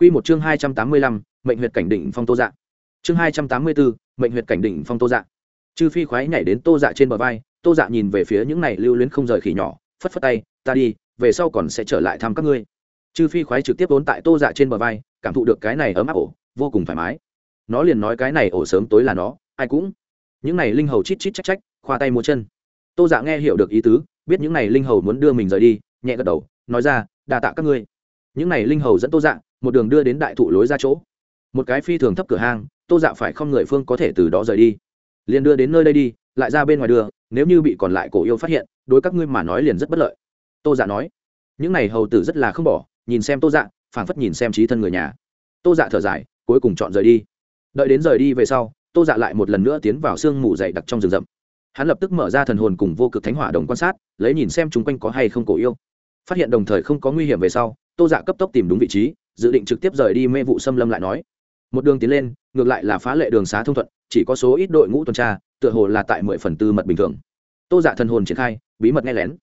Quy một chương hai trăm tám mươi lăm, mệnh huyệt cảnh đỉnh phong Tô Dạ. Chương hai trăm tám mươi 284, mệnh huyệt cảnh đỉnh phong Tô Dạ. Chư Phi khoái nhảy đến Tô Dạ trên bờ vai, Tô Dạ nhìn về phía những này lưu luyến không rời khỉ nhỏ, phất phất tay, "Ta đi, về sau còn sẽ trở lại thăm các ngươi." Chư Phi khoái trực tiếp vốn tại Tô Dạ trên bờ vai, cảm thụ được cái này ấm áp ổ, vô cùng thoải mái. Nó liền nói cái này ổ sớm tối là nó, ai cũng. Những này linh hầu chít chít trách trách, khoa tay múa chân. Tô Dạ nghe hiểu được ý tứ, biết những này linh hầu muốn đưa mình rời đi, nhẹ gật đầu, nói ra, "Đa tạ các ngươi." Những này linh hầu dẫn Tô Dạ, một đường đưa đến đại thụ lối ra chỗ. Một cái phi thường thấp cửa hang, tô dạ phải không người phương có thể từ đó rời đi. Liền đưa đến nơi đây đi, lại ra bên ngoài đường, nếu như bị còn lại cổ yêu phát hiện, đối các ngươi mà nói liền rất bất lợi. Tô dạ nói, những này hầu tử rất là không bỏ, nhìn xem tô dạ phảng phất nhìn xem trí thân người nhà. Tô dạ thở dài, cuối cùng chọn rời đi. Đợi đến rời đi về sau, tô dạ lại một lần nữa tiến vào sương mù dày đặc trong rừng rậm. Hắn lập tức mở ra thần hồn cùng vô cực thánh hỏa đồng quan sát, lấy nhìn xem chung quanh có hay không cổ yêu. Phát hiện đồng thời không có nguy hiểm về sau, tô dạ cấp tốc tìm đúng vị trí dự định trực tiếp rời đi mê vụ xâm lâm lại nói. Một đường tiến lên, ngược lại là phá lệ đường xá thông thuận, chỉ có số ít đội ngũ tuần tra, tựa hồ là tại mười phần tư mật bình thường. Tô dạ thần hồn triển khai, bí mật nghe lén.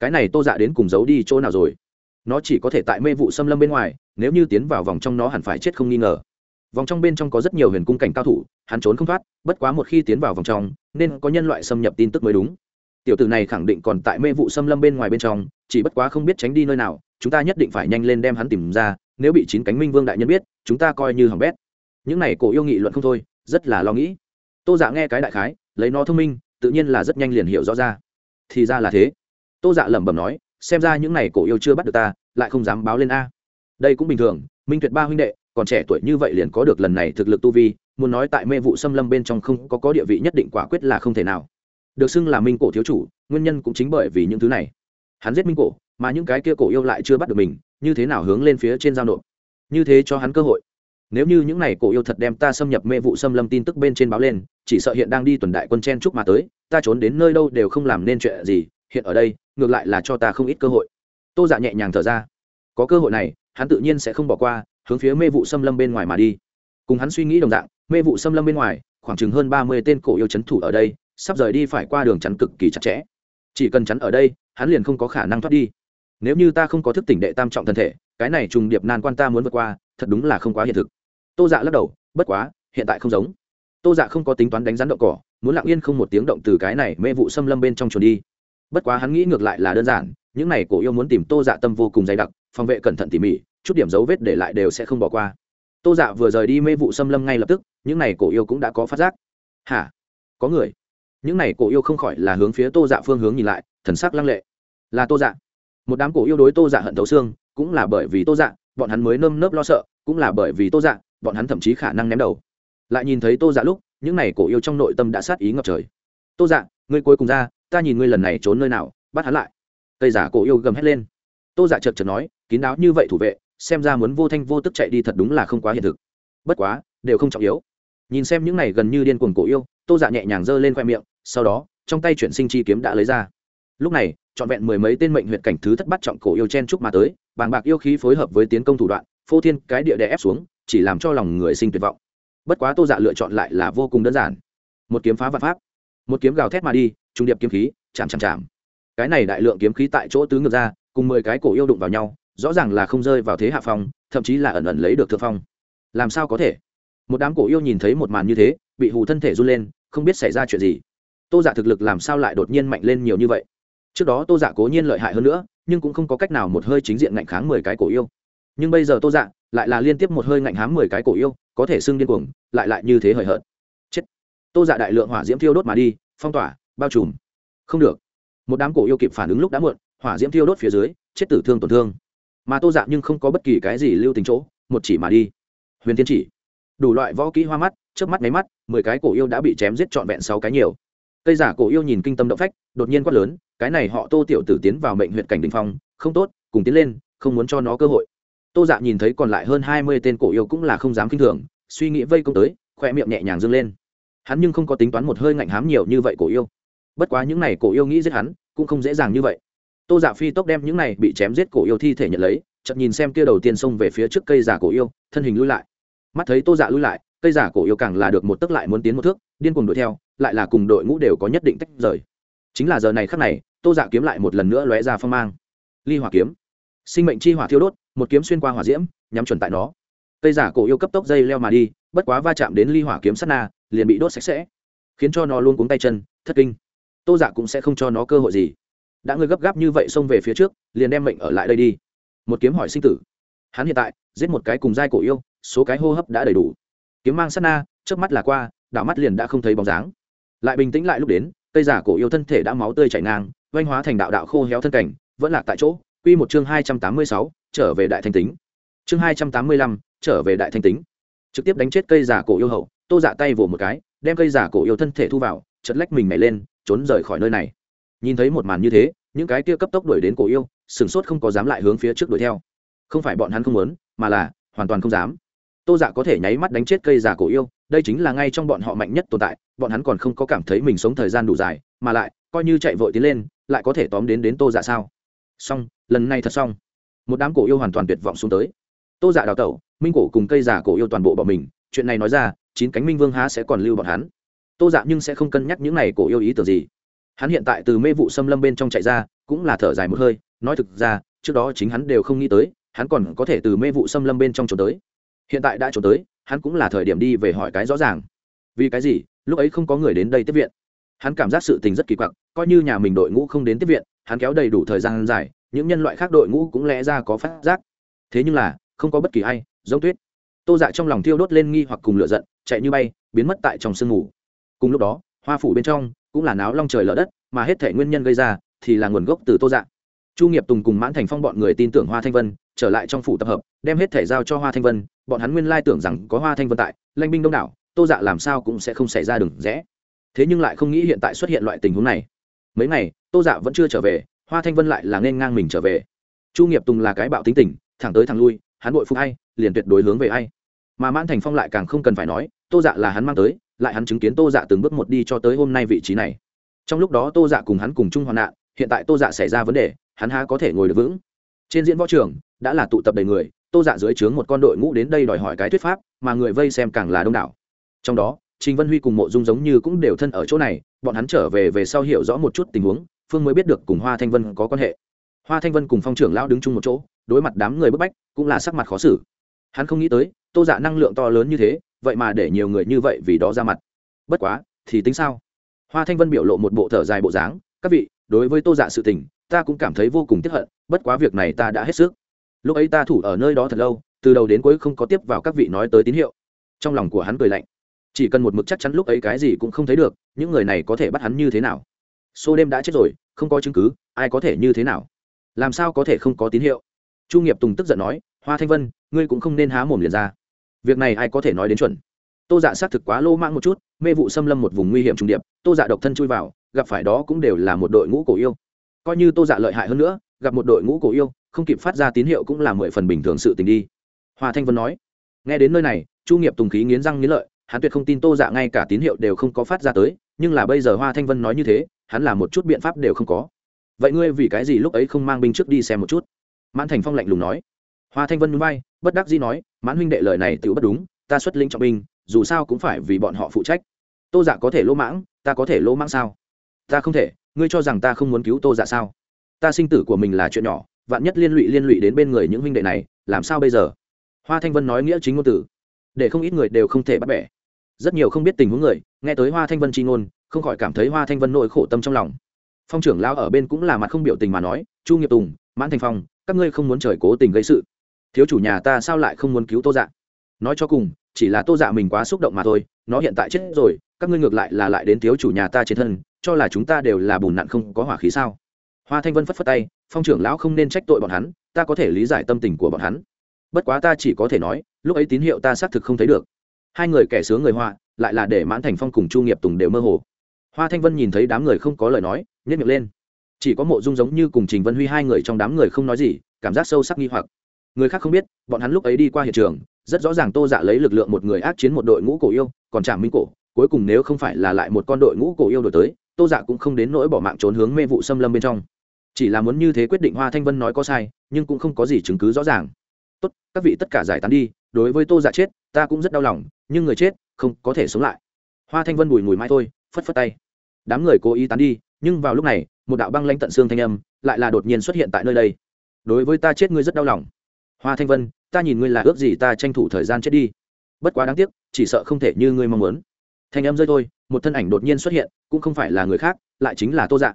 Cái này tô dạ đến cùng giấu đi chỗ nào rồi? Nó chỉ có thể tại mê vụ xâm lâm bên ngoài, nếu như tiến vào vòng trong nó hẳn phải chết không nghi ngờ. Vòng trong bên trong có rất nhiều huyền cung cảnh cao thủ, hắn trốn không thoát, bất quá một khi tiến vào vòng trong, nên có nhân loại xâm nhập tin tức mới đúng. Tiểu tử này khẳng định còn tại mê vụ xâm lâm bên ngoài bên trong, chỉ bất quá không biết tránh đi nơi nào, chúng ta nhất định phải nhanh lên đem hắn tìm ra nếu bị chín cánh minh vương đại nhân biết, chúng ta coi như hỏng bét. Những này cổ yêu nghị luận không thôi, rất là lo nghĩ. Tô dạ nghe cái đại khái, lấy nó thông minh, tự nhiên là rất nhanh liền hiểu rõ ra. Thì ra là thế. Tô dạ lẩm bẩm nói, xem ra những này cổ yêu chưa bắt được ta, lại không dám báo lên a. Đây cũng bình thường, minh tuyệt ba huynh đệ, còn trẻ tuổi như vậy liền có được lần này thực lực tu vi, muốn nói tại mê vụ xâm lâm bên trong không có có địa vị nhất định quả quyết là không thể nào. Được xưng là minh cổ thiếu chủ, nguyên nhân cũng chính bởi vì những thứ này. Hắn giết minh cổ, mà những cái kia cổ yêu lại chưa bắt được mình như thế nào hướng lên phía trên giao nộp? Như thế cho hắn cơ hội. Nếu như những này cổ yêu thật đem ta xâm nhập mê vụ xâm lâm tin tức bên trên báo lên, chỉ sợ hiện đang đi tuần đại quân chen chúc mà tới, ta trốn đến nơi đâu đều không làm nên chuyện gì, hiện ở đây, ngược lại là cho ta không ít cơ hội. Tô dạ nhẹ nhàng thở ra. Có cơ hội này, hắn tự nhiên sẽ không bỏ qua, hướng phía mê vụ xâm lâm bên ngoài mà đi. Cùng hắn suy nghĩ đồng dạng, mê vụ xâm lâm bên ngoài, khoảng chừng hơn ba mươi tên cổ yêu c h ấ n thủ ở đây, sắp rời đi phải qua đường chắn cực kỳ chặt chẽ. Chỉ cần chắn ở đây, hắn liền không có khả năng thoát đi nếu như ta không có thức tỉnh đệ tam trọng thân thể, cái này trùng điệp nan quan ta muốn vượt qua, thật đúng là không quá hiện thực. Tô dạ lắc đầu, bất quá, hiện tại không giống. Tô dạ không có tính toán đánh rắn động cỏ, muốn lặng yên không một tiếng động từ cái này mê vụ xâm lâm bên trong chuồn đi. Bất quá hắn nghĩ ngược lại là đơn giản, những này cổ yêu muốn tìm tô dạ tâm vô cùng dày đặc, phòng vệ cẩn thận tỉ mỉ, chút điểm dấu vết để lại đều sẽ không bỏ qua. Tô dạ vừa rời đi mê vụ xâm lâm ngay lập tức, những này cổ yêu cũng đã có phát giác. Hả? Có người. Những này cổ yêu không khỏi là hướng phía tô dạ phương hướng nhìn lại, thần sắc lăng lệ. Là tô dạ một đám cổ yêu đối tô dạ hận thấu xương, cũng là bởi vì tô dạ bọn hắn mới nơm nớp lo sợ, cũng là bởi vì tô dạ bọn hắn thậm chí khả năng ném đầu. Lại nhìn thấy tô dạ lúc, những n à y cổ yêu trong nội tâm đã sát ý ngập trời. Tô dạ ngươi cuối cùng ra, ta nhìn ngươi lần này trốn nơi nào, bắt hắn lại. Cây giả cổ yêu gầm hét lên. Tô dạ chật chật nói, kín đáo như vậy thủ vệ, xem ra muốn vô thanh vô tức chạy đi thật đúng là không quá hiện thực. Bất quá, đều không trọng yếu. Nhìn xem những này gần như điên cuồng cổ yêu, tô dạ nhẹ nhàng giơ lên khoe miệng, sau đó, trong tay chuyển sinh chi kiếm đã lấy ra. Lúc này trọn vẹn mười mấy tên mệnh huyệt cảnh thứ thất bắt trọng cổ yêu chen trúc mà tới, bàng bạc yêu khí phối hợp với tiến công thủ đoạn, phô thiên cái địa đè ép xuống, chỉ làm cho lòng người sinh tuyệt vọng. Bất quá tô dạ lựa chọn lại là vô cùng đơn giản. Một kiếm phá vạn pháp, một kiếm gào thét mà đi, trung điệp kiếm khí, chạm chạm chạm. Cái này đại lượng kiếm khí tại chỗ tứ ngược ra, cùng mười cái cổ yêu đụng vào nhau, rõ ràng là không rơi vào thế hạ phong, thậm chí là ẩn ẩn lấy được thượng phong. Làm sao có thể? Một đám cổ yêu nhìn thấy một màn như thế, bị hù thân thể run lên, không biết xảy ra chuyện gì. Tô giả thực lực làm sao lại đột nhiên mạnh lên nhiều như vậy? Trước đó tô dạ cố nhiên lợi hại hơn nữa, nhưng cũng không có cách nào một hơi chính diện ngạnh kháng mười cái cổ yêu. Nhưng bây giờ tô dạ lại là liên tiếp một hơi ngạnh hám mười cái cổ yêu, có thể xưng điên cuồng, lại lại như thế hời hợt. Chết. Tô dạ đại lượng hỏa diễm thiêu đốt mà đi, phong tỏa, bao trùm. Không được. Một đám cổ yêu kịp phản ứng lúc đã muộn, hỏa diễm thiêu đốt phía dưới, chết tử thương tổn thương. Mà tô dạ nhưng không có bất kỳ cái gì lưu tình chỗ, một chỉ mà đi. Huyền thiên chỉ. Đủ loại võ kỹ hoa mắt trước mắt máy mắt, mười cái cổ yêu đã bị chém giết trọn vẹn sáu cái nhiều. Cây giả cổ yêu nhìn kinh tâm động phách, đột nhiên quát lớn cái này họ tô tiểu tử tiến vào mệnh huyện cảnh đình phong, không tốt, cùng tiến lên, không muốn cho nó cơ hội. Tô dạ nhìn thấy còn lại hơn hai mươi tên cổ yêu cũng là không dám k i n h thường, suy nghĩ vây công tới, khoe miệng nhẹ nhàng dâng lên. Hắn nhưng không có tính toán một hơi ngạnh hám nhiều như vậy cổ yêu. Bất quá những n à y cổ yêu nghĩ giết hắn, cũng không dễ dàng như vậy. Tô dạ phi tốc đem những này bị chém giết cổ yêu thi thể nhận lấy chậm nhìn xem kia đầu tiên xông về phía trước cây giả cổ yêu, thân hình lui lại. Mắt thấy tô dạ lui lại, cây giả cổ yêu càng là được một tức lại muốn tiến một thước, điên cuồng đuổi theo, lại là cùng đội ngũ đều có nhất định tách rời. Chính là giờ này khắc này tô dạ kiếm lại một lần nữa lóe ra phong mang. Ly hỏa kiếm. Sinh mệnh chi hỏa thiêu đốt, một kiếm xuyên qua hỏa diễm, nhắm chuẩn tại nó. Cây giả cổ yêu cấp tốc dây leo mà đi, bất quá va chạm đến ly hỏa kiếm sắt na, liền bị đốt sạch sẽ, khiến cho nó luôn cuống tay chân, thất kinh. Tô dạ cũng sẽ không cho nó cơ hội gì. Đã ngươi gấp gáp như vậy xông về phía trước, liền đem mệnh ở lại đây đi. Một kiếm hỏi sinh tử. Hắn hiện tại, giết một cái cùng giai cổ yêu, số cái hô hấp đã đầy đủ. Kiếm mang sát na trước mắt là qua, đảo mắt liền đã không thấy bóng dáng. Lại bình tĩnh lại lúc đến, cây giả cổ yêu thân thể đã máu tươi chảy ngang oanh hóa thành đạo đạo khô héo thân cảnh, vẫn lạc tại chỗ. Quy một chương hai trăm tám mươi sáu, trở về đại thanh tính. Chương hai trăm tám mươi lăm, trở về đại thanh tính. Trực tiếp đánh chết cây giả cổ yêu hậu, tô dạ tay vỗ một cái, đem cây giả cổ yêu thân thể thu vào chật lách mình nhảy lên, trốn rời khỏi nơi này. Nhìn thấy một màn như thế, những cái kia cấp tốc đuổi đến cổ yêu sửng sốt không có dám lại hướng phía trước đuổi theo. Không phải bọn hắn không muốn, mà là hoàn toàn không dám. Tô dạ có thể nháy mắt đánh chết cây giả cổ yêu, đây chính là ngay trong bọn họ mạnh nhất tồn tại, bọn hắn còn không có cảm thấy mình sống thời gian đủ dài, mà lại coi như chạy vội tiến lên lại có thể tóm đến đến tô dạ sao? Xong, lần này thật xong. Một đám cổ yêu hoàn toàn tuyệt vọng xuống tới. Tô dạ đào tẩu, minh cổ cùng cây giả cổ yêu toàn bộ bọn mình, chuyện này nói ra, chín cánh minh vương há sẽ còn lưu bọn hắn. Tô dạ nhưng sẽ không cân nhắc những này cổ yêu ý tưởng gì. Hắn hiện tại từ mê vụ xâm lâm bên trong chạy ra, cũng là thở dài một hơi, nói thực ra, trước đó chính hắn đều không nghĩ tới, hắn còn có thể từ mê vụ xâm lâm bên trong trốn tới. Hiện tại đã trốn tới, hắn cũng là thời điểm đi về hỏi cái rõ ràng. Vì cái gì? Lúc ấy không có người đến đây tiếp viện hắn cảm giác sự tình rất kỳ quặc, coi như nhà mình đội ngũ không đến tiếp viện, hắn kéo đầy đủ thời gian dài, những nhân loại khác đội ngũ cũng lẽ ra có phát giác. Thế nhưng là, không có bất kỳ ai, giống tuyết. Tô dạ trong lòng thiêu đốt lên nghi hoặc cùng lửa giận, chạy như bay, biến mất tại trong sương ngủ cùng lúc đó, hoa phủ bên trong cũng là náo long trời lở đất, mà hết thể nguyên nhân gây ra thì là nguồn gốc từ tô dạ. Chu nghiệp tùng cùng mãn thành phong bọn người tin tưởng hoa thanh vân, trở lại trong phủ tập hợp, đem hết thể giao cho hoa thanh vân, bọn hắn nguyên lai tưởng rằng có hoa thanh vân tại, lanh binh đông đảo, tô dạ làm sao cũng sẽ không xảy ra đừng rẽ thế nhưng lại không nghĩ hiện tại xuất hiện loại tình huống này. Mấy ngày, tô dạ vẫn chưa trở về, hoa thanh vân lại là nên ngang mình trở về. Chu nghiệp tùng là cái bạo tính tình, thẳng tới thẳng lui, hắn bội phục hay liền tuyệt đối hướng về ai. Mà mãn thành phong lại càng không cần phải nói, tô dạ là hắn mang tới, lại hắn chứng kiến tô dạ từng bước một đi cho tới hôm nay vị trí này. Trong lúc đó tô dạ cùng hắn cùng chung hoạn nạn, hiện tại tô dạ xảy ra vấn đề, hắn há có thể ngồi được vững. Trên diễn võ trường, đã là tụ tập đầy người, tô dạ dưới trướng một con đội ngũ đến đây đòi hỏi cái thuyết pháp, mà người vây xem càng là đông đảo. Trong đó trình vân huy cùng mộ dung giống như cũng đều thân ở chỗ này, bọn hắn trở về về sau hiểu rõ một chút tình huống, phương mới biết được cùng hoa thanh vân có quan hệ. Hoa thanh vân cùng phong trưởng lão đứng chung một chỗ, đối mặt đám người bức bách, cũng là sắc mặt khó xử. Hắn không nghĩ tới, tô dạ năng lượng to lớn như thế, vậy mà để nhiều người như vậy vì đó ra mặt. Bất quá, thì tính sao? Hoa thanh vân biểu lộ một bộ thở dài bộ dáng, các vị, đối với tô dạ sự tình, ta cũng cảm thấy vô cùng tiếc hận, bất quá việc này ta đã hết sức. Lúc ấy ta thủ ở nơi đó thật lâu, từ đầu đến cuối không có tiếp vào các vị nói tới tín hiệu. Trong lòng của hắn cười lạnh chỉ cần một mực chắc chắn lúc ấy cái gì cũng không thấy được, những người này có thể bắt hắn như thế nào? Xô đêm đã chết rồi, không có chứng cứ, ai có thể như thế nào? Làm sao có thể không có tín hiệu? Chu nghiệp tùng tức giận nói, hoa thanh vân, ngươi cũng không nên há mồm liền ra. Việc này ai có thể nói đến chuẩn? Tô dạ xác thực quá lô mang một chút, mê vụ xâm lâm một vùng nguy hiểm trùng điệp, tô dạ độc thân chui vào, gặp phải đó cũng đều là một đội ngũ cổ yêu. Coi như tô dạ lợi hại hơn nữa, gặp một đội ngũ cổ yêu, không kịp phát ra tín hiệu cũng là mười phần bình thường sự tình đi. Hoa thanh vân nói, nghe đến nơi này, chu nghiệp tùng khí nghiến răng nghiến lợi hắn tuyệt không tin tô dạ ngay cả tín hiệu đều không có phát ra tới nhưng là bây giờ hoa thanh vân nói như thế hắn là một chút biện pháp đều không có. Vậy ngươi vì cái gì lúc ấy không mang binh trước đi xem một chút? Mãn thành phong lạnh lùng nói. Hoa thanh vân núi bay bất đắc dĩ nói mãn huynh đệ lời này tự bất đúng ta xuất lĩnh trọng binh dù sao cũng phải vì bọn họ phụ trách. Tô dạ có thể lỗ mãng ta có thể lỗ mãng sao? Ta không thể ngươi cho rằng ta không muốn cứu tô dạ sao? Ta sinh tử của mình là chuyện nhỏ vạn nhất liên lụy liên lụy đến bên người những huynh đệ này làm sao bây giờ? Hoa thanh vân nói nghĩa chính ngôn tử, để không ít người đều không thể bắt bẻ rất nhiều không biết tình huống người, nghe tới hoa thanh vân chi ngôn, không khỏi cảm thấy hoa thanh vân nỗi khổ tâm trong lòng. Phong trưởng lao ở bên cũng là mặt không biểu tình mà nói, chu nghiệp tùng, mãn thanh phong, các ngươi không muốn trời cố tình gây sự. Thiếu chủ nhà ta sao lại không muốn cứu tô dạ? Nói cho cùng, chỉ là tô dạ mình quá xúc động mà thôi, nó hiện tại chết rồi, các ngươi ngược lại là lại đến thiếu chủ nhà ta trên thân, cho là chúng ta đều là bùn nặn không có hỏa khí sao? Hoa thanh vân phất phất tay, phong trưởng lão không nên trách tội bọn hắn, ta có thể lý giải tâm tình của bọn hắn. Bất quá ta chỉ có thể nói, lúc ấy tín hiệu ta xác thực không thấy được hai người kẻ sướng người họa, lại là để mãn thành phong cùng chu nghiệp tùng đều mơ hồ. Hoa thanh vân nhìn thấy đám người không có lời nói nhét miệng lên. Chỉ có mộ dung giống như cùng trình vân huy hai người trong đám người không nói gì, cảm giác sâu sắc nghi hoặc. Người khác không biết, bọn hắn lúc ấy đi qua hiện trường, rất rõ ràng tô dạ lấy lực lượng một người ác chiến một đội ngũ cổ yêu, còn trả minh cổ, cuối cùng nếu không phải là lại một con đội ngũ cổ yêu đổi tới, tô dạ cũng không đến nỗi bỏ mạng trốn hướng mê vụ xâm lâm bên trong. Chỉ là muốn như thế quyết định hoa thanh vân nói có sai, nhưng cũng không có gì chứng cứ rõ ràng. Tốt, các vị tất cả giải tán đi, đối với tô dạ chết, ta cũng rất đau lòng nhưng người chết không có thể sống lại. Hoa thanh vân bùi mùi mai thôi phất phất tay. Đám người cố ý tán đi nhưng vào lúc này một đạo băng lanh tận xương thanh âm lại là đột nhiên xuất hiện tại nơi đây. Đối với ta chết ngươi rất đau lòng. Hoa thanh vân ta nhìn ngươi là ước gì ta tranh thủ thời gian chết đi. Bất quá đáng tiếc chỉ sợ không thể như ngươi mong muốn. Thanh âm rơi thôi một thân ảnh đột nhiên xuất hiện cũng không phải là người khác lại chính là tô dạ.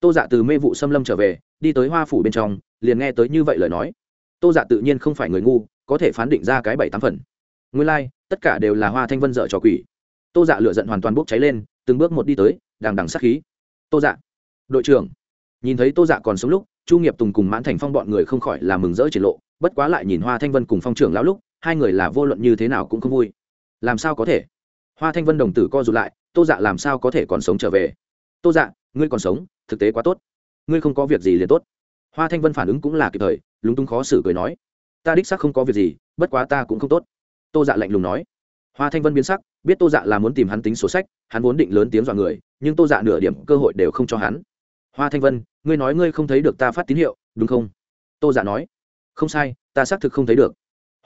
Tô dạ từ mê vụ xâm lâm trở về đi tới hoa phủ bên trong liền nghe tới như vậy lời nói. Tô dạ tự nhiên không phải người ngu có thể phán định ra cái bảy tám phần. Nguyên lai、like, tất cả đều là hoa thanh vân dợ trò quỷ. Tô dạ lựa giận hoàn toàn bốc cháy lên, từng bước một đi tới, đằng đằng sát khí. Tô dạ đội trưởng. Nhìn thấy tô dạ còn sống lúc, chu nghiệp tùng cùng mãn thành phong bọn người không khỏi là mừng rỡ triển lộ, bất quá lại nhìn hoa thanh vân cùng phong trưởng lão lúc, hai người là vô luận như thế nào cũng không vui. Làm sao có thể? Hoa thanh vân đồng tử co r ụ t lại, tô dạ làm sao có thể còn sống trở về? Tô dạ ngươi còn sống, thực tế quá tốt. Ngươi không có việc gì liền tốt. Hoa thanh vân phản ứng cũng là kịp thời, lúng túng khó xử cười nói. Ta đích xác không có việc gì, bất quá ta cũng không tốt tô dạ lạnh lùng nói. Hoa thanh vân biến sắc, biết tô dạ là muốn tìm hắn tính sổ sách, hắn vốn định lớn tiếng dọa người, nhưng tô dạ nửa điểm cơ hội đều không cho hắn. Hoa thanh vân, ngươi nói ngươi không thấy được ta phát tín hiệu, đúng không? Tô dạ nói. Không sai, ta xác thực không thấy được.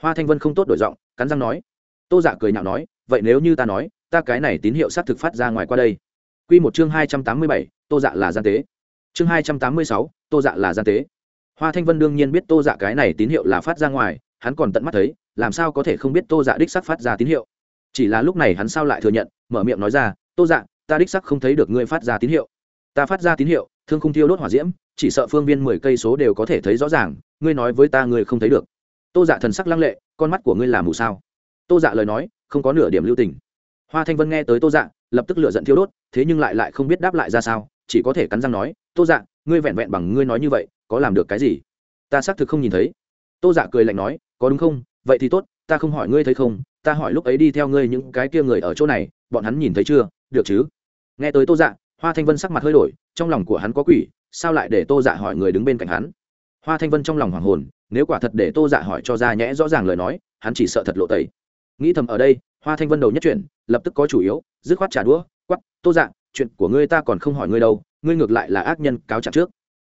Hoa thanh vân không tốt đổi giọng, cắn răng nói. Tô dạ cười nhạo nói, vậy nếu như ta nói, ta cái này tín hiệu xác thực phát ra ngoài qua đây. Q một chương hai trăm tám mươi bảy, tô dạ là gian tế. Chương hai trăm tám mươi sáu, tô dạ là gian tế. Hoa thanh vân đương nhiên biết tô dạ cái này tín hiệu là phát ra ngoài, hắn còn tận mắt thấy làm sao có thể không biết tô dạ đích sắc phát ra tín hiệu? Chỉ là lúc này hắn sao lại thừa nhận, mở miệng nói ra, tô dạ ta đích sắc không thấy được ngươi phát ra tín hiệu. Ta phát ra tín hiệu, thương không thiêu đốt hỏa diễm, chỉ sợ phương viên mười cây số đều có thể thấy rõ ràng, ngươi nói với ta ngươi không thấy được. Tô dạ thần sắc lăng lệ, con mắt của ngươi là mù sao? Tô dạ lời nói, không có nửa điểm lưu tình. Hoa thanh vân nghe tới tô dạ lập tức lựa giận thiêu đốt, thế nhưng lại lại không biết đáp lại ra sao, chỉ có thể cắn răng nói, tô dạ ngươi vẹn vẹn bằng ngươi nói như vậy, có làm được cái gì? Ta xác thực không nhìn thấy. Tô dạ cười lạnh nói, có đúng không? Vậy thì tốt, ta không hỏi ngươi thấy không, ta hỏi lúc ấy đi theo ngươi những cái kia người ở chỗ này, bọn hắn nhìn thấy chưa, được chứ? Nghe tới tô dạ hoa thanh vân sắc mặt hơi đổi, trong lòng của hắn có quỷ, sao lại để tô dạ hỏi người đứng bên cạnh hắn? Hoa thanh vân trong lòng hoàng hồn, nếu quả thật để tô dạ hỏi cho ra nhẽ rõ ràng lời nói, hắn chỉ sợ thật lộ tẩy. Nghĩ thầm ở đây, hoa thanh vân đầu nhất chuyển, lập tức có chủ yếu, dứt khoát trả đũa quắp tô dạ chuyện của ngươi ta còn không hỏi ngươi đâu, ngươi ngược lại là ác nhân, cáo trạng trước.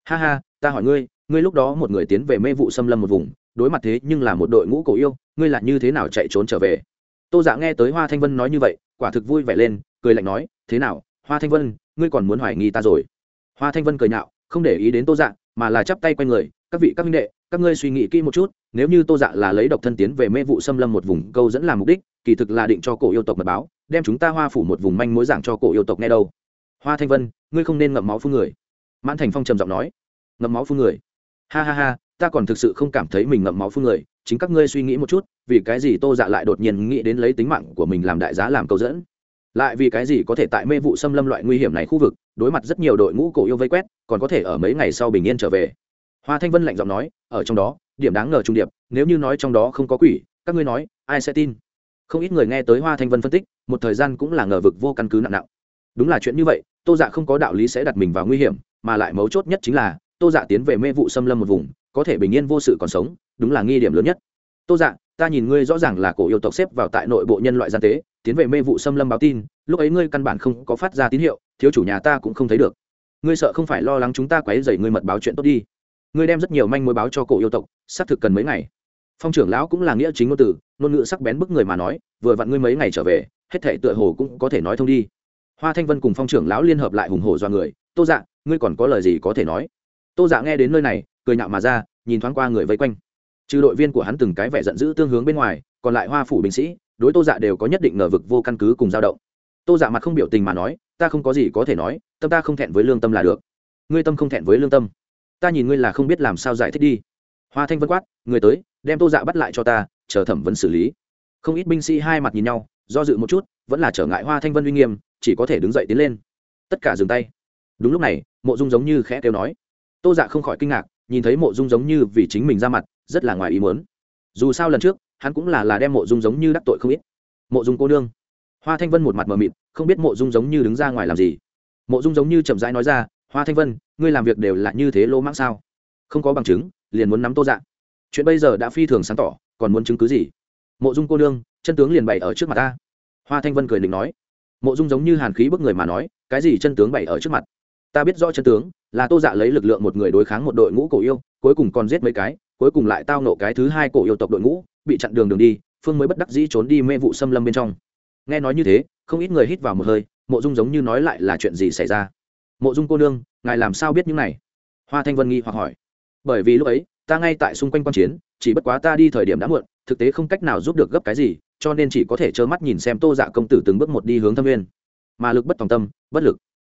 Ha ha, ta hỏi ngươi ngươi lúc đó một người tiến về mê vụ xâm lâm một vùng đối mặt thế nhưng là một đội ngũ cổ yêu, ngươi là như thế nào chạy trốn trở về? Tô dạ nghe tới hoa thanh vân nói như vậy, quả thực vui vẻ lên, cười lạnh nói, thế nào, hoa thanh vân, ngươi còn muốn hoài nghi ta rồi? Hoa thanh vân cười nhạo, không để ý đến tô dạ mà là chắp tay q u a n người, các vị, các minh đệ, các ngươi suy nghĩ kỹ một chút, nếu như tô dạ là lấy độc thân tiến về mê vụ xâm lâm một vùng câu dẫn làm mục đích, kỳ thực là định cho cổ yêu tộc mật báo, đem chúng ta hoa phủ một vùng manh mối giảng cho cổ yêu tộc nghe đâu. Hoa thanh vân, ngươi không nên ngậm máu phương người. Mãn thành phong trầm giọng nói, ngậm máu phương người. Ha ha ha ta còn thực sự không cảm thấy mình ngậm máu phương người, chính các ngươi suy nghĩ một chút, vì cái gì tô dạ lại đột nhiên nghĩ đến lấy tính mạng của mình làm đại giá làm câu dẫn? Lại vì cái gì có thể tại mê vụ xâm lâm loại nguy hiểm này khu vực, đối mặt rất nhiều đội ngũ cổ yêu vây quét, còn có thể ở mấy ngày sau bình yên trở về? Hoa thanh vân lạnh giọng nói, ở trong đó, điểm đáng ngờ trung điệp, nếu như nói trong đó không có quỷ, các ngươi nói, ai sẽ tin? Không ít người nghe tới hoa thanh vân phân tích, một thời gian cũng là ngờ vực vô căn cứ nặng nặng. Đúng là chuyện như vậy, tô dạ không có đạo lý sẽ đặt mình vào nguy hiểm, mà lại mấu chốt nhất chính là, tô dạ tiến về mê vụ xâm lâm một vùng có thể bình yên vô sự còn sống, đúng là nghi điểm lớn nhất. Tô dạ ta nhìn ngươi rõ ràng là cổ yêu tộc xếp vào tại nội bộ nhân loại gian tế, tiến về mê vụ xâm lâm báo tin, lúc ấy ngươi căn bản không có phát ra tín hiệu, thiếu chủ nhà ta cũng không thấy được. Ngươi sợ không phải lo lắng chúng ta quấy dày ngươi mật báo chuyện tốt đi. Ngươi đem rất nhiều manh mối báo cho cổ yêu tộc, xác thực cần mấy ngày. Phong trưởng lão cũng là nghĩa chính ngôn từ, ngôn ngữ sắc bén bức người mà nói, vừa vặn ngươi mấy ngày trở về, hết thể tựa hồ cũng có thể nói thông đi. Hoa thanh vân cùng phong trưởng lão liên hợp lại hùng hổ do người, tô dạ ngươi còn có lời gì có thể nói? Tô dạ nghe đến nơi này, cười nhạo mà ra, nhìn thoáng qua người vây quanh. Trừ đội viên của hắn từng cái vẻ giận dữ tương hướng bên ngoài, còn lại hoa phủ binh sĩ, đối tô dạ đều có nhất định ngờ vực vô căn cứ cùng dao động. Tô dạ mặt không biểu tình mà nói, ta không có gì có thể nói, tâm ta không thẹn với lương tâm là được. Ngươi tâm không thẹn với lương tâm. Ta nhìn ngươi là không biết làm sao giải thích đi. Hoa thanh vân quát, người tới, đem tô dạ bắt lại cho ta, chờ thẩm vấn xử lý. Không ít binh sĩ hai mặt nhìn nhau, do dự một chút, vẫn là trở ngại hoa thanh vân uy nghiêm, chỉ có thể đứng dậy tiến lên. Tất cả dừng tay. Đúng lúc này, mộ dung giống như khẽ kêu nói tô dạ không khỏi kinh ngạc, nhìn thấy mộ dung giống như vì chính mình ra mặt, rất là ngoài ý muốn. Dù sao lần trước, hắn cũng là là đem mộ dung giống như đắc tội không ít. Mộ dung cô nương. Hoa thanh vân một mặt mờ mịt, không biết mộ dung giống như đứng ra ngoài làm gì. Mộ dung giống như chậm rãi nói ra, hoa thanh vân, ngươi làm việc đều là như thế lỗ mãng sao? Không có bằng chứng, liền muốn nắm tô dạ. Chuyện bây giờ đã phi thường sáng tỏ, còn muốn chứng cứ gì? Mộ dung cô nương, chân tướng liền bày ở trước mặt ta. Hoa thanh vân cười định nói. Mộ dung giống như hàn khí bức người mà nói, cái gì chân tướng bày ở trước mặt? Ta biết rõ chân tướng, là tô dạ lấy lực lượng một người đối kháng một đội ngũ cổ yêu, cuối cùng còn giết mấy cái, cuối cùng lại tao nộ cái thứ hai cổ yêu tộc đội ngũ, bị chặn đường đường đi, phương mới bất đắc dĩ trốn đi mê vụ xâm lâm bên trong. Nghe nói như thế, không ít người hít vào một hơi, mộ dung giống như nói lại là chuyện gì xảy ra? Mộ dung cô nương, ngài làm sao biết những này? Hoa thanh vân nghi hoặc hỏi. Bởi vì lúc ấy, ta ngay tại xung quanh quan chiến, chỉ bất quá ta đi thời điểm đã muộn, thực tế không cách nào giúp được gấp cái gì, cho nên chỉ có thể trơ mắt nhìn xem tô dạ công tử từng bước một đi hướng thâm nguyên. Mà lực bất tòng tâm, bất lực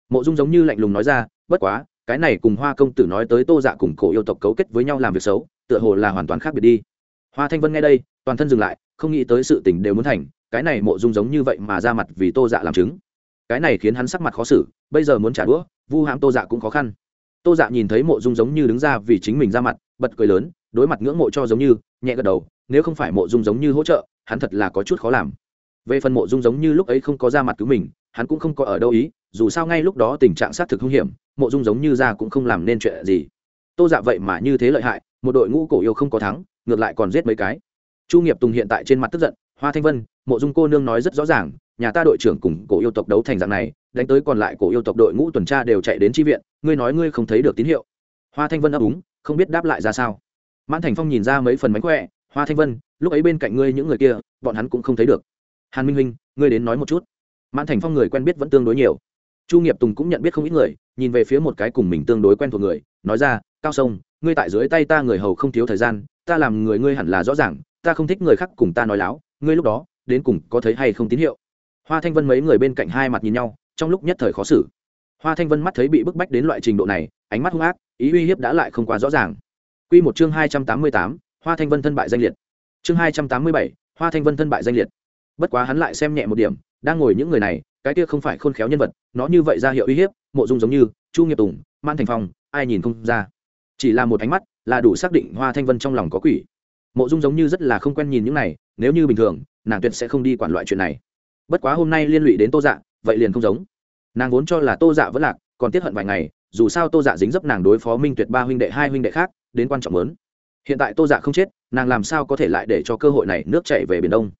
mộ dung giống như lạnh lùng nói ra, bất quá, cái này cùng hoa công tử nói tới tô dạ cùng cổ yêu tộc cấu kết với nhau làm việc xấu, tựa hồ là hoàn toàn khác biệt đi. Hoa thanh vân nghe đây, toàn thân dừng lại, không nghĩ tới sự tình đều muốn thành, cái này mộ dung giống như vậy mà ra mặt vì tô dạ làm chứng. Cái này khiến hắn sắc mặt khó xử, bây giờ muốn trả đũa, vu hãm tô dạ cũng khó khăn. Tô dạ nhìn thấy mộ dung giống như đứng ra vì chính mình ra mặt, bật cười lớn, đối mặt ngưỡng mộ cho giống như, nhẹ gật đầu, nếu không phải mộ dung giống như hỗ trợ, hắn thật là có chút khó làm. Về phần mộ dung giống như lúc ấy không có ra mặt cứu mình, hắn cũng không có ở đâu ý dù sao ngay lúc đó tình trạng xác thực hung hiểm, mộ dung giống như ra cũng không làm nên chuyện gì. Tô dạ vậy mà như thế lợi hại, một đội ngũ cổ yêu không có thắng, ngược lại còn giết mấy cái. Chu nghiệp tùng hiện tại trên mặt tức giận, hoa thanh vân, mộ dung cô nương nói rất rõ ràng, nhà ta đội trưởng cùng cổ yêu tộc đấu thành dạng này, đánh tới còn lại cổ yêu tộc đội ngũ tuần tra đều chạy đến tri viện, ngươi nói ngươi không thấy được tín hiệu. Hoa thanh vân ấp úng không biết đáp lại ra sao. Mãn thành phong nhìn ra mấy phần mánh khỏe, hoa thanh vân, lúc ấy bên cạnh ngươi những người kia, bọn hắn cũng không thấy được. Hàn minh huynh, ngươi đến nói một chút. Mãn thành phong người quen biết vẫn tương đối nhiều chu nghiệp tùng cũng nhận biết không ít người, nhìn về phía một cái cùng mình tương đối quen thuộc người, nói ra, cao sông, ngươi tại dưới tay ta người hầu không thiếu thời gian, ta làm người ngươi hẳn là rõ ràng, ta không thích người khác cùng ta nói láo, ngươi lúc đó, đến cùng có thấy hay không tín hiệu? Hoa thanh vân mấy người bên cạnh hai mặt nhìn nhau, trong lúc nhất thời khó xử. Hoa thanh vân mắt thấy bị bức bách đến loại trình độ này, ánh mắt hung ác, ý uy hiếp đã lại không quá rõ ràng. Q một chương hai trăm tám mươi tám, hoa thanh vân thân bại danh liệt. Chương hai trăm tám mươi bảy, hoa thanh vân thân bại danh liệt. Bất quá hắn lại xem nhẹ một điểm, đang ngồi những người này cái kia không phải khôn khéo nhân vật, nó như vậy ra hiệu uy hiếp, mộ dung giống như, chu nghiệp tùng, man thành phong, ai nhìn không ra. Chỉ là một ánh mắt, là đủ xác định hoa thanh vân trong lòng có quỷ. Mộ dung giống như rất là không quen nhìn những này, nếu như bình thường, nàng tuyệt sẽ không đi quản loại chuyện này. Bất quá hôm nay liên lụy đến tô dạ vậy liền không giống. Nàng vốn cho là tô dạ vẫn lạc, còn tiếp hận vài ngày, dù sao tô dạ dính dấp nàng đối phó minh tuyệt ba huynh đệ, hai huynh đệ khác, đến quan trọng lớn. Hiện tại tô dạ không chết, nàng làm sao có thể lại để cho cơ hội này nước chạy về biển đông?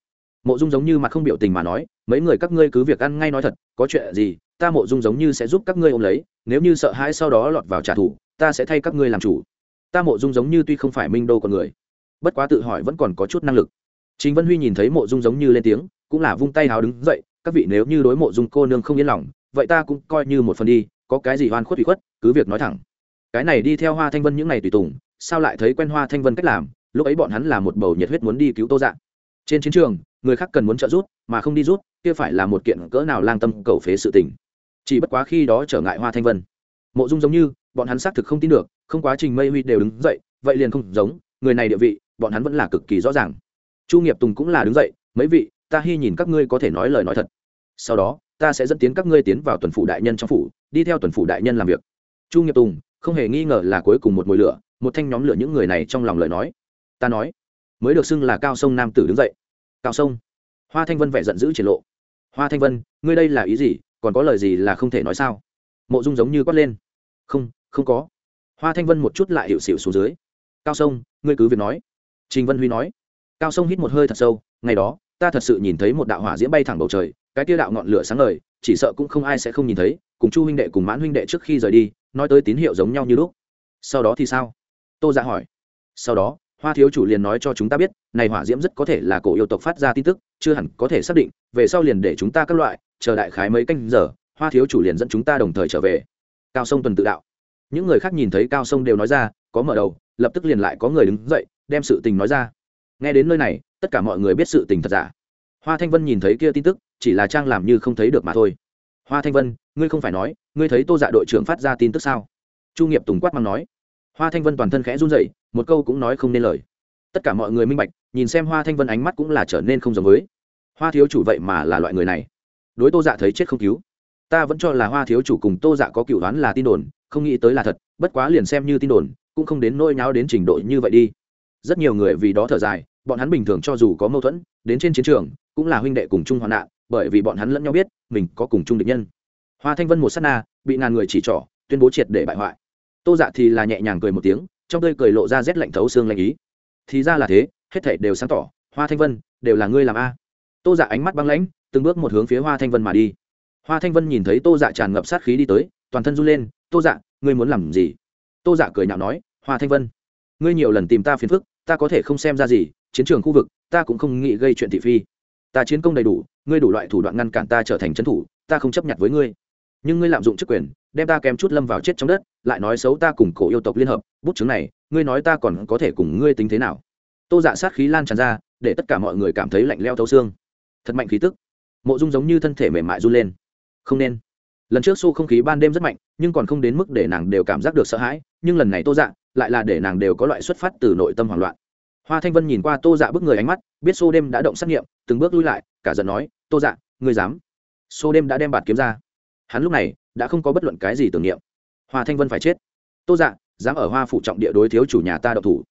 Mộ dung giống như mặt không biểu tình mà nói, mấy người các ngươi cứ việc ăn ngay nói thật, có chuyện gì, ta mộ dung giống như sẽ giúp các ngươi ôm lấy, nếu như sợ hãi sau đó lọt vào trả thù, ta sẽ thay các ngươi làm chủ. Ta mộ dung giống như tuy không phải minh đô con người, bất quá tự hỏi vẫn còn có chút năng lực. Chính vân huy nhìn thấy mộ dung giống như lên tiếng, cũng là vung tay hào đứng dậy, các vị nếu như đối mộ dung cô nương không yên lòng, vậy ta cũng coi như một phần đi, có cái gì hoan khuất bị khuất, cứ việc nói thẳng. Cái này đi theo hoa thanh vân những ngày tùy tùng, sao lại thấy quen hoa thanh vân cách làm, lúc ấy bọn hắn là một bầu nhiệt huyết muốn đi cứu tô dạng trên chiến trường, người khác cần muốn trợ giúp, mà không đi rút kia phải là một kiện cỡ nào lang tâm cầu phế sự tình. Chỉ bất quá khi đó trở ngại hoa thanh vân. Mộ dung giống như, bọn hắn xác thực không tin được, không quá trình mây huy đều đứng dậy, vậy liền không giống, người này địa vị, bọn hắn vẫn là cực kỳ rõ ràng. Chu nghiệp tùng cũng là đứng dậy, mấy vị, ta hy nhìn các ngươi có thể nói lời nói thật. Sau đó, ta sẽ dẫn tiến các ngươi tiến vào tuần phủ đại nhân trong phủ, đi theo tuần phủ đại nhân làm việc. Chu nghiệp tùng, không hề nghi ngờ là cuối cùng một mùi lửa, một thanh nhóm lửa những người này trong lòng lời nói. Ta nói mới được xưng là cao sông nam tử đứng dậy. Cao sông? Hoa thanh vân vẻ giận dữ triển lộ. Hoa thanh vân, ngươi đây là ý gì? Còn có lời gì là không thể nói sao? Mộ dung giống như quát lên. Không không có. Hoa thanh vân một chút lại hiệu xịu xuống dưới. Cao sông, ngươi cứ việc nói. Trình vân huy nói. Cao sông hít một hơi thật sâu. Ngày đó, ta thật sự nhìn thấy một đạo hỏa diễm bay thẳng bầu trời. Cái tia đạo ngọn lửa sáng ngời, chỉ sợ cũng không ai sẽ không nhìn thấy. Cùng chu huynh đệ, cùng mãn huynh đệ trước khi rời đi, nói tới tín hiệu giống nhau như lúc. Sau đó thì sao? Tô dạ hỏi. Sau đó hoa thiếu chủ liền nói cho chúng ta biết, này hỏa diễm rất có thể là cổ yêu tộc phát ra tin tức, chưa hẳn có thể xác định, về sau liền để chúng ta các loại, chờ đại khái mấy canh giờ, hoa thiếu chủ liền dẫn chúng ta đồng thời trở về. Cao sông tuần tự đạo. Những người khác nhìn thấy cao sông đều nói ra, có mở đầu, lập tức liền lại có người đứng dậy, đem sự tình nói ra. Nghe đến nơi này, tất cả mọi người biết sự tình thật giả. Hoa thanh vân nhìn thấy kia tin tức, chỉ là trang làm như không thấy được mà thôi. Hoa thanh vân, ngươi không phải nói, ngươi thấy tô dạ đội trưởng phát ra tin tức sao? Chu nghiệp tùng quát mắng nói. Hoa thanh vân toàn thân khẽ run rẩy một câu cũng nói không nên lời. Tất cả mọi người minh bạch, nhìn xem hoa thanh vân ánh mắt cũng là trở nên không giống với. Hoa thiếu chủ vậy mà là loại người này. Đối tô dạ thấy chết không cứu. Ta vẫn cho là hoa thiếu chủ cùng tô dạ có cựu đoán là tin đồn, không nghĩ tới là thật, bất quá liền xem như tin đồn, cũng không đến nôi nháo đến trình độ như vậy đi. Rất nhiều người vì đó thở dài, bọn hắn bình thường cho dù có mâu thuẫn, đến trên chiến trường, cũng là huynh đệ cùng chung hoạn nạn, bởi vì bọn hắn lẫn nhau biết, mình có cùng chung địch nhân. Hoa thanh vân một s á t na, bị ngàn người chỉ trỏ, tuyên bố triệt để bại hoại. Tô dạ thì là nhẹ nhàng cười một tiếng trong tươi cười lộ ra rét lạnh thấu xương lạnh ý. Thì ra là thế, hết thảy đều sáng tỏ, hoa thanh vân, đều là ngươi làm a. Tô dạ ánh mắt băng lãnh, từng bước một hướng phía hoa thanh vân mà đi. Hoa thanh vân nhìn thấy tô dạ tràn ngập sát khí đi tới, toàn thân run lên, tô dạ ngươi muốn làm gì? Tô dạ cười nhạo nói, hoa thanh vân, ngươi nhiều lần tìm ta phiền phức, ta có thể không xem ra gì, chiến trường khu vực, ta cũng không nghĩ gây chuyện thị phi. Ta chiến công đầy đủ, ngươi đủ loại thủ đoạn ngăn cản ta trở thành trấn thủ, ta không chấp nhận với ngươi nhưng ngươi lạm dụng chức quyền, đem ta kém chút lâm vào chết trong đất, lại nói xấu ta cùng cổ yêu tộc liên hợp, bút chứng này, ngươi nói ta còn có thể cùng ngươi tính thế nào? Tô dạ sát khí lan tràn ra, để tất cả mọi người cảm thấy lạnh leo thấu xương. Thật mạnh khí tức. Mộ dung giống như thân thể mềm mại run lên. Không nên. Lần trước xô không khí ban đêm rất mạnh, nhưng còn không đến mức để nàng đều cảm giác được sợ hãi, nhưng lần này tô dạ lại là để nàng đều có loại xuất phát từ nội tâm hoảng loạn. Hoa thanh vân nhìn qua tô dạ bước người ánh mắt, biết xô đêm đã động xác nghiệm, từng bước lui lại, cả giận nói, tô dạ ngươi dám? Xô đêm đã đem bạt kiếm ra hắn lúc này đã không có bất luận cái gì tưởng niệm. Hoa thanh vân phải chết. Tô dạ dám ở hoa phụ trọng địa đối thiếu chủ nhà ta độc thủ.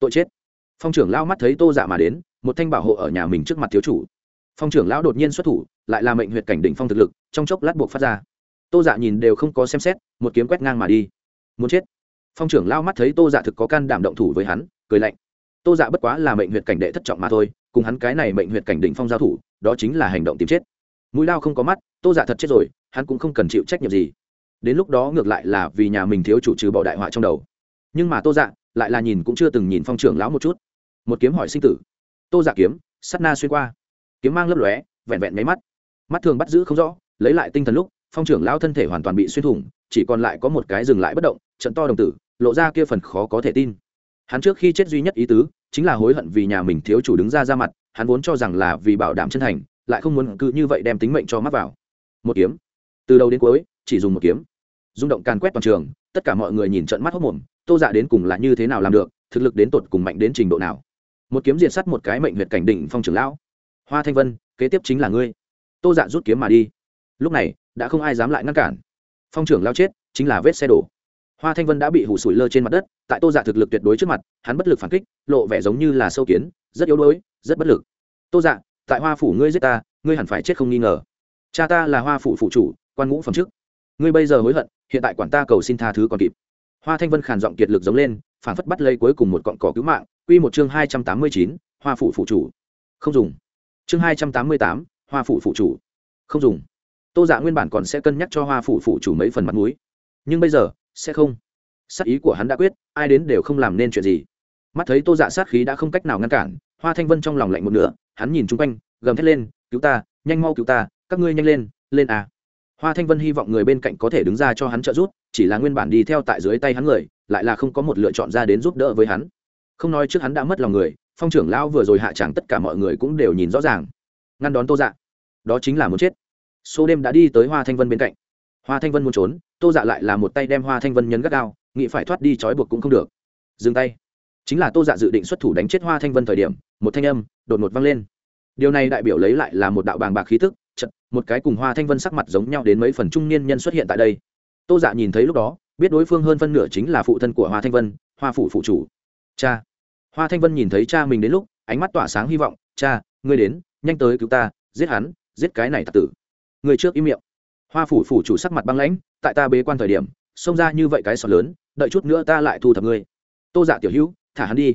Tội chết. Phong trưởng lao mắt thấy tô dạ mà đến, một thanh bảo hộ ở nhà mình trước mặt thiếu chủ. Phong trưởng lão đột nhiên xuất thủ, lại là mệnh huyệt cảnh đỉnh phong thực lực, trong chốc lát buộc phát ra. Tô dạ nhìn đều không có xem xét, một kiếm quét ngang mà đi. Muốn chết. Phong trưởng lao mắt thấy tô dạ thực có can đảm động thủ với hắn, cười lạnh. Tô dạ bất quá là mệnh huyệt cảnh đệ thất trọng mà thôi, cùng hắn cái này mệnh huyệt cảnh đỉnh phong giao thủ, đó chính là hành động tìm chết. Mũi lao không có mắt, tô dạ thật chết rồi hắn cũng không cần chịu trách nhiệm gì. Đến lúc đó ngược lại là vì nhà mình thiếu chủ trừ bỏ đại họa trong đầu. Nhưng mà tô dạ lại là nhìn cũng chưa từng nhìn phong trưởng lão một chút. Một kiếm hỏi sinh tử. Tô dạ kiếm, sắt na xuyên qua. Kiếm mang lấp lóe, vẹn vẹn máy mắt. Mắt thường bắt giữ không rõ, lấy lại tinh thần lúc, phong trưởng lão thân thể hoàn toàn bị xuyên thủng, chỉ còn lại có một cái dừng lại bất động, trận to đồng tử, lộ ra kia phần khó có thể tin. Hắn trước khi chết duy nhất ý tứ, chính là hối hận vì nhà mình thiếu chủ đứng ra ra mặt, hắn vốn cho rằng là vì bảo đảm chân thành, lại không muốn cứ như vậy đem tính mệnh cho mắc vào. Một kiếm từ đầu đến cuối, chỉ dùng một kiếm. Rung động càn quét toàn trường, tất cả mọi người nhìn trận mắt hốc mồm, tô dạ đến cùng là như thế nào làm được, thực lực đến tột cùng mạnh đến trình độ nào? Một kiếm diệt sắt một cái mệnh huyệt cảnh đỉnh phong trưởng lão. Hoa thanh vân, kế tiếp chính là ngươi. Tô dạ rút kiếm mà đi. Lúc này, đã không ai dám lại ngăn cản. Phong trưởng lao chết, chính là vết xe đổ. Hoa thanh vân đã bị hủ sủi lơ trên mặt đất, tại tô dạ thực lực tuyệt đối trước mặt, hắn bất lực phản kích, lộ vẻ giống như là sâu kiến, rất yếu đuối, rất bất lực. Tô dạ tại hoa phủ ngươi giết ta, ngươi hẳn phải chết không nghi ngờ. Cha ta là hoa phủ phụ chủ quan ngũ phẩm chức ngươi bây giờ hối hận, hiện tại quản ta cầu xin tha thứ còn kịp. Hoa thanh vân khàn giọng kiệt lực giống lên, phản phất bắt lấy cuối cùng một cọn cỏ cứu mạng. Quy một chương hai trăm tám mươi chín, hoa phủ phụ chủ. Không dùng. Chương hai trăm tám mươi tám, hoa phủ phụ chủ. Không dùng. Tô dạ nguyên bản còn sẽ cân nhắc cho hoa phủ phụ chủ mấy phần mặt m ũ i nhưng bây giờ, sẽ không. Sát ý của hắn đã quyết, ai đến đều không làm nên chuyện gì. Mắt thấy tô dạ sát khí đã không cách nào ngăn cản, hoa thanh vân trong lòng lạnh một nửa, hắn nhìn chung quanh, gầm thét lên, cứu ta, nhanh mau cứu ta, các ngươi nhanh lên lên à hoa thanh vân hy vọng người bên cạnh có thể đứng ra cho hắn trợ giúp, chỉ là nguyên bản đi theo tại dưới tay hắn người, lại là không có một lựa chọn ra đến giúp đỡ với hắn. Không nói trước hắn đã mất lòng người, phong trưởng lão vừa rồi hạ chẳng tất cả mọi người cũng đều nhìn rõ ràng. Ngăn đón tô dạ. Đó chính là muốn chết. Số đêm đã đi tới hoa thanh vân bên cạnh. Hoa thanh vân muốn trốn, tô dạ lại là một tay đem hoa thanh vân nhấn gắt gao, nghĩ phải thoát đi trói buộc cũng không được. Dừng tay. Chính là tô dạ dự định xuất thủ đánh chết hoa thanh vân thời điểm, một thanh âm đột ngột vang lên. Điều này đại biểu lấy lại là một đạo bàng bạc khí tức chật, một cái cùng hoa thanh vân sắc mặt giống nhau đến mấy phần trung niên nhân xuất hiện tại đây. Tô dạ nhìn thấy lúc đó, biết đối phương hơn phân nửa chính là phụ thân của hoa thanh vân, hoa phủ phụ chủ. Cha. Hoa thanh vân nhìn thấy cha mình đến lúc, ánh mắt tỏa sáng hy vọng. Cha, ngươi đến, nhanh tới cứu ta, giết hắn, giết cái này tặc tử. Người trước im miệng. Hoa phủ phủ chủ sắc mặt băng lãnh, tại ta bế quan thời điểm, xông ra như vậy cái sọt lớn, đợi chút nữa ta lại thu thập ngươi. Tô dạ tiểu hữu, thả hắn đi.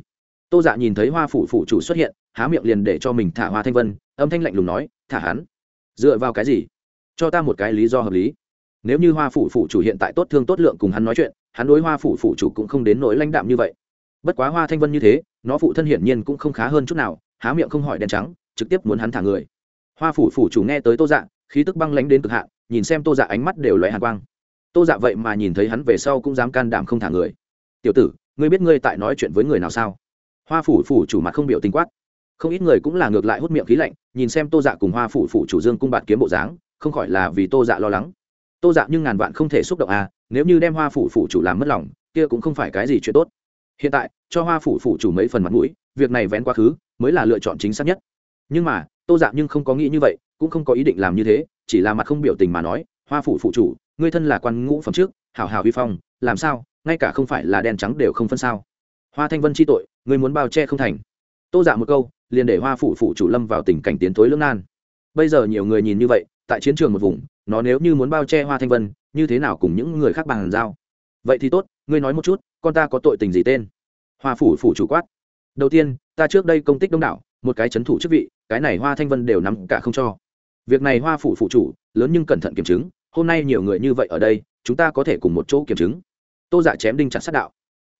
Tô dạ nhìn thấy hoa phủ phủ chủ xuất hiện, há miệng liền để cho mình thả hoa thanh vân, âm thanh lạnh lùng nói, thả hắn dựa vào cái gì? Cho ta một cái lý do hợp lý. Nếu như hoa phủ phủ chủ hiện tại tốt thương tốt lượng cùng hắn nói chuyện, hắn đối hoa phủ phủ chủ cũng không đến nỗi lãnh đạm như vậy. Bất quá hoa thanh vân như thế, nó phụ thân hiển nhiên cũng không khá hơn chút nào, há miệng không hỏi đen trắng, trực tiếp muốn hắn thả người. Hoa phủ phủ chủ nghe tới tô dạ khí tức băng lánh đến cực hạn, nhìn xem tô dạ ánh mắt đều loại hàn quang. Tô dạ vậy mà nhìn thấy hắn về sau cũng dám can đảm không thả người. Tiểu tử, ngươi biết ngươi tại nói chuyện với người nào sao? Hoa phủ phủ chủ mặt không biểu tình quát không ít người cũng là ngược lại hút miệng khí lạnh, nhìn xem tô dạ cùng hoa phủ phủ chủ dương cung bạt kiếm bộ dáng, không khỏi là vì tô dạ lo lắng. Tô dạ nhưng ngàn vạn không thể xúc động à nếu như đem hoa phủ phủ chủ làm mất lòng, kia cũng không phải cái gì chuyện tốt. Hiện tại, cho hoa phủ phủ chủ mấy phần mặt mũi, việc này vén quá khứ, mới là lựa chọn chính xác nhất. Nhưng mà, tô dạ nhưng không có nghĩ như vậy, cũng không có ý định làm như thế, chỉ là mặt không biểu tình mà nói, hoa phủ phụ chủ, ngươi thân là quan ngũ phẩm trước, hảo hảo vi phong, làm sao, ngay cả không phải là đen trắng đều không phân sao. Hoa thanh vân chi tội, ngươi muốn bao che không thành. Tô dạ một câu liền để hoa phủ phụ chủ lâm vào tình cảnh tiến thối lưỡng nan. Bây giờ nhiều người nhìn như vậy, tại chiến trường một vùng, nó nếu như muốn bao che hoa thanh vân, như thế nào cùng những người khác bàn giao? Vậy thì tốt, ngươi nói một chút, con ta có tội tình gì tên? Hoa phủ phủ chủ quát. Đầu tiên, ta trước đây công tích đông đảo, một cái c h ấ n thủ chức vị, cái này hoa thanh vân đều nắm cả không cho. Việc này hoa phủ phụ chủ, lớn nhưng cẩn thận kiểm chứng, hôm nay nhiều người như vậy ở đây, chúng ta có thể cùng một chỗ kiểm chứng. Tô dạ chém đinh chặt sát đạo.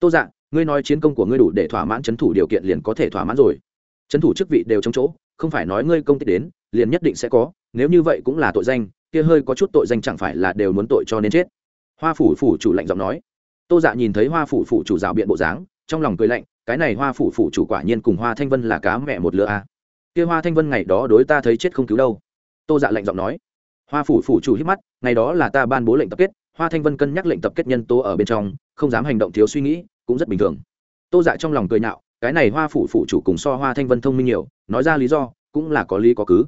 Tô dạ ngươi nói chiến công của ngươi đủ để thỏa mãn c h ấ n thủ điều kiện liền có thể thỏa mãn rồi trấn thủ chức vị đều trong chỗ, không phải nói ngươi công tích đến, liền nhất định sẽ có, nếu như vậy cũng là tội danh, kia hơi có chút tội danh chẳng phải là đều muốn tội cho nên chết. Hoa phủ phủ chủ lạnh giọng nói. Tô dạ nhìn thấy hoa phủ phủ chủ rào biện bộ dáng, trong lòng cười lạnh, cái này hoa phủ phủ chủ quả nhiên cùng hoa thanh vân là cá mẹ một lứa a. À. kia hoa thanh vân ngày đó đối ta thấy chết không cứu đâu. Tô dạ lạnh giọng nói. Hoa phủ phủ chủ hít mắt, ngày đó là ta ban bố lệnh tập kết, hoa thanh vân cân nhắc lệnh tập kết nhân tố ở bên trong, không dám hành động thiếu suy nghĩ, cũng rất bình thường. Tô dạ trong lòng cười nhạo cái này hoa phủ phủ chủ cùng so hoa thanh vân thông minh nhiều, nói ra lý do, cũng là có lý có cứ.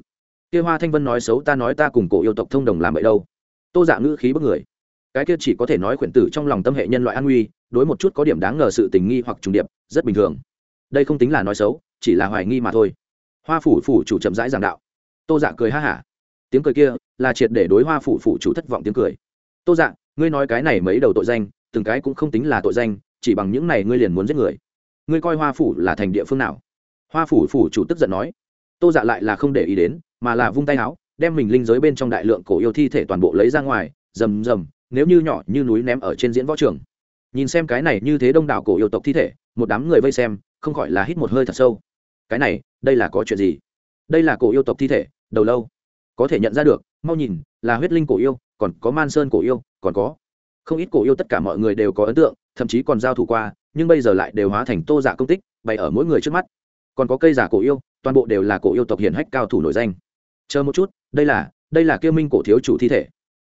Kia hoa thanh vân nói xấu ta nói ta cùng cổ yêu tộc thông đồng làm vậy đâu. Tô dạ ngữ khí bức người. Cái kia chỉ có thể nói khuyển tử trong lòng tâm hệ nhân loại an nguy, đối một chút có điểm đáng ngờ sự tình nghi hoặc trùng điệp, rất bình thường. Đây không tính là nói xấu, chỉ là hoài nghi mà thôi. Hoa phủ phủ chủ chậm rãi giảng đạo. Tô dạ cười ha hả. Tiếng cười kia là triệt để đối hoa phủ phủ chủ thất vọng tiếng cười. Tô dạ ngươi nói cái này mấy đầu tội danh, từng cái cũng không tính là tội danh, chỉ bằng những này ngươi liền muốn giết người ngươi coi hoa phủ là thành địa phương nào? Hoa phủ phủ chủ tức giận nói. Tô dạ lại là không để ý đến, mà là vung tay áo, đem mình linh giới bên trong đại lượng cổ yêu thi thể toàn bộ lấy ra ngoài, rầm rầm, nếu như nhỏ như núi ném ở trên diễn võ trường. Nhìn xem cái này như thế đông đảo cổ yêu tộc thi thể, một đám người vây xem, không khỏi là hít một hơi thật sâu. Cái này, đây là có chuyện gì? Đây là cổ yêu tộc thi thể, đầu lâu. Có thể nhận ra được, mau nhìn, là huyết linh cổ yêu, còn có man sơn cổ yêu, còn có không ít cổ yêu tất cả mọi người đều có ấn tượng, thậm chí còn giao thủ qua, nhưng bây giờ lại đều hóa thành tô giả công tích, bày ở mỗi người trước mắt. Còn có cây giả cổ yêu, toàn bộ đều là cổ yêu tộc hiển hách cao thủ nổi danh. Chờ một chút, đây là đây là kêu minh cổ thiếu chủ thi thể.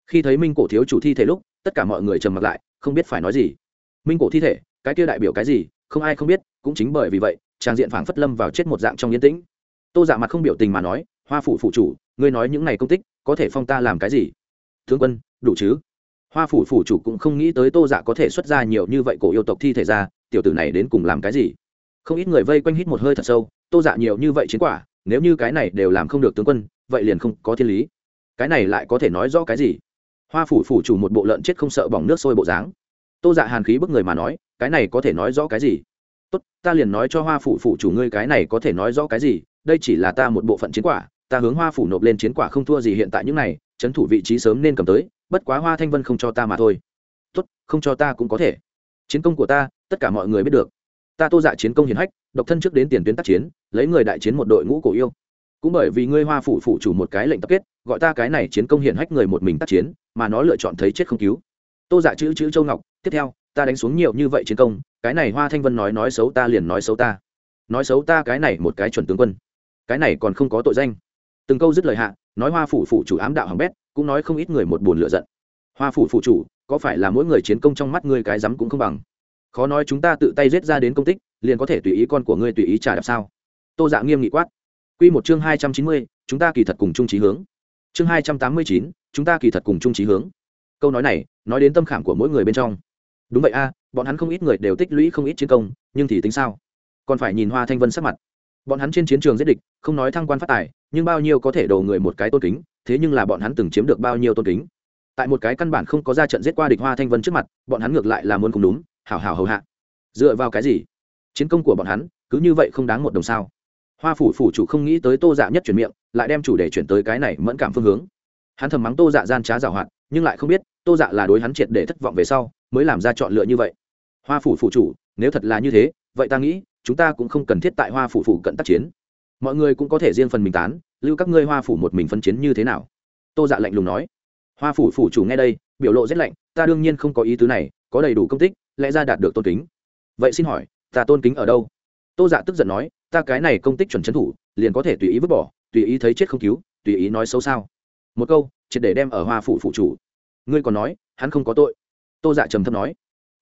Khi thấy minh cổ thiếu chủ thi thể lúc, tất cả mọi người trầm mặc lại, không biết phải nói gì. Minh cổ thi thể, cái kia đại biểu cái gì, không ai không biết, cũng chính bởi vì vậy, trang diện phảng phất lâm vào chết một dạng trong yên tĩnh. Tô dạ mặt không biểu tình mà nói, hoa phủ phụ chủ, ngươi nói những này công tích, có thể phong ta làm cái gì? Thương quân, đủ chứ? Hoa phủ phủ chủ cũng không nghĩ tới tô dạ có thể xuất ra nhiều như vậy cổ yêu tộc thi thể ra, tiểu tử này đến cùng làm cái gì? Không ít người vây quanh hít một hơi thật sâu, tô dạ nhiều như vậy chiến quả, nếu như cái này đều làm không được tướng quân, vậy liền không có thiên lý. Cái này lại có thể nói rõ cái gì? Hoa phủ phủ chủ một bộ lợn chết không sợ bỏng nước sôi bộ dáng. Tô dạ hàn khí bức người mà nói, cái này có thể nói rõ cái gì? Tốt, ta liền nói cho hoa phủ phủ chủ ngươi cái này có thể nói rõ cái gì, đây chỉ là ta một bộ phận chiến quả, ta hướng hoa phủ nộp lên chiến quả không thua gì hiện tại những này trấn thủ vị trí sớm nên cầm tới bất quá hoa thanh vân không cho ta mà thôi. Tốt, không cho ta cũng có thể. Chiến công của ta, tất cả mọi người biết được. Ta tô dạ chiến công hiển hách, độc thân trước đến tiền tuyến tác chiến, lấy người đại chiến một đội ngũ cổ yêu. Cũng bởi vì ngươi hoa phủ phủ chủ một cái lệnh tập kết, gọi ta cái này chiến công hiển hách người một mình tác chiến, mà nó lựa chọn thấy chết không cứu. Tô dạ chữ chữ châu ngọc, tiếp theo, ta đánh xuống nhiều như vậy chiến công, cái này hoa thanh vân nói nói xấu ta liền nói xấu ta. Nói xấu ta cái này một cái chuẩn tướng quân. Cái này còn không có tội danh. Từng câu dứt lời hạ, nói hoa phủ phủ chủ ám đạo hỏng bét cũng nói không ít người một buồn lựa giận. Hoa phủ phủ chủ, có phải là mỗi người chiến công trong mắt ngươi cái rắm cũng không bằng? Khó nói chúng ta tự tay giết ra đến công tích, liền có thể tùy ý con của ngươi tùy ý trả đạp sao? Tô dạ nghiêm nghị quát. Quy một chương hai trăm chín mươi, chúng ta kỳ thật cùng chung trí hướng. Chương hai trăm tám mươi chín, chúng ta kỳ thật cùng chung trí hướng. Câu nói này, nói đến tâm khảm của mỗi người bên trong. Đúng vậy a, bọn hắn không ít người đều tích lũy không ít chiến công, nhưng thì tính sao? Còn phải nhìn hoa thanh vân sắc mặt. Bọn hắn trên chiến trường giết địch, không nói thăng quan phát tài nhưng bao nhiêu có thể đổ người một cái tôn kính, thế nhưng là bọn hắn từng chiếm được bao nhiêu tôn kính. Tại một cái căn bản không có ra trận giết qua địch hoa thanh vân trước mặt, bọn hắn ngược lại là muốn cùng đúng, hảo hảo hầu hạ. Dựa vào cái gì? Chiến công của bọn hắn, cứ như vậy không đáng một đồng sao? Hoa phủ phủ chủ không nghĩ tới tô dạ nhất chuyển miệng, lại đem chủ đề chuyển tới cái này mẫn cảm phương hướng. Hắn thầm mắng tô dạ gian trá giảo hoạt, nhưng lại không biết, tô dạ là đối hắn triệt để thất vọng về sau, mới làm ra chọn lựa như vậy. Hoa phủ phủ chủ, nếu thật là như thế, vậy ta nghĩ, chúng ta cũng không cần thiết tại hoa phủ phủ cận tác chiến mọi người cũng có thể riêng phần mình tán, lưu các ngươi hoa phủ một mình phân chiến như thế nào? Tô dạ lạnh lùng nói. Hoa phủ phủ chủ nghe đây, biểu lộ rất lạnh, ta đương nhiên không có ý tứ này, có đầy đủ công tích, lẽ ra đạt được tôn kính. Vậy xin hỏi, ta tôn kính ở đâu? Tô dạ tức giận nói, ta cái này công tích chuẩn trấn thủ, liền có thể tùy ý vứt bỏ, tùy ý thấy chết không cứu, tùy ý nói xấu sao? Một câu, triệt để đem ở hoa phủ phụ chủ. Ngươi còn nói, hắn không có tội. Tô dạ trầm thấp nói.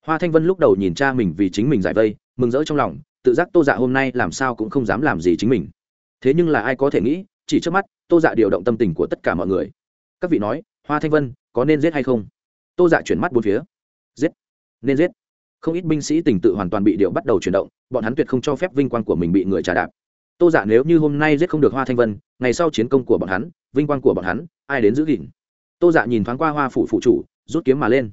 Hoa thanh vân lúc đầu nhìn cha mình vì chính mình giải vây, mừng rỡ trong lòng, tự giác tô dạ hôm nay làm sao cũng không dám làm gì chính mình thế nhưng là ai có thể nghĩ, chỉ trước mắt, tô dạ điều động tâm tình của tất cả mọi người. Các vị nói, hoa thanh vân, có nên giết hay không? Tô dạ chuyển mắt bốn phía. Giết. Nên giết. Không ít binh sĩ tình tự hoàn toàn bị điệu bắt đầu chuyển động, bọn hắn tuyệt không cho phép vinh quang của mình bị người trà đạp. Tô dạ nếu như hôm nay giết không được hoa thanh vân, ngày sau chiến công của bọn hắn, vinh quang của bọn hắn, ai đến giữ gìn? Tô dạ nhìn thoáng qua hoa phủ phụ chủ, rút kiếm mà lên.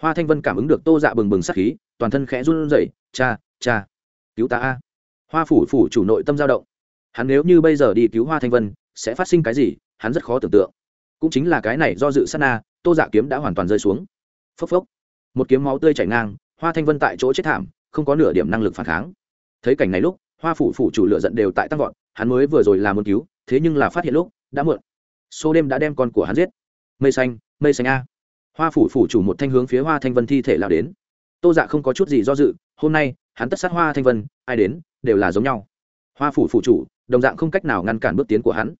Hoa thanh vân cảm ứng được tô dạ bừng bừng sắc khí, toàn thân khẽ run rẩy, cha cha, cứu ta a. Hoa phủ phủ chủ nội tâm dao động hắn nếu như bây giờ đi cứu hoa thanh vân, sẽ phát sinh cái gì, hắn rất khó tưởng tượng. Cũng chính là cái này do dự sát na, tô dạ kiếm đã hoàn toàn rơi xuống. Phốc phốc. Một kiếm máu tươi chảy ngang, hoa thanh vân tại chỗ chết thảm, không có nửa điểm năng lực phản kháng. Thấy cảnh này lúc, hoa phủ phủ chủ lựa giận đều tại tăng vọt, hắn mới vừa rồi làm muốn cứu, thế nhưng là phát hiện lúc, đã muộn. Số đêm đã đem con của hắn giết. Mây xanh mây xanh a. Hoa phủ phủ chủ một thanh hướng phía hoa thanh vân thi thể lao đến. Tô dạ không có chút gì do dự, hôm nay, hắn tất sát hoa thanh vân, ai đến, đều là giống nhau. Hoa phủ phủ chủ đồng dạng không cách nào ngăn cản bước tiến của hắn.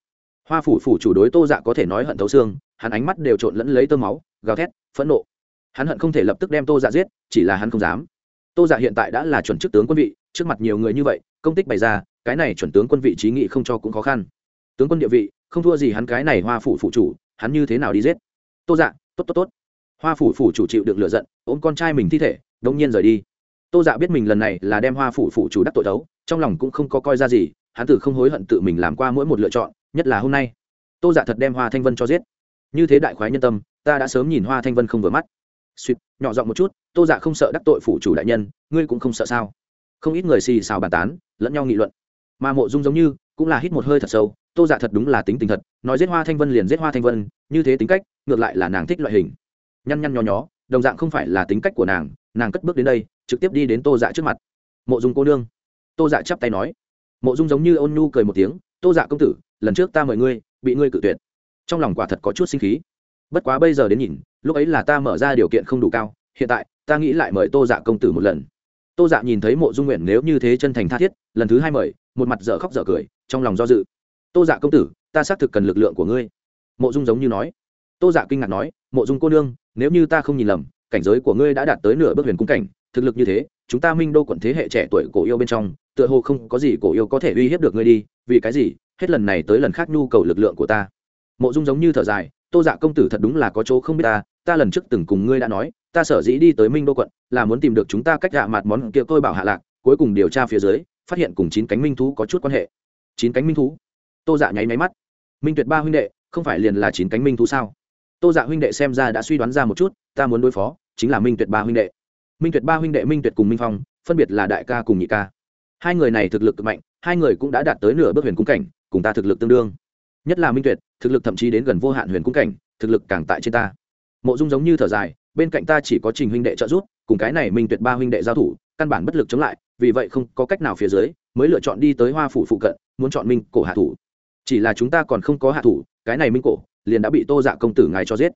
Hoa phủ phủ chủ đối tô dạ có thể nói hận thấu xương, hắn ánh mắt đều trộn lẫn lấy tơ máu, gào thét, phẫn nộ. Hắn hận không thể lập tức đem tô dạ giết, chỉ là hắn không dám. Tô dạ hiện tại đã là chuẩn chức tướng quân vị, trước mặt nhiều người như vậy, công tích bày ra, cái này chuẩn tướng quân vị trí nghị không cho cũng khó khăn. Tướng quân địa vị, không thua gì hắn cái này hoa phủ phủ chủ, hắn như thế nào đi giết? Tô dạ tốt tốt tốt. Hoa phủ phủ chủ chịu được lựa giận, ôm con trai mình thi thể, đống nhiên rời đi. Tô dạ biết mình lần này là đem hoa phủ phủ chủ đắc tội đấu, trong lòng cũng không có coi ra gì hắn tử không hối hận tự mình làm qua mỗi một lựa chọn, nhất là hôm nay. Tô giả thật đem hoa thanh vân cho giết. Như thế đại khoái nhân tâm, ta đã sớm nhìn hoa thanh vân không vừa mắt. Suýt nhỏ giọng một chút, tô giả không sợ đắc tội phủ chủ đại nhân, ngươi cũng không sợ sao? Không ít người xì xào bàn tán, lẫn nhau nghị luận. Mà mộ dung giống như, cũng là hít một hơi thật sâu, tô giả thật đúng là tính tình thật, nói giết hoa thanh vân liền giết hoa thanh vân, như thế tính cách, ngược lại là nàng thích loại hình. Nhăn nhăn nhó nhó, đồng dạng không phải là tính cách của nàng nàng cất bước đến đây, trực tiếp đi đến tô dạ trước mặt. Mộ dung cô nương. Tô dạ chắp tay nói mộ dung giống như ôn nhu cười một tiếng, tô dạ công tử, lần trước ta mời ngươi, bị ngươi cự tuyệt. Trong lòng quả thật có chút sinh khí. Bất quá bây giờ đến nhìn, lúc ấy là ta mở ra điều kiện không đủ cao, hiện tại, ta nghĩ lại mời tô dạ công tử một lần. Tô dạ nhìn thấy mộ dung nguyện nếu như thế chân thành tha thiết, lần thứ hai mời, một mặt dở khóc dở cười, trong lòng do dự. Tô dạ công tử, ta xác thực cần lực lượng của ngươi. Mộ dung giống như nói. Tô dạ kinh ngạc nói, mộ dung cô nương, nếu như ta không nhìn lầm, cảnh giới của ngươi đã đạt tới nửa bước huyền cung cảnh, thực lực như thế, chúng ta minh đô quận thế hệ trẻ tuổi cổ yêu bên trong tựa hồ không có gì cổ yêu có thể uy hiếp được ngươi đi, vì cái gì? Hết lần này tới lần khác nhu cầu lực lượng của ta. Mộ dung giống như thở dài, tô dạ công tử thật đúng là có chỗ không biết ta ta lần trước từng cùng ngươi đã nói, ta sở dĩ đi tới minh đô quận, là muốn tìm được chúng ta cách hạ mặt món kia tôi bảo hạ lạc, cuối cùng điều tra phía dưới, phát hiện cùng chín cánh minh thú có chút quan hệ. Chín cánh minh thú? Tô dạ nháy máy mắt. Minh tuyệt ba huynh đệ, không phải liền là chín cánh minh thú sao? Tô dạ huynh đệ xem ra đã suy đoán ra một chút, ta muốn đối phó, chính là minh tuyệt ba huynh đệ. Minh tuyệt ba huynh đệ minh tuyệt cùng minh phong, phân biệt là đại ca cùng nhị ca hai người này thực lực cực mạnh, hai người cũng đã đạt tới nửa bước huyền cung cảnh, cùng ta thực lực tương đương. Nhất là minh tuyệt, thực lực thậm chí đến gần vô hạn huyền cung cảnh, thực lực càng tại trên ta. Mộ dung giống như thở dài, bên cạnh ta chỉ có trình huynh đệ trợ giúp, cùng cái này minh tuyệt ba huynh đệ giao thủ, căn bản bất lực chống lại, vì vậy không có cách nào phía dưới, mới lựa chọn đi tới hoa phủ phụ cận, muốn chọn minh cổ hạ thủ. Chỉ là chúng ta còn không có hạ thủ, cái này minh cổ liền đã bị tô dạ công tử ngài cho giết.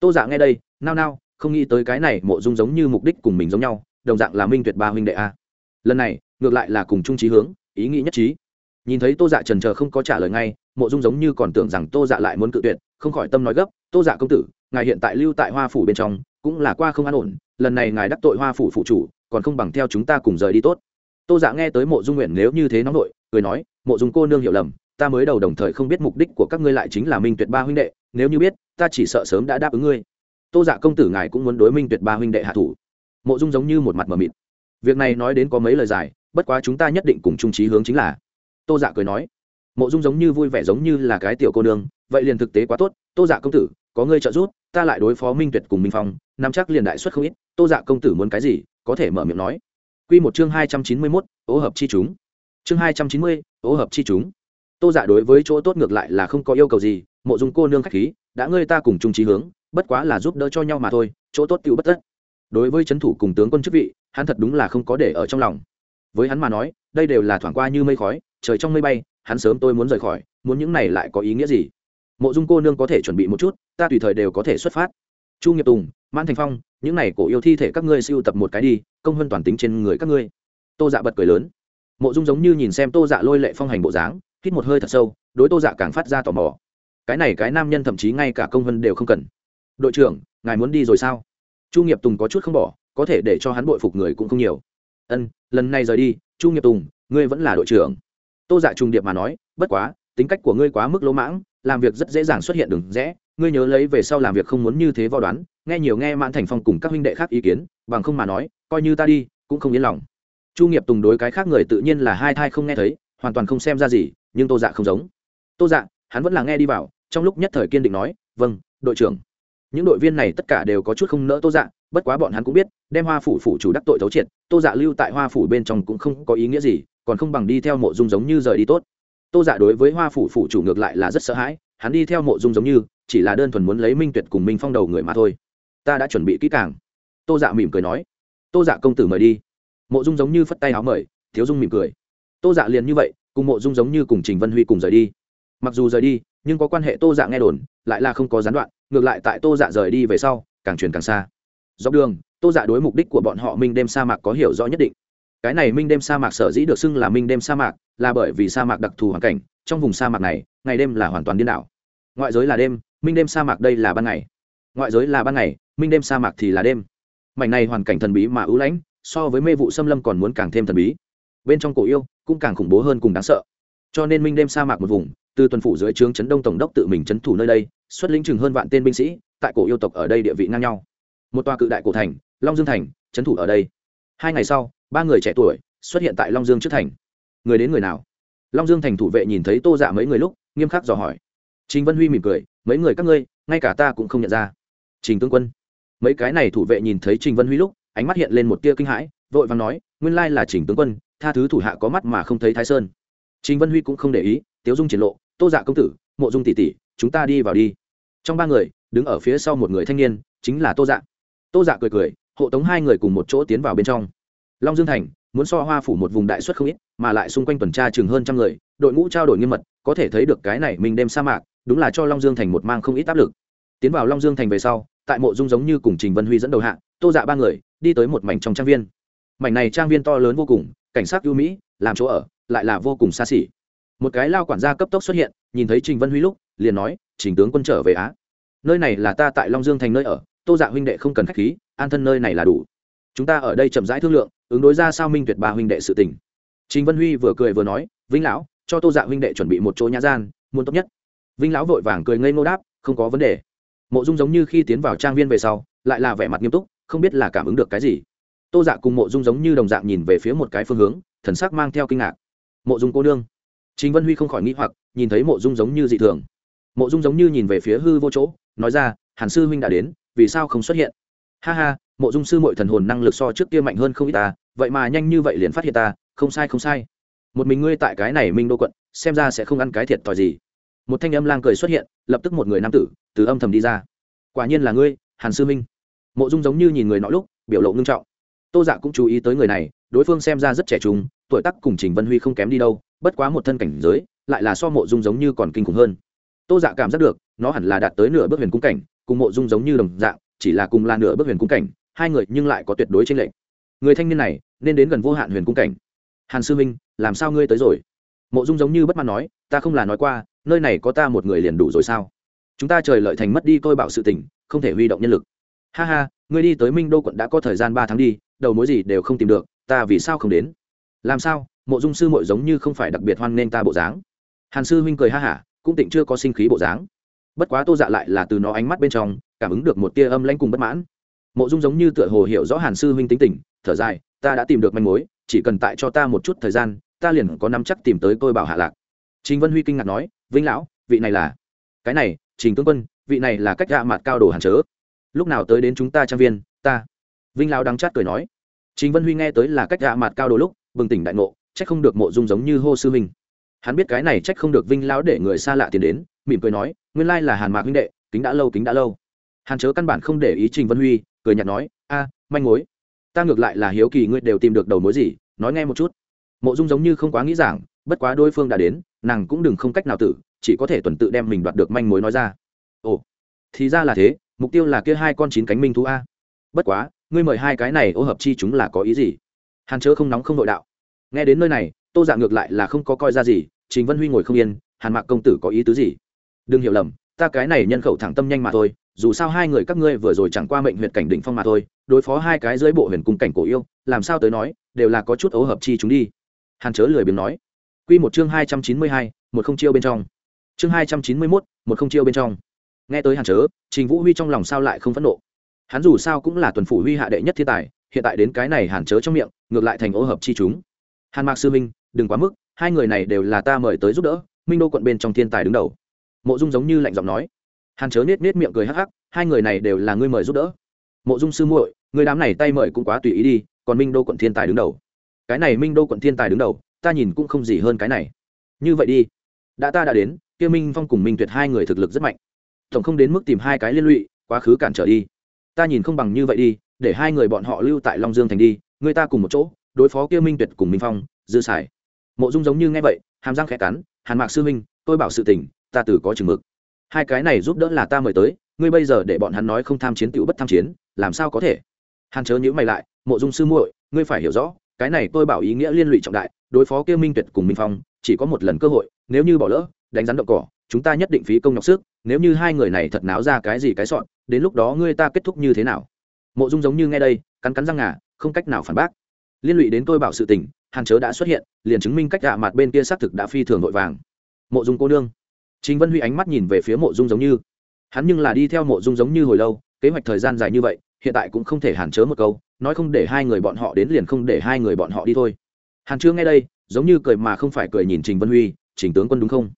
Tô dạ nghe đây, nao nao, không nghĩ tới cái này mộ dung giống như mục đích cùng mình giống nhau, đồng dạng là minh tuyệt ba huynh đệ a lần này, ngược lại là cùng chung trí hướng, ý nghĩ nhất trí. Nhìn thấy tô dạ trần trờ không có trả lời ngay, mộ dung giống như còn tưởng rằng tô dạ lại muốn cự tuyệt, không khỏi tâm nói gấp, tô dạ công tử, ngài hiện tại lưu tại hoa phủ bên trong, cũng là qua không an ổn, lần này ngài đắc tội hoa phủ phụ chủ, còn không bằng theo chúng ta cùng rời đi tốt. Tô dạ nghe tới mộ dung nguyện nếu như thế nóng nội, cười nói, mộ dung cô nương hiểu lầm, ta mới đầu đồng thời không biết mục đích của các ngươi lại chính là minh tuyệt ba huynh đệ, nếu như biết, ta chỉ sợ sớm đã đáp ứng ngươi. Tô dạ công tử ngài cũng muốn đối minh tuyệt ba huynh đệ hạ thủ. Mộ dung giống như một mặt mờ mịt việc này nói đến có mấy lời dài, bất quá chúng ta nhất định cùng trung trí hướng chính là. Tô dạ cười nói. Mộ dung giống như vui vẻ giống như là cái tiểu cô nương, vậy liền thực tế quá tốt. Tô dạ công tử, có ngươi trợ giúp, ta lại đối phó minh tuyệt cùng minh phong, nắm chắc liền đại xuất không ít. Tô dạ công tử muốn cái gì, có thể mở miệng nói. Q một chương hai trăm chín mươi mốt, ố hợp chi chúng. Chương hai trăm chín mươi, ố hợp chi chúng. Tô dạ đối với chỗ tốt ngược lại là không có yêu cầu gì, mộ dung cô nương k h á c h khí, đã ngươi ta cùng chung trí hướng, bất quá là giúp đỡ cho nhau mà thôi, chỗ tốt cựu bất tất. Đối với c h ấ n thủ cùng tướng quân chức vị hắn thật đúng là không có để ở trong lòng. Với hắn mà nói, đây đều là thoảng qua như mây khói, trời trong mây bay, hắn sớm tôi muốn rời khỏi, muốn những này lại có ý nghĩa gì? Mộ dung cô nương có thể chuẩn bị một chút, ta tùy thời đều có thể xuất phát. Chu nghiệp tùng man thành phong, những này cổ yêu thi thể các ngươi siêu tập một cái đi, công hơn toàn tính trên người các ngươi. Tô dạ bật cười lớn. Mộ dung giống như nhìn xem tô dạ lôi lệ phong hành bộ dáng, hít một hơi thật sâu, đối tô dạ càng phát ra tò mò. Cái này cái nam nhân thậm chí ngay cả công vân đều không cần. Đội trưởng, ngài muốn đi rồi sao? Chu nghiệp tùng có chút không bỏ có thể để cho hắn bội phục người cũng không nhiều. Ân, lần này rời đi, chu nghiệp tùng, ngươi vẫn là đội trưởng. Tô dạ trùng điệp mà nói, bất quá, tính cách của ngươi quá mức lỗ mãng, làm việc rất dễ dàng xuất hiện đường rẽ, ngươi nhớ lấy về sau làm việc không muốn như thế vo đoán, nghe nhiều nghe mãn thành phong cùng các huynh đệ khác ý kiến, bằng không mà nói, coi như ta đi, cũng không yên lòng. Chu nghiệp tùng đối cái khác người tự nhiên là hai thai không nghe thấy, hoàn toàn không xem ra gì, nhưng tô dạ không giống. Tô dạ hắn vẫn là nghe đi vào, trong lúc nhất thời kiên định nói vâng đội trưởng những đội viên này tất cả đều có chút không nỡ tô dạ bất quá bọn hắn cũng biết, đem hoa phủ phủ chủ đắc tội thấu triệt, tô dạ lưu tại hoa phủ bên trong cũng không có ý nghĩa gì, còn không bằng đi theo mộ dung giống như rời đi tốt. Tô dạ đối với hoa phủ phủ chủ ngược lại là rất sợ hãi, hắn đi theo mộ dung giống như, chỉ là đơn thuần muốn lấy minh tuyệt cùng minh phong đầu người mà thôi. Ta đã chuẩn bị kỹ càng. Tô dạ mỉm cười nói. Tô dạ công tử mời đi. Mộ dung giống như phất tay áo mời, thiếu dung mỉm cười. Tô dạ liền như vậy, cùng mộ dung giống như cùng trình vân huy cùng rời đi. Mặc dù rời đi, nhưng có quan hệ tô dạ nghe đồn, lại là không có gián đoạn ngược lại tại tô dạ rời đi về sau, càng truyền càng xa. Dọc đường, tô dạ đối mục đích của bọn họ minh đêm sa mạc có hiểu rõ nhất định. Cái này minh đêm sa mạc sở dĩ được xưng là minh đêm sa mạc là bởi vì sa mạc đặc thù hoàn cảnh, trong vùng sa mạc này, ngày đêm là hoàn toàn điên đảo. Ngoại giới là đêm, minh đêm sa mạc đây là ban ngày. Ngoại giới là ban ngày, minh đêm sa mạc thì là đêm. Mảnh này hoàn cảnh thần bí mà ưu lãnh, so với mê vụ xâm lâm còn muốn càng thêm thần bí. Bên trong cổ yêu cũng càng khủng bố hơn cùng đáng sợ. Cho nên minh đêm sa mạc một vùng từ tuần phủ dưới trướng chấn đông tổng đốc tự mình chấn thủ nơi đây, xuất lĩnh chừng hơn vạn tên binh sĩ, tại cổ yêu tộc ở đây địa vị ngang nhau. Một tòa cự đại cổ thành, long dương thành, chấn thủ ở đây. Hai ngày sau, ba người trẻ tuổi xuất hiện tại long dương trước thành. Người đến người nào? Long dương thành thủ vệ nhìn thấy tô dạ mấy người lúc, nghiêm khắc dò hỏi. Trình vân huy mỉm cười, mấy người các ngươi, ngay cả ta cũng không nhận ra. Trình tướng quân. Mấy cái này thủ vệ nhìn thấy trình vân huy lúc, ánh mắt hiện lên một tia kinh hãi, vội vàng nói, nguyên lai là trình tướng quân, tha thứ thủ hạ có mắt mà không thấy thái sơn. Trình vân huy cũng không để ý, tiếu dung triển lộ tô dạ công tử, mộ dung tỷ tỷ, chúng ta đi vào đi. Trong ba người, đứng ở phía sau một người thanh niên, chính là tô dạ. Tô dạ cười cười, hộ tống hai người cùng một chỗ tiến vào bên trong. Long dương thành, muốn so hoa phủ một vùng đại xuất không ít, mà lại xung quanh tuần tra chừng hơn trăm người, đội ngũ trao đổi nghiêm mật, có thể thấy được cái này mình đem sa mạc, đúng là cho long dương thành một mang không ít áp lực. Tiến vào long dương thành về sau, tại mộ dung giống như cùng trình vân huy dẫn đầu hạng tô dạ ba người, đi tới một mảnh trong trang viên. Mảnh này trang viên to lớn vô cùng, cảnh sát ưu mỹ, làm chỗ ở, lại là vô cùng xa xỉ một cái lao quản gia cấp tốc xuất hiện, nhìn thấy trình vân huy lúc, liền nói, trình tướng quân trở về á. Nơi này là ta tại long dương thành nơi ở, tô dạ huynh đệ không cần k h á c h khí, an thân nơi này là đủ. Chúng ta ở đây chậm rãi thương lượng, ứng đối ra sao minh tuyệt ba huynh đệ sự tình. Trình vân huy vừa cười vừa nói, vĩnh lão, cho tô dạ huynh đệ chuẩn bị một chỗ nhã gian, muốn tốt nhất. Vinh lão vội vàng cười ngây ngô đáp, không có vấn đề. Mộ dung giống như khi tiến vào trang viên về sau, lại là vẻ mặt nghiêm túc, không biết là cảm ứng được cái gì. Tô dạ cùng mộ dung giống như đồng dạng nhìn về phía một cái phương hướng, thần sắc mang theo kinh ngạc. Mộ dung cô nương chính vân huy không khỏi nghĩ hoặc, nhìn thấy mộ dung giống như dị thường. Mộ dung giống như nhìn về phía hư vô chỗ, nói ra, hàn sư huynh đã đến, vì sao không xuất hiện? Ha ha, mộ dung sư mội thần hồn năng lực so trước kia mạnh hơn không ít ta, vậy mà nhanh như vậy liền phát hiện ta, không sai không sai. Một mình ngươi tại cái này minh đô quận, xem ra sẽ không ăn cái thiệt thòi gì. Một thanh âm lang cười xuất hiện, lập tức một người nam tử, từ âm thầm đi ra. Quả nhiên là ngươi, hàn sư minh mộ dung giống như nhìn người nọ lúc, biểu lộ ngưng trọng. Tô dạ cũng chú ý tới người này, đối phương xem ra rất trẻ trung, tuổi tác cùng trình vân huy không kém đi đâu bất quá một thân cảnh giới, lại là so mộ dung giống như còn kinh khủng hơn. Tô dạ cảm giác được, nó hẳn là đạt tới nửa bước huyền cung cảnh, cùng mộ dung giống như đồng dạng, chỉ là cùng là nửa bước huyền cung cảnh, hai người nhưng lại có tuyệt đối tranh lệch. Người thanh niên này, nên đến gần vô hạn huyền cung cảnh. Hàn sư minh, làm sao ngươi tới rồi? Mộ dung giống như bất mãn nói, ta không là nói qua, nơi này có ta một người liền đủ rồi sao? Chúng ta trời lợi thành mất đi tôi bảo sự tình, không thể huy động nhân lực. Ha ha, ngươi đi tới minh đô quận đã có thời gian ba tháng đi, đầu mối gì đều không tìm được, ta vì sao không đến? Làm sao? Mộ dung sư mội giống như không phải đặc biệt hoan nên ta bộ dáng. Hàn sư huynh cười ha hả, cũng tịnh chưa có sinh khí bộ dáng. Bất quá tô dạ lại là từ nó ánh mắt bên trong, cảm ứng được một tia âm lanh cùng bất mãn. Mộ dung giống như tựa hồ hiểu rõ hàn sư huynh tính tình, thở dài, ta đã tìm được manh mối, chỉ cần tại cho ta một chút thời gian, ta liền có nắm chắc tìm tới tôi bảo hạ lạc. Trình vân huy kinh ngạc nói, vĩnh lão, vị này là? Cái này, trình tướng quân, vị này là cách gạ mặt cao đồ hàn chớ. Lúc nào tới đến chúng ta trang viên, ta? Vinh lão đắng chát cười nói. Trình vân huy nghe tới là cách gạ mặt cao đồ lúc, bừng tỉnh đại ngộ trách không được mộ dung giống như hô sư huynh. Hắn biết cái này trách không được vinh lão để người xa lạ tiến đến, mỉm cười nói, nguyên lai là hàn mạc huynh đệ, kính đã lâu, kính đã lâu. Hàn chớ căn bản không để ý trình vân huy, cười nhạt nói, a, manh mối. Ta ngược lại là hiếu kỳ ngươi đều tìm được đầu mối gì, nói nghe một chút. Mộ dung giống như không quá nghĩ giảng, bất quá đối phương đã đến, nàng cũng đừng không cách nào tự, chỉ có thể tuần tự đem mình đoạt được manh mối nói ra. Ồ, thì ra là thế, mục tiêu là kia hai con chín cánh minh thú a. Bất quá, ngươi mời hai cái này ô hợp chi chúng là có ý gì? Hàn chớ không nóng không nội đạo nghe đến nơi này, tô dạ ngược lại là không có coi ra gì, trình vân huy ngồi không yên, hàn mạc công tử có ý tứ gì? Đừng hiểu lầm, ta cái này nhân khẩu thẳng tâm nhanh mà thôi, dù sao hai người các ngươi vừa rồi chẳng qua mệnh huyện cảnh đỉnh phong mà thôi, đối phó hai cái dưới bộ huyền cung cảnh cổ yêu, làm sao tới nói, đều là có chút ấu hợp chi chúng đi. Hàn chớ lười biếng nói. Q một chương hai trăm chín mươi hai, một không chiêu bên trong. Chương hai trăm chín mươi mốt, một không chiêu bên trong. Nghe tới hàn chớ, trình vũ huy trong lòng sao lại không phẫn nộ? Hắn dù sao cũng là tuần phủ huy hạ đệ nhất thiên tài, hiện tại đến cái này hàn chớ trong miệng, ngược lại thành ô hợp chi chúng hàn mạc sư minh, đừng quá mức, hai người này đều là ta mời tới giúp đỡ, minh đô quận bên trong thiên tài đứng đầu. Mộ dung giống như lạnh giọng nói. Hàn chớ nết nết miệng cười hắc hắc, hai người này đều là ngươi mời giúp đỡ. Mộ dung sư muội, người đám này tay mời cũng quá tùy ý đi, còn minh đô quận thiên tài đứng đầu. Cái này minh đô quận thiên tài đứng đầu, ta nhìn cũng không gì hơn cái này. Như vậy đi. Đã ta đã đến, kia minh phong cùng minh tuyệt hai người thực lực rất mạnh. Tổng không đến mức tìm hai cái liên lụy, quá khứ cản trở đi. Ta nhìn không bằng như vậy đi, để hai người bọn họ lưu tại long dương thành đi, người ta cùng một chỗ đối phó kia minh tuyệt cùng minh phong, dư sải mộ dung giống như nghe vậy, hàm răng khẽ cắn, hàn mạc sư minh tôi bảo sự tình, ta từ có chừng mực. Hai cái này giúp đỡ là ta mời tới, ngươi bây giờ để bọn hắn nói không tham chiến tựu bất tham chiến, làm sao có thể? Hàn chớ nhữ mày lại, mộ dung sư muội, ngươi phải hiểu rõ, cái này tôi bảo ý nghĩa liên lụy trọng đại, đối phó kia minh tuyệt cùng minh phong, chỉ có một lần cơ hội, nếu như bỏ lỡ, đánh rắn động cỏ, chúng ta nhất định phí công nhọc sức, nếu như hai người này thật náo ra cái gì cái sọn, đến lúc đó ngươi ta kết thúc như thế nào? Mộ dung giống như nghe đây, cắn cắn răng ngà, không cách nào phản bác liên lụy đến tôi bảo sự tình, hàn chớ đã xuất hiện, liền chứng minh cách gạ mặt bên kia xác thực đã phi thường vội vàng. Mộ dung cô nương. Chính vân huy ánh mắt nhìn về phía mộ dung giống như. Hắn nhưng là đi theo mộ dung giống như hồi lâu, kế hoạch thời gian dài như vậy, hiện tại cũng không thể hàn chớ một câu, nói không để hai người bọn họ đến liền không để hai người bọn họ đi thôi. Hàn chưa nghe đây, giống như cười mà không phải cười nhìn trình vân huy, trình tướng quân đúng không?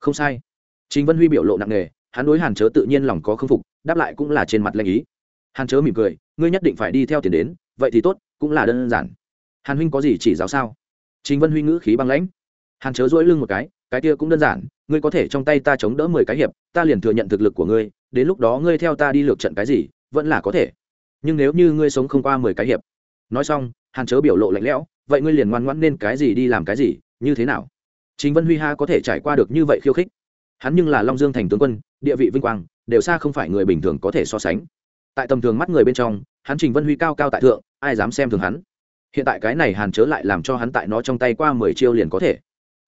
Không sai. Trình vân huy biểu lộ nặng nề, hắn đối hàn chớ tự nhiên lòng có k phục, đáp lại cũng là trên mặt lanh ý. Hàn chớ mỉm cười, ngươi nhất định phải đi theo tiền đến, vậy thì tốt, cũng là đơn giản hàn huynh có gì chỉ giáo sao? Trình vân huy ngữ khí băng lãnh. Hàn chớ dỗi lưng một cái cái kia cũng đơn giản, ngươi có thể trong tay ta chống đỡ mười cái hiệp, ta liền thừa nhận thực lực của ngươi, đến lúc đó ngươi theo ta đi lược trận cái gì, vẫn là có thể. Nhưng nếu như ngươi sống không qua mười cái hiệp. Nói xong, hàn chớ biểu lộ lạnh lẽo, vậy ngươi liền ngoan ngoãn nên cái gì đi làm cái gì, như thế nào? Chính vân huy ha có thể trải qua được như vậy khiêu khích. Hắn nhưng là long dương thành tướng quân, địa vị vinh quang, đều xa không phải người bình thường có thể so sánh. Tại tầm thường mắt người bên trong, hắn trình vân huy cao cao tại thượng, ai dám xem thường hắn? Hiện tại cái này hàn chớ lại làm cho hắn tại nó trong tay qua mười chiêu liền có thể.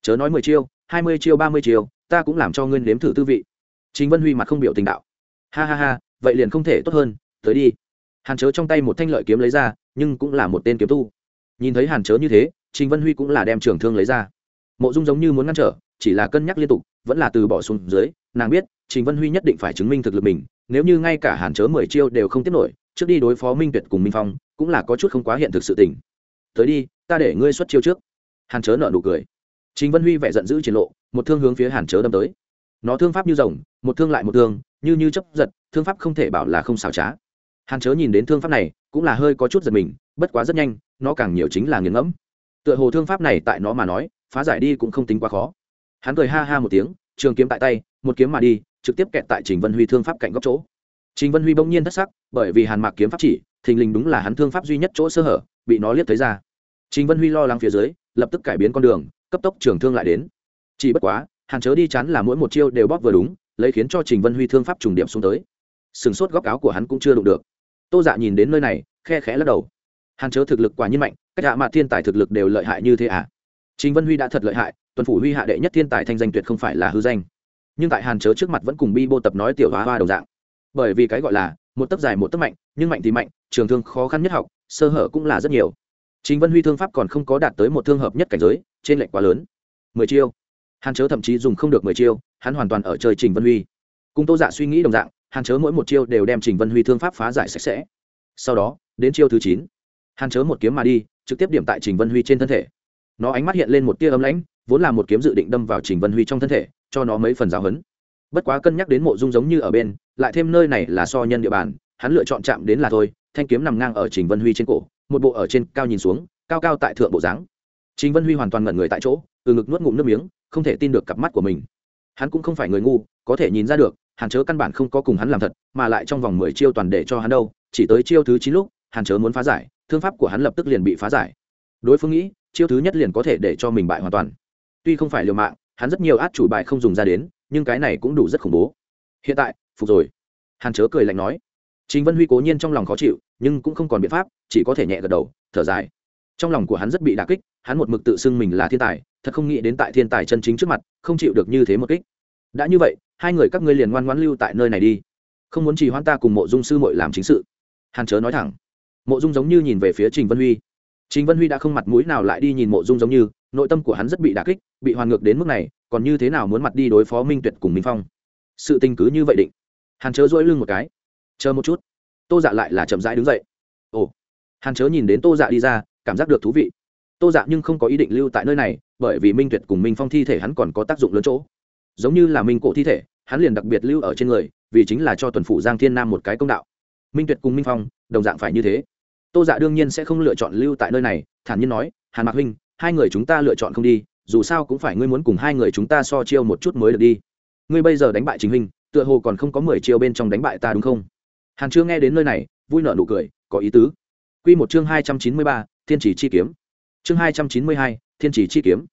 Chớ nói mười chiêu, hai mươi chiêu, ba mươi chiêu, ta cũng làm cho ngươi nếm thử tư vị. Chính vân huy mặt không biểu tình đạo. Ha ha ha, vậy liền không thể tốt hơn, tới đi. Hàn chớ trong tay một thanh lợi kiếm lấy ra, nhưng cũng là một tên kiếm tu. Nhìn thấy hàn chớ như thế, trình vân huy cũng là đem trường thương lấy ra. Mộ dung giống như muốn ngăn trở, chỉ là cân nhắc liên tục, vẫn là từ bỏ xuống dưới, nàng biết, trình vân huy nhất định phải chứng minh thực lực mình, nếu như ngay cả hàn chớ mười chiêu đều không tiếp nổi, trước đi đối phó minh tuyệt cùng minh phong, cũng là có chút không quá hiện thực sự tình tới đi, ta để ngươi xuất chiêu trước. Hàn chớ nợ nụ cười. Trình vân huy vẻ giận dữ triển lộ, một thương hướng phía hàn chớ đâm tới. Nó thương pháp như rồng, một thương lại một thương, như như chấp giật, thương pháp không thể bảo là không xảo trá. Hàn chớ nhìn đến thương pháp này, cũng là hơi có chút giật mình, bất quá rất nhanh, nó càng nhiều chính là nghiền ngẫm. Tựa hồ thương pháp này tại nó mà nói, phá giải đi cũng không tính quá khó. Hắn cười ha ha một tiếng, trường kiếm tại tay, một kiếm mà đi, trực tiếp kẹt tại trình vân huy thương pháp cạnh góc chỗ. Trình vân huy bỗng nhiên thất sắc, bởi vì hàn mạc kiếm pháp chỉ thình lình đúng là hắn thương pháp duy nhất chỗ sơ hở, bị nó liếc thấy ra. Trình vân huy lo lắng phía dưới, lập tức cải biến con đường, cấp tốc trường thương lại đến. Chỉ bất quá, hàn chớ đi chắn là mỗi một chiêu đều bóp vừa đúng, lấy khiến cho trình vân huy thương pháp trùng điểm xuống tới. Sừng sốt góc áo của hắn cũng chưa đụng được. Tô dạ nhìn đến nơi này, khe khẽ lắc đầu. Hàn chớ thực lực quả nhiên mạnh, cách hạ mạ thiên tài thực lực đều lợi hại như thế à? Trình vân huy đã thật lợi hại, tuần phủ huy hạ đệ nhất thiên tài thanh danh tuyệt không phải là hư danh. Nhưng tại hàn chớ trước mặt vẫn cùng bi bô tập nói tiểu hóa hoa đồng dạng. Bởi vì cái gọi là, một tấc dài một tấc mạnh nhưng mạnh thì mạnh, trường thương khó khăn nhất học, sơ hở cũng là rất nhiều. Trình vân huy thương pháp còn không có đạt tới một thương hợp nhất cảnh giới, trên lệnh quá lớn. Mười chiêu. Hàn chớ thậm chí dùng không được mười chiêu, hắn hoàn toàn ở chơi trình vân huy. Cùng tô dạ suy nghĩ đồng dạng, hàn chớ mỗi một chiêu đều đem trình vân huy thương pháp phá giải sạch sẽ. Sau đó, đến chiêu thứ chín, hàn chớ một kiếm mà đi, trực tiếp điểm tại trình vân huy trên thân thể. Nó ánh mắt hiện lên một tia ấm lãnh, vốn là một kiếm dự định đâm vào trình vân huy trong thân thể, cho nó mấy phần giáo hấn bất quá cân nhắc đến mộ dung giống như ở bên, lại thêm nơi này là so nhân địa bàn hắn lựa chọn chạm đến là thôi, thanh kiếm nằm ngang ở trình vân huy trên cổ, một bộ ở trên cao nhìn xuống, cao cao tại thượng bộ dáng. Trình vân huy hoàn toàn ngẩn người tại chỗ, từ ngực nuốt ngụm nước miếng, không thể tin được cặp mắt của mình. Hắn cũng không phải người ngu, có thể nhìn ra được, hàn chớ căn bản không có cùng hắn làm thật, mà lại trong vòng mười chiêu toàn để cho hắn đâu, chỉ tới chiêu thứ chín lúc, hàn chớ muốn phá giải, thương pháp của hắn lập tức liền bị phá giải. Đối phương nghĩ, chiêu thứ nhất liền có thể để cho mình bại hoàn toàn. Tuy không phải liều mạng, hắn rất nhiều át chủ bài không dùng ra đến, nhưng cái này cũng đủ rất khủng bố. Hiện tại, phục rồi. Hàn chớ cười lạnh nói chính vân huy cố nhiên trong lòng khó chịu, nhưng cũng không còn biện pháp, chỉ có thể nhẹ gật đầu, thở dài. Trong lòng của hắn rất bị đả kích, hắn một mực tự xưng mình là thiên tài, thật không nghĩ đến tại thiên tài chân chính trước mặt, không chịu được như thế một kích. Đã như vậy, hai người các ngươi liền ngoan ngoãn lưu tại nơi này đi. Không muốn trì hoãn ta cùng mộ dung sư mội làm chính sự. Hàn chớ nói thẳng. Mộ dung giống như nhìn về phía trình vân huy. Trình vân huy đã không mặt mũi nào lại đi nhìn mộ dung giống như, nội tâm của hắn rất bị đả kích, bị hoàn ngược đến mức này, còn như thế nào muốn mặt đi đối phó minh tuyệt cùng minh phong? Sự tình cứ như vậy định. Hàn chớ dỗi lưng một cái chờ một chút. Tô dạ lại là chậm rãi đứng dậy. Ồ, hàn chớ nhìn đến tô dạ đi ra, cảm giác được thú vị. Tô dạ nhưng không có ý định lưu tại nơi này, bởi vì minh tuyệt cùng minh phong thi thể hắn còn có tác dụng lớn chỗ. Giống như là minh cổ thi thể, hắn liền đặc biệt lưu ở trên người, vì chính là cho tuần phủ giang thiên nam một cái công đạo. Minh tuyệt cùng minh phong, đồng dạng phải như thế. Tô dạ đương nhiên sẽ không lựa chọn lưu tại nơi này, thản nhiên nói, hàn mạc huynh, hai người chúng ta lựa chọn không đi, dù sao cũng phải ngươi muốn cùng hai người chúng ta so chiêu một chút mới được đi. Ngươi bây giờ đánh bại chính huynh, tựa hồ còn không có mười chiêu bên trong đánh bại ta đúng không? Hàn chưa nghe đến nơi này, vui nợ nụ cười, có ý tứ. Q một chương hai trăm chín mươi ba, thiên chỉ chi kiếm. Chương hai trăm chín mươi hai, thiên chỉ chi kiếm.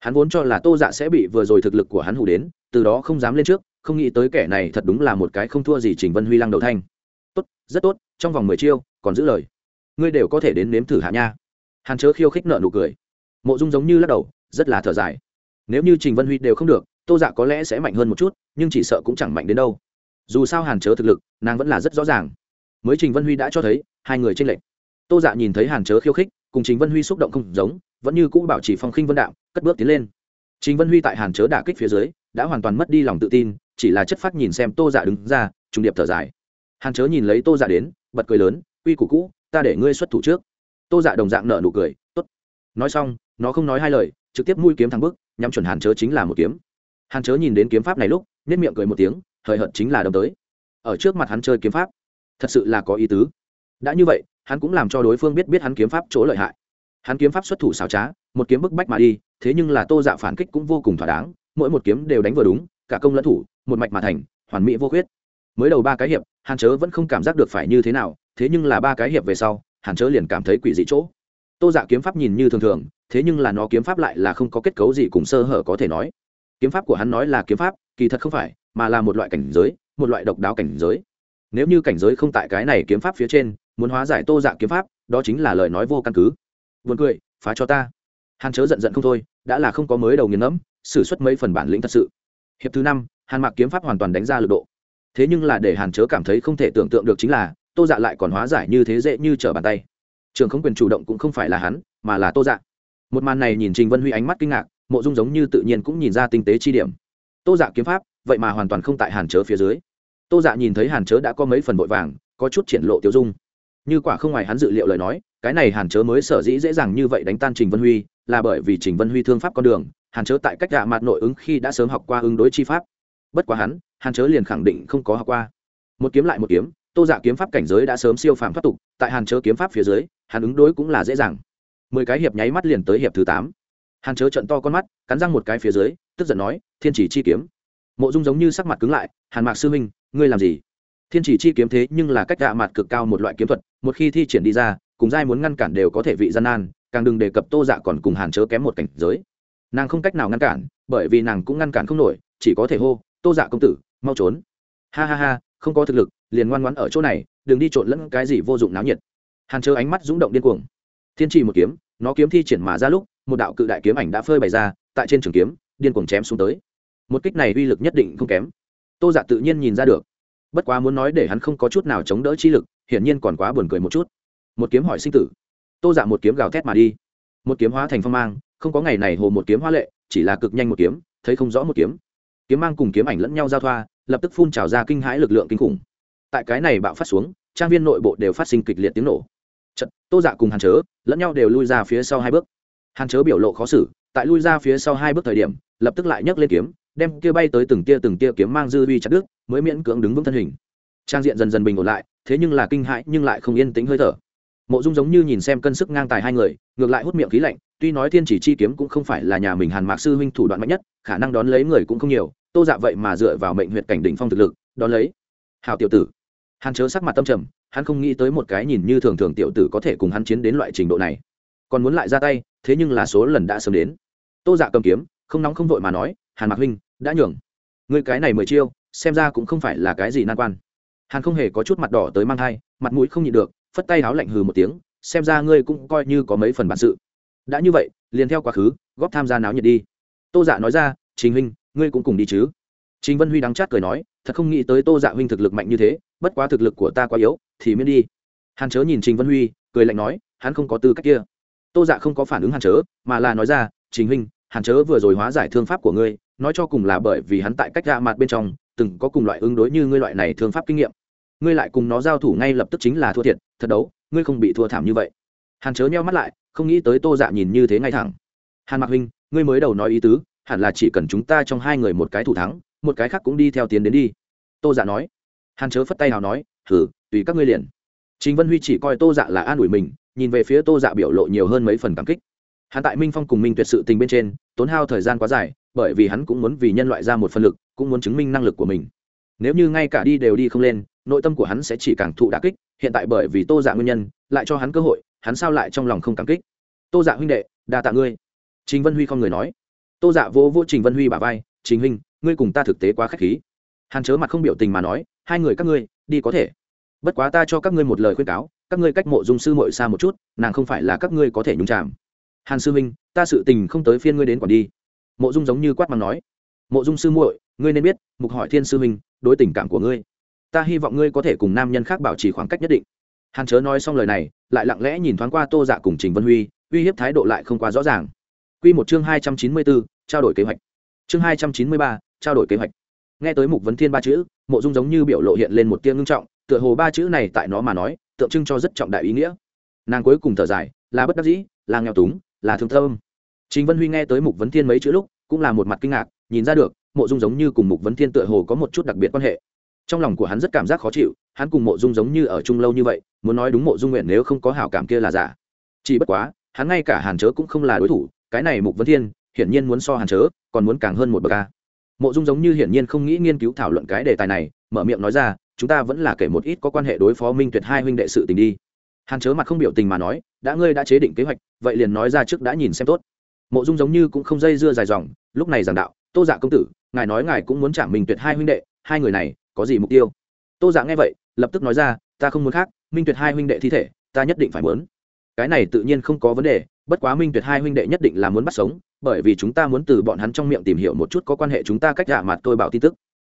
Hắn vốn cho là tô dạ sẽ bị vừa rồi thực lực của hắn hủ đến, từ đó không dám lên trước, không nghĩ tới kẻ này thật đúng là một cái không thua gì trình vân huy lăng đầu thanh. Tốt, rất tốt, trong vòng mười chiêu, còn giữ lời. Ngươi đều có thể đến nếm thử hạ nha. Hàn chớ khiêu khích nợ nụ cười. Mộ dung giống như lắc đầu, rất là thở dài. Nếu như trình vân huy đều không được, tô dạ có lẽ sẽ mạnh hơn một chút, nhưng chỉ sợ cũng chẳng mạnh đến đâu dù sao hàn chớ thực lực, nàng vẫn là rất rõ ràng. Mới trình vân huy đã cho thấy, hai người tranh lệch. Tô dạ nhìn thấy hàn chớ khiêu khích, cùng trình vân huy xúc động không giống, vẫn như cũ bảo trì phong khinh vân đạo, cất bước tiến lên. Trình vân huy tại hàn chớ đả kích phía dưới, đã hoàn toàn mất đi lòng tự tin, chỉ là chất phát nhìn xem tô dạ đứng ra, trùng điệp thở dài. Hàn chớ nhìn lấy tô dạ đến, bật cười lớn uy củ cũ, ta để ngươi xuất thủ trước. Tô dạ đồng dạng nợ nụ cười t ố t nói xong, nó không nói hai lời, trực tiếp mũi kiếm thẳng bức nhắm chuẩn hàn chớ chính là một kiếm. Hàn chớ nhìn đến kiếm pháp này lúc nếp miệng cười một tiếng hời hợt chính là đâm tới. Ở trước mặt hắn chơi kiếm pháp, thật sự là có ý tứ. Đã như vậy, hắn cũng làm cho đối phương biết biết hắn kiếm pháp chỗ lợi hại. Hắn kiếm pháp xuất thủ xảo trá, một kiếm bức bách mà đi, thế nhưng là tô dạ phản kích cũng vô cùng thỏa đáng, mỗi một kiếm đều đánh vừa đúng, cả công lẫn thủ, một mạch mà thành, hoàn mỹ vô khuyết. Mới đầu ba cái hiệp, hàn chớ vẫn không cảm giác được phải như thế nào, thế nhưng là ba cái hiệp về sau, hàn chớ liền cảm thấy quỷ dị chỗ. Tô dạ kiếm pháp nhìn như thường thường, thế nhưng là nó kiếm pháp lại là không có kết cấu gì cùng sơ hở có thể nói. Kiếm pháp của hắn nói là kiếm pháp, kỳ thật không phải mà là một loại cảnh giới, một loại độc đáo cảnh giới. Nếu như cảnh giới không tại cái này kiếm pháp phía trên, muốn hóa giải tô dạ kiếm pháp, đó chính là lời nói vô căn cứ. Vượt cười, phá cho ta. Hàn chớ giận giận không thôi, đã là không có mới đầu nghiền ngẫm xử suất mấy phần bản lĩnh thật sự. Hiệp thứ năm, hàn mạc kiếm pháp hoàn toàn đánh ra lực độ. Thế nhưng là để hàn chớ cảm thấy không thể tưởng tượng được chính là, tô dạ lại còn hóa giải như thế dễ như trở bàn tay. Trường không quyền chủ động cũng không phải là hắn, mà là tô dạ. Một màn này nhìn trình vân huy ánh mắt kinh ngạc, mộ dung giống như tự nhiên cũng nhìn ra tinh tế chi điểm. Tô dạ kiếm pháp vậy mà hoàn toàn không tại hàn chớ phía dưới. Tô dạ nhìn thấy hàn chớ đã có mấy phần vội vàng, có chút triển lộ tiêu dung. Như quả không ngoài hắn dự liệu lời nói, cái này hàn chớ mới sở dĩ dễ dàng như vậy đánh tan trình vân huy, là bởi vì trình vân huy thương pháp con đường, hàn chớ tại cách gạ mặt nội ứng khi đã sớm học qua ứng đối chi pháp. Bất quá hắn, hàn chớ liền khẳng định không có học qua. Một kiếm lại một kiếm, tô dạ kiếm pháp cảnh giới đã sớm siêu phàm thoát tục, tại hàn chớ kiếm pháp phía dưới hàn ứng đối cũng là dễ dàng. Mười cái hiệp nháy mắt liền tới hiệp thứ tám. Hàn chớ trận to con mắt, cắn răng một cái phía dưới, tức giận nói, thiên chỉ chi kiếm mộ dung giống như sắc mặt cứng lại, hàn mạc sư minh ngươi làm gì? Thiên chỉ chi kiếm thế nhưng là cách gạ mặt cực cao một loại kiếm thuật, một khi thi triển đi ra, cùng giai muốn ngăn cản đều có thể vị gian nan, càng đừng đề cập tô dạ còn cùng hàn chớ kém một cảnh giới. Nàng không cách nào ngăn cản, bởi vì nàng cũng ngăn cản không nổi, chỉ có thể hô, tô dạ công tử, mau trốn. Ha ha ha, không có thực lực, liền ngoan ngoãn ở chỗ này, đừng đi trộn lẫn cái gì vô dụng náo nhiệt. Hàn chớ ánh mắt rúng động điên cuồng. Thiên trì một kiếm, nó kiếm thi triển mà ra lúc, một đạo cự đại kiếm ảnh đã phơi bày ra, tại trên trường kiếm, điên cuồng chém xuống tới một kích này uy lực nhất định không kém. Tô dạ tự nhiên nhìn ra được. Bất quá muốn nói để hắn không có chút nào chống đỡ chi lực hiển nhiên còn quá buồn cười một chút. Một kiếm hỏi sinh tử. Tô dạ một kiếm gào thét mà đi. Một kiếm hóa thành phong mang không có ngày này hồ một kiếm hoa lệ chỉ là cực nhanh một kiếm thấy không rõ một kiếm. Kiếm mang cùng kiếm ảnh lẫn nhau giao thoa lập tức phun trào ra kinh hãi lực lượng kinh khủng. Tại cái này bạo phát xuống trang viên nội bộ đều phát sinh kịch liệt tiếng nổ. Chật, tô dạ cùng hàn chớ lẫn nhau đều lui ra phía sau hai bước. Hàn chớ biểu lộ khó xử tại lui ra phía sau hai bước thời điểm lập tức lại nhấc lên kiếm đem kia bay tới từng tia từng tia kiếm mang dư uy chặt đứt, mới miễn cưỡng đứng vững thân hình. Trang diện dần dần bình ổn lại, thế nhưng là kinh hãi nhưng lại không yên tĩnh hơi thở. Mộ dung giống như nhìn xem cân sức ngang tài hai người, ngược lại hút miệng khí lạnh, tuy nói thiên chỉ chi kiếm cũng không phải là nhà mình hàn mạc sư huynh thủ đoạn mạnh nhất, khả năng đón lấy người cũng không nhiều, tô dạ vậy mà dựa vào mệnh huyết cảnh đỉnh phong thực lực, đón lấy. Hào tiểu tử. Hàn chớ sắc mặt tâm trầm, hắn không nghĩ tới một cái nhìn như thường thường tiểu tử có thể cùng hắn chiến đến loại trình độ này. Còn muốn lại ra tay, thế nhưng là số lần đã sớm đến. Tô dạ cầm kiếm, không nóng không vội mà nói, hàn mạc huynh đã nhường. Người cái này mười chiêu, xem ra cũng không phải là cái gì nan quan. Hàn không hề có chút mặt đỏ tới mang thai, mặt mũi không nhịn được, phất tay háo lạnh hừ một tiếng, xem ra ngươi cũng coi như có mấy phần bản sự. Đã như vậy, liền theo quá khứ, góp tham gia náo nhiệt đi. Tô dạ nói ra, trình huynh, ngươi cũng cùng đi chứ. Trình vân huy đắng chát cười nói, thật không nghĩ tới tô dạ huynh thực lực mạnh như thế, bất quá thực lực của ta quá yếu, thì miễn đi. Hàn chớ nhìn trình vân huy, cười lạnh nói, hắn không có tư cách kia. Tô dạ không có phản ứng hàn chớ, mà là nói ra, trình huynh, hàn chớ vừa rồi hóa giải thương pháp của ngươi nói cho cùng là bởi vì hắn tại cách ra mặt bên trong, từng có cùng loại ứng đối như ngươi loại này thương pháp kinh nghiệm. Ngươi lại cùng nó giao thủ ngay lập tức chính là thua thiệt, thật đấu, ngươi không bị thua thảm như vậy. Hàn chớ nheo mắt lại, không nghĩ tới tô dạ nhìn như thế ngay thẳng. Hàn mạc huynh, ngươi mới đầu nói ý tứ, hẳn là chỉ cần chúng ta trong hai người một cái thủ thắng, một cái khác cũng đi theo tiến đến đi. Tô dạ nói. Hàn chớ phất tay nào nói thử tùy các ngươi liền. Chính vân huy chỉ coi tô dạ là an ủi mình, nhìn về phía tô dạ biểu lộ nhiều hơn mấy phần cảm kích. Hắn tại minh phong cùng minh tuyệt sự tình bên trên, tốn hao thời gian quá dài bởi vì hắn cũng muốn vì nhân loại ra một phần lực cũng muốn chứng minh năng lực của mình. Nếu như ngay cả đi đều đi không lên nội tâm của hắn sẽ chỉ càng thụ đà kích hiện tại bởi vì tô dạ nguyên nhân lại cho hắn cơ hội hắn sao lại trong lòng không cảm kích? Tô dạ huynh đệ đa tạ ngươi. Trình vân huy không người nói. Tô dạ vô vô trình vân huy bà vai trình huynh ngươi cùng ta thực tế quá k h á c h khí. Hàn chớ mặt không biểu tình mà nói hai người các ngươi đi có thể. Bất quá ta cho các ngươi một lời khuyên cáo các ngươi cách mộ dung sư mội xa một chút nàng không phải là các ngươi có thể nhúng chạm hàn sư huynh, ta sự tình không tới phiên ngươi đến quản đi mộ dung giống như quát mắng nói mộ dung sư muội ngươi nên biết mục hỏi thiên sư huynh, đối tình cảm của ngươi. Ta hy vọng ngươi có thể cùng nam nhân khác bảo trì khoảng cách nhất định. Hàn chớ nói xong lời này lại lặng lẽ nhìn thoáng qua tô dạ cùng trình vân huy uy hiếp thái độ lại không quá rõ ràng. Q một chương hai trăm chín mươi bốn trao đổi kế hoạch. Chương hai trăm chín mươi ba trao đổi kế hoạch. Nghe tới mục vấn thiên ba chữ mộ dung giống như biểu lộ hiện lên một tiếng ngưng trọng tựa hồ ba chữ này tại nó mà nói tượng trưng cho rất trọng đại ý nghĩa. Nàng cuối cùng thở dài là bất đắc dĩ là nghèo túng là thương thơm chính vân huy nghe tới mục vấn thiên mấy chữ lúc, cũng là một mặt kinh ngạc, nhìn ra được, mộ dung giống như cùng mục vấn thiên tựa hồ có một chút đặc biệt quan hệ. Trong lòng của hắn rất cảm giác khó chịu, hắn cùng mộ dung giống như ở chung lâu như vậy, muốn nói đúng mộ dung nguyện nếu không có hảo cảm kia là giả. Chỉ bất quá, hắn ngay cả hàn chớ cũng không là đối thủ, cái này mục vấn thiên, hiển nhiên muốn so hàn chớ, còn muốn càng hơn một bậc ca mộ dung giống như hiển nhiên không nghĩ nghiên cứu thảo luận cái đề tài này, mở miệng nói ra, chúng ta vẫn là kể một ít có quan hệ đối phó minh tuyệt hai huynh đệ sự tình đi. Hàn chớ mặt không biểu tình mà nói, đã ngươi đã chế định kế hoạch, vậy liền nói ra trước đã nhìn xem tốt mộ dung giống như cũng không dây dưa dài dòng, lúc này giảng đạo, tô dạ công tử, ngài nói ngài cũng muốn trả minh tuyệt hai huynh đệ, hai người này có gì mục tiêu? Tô dạ nghe vậy, lập tức nói ra, ta không muốn khác, minh tuyệt hai huynh đệ thi thể, ta nhất định phải muốn. Cái này tự nhiên không có vấn đề, bất quá minh tuyệt hai huynh đệ nhất định là muốn bắt sống, bởi vì chúng ta muốn từ bọn hắn trong miệng tìm hiểu một chút có quan hệ chúng ta cách giả mặt tôi bảo tin tức.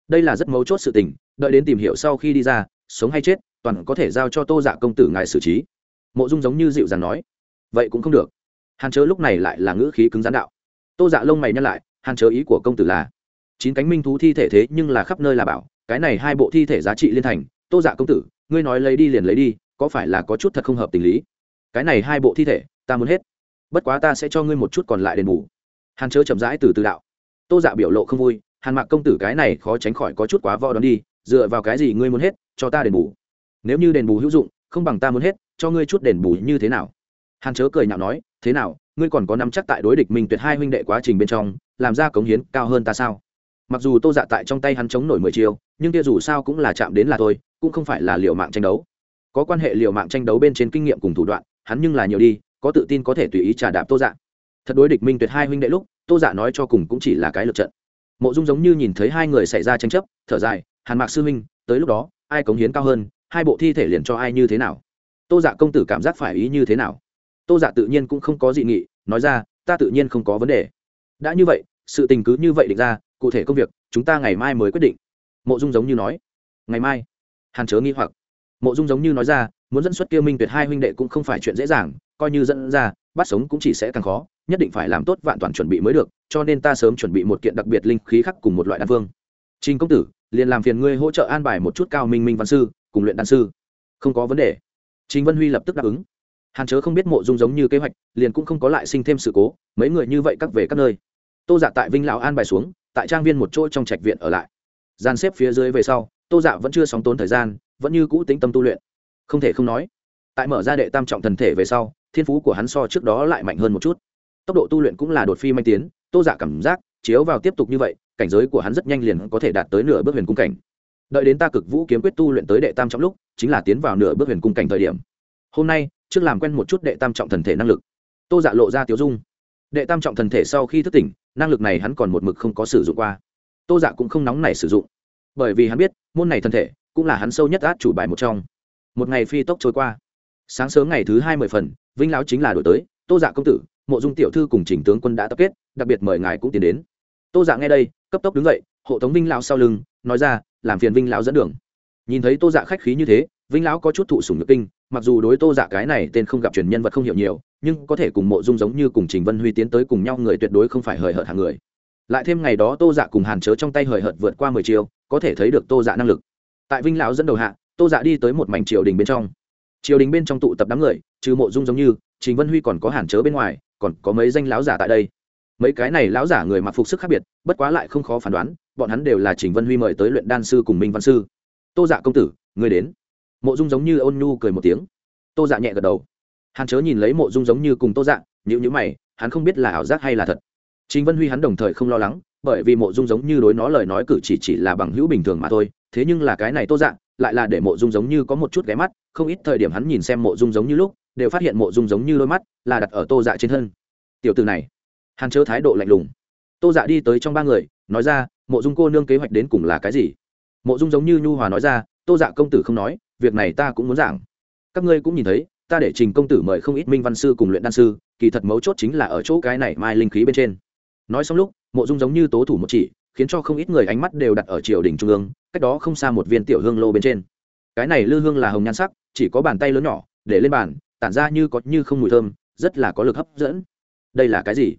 Đây là rất mấu chốt sự tình, đợi đến tìm hiểu sau khi đi ra, sống hay chết, toàn có thể giao cho tô dạ công tử ngài xử trí. Mộ dung giống như dịu dàng nói, vậy cũng không được hàn chớ lúc này lại là ngữ khí cứng rắn đạo. Tô dạ lông mày nhăn lại, hàn chớ ý của công tử là, chín cánh minh thú thi thể thế nhưng là khắp nơi là bảo, cái này hai bộ thi thể giá trị liên thành. Tô dạ công tử, ngươi nói lấy đi liền lấy đi, có phải là có chút thật không hợp tình lý? Cái này hai bộ thi thể, ta muốn hết. Bất quá ta sẽ cho ngươi một chút còn lại đền bù. Hàn chớ chậm rãi từ từ đạo. Tô dạ biểu lộ không vui, hàn mạc công tử cái này khó tránh khỏi có chút quá vo đón đi, dựa vào cái gì ngươi muốn hết, cho ta đền bù? Nếu như đền bù hữu dụng, không bằng ta muốn hết, cho ngươi chút đền bù như thế nào? Hàn chớ cười nhạo nói, thế nào, ngươi còn có nắm chắc tại đối địch minh tuyệt hai huynh đệ quá trình bên trong, làm ra cống hiến cao hơn ta sao? Mặc dù tô dạ tại trong tay hắn chống nổi mười chiêu, nhưng kia dù sao cũng là chạm đến là thôi, cũng không phải là liệu mạng tranh đấu. Có quan hệ liệu mạng tranh đấu bên trên kinh nghiệm cùng thủ đoạn, hắn nhưng là nhiều đi, có tự tin có thể tùy ý trả đạp tô dạ. Thật đối địch minh tuyệt hai huynh đệ lúc, tô dạ nói cho cùng cũng chỉ là cái lượt trận. Mộ dung giống như nhìn thấy hai người xảy ra tranh chấp, thở dài, hàn mạc sư huynh, tới lúc đó, ai cống hiến cao hơn, hai bộ thi thể liền cho ai như thế nào? Tô dạ công tử cảm giác phải ý như thế nào? Tô giả tự nhiên cũng không có dị nghị, nói ra, ta tự nhiên không có vấn đề. Đã như vậy, sự tình cứ như vậy định ra, cụ thể công việc, chúng ta ngày mai mới quyết định. Mộ dung giống như nói. Ngày mai. Hàn chớ nghi hoặc. Mộ dung giống như nói ra, muốn dẫn xuất kia minh tuyệt hai huynh đệ cũng không phải chuyện dễ dàng, coi như dẫn ra, bắt sống cũng chỉ sẽ càng khó, nhất định phải làm tốt vạn toàn chuẩn bị mới được, cho nên ta sớm chuẩn bị một kiện đặc biệt linh khí khắc cùng một loại đan phương trình công tử, liền làm phiền ngươi hỗ trợ an bài một chút cao minh minh văn sư, cùng luyện đan sư. Không có vấn đề. Trình vân huy lập tức đáp ứng hàn chớ không biết mộ dung giống như kế hoạch, liền cũng không có lại sinh thêm sự cố, mấy người như vậy các về các nơi. Tô dạ tại vinh lão an bài xuống, tại trang viên một chỗ trong trạch viện ở lại. Gian xếp phía dưới về sau, tô dạ vẫn chưa sóng tốn thời gian, vẫn như cũ tĩnh tâm tu luyện. Không thể không nói, tại mở ra đệ tam trọng thần thể về sau, thiên phú của hắn so trước đó lại mạnh hơn một chút. Tốc độ tu luyện cũng là đột phi manh tiến, tô dạ cảm giác, chiếu vào tiếp tục như vậy, cảnh giới của hắn rất nhanh liền có thể đạt tới nửa bước huyền cung cảnh. Đợi đến ta cực vũ kiếm quyết tu luyện tới đệ tam trọng lúc, chính là tiến vào nửa bước huyền cung cảnh thời điểm. Hôm nay trước làm quen một chút đệ tam trọng thần thể năng lực. Tô dạ lộ ra tiếu dung. Đệ tam trọng thần thể sau khi thức tỉnh, năng lực này hắn còn một mực không có sử dụng qua. Tô dạ cũng không nóng này sử dụng. Bởi vì hắn biết, môn này thần thể cũng là hắn sâu nhất át chủ bài một trong. Một ngày phi tốc trôi qua. Sáng sớm ngày thứ hai mươi phần, vinh lão chính là đổi tới. Tô dạ công tử, mộ dung tiểu thư cùng chỉnh tướng quân đã tập kết, đặc biệt mời ngài cũng tiến đến. Tô dạ nghe đây, cấp tốc đứng dậy, hộ tống vinh lão sau lưng, nói ra, làm phiền vinh lão dẫn đường. Nhìn thấy tô dạ khách khí như thế vinh lão có chút thụ sùng nhược kinh, mặc dù đối tô giả cái này tên không gặp truyền nhân vật không hiểu nhiều, nhưng có thể cùng mộ dung giống như cùng trình vân huy tiến tới cùng nhau người tuyệt đối không phải hời hợt hàng người. Lại thêm ngày đó tô dạ cùng hàn chớ trong tay hời hợt vượt qua mười chiều có thể thấy được tô dạ năng lực. Tại vinh lão dẫn đầu hạ, tô dạ đi tới một mảnh triều đình bên trong. Triều đình bên trong tụ tập đám người, trừ mộ dung giống như, trình vân huy còn có hàn chớ bên ngoài, còn có mấy danh lão giả tại đây. Mấy cái này lão giả người mặc phục sức khác biệt, bất quá lại không khó phán đoán, bọn hắn đều là trình vân huy mời tới luyện đan sư cùng minh văn sư. Tô dạ công tử người đến mộ dung giống như ôn nhu cười một tiếng. Tô dạ nhẹ gật đầu. Hàn chớ nhìn lấy mộ dung giống như cùng tô dạ nhữ nhữ mày, hắn không biết là ảo giác hay là thật. Trình vân huy hắn đồng thời không lo lắng, bởi vì mộ dung giống như đối nó lời nói cử chỉ chỉ là bằng hữu bình thường mà thôi, thế nhưng là cái này tô dạ lại là để mộ dung giống như có một chút ghé mắt, không ít thời điểm hắn nhìn xem mộ dung giống như lúc, đều phát hiện mộ dung giống như đôi mắt là đặt ở tô dạ trên thân. Tiểu từ này hàn chớ thái độ lạnh lùng. Tô dạ đi tới trong ba người, nói ra, mộ dung cô nương kế hoạch đến cùng là cái gì? Mộ dung giống như nhu hòa nói ra, tô dạ công tử không nói việc này ta cũng muốn giảng. Các ngươi cũng nhìn thấy, ta để trình công tử mời không ít minh văn sư cùng luyện đan sư, kỳ thật mấu chốt chính là ở chỗ cái này mai linh khí bên trên. Nói xong lúc, mộ dung giống như tố thủ một chỉ, khiến cho không ít người ánh mắt đều đặt ở triều đình trung ương, cách đó không xa một viên tiểu hương lô bên trên. Cái này lư hương là hồng nhan sắc, chỉ có bàn tay lớn nhỏ, để lên bàn, tản ra như có như không mùi thơm, rất là có lực hấp dẫn. Đây là cái gì?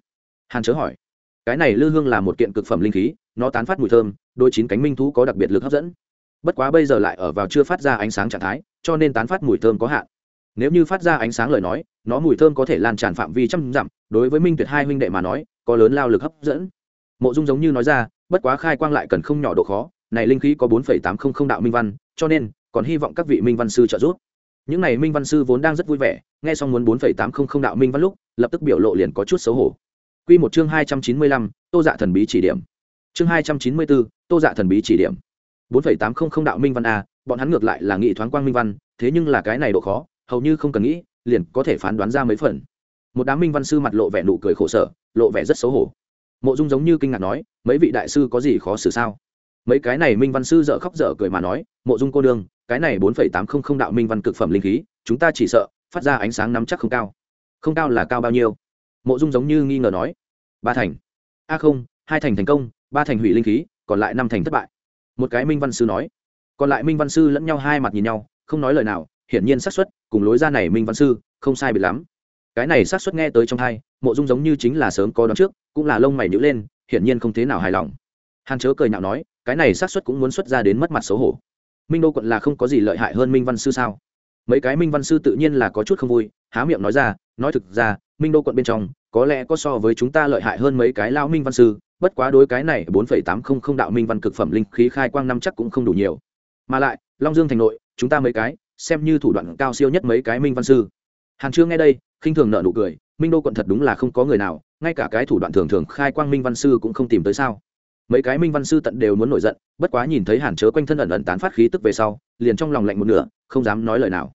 Hàn chớ hỏi. Cái này lư hương là một kiện cực phẩm linh khí, nó tán phát mùi thơm, đôi chín cánh minh thú có đặc biệt lực hấp dẫn bất quá bây giờ lại ở vào chưa phát ra ánh sáng trạng thái, cho nên tán phát mùi thơm có hạn. Nếu như phát ra ánh sáng lời nói, nó mùi thơm có thể lan tràn phạm vi trăm dặm, đối với minh tuyệt hai huynh đệ mà nói, có lớn lao lực hấp dẫn. Mộ dung giống như nói ra, bất quá khai quang lại cần không nhỏ độ khó, này linh khí có bốn tám không không đạo minh văn, cho nên, còn hy vọng các vị minh văn sư trợ giúp. Những này minh văn sư vốn đang rất vui vẻ, nghe xong muốn bốn tám không không đạo minh văn lúc, lập tức biểu lộ liền có chút xấu hổ. Quy một chương hai trăm chín mươi lăm, tô dạ thần bí chỉ điểm. Chương hai trăm chín mươi bốn tô dạ thần bí chỉ điểm bốn tám trăm linh đạo minh văn a, bọn hắn ngược lại là nghị thoáng quang minh văn, thế nhưng là cái này độ khó, hầu như không cần nghĩ, liền có thể phán đoán ra mấy phần. Một đám minh văn sư mặt lộ vẻ nụ cười khổ sở, lộ vẻ rất xấu hổ. Mộ dung giống như kinh ngạc nói, mấy vị đại sư có gì khó xử sao? Mấy cái này minh văn sư dở khóc dở cười mà nói, mộ dung cô đương cái này bốn phẩy tám không không đạo minh văn cực phẩm linh khí, chúng ta chỉ sợ phát ra ánh sáng nắm chắc không cao. Không cao là cao bao nhiêu? Mộ dung giống như nghi ngờ nói. Ba thành. A không, hai thành thành công, ba thành hủy linh khí, còn lại năm thành thất bại một cái minh văn sư nói. Còn lại minh văn sư lẫn nhau hai mặt nhìn nhau, không nói lời nào, hiển nhiên xác suất cùng lối ra này minh văn sư không sai biệt lắm. Cái này xác suất nghe tới trong hai, mộ dung giống như chính là sớm có đón trước, cũng là lông mày nhữ lên, hiển nhiên không thế nào hài lòng. Hàn chớ cười nhạo nói, cái này xác suất cũng muốn xuất ra đến mất mặt xấu hổ. Minh đô quận là không có gì lợi hại hơn minh văn sư sao? Mấy cái minh văn sư tự nhiên là có chút không vui, há miệng nói ra, nói thực ra, minh đô quận bên trong, có lẽ có so với chúng ta lợi hại hơn mấy cái lao minh văn sư bất quá đối cái này bốn phẩy tám không không đạo minh văn cực phẩm linh khí khai quang năm chắc cũng không đủ nhiều. Mà lại, long dương thành nội, chúng ta mấy cái, xem như thủ đoạn cao siêu nhất mấy cái minh văn sư. Hàn trương nghe đây, khinh thường nợ nụ cười, minh đô quận thật đúng là không có người nào, ngay cả cái thủ đoạn thường thường khai quang minh văn sư cũng không tìm tới sao. Mấy cái minh văn sư tận đều muốn nổi giận, bất quá nhìn thấy hàn chớ quanh thân ẩn ẩn tán phát khí tức về sau, liền trong lòng lạnh một nửa, không dám nói lời nào.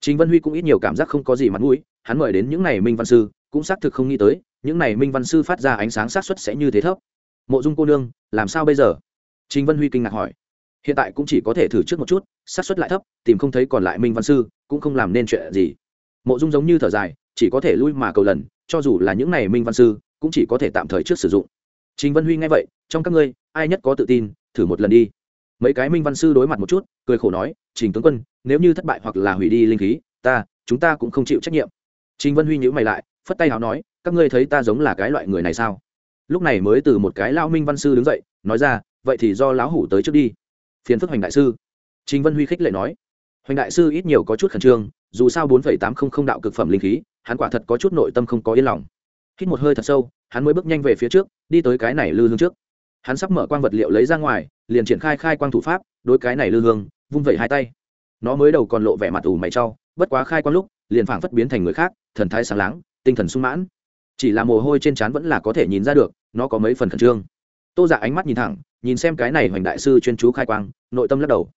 Chính vân huy cũng ít nhiều cảm giác không có gì mặt mũi, hắn mời đến những n à y minh văn sư, cũng xác thực không nghĩ tới, những n à y minh văn sư phát ra ánh sáng sát xuất sẽ như thế thấp mộ dung cô nương, làm sao bây giờ? Trình vân huy kinh ngạc hỏi. Hiện tại cũng chỉ có thể thử trước một chút sát xuất lại thấp, tìm không thấy còn lại minh văn sư, cũng không làm nên chuyện gì. Mộ dung giống như thở dài, chỉ có thể lui mà cầu lần, cho dù là những này minh văn sư, cũng chỉ có thể tạm thời trước sử dụng. Trình vân huy nghe vậy, trong các ngươi, ai nhất có tự tin, thử một lần đi. Mấy cái minh văn sư đối mặt một chút, cười khổ nói, trình tướng quân, nếu như thất bại hoặc là hủy đi linh khí, ta, chúng ta cũng không chịu trách nhiệm. Trình vân huy nhữ mày lại, phất tay h nói, các ngươi thấy ta giống là cái loại người này sao? Lúc này mới từ một cái lão minh văn sư đứng dậy, nói ra, vậy thì do lão hủ tới trước đi. Phiền phức hoành đại sư. Trình vân huy khích lệ nói, hoành đại sư ít nhiều có chút khẩn trương, dù sao bốn tám không không đạo cực phẩm linh khí, hắn quả thật có chút nội tâm không có yên lòng. Hít một hơi thật sâu, hắn mới bước nhanh về phía trước, đi tới cái này lư hương trước. Hắn sắp mở quang vật liệu lấy ra ngoài, liền triển khai khai quang thủ pháp, đối cái này lư hương, vung vẩy hai tay. Nó mới đầu còn lộ vẻ mặt ủ mày trau bất quá khai quang lúc, liền phảng phất biến thành người khác, thần thái sáng láng, tinh thần sung mãn chỉ là mồ hôi trên trán vẫn là có thể nhìn ra được, nó có mấy phần khẩn trương. Tô giả ánh mắt nhìn thẳng, nhìn xem cái này hoành đại sư chuyên chú khai quang, nội tâm lắc đầu.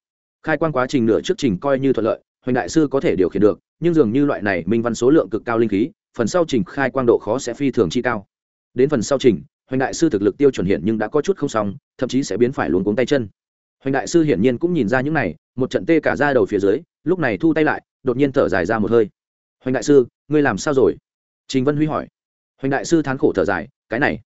Khai quang quá trình nửa trước trình coi như thuận lợi, hoành đại sư có thể điều khiển được, nhưng dường như loại này minh văn số lượng cực cao linh khí, phần sau trình khai quang độ khó sẽ phi thường chi cao. Đến phần sau trình, hoành đại sư thực lực tiêu chuẩn hiện nhưng đã có chút không xong, thậm chí sẽ biến phải luống cuống tay chân. Hoành đại sư hiển nhiên cũng nhìn ra những này, một trận tê cả ra đầu phía dưới, lúc này thu tay lại, đột nhiên thở dài ra một hơi. Hoành đại sư, ngươi làm sao rồi? Trình vân huy hỏi hoành đại sư thán khổ thở dài cái này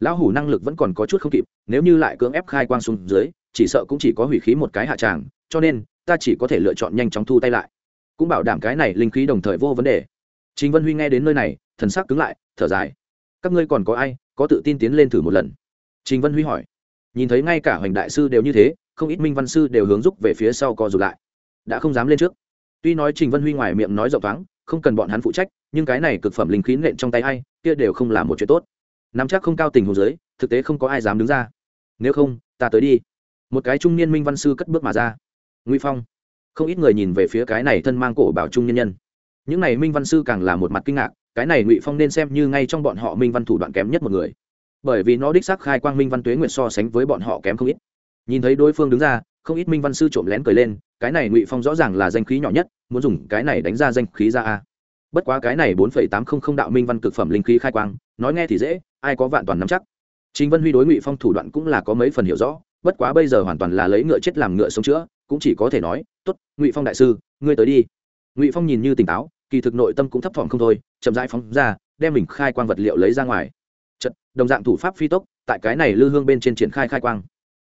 lão hủ năng lực vẫn còn có chút không kịp nếu như lại cưỡng ép khai quang xuống dưới chỉ sợ cũng chỉ có hủy khí một cái hạ tràng cho nên ta chỉ có thể lựa chọn nhanh chóng thu tay lại cũng bảo đảm cái này linh khí đồng thời vô vấn đề Trình Vân Huy nghe đến nơi này, thần sắc cứng lại, thở dài. Các ngươi còn có ai có tự tin tiến lên thử một lần? Trình Vân Huy hỏi. Nhìn thấy ngay cả Hoành đại sư đều như thế, không ít minh văn sư đều hướng giúp về phía sau co rụt lại. Đã không dám lên trước. Tuy nói Trình Vân Huy ngoài miệng nói rộng thoáng, không cần bọn hắn phụ trách, nhưng cái này cực phẩm linh khí nện trong tay ai, kia đều không là một chuyện tốt. Nắm chắc không cao tình huống dưới, thực tế không có ai dám đứng ra. Nếu không, ta tới đi. Một cái trung niên minh văn sư cất bước mà ra. Ngụy Phong. Không ít người nhìn về phía cái này thân mang cổ bảo trung nhân nhân những này minh văn sư càng là một mặt kinh ngạc cái này ngụy phong nên xem như ngay trong bọn họ minh văn thủ đoạn kém nhất một người bởi vì nó đích xác khai quang minh văn tuế nguyệt so sánh với bọn họ kém không ít nhìn thấy đối phương đứng ra không ít minh văn sư trộm lén cười lên cái này ngụy phong rõ ràng là danh khí nhỏ nhất muốn dùng cái này đánh ra danh khí ra a bất quá cái này bốn phẩy tám không không đạo minh văn cực phẩm linh khí khai quang nói nghe thì dễ ai có vạn toàn nắm chắc. Chính vân huy đối ngụy phong thủ đoạn cũng là có mấy phần hiểu rõ bất quá bây giờ hoàn toàn là lấy ngựa chết làm ngựa sống chữa cũng chỉ có thể nói tốt ngụy phong đại sư ngươi tới đi. Ngụy phong nhìn như tỉnh táo kỳ thực nội tâm cũng thấp thỏm không thôi chậm rãi phóng ra đem mình khai quang vật liệu lấy ra ngoài. Chật, đồng dạng thủ pháp phi tốc tại cái này lư hương bên trên triển khai khai quang.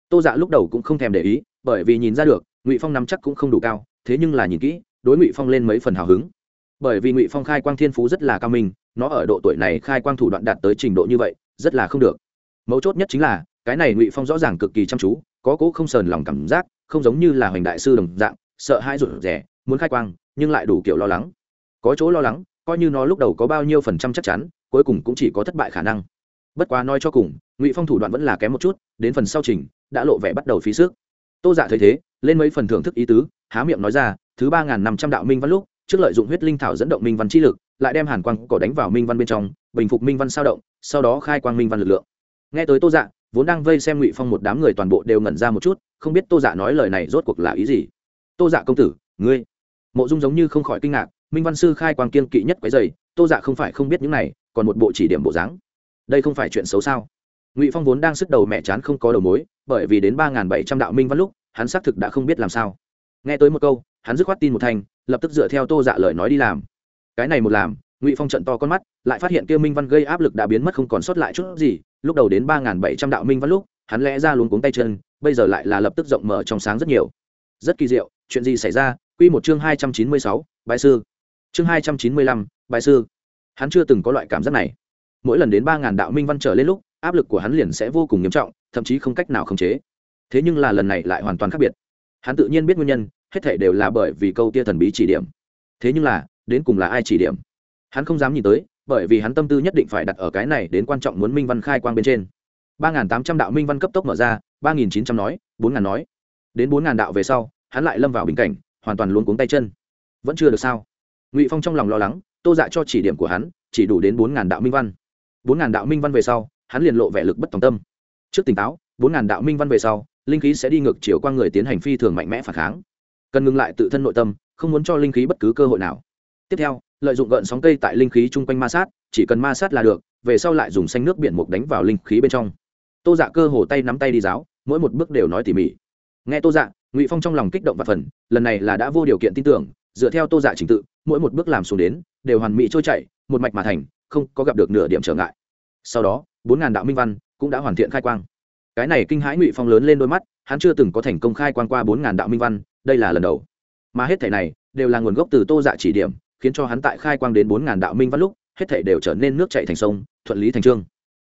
Tô dạ lúc đầu cũng không thèm để ý bởi vì nhìn ra được ngụy phong nắm chắc cũng không đủ cao thế nhưng là nhìn kỹ đối ngụy phong lên mấy phần hào hứng bởi vì ngụy phong khai quang thiên phú rất là cao minh, nó ở độ tuổi này khai quang thủ đoạn đạt tới trình độ như vậy, rất là không được. Mấu chốt nhất chính là, cái này ngụy phong rõ ràng cực kỳ chăm chú, có cố không sờn lòng cảm giác, không giống như là hoành đại sư đồng dạng, sợ hai rụt rẻ muốn khai quang, nhưng lại đủ kiểu lo lắng. Có chỗ lo lắng, coi như nó lúc đầu có bao nhiêu phần trăm chắc chắn, cuối cùng cũng chỉ có thất bại khả năng. Bất quá nói cho cùng, ngụy phong thủ đoạn vẫn là kém một chút, đến phần sau trình, đã lộ vẻ bắt đầu phí sức. Tô dạ thấy thế, lên mấy phần thưởng thức ý tứ, há miệng nói ra, thứ ba n g h n năm trăm đạo minh văn lúc trước lợi dụng huyết linh thảo dẫn động minh văn chi lực, lại đem hàn quang cỏ đánh vào minh văn bên trong, bình phục minh văn sao động, sau đó khai quang minh văn lực lượng. Nghe tới tô dạ vốn đang vây xem ngụy phong một đám người toàn bộ đều ngẩn ra một chút, không biết tô dạ nói lời này rốt cuộc là ý gì. Tô dạ công tử, ngươi. Mộ dung giống như không khỏi kinh ngạc, minh văn sư khai quang kiên kỵ nhất quái dày, tô dạ không phải không biết những này, còn một bộ chỉ điểm bộ dáng. Đây không phải chuyện xấu sao? Ngụy phong vốn đang sức đầu mẹ chán không có đầu mối, bởi vì đến ba bảy trăm đạo minh văn lúc, hắn xác thực đã không biết làm sao. Nghe tới một câu, hắn dứt khoát tin một thành lập tức dựa theo tô dạ lời nói đi làm. Cái này một làm, ngụy phong trận to con mắt, lại phát hiện kia minh văn gây áp lực đã biến mất không còn sót lại chút gì, lúc đầu đến ba bảy trăm đạo minh văn lúc, hắn lẽ ra luống cuống tay chân, bây giờ lại là lập tức rộng mở trong sáng rất nhiều. Rất kỳ diệu, chuyện gì xảy ra? Quy một chương hai trăm chín mươi sáu bài sư. Chương hai trăm chín mươi lăm bài sư. Hắn chưa từng có loại cảm giác này. Mỗi lần đến ba ngàn đạo minh văn trở lên lúc, áp lực của hắn liền sẽ vô cùng nghiêm trọng, thậm chí không cách nào khống chế. Thế nhưng là lần này lại hoàn toàn khác biệt. Hắn tự nhiên biết nguyên nhân hết thảy đều là bởi vì câu tia thần bí chỉ điểm. Thế nhưng là, đến cùng là ai chỉ điểm? Hắn không dám nhìn tới, bởi vì hắn tâm tư nhất định phải đặt ở cái này đến quan trọng muốn minh văn khai quang bên trên. Ba n g h n tám trăm đạo minh văn cấp tốc mở ra, ba nghìn chín trăm nói, bốn ngàn nói. Đến bốn ngàn đạo về sau, hắn lại lâm vào bình cảnh, hoàn toàn luống cuống tay chân. Vẫn chưa được sao? Ngụy phong trong lòng lo lắng, tô dạ cho chỉ điểm của hắn, chỉ đủ đến bốn ngàn đạo minh văn. bốn ngàn đạo minh văn về sau, hắn liền lộ vẻ lực bất tòng tâm. Trước tỉnh táo, bốn ngàn đạo minh văn về sau, linh khí sẽ đi ngược chiều qua người tiến hành phi thường mạnh mẽ phản kháng cần ngừng lại tự thân nội tâm, không muốn cho linh khí bất cứ cơ hội nào. Tiếp theo, lợi dụng gợn sóng cây tại linh khí chung quanh ma sát, chỉ cần ma sát là được, về sau lại dùng xanh nước biển mục đánh vào linh khí bên trong. Tô dạ cơ hồ tay nắm tay đi giáo, mỗi một bước đều nói tỉ mỉ. Nghe tô dạ ngụy phong trong lòng kích động và phần, lần này là đã vô điều kiện tin tưởng, dựa theo tô dạ trình tự, mỗi một bước làm xuống đến, đều hoàn mỹ trôi chảy, một mạch mà thành, không có gặp được nửa điểm trở ngại. Sau đó, bốn ngàn đạo minh văn cũng đã hoàn thiện khai quang. Cái này kinh hãi ngụy phong lớn lên đôi mắt, hắn chưa từng có thành công khai quang qua bốn ngàn đạo minh văn đây là lần đầu. Mà hết thể này đều là nguồn gốc từ tô dạ chỉ điểm, khiến cho hắn tại khai quang đến bốn ngàn đạo minh văn lúc, hết thể đều trở nên nước chạy thành sông, thuận lý thành trương.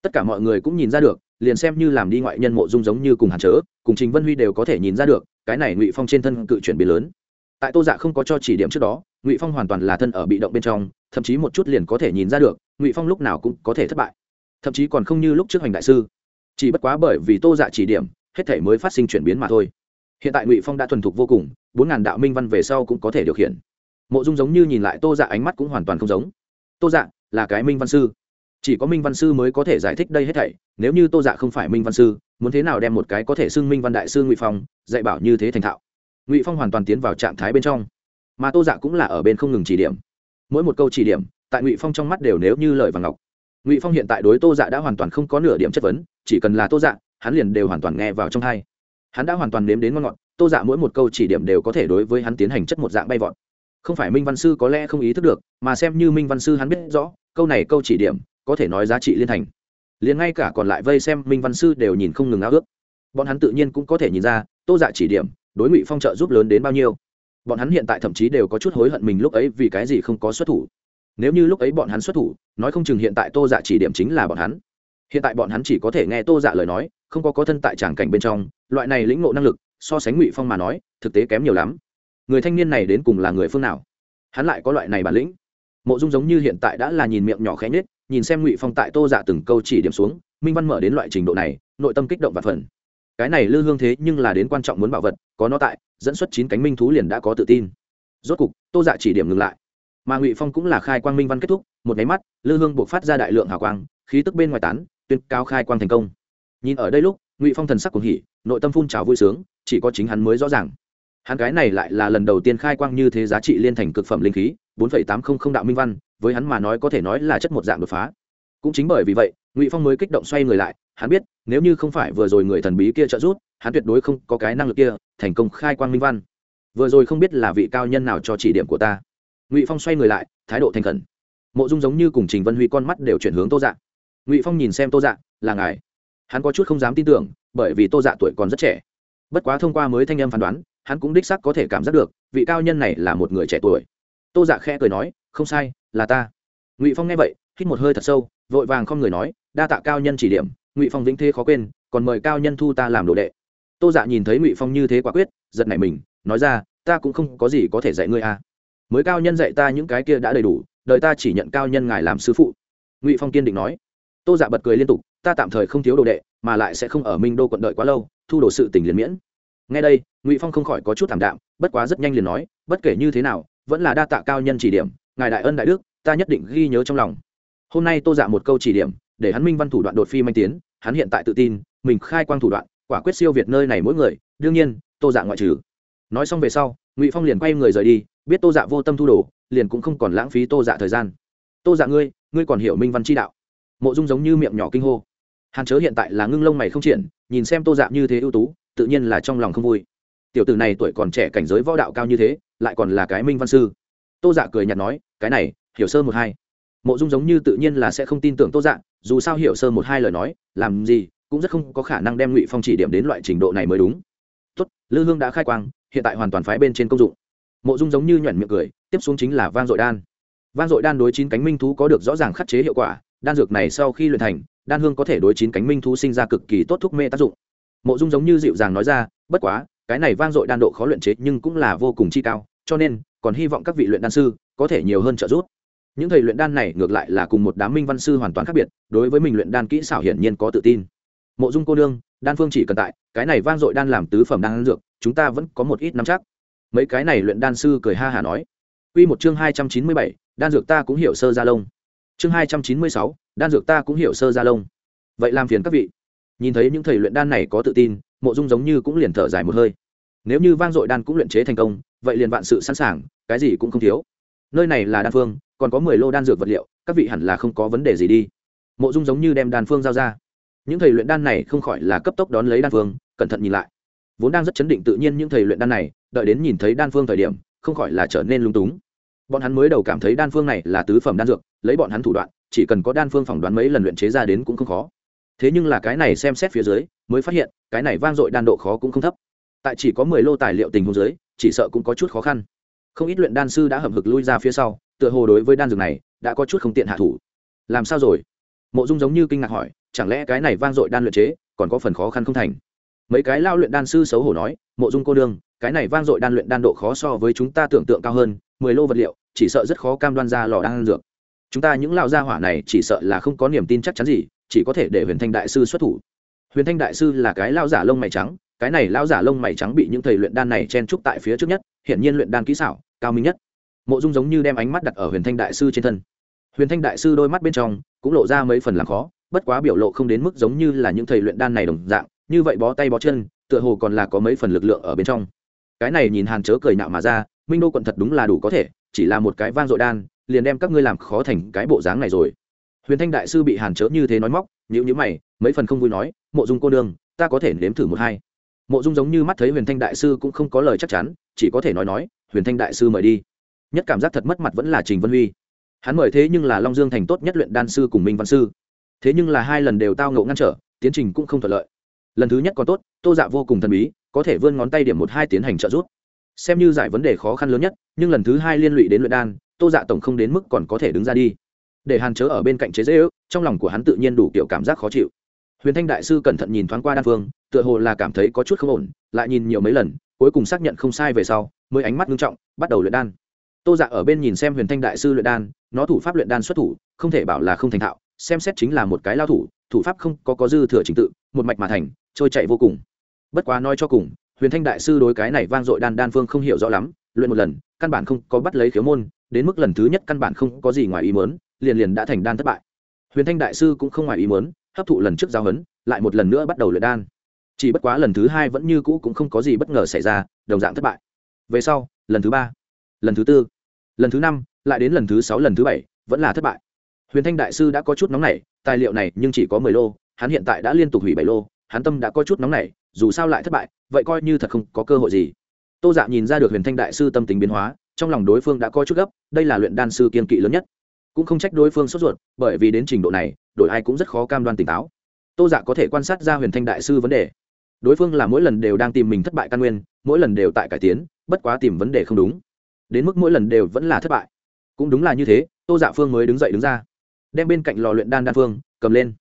Tất cả mọi người cũng nhìn ra được, liền xem như làm đi ngoại nhân mộ dung giống như cùng hàn chớ, cùng trình vân huy đều có thể nhìn ra được, cái này ngụy phong trên thân cự chuyển biến lớn. Tại tô dạ không có cho chỉ điểm trước đó, ngụy phong hoàn toàn là thân ở bị động bên trong, thậm chí một chút liền có thể nhìn ra được, ngụy phong lúc nào cũng có thể thất bại. Thậm chí còn không như lúc trước hành đại sư. Chỉ bất quá bởi vì tô dạ chỉ điểm, hết thể mới phát sinh chuyển biến mà thôi hiện tại ngụy phong đã thuần thục vô cùng, bốn ngàn đạo minh văn về sau cũng có thể điều khiển. Mộ dung giống như nhìn lại tô dạ ánh mắt cũng hoàn toàn không giống. Tô dạ là cái minh văn sư. Chỉ có minh văn sư mới có thể giải thích đây hết thảy. Nếu như tô dạ không phải minh văn sư, muốn thế nào đem một cái có thể xưng minh văn đại sư ngụy phong dạy bảo như thế thành thạo? Ngụy phong hoàn toàn tiến vào trạng thái bên trong. Mà tô dạ cũng là ở bên không ngừng chỉ điểm. Mỗi một câu chỉ điểm, tại ngụy phong trong mắt đều nếu như lời và ngọc. Ngụy phong hiện tại đối tô dạ đã hoàn toàn không có nửa điểm chất vấn, chỉ cần là tô dạ hắn liền đều hoàn toàn nghe vào trong hai hắn đã hoàn toàn nếm đến ngon ngọt, tô dạ mỗi một câu chỉ điểm đều có thể đối với hắn tiến hành chất một dạng bay vọt. Không phải minh văn sư có lẽ không ý thức được, mà xem như minh văn sư hắn biết rõ, câu này câu chỉ điểm có thể nói giá trị liên thành. Liền ngay cả còn lại vây xem minh văn sư đều nhìn không ngừng ao ước. Bọn hắn tự nhiên cũng có thể nhìn ra, tô dạ chỉ điểm, đối ngụy phong trợ giúp lớn đến bao nhiêu. Bọn hắn hiện tại thậm chí đều có chút hối hận mình lúc ấy vì cái gì không có xuất thủ. Nếu như lúc ấy bọn hắn xuất thủ, nói không chừng hiện tại tô dạ chỉ điểm chính là bọn hắn hiện tại bọn hắn chỉ có thể nghe tô dạ lời nói, không có có thân tại tràng cảnh bên trong, loại này lĩnh ngộ năng lực, so sánh ngụy phong mà nói, thực tế kém nhiều lắm. Người thanh niên này đến cùng là người phương nào? Hắn lại có loại này bản lĩnh. Mộ dung giống như hiện tại đã là nhìn miệng nhỏ khẽ nhết nhìn xem ngụy phong tại tô dạ từng câu chỉ điểm xuống, minh văn mở đến loại trình độ này, nội tâm kích động và phần cái này lư hương thế nhưng là đến quan trọng muốn bảo vật, có nó tại, dẫn xuất chín cánh minh thú liền đã có tự tin. Rốt cục, tô dạ chỉ điểm ngừng lại. Mà ngụy phong cũng là khai quang minh văn kết thúc, một máy mắt, lư hương buộc phát ra đại lượng hào quang, khí tức bên ngoài tán tuyên cao khai quang thành công. Nhìn ở đây lúc, ngụy phong thần sắc cuồng hỉ, nội tâm phun trào vui sướng, chỉ có chính hắn mới rõ ràng. Hắn cái này lại là lần đầu tiên khai quang như thế giá trị liên thành cực phẩm linh khí, bốn tám trăm linh đạo minh văn, với hắn mà nói có thể nói là chất một dạng đột phá. Cũng chính bởi vì vậy, ngụy phong mới kích động xoay người lại, hắn biết, nếu như không phải vừa rồi người thần bí kia trợ giúp, hắn tuyệt đối không có cái năng lực kia, thành công khai quang minh văn. Vừa rồi không biết là vị cao nhân nào cho chỉ điểm của ta. Ngụy phong xoay người lại, thái độ thành khẩn. Mộ dung giống như cùng trình vân huy con mắt đều chuyển hướng tô dạng ngụy phong nhìn xem tô dạ là ngài hắn có chút không dám tin tưởng bởi vì tô dạ tuổi còn rất trẻ bất quá thông qua mới thanh âm phán đoán hắn cũng đích sắc có thể cảm giác được vị cao nhân này là một người trẻ tuổi tô dạ khẽ cười nói không sai là ta ngụy phong nghe vậy hít một hơi thật sâu vội vàng không người nói đa tạ cao nhân chỉ điểm ngụy phong vĩnh thế khó quên còn mời cao nhân thu ta làm đồ đệ tô dạ nhìn thấy ngụy phong như thế quả quyết giật nảy mình nói ra ta cũng không có gì có thể dạy ngươi à. mới cao nhân dạy ta những cái kia đã đầy đủ đợi ta chỉ nhận cao nhân ngài làm sư phụ ngụy phong kiên định nói tô dạ bật cười liên tục, ta tạm thời không thiếu đồ đệ, mà lại sẽ không ở minh đô quận đợi quá lâu, thu đồ sự tình liền miễn. Ngay đây, ngụy phong không khỏi có chút thảm đạm, bất quá rất nhanh liền nói, bất kể như thế nào, vẫn là đa tạ cao nhân chỉ điểm, ngài đại ân đại đức, ta nhất định ghi nhớ trong lòng. Hôm nay tô dạ một câu chỉ điểm, để hắn minh văn thủ đoạn đột phi manh tiến, hắn hiện tại tự tin, mình khai quang thủ đoạn, quả quyết siêu việt nơi này mỗi người, đương nhiên, tô dạ ngoại trừ. Nói xong về sau, ngụy phong liền quay người rời đi, biết tô dạ vô tâm thu đồ, liền cũng không còn lãng phí tô dạ thời gian. Tô dạ ngươi ngươi còn hiểu minh văn chi đạo? Mộ dung giống như miệng nhỏ kinh hô. Hàn chớ hiện tại là ngưng lông mày không triển, nhìn xem tô dạ như thế ưu tú, tự nhiên là trong lòng không vui. Tiểu tử này tuổi còn trẻ cảnh giới võ đạo cao như thế, lại còn là cái minh văn sư. Tô dạ cười nhạt nói, cái này, hiểu sơ một hai. Mộ dung giống như tự nhiên là sẽ không tin tưởng tô dạ dù sao hiểu sơ một hai lời nói, làm gì, cũng rất không có khả năng đem ngụy phong chỉ điểm đến loại trình độ này mới đúng. Tốt, lư hương đã khai quang, hiện tại hoàn toàn phái bên trên công dụng. Mộ dung giống như nhoẻn miệng cười, tiếp xuống chính là vang dội đan. Vang dội đan đối chín cánh minh thú có được rõ ràng khắc chế hiệu quả đan dược này sau khi luyện thành đan hương có thể đối chín cánh minh thú sinh ra cực kỳ tốt thuốc mê tác dụng. Mộ dung giống như dịu dàng nói ra bất quá cái này vang dội đan độ khó luyện chế nhưng cũng là vô cùng chi cao cho nên còn hy vọng các vị luyện đan sư có thể nhiều hơn trợ giúp. Những thầy luyện đan này ngược lại là cùng một đám minh văn sư hoàn toàn khác biệt đối với mình luyện đan kỹ xảo hiển nhiên có tự tin. Mộ dung cô nương đan phương chỉ cần tại cái này vang dội đan làm tứ phẩm đan dược chúng ta vẫn có một ít nắm chắc. Mấy cái này luyện đan sư cười ha hả nói. Quy một chương hai trăm chín mươi bảy, đan dược ta cũng hiểu sơ gia lông. Chương hai trăm chín mươi sáu, đan dược ta cũng hiểu sơ gia lông. Vậy làm phiền các vị. Nhìn thấy những thầy luyện đan này có tự tin, Mộ Dung giống như cũng liền thở dài một hơi. Nếu như vang dội đan cũng luyện chế thành công, vậy liền vạn sự sẵn sàng, cái gì cũng không thiếu. Nơi này là đan phương, còn có mười lô đan dược vật liệu, các vị hẳn là không có vấn đề gì đi. Mộ Dung giống như đem đan phương giao ra. Những thầy luyện đan này không khỏi là cấp tốc đón lấy đan phương, cẩn thận nhìn lại. Vốn đang rất chấn định tự nhiên những thầy luyện đan này, đợi đến nhìn thấy đan phương thời điểm, không khỏi là trở nên lung túng bọn hắn mới đầu cảm thấy đan phương này là tứ phẩm đan dược, lấy bọn hắn thủ đoạn, chỉ cần có đan phương phỏng đoán mấy lần luyện chế ra đến cũng không khó. Thế nhưng là cái này xem xét phía dưới, mới phát hiện, cái này vang dội đan độ khó cũng không thấp. Tại chỉ có mười lô tài liệu tình huống dưới, chỉ sợ cũng có chút khó khăn. Không ít luyện đan sư đã hầm hực lui ra phía sau, tựa hồ đối với đan dược này, đã có chút không tiện hạ thủ. Làm sao rồi? Mộ dung giống như kinh ngạc hỏi, chẳng lẽ cái này vang dội đan luyện chế, còn có phần khó khăn không thành? Mấy cái lao luyện đan sư xấu hổ nói, mộ dung cô đương cái này vang dội đan luyện đan độ khó so với chúng ta tưởng tượng cao hơn, mười lô vật liệu, chỉ sợ rất khó cam đoan ra lò đan dược. Chúng ta những lao gia hỏa này chỉ sợ là không có niềm tin chắc chắn gì, chỉ có thể để huyền thanh đại sư xuất thủ. Huyền thanh đại sư là cái lao giả lông mày trắng, cái này lao giả lông mày trắng bị những thầy luyện đan này chen trúc tại phía trước nhất hiện nhiên luyện đan kỹ xảo, cao minh nhất. Mộ dung giống như đem ánh mắt đặt ở huyền thanh đại sư trên thân. Huyền thanh đại sư đôi mắt bên trong cũng lộ ra mấy phần làm khó, bất quá biểu lộ không đến mức giống như là những thầy luyện đan này đồng dạng, như vậy bó tay bó chân, tựa hồ còn là có mấy phần lực lượng ở bên trong cái này nhìn hàn chớ cười nạo mà ra, minh đô quận thật đúng là đủ có thể, chỉ là một cái vang dội đan, liền đem các ngươi làm khó thành cái bộ dáng này rồi. Huyền thanh đại sư bị hàn chớ như thế nói móc nhữ nhữ mày, mấy phần không vui nói, mộ dung cô đương ta có thể nếm thử một hai. Mộ dung giống như mắt thấy huyền thanh đại sư cũng không có lời chắc chắn, chỉ có thể nói nói, huyền thanh đại sư mời đi. Nhất cảm giác thật mất mặt vẫn là trình vân huy. Hắn mời thế nhưng là long dương thành tốt nhất luyện đan sư cùng minh văn sư. Thế nhưng là hai lần đều tao ngộ ngăn trở, tiến trình cũng không thuận lợi. Lần thứ nhất còn tốt, tô dạ vô cùng thần bí có thể vươn ngón tay điểm một hai tiến hành trợ giúp. Xem như giải vấn đề khó khăn lớn nhất, nhưng lần thứ hai liên lụy đến luyện đan, tô dạ tổng không đến mức còn có thể đứng ra đi. Để hàn chớ ở bên cạnh chế dễ ước, trong lòng của hắn tự nhiên đủ kiểu cảm giác khó chịu. Huyền thanh đại sư cẩn thận nhìn thoáng qua đan phương, tựa hồ là cảm thấy có chút không ổn, lại nhìn nhiều mấy lần, cuối cùng xác nhận không sai về sau, mới ánh mắt nghiêm trọng, bắt đầu luyện đan. Tô dạ ở bên nhìn xem huyền thanh đại sư luyện đan, nó thủ pháp luyện đan xuất thủ, không thể bảo là không thành thạo, xem xét chính là một cái lao thủ thủ pháp không có có dư thừa trình tự, một mạch mà thành, trôi chạy vô cùng bất quá nói cho cùng, huyền thanh đại sư đối cái này vang dội đan đan phương không hiểu rõ lắm, luyện một lần, căn bản không có bắt lấy khiếu môn, đến mức lần thứ nhất căn bản không có gì ngoài ý mớn liền liền đã thành đan thất bại. Huyền thanh đại sư cũng không ngoài ý mớn hấp thụ lần trước giao hấn lại một lần nữa bắt đầu luyện đan. Chỉ bất quá lần thứ hai vẫn như cũ cũng không có gì bất ngờ xảy ra, đồng dạng thất bại. Về sau, lần thứ ba, lần thứ tư, lần thứ năm, lại đến lần thứ sáu, lần thứ bảy, vẫn là thất bại. Huyền thanh đại sư đã có chút nóng nảy, tài liệu này nhưng chỉ có mười lô, hắn hiện tại đã liên tục hủy bảy lô hắn tâm đã có chút nóng nảy, dù sao lại thất bại, vậy coi như thật không có cơ hội gì. Tô dạ nhìn ra được huyền thanh đại sư tâm tính biến hóa, trong lòng đối phương đã có chút gấp, đây là luyện đan sư kiên kỵ lớn nhất. Cũng không trách đối phương sốt ruột, bởi vì đến trình độ này, đổi ai cũng rất khó cam đoan tỉnh táo. Tô dạ có thể quan sát ra huyền thanh đại sư vấn đề. Đối phương là mỗi lần đều đang tìm mình thất bại căn nguyên, mỗi lần đều tại cải tiến, bất quá tìm vấn đề không đúng. Đến mức mỗi lần đều vẫn là thất bại. Cũng đúng là như thế, tô dạ phương mới đứng dậy đứng ra, đem bên cạnh lò luyện đan đan phương, cầm lên.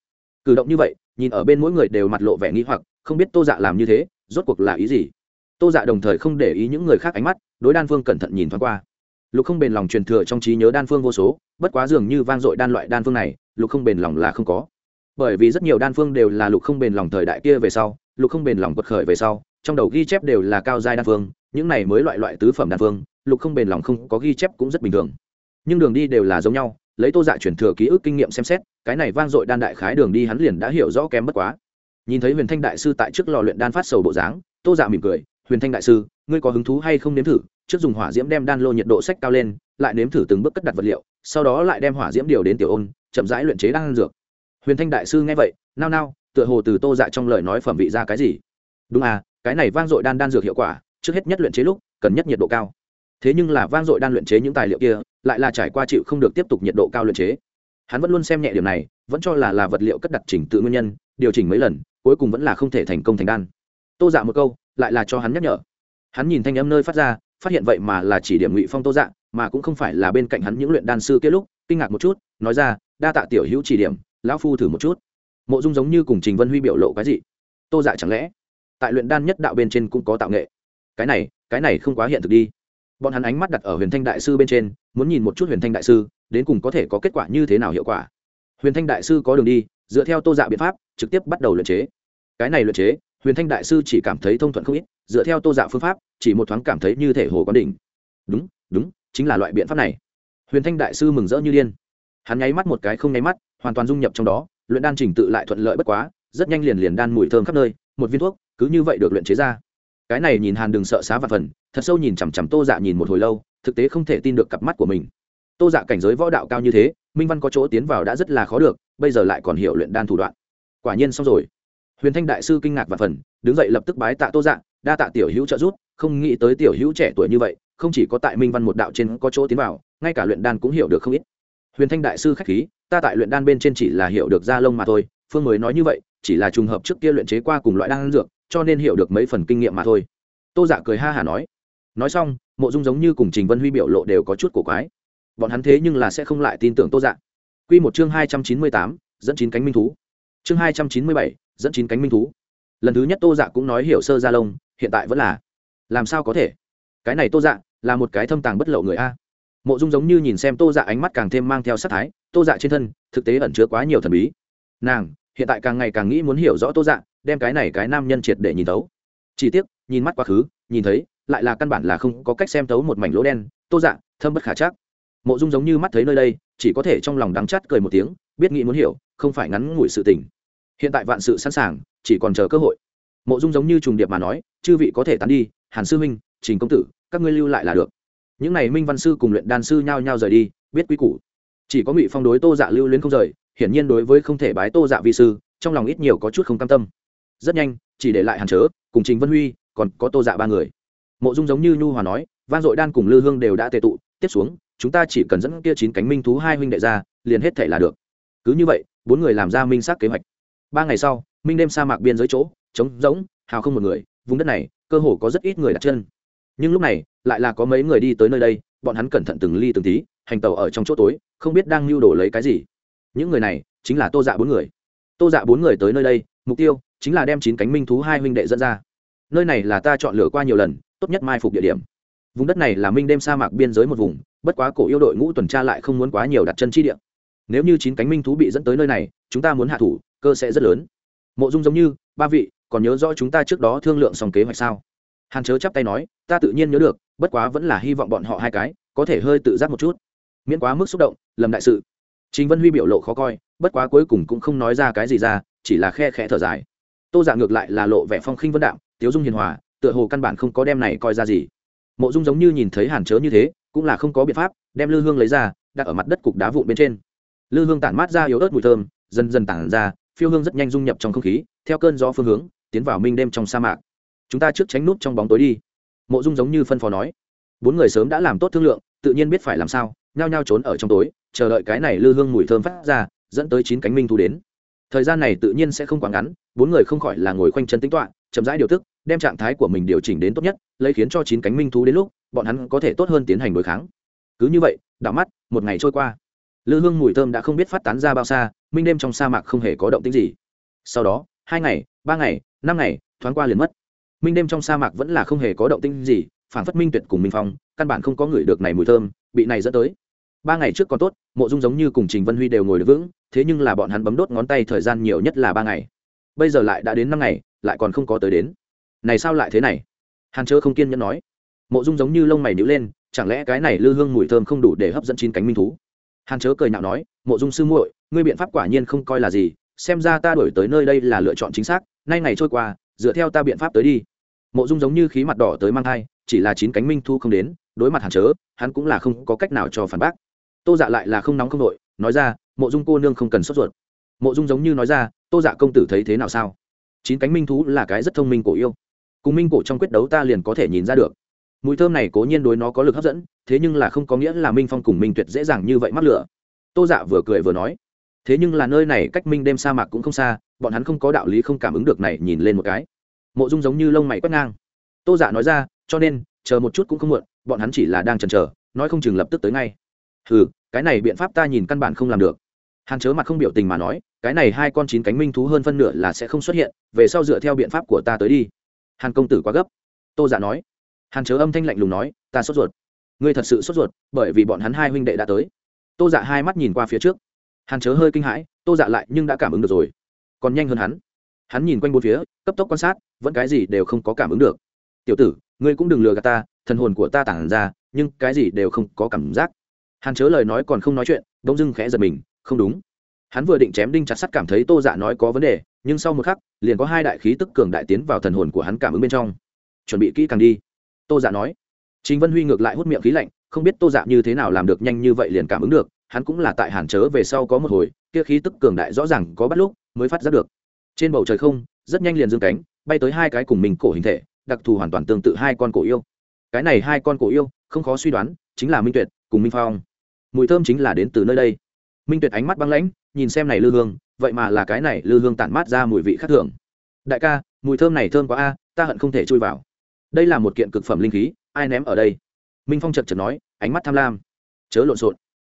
Cử động như vậy nhìn ở bên mỗi người đều mặt lộ vẻ nghi hoặc, không biết tô dạ làm như thế, rốt cuộc là ý gì? Tô dạ đồng thời không để ý những người khác ánh mắt, đối đan phương cẩn thận nhìn thoáng qua. Lục không bền lòng truyền thừa trong trí nhớ đan phương vô số, bất quá dường như vang dội đan loại đan phương này, lục không bền lòng là không có. Bởi vì rất nhiều đan phương đều là lục không bền lòng thời đại kia về sau, lục không bền lòng quật khởi về sau, trong đầu ghi chép đều là cao giai đan phương, những này mới loại loại tứ phẩm đan phương, lục không bền lòng không có ghi chép cũng rất bình thường. Nhưng đường đi đều là giống nhau lấy tô dạ chuyển thừa ký ức kinh nghiệm xem xét, cái này vang dội đan đại khái đường đi hắn liền đã hiểu rõ kém bất quá. Nhìn thấy huyền thanh đại sư tại trước lò luyện đan phát sầu bộ dáng, tô dạ mỉm cười, huyền thanh đại sư, ngươi có hứng thú hay không nếm thử? Trước dùng hỏa diễm đem đan lô nhiệt độ sách cao lên, lại nếm thử từng bước cất đặt vật liệu, sau đó lại đem hỏa diễm điều đến tiểu ôn, chậm rãi luyện chế đan dược. Huyền thanh đại sư nghe vậy, nao nao, tựa hồ từ tô dạ trong lời nói phẩm vị ra cái gì. Đúng à cái này vang dội đan đan dược hiệu quả, trước hết nhất luyện chế lúc, cần nhất nhiệt độ cao. Thế nhưng là vang dội đan luyện chế những tài liệu kia lại là trải qua chịu không được tiếp tục nhiệt độ cao luyện chế. Hắn vẫn luôn xem nhẹ điều này, vẫn cho là là vật liệu cất đặt chỉnh tự nguyên nhân, điều chỉnh mấy lần, cuối cùng vẫn là không thể thành công thành đan. Tô dạ một câu, lại là cho hắn nhắc nhở. Hắn nhìn thanh âm nơi phát ra, phát hiện vậy mà là chỉ điểm ngụy phong tô dạ mà cũng không phải là bên cạnh hắn những luyện đan sư kia lúc, kinh ngạc một chút, nói ra, đa tạ tiểu hữu chỉ điểm, lão phu thử một chút. Mộ dung giống như cùng trình vân huy biểu lộ cái gì? Tô dạ chẳng lẽ, tại luyện đan nhất đạo bên trên cũng có tạo nghệ? Cái này cái này không quá hiện thực đi bọn hắn ánh mắt đặt ở huyền thanh đại sư bên trên, muốn nhìn một chút huyền thanh đại sư, đến cùng có thể có kết quả như thế nào hiệu quả. Huyền thanh đại sư có đường đi, dựa theo tô dạ biện pháp, trực tiếp bắt đầu luyện chế. Cái này luyện chế, huyền thanh đại sư chỉ cảm thấy thông thuận không ít, dựa theo tô dạ phương pháp, chỉ một thoáng cảm thấy như thể hồ quán đỉnh. Đúng đúng, chính là loại biện pháp này. Huyền thanh đại sư mừng rỡ như điên. Hắn nháy mắt một cái không nháy mắt, hoàn toàn dung nhập trong đó, luyện đan trình tự lại thuận lợi bất quá, rất nhanh liền liền đan mùi thơm khắp nơi, một viên thuốc, cứ như vậy được luyện chế ra cái này nhìn hàn đừng sợ xá và phần, thật sâu nhìn chằm chằm tô dạ nhìn một hồi lâu, thực tế không thể tin được cặp mắt của mình. Tô dạ cảnh giới võ đạo cao như thế, minh văn có chỗ tiến vào đã rất là khó được, bây giờ lại còn hiểu luyện đan thủ đoạn. Quả nhiên xong rồi. Huyền thanh đại sư kinh ngạc và phần, đứng dậy lập tức bái tạ tô dạ đa tạ tiểu hữu trợ giúp, không nghĩ tới tiểu hữu trẻ tuổi như vậy, không chỉ có tại minh văn một đạo trên có chỗ tiến vào, ngay cả luyện đan cũng hiểu được không ít. Huyền thanh đại sư k h á c h khí, ta tại luyện đan bên trên chỉ là hiểu được da lông mà thôi, phương mới nói như vậy, chỉ là trùng hợp trước kia luyện chế qua cùng loại đan dược cho nên hiểu được mấy phần kinh nghiệm mà thôi. Tô dạ cười ha hả nói. Nói xong, mộ dung giống như cùng trình vân huy biểu lộ đều có chút cổ quái. Bọn hắn thế nhưng là sẽ không lại tin tưởng tô dạ. Q một chương hai trăm chín mươi tám, dẫn chín cánh minh thú. Chương hai trăm chín mươi bảy, dẫn chín cánh minh thú. Lần thứ nhất tô dạ cũng nói hiểu sơ gia lông, hiện tại vẫn là. Làm sao có thể? Cái này tô dạ là một cái thâm tàng bất lộ người a. Mộ dung giống như nhìn xem tô dạ ánh mắt càng thêm mang theo sắc thái, tô dạ trên thân, thực tế ẩn chứa quá nhiều thần bí. Nàng, hiện tại càng ngày càng nghĩ muốn hiểu rõ tô dạ đem cái này cái nam nhân triệt để nhìn tấu chỉ tiếc, nhìn mắt quá khứ, nhìn thấy, lại là căn bản là không có cách xem tấu một mảnh lỗ đen, tô dạ thâm bất khả chắc. Mộ dung giống như mắt thấy nơi đây, chỉ có thể trong lòng đắng chát cười một tiếng, biết nghĩ muốn hiểu, không phải ngắn ngủi sự tình. Hiện tại vạn sự sẵn sàng, chỉ còn chờ cơ hội. Mộ dung giống như trùng điệp mà nói, chư vị có thể tán đi, hàn sư minh trình công tử, các ngươi lưu lại là được. Những n à y minh văn sư cùng luyện đan sư nhao nhao rời đi, biết quy củ. Chỉ có ngụy phong đối tô dạ lưu luyến không rời, hiển nhiên đối với không thể bái tô dạ vi sư, trong lòng ít nhiều có chút không cam tâm rất nhanh, chỉ để lại hàn chớ, cùng trình vân huy, còn có tô dạ ba người. Mộ dung giống như nhu hòa nói van dội đan cùng lư hương đều đã tệ tụ, tiếp xuống, chúng ta chỉ cần dẫn kia chín cánh minh thú hai huynh đệ ra, liền hết thể là được. Cứ như vậy, bốn người làm ra minh xác kế hoạch. Ba ngày sau, minh đêm sa mạc biên giới chỗ, trống rỗng, hào không một người, vùng đất này, cơ hồ có rất ít người đặt chân. Nhưng lúc này, lại là có mấy người đi tới nơi đây, bọn hắn cẩn thận từng ly từng tí, hành tàu ở trong chỗ tối, không biết đang lưu đồ lấy cái gì. Những người này, chính là tô dạ bốn người. Tô dạ bốn người tới nơi đây, mục tiêu chính là đem chín cánh minh thú hai huynh đệ dẫn ra. Nơi này là ta chọn lựa qua nhiều lần, tốt nhất mai phục địa điểm. Vùng đất này là minh đêm sa mạc biên giới một vùng, bất quá cổ yêu đội ngũ tuần tra lại không muốn quá nhiều đặt chân chi địa. Nếu như chín cánh minh thú bị dẫn tới nơi này, chúng ta muốn hạ thủ, cơ sẽ rất lớn. Mộ dung giống như, ba vị, còn nhớ rõ chúng ta trước đó thương lượng xong kế hoạch sao? Hàn chớ chắp tay nói, ta tự nhiên nhớ được, bất quá vẫn là hy vọng bọn họ hai cái, có thể hơi tự giác một chút. Miễn quá mức xúc động lầm đại sự. Trình vân huy biểu lộ khó coi, bất quá cuối cùng cũng không nói ra cái gì ra, chỉ là khe khẽ thở dài tô giả ngược lại là lộ vẻ phong khinh vân đạo tiếu dung hiền hòa, tựa hồ căn bản không có đem này coi ra gì. Mộ dung giống như nhìn thấy hàn chớ như thế, cũng là không có biện pháp, đem lư hương lấy ra, đặt ở mặt đất cục đá vụn bên trên. Lư hương tản mát ra yếu ớt mùi thơm, dần dần tản ra, phiêu hương rất nhanh dung nhập trong không khí, theo cơn gió phương hướng, tiến vào minh đêm trong sa mạc. Chúng ta trước tránh nút trong bóng tối đi. Mộ dung giống như phân phó nói. Bốn người sớm đã làm tốt thương lượng, tự nhiên biết phải làm sao, nhao nhao trốn ở trong tối, chờ đợi cái này lư hương mùi thơm phát ra, dẫn tới chín cánh minh thu đến thời gian này tự nhiên sẽ không quá ngắn, bốn người không khỏi là ngồi khoanh chân tính toạ chậm rãi điều tức, đem trạng thái của mình điều chỉnh đến tốt nhất, lấy khiến cho chín cánh minh thú đến lúc, bọn hắn có thể tốt hơn tiến hành đối kháng. Cứ như vậy, đảo mắt, một ngày trôi qua. Lư hương mùi thơm đã không biết phát tán ra bao xa, minh đêm trong sa mạc không hề có động tĩnh gì. Sau đó, hai ngày, ba ngày, năm ngày, thoáng qua liền mất. Minh đêm trong sa mạc vẫn là không hề có động tĩnh gì phản phất minh tuyệt cùng minh phong, căn bản không có người được này mùi thơm, bị này dẫn tới. Ba ngày trước còn tốt, mộ dung giống như cùng trình vân huy đều ngồi được vững thế nhưng là bọn hắn bấm đốt ngón tay thời gian nhiều nhất là ba ngày. Bây giờ lại đã đến năm ngày, lại còn không có tới đến. Này sao lại thế này? Hàn chớ không kiên nhẫn nói. Mộ dung giống như lông mày nhữ lên, chẳng lẽ cái này lư hương mùi thơm không đủ để hấp dẫn chín cánh minh thú? Hàn chớ cười nhạo nói, mộ dung sư muội, ngươi biện pháp quả nhiên không coi là gì, xem ra ta đổi tới nơi đây là lựa chọn chính xác, nay ngày trôi qua, dựa theo ta biện pháp tới đi. Mộ dung giống như khí mặt đỏ tới mang thai, chỉ là chín cánh minh thu không đến, đối mặt hàn chớ hắn cũng là không có cách nào cho phản bác. Tô dạ lại là không nóng không đội, nói ra mộ dung cô nương không cần sốt ruột. Mộ dung giống như nói ra, tô dạ công tử thấy thế nào sao? Chín cánh minh thú là cái rất thông minh cổ yêu. Cùng minh cổ trong quyết đấu ta liền có thể nhìn ra được. Mùi thơm này cố nhiên đối nó có lực hấp dẫn, thế nhưng là không có nghĩa là minh phong cùng minh tuyệt dễ dàng như vậy mắc lửa. Tô dạ vừa cười vừa nói, thế nhưng là nơi này cách minh đêm sa mạc cũng không xa, bọn hắn không có đạo lý không cảm ứng được này nhìn lên một cái. Mộ dung giống như lông mày quét ngang. Tô dạ nói ra, cho nên, chờ một chút cũng không muộn, bọn hắn chỉ là đang chần chờ, nói không chừng lập tức tới ngay. Ừ cái này biện pháp ta nhìn căn bản không làm được hàn chớ mặt không biểu tình mà nói, cái này hai con chín cánh minh thú hơn phân nửa là sẽ không xuất hiện, về sau dựa theo biện pháp của ta tới đi. Hàn công tử quá gấp. Tô giả dạ nói. Hàn chớ âm thanh lạnh lùng nói, ta sốt ruột. Ngươi thật sự sốt ruột, bởi vì bọn hắn hai huynh đệ đã tới. Tô dạ hai mắt nhìn qua phía trước. Hàn chớ hơi kinh hãi, tô dạ lại nhưng đã cảm ứng được rồi. Còn nhanh hơn hắn. Hắn nhìn quanh bốn phía, cấp tốc quan sát, vẫn cái gì đều không có cảm ứng được. Tiểu tử, ngươi cũng đừng lừa gạt ta, thần hồn của ta tản ra, nhưng cái gì đều không có cảm giác. Hàn chớ lời nói còn không nói chuyện, bỗng dưng khẽ giật mình không đúng. Hắn vừa định chém đinh chặt sắt cảm thấy tô dạ nói có vấn đề, nhưng sau một khắc, liền có hai đại khí tức cường đại tiến vào thần hồn của hắn cảm ứng bên trong. Chuẩn bị kỹ càng đi. Tô dạ nói. Chính vân huy ngược lại hút miệng khí lạnh, không biết tô dạ như thế nào làm được nhanh như vậy liền cảm ứng được, hắn cũng là tại hàn chớ về sau có một hồi, kia khí tức cường đại rõ ràng có bắt lúc, mới phát giác được. Trên bầu trời không, rất nhanh liền dương cánh, bay tới hai cái cùng mình cổ hình thể, đặc thù hoàn toàn tương tự hai con cổ yêu. Cái này hai con cổ yêu, không khó suy đoán, chính là minh tuyệt cùng minh phong. Mùi thơm chính là đến từ nơi đây minh tuyệt ánh mắt băng lãnh, nhìn xem này lư hương, vậy mà là cái này lư hương tản mát ra mùi vị khác thường. Đại ca, mùi thơm này thơm quá a, ta hận không thể chui vào. Đây là một kiện cực phẩm linh khí, ai ném ở đây? Minh phong chật chật nói, ánh mắt tham lam. Chớ lộn xộn.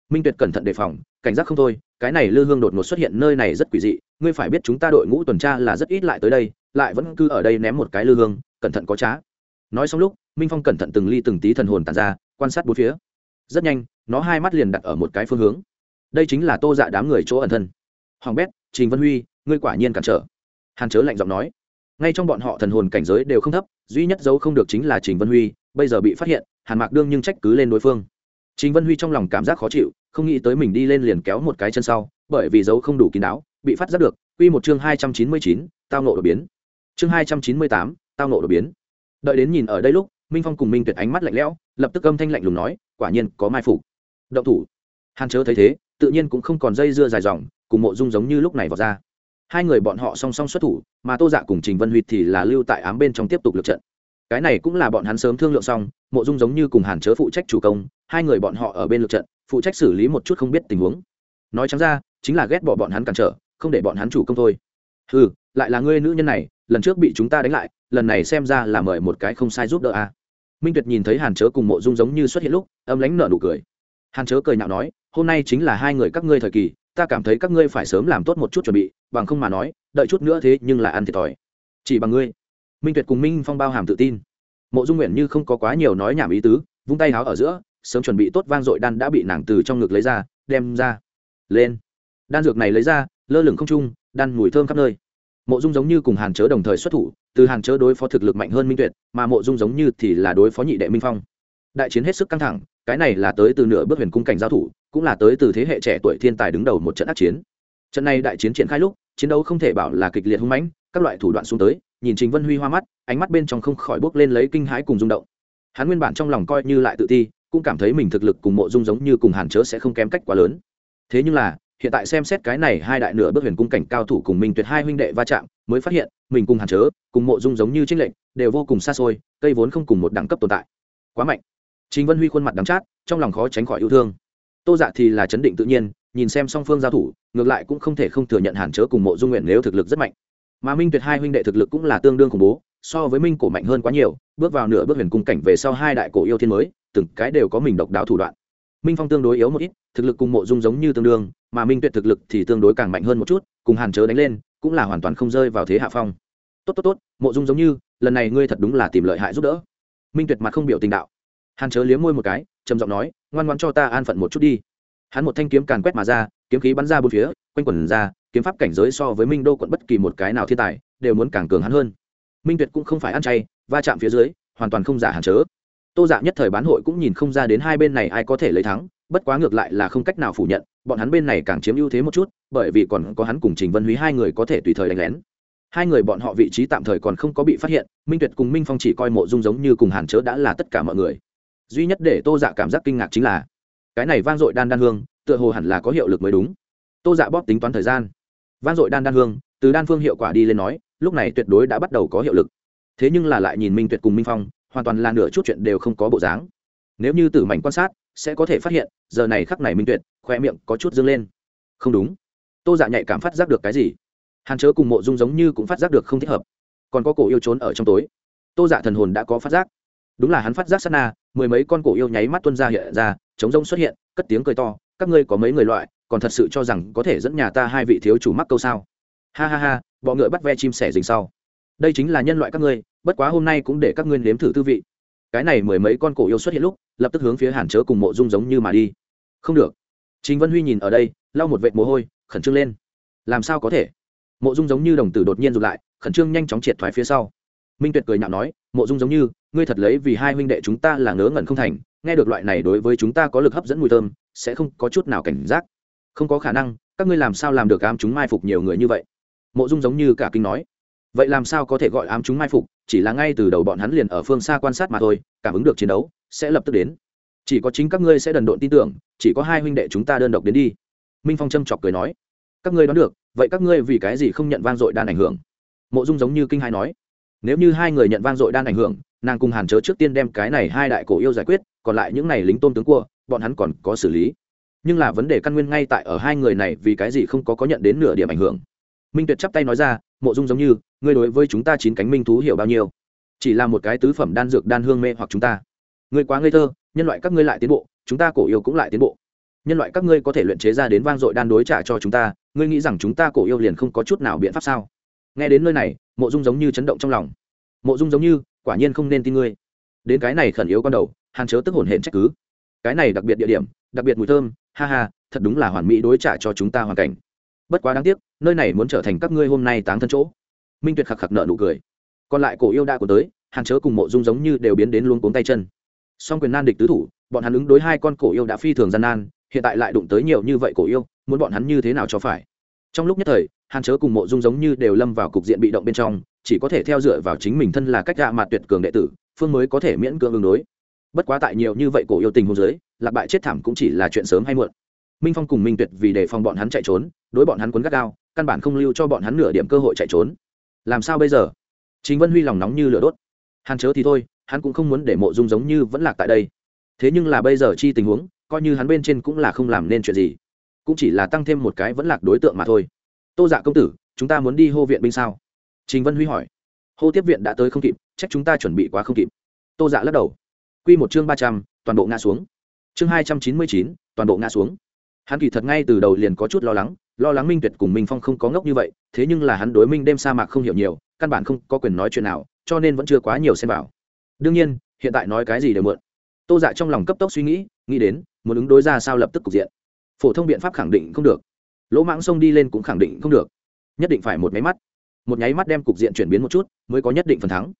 Minh tuyệt cẩn thận đề phòng, cảnh giác không thôi, cái này lư hương đột ngột xuất hiện nơi này rất quỷ dị, ngươi phải biết chúng ta đội ngũ tuần tra là rất ít lại tới đây, lại vẫn cứ ở đây ném một cái lư hương, cẩn thận có trá. Nói xong lúc, minh phong cẩn thận từng ly từng tí thần hồn tàn ra, quan sát bốn phía. Rất nhanh, nó hai mắt liền đặt ở một cái phương hướng đây chính là tô dạ đám người chỗ ẩn thân. Hoàng bét, trình vân huy, ngươi quả nhiên cản trở. Hàn chớ lạnh giọng nói. Ngay trong bọn họ thần hồn cảnh giới đều không thấp, duy nhất dấu không được chính là trình vân huy, bây giờ bị phát hiện, hàn mạc đương nhưng trách cứ lên đối phương. Trình vân huy trong lòng cảm giác khó chịu, không nghĩ tới mình đi lên liền kéo một cái chân sau, bởi vì dấu không đủ kín đáo, bị phát giác được, quy một chương hai trăm chín mươi chín, tao nộ đột biến. Chương hai trăm chín mươi tám, tao nộ đột biến. Đợi đến nhìn ở đây lúc, minh phong cùng minh tuyệt ánh mắt lạnh lẽo, lập tức âm thanh lạnh lùng nói, quả nhiên có mai phục. Động thủ. Hàn chớ thấy thế tự nhiên cũng không còn dây dưa dài dòng, cùng mộ dung giống như lúc này vào ra. Hai người bọn họ song song xuất thủ, mà tô dạ cùng trình vân huy thì là lưu tại ám bên trong tiếp tục lượt trận. Cái này cũng là bọn hắn sớm thương lượng xong, mộ dung giống như cùng hàn chớ phụ trách chủ công, hai người bọn họ ở bên lượt trận, phụ trách xử lý một chút không biết tình huống. Nói chẳng ra, chính là ghét bỏ bọn hắn cản trở, không để bọn hắn chủ công thôi. Ừ lại là ngươi nữ nhân này, lần trước bị chúng ta đánh lại, lần này xem ra là mời một cái không sai giúp đỡ a à. minh tuyệt nhìn thấy hàn chớ cùng mộ dung giống như xuất hiện lúc, âm lánh nở nụ cười hàn chớ cười nhạo nói, hôm nay chính là hai người các ngươi thời kỳ, ta cảm thấy các ngươi phải sớm làm tốt một chút chuẩn bị, bằng không mà nói, đợi chút nữa thế nhưng là ăn thiệt thòi. Chỉ bằng ngươi. Minh tuyệt cùng minh phong bao hàm tự tin. Mộ dung nguyện như không có quá nhiều nói nhảm ý tứ, vung tay háo ở giữa, sớm chuẩn bị tốt vang dội đan đã bị nàng từ trong ngực lấy ra, đem ra. Lên. Đan dược này lấy ra, lơ lửng không trung, đan mùi thơm khắp nơi. Mộ dung giống như cùng hàn chớ đồng thời xuất thủ, từ hàn chớ đối phó thực lực mạnh hơn minh tuyệt, mà mộ dung giống như thì là đối phó nhị đệ minh phong. Đại chiến hết sức căng thẳng cái này là tới từ nửa bước huyền cung cảnh giao thủ, cũng là tới từ thế hệ trẻ tuổi thiên tài đứng đầu một trận ác chiến. Trận này đại chiến triển khai lúc, chiến đấu không thể bảo là kịch liệt hung mãnh, các loại thủ đoạn xuống tới, nhìn trình vân huy hoa mắt, ánh mắt bên trong không khỏi bước lên lấy kinh hãi cùng rung động. Hắn nguyên bản trong lòng coi như lại tự ti, cũng cảm thấy mình thực lực cùng mộ dung giống như cùng hàn chớ sẽ không kém cách quá lớn. Thế nhưng là, hiện tại xem xét cái này hai đại nửa bước huyền cung cảnh cao thủ cùng minh tuyệt hai huynh đệ va chạm, mới phát hiện, mình cùng hàn chớ, cùng mộ dung giống như trinh lệnh đều vô cùng xa xôi, cây vốn không cùng một đẳng cấp tồn tại. Quá mạnh chính vân huy khuôn mặt đắng chát, trong lòng khó tránh khỏi yêu thương. Tô dạ thì là chấn định tự nhiên, nhìn xem song phương giao thủ, ngược lại cũng không thể không thừa nhận hàn chớ cùng mộ dung nguyện nếu thực lực rất mạnh. Mà minh tuyệt hai huynh đệ thực lực cũng là tương đương khủng bố, so với minh cổ mạnh hơn quá nhiều, bước vào nửa bước huyền cung cảnh về sau hai đại cổ yêu thiên mới, từng cái đều có mình độc đáo thủ đoạn. Minh phong tương đối yếu một ít, thực lực cùng mộ dung giống như tương đương, mà minh tuyệt thực lực thì tương đối càng mạnh hơn một chút, cùng hàn chớ đánh lên, cũng là hoàn toàn không rơi vào thế hạ phong. Tốt tốt tốt, mộ dung giống như, lần này ngươi thật đúng là tìm lợi hại giúp đỡ. Minh tuyệt mặt không biểu tình đạo hàn chớ liếm môi một cái, trầm giọng nói, ngoan ngoan cho ta an phận một chút đi. Hắn một thanh kiếm càn quét mà ra, kiếm khí bắn ra bốn phía, quanh quẩn ra, kiếm pháp cảnh giới so với minh đô quận bất kỳ một cái nào thiên tài, đều muốn càng cường hắn hơn. Minh tuyệt cũng không phải ăn chay, va chạm phía dưới, hoàn toàn không giả hàn chớ. Tô dạ nhất thời bán hội cũng nhìn không ra đến hai bên này ai có thể lấy thắng, bất quá ngược lại là không cách nào phủ nhận, bọn hắn bên này càng chiếm ưu thế một chút, bởi vì còn có hắn cùng trình vân húy hai người có thể tùy thời đánh lén. Hai người bọn họ vị trí tạm thời còn không có bị phát hiện, minh tuyệt cùng minh phong chỉ coi mộ dung giống như cùng hàn chớ đã là tất cả mọi người duy nhất để tô dạ cảm giác kinh ngạc chính là cái này vang dội đan đan hương, tựa hồ hẳn là có hiệu lực mới đúng. Tô dạ bóp tính toán thời gian. Vang dội đan đan hương, từ đan phương hiệu quả đi lên nói, lúc này tuyệt đối đã bắt đầu có hiệu lực. Thế nhưng là lại nhìn minh tuyệt cùng minh phong, hoàn toàn là nửa chút chuyện đều không có bộ dáng. Nếu như tử mảnh quan sát, sẽ có thể phát hiện, giờ này khắc này minh tuyệt khoe miệng có chút dâng lên. Không đúng. Tô dạ nhạy cảm phát giác được cái gì? Hàn chớ cùng mộ dung giống như cũng phát giác được không thích hợp. Còn có cổ yêu trốn ở trong tối. Tô dạ thần hồn đã có phát giác đúng là hắn phát giác sát na, mười mấy con cổ yêu nháy mắt tuân ra hiện ra chống rông xuất hiện, cất tiếng cười to, các ngươi có mấy người loại, còn thật sự cho rằng có thể dẫn nhà ta hai vị thiếu chủ mắc câu sao? Ha ha ha, bọ ngựa bắt ve chim sẻ dình sau. Đây chính là nhân loại các ngươi, bất quá hôm nay cũng để các ngươi nếm thử tư vị. Cái này mười mấy con cổ yêu xuất hiện lúc, lập tức hướng phía hàn chớ cùng mộ dung giống như mà đi. Không được. Chính vân huy nhìn ở đây, lau một vệt mồ hôi, khẩn trương lên. Làm sao có thể? Mộ dung giống như đồng tử đột nhiên rụt lại, khẩn trương nhanh chóng triệt thoái phía sau minh tuyệt cười nhạo nói, mộ dung giống như, ngươi thật lấy vì hai huynh đệ chúng ta là ngớ ngẩn không thành, nghe được loại này đối với chúng ta có lực hấp dẫn mùi thơm, sẽ không có chút nào cảnh giác. Không có khả năng, các ngươi làm sao làm được ám chúng mai phục nhiều người như vậy? Mộ dung giống như cả kinh nói. Vậy làm sao có thể gọi ám chúng mai phục, chỉ là ngay từ đầu bọn hắn liền ở phương xa quan sát mà thôi, cảm ứng được chiến đấu, sẽ lập tức đến. Chỉ có chính các ngươi sẽ đần độn tin tưởng, chỉ có hai huynh đệ chúng ta đơn độc đến đi. Minh phong châm chọc cười nói. Các ngươi đoán được, vậy các ngươi vì cái gì không nhận van dội đan ảnh hưởng? Mộ dung giống như kinh hai nói nếu như hai người nhận vang dội đan ảnh hưởng, nàng cùng hàn chớ trước tiên đem cái này hai đại cổ yêu giải quyết, còn lại những này lính tôn tướng cua, bọn hắn còn có xử lý. Nhưng là vấn đề căn nguyên ngay tại ở hai người này vì cái gì không có có nhận đến nửa điểm ảnh hưởng. Minh tuyệt chắp tay nói ra, mộ dung giống như, ngươi đối với chúng ta chín cánh minh thú hiểu bao nhiêu? Chỉ là một cái tứ phẩm đan dược đan hương mê hoặc chúng ta. Ngươi quá ngây thơ, nhân loại các ngươi lại tiến bộ, chúng ta cổ yêu cũng lại tiến bộ. Nhân loại các ngươi có thể luyện chế ra đến vang dội đan đối trả cho chúng ta, ngươi nghĩ rằng chúng ta cổ yêu liền không có chút nào biện pháp sao? Nghe đến nơi này, mộ dung giống như chấn động trong lòng. Mộ dung giống như, quả nhiên không nên tin ngươi. Đến cái này khẩn yếu con đầu, hàn chớ tức hồn hển trách cứ. Cái này đặc biệt địa điểm, đặc biệt mùi thơm, ha ha, thật đúng là hoàn mỹ đối trả cho chúng ta hoàn cảnh. Bất quá đáng tiếc, nơi này muốn trở thành các ngươi hôm nay táng thân chỗ. Minh tuyệt khạc khạc nợ nụ cười. Còn lại cổ yêu đa của tới, hàn chớ cùng mộ dung giống như đều biến đến luôn cuống tay chân. Song quyền nan địch tứ thủ, bọn hắn ứng đối hai con cổ yêu đã phi thường gian nan, hiện tại lại đụng tới nhiều như vậy cổ yêu, muốn bọn hắn như thế nào cho phải? Trong lúc nhất thời hàn chớ cùng mộ dung giống như đều lâm vào cục diện bị động bên trong, chỉ có thể theo dựa vào chính mình thân là cách gạ mặt tuyệt cường đệ tử, phương mới có thể miễn cưỡng ứng đối. Bất quá tại nhiều như vậy cổ yêu tình hôn giới lạc bại chết thảm cũng chỉ là chuyện sớm hay muộn. Minh phong cùng minh tuyệt vì đề phòng bọn hắn chạy trốn, đối bọn hắn quấn gắt gao, căn bản không lưu cho bọn hắn nửa điểm cơ hội chạy trốn. Làm sao bây giờ? Chính vân huy lòng nóng như lửa đốt. Hàn chớ thì thôi, hắn cũng không muốn để mộ dung giống như vẫn lạc tại đây. Thế nhưng là bây giờ chi tình huống, coi như hắn bên trên cũng là không làm nên chuyện gì. Cũng chỉ là tăng thêm một cái vẫn lạc đối tượng mà thôi tô dạ công tử, chúng ta muốn đi hô viện binh sao? Trình vân huy hỏi. Hô tiếp viện đã tới không kịp, trách chúng ta chuẩn bị quá không kịp. Tô dạ lắc đầu. Q một chương ba trăm, toàn bộ ngã xuống. Chương hai trăm chín mươi chín, toàn bộ ngã xuống. Hắn kỳ thật ngay từ đầu liền có chút lo lắng lo lắng minh tuyệt cùng minh phong không có ngốc như vậy, thế nhưng là hắn đối minh đêm sa mạc không hiểu nhiều, căn bản không có quyền nói chuyện nào, cho nên vẫn chưa quá nhiều xem vào. Đương nhiên, hiện tại nói cái gì đều mượn tô dạ trong lòng cấp tốc suy nghĩ nghĩ đến, muốn ứng đối ra sao lập tức cục diện. Phổ thông biện pháp khẳng định không được lỗ mãng xông đi lên cũng khẳng định không được. Nhất định phải một nháy mắt. Một nháy mắt đem cục diện chuyển biến một chút, mới có nhất định phần thắng.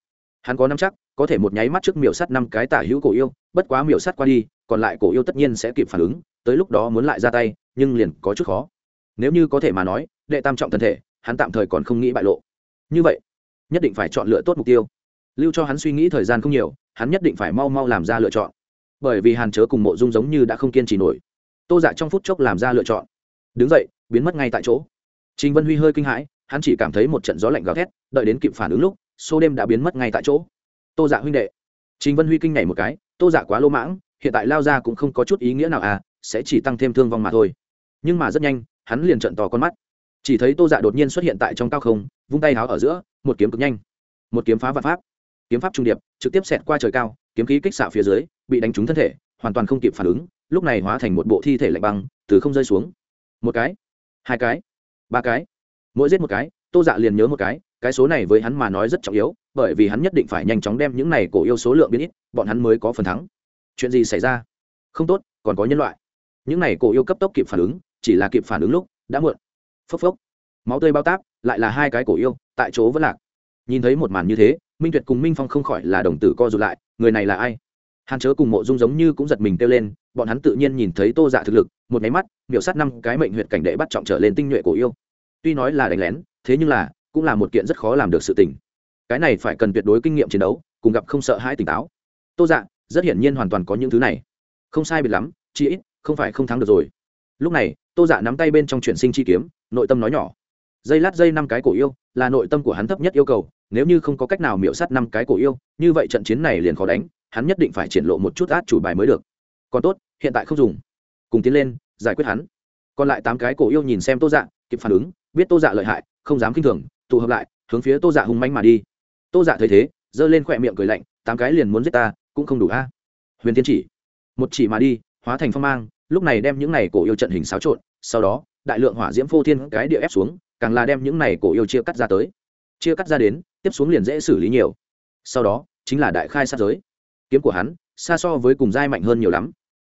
Hắn có năm chắc, có thể một nháy mắt trước miểu sắt năm cái tả hữu cổ yêu, bất quá miểu sắt qua đi, còn lại cổ yêu tất nhiên sẽ kịp phản ứng, tới lúc đó muốn lại ra tay, nhưng liền có chút khó. Nếu như có thể mà nói, đệ tam trọng thân thể, hắn tạm thời còn không nghĩ bại lộ. Như vậy, nhất định phải chọn lựa tốt mục tiêu. Lưu cho hắn suy nghĩ thời gian không nhiều, hắn nhất định phải mau mau làm ra lựa chọn. Bởi vì hàn chớ cùng mộ dung giống như đã không kiên trì nổi. Tô dạ trong phút chốc làm ra lựa chọn. Đứng dậy biến mất ngay tại chỗ. Trình vân huy hơi kinh hãi, hắn chỉ cảm thấy một trận gió lạnh gào thét, đợi đến kịp phản ứng lúc, số đêm đã biến mất ngay tại chỗ. Tô dạ huynh đệ. Trình vân huy kinh nhảy một cái, tô dạ quá lô mãng, hiện tại lao ra cũng không có chút ý nghĩa nào à sẽ chỉ tăng thêm thương vong mà thôi. Nhưng mà rất nhanh, hắn liền trận to con mắt. Chỉ thấy tô dạ đột nhiên xuất hiện tại trong cao không, vung tay háo ở giữa, một kiếm cực nhanh. Một kiếm phá vạn pháp. Kiếm pháp trung điệp, trực tiếp xẹt qua trời cao, kiếm khí kích xạ phía dưới, bị đánh trúng thân thể, hoàn toàn không kịp phản ứng, lúc này hóa thành một bộ thi thể lạnh băng, từ không rơi xuống. Một cái hai cái, ba cái, mỗi giết một cái, tô dạ liền nhớ một cái cái số này với hắn mà nói rất trọng yếu, bởi vì hắn nhất định phải nhanh chóng đem những này cổ yêu số lượng biến ít, bọn hắn mới có phần thắng. Chuyện gì xảy ra? Không tốt, còn có nhân loại. Những này cổ yêu cấp tốc kịp phản ứng, chỉ là kịp phản ứng lúc, đã muộn. Phốc phốc. Máu tươi bao táp, lại là hai cái cổ yêu, tại chỗ vẫn lạc. Nhìn thấy một màn như thế, minh tuyệt cùng minh phong không khỏi là đồng tử co rụt lại, người này là ai? Hàn chớ cùng mộ dung giống như cũng giật mình kêu lên, bọn hắn tự nhiên nhìn thấy tô dạ thực lực, một máy mắt miểu sát năm cái mệnh huyện cảnh đệ bắt trọng trở lên tinh nhuệ cổ yêu. Tuy nói là đánh lén, thế nhưng là, cũng là một kiện rất khó làm được sự tình. Cái này phải cần tuyệt đối kinh nghiệm chiến đấu, cùng gặp không sợ hãi tỉnh táo. Tô dạ rất hiển nhiên hoàn toàn có những thứ này. Không sai biệt lắm chỉ ít, không phải không thắng được rồi. Lúc này, tô dạ nắm tay bên trong chuyển sinh chi kiếm, nội tâm nói nhỏ. Dây lát dây năm cái cổ yêu, là nội tâm của hắn thấp nhất yêu cầu, nếu như không có cách nào miễu sát năm cái cổ yêu, như vậy trận chiến này liền khó đánh hắn nhất định phải triển lộ một chút át chủ bài mới được. Còn tốt, hiện tại không dùng. Cùng tiến lên, giải quyết hắn. Còn lại tám cái cổ yêu nhìn xem tô dạ kịp phản ứng, biết tô dạ lợi hại, không dám k i n h thường, tụ hợp lại, hướng phía tô dạ hung manh mà đi. Tô dạ thấy thế, giơ lên khỏe miệng cười lạnh, tám cái liền muốn giết ta, cũng không đủ a. Huyền thiên chỉ. Một chỉ mà đi, hóa thành phong mang, lúc này đem những này cổ yêu trận hình xáo trộn, sau đó, đại lượng hỏa diễm phô thiên cái địa ép xuống, càng là đem những này cổ yêu chia cắt ra tới. Chia cắt ra đến, tiếp xuống liền dễ xử lý nhiều. Sau đó, chính là đại khai sát giới kiếm của hắn, xa so với cùng giai mạnh hơn nhiều lắm.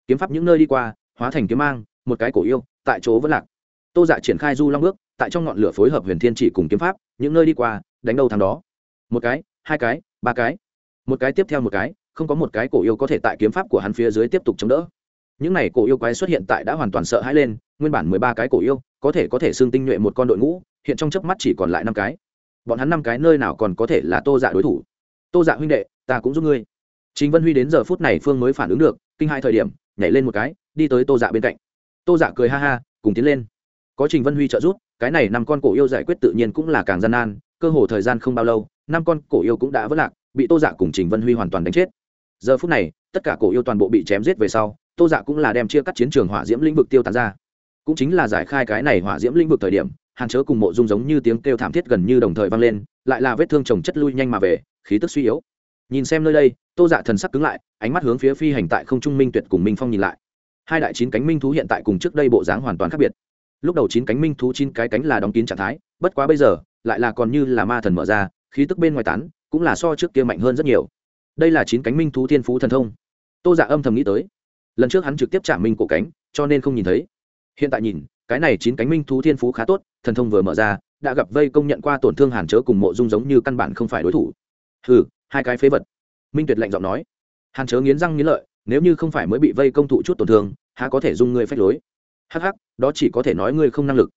Kiếm pháp những nơi đi qua, hóa thành kiếm mang, một cái cổ yêu, tại chỗ vẫn lạc. Tô dạ triển khai du long bước, tại trong ngọn lửa phối hợp huyền thiên chỉ cùng kiếm pháp, những nơi đi qua, đánh đầu thằng đó. Một cái, hai cái, ba cái. Một cái tiếp theo một cái, không có một cái cổ yêu có thể tại kiếm pháp của hắn phía dưới tiếp tục chống đỡ. Những này cổ yêu quái xuất hiện tại đã hoàn toàn sợ hãi lên, nguyên bản mười ba cái cổ yêu, có thể có thể xương tinh nhuệ một con đội ngũ, hiện trong chớp mắt chỉ còn lại năm cái. Bọn hắn năm cái nơi nào còn có thể là tô dạ đối thủ? Tô dạ huynh đệ, ta cũng giúp ngươi chính vân huy đến giờ phút này phương mới phản ứng được, kinh hai thời điểm, nhảy lên một cái, đi tới tô dạ bên cạnh. Tô dạ cười ha ha, cùng tiến lên. Có trình vân huy trợ giúp, cái này năm con cổ yêu giải quyết tự nhiên cũng là càng gian nan, cơ hồ thời gian không bao lâu, năm con cổ yêu cũng đã vất lạc, bị tô dạ cùng trình vân huy hoàn toàn đánh chết. Giờ phút này, tất cả cổ yêu toàn bộ bị chém giết về sau, tô dạ cũng là đem chia cắt chiến trường hỏa diễm lĩnh vực tiêu tán ra. Cũng chính là giải khai cái này hỏa diễm lĩnh vực thời điểm, hàn chớ cùng mộ dung giống như tiếng kêu thảm thiết gần như đồng thời vang lên, lại là vết thương chồng chất lui nhanh mà về, khí tức suy yếu nhìn xem nơi đây, tô dạ thần sắc cứng lại, ánh mắt hướng phía phi hành tại không trung minh tuyệt cùng minh phong nhìn lại. Hai đại chín cánh minh thú hiện tại cùng trước đây bộ dáng hoàn toàn khác biệt. Lúc đầu chín cánh minh thú chín cái cánh là đóng kín trạng thái, bất quá bây giờ, lại là còn như là ma thần mở ra, khí tức bên ngoài tán, cũng là so trước kia mạnh hơn rất nhiều. Đây là chín cánh minh thú thiên phú thần thông. Tô dạ âm thầm nghĩ tới. Lần trước hắn trực tiếp chạm minh cổ cánh, cho nên không nhìn thấy. Hiện tại nhìn, cái này chín cánh minh thú thiên phú khá tốt, thần thông vừa mở ra, đã gặp vây công nhận qua tổn thương hàn chớ cùng mộ dung giống như căn bản không phải đối thủ. Hừ hai cái phế vật. Minh tuyệt lạnh giọng nói. Hàn chớ nghiến răng nghiến lợi, nếu như không phải mới bị vây công thụ chút tổn thương, há có thể dung ngươi phách lối. Hắc hắc, đó chỉ có thể nói ngươi không năng lực.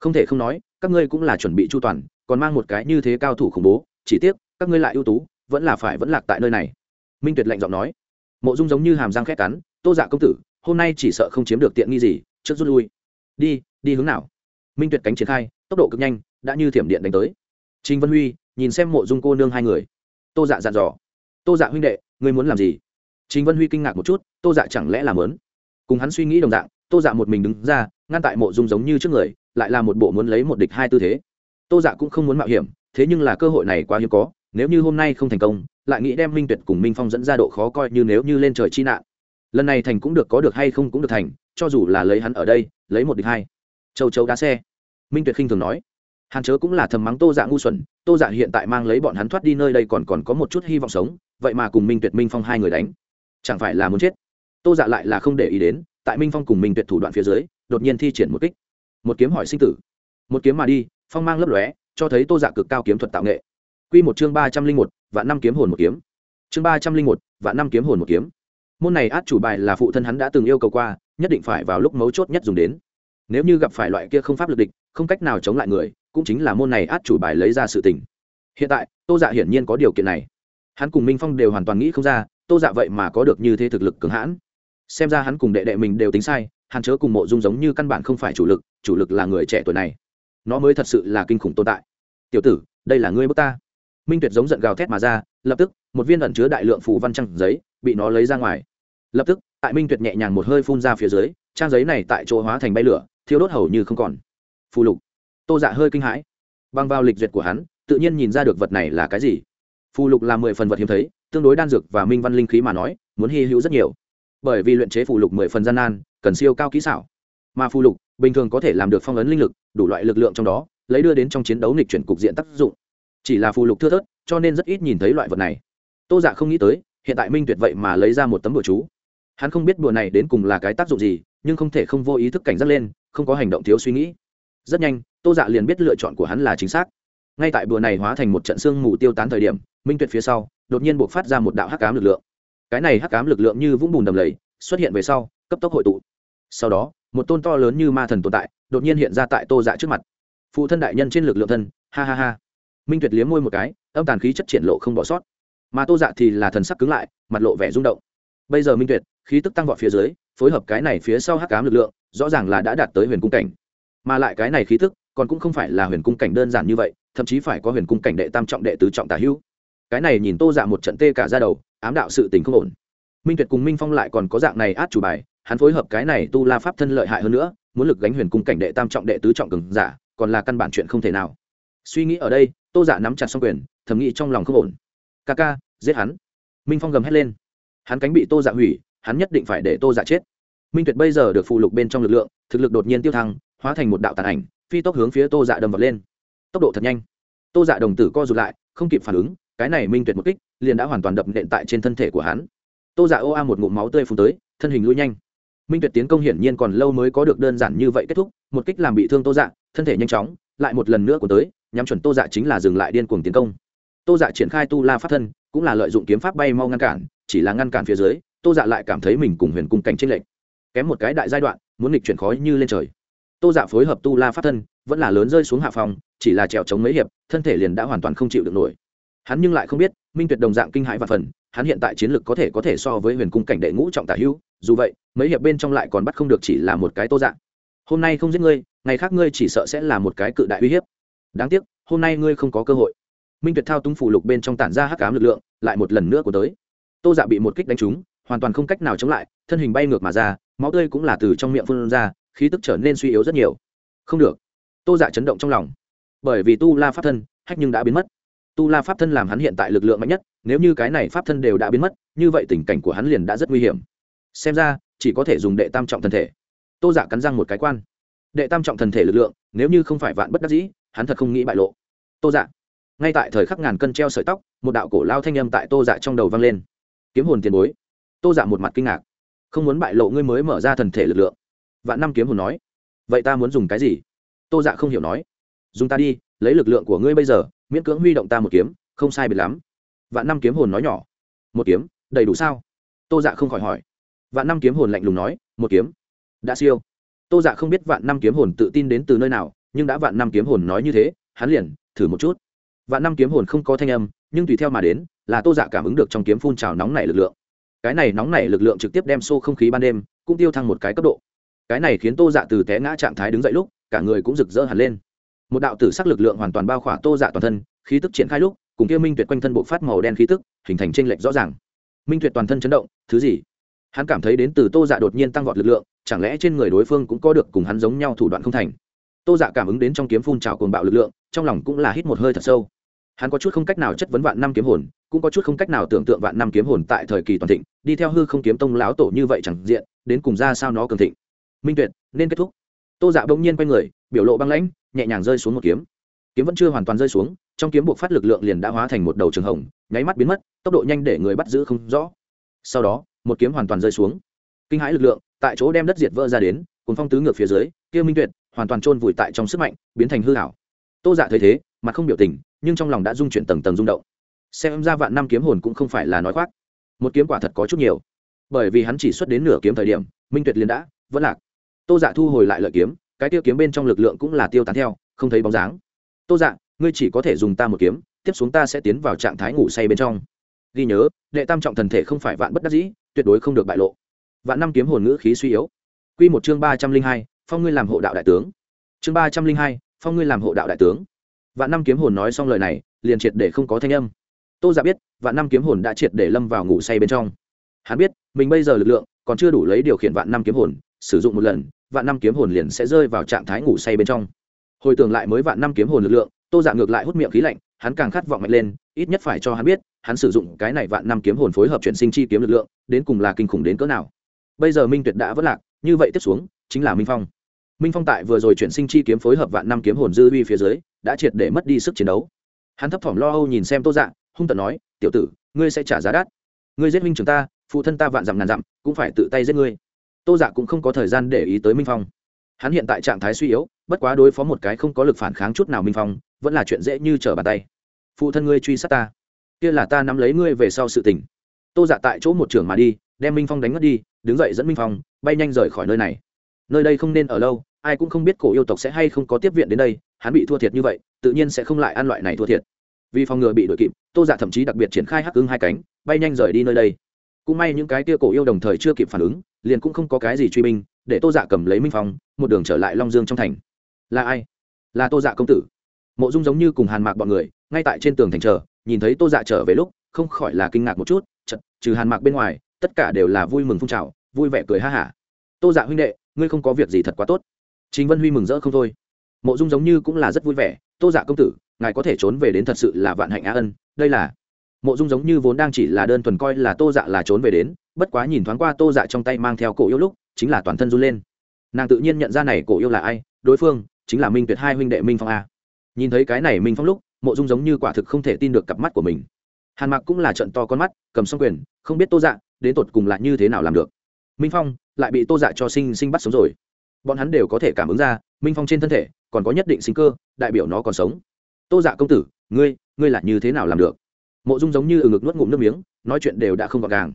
Không thể không nói, các ngươi cũng là chuẩn bị chu toàn, còn mang một cái như thế cao thủ khủng bố, chỉ tiếc, các ngươi lại ưu tú, vẫn là phải vẫn lạc tại nơi này. Minh tuyệt lạnh giọng nói. Mộ dung giống như hàm răng khét cắn, tô dạ công tử, hôm nay chỉ sợ không chiếm được tiện nghi gì, trước rút lui. Đi đi hướng nào? Minh tuyệt cánh triển khai, tốc độ cực nhanh, đã như thiểm điện đánh tới. Trình vân huy, nhìn xem mộ dung cô nương hai người tô dạ dặn dò. Tô dạ huynh đệ, ngươi muốn làm gì? Chính vân huy kinh ngạc một chút, tô dạ chẳng lẽ làm lớn cùng hắn suy nghĩ đồng dạng, tô dạ một mình đứng ra, ngăn tại mộ dung giống như trước người, lại là một bộ muốn lấy một địch hai tư thế. Tô dạ cũng không muốn mạo hiểm, thế nhưng là cơ hội này quá hiếm có, nếu như hôm nay không thành công, lại nghĩ đem minh tuyệt cùng minh phong dẫn ra độ khó coi như nếu như lên trời chi nạn. Lần này thành cũng được, có được hay không cũng được thành, cho dù là lấy hắn ở đây, lấy một địch hai. Châu châu đá xe. Minh tuyệt khinh thường nói. Hàn chớ cũng là thầm mắng tô dạ ngu xuẩn tô dạ hiện tại mang lấy bọn hắn thoát đi nơi đây còn còn có một chút hy vọng sống, vậy mà cùng minh tuyệt minh phong hai người đánh. Chẳng phải là muốn chết? Tô dạ lại là không để ý đến, tại minh phong cùng minh tuyệt thủ đoạn phía dưới, đột nhiên thi triển một kích. Một kiếm hỏi sinh tử. Một kiếm mà đi, phong mang lấp lóe, cho thấy tô dạ cực cao kiếm thuật tạo nghệ. Q một chương ba trăm linh một và năm kiếm hồn một kiếm. Chương ba trăm linh một và năm kiếm hồn một kiếm. Môn này át chủ bài là phụ thân hắn đã từng yêu cầu qua, nhất định phải vào lúc mấu chốt nhất dùng đến nếu như gặp phải loại kia không pháp lực địch, không cách nào chống lại người, cũng chính là môn này át chủ bài lấy ra sự tình. Hiện tại, tô dạ hiển nhiên có điều kiện này. Hắn cùng minh phong đều hoàn toàn nghĩ không ra, tô dạ vậy mà có được như thế thực lực cường hãn. Xem ra hắn cùng đệ đệ mình đều tính sai hắn chớ cùng mộ dung giống như căn bản không phải chủ lực chủ lực là người trẻ tuổi này. Nó mới thật sự là kinh khủng tồn tại. Tiểu tử, đây là ngươi bước ta. Minh tuyệt giống giận gào thét mà ra, lập tức, một viên ẩn chứa đại lượng phù văn trăng giấy, bị nó lấy ra ngoài. Lập tức, tại minh tuyệt nhẹ nhàng một hơi phun ra phía dưới, trang giấy này tại chỗ hóa thành bay lửa thiêu đốt hầu như không còn. Phù lục. Tô dạ hơi kinh hãi. Băng vào lịch duyệt của hắn, tự nhiên nhìn ra được vật này là cái gì. Phù lục là mười phần vật hiếm thấy, tương đối đan dược và minh văn linh khí mà nói, muốn hy hữu rất nhiều. Bởi vì luyện chế phù lục mười phần gian nan, cần siêu cao kỹ xảo. Mà phù lục, bình thường có thể làm được phong ấn linh lực, đủ loại lực lượng trong đó, lấy đưa đến trong chiến đấu nghịch chuyển cục diện tác dụng. Chỉ là phù lục thưa thớt, cho nên rất ít nhìn thấy loại vật này. Tô dạ không nghĩ tới, hiện tại minh tuyệt vậy mà lấy ra một tấm bùa chú. Hắn không biết bùa này đến cùng là cái tác dụng gì, nhưng không thể không vô ý thức cảnh giác lên không có hành động thiếu suy nghĩ. Rất nhanh, tô dạ liền biết lựa chọn của hắn là chính xác. Ngay tại bữa này hóa thành một trận xương mù tiêu tán thời điểm, minh tuyệt phía sau, đột nhiên buộc phát ra một đạo hắc cám lực lượng. Cái này hắc cám lực lượng như vũng bùn đầm lầy, xuất hiện về sau, cấp tốc hội tụ. Sau đó, một tôn to lớn như ma thần tồn tại, đột nhiên hiện ra tại tô dạ trước mặt. Phụ thân đại nhân trên lực lượng thân, ha ha ha. Minh tuyệt liếm môi một cái, âm tàn khí chất triển lộ không bỏ sót. Mà tô dạ thì là thần sắc cứng lại, mặt lộ vẻ rung động. Bây giờ minh tuyệt khí tức tăng vọt phía dưới, phối hợp cái này phía sau hắc cám lực lượng, rõ ràng là đã đạt tới huyền cung cảnh. Mà lại cái này khí tức, còn cũng không phải là huyền cung cảnh đơn giản như vậy, thậm chí phải có huyền cung cảnh đệ tam trọng đệ tứ trọng tả hữu. Cái này nhìn tô dạ một trận tê cả ra đầu, ám đạo sự tình không ổn. Minh tuyệt cùng minh phong lại còn có dạng này át chủ bài, hắn phối hợp cái này tu la pháp thân lợi hại hơn nữa, muốn lực gánh huyền cung cảnh đệ tam trọng đệ tứ trọng cường giả, còn là căn bản chuyện không thể nào. Suy nghĩ ở đây, tô giả dạ nắm chặt xong quyền, thầm nghĩ trong lòng không ổn. Ca ca, giết hắn. Minh phong gầm hét lên. Hắn cánh bị tô dạ hủy hắn nhất định phải để tô dạ chết. Minh tuyệt bây giờ được phụ lục bên trong lực lượng, thực lực đột nhiên tiêu thăng, hóa thành một đạo tàn ảnh, phi tốc hướng phía tô dạ đâm vật lên. Tốc độ thật nhanh. Tô dạ đồng tử co rụt lại, không kịp phản ứng, cái này minh tuyệt một kích, liền đã hoàn toàn đập nện tại trên thân thể của hắn. Tô dạ ô a một ngụm máu tươi phun tới, thân hình lui nhanh. Minh tuyệt tiến công hiển nhiên còn lâu mới có được đơn giản như vậy kết thúc, một kích làm bị thương tô dạ thân thể nhanh chóng, lại một lần nữa của tới, nhắm chuẩn tô dạ chính là dừng lại điên cuồng tiến công. Tô dạ triển khai tu la pháp thân, cũng là lợi dụng kiếm pháp bay mau ngăn cản, chỉ là ngăn cản phía dưới tô dạ lại cảm thấy mình cùng huyền cung cảnh tranh lệnh kém một cái đại giai đoạn, muốn nghịch chuyển khói như lên trời. Tô dạ phối hợp tu la pháp thân, vẫn là lớn rơi xuống hạ phòng, chỉ là trèo chống mấy hiệp, thân thể liền đã hoàn toàn không chịu được nổi. Hắn nhưng lại không biết, minh tuyệt đồng dạng kinh hãi và phần hắn hiện tại chiến lược có thể có thể so với huyền cung cảnh đệ ngũ trọng tả hữu, dù vậy, mấy hiệp bên trong lại còn bắt không được chỉ là một cái tô dạng hôm nay không giết ngươi, ngày khác ngươi chỉ sợ sẽ là một cái cự đại uy hiếp. Đáng tiếc, hôm nay ngươi không có cơ hội. Minh tuyệt thao túng phủ lục bên trong tản ra hắc cám lực lượng, lại một lần nữa của tới. Tô dạ bị một kích đánh trúng hoàn toàn không cách nào chống lại, thân hình bay ngược mà ra, máu tươi cũng là từ trong miệng phun ra, khí tức trở nên suy yếu rất nhiều. Không được. Tô dạ chấn động trong lòng. Bởi vì tu la pháp thân, hách nhưng đã biến mất. Tu la pháp thân làm hắn hiện tại lực lượng mạnh nhất, nếu như cái này pháp thân đều đã biến mất, như vậy tình cảnh của hắn liền đã rất nguy hiểm. Xem ra, chỉ có thể dùng đệ tam trọng thân thể. Tô giả cắn răng một cái quan. Đệ tam trọng thần thể lực lượng, nếu như không phải vạn bất đắc dĩ, hắn thật không nghĩ bại lộ. Tô giả ngay tại thời khắc ngàn cân treo sợi tóc, một đạo cổ lao thanh âm tại tô giả trong đầu vang lên. Kiếm hồn tiền bối tô dạ một mặt kinh ngạc. Không muốn bại lộ ngươi mới mở ra thần thể lực lượng. Vạn năm kiếm hồn nói. Vậy ta muốn dùng cái gì? Tô dạ không hiểu nói. Dùng ta đi, lấy lực lượng của ngươi bây giờ, miễn cưỡng huy động ta một kiếm, không sai biệt lắm. Vạn năm kiếm hồn nói nhỏ. Một kiếm, đầy đủ sao? Tô dạ không khỏi hỏi. Vạn năm kiếm hồn lạnh lùng nói, một kiếm. Đã siêu. Tô dạ không biết vạn năm kiếm hồn tự tin đến từ nơi nào, nhưng đã vạn năm kiếm hồn nói như thế, hắn liền thử một chút. Vạn năm kiếm hồn không có thanh âm, nhưng tùy theo mà đến, là tô dạ cảm ứng được trong kiếm phun trào nóng nảy lực lượng cái này nóng nảy lực lượng trực tiếp đem xô không khí ban đêm, cũng tiêu thăng một cái cấp độ. Cái này khiến tô dạ từ té ngã trạng thái đứng dậy lúc, cả người cũng rực rỡ hẳn lên. Một đạo tử sắc lực lượng hoàn toàn bao khỏa tô dạ toàn thân, khí tức triển khai lúc, cùng kia minh tuyệt quanh thân bộ phát màu đen khí tức, hình thành tranh lệch rõ ràng. Minh tuyệt toàn thân chấn động, thứ gì? Hắn cảm thấy đến từ tô dạ đột nhiên tăng vọt lực lượng, chẳng lẽ trên người đối phương cũng có được cùng hắn giống nhau thủ đoạn không thành? Tô dạ cảm ứng đến trong kiếm phun trào cồn bạo lực lượng, trong lòng cũng là hít một hơi thật sâu hắn có chút không cách nào chất vấn vạn năm kiếm hồn, cũng có chút không cách nào tưởng tượng vạn năm kiếm hồn tại thời kỳ toàn thịnh, đi theo hư không kiếm tông láo tổ như vậy chẳng diện, đến cùng ra sao nó cường thịnh. Minh tuyệt, nên kết thúc. Tô dạ bỗng nhiên quay người, biểu lộ băng lãnh, nhẹ nhàng rơi xuống một kiếm. Kiếm vẫn chưa hoàn toàn rơi xuống, trong kiếm buộc phát lực lượng liền đã hóa thành một đầu trường hồng, nháy mắt biến mất, tốc độ nhanh để người bắt giữ không rõ. Sau đó, một kiếm hoàn toàn rơi xuống. Kinh hãi lực lượng tại chỗ đem đất diệt vỡ ra đến cùng phong tứ ngược phía dưới, kia minh tuyệt hoàn toàn chôn vùi tại trong sức mạnh, biến thành hư hảo tô dạ thấy thế mà không biểu tình nhưng trong lòng đã dung chuyển tầng tầng rung động. Xem ra vạn năm kiếm hồn cũng không phải là nói khoác. Một kiếm quả thật có chút nhiều. Bởi vì hắn chỉ xuất đến nửa kiếm thời điểm, minh tuyệt liền đã, vẫn lạc. Tô dạ thu hồi lại lợi kiếm, cái tiêu kiếm bên trong lực lượng cũng là tiêu tán theo, không thấy bóng dáng. Tô dạ ngươi chỉ có thể dùng ta một kiếm, tiếp xuống ta sẽ tiến vào trạng thái ngủ say bên trong. Ghi nhớ, đệ tam trọng thần thể không phải vạn bất đắc dĩ, tuyệt đối không được bại lộ. Vạn năm kiếm hồn ngữ khí suy yếu. Q một chương ba trăm linh hai, phong ngươi làm hộ đạo đại tướng. Chương ba trăm linh hai, phong ngươi làm hộ đạo đại tướng vạn năm kiếm hồn nói xong lời này, liền triệt để không có thanh âm. Tô dạ biết, vạn năm kiếm hồn đã triệt để lâm vào ngủ say bên trong. Hắn biết, mình bây giờ lực lượng còn chưa đủ lấy điều khiển vạn năm kiếm hồn, sử dụng một lần, vạn năm kiếm hồn liền sẽ rơi vào trạng thái ngủ say bên trong. Hồi tưởng lại mới vạn năm kiếm hồn lực lượng, tô dạ ngược lại hút miệng khí lạnh, hắn càng khát vọng mạnh lên, ít nhất phải cho hắn biết, hắn sử dụng cái này vạn năm kiếm hồn phối hợp chuyển sinh chi kiếm lực lượng, đến cùng là kinh khủng đến cỡ nào. Bây giờ minh tuyệt đã vất lạc, như vậy tiếp xuống, chính là minh phong. Minh phong tại vừa rồi chuyển sinh chi kiếm phối hợp vạn năm kiếm hồn dư uy phía dưới đã triệt để mất đi sức chiến đấu. Hắn thấp thỏm lo âu nhìn xem tô dạ hung tận nói, tiểu tử, ngươi sẽ trả giá đắt. Ngươi giết minh trường ta, phụ thân ta vạn dặm ngàn dặm, cũng phải tự tay giết ngươi. Tô dạ cũng không có thời gian để ý tới minh phong. Hắn hiện tại trạng thái suy yếu, bất quá đối phó một cái không có lực phản kháng chút nào minh phong, vẫn là chuyện dễ như trở bàn tay. Phụ thân ngươi truy sát ta, kia là ta nắm lấy ngươi về sau sự tình. Tô dạ tại chỗ một trường mà đi, đem minh phong đánh ngất đi, đứng dậy dẫn minh phong, bay nhanh rời khỏi nơi này. Nơi đây không nên ở lâu, ai cũng không biết cổ yêu tộc sẽ hay không có tiếp viện đến đây hắn bị thua thiệt như vậy, tự nhiên sẽ không lại ăn loại này thua thiệt. Vì phòng ngừa bị đội kịp, tô dạ thậm chí đặc biệt triển khai hắc ưng hai cánh, bay nhanh rời đi nơi đây. Cũng may những cái tia cổ yêu đồng thời chưa kịp phản ứng, liền cũng không có cái gì truy binh, để tô dạ cầm lấy minh phong, một đường trở lại long dương trong thành. Là ai? Là tô dạ công tử. Mộ dung giống như cùng hàn mạc bọn người, ngay tại trên tường thành chờ, nhìn thấy tô dạ trở về lúc, không khỏi là kinh ngạc một chút chật trừ hàn mạc bên ngoài, tất cả đều là vui mừng phun trào, vui vẻ cười ha hả. Tô dạ huynh đệ, ngươi không có việc gì thật quá tốt. Chính vân huy mừng rỡ không thôi mộ dung giống như cũng là rất vui vẻ, tô dạ công tử, ngài có thể trốn về đến thật sự là vạn hạnh á ân, đây là mộ dung giống như vốn đang chỉ là đơn thuần coi là tô dạ là trốn về đến, bất quá nhìn thoáng qua tô dạ trong tay mang theo cổ yêu lúc, chính là toàn thân run lên. Nàng tự nhiên nhận ra này cổ yêu là ai, đối phương chính là minh tuyệt hai huynh đệ minh phong a. Nhìn thấy cái này minh phong lúc, mộ dung giống như quả thực không thể tin được cặp mắt của mình. Hàn mặc cũng là trận to con mắt, cầm xong quyền, không biết tô dạ đến tột cùng là như thế nào làm được. Minh phong lại bị tô dạ cho sinh sinh bắt sống rồi. Bọn hắn đều có thể cảm ứng ra, minh phong trên thân thể còn có nhất định sinh cơ, đại biểu nó còn sống. Tô dạ công tử, ngươi ngươi là như thế nào làm được? Mộ dung giống như ở ngực nuốt ngụm nước miếng, nói chuyện đều đã không gọn gàng.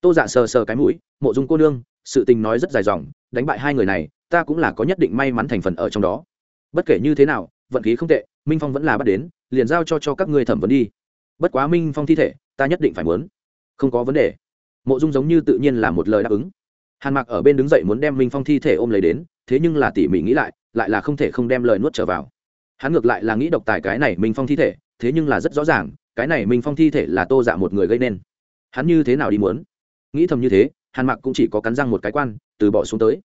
Tô dạ sờ sờ cái mũi, mộ dung cô nương, sự tình nói rất dài dòng, đánh bại hai người này, ta cũng là có nhất định may mắn thành phần ở trong đó. Bất kể như thế nào, vận khí không tệ, minh phong vẫn là bắt đến, liền giao cho cho các ngươi thẩm vấn đi. Bất quá minh phong thi thể, ta nhất định phải muốn. Không có vấn đề. Mộ dung giống như tự nhiên là một lời đáp ứng. Hàn mạc ở bên đứng dậy muốn đem minh phong thi thể ôm lấy đến, thế nhưng là tỉ mỉ nghĩ lại lại là không thể không đem lời nuốt trở vào. Hắn ngược lại là nghĩ độc tài cái này minh phong thi thể, thế nhưng là rất rõ ràng, cái này minh phong thi thể là tô dạ một người gây nên. Hắn như thế nào đi muốn? Nghĩ thầm như thế, hàn mặc cũng chỉ có cắn răng một cái quan, từ bỏ xuống tới.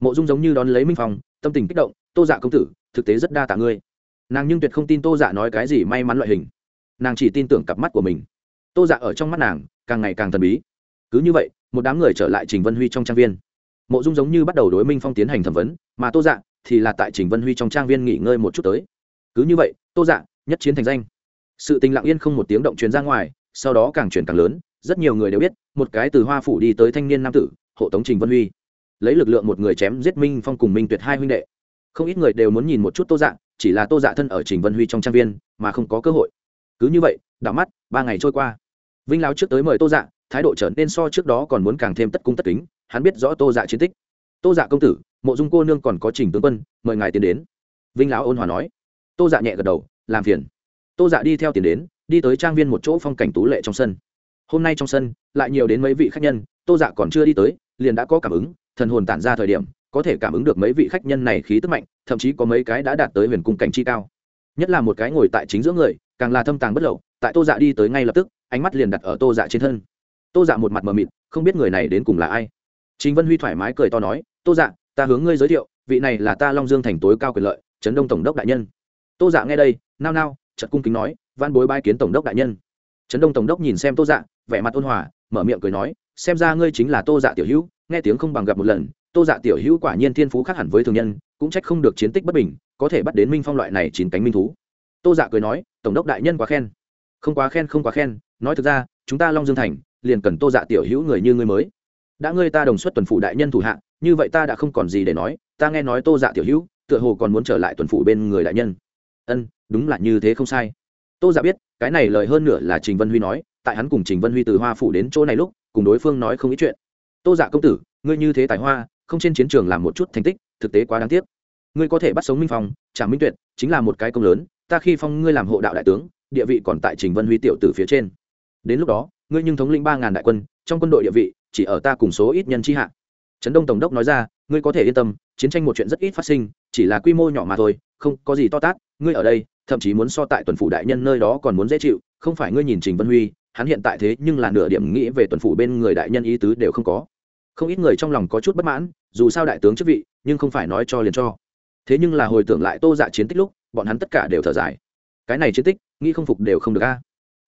Mộ dung giống như đón lấy minh phong, tâm tình kích động, tô dạ công tử, thực tế rất đa tạ ngươi. Nàng nhưng tuyệt không tin tô dạ nói cái gì may mắn loại hình. Nàng chỉ tin tưởng cặp mắt của mình. Tô dạ ở trong mắt nàng, càng ngày càng thần bí. Cứ như vậy, một đám người trở lại trình vân huy trong trang viên. Mộ dung giống như bắt đầu đối minh phong tiến hành thẩm vấn, mà tô dạ thì là tại trình vân huy trong trang viên nghỉ ngơi một chút tới. Cứ như vậy, tô dạ nhất chiến thành danh. Sự tình lặng yên không một tiếng động truyền ra ngoài, sau đó càng truyền càng lớn, rất nhiều người đều biết, một cái từ hoa phủ đi tới thanh niên nam tử, hộ tống trình vân huy. Lấy lực lượng một người chém giết minh phong cùng minh tuyệt hai huynh đệ. Không ít người đều muốn nhìn một chút tô dạ chỉ là tô dạ thân ở trình vân huy trong trang viên, mà không có cơ hội. Cứ như vậy, đảo mắt, ba ngày trôi qua. Vinh lao trước tới mời tô dạ thái độ trở nên so trước đó còn muốn càng thêm tất cung tất kính, hắn biết rõ tô dạ chiến tích. Tô dạ công tử mộ dung cô nương còn có trình tướng quân, mời ngài tiến đến. Vinh lão ôn hòa nói. Tô dạ nhẹ gật đầu, làm phiền. Tô dạ đi theo tiền đến, đi tới trang viên một chỗ phong cảnh tú lệ trong sân. Hôm nay trong sân, lại nhiều đến mấy vị khách nhân, tô dạ còn chưa đi tới, liền đã có cảm ứng, thần hồn tản ra thời điểm, có thể cảm ứng được mấy vị khách nhân này khí tức mạnh, thậm chí có mấy cái đã đạt tới huyền cung cảnh chi cao. Nhất là một cái ngồi tại chính giữa người, càng là thâm tàng bất lậu, tại tô dạ đi tới ngay lập tức, ánh mắt liền đặt ở tô dạ trên thân. Tô dạ một mặt mờ mịt, không biết người này đến cùng là ai. Chính vân huy thoải mái cười to nói, tô dạ ta hướng ngươi giới thiệu, vị này là ta long dương thành tối cao quyền lợi, trấn đông tổng đốc đại nhân. Tô dạ nghe đây, nao nao chật cung kính nói, văn bối bái kiến tổng đốc đại nhân. Trấn đông tổng đốc nhìn xem tô dạ vẻ mặt ôn hòa, mở miệng cười nói, xem ra ngươi chính là tô dạ tiểu hữu, nghe tiếng không bằng gặp một lần, tô dạ tiểu hữu quả nhiên thiên phú khác hẳn với thường nhân, cũng trách không được chiến tích bất bình, có thể bắt đến minh phong loại này chín cánh minh thú. Tô dạ cười nói, tổng đốc đại nhân quá khen. Không quá khen, không quá khen, nói thực ra, chúng ta long dương thành, liền cần tô dạ tiểu hữu người như ngươi mới đã ngươi ta đồng xuất tuần phủ đại nhân thủ hạ, như vậy ta đã không còn gì để nói, ta nghe nói tô dạ tiểu hữu, tựa hồ còn muốn trở lại tuần phủ bên người đại nhân. Ân, đúng là như thế không sai. Tô dạ biết, cái này lời hơn nửa là trình vân huy nói, tại hắn cùng trình vân huy từ hoa phủ đến chỗ này lúc, cùng đối phương nói không ít chuyện. Tô dạ công tử, ngươi như thế tài hoa, không trên chiến trường làm một chút thành tích, thực tế quá đáng tiếc. Ngươi có thể bắt sống minh phong trả minh tuyệt, chính là một cái công lớn, ta khi phong ngươi làm hộ đạo đại tướng, địa vị còn tại trình vân huy tiểu tử phía trên. Đến lúc đó, ngươi nhưng thống lĩnh ba ngàn đại quân, trong quân đội địa vị chỉ ở ta cùng số ít nhân chi hạ. Trấn đông tổng đốc nói ra, ngươi có thể yên tâm, chiến tranh một chuyện rất ít phát sinh, chỉ là quy mô nhỏ mà thôi, không có gì to tát, ngươi ở đây, thậm chí muốn so tại tuần phủ đại nhân nơi đó còn muốn dễ chịu, không phải ngươi nhìn trình vân huy, hắn hiện tại thế nhưng là nửa điểm nghĩ về tuần phủ bên người đại nhân ý tứ đều không có. Không ít người trong lòng có chút bất mãn, dù sao đại tướng chức vị, nhưng không phải nói cho liền cho. Thế nhưng là hồi tưởng lại tô dạ chiến tích lúc, bọn hắn tất cả đều thở dài. Cái này chiến tích, nghĩ không phục đều không được a.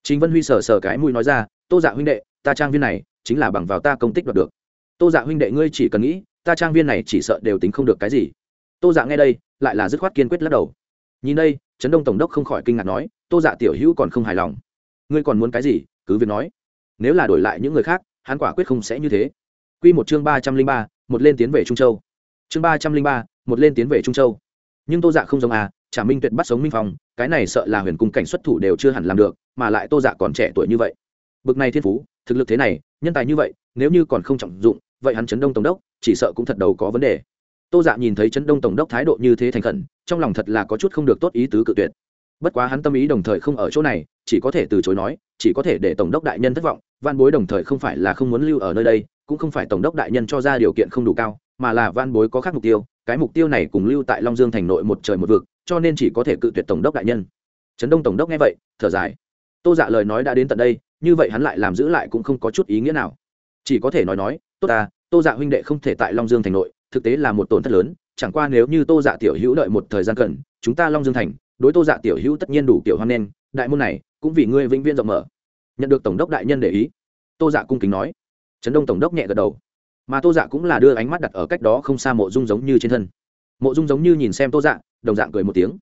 Chính vân huy sờ sờ cái mũi nói ra, tô dạ huynh đệ, ta trang viên này chính là bằng vào ta công tích đoạt được. Tô dạ huynh đệ ngươi chỉ cần nghĩ, ta trang viên này chỉ sợ đều tính không được cái gì. Tô dạ nghe đây, lại là dứt khoát kiên quyết lắc đầu. Nhìn đây, trấn đông tổng đốc không khỏi kinh ngạc nói, tô dạ tiểu hữu còn không hài lòng. Ngươi còn muốn cái gì, cứ việc nói. Nếu là đổi lại những người khác, hắn quả quyết không sẽ như thế. Q một chương ba trăm linh ba, một lên tiến về trung châu. Chương ba trăm linh ba, một lên tiến về trung châu. Nhưng tô dạ không giống à trả minh tuyệt bắt sống minh phong, cái này sợ là huyền cung cảnh xuất thủ đều chưa hẳn làm được, mà lại tô dạ còn trẻ tuổi như vậy. Bực này thiên phú, thực lực thế này nhân tài như vậy, nếu như còn không trọng dụng, vậy hắn chấn đông tổng đốc, chỉ sợ cũng thật đầu có vấn đề. Tô dạ nhìn thấy chấn đông tổng đốc thái độ như thế thành khẩn, trong lòng thật là có chút không được tốt ý tứ cự tuyệt. Bất quá hắn tâm ý đồng thời không ở chỗ này, chỉ có thể từ chối nói, chỉ có thể để tổng đốc đại nhân thất vọng van bối đồng thời không phải là không muốn lưu ở nơi đây, cũng không phải tổng đốc đại nhân cho ra điều kiện không đủ cao, mà là van bối có khác mục tiêu, cái mục tiêu này cùng lưu tại long dương thành nội một trời một vực, cho nên chỉ có thể cự tuyệt tổng đốc đại nhân. Trấn đông tổng đốc nghe vậy, thở dài. Tô dạ lời nói đã đến tận đây như vậy hắn lại làm giữ lại cũng không có chút ý nghĩa nào. Chỉ có thể nói nói, tốt ta, tô dạ huynh đệ không thể tại long dương thành nội, thực tế là một tổn thất lớn, chẳng qua nếu như tô dạ tiểu hữu đợi một thời gian cần, chúng ta long dương thành, đối tô dạ tiểu hữu tất nhiên đủ tiểu hoan nen đại môn này cũng vì ngươi vĩnh viễn rộng mở. Nhận được tổng đốc đại nhân để ý, tô dạ cung kính nói. Trấn đông tổng đốc nhẹ gật đầu. Mà tô dạ cũng là đưa ánh mắt đặt ở cách đó không xa mộ dung giống như trên thân. Mộ dung giống như nhìn xem tô dạ đồng dạng cười một tiếng.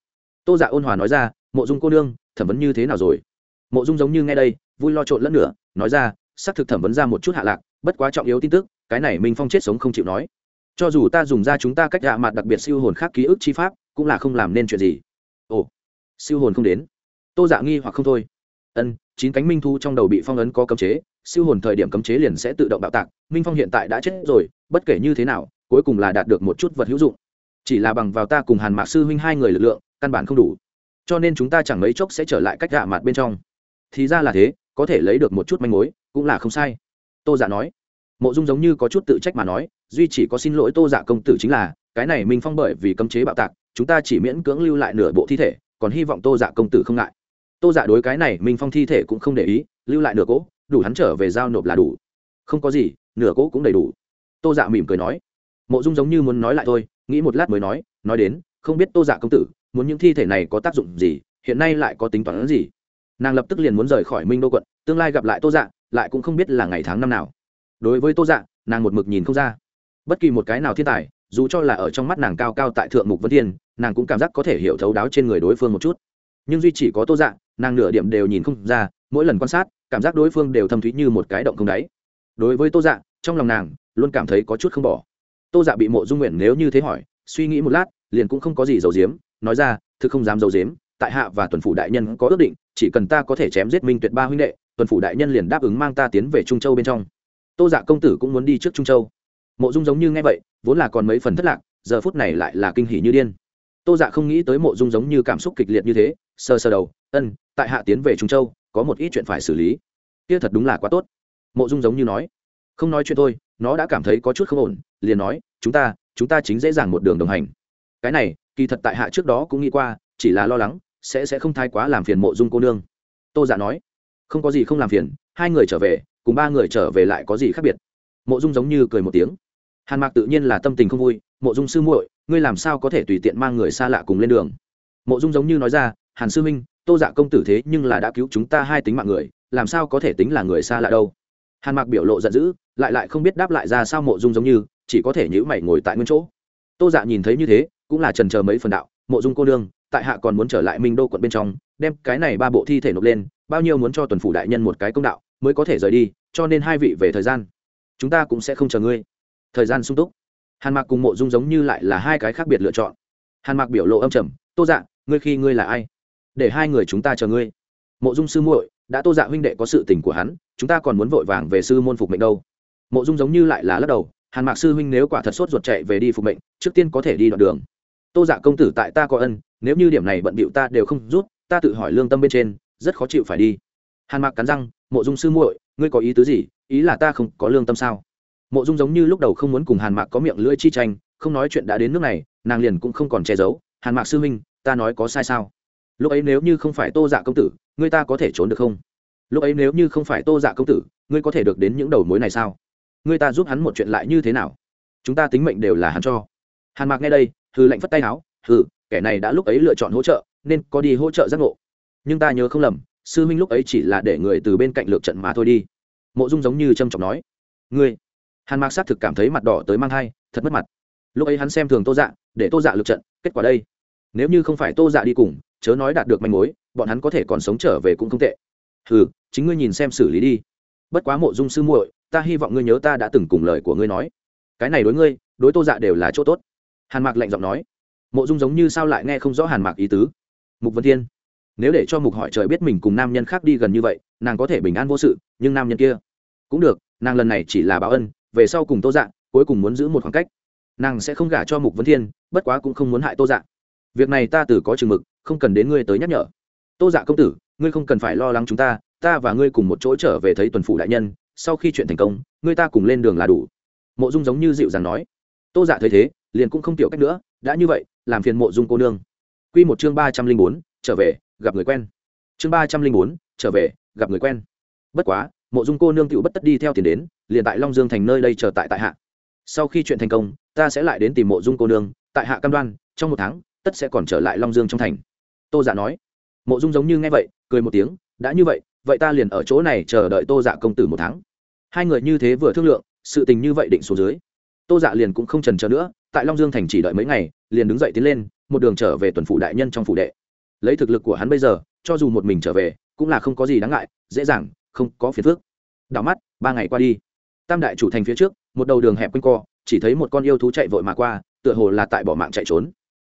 Tô dạ ôn hòa nói ra, mộ dung cô nương, thẩm vấn như thế nào rồi? Mộ dung giống như nghe đây vui lo trộn lẫn nữa nói ra xác thực thẩm vấn ra một chút hạ lạc, bất quá trọng yếu tin tức, cái này minh phong chết sống không chịu nói. Cho dù ta dùng ra chúng ta cách hạ mặt đặc biệt siêu hồn khác ký ức chi pháp, cũng là không làm nên chuyện gì. Ồ, siêu hồn không đến. Tô dạ nghi hoặc không thôi. Ân, chín cánh minh thu trong đầu bị phong ấn có cấm chế, siêu hồn thời điểm cấm chế liền sẽ tự động bạo tạc, minh phong hiện tại đã chết rồi, bất kể như thế nào, cuối cùng là đạt được một chút vật hữu dụng. Chỉ là bằng vào ta cùng hàn mạc sư huynh hai người lực lượng, căn bản không đủ. Cho nên chúng ta chẳng mấy chốc sẽ trở lại cách gạ mặt bên trong thì ra là thế, có thể lấy được một chút manh mối, cũng là không sai. Tô giả dạ nói. Mộ dung giống như có chút tự trách mà nói, duy chỉ có xin lỗi tô giả dạ công tử chính là, cái này minh phong bởi vì cấm chế bạo tạc, chúng ta chỉ miễn cưỡng lưu lại nửa bộ thi thể, còn hy vọng tô giả dạ công tử không ngại. Tô giả đối cái này minh phong thi thể cũng không để ý, lưu lại nửa cỗ, đủ hắn trở về giao nộp là đủ. Không có gì, nửa cỗ cũng đầy đủ. Tô dạ mỉm cười nói. Mộ dung giống như muốn nói lại thôi, nghĩ một lát mới nói nói đến, không biết tô dạ công tử, muốn những thi thể này có tác dụng gì, hiện nay lại có tính toán gì? Nàng lập tức liền muốn rời khỏi minh đô quận, tương lai gặp lại tô dạ lại cũng không biết là ngày tháng năm nào. Đối với tô dạ nàng một mực nhìn không ra. Bất kỳ một cái nào thiên tài, dù cho là ở trong mắt nàng cao cao tại thượng mục vân thiên, nàng cũng cảm giác có thể hiểu thấu đáo trên người đối phương một chút. Nhưng duy chỉ có tô dạ nàng nửa điểm đều nhìn không ra, mỗi lần quan sát, cảm giác đối phương đều thâm thúy như một cái động không đáy. Đối với tô dạ trong lòng nàng luôn cảm thấy có chút không bỏ. Tô dạ bị mộ dung nguyện nếu như thế hỏi, suy nghĩ một lát, liền cũng không có gì giấu giếm, nói ra thứ không dám giấu giếm, tại hạ và tuần phủ đại nhân có ước định chỉ cần ta có thể chém giết minh tuyệt ba huynh đệ, tuần phủ đại nhân liền đáp ứng mang ta tiến về trung châu bên trong. Tô dạ công tử cũng muốn đi trước trung châu. Mộ dung giống như nghe vậy, vốn là còn mấy phần thất lạc, giờ phút này lại là kinh hỉ như điên. Tô dạ không nghĩ tới mộ dung giống như cảm xúc kịch liệt như thế sơ sơ đầu, ân, tại hạ tiến về trung châu, có một ít chuyện phải xử lý. Kia thật đúng là quá tốt. Mộ dung giống như nói. Không nói chuyện thôi, nó đã cảm thấy có chút không ổn, liền nói, chúng ta chúng ta chính dễ dàng một đường đồng hành. Cái này, kỳ thật tại hạ trước đó cũng nghĩ qua, chỉ là lo lắng sẽ sẽ không thái quá làm phiền mộ dung cô nương. Tô giả dạ nói, không có gì không làm phiền, hai người trở về, cùng ba người trở về lại có gì khác biệt. Mộ dung giống như cười một tiếng. Hàn mạc tự nhiên là tâm tình không vui, mộ dung sư muội, ngươi làm sao có thể tùy tiện mang người xa lạ cùng lên đường? Mộ dung giống như nói ra, hàn sư minh tô dạ công tử thế nhưng là đã cứu chúng ta hai tính mạng người, làm sao có thể tính là người xa lạ đâu? Hàn mạc biểu lộ giận dữ, lại lại không biết đáp lại ra sao mộ dung giống như, chỉ có thể nhữ mày ngồi tại nguyên chỗ. Tô dạ nhìn thấy như thế, cũng là trần chờ mấy phần đạo, mộ dung cô nương tại hạ còn muốn trở lại minh đô quận bên trong, đem cái này ba bộ thi thể nộp lên, bao nhiêu muốn cho tuần phủ đại nhân một cái công đạo, mới có thể rời đi, cho nên hai vị về thời gian. Chúng ta cũng sẽ không chờ ngươi. Thời gian sung túc. Hàn mạc cùng mộ dung giống như lại là hai cái khác biệt lựa chọn. Hàn mạc biểu lộ âm trầm, tô dạ ngươi khi ngươi là ai? Để hai người chúng ta chờ ngươi. Mộ dung sư muội, đã tô dạ huynh đệ có sự tình của hắn, chúng ta còn muốn vội vàng về sư môn phục mệnh đâu. Mộ dung giống như lại là lắc đầu, hàn mạc sư huynh nếu quả thật sốt ruột chạy về đi phục mệnh, trước tiên có thể đi đoạn đường tô dạ công tử tại ta có ân, nếu như điểm này bận bịu ta đều không rút, ta tự hỏi lương tâm bên trên, rất khó chịu phải đi. Hàn mạc cắn răng, mộ dung sư muội, ngươi có ý tứ gì? Ý là ta không có lương tâm sao? Mộ dung giống như lúc đầu không muốn cùng hàn mạc có miệng lưỡi chi tranh, không nói chuyện đã đến nước này, nàng liền cũng không còn che giấu. Hàn mạc sư huynh, ta nói có sai sao? Lúc ấy nếu như không phải tô dạ công tử, ngươi ta có thể trốn được không? Lúc ấy nếu như không phải tô dạ công tử, ngươi có thể được đến những đầu mối này sao? Ngươi ta giúp hắn một chuyện lại như thế nào? Chúng ta tính mệnh đều là hắn cho. Hàn mạc nghe đây hư lạnh phất tay áo hừ, kẻ này đã lúc ấy lựa chọn hỗ trợ, nên có đi hỗ trợ giác ngộ. Nhưng ta nhớ không lầm, sư huynh lúc ấy chỉ là để người từ bên cạnh lược trận mà thôi đi. Mộ dung giống như trâm trọng nói, ngươi. Hàn mạc xác thực cảm thấy mặt đỏ tới mang thai, thật mất mặt. Lúc ấy hắn xem thường tô dạ để tô dạ lược trận, kết quả đây. Nếu như không phải tô dạ đi cùng, chớ nói đạt được manh mối, bọn hắn có thể còn sống trở về cũng không tệ. Ừ chính ngươi nhìn xem xử lý đi. Bất quá mộ dung sư muội, ta hy vọng ngươi nhớ ta đã từng cùng lời của ngươi nói. Cái này đối ngươi, đối tô dạ đều là chỗ tốt hàn mạc lạnh giọng nói. Mộ dung giống như sao lại nghe không rõ hàn mạc ý tứ? Mục vân thiên, nếu để cho mục hỏi trời biết mình cùng nam nhân khác đi gần như vậy, nàng có thể bình an vô sự, nhưng nam nhân kia cũng được, nàng lần này chỉ là báo ân, về sau cùng tô dạ cuối cùng muốn giữ một khoảng cách. Nàng sẽ không gả cho mục vân thiên, bất quá cũng không muốn hại tô dạ. Việc này ta từ có chừng mực, không cần đến ngươi tới nhắc nhở. Tô dạ công tử, ngươi không cần phải lo lắng chúng ta ta và ngươi cùng một chỗ trở về thấy tuần phủ đại nhân, sau khi chuyện thành công, ngươi ta cùng lên đường là đủ. Mộ dung giống như dịu dàng nói. Tô dạ thấy thế liền cũng không tiểu cách nữa, đã như vậy, làm phiền mộ dung cô nương. Q một chương ba trăm linh bốn, trở về, gặp người quen. Chương ba trăm linh bốn, trở về, gặp người quen. Bất quá, mộ dung cô nương tựu bất tất đi theo tiền đến, liền tại long dương thành nơi đây chờ tại tại hạ. Sau khi chuyện thành công, ta sẽ lại đến tìm mộ dung cô nương, tại hạ cam đoan, trong một tháng, tất sẽ còn trở lại long dương trong thành. Tô giả nói. Mộ dung giống như nghe vậy, cười một tiếng, đã như vậy vậy ta liền ở chỗ này chờ đợi tô dạ công tử một tháng. Hai người như thế vừa thương lượng, sự tình như vậy định số dưới. Tô dạ liền cũng không trần chờ nữa tại long dương thành chỉ đợi mấy ngày, liền đứng dậy tiến lên, một đường trở về tuần phủ đại nhân trong phủ đệ. Lấy thực lực của hắn bây giờ, cho dù một mình trở về, cũng là không có gì đáng ngại, dễ dàng, không có phiền phức. Đảo mắt, ba ngày qua đi. Tam đại chủ thành phía trước, một đầu đường hẹp quanh co, chỉ thấy một con yêu thú chạy vội mà qua, tựa hồ là tại bỏ mạng chạy trốn.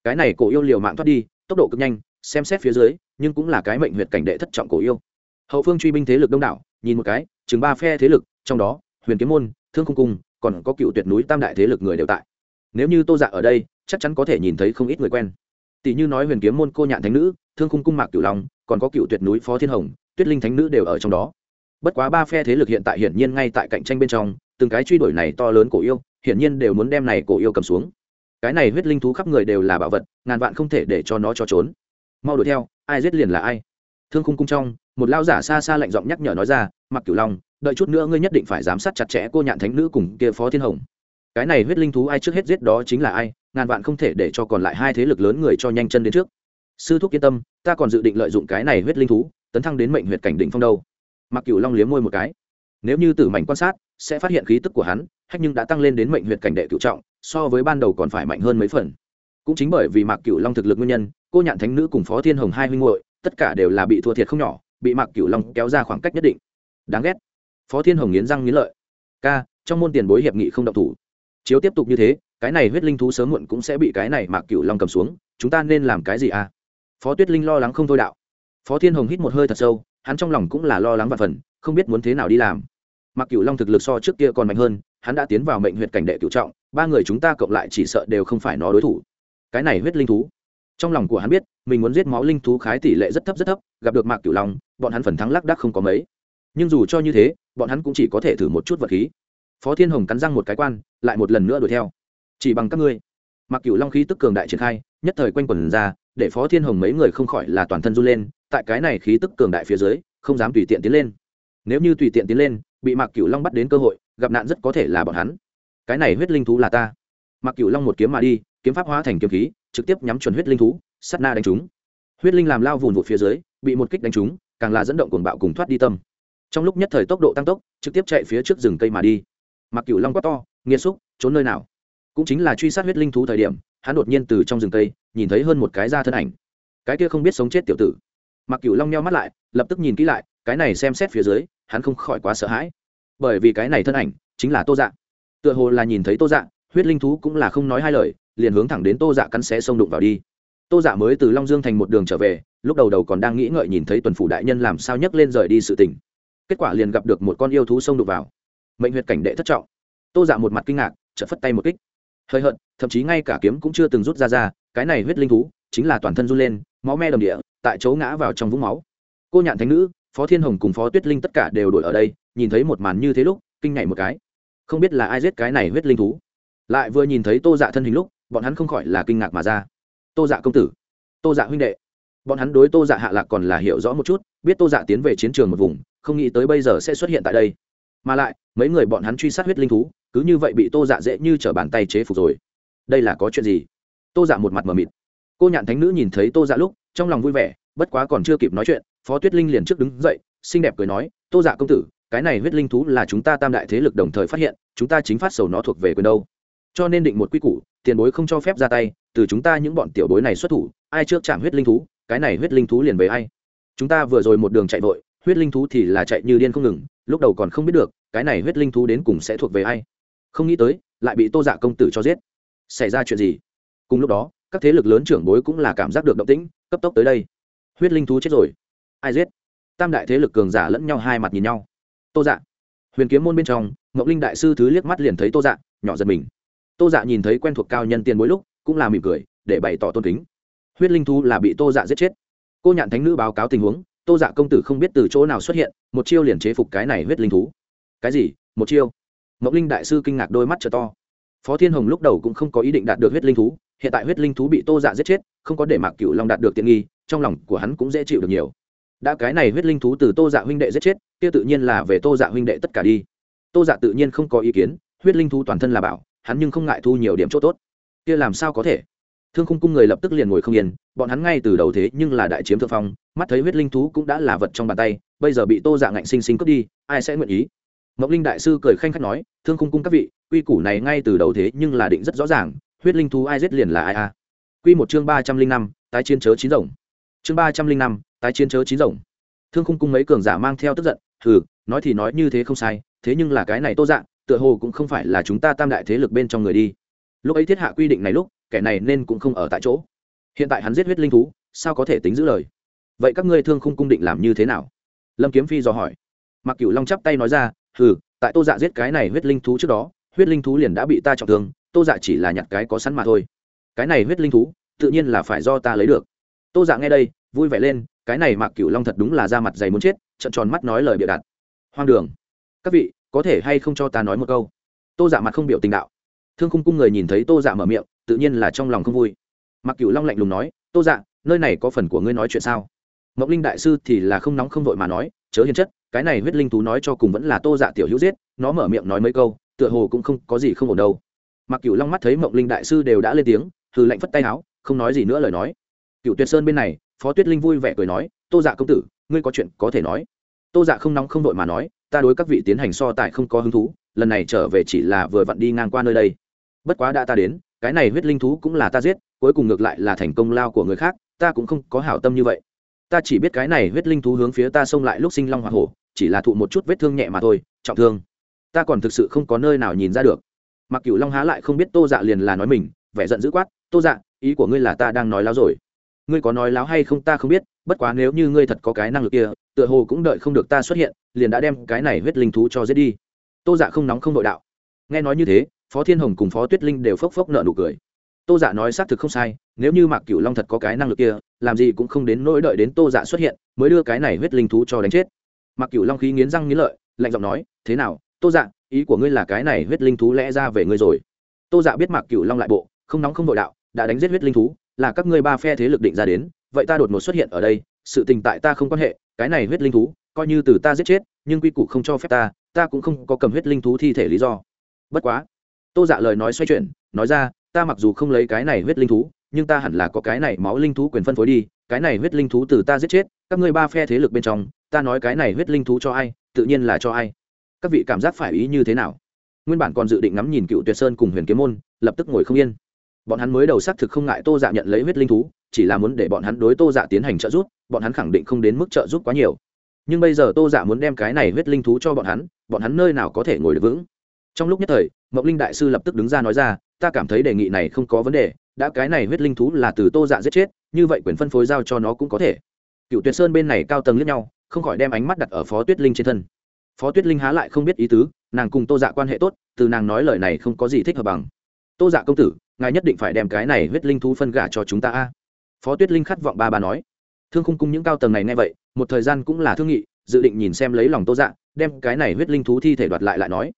Cái này cổ yêu liều mạng thoát đi, tốc độ cực nhanh, xem xét phía dưới, nhưng cũng là cái mệnh huyệt cảnh đệ thất trọng cổ yêu. Hậu phương truy binh thế lực đông đảo, nhìn một cái, chừng ba phe thế lực, trong đó, huyền kiếm môn, thương cung cung, còn có cựu tuyệt núi tam đại thế lực người đều tại nếu như tô dạ ở đây, chắc chắn có thể nhìn thấy không ít người quen. Tỷ như nói huyền kiếm môn cô nhạn thánh nữ, thương khung cung mạc cửu long, còn có cựu tuyệt núi phó thiên hồng, tuyết linh thánh nữ đều ở trong đó. Bất quá ba phe thế lực hiện tại hiển nhiên ngay tại cạnh tranh bên trong, từng cái truy đuổi này to lớn cổ yêu, hiển nhiên đều muốn đem này cổ yêu cầm xuống. Cái này huyết linh thú khắp người đều là bảo vật, ngàn vạn không thể để cho nó cho trốn. Mau đuổi theo, ai giết liền là ai. Thương khung cung trong, một lao giả xa xa lạnh giọng nhắc nhở nói ra mặc cửu long, đợi chút nữa ngươi nhất định phải giám sát chặt chẽ cô nhạn thánh nữ cùng kia phó thiên hồng cái này huyết linh thú ai trước hết giết đó chính là ai, ngàn vạn không thể để cho còn lại hai thế lực lớn người cho nhanh chân đến trước. Sư thúc yên tâm, ta còn dự định lợi dụng cái này huyết linh thú, tấn thăng đến mệnh huyệt cảnh định phong đâu. Mặc cửu long liếm môi một cái. Nếu như tử mảnh quan sát, sẽ phát hiện khí tức của hắn, hách nhưng đã tăng lên đến mệnh huyệt cảnh đệ cựu trọng, so với ban đầu còn phải mạnh hơn mấy phần. Cũng chính bởi vì mạc cửu long thực lực nguyên nhân, cô nhạn thánh nữ cùng phó thiên hồng hai huynh hội tất cả đều là bị thua thiệt không nhỏ, bị mạc cửu long kéo ra khoảng cách nhất định. Đáng ghét. Phó thiên hồng nghiến răng nghiến lợi. Ca, trong môn tiền bối hiệp nghị không động thủ chiếu tiếp tục như thế, cái này huyết linh thú sớm muộn cũng sẽ bị cái này mạc cửu long cầm xuống, chúng ta nên làm cái gì à? Phó tuyết linh lo lắng không thôi đạo. Phó thiên hồng hít một hơi thật sâu, hắn trong lòng cũng là lo lắng và phần, không biết muốn thế nào đi làm. Mặc cửu long thực lực so trước kia còn mạnh hơn, hắn đã tiến vào mệnh huyệt cảnh đệ cửu trọng, ba người chúng ta cộng lại chỉ sợ đều không phải nó đối thủ. Cái này huyết linh thú. Trong lòng của hắn biết, mình muốn giết máu linh thú khái tỷ lệ rất thấp rất thấp, gặp được mạc cửu long, bọn hắn phần thắng lác đắc không có mấy. Nhưng dù cho như thế, bọn hắn cũng chỉ có thể thử một chút vật khí phó thiên hồng cắn răng một cái quan, lại một lần nữa đuổi theo. Chỉ bằng các ngươi. Mặc cửu long khí tức cường đại triển khai, nhất thời quanh quần ra, để phó thiên hồng mấy người không khỏi là toàn thân run lên, tại cái này khí tức cường đại phía dưới, không dám tùy tiện tiến lên. Nếu như tùy tiện tiến lên, bị mạc cửu long bắt đến cơ hội, gặp nạn rất có thể là bọn hắn. Cái này huyết linh thú là ta. Mạc cửu long một kiếm mà đi, kiếm pháp hóa thành kiếm khí, trực tiếp nhắm chuẩn huyết linh thú sắt na đánh trúng huyết linh làm lao vùn vụt phía dưới, bị một kích đánh trúng càng là dẫn động cuồng bạo cùng thoát đi tâm. Trong lúc nhất thời tốc độ tăng tốc, trực tiếp chạy phía trước rừng cây mà đi mặc cửu long quát to, nghiệt xúc, trốn nơi nào? Cũng chính là truy sát huyết linh thú thời điểm, hắn đột nhiên từ trong rừng cây, nhìn thấy hơn một cái da thân ảnh. Cái kia không biết sống chết tiểu tử. Mặc cửu long nheo mắt lại, lập tức nhìn kỹ lại, cái này xem xét phía dưới, hắn không khỏi quá sợ hãi. Bởi vì cái này thân ảnh chính là tô dạ. Tựa hồ là nhìn thấy tô dạ huyết linh thú cũng là không nói hai lời, liền hướng thẳng đến tô dạ cắn xé xông đụng vào đi. Tô dạ mới từ long dương thành một đường trở về, lúc đầu đầu còn đang nghĩ ngợi nhìn thấy tuần phủ đại nhân làm sao nhấc lên rời đi sự tình. Kết quả liền gặp được một con yêu thú xông đụng vào mệnh huyệt cảnh đệ thất trọng. Tô dạ một mặt kinh ngạc, chợt phất tay một kích. Hơi hận thậm chí ngay cả kiếm cũng chưa từng rút ra ra, cái này huyết linh thú chính là toàn thân run lên, máu me đầm địa, tại chỗ ngã vào trong vũng máu. Cô nhạn thánh nữ, phó thiên hồng cùng phó tuyết linh tất cả đều đổi ở đây, nhìn thấy một màn như thế lúc, kinh ngạy một cái. Không biết là ai giết cái này huyết linh thú. Lại vừa nhìn thấy tô dạ thân hình lúc, bọn hắn không khỏi là kinh ngạc mà ra. Tô dạ công tử, tô dạ huynh đệ. Bọn hắn đối tô dạ hạ lạc còn là hiểu rõ một chút, biết tô dạ tiến về chiến trường một vùng, không nghĩ tới bây giờ sẽ xuất hiện tại đây mà lại, mấy người bọn hắn truy sát huyết linh thú, cứ như vậy bị tô dạ dễ như t r ở bàn tay chế phục rồi. Đây là có chuyện gì? Tô dạ một mặt mờ mịt. Cô nhạn thánh nữ nhìn thấy tô dạ lúc, trong lòng vui vẻ, bất quá còn chưa kịp nói chuyện, phó tuyết linh liền trước đứng dậy, xinh đẹp cười nói, tô dạ công tử, cái này huyết linh thú là chúng ta tam đại thế lực đồng thời phát hiện, chúng ta chính phát sầu nó thuộc về quyền đâu. Cho nên định một quy củ, tiền bối không cho phép ra tay, từ chúng ta những bọn tiểu bối này xuất thủ, ai trước chạm huyết linh thú, cái này huyết linh thú liền về ai. Chúng ta vừa rồi một đường chạy vội huyết linh thú thì là chạy như điên không ngừng, lúc đầu còn không biết được, cái này huyết linh thú đến cùng sẽ thuộc về ai. Không nghĩ tới, lại bị tô dạ công tử cho giết. Xảy ra chuyện gì? Cùng lúc đó, các thế lực lớn trưởng bối cũng là cảm giác được động tĩnh, cấp tốc tới đây. Huyết linh thú chết rồi. Ai giết? Tam đại thế lực cường giả lẫn nhau hai mặt nhìn nhau. Tô dạ. Huyền kiếm môn bên trong, ngọc linh đại sư thứ liếc mắt liền thấy tô dạ nhỏ giật mình. Tô dạ nhìn thấy quen thuộc cao nhân tiền bối lúc, cũng là mỉm cười, để bày tỏ tôn kính. Huyết linh thú là bị tô dạ giết chết. Cô nhạn thánh nữ báo cáo tình huống tô dạ công tử không biết từ chỗ nào xuất hiện, một chiêu liền chế phục cái này huyết linh thú. Cái gì? Một chiêu? Mộng linh đại sư kinh ngạc đôi mắt t to. Phó thiên hồng lúc đầu cũng không có ý định đạt được huyết linh thú, hiện tại huyết linh thú bị tô dạ giết chết, không có để mạc cựu long đạt được tiện nghi, trong lòng của hắn cũng dễ chịu được nhiều. Đã cái này huyết linh thú từ tô dạ huynh đệ giết chết, kia tự nhiên là về tô dạ huynh đệ tất cả đi. Tô dạ tự nhiên không có ý kiến, huyết linh thú toàn thân là bảo, hắn nhưng không ngại thu nhiều điểm chỗ tốt. Kia làm sao có thể? Thương khung cung người lập tức liền ngồi không yên, bọn hắn ngay từ đầu thế nhưng là đại chiếm thượng phong, mắt thấy huyết linh thú cũng đã là vật trong bàn tay, bây giờ bị tô dạ ngạnh sinh sinh cướp đi, ai sẽ nguyện ý? Mộc linh đại sư cười khanh khách nói, thương khung cung các vị, quy củ này ngay từ đầu thế nhưng là định rất rõ ràng, huyết linh thú ai giết liền là ai a? Quy một chương ba trăm linh năm, tái chiến chớ chín rồng. Chương ba trăm linh năm, tái chiến chớ chín rồng. Thương khung cung mấy cường giả mang theo tức giận thử nói thì nói như thế không sai, thế nhưng là cái này tô dạng tựa hồ cũng không phải là chúng ta tam đại thế lực bên trong người đi. Lúc ấy thiết hạ quy định này lúc kẻ này nên cũng không ở tại chỗ. Hiện tại hắn giết huyết linh thú, sao có thể tính giữ lời? Vậy các ngươi thương khung cung định làm như thế nào? Lâm kiếm phi dò hỏi. Mặc cửu long chắp tay nói ra, hừ, tại tô dạ giết cái này huyết linh thú trước đó, huyết linh thú liền đã bị ta trọng thương, tô dạ chỉ là nhặt cái có sẵn mà thôi. Cái này huyết linh thú, tự nhiên là phải do ta lấy được. Tô dạ nghe đây, vui vẻ lên, cái này mạc cửu long thật đúng là ra mặt dày muốn chết trận tròn mắt nói lời bịa đặt hoang đường. Các vị, có thể hay không cho ta nói một câu? Tô dạ mặt không biểu tình đạo. Thương khung cung người nhìn thấy tô dạ mở miệng tự nhiên là trong lòng không vui. Mặc cửu long lạnh lùng nói, tô dạ nơi này có phần của ngươi nói chuyện sao? Mộc linh đại sư thì là không nóng không vội mà nói, chớ hiền chất, cái này huyết linh thú nói cho cùng vẫn là tô dạ tiểu hữu giết, nó mở miệng nói mấy câu, tựa hồ cũng không có gì không ổn đâu. Mặc cửu long mắt thấy mộng linh đại sư đều đã lên tiếng, hừ lạnh phất tay áo, không nói gì nữa lời nói. Cựu tuyệt sơn bên này, phó tuyết linh vui vẻ cười nói, tô dạ công tử, ngươi có chuyện có thể nói. Tô dạ không nóng không vội mà nói, ta đối các vị tiến hành so tài không có hứng thú, lần này trở về chỉ là vừa vặn đi ngang qua nơi đây. Bất quá đã ta đến cái này huyết linh thú cũng là ta giết, cuối cùng ngược lại là thành công lao của người khác, ta cũng không có hảo tâm như vậy. Ta chỉ biết cái này huyết linh thú hướng phía ta xông lại lúc sinh long hoa hổ, chỉ là thụ một chút vết thương nhẹ mà thôi, trọng thương. Ta còn thực sự không có nơi nào nhìn ra được. Mặc cửu long há lại không biết tô dạ liền là nói mình, vẻ giận dữ quát, tô dạ ý của ngươi là ta đang nói láo rồi. Ngươi có nói láo hay không ta không biết, bất quá nếu như ngươi thật có cái năng lực kia, tựa hồ cũng đợi không được ta xuất hiện, liền đã đem cái này huyết linh thú cho giết đi. Tô dạ không nóng không nội đạo. Nghe nói như thế phó thiên hồng cùng phó tuyết linh đều phốc phốc nợ nụ cười. Tô dạ nói xác thực không sai, nếu như mạc cửu long thật có cái năng lực kia, làm gì cũng không đến nỗi đợi đến tô dạ xuất hiện, mới đưa cái này huyết linh thú cho đánh chết. Mạc cửu long khí nghiến răng nghiến lợi, lạnh giọng nói, thế nào, tô dạ ý của ngươi là cái này huyết linh thú lẽ ra về ngươi rồi? Tô dạ biết mạc cửu long lại bộ, không nóng không vội đạo, đã đánh giết huyết linh thú, là các ngươi ba phe thế lực định ra đến, vậy ta đột ngột xuất hiện ở đây, sự tình tại ta không quan hệ, cái này huyết linh thú, coi như từ ta giết chết, nhưng quy củ không cho phép ta ta cũng không có cầm huyết linh thú thi thể lý do. Bất quá tô dạ lời nói xoay chuyển, nói ra, ta mặc dù không lấy cái này huyết linh thú, nhưng ta hẳn là có cái này máu linh thú quyền phân phối đi, cái này huyết linh thú từ ta giết chết, các ngươi ba phe thế lực bên trong, ta nói cái này huyết linh thú cho ai, tự nhiên là cho ai. Các vị cảm giác phải ý như thế nào? Nguyên bản còn dự định ngắm nhìn cựu tuyệt sơn cùng huyền kiếm môn, lập tức ngồi không yên. Bọn hắn mới đầu xác thực không ngại tô dạ nhận lấy huyết linh thú, chỉ là muốn để bọn hắn đối tô dạ tiến hành trợ giúp, bọn hắn khẳng định không đến mức trợ giúp quá nhiều. Nhưng bây giờ tô dạ muốn đem cái này huyết linh thú cho bọn hắn bọn hắn nơi nào có thể ngồi được vững? Trong lúc nhất thời mộng linh đại sư lập tức đứng ra nói ra, ta cảm thấy đề nghị này không có vấn đề, đã cái này huyết linh thú là từ tô dạ giết chết, như vậy quyền phân phối giao cho nó cũng có thể. Cựu tuyệt sơn bên này cao tầng lẫn nhau, không khỏi đem ánh mắt đặt ở phó tuyết linh trên thân. Phó tuyết linh há lại không biết ý tứ, nàng cùng tô dạ quan hệ tốt, từ nàng nói lời này không có gì thích hợp bằng. Tô dạ công tử, ngài nhất định phải đem cái này huyết linh thú phân gả cho chúng ta a. Phó tuyết linh khát vọng ba bà nói. Thương khung cung những cao tầng này nghe vậy, một thời gian cũng là thương nghị, dự định nhìn xem lấy lòng tô dạ đem cái này huyết linh thú thi thể đoạt lại lại nói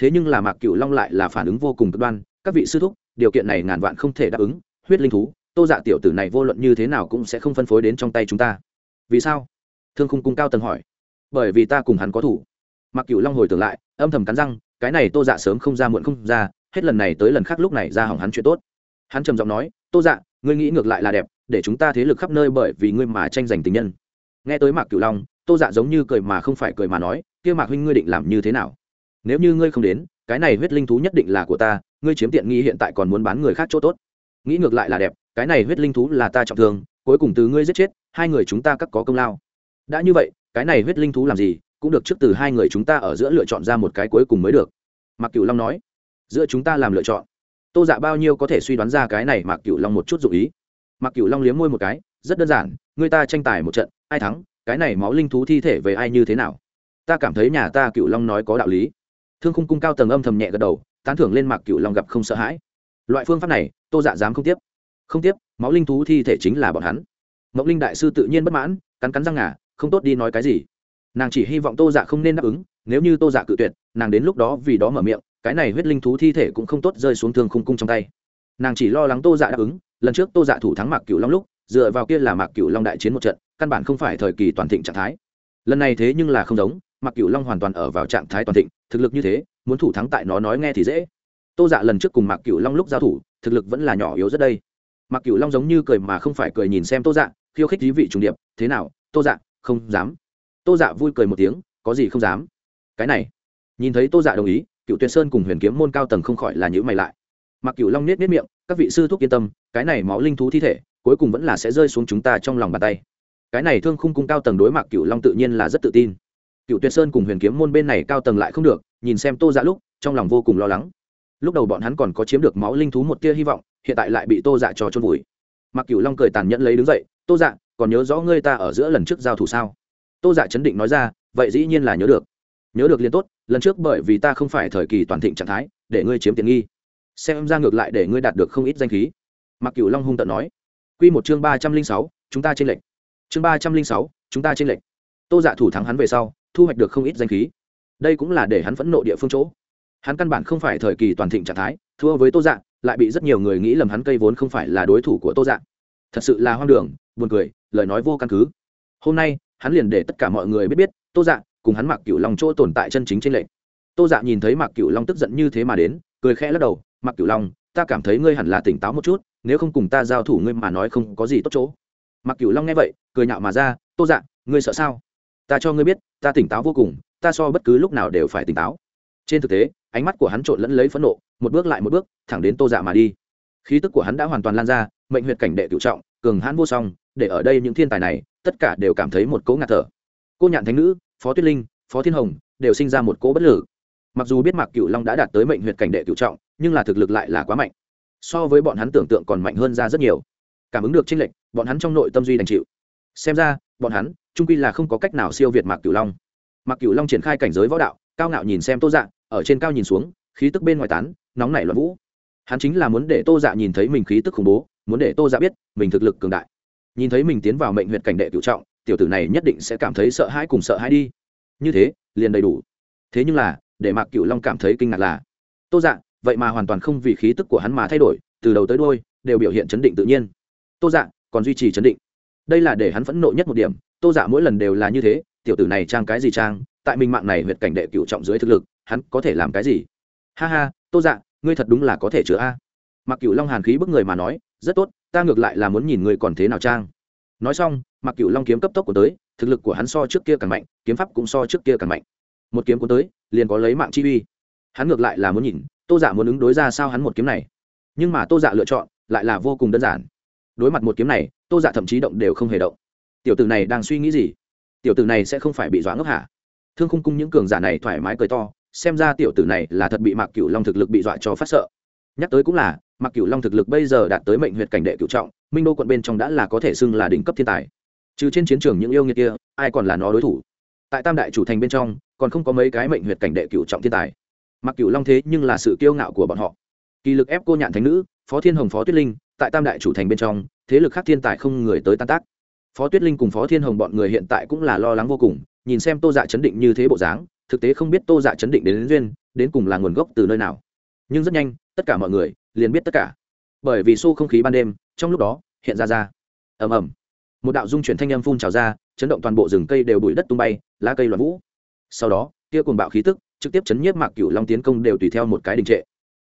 thế nhưng là mạc cựu long lại là phản ứng vô cùng cực đoan, các vị sư thúc, điều kiện này ngàn vạn không thể đáp ứng, huyết linh thú, tô dạ tiểu tử này vô luận như thế nào cũng sẽ không phân phối đến trong tay chúng ta. Vì sao? Thương khung cung cao tầng hỏi. Bởi vì ta cùng hắn có thủ. Mặc cựu long hồi tưởng lại, âm thầm cắn răng, cái này tô dạ sớm không ra muộn không ra, hết lần này tới lần khác lúc này ra hỏng hắn chuyện tốt. Hắn trầm giọng nói, tô dạ ngươi nghĩ ngược lại là đẹp, để chúng ta thế lực khắp nơi bởi vì ngươi mà tranh giành tình nhân. Nghe tới mạc cửu long, tô dạ giống như cười mà không phải cười mà nói, kia mạc huynh ngươi định làm như thế nào? Nếu như ngươi không đến, cái này huyết linh thú nhất định là của ta, ngươi chiếm tiện nghi hiện tại còn muốn bán người khác chỗ tốt. Nghĩ ngược lại là đẹp, cái này huyết linh thú là ta trọng thương, cuối cùng từ ngươi giết chết, hai người chúng ta cắt có công lao. Đã như vậy, cái này huyết linh thú làm gì, cũng được trước từ hai người chúng ta ở giữa lựa chọn ra một cái cuối cùng mới được. Mạc cửu long nói, giữa chúng ta làm lựa chọn. Tô dạ bao nhiêu có thể suy đoán ra cái này, mạc cửu long một chút dụ ý. Mạc cửu long liếm môi một cái, rất đơn giản, người ta tranh tài một trận, ai thắng, cái này máu linh thú thi thể về ai như thế nào? Ta cảm thấy nhà ta cửu long nói có đạo lý thương khung cung cao tầng âm thầm nhẹ gật đầu, tán thưởng lên mạc cửu long gặp không sợ hãi. Loại phương pháp này, tô dạ dám không tiếp. Không tiếp, máu linh thú thi thể chính là bọn hắn. Mộng linh đại sư tự nhiên bất mãn, cắn cắn răng ngà, không tốt đi nói cái gì. Nàng chỉ hy vọng tô dạ không nên đáp ứng, nếu như tô dạ cự tuyệt, nàng đến lúc đó vì đó mở miệng, cái này huyết linh thú thi thể cũng không tốt rơi xuống thương khung cung trong tay. Nàng chỉ lo lắng tô dạ đáp ứng, lần trước tô dạ thủ thắng mạc cửu long lúc, dựa vào kia là mạc cửu long đại chiến một trận, căn bản không phải thời kỳ toàn thịnh trạng thái. Lần này thế nhưng là không giống mạc cửu long hoàn toàn ở vào trạng thái toàn thịnh, thực lực như thế, muốn thủ thắng tại nó nói nghe thì dễ. Tô dạ lần trước cùng mạc cửu long lúc giao thủ, thực lực vẫn là nhỏ yếu rất đây. Mạc cửu long giống như cười mà không phải cười nhìn xem tô dạ khiêu khích dí vị trùng điệp, thế nào, tô dạ không dám. Tô dạ vui cười một tiếng, có gì không dám? Cái này. Nhìn thấy tô dạ đồng ý cựu tuyệt sơn cùng huyền kiếm môn cao tầng không khỏi là nhữ mày lại. Mặc Cửu long nết nết miệng, các vị sư thúc yên tâm, cái này máu linh thú thi thể, cuối cùng vẫn là sẽ rơi xuống chúng ta trong lòng bàn tay. Cái này thương khung cung cao tầng đối Mạc Cửu long tự nhiên là rất tự tin cựu tuyệt sơn cùng huyền kiếm môn bên này cao tầng lại không được, nhìn xem tô dạ lúc, trong lòng vô cùng lo lắng. Lúc đầu bọn hắn còn có chiếm được máu linh thú một tia hy vọng, hiện tại lại bị tô dạ cho trôn vùi. Mặc cựu long cười tàn nhẫn lấy đứng dậy, tô dạ còn nhớ rõ ngươi ta ở giữa lần trước giao thủ sao? Tô dạ chấn định nói ra, vậy dĩ nhiên là nhớ được. Nhớ được liền tốt, lần trước bởi vì ta không phải thời kỳ toàn thịnh trạng thái, để ngươi chiếm tiện nghi. Xem ra ngược lại để ngươi đạt được không ít danh khí. Mặc cửu long hung tận nói. Q một chương ba trăm linh sáu, chúng ta t r ê n lệch. Chương ba trăm linh sáu, chúng ta t r ê n lệch. Tô dạ thủ thắng hắn về sau thu hoạch được không ít danh khí. Đây cũng là để hắn phẫn nộ địa phương chỗ. Hắn căn bản không phải thời kỳ toàn thịnh trạng thái, thua với tô dạ lại bị rất nhiều người nghĩ lầm hắn cây vốn không phải là đối thủ của tô dạ. Thật sự là hoang đường, buồn cười, lời nói vô căn cứ. Hôm nay, hắn liền để tất cả mọi người biết biết, tô dạ cùng hắn mặc cửu long chỗ tồn tại chân chính trên lệnh. Tô dạ nhìn thấy mặc cửu long tức giận như thế mà đến, cười khẽ lắc đầu mặc cửu long, ta cảm thấy ngươi hẳn là tỉnh táo một chút, nếu không cùng ta giao thủ ngươi mà nói không có gì tốt chỗ. Mặc cửu long nghe vậy, cười nhạo mà ra, tô dạ ngươi sợ sao? Ta cho ngươi biết ta tỉnh táo vô cùng, ta so bất cứ lúc nào đều phải tỉnh táo. Trên thực tế, ánh mắt của hắn trộn lẫn lấy phẫn nộ, một bước lại một bước, thẳng đến tô dạ mà đi. Khí tức của hắn đã hoàn toàn lan ra, mệnh huyệt cảnh đệ cựu trọng, cường hãn vô song, để ở đây những thiên tài này, tất cả đều cảm thấy một cỗ ngạt thở. Cô nhạn thánh nữ, phó tuyết linh, phó thiên hồng, đều sinh ra một cỗ bất lử. Mặc dù biết mạc cựu long đã đạt tới mệnh huyệt cảnh đệ cựu trọng, nhưng là thực lực lại là quá mạnh. So với bọn hắn tưởng tượng còn mạnh hơn ra rất nhiều. Cảm ứng được tranh lệch, bọn hắn trong nội tâm duy đành chịu. Xem ra bọn hắn trung quy là không có cách nào siêu việt mạc cửu long. Mạc cửu long triển khai cảnh giới võ đạo, cao ngạo nhìn xem tô dạ ở trên cao nhìn xuống, khí tức bên ngoài tán, nóng nảy loạn vũ. Hắn chính là muốn để tô dạ nhìn thấy mình khí tức khủng bố, muốn để tô dạ biết mình thực lực cường đại. Nhìn thấy mình tiến vào mệnh huyệt cảnh đệ cựu trọng, tiểu tử này nhất định sẽ cảm thấy sợ hãi cùng sợ hãi đi. Như thế, liền đầy đủ. Thế nhưng là, để mạc cửu long cảm thấy kinh ngạc là, tô dạ vậy mà hoàn toàn không vì khí tức của hắn mà thay đổi, từ đầu tới đôi đều biểu hiện chấn định tự nhiên. Tô dạ còn duy trì chấn định đây là để hắn phẫn nộ nhất một điểm, tô dạ mỗi lần đều là như thế, tiểu tử này trang cái gì trang, tại minh mạng này huyệt cảnh đệ cựu trọng dưới thực lực, hắn có thể làm cái gì? Ha ha, tô dạ ngươi thật đúng là có thể chữa a. Mặc cựu long hàn khí bức người mà nói, rất tốt, ta ngược lại là muốn nhìn ngươi còn thế nào trang. Nói xong mặc cựu long kiếm cấp tốc của tới, thực lực của hắn so trước kia càng mạnh, kiếm pháp cũng so trước kia càng mạnh. Một kiếm của tới, liền có lấy mạng chi uy. Hắn ngược lại là muốn nhìn, tô dạ muốn ứng đối ra sao hắn một kiếm này. Nhưng mà tô dạ lựa chọn, lại là vô cùng đơn giản đối mặt một kiếm này, tô dạ thậm chí động đều không hề động. Tiểu tử này đang suy nghĩ gì? Tiểu tử này sẽ không phải bị dọa ngốc hả? Thương khung cung những cường giả này thoải mái cười to, xem ra tiểu tử này là thật bị mạc cửu long thực lực bị dọa cho phát sợ. Nhắc tới cũng là, mạc cửu long thực lực bây giờ đạt tới mệnh huyệt cảnh đệ cửu trọng, minh đô quận bên trong đã là có thể xưng là đỉnh cấp thiên tài. Trừ trên chiến trường những yêu nghiệt kia, ai còn là nó đối thủ? Tại tam đại chủ thành bên trong, còn không có mấy cái mệnh huyệt cảnh đệ cửu trọng thiên tài. Mặc cửu long thế nhưng là sự kiêu ngạo của bọn họ. Kỳ lực ép cô nhạn thánh nữ, phó thiên hồng, phó tuyết linh tại tam đại chủ thành bên trong thế lực khác thiên tài không người tới tan tác. Phó tuyết linh cùng phó thiên hồng bọn người hiện tại cũng là lo lắng vô cùng nhìn xem tô dạ chấn định như thế bộ dáng thực tế không biết tô dạ chấn định đến, đến duyên đến cùng là nguồn gốc từ nơi nào. Nhưng rất nhanh tất cả mọi người liền biết tất cả. Bởi vì xô không khí ban đêm trong lúc đó hiện ra ra. Ầm ầm. Một đạo dung chuyển thanh âm phun trào ra chấn động toàn bộ rừng cây đều bụi đất tung bay lá cây loạn vũ. Sau đó kia cùng bạo khí tức trực tiếp chấn nhiếp mạc cửu long tiến công đều tùy theo một cái đình trệ.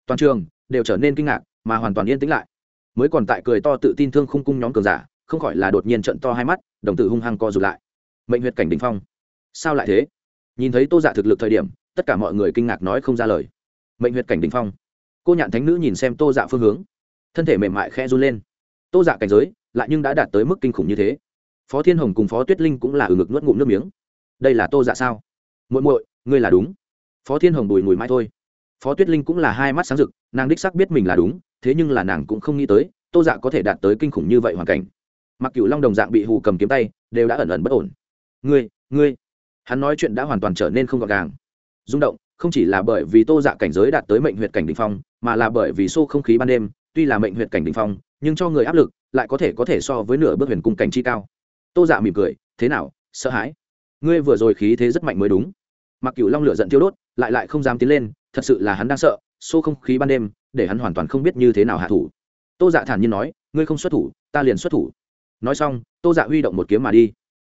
Toàn trường đều trở nên kinh ngạc mà hoàn toàn yên tĩnh lại mới còn tại cười to tự tin thương khung cung nhóm cường giả, không khỏi là đột nhiên trận to hai mắt, đồng tử hung hăng co rụt lại. Mệnh huyệt cảnh đ ỉ n h phong. Sao lại thế? Nhìn thấy tô dạ thực lực thời điểm, tất cả mọi người kinh ngạc nói không ra lời. Mệnh huyệt cảnh đ ỉ n h phong. Cô nhạn thánh nữ nhìn xem tô dạ phương hướng. Thân thể mềm mại khe run lên. Tô dạ cảnh giới, lại nhưng đã đạt tới mức kinh khủng như thế. Phó thiên hồng cùng phó tuyết linh cũng là ở ngực nuốt ngụm nước miếng. Đây là tô dạ sao? Muội muội, ngươi là đúng. Phó thiên hồng bùi mùi mai thôi phó tuyết linh cũng là hai mắt sáng rực, nàng đích sắc biết mình là đúng, thế nhưng là nàng cũng không nghĩ tới, tô dạ có thể đạt tới kinh khủng như vậy hoàn cảnh. Mặc cựu long đồng dạng bị hù cầm kiếm tay, đều đã ẩn ẩn bất ổn. Ngươi ngươi. Hắn nói chuyện đã hoàn toàn trở nên không gọn gàng. Rung động, không chỉ là bởi vì tô dạ cảnh giới đạt tới mệnh huyệt cảnh đình phong, mà là bởi vì xô không khí ban đêm, tuy là mệnh huyệt cảnh đình phong, nhưng cho người áp lực, lại có thể có thể so với nửa bước huyền cung cảnh chi cao. Tô dạ mỉm cười, thế nào, sợ hãi? Ngươi vừa rồi khí thế rất mạnh mới đúng. Mặc cựu long lửa giận thiêu đốt lại lại không dám tiến lên, thật sự là hắn đang sợ, xô không khí ban đêm, để hắn hoàn toàn không biết như thế nào hạ thủ. Tô dạ thản nhiên nói, ngươi không xuất thủ, ta liền xuất thủ. Nói xong, tô dạ huy động một kiếm mà đi.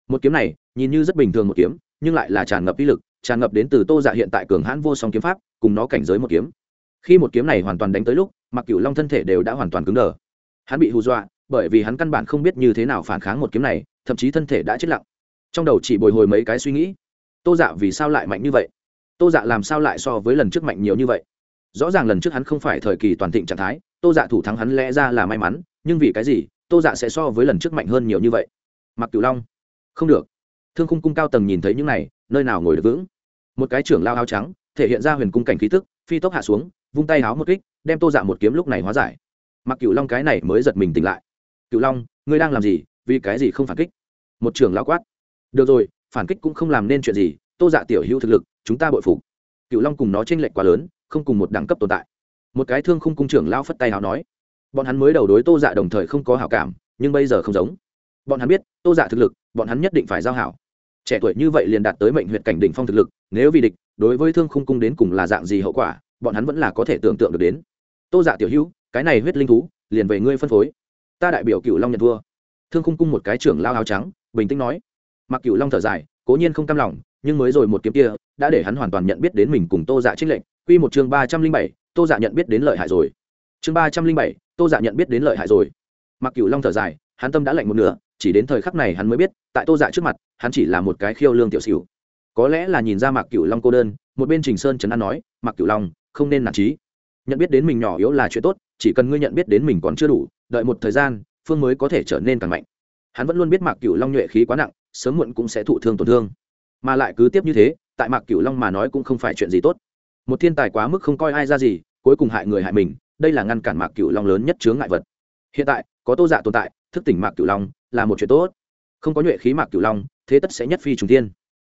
Một kiếm này, nhìn như rất bình thường một kiếm, nhưng lại là tràn ngập uy lực, tràn ngập đến từ tô dạ hiện tại cường hãn vô song kiếm pháp, cùng nó cảnh giới một kiếm. Khi một kiếm này hoàn toàn đánh tới lúc mặc cửu long thân thể đều đã hoàn toàn cứng đờ. Hắn bị hù dọa, bởi vì hắn căn bản không biết như thế nào phản kháng một kiếm này, thậm chí thân thể đã chết lặng. Trong đầu chỉ bồi hồi mấy cái suy nghĩ. Tô dạ vì sao lại mạnh như vậy? Tô dạ làm sao lại so với lần trước mạnh nhiều như vậy? Rõ ràng lần trước hắn không phải thời kỳ toàn thịnh trạng thái, tô dạ thủ thắng hắn lẽ ra là may mắn, nhưng vì cái gì, tô dạ sẽ so với lần trước mạnh hơn nhiều như vậy? Mặc cửu long, không được. Thương khung cung cao tầng nhìn thấy những này, nơi nào ngồi được vững? Một cái trưởng lao áo trắng, thể hiện ra huyền cung cảnh khí tức, phi tốc hạ xuống, vung tay áo một kích, đem tô dạ một kiếm lúc này hóa giải. Mặc cửu long cái này mới giật mình tỉnh lại. Cửu long, ngươi đang làm gì? Vì cái gì không phản kích? Một trưởng lao quát. Được rồi, phản kích cũng không làm nên chuyện gì, tô dạ tiểu hữu thực lực chúng ta bội phục. Cửu long cùng nó tranh lệch quá lớn, không cùng một đẳng cấp tồn tại. Một cái thương khung cung trưởng lao phất tay áo nói, bọn hắn mới đầu đối tô dạ đồng thời không có hảo cảm, nhưng bây giờ không giống. Bọn hắn biết, tô dạ thực lực, bọn hắn nhất định phải giao hảo. Trẻ tuổi như vậy liền đạt tới mệnh huyện cảnh đỉnh phong thực lực, nếu vì địch, đối với thương khung cung đến cùng là dạng gì hậu quả, bọn hắn vẫn là có thể tưởng tượng được đến. Tô dạ tiểu hữu, cái này huyết linh thú, liền về ngươi phân phối. Ta đại biểu cựu long nhận thua. Thương khung cung một cái trưởng lao áo trắng, bình tĩnh nói. Mặc cựu long thở dài, cố nhiên không cam lòng nhưng mới rồi một kiếm kia đã để hắn hoàn toàn nhận biết đến mình cùng tô dạ trích lệnh quy một chương ba trăm linh bảy, tô dạ nhận biết đến lợi hại rồi. Chương ba trăm linh bảy, tô dạ nhận biết đến lợi hại rồi. Mặc cửu long thở dài, hắn tâm đã lạnh một nửa, chỉ đến thời khắc này hắn mới biết, tại tô dạ trước mặt, hắn chỉ là một cái khiêu lương tiểu xỉu. Có lẽ là nhìn ra mạc cửu long cô đơn, một bên trình sơn trấn an nói, mạc cửu long, không nên nản trí. Nhận biết đến mình nhỏ yếu là chuyện tốt, chỉ cần ngươi nhận biết đến mình còn chưa đủ, đợi một thời gian, phương mới có thể trở nên càng mạnh. Hắn vẫn luôn biết mạc cửu long nhuệ khí quá nặng, sớm muộn cũng sẽ thụ thương tổn thương mà lại cứ tiếp như thế, tại mạc cửu long mà nói cũng không phải chuyện gì tốt. Một thiên tài quá mức không coi ai ra gì, cuối cùng hại người hại mình, đây là ngăn cản mạc cửu long lớn nhất chướng ngại vật. Hiện tại, có tô dạ tồn tại, thức tỉnh mạc cửu long là một chuyện tốt. Không có nhuệ khí mạc cửu long, thế tất sẽ nhất phi trùng tiên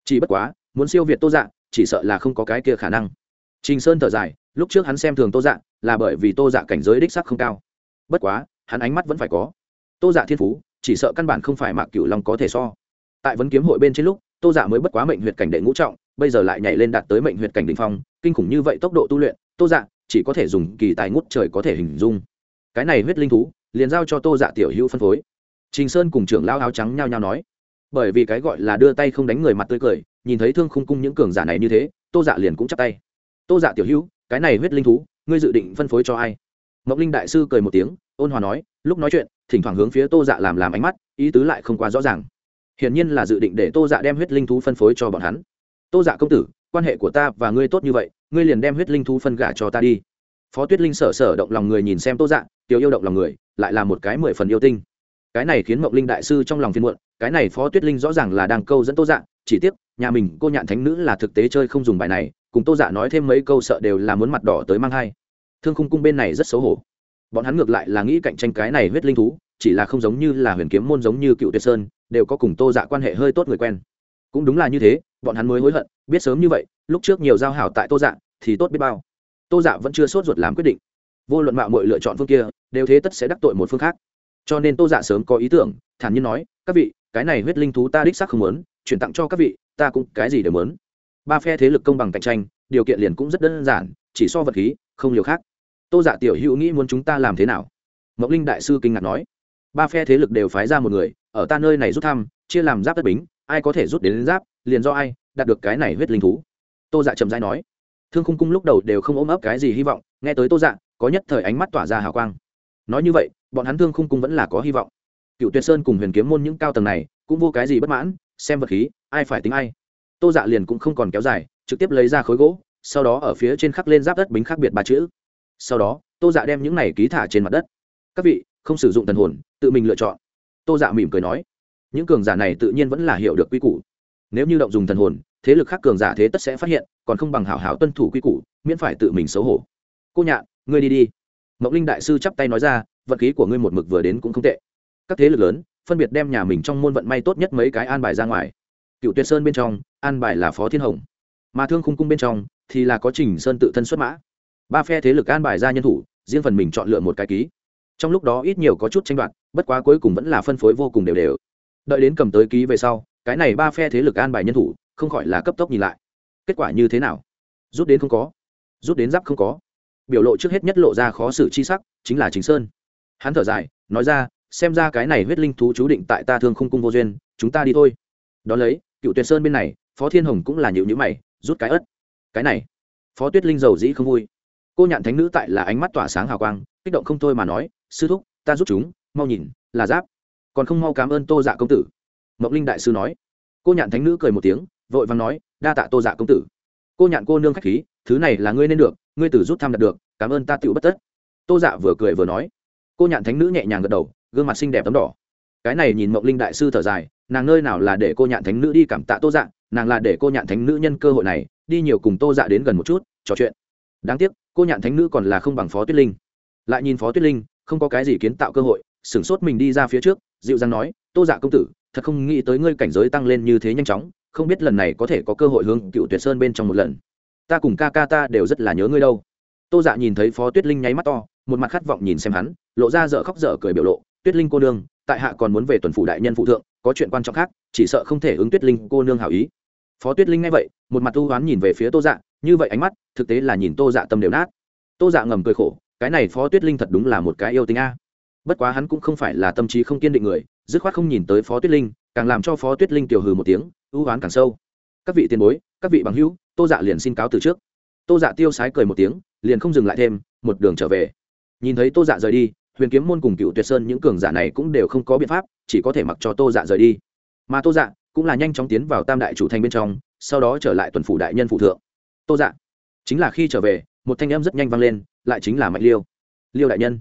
chỉ bất quá, muốn siêu việt tô dạ chỉ sợ là không có cái kia khả năng. Trình sơn thở dài, lúc trước hắn xem thường tô dạ là bởi vì tô dạ cảnh giới đích sắc không cao. Bất quá, hắn ánh mắt vẫn phải có. Tô dạ thiên phú, chỉ sợ căn bản không phải mạc cửu long có thể so. Tại vấn kiếm hội bên trên lúc tô dạ mới bất quá mệnh huyệt cảnh đệ ngũ trọng, bây giờ lại nhảy lên đạt tới mệnh huyệt cảnh đ ỉ n h phong, kinh khủng như vậy tốc độ tu luyện, tô dạ chỉ có thể dùng kỳ tài ngút trời có thể hình dung. Cái này huyết linh thú, liền giao cho tô dạ tiểu hữu phân phối. Trình sơn cùng trưởng lao áo trắng nhao nhao nói. Bởi vì cái gọi là đưa tay không đánh người mặt tươi cười, nhìn thấy thương khung cung những cường giả này như thế, tô dạ liền cũng chắp tay. Tô dạ tiểu hữu, cái này huyết linh thú, ngươi dự định phân phối cho ai? Ngọc linh đại sư cười một tiếng, ôn hòa nói, lúc nói chuyện, thỉnh thoảng hướng phía tô dạ làm làm ánh mắt, ý tứ lại không quá rõ ràng hiển nhiên là dự định để tô dạ đem huyết linh thú phân phối cho bọn hắn. Tô dạ công tử, quan hệ của ta và ngươi tốt như vậy, ngươi liền đem huyết linh thú phân gả cho ta đi. Phó tuyết linh sở sở động lòng người nhìn xem tô dạ tiểu yêu động lòng người, lại là một cái mười phần yêu tinh. Cái này khiến mộng linh đại sư trong lòng phiên muộn, cái này phó tuyết linh rõ ràng là đang câu dẫn tô dạ chỉ tiếc, nhà mình cô nhạn thánh nữ là thực tế chơi không dùng bài này, cùng tô dạ nói thêm mấy câu sợ đều là muốn mặt đỏ tới mang hai. Thương khung cung bên này rất xấu hổ. Bọn hắn ngược lại là nghĩ cạnh tranh cái này huyết linh thú, chỉ là không giống như là huyền kiếm môn giống như cựu tuyệt sơn đều có cùng tô dạ quan hệ hơi tốt người quen. Cũng đúng là như thế, bọn hắn mới hối hận, biết sớm như vậy, lúc trước nhiều giao hảo tại tô dạ thì tốt biết bao. Tô dạ vẫn chưa sốt ruột làm quyết định. Vô luận mạo mọi lựa chọn phương kia, đều thế tất sẽ đắc tội một phương khác. Cho nên tô dạ sớm có ý tưởng, thản nhiên nói, các vị, cái này huyết linh thú ta đích xác không muốn, chuyển tặng cho các vị, ta cũng cái gì đều muốn. Ba phe thế lực công bằng cạnh tranh, điều kiện liền cũng rất đơn giản, chỉ so vật khí, không liều khác. Tô dạ tiểu hữu nghĩ muốn chúng ta làm thế nào? Mộng linh đại sư kinh ngạc nói. Ba phe thế lực đều phái ra một người ở ta nơi này rút thăm chia làm giáp đất bính ai có thể rút đến, đến giáp liền do ai đạt được cái này huyết linh thú. Tô dạ chậm dãi nói. Thương khung cung lúc đầu đều không ôm ấp cái gì hy vọng nghe tới tô dạ có nhất thời ánh mắt tỏa ra hào quang. Nói như vậy bọn hắn thương khung cung vẫn là có hy vọng. Cựu tuyệt sơn cùng huyền kiếm môn những cao tầng này cũng vô cái gì bất mãn xem vật khí ai phải tính ai. Tô dạ liền cũng không còn kéo dài trực tiếp lấy ra khối gỗ sau đó ở phía trên khắc lên giáp đất bính khác biệt ba chữ. Sau đó tô dạ đem những này ký thả trên mặt đất. Các vị không sử dụng thần hồn tự mình lựa chọn tô dạ mỉm cười nói, những cường giả này tự nhiên vẫn là hiểu được quy củ. Nếu như động dùng thần hồn, thế lực khác cường giả thế tất sẽ phát hiện, còn không bằng hảo hảo tuân thủ quy củ, miễn phải tự mình xấu hổ. Cô nhạn ngươi đi đi. Mộng linh đại sư chắp tay nói ra, vận khí của ngươi một mực vừa đến cũng không tệ. Các thế lực lớn, phân biệt đem nhà mình trong môn vận may tốt nhất mấy cái an bài ra ngoài. Cựu tuyệt sơn bên trong, an bài là phó thiên hồng. Mà thương khung cung bên trong, thì là có trình sơn tự thân xuất mã. Ba phe thế lực an bài ra nhân thủ, riêng phần mình chọn lựa một cái ký. Trong lúc đó ít nhiều có chút tranh đoạt bất quá cuối cùng vẫn là phân phối vô cùng đều đều. Đợi đến cầm tới ký về sau, cái này ba phe thế lực an bài nhân thủ, không khỏi là cấp tốc nhìn lại. Kết quả như thế nào? Rút đến không có. Rút đến giáp không có. Biểu lộ trước hết nhất lộ ra khó xử chi sắc, chính là chính sơn. Hắn thở dài, nói ra, xem ra cái này huyết linh thú chú định tại ta thương không cung vô duyên, chúng ta đi thôi. Đón lấy, cựu tuyệt sơn bên này, phó thiên hồng cũng là nhịu nhữ mày, rút cái ớt. Cái này, phó tuyết linh giàu dĩ không vui. Cô nhạn thánh nữ tại là ánh mắt tỏa sáng hào quang, kích động không thôi mà nói, sư thúc, ta giúp chúng mau nhìn, là giáp. Còn không mau cảm ơn tô dạ công tử. Mộng linh đại sư nói. Cô nhạn thánh nữ cười một tiếng, vội vàng nói, đa tạ tô dạ công tử. Cô nhạn cô nương k h á c h khí, thứ này là ngươi nên được, ngươi tử rút tham đạt được, cảm ơn ta tựu bất tất. Tô dạ vừa cười vừa nói. Cô nhạn thánh nữ nhẹ nhàng gật đầu, gương mặt xinh đẹp tấm đỏ. Cái này nhìn mộng linh đại sư thở dài, nàng nơi nào là để cô nhạn thánh nữ đi cảm tạ tô dạ nàng là để cô nhạn thánh nữ nhân cơ hội này, đi nhiều cùng tô dạ đến gần một chút, trò chuyện. Đáng tiếc, cô nhạn thánh nữ còn là không bằng phó tuyết linh. Lại nhìn phó tuyết linh, không có cái gì kiến tạo cơ hội sửng sốt mình đi ra phía trước, dịu dàng nói, tô dạ công tử, thật không nghĩ tới ngươi cảnh giới tăng lên như thế nhanh chóng, không biết lần này có thể có cơ hội hướng cựu tuyệt sơn bên trong một lần. Ta cùng ca ca ta đều rất là nhớ ngươi đâu. Tô dạ nhìn thấy phó tuyết linh nháy mắt to, một mặt khát vọng nhìn xem hắn, lộ ra dở khóc dở cười biểu lộ, tuyết linh cô nương, tại hạ còn muốn về tuần phủ đại nhân phụ thượng, có chuyện quan trọng khác, chỉ sợ không thể ứng tuyết linh cô nương hảo ý. Phó tuyết linh nghe vậy, một mặt tu hoán nhìn về phía tô dạ như vậy ánh mắt, thực tế là nhìn tô dạ tâm đều nát. Tô dạ ngầm cười khổ, cái này phó tuyết linh thật đúng là một cái yêu tính a bất quá hắn cũng không phải là tâm trí không kiên định người, dứt khoát không nhìn tới phó tuyết linh, càng làm cho phó tuyết linh tiểu hừ một tiếng, ưu hoán càng sâu. Các vị tiền bối, các vị bằng hữu, tô dạ liền xin cáo từ trước. Tô dạ tiêu sái cười một tiếng, liền không dừng lại thêm, một đường trở về. Nhìn thấy tô dạ rời đi, huyền kiếm môn cùng cựu tuyệt sơn những cường giả này cũng đều không có biện pháp, chỉ có thể mặc cho tô dạ rời đi. Mà tô dạ cũng là nhanh chóng tiến vào tam đại chủ thanh bên trong, sau đó trở lại tuần phủ đại nhân phụ thượng. Tô dạ chính là khi trở về, một thanh âm rất nhanh vang lên, lại chính là mạnh liêu. Liêu đại nhân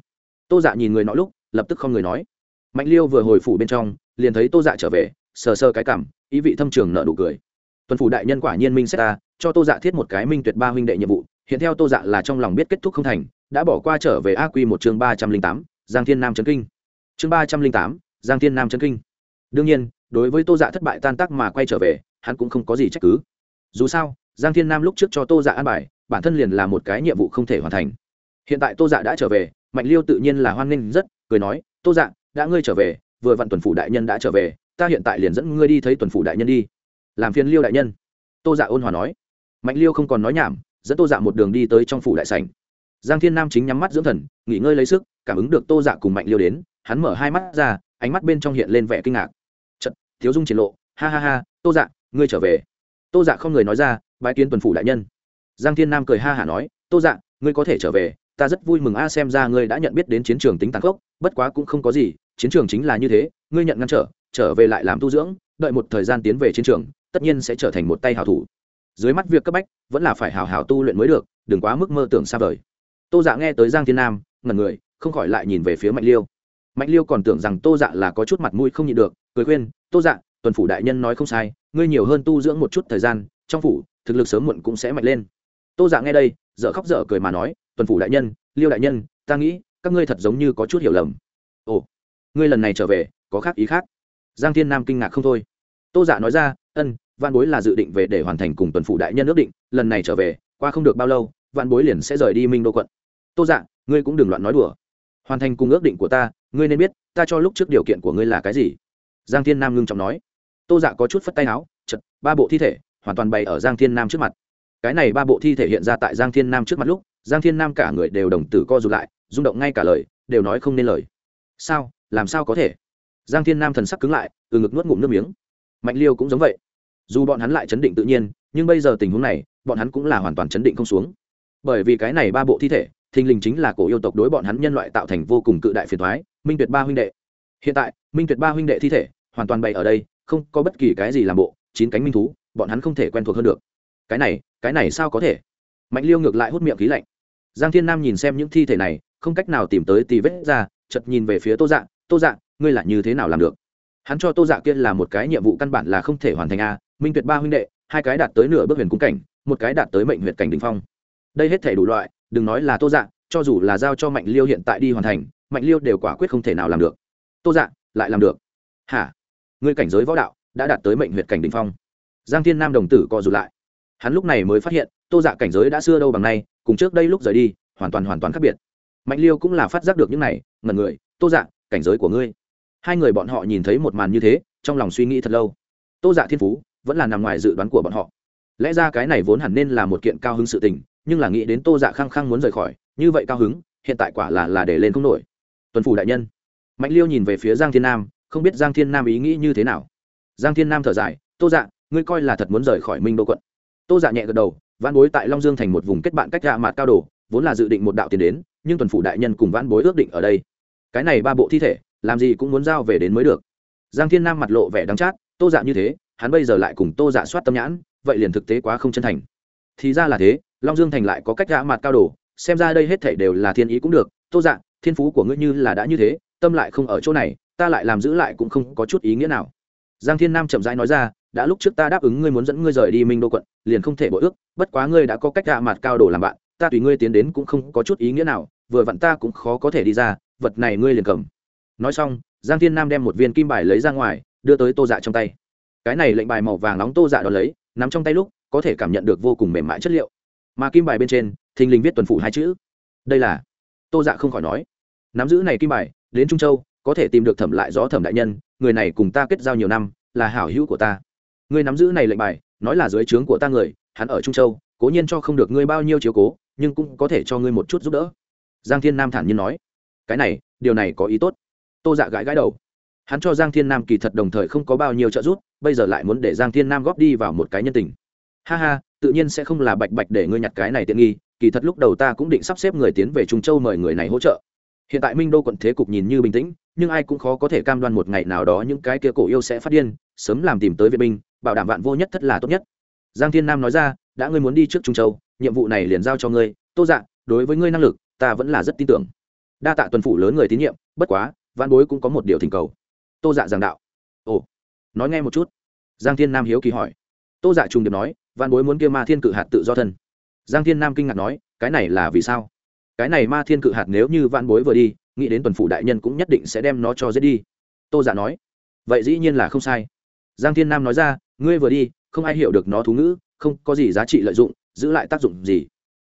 tô dạ nhìn người nọ lúc, lập tức không người nói. Mạnh liêu vừa hồi phủ bên trong, liền thấy tô dạ trở về, sờ sơ cái cảm, ý vị thâm trường nợ đủ cười. Tuần phủ đại nhân quả nhiên minh xét ta, cho tô dạ thiết một cái minh tuyệt ba huynh đệ nhiệm vụ, hiện theo tô dạ là trong lòng biết kết thúc không thành, đã bỏ qua trở về a quy một chương ba trăm linh tám, giang thiên nam trấn kinh. Chương ba trăm linh tám, giang thiên nam trấn kinh. Đương nhiên, đối với tô dạ thất bại tan tác mà quay trở về, hắn cũng không có gì trách cứ. Dù sao, giang thiên nam lúc trước cho tô dạ an bài, bản thân liền là một cái nhiệm vụ không thể hoàn thành. Hiện tại tô dạ đã trở về mạnh liêu tự nhiên là hoan nghênh rất, cười nói, tô dạ đã ngươi trở về, vừa vặn tuần phủ đại nhân đã trở về, ta hiện tại liền dẫn ngươi đi thấy tuần phủ đại nhân đi. Làm phiền liêu đại nhân. Tô dạ ôn hòa nói. Mạnh liêu không còn nói nhảm, dẫn tô dạ một đường đi tới trong phủ đại sành giang thiên nam chính nhắm mắt dưỡng thần, nghỉ ngơi lấy sức, cảm ứng được tô dạ cùng mạnh liêu đến, hắn mở hai mắt ra, ánh mắt bên trong hiện lên vẻ kinh ngạc. Chật thiếu dung triển lộ, ha ha ha, tô dạ ngươi trở về. Tô dạ không người nói ra, bái kiến tuần phủ đại nhân. Giang thiên nam cười ha hả nói, tô dạ ngươi có thể trở về ta rất vui mừng a, xem ra ngươi đã nhận biết đến chiến trường tính tàn khốc, bất quá cũng không có gì, chiến trường chính là như thế, ngươi nhận ngăn trở trở về lại làm tu dưỡng, đợi một thời gian tiến về chiến trường, tất nhiên sẽ trở thành một tay hào thủ. Dưới mắt việc cấp bách, vẫn là phải hào hào tu luyện mới được, đừng quá mức mơ tưởng xa vời. Tô dạ nghe tới giang thiên nam, ngẩn người, không khỏi lại nhìn về phía mạnh liêu. Mạnh liêu còn tưởng rằng tô dạ là có chút mặt mũi không nhịn được, cười khuyên, tô dạ tuần phủ đại nhân nói không sai, ngươi nhiều hơn tu dưỡng một chút thời gian, trong phủ, thực lực sớm muộn cũng sẽ mạnh lên. Tô dạ nghe đây dợ khóc dở cười mà nói tuần phủ đại nhân, liêu đại nhân, ta nghĩ, các ngươi thật giống như có chút hiểu lầm. Ồ, ngươi lần này trở về, có khác ý khác. Giang thiên nam kinh ngạc không thôi. Tô dạ nói ra, ân văn bối là dự định về để hoàn thành cùng tuần phủ đại nhân ước định, lần này trở về, qua không được bao lâu văn bối liền sẽ rời đi minh đô quận. Tô dạ ngươi cũng đừng loạn nói đùa. Hoàn thành cùng ước định của ta, ngươi nên biết, ta cho lúc trước điều kiện của ngươi là cái gì? Giang thiên nam ngưng trọng nói. Tô dạ có chút phất tay áo, chật, ba bộ thi thể, hoàn toàn bày ở giang thiên nam trước mặt. Cái này ba bộ thi thể hiện ra tại giang thiên nam trước mặt lúc giang thiên nam cả người đều đồng tử co rụt lại, rung động ngay cả lời, đều nói không nên lời. Sao? Làm sao có thể? Giang thiên nam thần sắc cứng lại, từ ngực nuốt ngụm nước miếng. Mạnh liêu cũng giống vậy. Dù bọn hắn lại chấn định tự nhiên, nhưng bây giờ tình huống này, bọn hắn cũng là hoàn toàn chấn định không xuống. Bởi vì cái này ba bộ thi thể, thình lình chính là cổ yêu tộc đối bọn hắn nhân loại tạo thành vô cùng cự đại phiền thoái minh tuyệt ba huynh đệ. Hiện tại, minh tuyệt ba huynh đệ thi thể, hoàn toàn bày ở đây, không có bất kỳ cái gì làm bộ, chín cánh minh thú, bọn hắn không thể quen thuộc hơn được. Cái này cái này sao có thể? Mạnh liêu ngược lại hút miệng khí lạnh. Giang thiên nam nhìn xem những thi thể này, không cách nào tìm tới tì vết ra chật nhìn về phía tô dạ tô dạ ngươi là như thế nào làm được? Hắn cho tô dạ kia là một cái nhiệm vụ căn bản là không thể hoàn thành a, minh tuyệt ba huynh đệ, hai cái đạt tới nửa bước huyền cung cảnh, một cái đạt tới mệnh huyệt cảnh đình phong. Đây hết thể đủ loại, đừng nói là tô dạ cho dù là giao cho mạnh liêu hiện tại đi hoàn thành, mạnh liêu đều quả quyết không thể nào làm được. Tô dạ lại làm được? Hả? Ngươi cảnh giới võ đạo đã đạt tới mệnh huyệt cảnh đình phong. Giang thiên nam đồng tử co rụt lại. Hắn lúc này mới phát hiện tô dạ cảnh giới đã xưa đâu bằng nay, cùng trước đây lúc rời đi, hoàn toàn hoàn toàn khác biệt. Mạnh liêu cũng là phát giác được những này ngần người, tô dạ cảnh giới của ngươi. Hai người bọn họ nhìn thấy một màn như thế, trong lòng suy nghĩ thật lâu. Tô dạ thiên phú vẫn là nằm ngoài dự đoán của bọn họ. Lẽ ra cái này vốn hẳn nên là một kiện cao hứng sự tình, nhưng là nghĩ đến tô dạ khăng khăng muốn rời khỏi, như vậy cao hứng, hiện tại quả là là để lên không nổi. Tuần phủ đại nhân. Mạnh liêu nhìn về phía giang thiên nam, không biết giang thiên nam ý nghĩ như thế nào. Giang thiên nam thở dài, tô dạ ngươi coi là thật muốn rời khỏi minh đô quận. Tô dạ nhẹ gật đầu văn bối tại long dương thành một vùng kết bạn cách gạ mạt cao đồ, vốn là dự định một đạo tiền đến, nhưng tuần phủ đại nhân cùng văn bối ước định ở đây. Cái này ba bộ thi thể, làm gì cũng muốn giao về đến mới được. Giang thiên nam mặt lộ vẻ đắng chát, tô dạ như thế, hắn bây giờ lại cùng tô dạ soát tâm nhãn, vậy liền thực tế quá không chân thành. Thì ra là thế, long dương thành lại có cách dạ gã mặt cao đồ, xem ra đây hết thể đều là thiên ý cũng được. Tô dạ thiên phú của ngươi như là đã như thế, tâm lại không ở chỗ này, ta lại làm giữ lại cũng không có chút ý nghĩa nào. Giang thiên nam chậm rãi nói ra đã lúc trước ta đáp ứng ngươi muốn dẫn ngươi rời đi minh đô quận, liền không thể bội ước, bất quá ngươi đã có cách gạ mặt cao đồ làm bạn, ta tùy ngươi tiến đến cũng không có chút ý nghĩa nào, vừa vặn ta cũng khó có thể đi ra, vật này ngươi liền cầm. Nói xong, giang thiên nam đem một viên kim bài lấy ra ngoài, đưa tới tô dạ trong tay. Cái này lệnh bài màu vàng nóng tô dạ đ ó lấy, nắm trong tay lúc, có thể cảm nhận được vô cùng mềm mại chất liệu. Mà kim bài bên trên, thình lình viết tuần phủ hai chữ. Đây là, tô dạ không khỏi nói. Nắm giữ này kim bài, đến trung châu, có thể tìm được thẩm lại gió thẩm đại nhân, người này cùng ta kết giao nhiều năm, là hảo hữu của ta. Ngươi nắm giữ này lệnh bài, nói là dưới trướng của ta người, hắn ở trung châu, cố nhiên cho không được ngươi bao nhiêu chiếu cố, nhưng cũng có thể cho ngươi một chút giúp đỡ. Giang thiên nam thản nhiên nói. Cái này, điều này có ý tốt. Tô dạ gãi gãi đầu. Hắn cho giang thiên nam kỳ thật đồng thời không có bao nhiêu trợ giúp, bây giờ lại muốn để giang thiên nam góp đi vào một cái nhân tình. Ha ha, tự nhiên sẽ không là bạch bạch để ngươi nhặt cái này tiện nghi, kỳ thật lúc đầu ta cũng định sắp xếp người tiến về trung châu mời người này hỗ trợ. Hiện tại minh đô quận thế cục nhìn như bình tĩnh, nhưng ai cũng khó có thể cam đoan một ngày nào đó những cái kia cổ yêu sẽ phát điên, sớm làm tìm tới vệ binh bảo đảm vạn vô nhất thất là tốt nhất. Giang thiên nam nói ra, đã ngươi muốn đi trước trung châu, nhiệm vụ này liền giao cho ngươi. Tô dạ đối với ngươi năng lực, ta vẫn là rất tin tưởng. Đa tạ tuần phủ lớn người tín nhiệm, bất quá văn bối cũng có một điều thỉnh cầu. Tô dạ giảng đạo. Ồ, nói nghe một chút. Giang thiên nam hiếu kỳ hỏi. Tô dạ trùng điệp nói văn bối muốn kia ma thiên cự hạt tự do thân. Giang thiên nam kinh ngạc nói, cái này là vì sao? Cái này ma thiên cự hạt nếu như văn bối vừa đi, nghĩ đến tuần phủ đại nhân cũng nhất định sẽ đem nó cho giết đi. Tô dạ nói, vậy dĩ nhiên là không sai giang thiên nam nói ra, ngươi vừa đi, không ai hiểu được nó thú ngữ, không có gì giá trị lợi dụng, giữ lại tác dụng gì?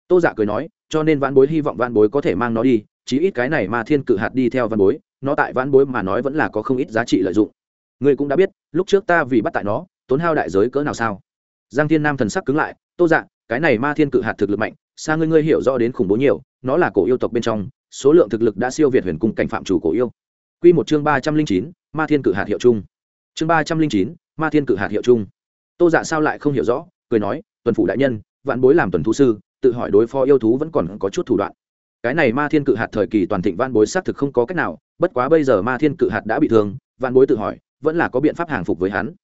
Tô dạ cười nói, cho nên vãn bối hy vọng vãn bối có thể mang nó đi, chí ít cái này mà thiên cự hạt đi theo vãn bối, nó tại vãn bối mà nói vẫn là có không ít giá trị lợi dụng. Ngươi cũng đã biết, lúc trước ta vì bắt tại nó, tốn hao đại giới cỡ nào sao? Giang thiên nam thần sắc cứng lại, tô dạ cái này ma thiên cự hạt thực lực mạnh, xa ngươi ngươi hiểu rõ đến khủng bố nhiều, nó là cổ yêu tộc bên trong, số lượng thực lực đã siêu việt huyền cung cảnh phạm chủ cổ yêu. Quy một chương ba trăm linh chín, ma thiên cự hạt hiệu chung chương ba trăm linh chín, ma thiên cự hạt hiệu chung tô dạ sao lại không hiểu rõ, cười nói, tuần phủ đại nhân, vạn bối làm tuần thú sư, tự hỏi đối phó yêu thú vẫn còn có chút thủ đoạn. Cái này ma thiên cự hạt thời kỳ toàn thịnh vạn bối xác thực không có cách nào, bất quá bây giờ ma thiên cự hạt đã bị thương, vạn bối tự hỏi, vẫn là có biện pháp hàng phục với hắn.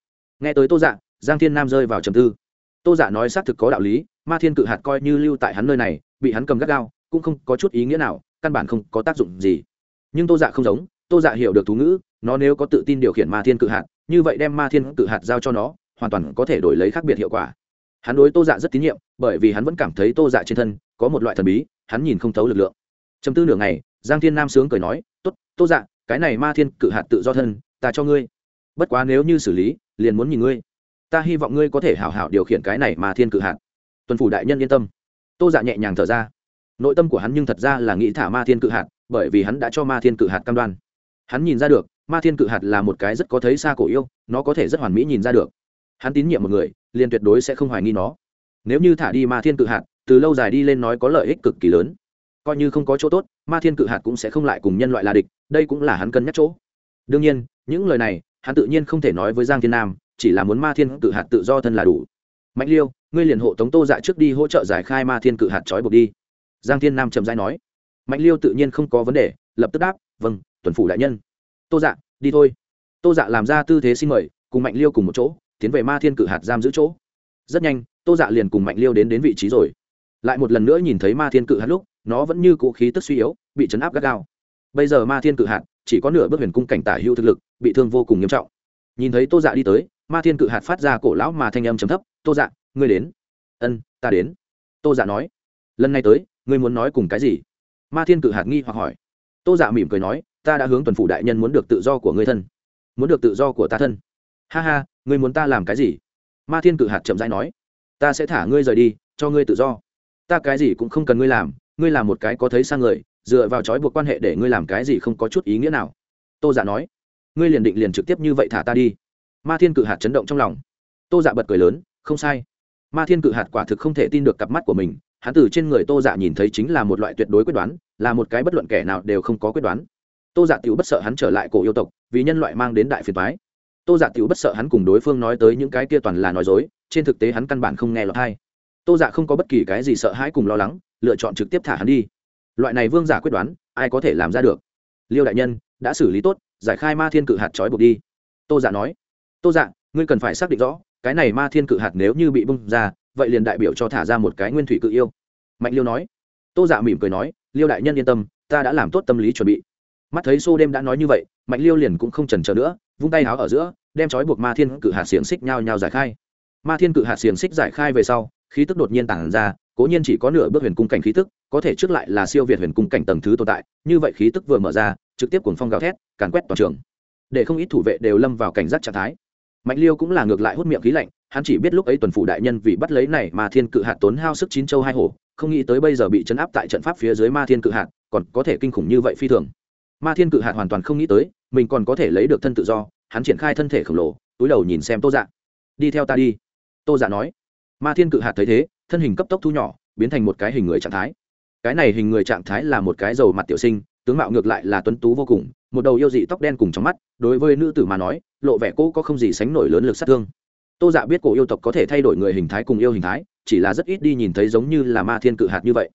Nghe tới tô dạ giang thiên nam rơi vào trầm tư. Tô dạ nói xác thực có đạo lý, ma thiên cự hạt coi như lưu tại hắn nơi này, bị hắn cầm gắt gao, cũng không có chút ý nghĩa nào, căn bản không có tác dụng gì. Nhưng tô dạ không giống, tô dạ hiểu được thú ngữ, nó nếu có tự tin điều khiển ma thiên cự hạt như vậy đem ma thiên cự hạt giao cho nó, hoàn toàn có thể đổi lấy khác biệt hiệu quả. Hắn đối tô dạ rất tín nhiệm, bởi vì hắn vẫn cảm thấy tô dạ trên thân có một loại thần bí, hắn nhìn không thấu lực lượng. Chấm tư nửa ngày, giang thiên nam sướng cười nói t ố t tô dạ cái này ma thiên cự hạt tự do thân, ta cho ngươi. Bất quá nếu như xử lý, liền muốn nhìn ngươi. Ta hy vọng ngươi có thể hảo hảo điều khiển cái này ma thiên cự hạt. Tuần phủ đại nhân yên tâm. Tô dạ nhẹ nhàng thở ra. Nội tâm của hắn nhưng thật ra là nghĩ thả ma thiên cự hạt, bởi vì hắn đã cho ma thiên cự hạt cam đoan. Hắn nhìn ra được ma thiên cự hạt là một cái rất có thấy xa cổ yêu, nó có thể rất hoàn mỹ nhìn ra được. Hắn tín nhiệm một người, liền tuyệt đối sẽ không hoài nghi nó. Nếu như thả đi ma thiên cự hạt, từ lâu dài đi lên nói có lợi ích cực kỳ lớn. Coi như không có chỗ tốt, ma thiên cự hạt cũng sẽ không lại cùng nhân loại là địch, đây cũng là hắn cân nhắc chỗ. Đương nhiên, những lời này, hắn tự nhiên không thể nói với giang thiên nam, chỉ là muốn ma thiên cự hạt tự do thân là đủ. Mạnh liêu, ngươi liền hộ tống tô dạ trước đi hỗ trợ giải khai ma thiên cự hạt trói buộc đi. Giang thiên nam trầm dai nói. Mạnh liêu tự nhiên không có vấn đề, lập tức đáp vâng tuần phủ đại nhân tô dạ đi thôi. Tô dạ làm ra tư thế xin mời, cùng mạnh liêu cùng một chỗ, tiến về ma thiên cự hạt giam giữ chỗ. Rất nhanh, tô dạ liền cùng mạnh liêu đến đến vị trí rồi. Lại một lần nữa nhìn thấy ma thiên cự hạt lúc, nó vẫn như cũ khí tức suy yếu, bị chấn áp gắt gao. Bây giờ ma thiên cự hạt chỉ có nửa bước huyền cung cảnh tả hữu thực lực, bị thương vô cùng nghiêm trọng. Nhìn thấy tô dạ đi tới, ma thiên cự hạt phát ra cổ lão mà thanh âm chấm thấp, tô dạ ngươi đến. Ân, ta đến. Tô dạ nói. Lần này tới, ngươi muốn nói cùng cái gì? Ma thiên cự hạt nghi hoặc hỏi. Tô dạ mỉm cười nói ta đã hướng tuần phủ đại nhân muốn được tự do của ngươi thân, muốn được tự do của ta thân. Ha ha, ngươi muốn ta làm cái gì? Ma thiên cự hạt chậm rãi nói. Ta sẽ thả ngươi rời đi, cho ngươi tự do. Ta cái gì cũng không cần ngươi làm ngươi làm một cái có thấy sang người, dựa vào trói buộc quan hệ để ngươi làm cái gì không có chút ý nghĩa nào. Tô dạ nói. Ngươi liền định liền trực tiếp như vậy thả ta đi. Ma thiên cự hạt chấn động trong lòng. Tô dạ bật cười lớn, không sai. Ma thiên cự hạt quả thực không thể tin được cặp mắt của mình. Hắn từ trên người tô dạ nhìn thấy chính là một loại tuyệt đối quyết đoán, là một cái bất luận kẻ nào đều không có quyết đoán tô dạ t i ể u bất sợ hắn trở lại cổ yêu tộc, vì nhân loại mang đến đại phiền thoái tô dạ t i ể u bất sợ hắn cùng đối phương nói tới những cái kia toàn là nói dối, trên thực tế hắn căn bản không nghe lọt hay tô dạ không có bất kỳ cái gì sợ hãi cùng lo lắng, lựa chọn trực tiếp thả hắn đi. Loại này vương giả quyết đoán, ai có thể làm ra được? Liêu đại nhân, đã xử lý tốt, giải khai ma thiên cự hạt trói buộc đi. Tô dạ nói. Tô giả ngươi cần phải xác định rõ, cái này ma thiên cự hạt nếu như bị bung ra, vậy liền đại biểu cho thả ra một cái nguyên thủy cự yêu. Mạnh liêu nói. Tô giả mỉm cười nói. Liêu đại nhân yên tâm, ta đã làm tốt tâm lý chuẩn bị mắt thấy xô đêm đã nói như vậy, mạnh liêu liền cũng không trần trờ nữa, vung tay háo ở giữa, đem trói buộc ma thiên cự hạt xiềng xích nhau nhau giải khai. Ma thiên cự hạt xiềng xích giải khai về sau, khí tức đột nhiên tản ra, cố nhiên chỉ có nửa bước huyền cung cảnh khí tức, có thể trước lại là siêu việt huyền cung cảnh tầng thứ tồn tại, như vậy khí tức vừa mở ra, trực tiếp cuồng phong gào thét, càn quét toàn trường. Để không ít thủ vệ đều lâm vào cảnh giác trạng thái. Mạnh liêu cũng là ngược lại hút miệng khí lạnh, hắn chỉ biết lúc ấy tuần phủ đại nhân vì bắt lấy này mà thiên cự hạt tốn hao sức chín châu hai hổ, không nghĩ tới bây giờ bị chấn áp tại trận pháp phía dưới ma thiên cự hạt, còn có thể kinh khủng như vậy phi thường ma thiên cự hạt hoàn toàn không nghĩ tới, mình còn có thể lấy được thân tự do, hắn triển khai thân thể khổng lồ, túi đầu nhìn xem tô dạ. Đi theo ta đi. Tô dạ nói. Ma thiên cự hạt thấy thế, thân hình cấp tốc thu nhỏ, biến thành một cái hình người trạng thái. Cái này hình người trạng thái là một cái dầu mặt tiểu sinh, tướng mạo ngược lại là tuấn tú vô cùng, một đầu yêu dị tóc đen cùng trong mắt, đối với nữ tử mà nói, lộ vẻ cô có không gì sánh nổi lớn lực sát thương. Tô dạ biết cổ yêu tộc có thể thay đổi người hình thái cùng yêu hình thái, chỉ là rất ít đi nhìn thấy giống như là ma thiên cự hạt như vậy.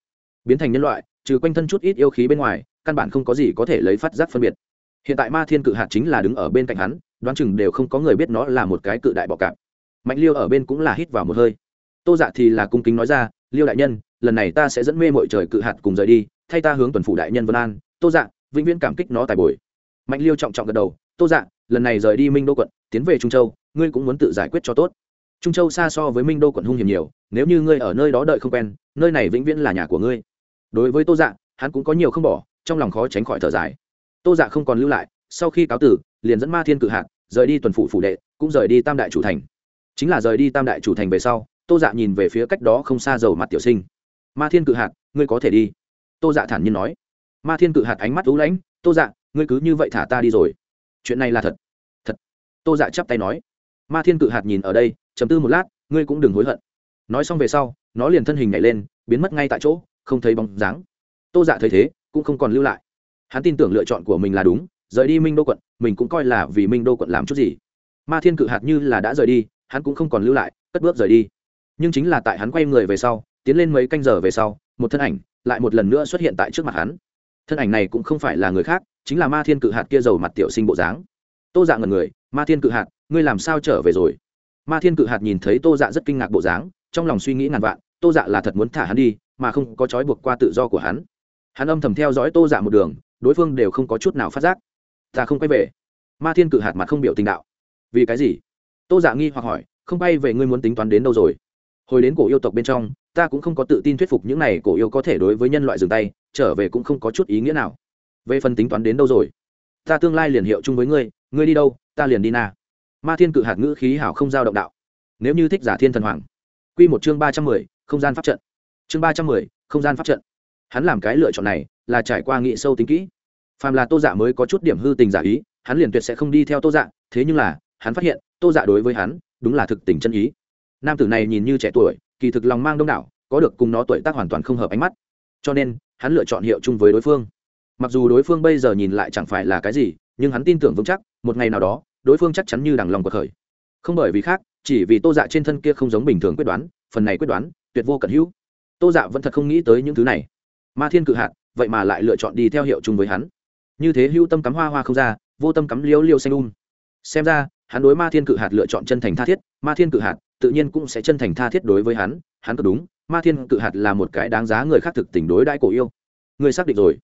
Biến thành nhân loại, trừ quanh thân chút ít yêu khí bên ngoài căn bản không có gì có thể lấy phát giác phân biệt. Hiện tại ma thiên cự hạt chính là đứng ở bên cạnh hắn, đoán chừng đều không có người biết nó là một cái cự đại bọ cạp. Mạnh liêu ở bên cũng là hít vào một hơi. Tô dạ thì là cung kính nói ra, liêu đại nhân, lần này ta sẽ dẫn mê mọi trời cự hạt cùng rời đi, thay ta hướng tuần phủ đại nhân vân an. Tô dạ vĩnh viễn cảm kích nó tài bồi. Mạnh liêu trọng trọng gật đầu, tô dạ lần này rời đi minh đô quận, tiến về trung châu, ngươi cũng muốn tự giải quyết cho tốt. Trung châu xa so với minh đô quận hung hiểm nhiều, nếu như ngươi ở nơi đó đợi không quen, nơi này vĩnh viễn là nhà của ngươi. Đối với tô dạ hắn cũng có nhiều không bỏ trong lòng khó tránh khỏi thở dài. Tô dạ không còn lưu lại, sau khi cáo tử, liền dẫn ma thiên cự hạt rời đi tuần phủ phủ đệ, cũng rời đi tam đại chủ thành. Chính là rời đi tam đại chủ thành về sau, tô dạ nhìn về phía cách đó không xa dầu mặt tiểu sinh. Ma thiên cự hạt, ngươi có thể đi. Tô dạ thản nhiên nói. Ma thiên cự hạt ánh mắt lũ lãnh, tô dạ ngươi cứ như vậy thả ta đi rồi. Chuyện này là thật. Thật. Tô dạ chắp tay nói. Ma thiên cự hạt nhìn ở đây chấm tư một lát, ngươi cũng đừng hối hận. Nói xong về sau, nó liền thân hình nhảy lên, biến mất ngay tại chỗ, không thấy bóng dáng. Tô dạ thấy thế cũng không còn lưu lại. Hắn tin tưởng lựa chọn của mình là đúng, rời đi minh đô quận, mình cũng coi là vì minh đô quận làm chút gì. Ma thiên cự hạt như là đã rời đi, hắn cũng không còn lưu lại, cất bước rời đi. Nhưng chính là tại hắn quay người về sau, tiến lên mấy canh giờ về sau, một thân ảnh lại một lần nữa xuất hiện tại trước mặt hắn. Thân ảnh này cũng không phải là người khác, chính là ma thiên cự hạt kia giàu mặt tiểu sinh bộ dáng. Tô dạ ngần người, ma thiên cự hạt, ngươi làm sao trở về rồi? Ma thiên cự hạt nhìn thấy tô dạ rất kinh ngạc bộ dáng, trong lòng suy nghĩ ngàn vạn, tô dạ là thật muốn thả hắn đi, mà không có trói buộc qua tự do của hắn hắn âm thầm theo dõi tô dạ một đường, đối phương đều không có chút nào phát giác. Ta không quay về. Ma thiên cự hạt mặt không biểu tình đạo. Vì cái gì? Tô dạ nghi hoặc hỏi, không bay về ngươi muốn tính toán đến đâu rồi? Hồi đến cổ yêu tộc bên trong, ta cũng không có tự tin thuyết phục những này cổ yêu có thể đối với nhân loại dừng tay, trở về cũng không có chút ý nghĩa nào. Về phần tính toán đến đâu rồi? Ta tương lai liền hiệu chung với ngươi ngươi đi đâu, ta liền đi na. Ma thiên cự hạt ngữ khí hảo không giao động đạo. Nếu như thích giả thiên thần hoàng. Q một chương ba trăm mười, không gian pháp trận. Chương ba trăm mười, không gian pháp trận hắn làm cái lựa chọn này là trải qua nghị sâu tính kỹ. Phàm là tô dạ mới có chút điểm hư tình giả ý, hắn liền tuyệt sẽ không đi theo tô dạ thế nhưng là, hắn phát hiện, tô dạ đối với hắn, đúng là thực tình chân ý. Nam tử này nhìn như trẻ tuổi, kỳ thực lòng mang đông đảo, có được cùng nó tuổi tác hoàn toàn không hợp ánh mắt. Cho nên, hắn lựa chọn hiệu chung với đối phương. Mặc dù đối phương bây giờ nhìn lại chẳng phải là cái gì, nhưng hắn tin tưởng vững chắc, một ngày nào đó, đối phương chắc chắn như đằng lòng cuộc khởi. Không bởi vì khác, chỉ vì tô dạ trên thân kia không giống bình thường quyết đoán, phần này quyết đoán, tuyệt vô cận hữu. Tô dạ vẫn thật không nghĩ tới những thứ này ma thiên cự hạt, vậy mà lại lựa chọn đi theo hiệu chung với hắn. Như thế hữu tâm cắm hoa hoa không ra, vô tâm cắm liêu liêu xanh um. Xem ra, hắn đối ma thiên cự hạt lựa chọn chân thành tha thiết, ma thiên cự hạt tự nhiên cũng sẽ chân thành tha thiết đối với hắn hắn có đúng, ma thiên cự hạt là một cái đáng giá người khác thực tình đối đãi cổ yêu. Người xác định rồi.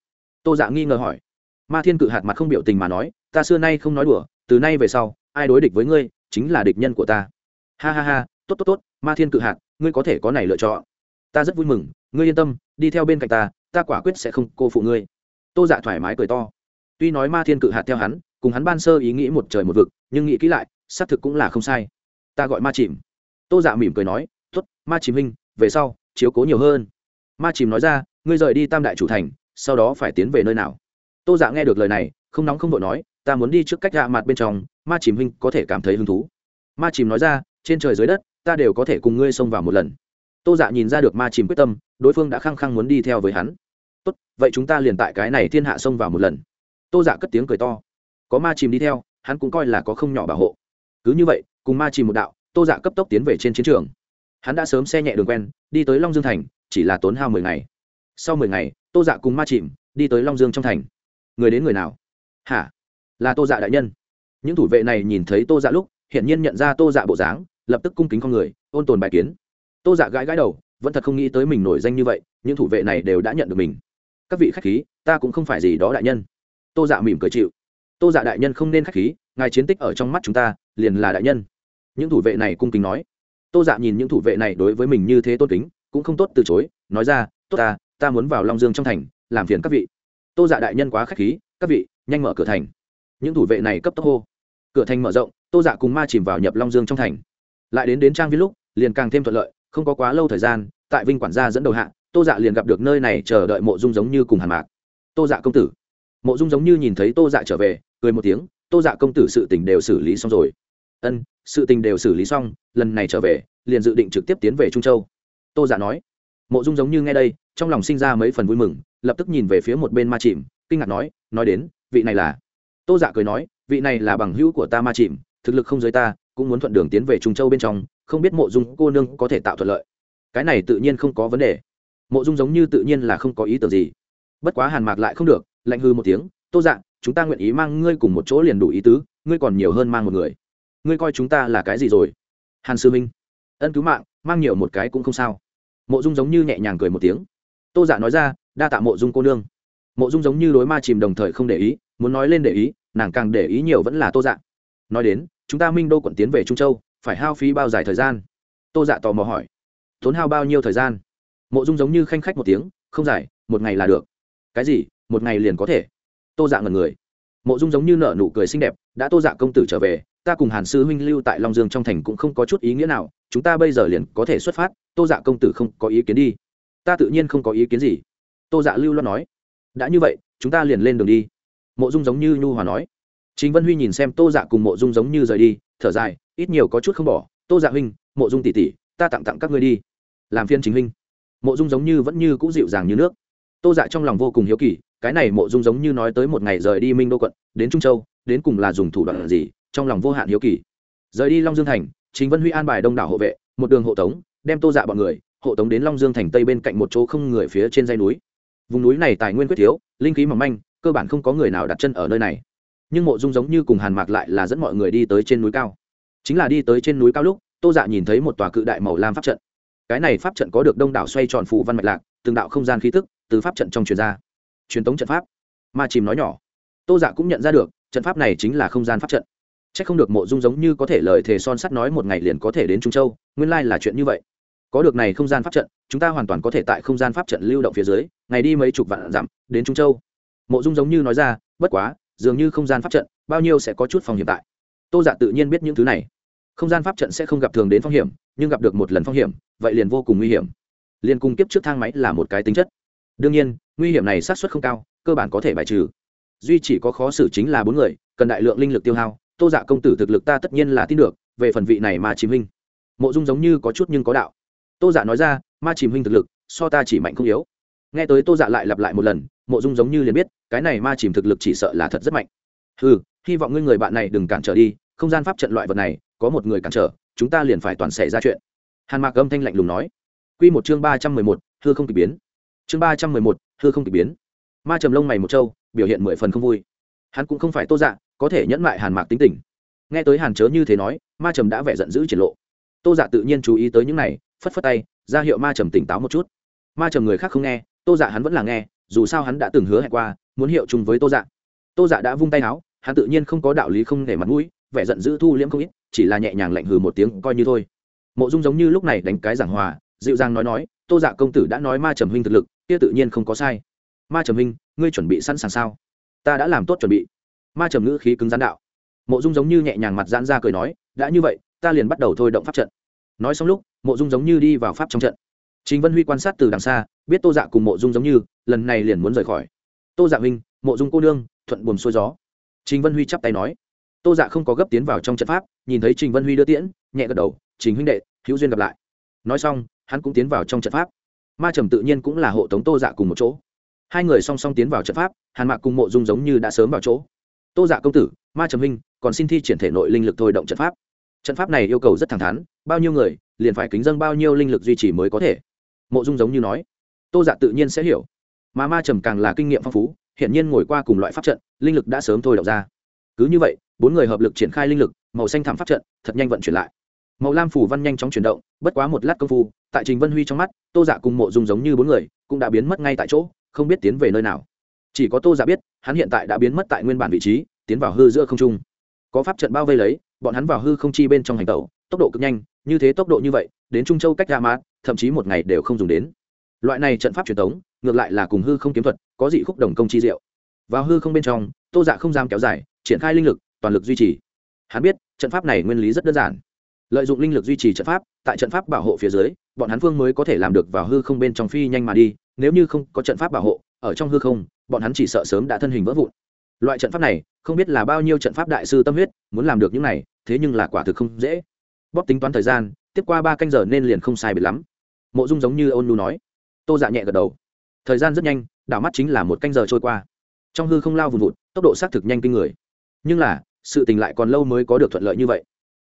Tô dạ nghi ngờ hỏi. Ma thiên cự hạt mặt không biểu tình mà nói, ta xưa nay không nói đùa, từ nay về sau, ai đối địch với ngươi, chính là địch nhân của ta. Ha ha ha, tốt tốt tốt, ma thiên cự hạt, ngươi có thể có này lựa chọn. Ta rất vui mừng, ngươi yên tâm, đi theo bên cạnh ta ta quả quyết sẽ không cô phụ ngươi. Tô dạ thoải mái cười to. Tuy nói ma thiên cự hạt theo hắn, cùng hắn ban sơ ý nghĩ một trời một vực, nhưng nghĩ kỹ lại, xác thực cũng là không sai. Ta gọi ma chìm. Tô dạ mỉm cười nói t ố t ma chìm huynh, về sau, chiếu cố nhiều hơn. Ma chìm nói ra, ngươi rời đi tam đại chủ thành, sau đó phải tiến về nơi nào? Tô dạ nghe được lời này, không nóng không vội nói, ta muốn đi trước cách dạ hạ mặt bên trong, ma chìm huynh có thể cảm thấy hứng thú. Ma chìm nói ra, trên trời dưới đất, ta đều có thể cùng ngươi xông vào một lần tô dạ nhìn ra được ma chìm quyết tâm, đối phương đã khăng khăng muốn đi theo với hắn. Tốt, vậy chúng ta liền tại cái này thiên hạ xông vào một lần. Tô dạ cất tiếng cười to. Có ma chìm đi theo, hắn cũng coi là có không nhỏ bảo hộ. Cứ như vậy, cùng ma chìm một đạo, tô dạ cấp tốc tiến về trên chiến trường. Hắn đã sớm xe nhẹ đường quen, đi tới long dương thành, chỉ là tốn hao mười ngày. Sau mười ngày, tô dạ cùng ma chìm đi tới long dương trong thành. Người đến người nào? Hả? Là tô dạ đại nhân. Những thủ vệ này nhìn thấy tô dạ lúc, hiển nhiên nhận ra tô dạ bộ dáng, lập tức cung kính con người, ôn tồn bài kiến tô dạ gãi gãi đầu, vẫn thật không nghĩ tới mình nổi danh như vậy, những thủ vệ này đều đã nhận được mình. Các vị khách khí, ta cũng không phải gì đó đại nhân. Tô dạ mỉm cười chịu. Tô dạ đại nhân không nên khách khí, ngài chiến tích ở trong mắt chúng ta, liền là đại nhân. Những thủ vệ này cung kính nói. Tô dạ nhìn những thủ vệ này đối với mình như thế tôn kính, cũng không tốt từ chối, nói ra, tốt ta ta muốn vào long dương trong thành, làm phiền các vị. Tô dạ đại nhân quá khách khí, các vị, nhanh mở cửa thành. Những thủ vệ này cấp tốc hô. Cửa thành mở rộng, tô dạ cùng ma chìm vào nhập long dương trong thành. Lại đến đến trang viên lúc, liền càng thêm thuận lợi không có quá lâu thời gian, tại vinh quản gia dẫn đầu hạ, tô dạ liền gặp được nơi này chờ đợi mộ dung giống như cùng hàn mạc. Tô dạ công tử. Mộ dung giống như nhìn thấy tô dạ trở về, cười một tiếng, tô dạ công tử sự tình đều xử lý xong rồi. Ân, sự tình đều xử lý xong, lần này trở về, liền dự định trực tiếp tiến về trung châu. Tô dạ nói. Mộ dung giống như nghe đây, trong lòng sinh ra mấy phần vui mừng, lập tức nhìn về phía một bên ma chìm, kinh ngạc nói nói đến, vị này là? Tô dạ cười nói, vị này là bằng hữu của ta ma chìm, thực lực không giới ta cũng muốn thuận đường tiến về trung châu bên trong, không biết mộ dung cô nương có thể tạo thuận lợi. Cái này tự nhiên không có vấn đề. Mộ dung giống như tự nhiên là không có ý tưởng gì. Bất quá hàn mạc lại không được, lạnh hư một tiếng, tô dạng chúng ta nguyện ý mang ngươi cùng một chỗ liền đủ ý tứ, ngươi còn nhiều hơn mang một người. Ngươi coi chúng ta là cái gì rồi? Hàn sư minh ân cứu mạng, mang nhiều một cái cũng không sao. Mộ dung giống như nhẹ nhàng cười một tiếng. Tô dạ nói ra, đa tạ mộ dung cô nương. Mộ dung giống như đối ma chìm đồng thời không để ý, muốn nói lên để ý, nàng càng để ý nhiều vẫn là tô dạ. Nói đến chúng ta minh đô quận tiến về trung châu, phải hao phí bao dài thời gian? Tô dạ tò mò hỏi. Tốn hao bao nhiêu thời gian? Mộ dung giống như khanh khách một tiếng, không dài, một ngày là được. Cái gì, một ngày liền có thể? Tô dạ ngần người. Mộ dung giống như nở nụ cười xinh đẹp, đã tô dạ công tử trở về, ta cùng hàn sư huynh lưu tại long dương trong thành cũng không có chút ý nghĩa nào, chúng ta bây giờ liền có thể xuất phát, tô dạ công tử không có ý kiến đi. Ta tự nhiên không có ý kiến gì. Tô dạ lưu loan nói. Đã như vậy, chúng ta liền lên đường đi. Mộ dung giống như nhu hòa nói chính vân huy nhìn xem tô dạ cùng mộ dung giống như rời đi, thở dài, ít nhiều có chút không bỏ. Tô dạ huynh, mộ dung tỷ tỷ, ta tặng tặng các ngươi đi. Làm phiên chính huynh. Mộ dung giống như vẫn như c ũ dịu dàng như nước. Tô dạ trong lòng vô cùng hiếu kỳ, cái này mộ dung giống như nói tới một ngày rời đi minh đô quận, đến trung châu, đến cùng là dùng thủ đoạn gì, trong lòng vô hạn hiếu kỳ. Rời đi long dương thành chính vân huy an bài đông đảo hộ vệ, một đường hộ tống, đem tô dạ bọn người, hộ tống đến long dương thành tây bên cạnh một chỗ không người phía trên dây núi. Vùng núi này tài nguyên quyết thiếu, linh khí mỏng manh, cơ bản không có người nào đặt chân ở nơi này nhưng mộ dung giống như cùng hàn mạc lại là dẫn mọi người đi tới trên núi cao. Chính là đi tới trên núi cao lúc, tô dạ nhìn thấy một tòa cự đại màu lam pháp trận. Cái này pháp trận có được đông đảo xoay tròn phù văn mạch lạc, từng đạo không gian khí tức từ pháp trận trong truyền ra. Truyền tống trận pháp. Ma chìm nói nhỏ. Tô dạ cũng nhận ra được, trận pháp này chính là không gian pháp trận. C h ắ c không được mộ dung giống như có thể lời thề son sắt nói một ngày liền có thể đến trung châu, nguyên lai là chuyện như vậy. Có được này không gian pháp trận, chúng ta hoàn toàn có thể tại không gian pháp trận lưu động phía dưới, ngày đi mấy chục vạn dặm, đến trung châu. Mộ dung giống như nói ra, bất quá dường như không gian pháp trận, bao nhiêu sẽ có chút phòng hiểm tại. Tô giả dạ tự nhiên biết những thứ này. Không gian pháp trận sẽ không gặp thường đến phong hiểm, nhưng gặp được một lần phong hiểm, vậy liền vô cùng nguy hiểm. Liền cung kiếp trước thang máy là một cái tính chất. Đương nhiên, nguy hiểm này sát xuất không cao, cơ bản có thể bài trừ. Duy chỉ có khó xử chính là bốn người, cần đại lượng linh lực tiêu hao, tô dạ công tử thực lực ta tất nhiên là tin được, về phần vị này ma chìm huynh. Mộ dung giống như có chút nhưng có đạo. Tô dạ nói ra, ma chìm huynh thực lực, so ta chỉ mạnh không yếu. Nghe tới tô dạ lại lặp lại một lần mộ dung giống như liền biết, cái này ma chìm thực lực chỉ sợ là thật rất mạnh. Ừ hy vọng ngươi người bạn này đừng cản trở đi, không gian pháp trận loại vật này, có một người cản trở, chúng ta liền phải toàn xảy ra chuyện. Hàn mạc âm thanh lạnh lùng nói. Q một chương ba trăm mười một, hư không k ỳ biến. Chương ba trăm mười một, hư không k ỳ biến. Ma trầm lông mày một châu biểu hiện mười phần không vui. Hắn cũng không phải tô dạ có thể nhẫn mại hàn mạc tính tình. Nghe tới hàn chớ như thế nói, ma trầm đã vẻ giận dữ triển lộ. Tô dạ tự nhiên chú ý tới những này, phất phất tay, ra hiệu ma trầm tỉnh táo một chút. Ma trầm người khác không nghe, tô dạ hắn vẫn là nghe dù sao hắn đã từng hứa hẹn qua, muốn hiệu chung với tô dạ. Tô dạ đã vung tay áo, hắn tự nhiên không có đạo lý không để mặt mũi, vẻ giận dữ thu liễm không ít, chỉ là nhẹ nhàng lạnh hừ một tiếng, coi như thôi. Mộ dung giống như lúc này đánh cái giảng hòa, dịu dàng nói nói, tô dạ công tử đã nói ma trầm huynh thực lực, kia tự nhiên không có sai. Ma trầm huynh, ngươi chuẩn bị sẵn sàng sao? Ta đã làm tốt chuẩn bị. Ma trầm ngữ khí cứng gián đạo. Mộ dung giống như nhẹ nhàng mặt giãn ra cười nói, đã như vậy, ta liền bắt đầu thôi động pháp trận. Nói xong lúc, mộ dung giống như đi vào pháp trong trận chính vân huy quan sát từ đằng xa, biết tô dạ cùng mộ dung giống như, lần này liền muốn rời khỏi. Tô dạ huynh, mộ dung cô nương, thuận buồm xuôi gió. Trình vân huy chắp tay nói. Tô dạ không có gấp tiến vào trong trận pháp, nhìn thấy trình vân huy đưa tiễn, nhẹ gật đầu, trình huynh đệ, hữu duyên gặp lại. Nói xong, hắn cũng tiến vào trong trận pháp. Ma trầm tự nhiên cũng là hộ tống tô dạ cùng một chỗ. Hai người song song tiến vào trận pháp, hàn mạc cùng mộ dung giống như đã sớm vào chỗ. Tô dạ công tử, ma trầm huynh, còn xin thi triển thể nội linh lực thôi động trận pháp. Trận pháp này yêu cầu rất thẳng thắn, bao nhiêu người, liền phải kính dân bao nhiêu linh lực duy trì mới có thể mộ dung giống như nói, tô dạ tự nhiên sẽ hiểu. Mà ma trầm càng là kinh nghiệm phong phú hiện nhiên ngồi qua cùng loại pháp trận, linh lực đã sớm thôi đọc ra. Cứ như vậy, bốn người hợp lực triển khai linh lực, màu xanh thảm pháp trận, thật nhanh vận chuyển lại. Màu lam phủ văn nhanh chóng chuyển động, bất quá một lát công phu, tại trình vân huy trong mắt, tô dạ cùng mộ dung giống như bốn người, cũng đã biến mất ngay tại chỗ, không biết tiến về nơi nào. Chỉ có tô dạ biết, hắn hiện tại đã biến mất tại nguyên bản vị trí, tiến vào hư giữa không trung. Có pháp trận bao vây lấy, bọn hắn vào hư không chi bên trong hành tàu tốc độ cực nhanh, như thế tốc độ như vậy, đến trung châu cách ra mát thậm chí một ngày đều không dùng đến. Loại này trận pháp truyền thống, ngược lại là cùng hư không kiếm thuật, có dị khúc đồng công chi diệu. Vào hư không bên trong, tô dạ không dám kéo dài, triển khai linh lực, toàn lực duy trì. Hắn biết, trận pháp này nguyên lý rất đơn giản. Lợi dụng linh lực duy trì trận pháp, tại trận pháp bảo hộ phía dưới, bọn hắn phương mới có thể làm được vào hư không bên trong phi nhanh mà đi, nếu như không có trận pháp bảo hộ, ở trong hư không, bọn hắn chỉ sợ sớm đã thân hình vỡ vụn. Loại trận pháp này, không biết là bao nhiêu trận pháp đại sư tâm huyết, muốn làm được những này, thế nhưng là quả thực không dễ. Bóp tính toán thời gian, tiếp qua ba canh giờ nên liền không sai biệt lắm mộ dung giống như ôn nu nói. Tô dạ nhẹ gật đầu. Thời gian rất nhanh, đảo mắt chính là một canh giờ trôi qua. Trong hư không lao vùn vụt, tốc độ xác thực nhanh kinh người. Nhưng là, sự tình lại còn lâu mới có được thuận lợi như vậy.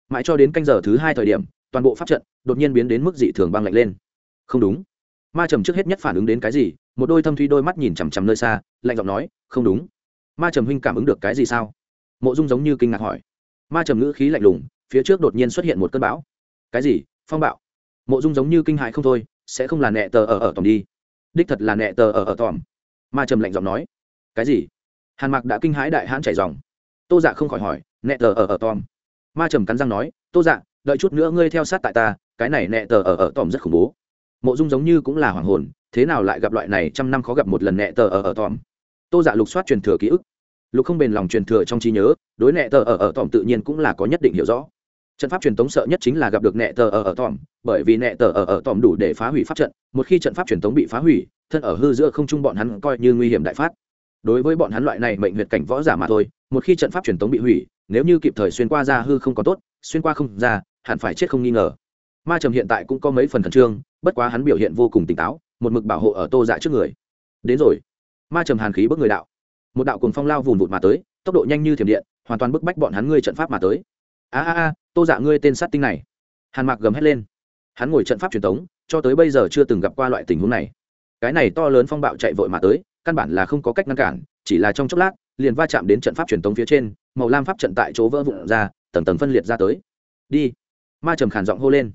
Mãi cho đến canh giờ thứ hai thời điểm, toàn bộ pháp trận đột nhiên biến đến mức dị thường băng lạnh lên. Không đúng. Ma trầm trước hết nhất phản ứng đến cái gì? Một đôi thâm thuy đôi mắt nhìn chằm chằm nơi xa, lạnh giọng nói, không đúng. Ma trầm huynh cảm ứng được cái gì sao? Mộ dung giống như kinh ngạc hỏi. Ma trầm ngữ khí lạnh lùng, phía trước đột nhiên xuất hiện một cơn bão. Cái gì? Phong bạo mộ dung giống như kinh hại không thôi, sẽ không là nẹ tờ ở ở tòm đi. Đích thật là nẹ tờ ở ở tòm. Ma trầm lạnh giọng nói. Cái gì? Hàn mạc đã kinh hãi đại hãn chảy dòng. Tô dạ không khỏi hỏi, nẹ tờ ở ở tòm? Ma trầm cắn răng nói, tô dạ đợi chút nữa ngươi theo sát tại ta, cái này nẹ tờ ở ở tòm rất khủng bố. Mộ dung giống như cũng là hoàng hồn, thế nào lại gặp loại này trăm năm khó gặp một lần nẹ tờ ở ở tòm? Tô dạ lục soát truyền thừa ký ức. Lục không bền lòng truyền thừa trong trí nhớ, đối nẹ tờ ở ở tòm tự nhiên cũng là có nhất định hiểu rõ trận pháp truyền thống sợ nhất chính là gặp được nẹ tờ ở ở tòm, bởi vì nẹ tờ ở ở tòm đủ để phá hủy pháp trận, một khi trận pháp truyền thống bị phá hủy, thân ở hư giữa không trung bọn hắn coi như nguy hiểm đại phát. Đối với bọn hắn loại này mệnh huyệt cảnh võ giả mà thôi, một khi trận pháp truyền thống bị hủy, nếu như kịp thời xuyên qua ra hư không có tốt, xuyên qua không ra, hẳn phải chết không nghi ngờ. Ma trầm hiện tại cũng có mấy phần khẩn trương, bất quá hắn biểu hiện vô cùng tỉnh táo, một mực bảo hộ ở tô dạ trước người. Đến rồi. Ma trầm hàn khí bước người đạo. Một đạo cùng phong lao vùn vụt mà tới, tốc độ nhanh như thiểm điện, hoàn toàn bức bách bọn hắn ngươi trận pháp mà tới a a a, tô dạ ngươi tên sát tinh này. Hàn mạc gầm hét lên. Hắn ngồi trận pháp truyền thống cho tới bây giờ chưa từng gặp qua loại tình huống này. Cái này to lớn phong bạo chạy vội mà tới, căn bản là không có cách ngăn cản, chỉ là trong chốc lát, liền va chạm đến trận pháp truyền thống phía trên, màu lam pháp trận tại chỗ vỡ vụn ra, tầng tầng phân liệt ra tới. Đi. Ma trầm khản giọng hô lên.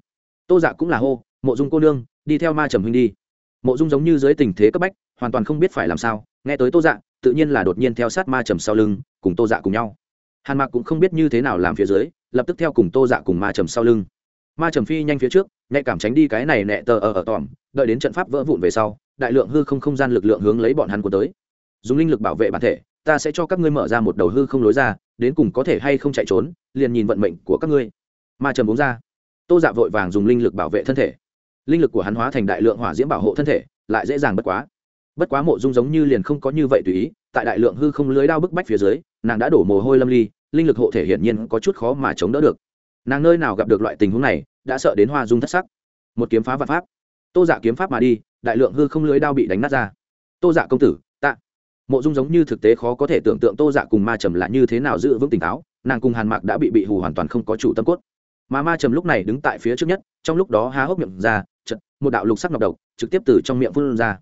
Tô dạ cũng là hô, mộ dung cô nương, đi theo ma trầm huynh đi. Mộ dung giống như dưới tình thế cấp bách, hoàn toàn không biết phải làm sao, nghe tới tô dạ tự nhiên là đột nhiên theo sát ma trầm sau lưng, cùng tô dạ cùng nhau. Hàn mạc cũng không biết như thế nào làm phía dưới lập tức theo cùng tô dạ cùng ma trầm sau lưng. Ma trầm phi nhanh phía trước, nhạy cảm tránh đi cái này nẹ tờ ở ở tòm, đợi đến trận pháp vỡ vụn về sau, đại lượng hư không không gian lực lượng hướng lấy bọn hắn của tới. Dùng linh lực bảo vệ bản thể, ta sẽ cho các ngươi mở ra một đầu hư không lối ra, đến cùng có thể hay không chạy trốn, liền nhìn vận mệnh của các ngươi. Ma trầm uống ra. Tô dạ vội vàng dùng linh lực bảo vệ thân thể. Linh lực của hắn hóa thành đại lượng hỏa diễm bảo hộ thân thể, lại dễ dàng bất quá. Bất quá mộ dung giống như liền không có như vậy tùy ý, tại đại lượng hư không lưới đao bức bách phía dưới, nàng đã đổ mồ hôi lâm ly linh lực hộ thể hiển nhiên có chút khó mà chống đỡ được. Nàng nơi nào gặp được loại tình huống này, đã sợ đến hoa dung thất sắc. Một kiếm phá vạn pháp. Tô giả kiếm pháp mà đi, đại lượng hư không lưới đao bị đánh nát ra. Tô giả công tử, tạ. Mộ dung giống như thực tế khó có thể tưởng tượng tô giả cùng ma trầm là như thế nào giữ vững tỉnh táo, nàng cùng hàn mạc đã bị bị hù hoàn toàn không có chủ tâm cốt. Mà ma trầm lúc này đứng tại phía trước nhất, trong lúc đó há hốc miệng ra chật một đạo lục sắc nọc độc, trực tiếp từ trong miệng phun ra.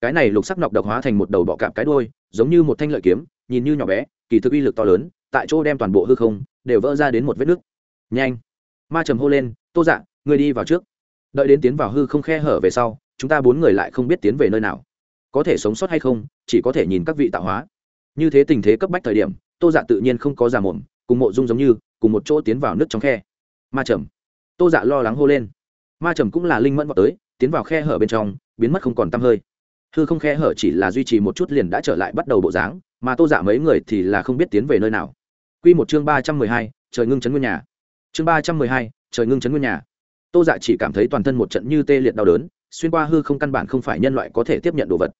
Cái này lục sắc nọc độc hóa thành một đầu bọ cạp cái đôi giống như một thanh lợi kiếm, nhìn như nhỏ bé, kỳ thực uy lực to lớn tại chỗ đem toàn bộ hư không đều vỡ ra đến một vết nứt. Nhanh. Ma trầm hô lên, tô dạ người đi vào trước. Đợi đến tiến vào hư không khe hở về sau, chúng ta bốn người lại không biết tiến về nơi nào. Có thể sống sót hay không, chỉ có thể nhìn các vị tạo hóa. Như thế tình thế cấp bách thời điểm, tô dạ tự nhiên không có giả mồm, cùng mộ dung giống như, cùng một chỗ tiến vào nước trong khe. Ma trầm. Tô dạ lo lắng hô lên. Ma trầm cũng là linh mẫn vào tới, tiến vào khe hở bên trong, biến mất không còn t hơi. Hư không khe hở chỉ là duy trì một chút liền đã trở lại bắt đầu bộ dáng, mà tô dạ mấy người thì là không biết tiến về nơi nào. Quy một chương ba trăm mười hai, trời ngưng chấn nguyên nhà. Chương ba trăm mười hai, trời ngưng chấn nguyên nhà. Tô dạ chỉ cảm thấy toàn thân một trận như tê liệt đau đớn, xuyên qua hư không căn bản không phải nhân loại có thể tiếp nhận đồ vật.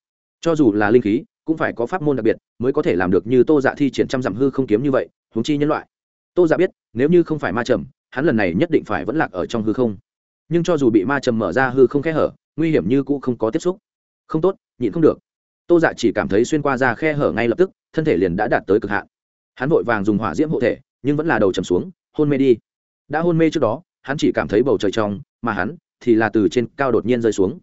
Cho dù là linh khí, cũng phải có pháp môn đặc biệt mới có thể làm được như tô dạ thi triển trăm dặm hư không kiếm như vậy, huống chi nhân loại. Tô dạ biết, nếu như không phải ma trầm, hắn lần này nhất định phải vẫn lạc ở trong hư không. Nhưng cho dù bị ma trầm mở ra hư không khe hở, nguy hiểm như cũ không có tiếp xúc. Không tốt, nhịn không được. Tô dạ chỉ cảm thấy xuyên qua ra khe hở ngay lập tức, thân thể liền đã đạt tới cực hạn hắn vội vàng dùng hỏa diễm hộ thể, nhưng vẫn là đầu trầm xuống, hôn mê đi. Đã hôn mê trước đó, hắn chỉ cảm thấy bầu trời trong, mà hắn thì là từ trên cao đột nhiên rơi xuống.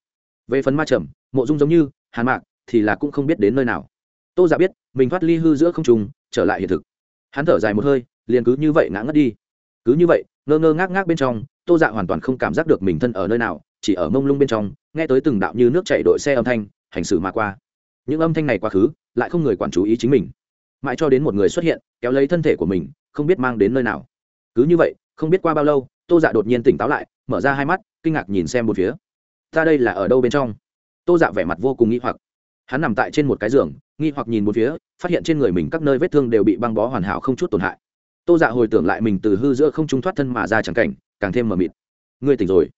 Về phần ma trầm, mộ dung giống như, hàn mạc thì là cũng không biết đến nơi nào. Tô giả biết, mình thoát ly hư giữa không trùng trở lại hiện thực. Hắn thở dài một hơi, liền cứ như vậy ngã ngất đi. Cứ như vậy, ngơ ngơ ngác ngác bên trong, tô dạ hoàn toàn không cảm giác được mình thân ở nơi nào, chỉ ở mông lung bên trong, nghe tới từng đạo như nước chảy đội xe âm thanh, hành xử mà qua. Những âm thanh này quá khứ, lại không người quản chú ý chính mình mãi cho đến một người xuất hiện, kéo lấy thân thể của mình, không biết mang đến nơi nào. Cứ như vậy, không biết qua bao lâu, tô dạ đột nhiên tỉnh táo lại, mở ra hai mắt, kinh ngạc nhìn xem một phía. Ta đây là ở đâu bên trong? Tô dạ vẻ mặt vô cùng nghi hoặc. Hắn nằm tại trên một cái giường, nghi hoặc nhìn một phía, phát hiện trên người mình các nơi vết thương đều bị băng bó hoàn hảo không chút tổn hại. Tô dạ hồi tưởng lại mình từ hư giữa không trung thoát thân mà ra chẳng cảnh, càng thêm mờ mịt. Ngươi tỉnh rồi.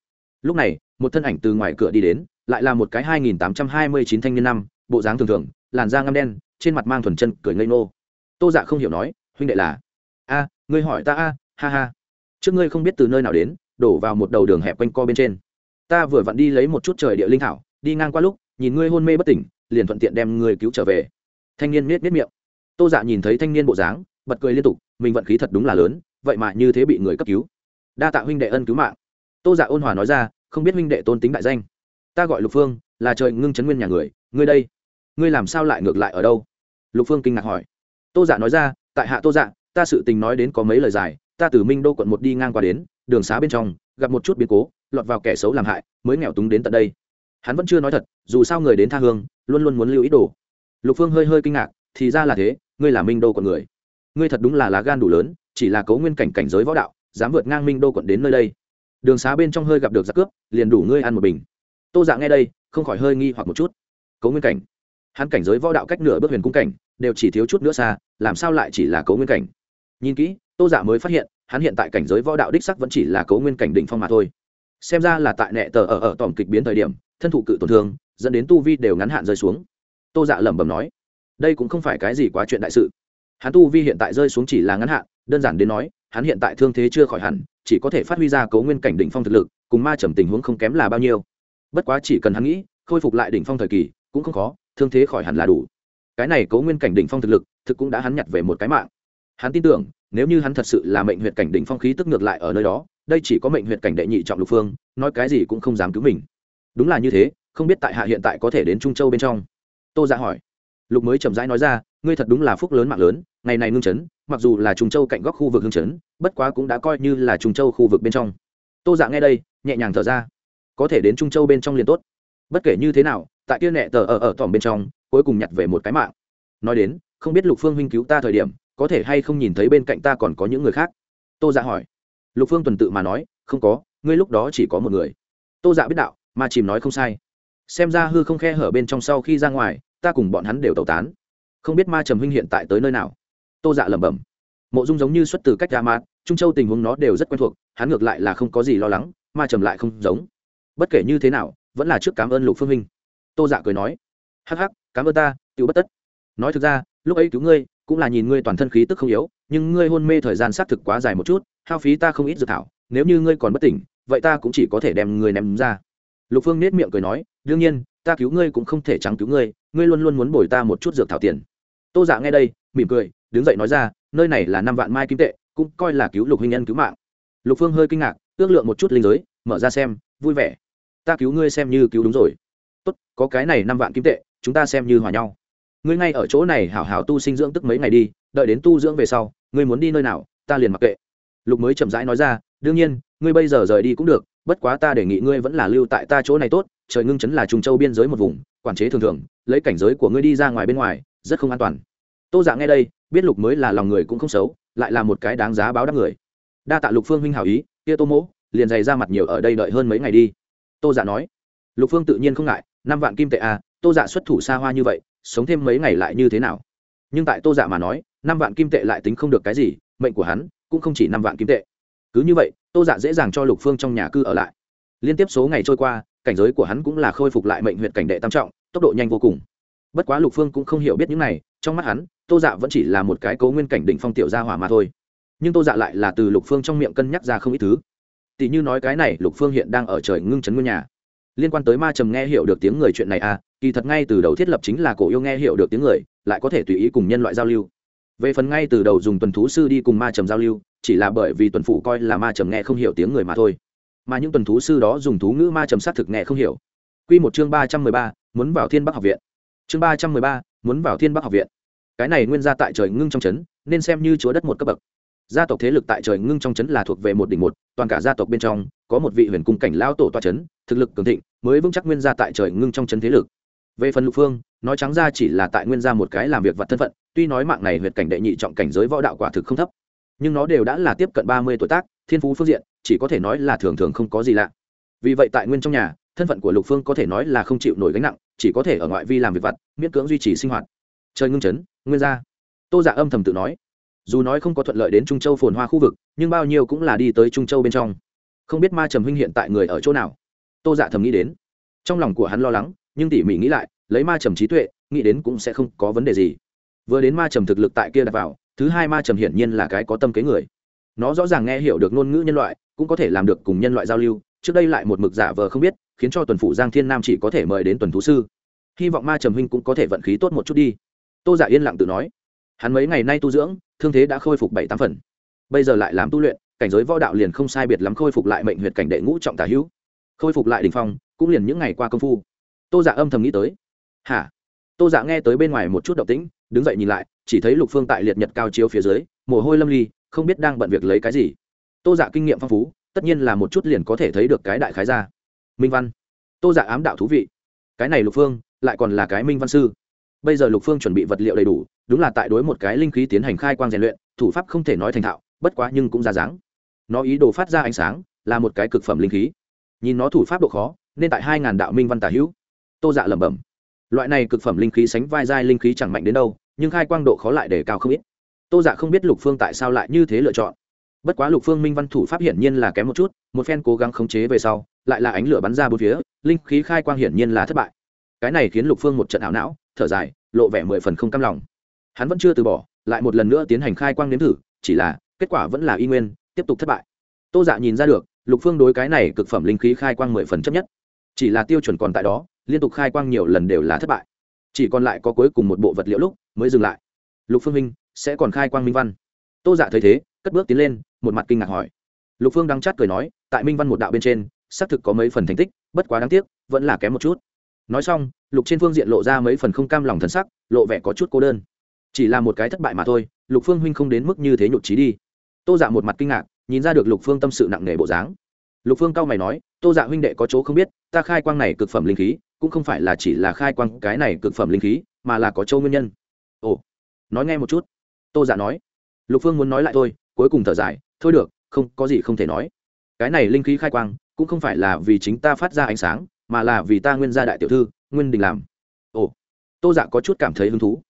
Lúc này, một thân ảnh từ ngoài cửa đi đến, lại là một cái hai nghìn tám trăm hai mươi chín thanh niên năm, bộ dáng thường thường, làn da ngăm đen trên mặt mang thuần chân cười ngây ngô, tô dạ không hiểu nói huynh đệ là? A ngươi hỏi ta a ha ha. Trước ngươi không biết từ nơi nào đến đổ vào một đầu đường hẹp quanh co bên trên. Ta vừa vặn đi lấy một chút trời địa linh thảo đi ngang qua lúc nhìn ngươi hôn mê bất tỉnh liền thuận tiện đem ngươi cứu trở về. Thanh niên miết miết miệng. Tô dạ nhìn thấy thanh niên bộ dáng bật cười liên tục mình vận khí thật đúng là lớn vậy mà như thế bị người cấp cứu. Đa tạ huynh đệ ân cứu mạng. Tô dạ ôn hòa nói ra không biết huynh đệ tôn tính đại danh. Ta gọi lục phương là trời ngưng chấn nguyên nhà người ngươi đây ngươi làm sao lại ngược lại ở đâu? Lục phương kinh ngạc hỏi. Tô dạ nói ra, tại hạ tô dạ ta sự tình nói đến có mấy lời dài, ta từ minh đô quận một đi ngang qua đến, đường xá bên trong, gặp một chút biến cố, lọt vào kẻ xấu làm hại, mới nghèo túng đến tận đây. Hắn vẫn chưa nói thật, dù sao người đến tha hương, luôn luôn muốn lưu ý đồ. Lục phương hơi hơi kinh ngạc, thì ra là thế, ngươi là minh đô quận người. Ngươi thật đúng là lá gan đủ lớn, chỉ là cấu nguyên cảnh cảnh giới võ đạo, dám vượt ngang minh đô quận đến nơi đây. Đường xá bên trong hơi gặp được giặc cướp, liền đủ ngươi ăn một bình. Tô dạ nghe đây, không khỏi hơi nghi hoặc một chút. Cấu nguyên cảnh hắn cảnh giới võ đạo cách nửa bước huyền cung cảnh, đều chỉ thiếu chút nữa xa, làm sao lại chỉ là cấu nguyên cảnh? Nhìn kỹ, tô giả mới phát hiện, hắn hiện tại cảnh giới võ đạo đích sắc vẫn chỉ là cấu nguyên cảnh đỉnh phong mà thôi. Xem ra là tại nệ tờ ở ở tòm kịch biến thời điểm, thân thụ cự tổn thương, dẫn đến tu vi đều ngắn hạn rơi xuống. Tô dạ lẩm bẩm nói, đây cũng không phải cái gì quá chuyện đại sự. Hắn tu vi hiện tại rơi xuống chỉ là ngắn hạn, đơn giản đến nói, hắn hiện tại thương thế chưa khỏi hẳn, chỉ có thể phát huy ra cấu nguyên cảnh đỉnh phong thực lực, cùng ma trầm tình huống không kém là bao nhiêu. Bất quá chỉ cần hắn nghĩ, khôi phục lại đỉnh phong thời kỳ, cũng không khó thương thế khỏi hẳn là đủ. Cái này cấu nguyên cảnh đỉnh phong thực lực, thực cũng đã hắn nhặt về một cái mạng. Hắn tin tưởng, nếu như hắn thật sự là mệnh huyệt cảnh đỉnh phong khí tức ngược lại ở nơi đó, đây chỉ có mệnh huyệt cảnh đệ nhị trọng lục phương, nói cái gì cũng không dám cứu mình. Đúng là như thế, không biết tại hạ hiện tại có thể đến trung châu bên trong. Tô dạ hỏi. Lục mới chậm rãi nói ra, ngươi thật đúng là phúc lớn mạng lớn, ngày này ngưng chấn, mặc dù là trung châu cạnh góc khu vực hương chấn, bất quá cũng đã coi như là trung châu khu vực bên trong. Tô dạ nghe đây, nhẹ nhàng thở ra. Có thể đến trung châu bên trong liền tốt bất kể như thế nào, tại kia nẹ tờ ở ở tỏm bên trong, cuối cùng nhặt về một cái mạng. Nói đến, không biết lục phương huynh cứu ta thời điểm, có thể hay không nhìn thấy bên cạnh ta còn có những người khác? Tô dạ hỏi. Lục phương tuần tự mà nói, không có, ngươi lúc đó chỉ có một người. Tô dạ biết đạo, mà chìm nói không sai. Xem ra hư không khe hở bên trong sau khi ra ngoài, ta cùng bọn hắn đều tẩu tán. Không biết ma trầm huynh hiện tại tới nơi nào? Tô dạ lẩm bẩm. Mộ dung giống như xuất từ cách ra mát trung châu tình huống nó đều rất quen thuộc, hắn ngược lại là không có gì lo lắng, ma trầm lại không giống. Bất kể như thế nào vẫn là trước cảm ơn lục phương minh tô dạ cười nói, hắc hắc, cảm ơn ta tự bất tất. Nói thực ra, lúc ấy cứu ngươi, cũng là nhìn ngươi toàn thân khí tức không yếu, nhưng ngươi hôn mê thời gian xác thực quá dài một chút, hao phí ta không ít dự thảo, nếu như ngươi còn bất tỉnh, vậy ta cũng chỉ có thể đem ngươi ném ra. Lục phương nết miệng cười nói, đương nhiên, ta cứu ngươi cũng không thể trắng cứu ngươi ngươi luôn luôn muốn bồi ta một chút dược thảo tiền. Tô dạ nghe đây, mỉm cười, đứng dậy nói ra, nơi này là năm vạn mai kim tệ, cũng coi là cứu lục huynh nhân cứu mạng. Lục phương hơi kinh ngạc, ước lượng một chút linh giới, mở ra xem, vui vẻ ta cứu ngươi xem như cứu đúng rồi. Tốt, có cái này năm vạn kim tệ, chúng ta xem như hòa nhau. Ngươi ngay ở chỗ này hảo hảo tu sinh dưỡng tức mấy ngày đi, đợi đến tu dưỡng về sau, ngươi muốn đi nơi nào, ta liền mặc kệ. Lục mới chậm rãi nói ra, đương nhiên, ngươi bây giờ rời đi cũng được, bất quá ta đề nghị ngươi vẫn là lưu tại ta chỗ này tốt, trời ngưng chấn là trùng châu biên giới một vùng, quản chế thường thường, lấy cảnh giới của ngươi đi ra ngoài bên ngoài, rất không an toàn. Tô dạ nghe đây, biết lục mới là lòng người cũng không xấu, lại là một cái đáng giá báo đáp người. Đa tạ lục phương huynh hảo ý, kia tô mỗ, liền dày ra mặt nhiều ở đây đợi hơn mấy ngày đi tô dạ nói. Lục phương tự nhiên không ngại, năm vạn kim tệ à tô dạ xuất thủ xa hoa như vậy, sống thêm mấy ngày lại như thế nào? Nhưng tại tô dạ mà nói, năm vạn kim tệ lại tính không được cái gì, mệnh của hắn cũng không chỉ năm vạn kim tệ. Cứ như vậy, tô dạ dễ dàng cho lục phương trong nhà cư ở lại. Liên tiếp số ngày trôi qua, cảnh giới của hắn cũng là khôi phục lại mệnh huyện cảnh đệ tam trọng, tốc độ nhanh vô cùng. Bất quá lục phương cũng không hiểu biết những này, trong mắt hắn, tô dạ vẫn chỉ là một cái cấu nguyên cảnh đỉnh phong tiểu gia hỏa mà thôi. Nhưng tô dạ lại là từ lục phương trong miệng cân nhắc ra không ít thứ tỷ như nói cái này, lục phương hiện đang ở trời ngưng chấn ngôi nhà. Liên quan tới ma trầm nghe hiểu được tiếng người chuyện này à kỳ thật ngay từ đầu thiết lập chính là cổ yêu nghe hiểu được tiếng người, lại có thể tùy ý cùng nhân loại giao lưu. Về phần ngay từ đầu dùng tuần thú sư đi cùng ma trầm giao lưu, chỉ là bởi vì tuần phủ coi là ma trầm nghe không hiểu tiếng người mà thôi. Mà những tuần thú sư đó dùng thú ngữ ma trầm sát thực nghe không hiểu. Q một chương ba trăm mười ba, muốn vào thiên bắc học viện. Chương ba trăm mười ba, muốn vào thiên bắc học viện. Cái này nguyên ra tại trời ngưng trong trấn nên xem như chúa đất một cấp bậc gia tộc thế lực tại trời ngưng trong trấn là thuộc về một đỉnh một, toàn cả gia tộc bên trong, có một vị huyền cung cảnh lao tổ toa trấn thực lực cường thịnh, mới vững chắc nguyên gia tại trời ngưng trong trấn thế lực. Về phần lục phương, nói trắng ra chỉ là tại nguyên gia một cái làm việc vật thân phận, tuy nói mạng này huyệt cảnh đệ nhị trọng cảnh giới võ đạo quả thực không thấp, nhưng nó đều đã là tiếp cận ba mươi tuổi tác, thiên phú phương diện, chỉ có thể nói là thường thường không có gì lạ. Vì vậy tại nguyên trong nhà, thân phận của lục phương có thể nói là không chịu nổi gánh nặng, chỉ có thể ở ngoại vi làm việc vặt, miễn cưỡng duy trì sinh hoạt. Trời ngưng chấn, nguyên gia. Tô giả âm thầm tự nói dù nói không có thuận lợi đến trung châu phồn hoa khu vực, nhưng bao nhiêu cũng là đi tới trung châu bên trong. Không biết ma trầm huynh hiện tại người ở chỗ nào? Tô dạ thầm nghĩ đến. Trong lòng của hắn lo lắng, nhưng tỉ mỉ nghĩ lại, lấy ma trầm trí tuệ, nghĩ đến cũng sẽ không có vấn đề gì. Vừa đến ma trầm thực lực tại kia đặt vào, thứ hai ma trầm hiển nhiên là cái có tâm kế người. Nó rõ ràng nghe hiểu được ngôn ngữ nhân loại, cũng có thể làm được cùng nhân loại giao lưu, trước đây lại một mực giả vờ không biết, khiến cho tuần phủ giang thiên nam chỉ có thể mời đến tuần thú sư. Hy vọng ma trầm huynh cũng có thể vận khí tốt một chút đi. Tô giả yên lặng tự nói hắn mấy ngày nay tu dưỡng, thương thế đã khôi phục bảy tám phần. Bây giờ lại làm tu luyện, cảnh giới võ đạo liền không sai biệt lắm khôi phục lại mệnh huyệt cảnh đệ ngũ trọng tả hữu. Khôi phục lại đình phong, cũng liền những ngày qua công phu. Tô giả âm thầm nghĩ tới. Hả? Tô giả nghe tới bên ngoài một chút động tĩnh, đứng dậy nhìn lại, chỉ thấy lục phương tại liệt nhật cao chiếu phía dưới, mồ hôi lâm ly, không biết đang bận việc lấy cái gì. Tô giả kinh nghiệm phong phú, tất nhiên là một chút liền có thể thấy được cái đại khái ra. Minh văn. Tô giả ám đạo thú vị. Cái này lục phương, lại còn là cái minh văn sư. Bây giờ lục phương chuẩn bị vật liệu đầy đủ đúng là tại đối một cái linh khí tiến hành khai quang rèn luyện, thủ pháp không thể nói thành thạo, bất quá nhưng cũng ra dáng. Nó ý đồ phát ra ánh sáng, là một cái cực phẩm linh khí. Nhìn nó thủ pháp độ khó, nên tại hai ngàn đạo minh văn tả hữu. Tô dạ lẩm bẩm, loại này cực phẩm linh khí sánh vai giai linh khí chẳng mạnh đến đâu, nhưng khai quang độ khó lại để cao không ít. Tô dạ không biết lục phương tại sao lại như thế lựa chọn. Bất quá lục phương minh văn thủ pháp hiển nhiên là kém một chút, một phen cố gắng khống chế về sau, lại là ánh lửa bắn ra bốn phía, linh khí khai quang hiển nhiên là thất bại. Cái này khiến lục phương một trận ảo não, thở dài, lộ vẻ mười phần không cam lòng hắn vẫn chưa từ bỏ, lại một lần nữa tiến hành khai quang nếm thử, chỉ là, kết quả vẫn là y nguyên, tiếp tục thất bại. Tô dạ nhìn ra được, lục phương đối cái này cực phẩm linh khí khai quang mười phần chấp nhất. Chỉ là tiêu chuẩn còn tại đó, liên tục khai quang nhiều lần đều là thất bại. Chỉ còn lại có cuối cùng một bộ vật liệu lúc, mới dừng lại. Lục phương minh, sẽ còn khai quang minh văn. Tô dạ thấy thế, cất bước tiến lên, một mặt kinh ngạc hỏi. Lục phương đang chát cười nói, tại minh văn một đạo bên trên, xác thực có mấy phần thành tích, bất quá đáng tiếc, vẫn là kém một chút. Nói xong, lục trên phương diện lộ ra mấy phần không cam lòng thần sắc, lộ vẻ có chút cô đơn chỉ là một cái thất bại mà thôi, lục phương huynh không đến mức như thế nhụt trí đi. Tô dạ một mặt kinh ngạc, nhìn ra được lục phương tâm sự nặng nề bộ dáng. Lục phương cao mày nói, tô dạ huynh đệ có chỗ không biết, ta khai quang này cực phẩm linh khí, cũng không phải là chỉ là khai quang cái này cực phẩm linh khí, mà là có châu nguyên nhân. Ồ, nói nghe một chút. Tô dạ nói. Lục phương muốn nói lại thôi, cuối cùng thở dài, thôi được, không, có gì không thể nói. Cái này linh khí khai quang, cũng không phải là vì chính ta phát ra ánh sáng, mà là vì ta nguyên gia đại tiểu thư, nguyên đình làm. Ồ, tô dạ có chút cảm thấy hứng thú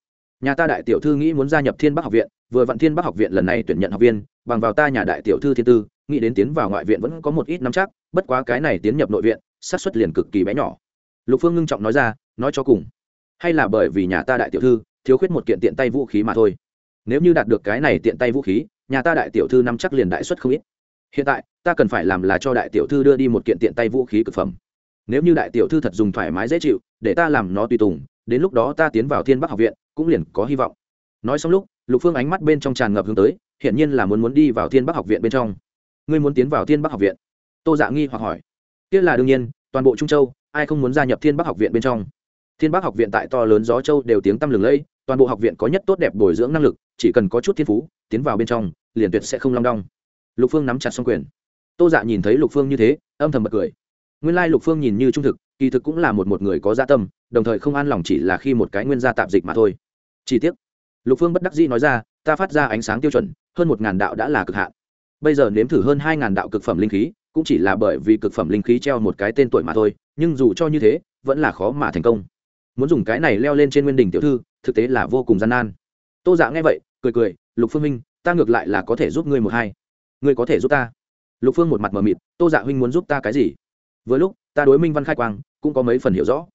nhà ta đại tiểu thư nghĩ muốn gia nhập thiên bắc học viện, vừa vặn thiên bắc học viện lần này tuyển nhận học viên, bằng vào ta nhà đại tiểu thư thiên tư, nghĩ đến tiến vào ngoại viện vẫn có một ít nắm chắc, bất quá cái này tiến nhập nội viện sát xuất liền cực kỳ bé nhỏ. Lục phương ngưng trọng nói ra, nói cho cùng. Hay là bởi vì nhà ta đại tiểu thư thiếu khuyết một kiện tiện tay vũ khí mà thôi. Nếu như đạt được cái này tiện tay vũ khí, nhà ta đại tiểu thư nắm chắc liền đại xuất không ít. Hiện tại, ta cần phải làm là cho đại tiểu thư đưa đi một kiện tiện tay vũ khí cực phẩm. Nếu như đại tiểu thư thật dùng thoải mái dễ chịu, để ta làm nó tùy tùng đến lúc đó ta tiến vào thiên bắc học viện, cũng liền có hy vọng. Nói xong lúc, lục phương ánh mắt bên trong tràn ngập hướng tới, hiển nhiên là muốn muốn đi vào thiên bắc học viện bên trong. Ngươi muốn tiến vào thiên bắc học viện? Tô dạ nghi hoặc hỏi. Kia là đương nhiên, toàn bộ trung châu, ai không muốn gia nhập thiên bắc học viện bên trong? Thiên bắc học viện tại to lớn gió châu đều tiếng tăm lừng lẫy, toàn bộ học viện có nhất tốt đẹp bồi dưỡng năng lực, chỉ cần có chút thiên phú, tiến vào bên trong, liền tuyệt sẽ không long đong. Lục phương nắm chặt xong quyền. Tô dạ nhìn thấy lục phương như thế, âm thầm bật cười. Nguyên lai lục phương nhìn như trung thực kỳ thực cũng là một một người có gia dạ tâm, đồng thời không an lòng chỉ là khi một cái nguyên gia tạp dịch mà thôi. Chi tiết lục phương bất đắc dĩ nói ra, ta phát ra ánh sáng tiêu chuẩn, hơn một ngàn đạo đã là cực hạn. Bây giờ nếm thử hơn hai ngàn đạo cực phẩm linh khí, cũng chỉ là bởi vì cực phẩm linh khí treo một cái tên tuổi mà thôi, nhưng dù cho như thế, vẫn là khó mà thành công. Muốn dùng cái này leo lên trên nguyên đình tiểu thư, thực tế là vô cùng gian nan. Tô dạ nghe vậy, cười cười, lục phương minh ta ngược lại là có thể giúp ngươi một hai. Ngươi có thể giúp ta. Lục phương một mặt mờ mịt, tô dạ huynh muốn giúp ta cái gì? Với lúc ta đối minh văn khai quang cũng có mấy phần hiểu rõ.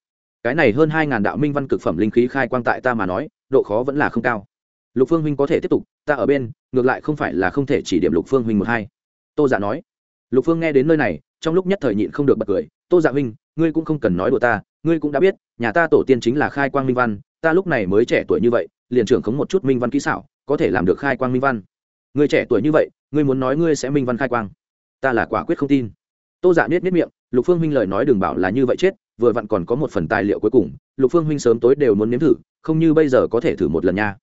Cái này hơn hai ngàn đạo minh văn cực phẩm linh khí khai quang tại ta mà nói, độ khó vẫn là không cao. Lục phương huynh có thể tiếp tục, ta ở bên, ngược lại không phải là không thể chỉ điểm lục phương huynh một hai. Tô dạ nói. Lục phương nghe đến nơi này, trong lúc nhất thời nhịn không được bật cười. Tô dạ huynh, ngươi cũng không cần nói đùa ta, ngươi cũng đã biết, nhà ta tổ tiên chính là khai quang minh văn, ta lúc này mới trẻ tuổi như vậy, liền trưởng khống một chút minh văn kỹ xảo, có thể làm được khai quang minh văn. Ngươi trẻ tuổi như vậy, ngươi muốn nói ngươi sẽ minh văn khai quang. Ta là quả quyết không tin. Tô dạ biết biết miệng lục phương huynh lời nói đừng bảo là như vậy chết, vừa vặn còn có một phần tài liệu cuối cùng, lục phương huynh sớm tối đều muốn nếm thử, không như bây giờ có thể thử một lần nha.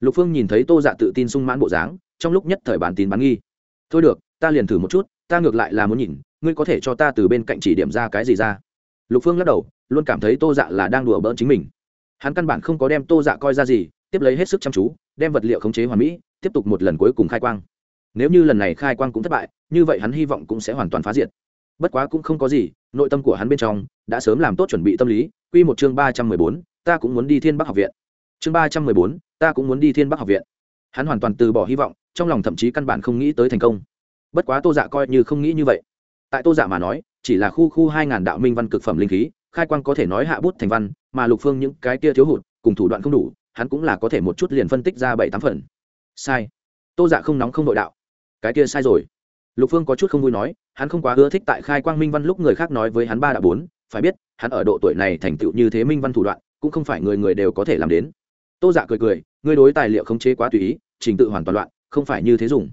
Lục phương nhìn thấy tô dạ tự tin sung mãn bộ dáng, trong lúc nhất thời bản tin bán nghi. Thôi được, ta liền thử một chút, ta ngược lại là muốn nhìn, ngươi có thể cho ta từ bên cạnh chỉ điểm ra cái gì ra? Lục phương lắc đầu, luôn cảm thấy tô dạ là đang đùa bỡn chính mình. Hắn căn bản không có đem tô dạ coi ra gì, tiếp lấy hết sức chăm chú, đem vật liệu khống chế hoàn mỹ, tiếp tục một lần cuối cùng khai quang. Nếu như lần này khai quang cũng thất bại, như vậy hắn hy vọng cũng sẽ hoàn toàn phá diệt bất quá cũng không có gì, nội tâm của hắn bên trong đã sớm làm tốt chuẩn bị tâm lý. Q một chương ba trăm mười bốn, ta cũng muốn đi thiên bắc học viện. Chương ba trăm mười bốn, ta cũng muốn đi thiên bắc học viện. Hắn hoàn toàn từ bỏ hy vọng, trong lòng thậm chí căn bản không nghĩ tới thành công. Bất quá tô dạ coi như không nghĩ như vậy. Tại tô dạ mà nói, chỉ là khu khu hai ngàn đạo minh văn cực phẩm linh khí, khai quang có thể nói hạ bút thành văn, mà lục phương những cái kia thiếu hụt, cùng thủ đoạn không đủ, hắn cũng là có thể một chút liền phân tích ra bảy tám phần. Sai. Tô dạ không nóng không nội đạo. Cái kia sai rồi lục phương có chút không vui nói, hắn không quá ưa thích tại khai quang minh văn lúc người khác nói với hắn ba đã bốn, phải biết, hắn ở độ tuổi này thành tựu như thế minh văn thủ đoạn, cũng không phải người người đều có thể làm đến. Tô dạ cười cười, ngươi đối tài liệu khống chế quá tùy ý, trình tự hoàn toàn loạn, không phải như thế dùng.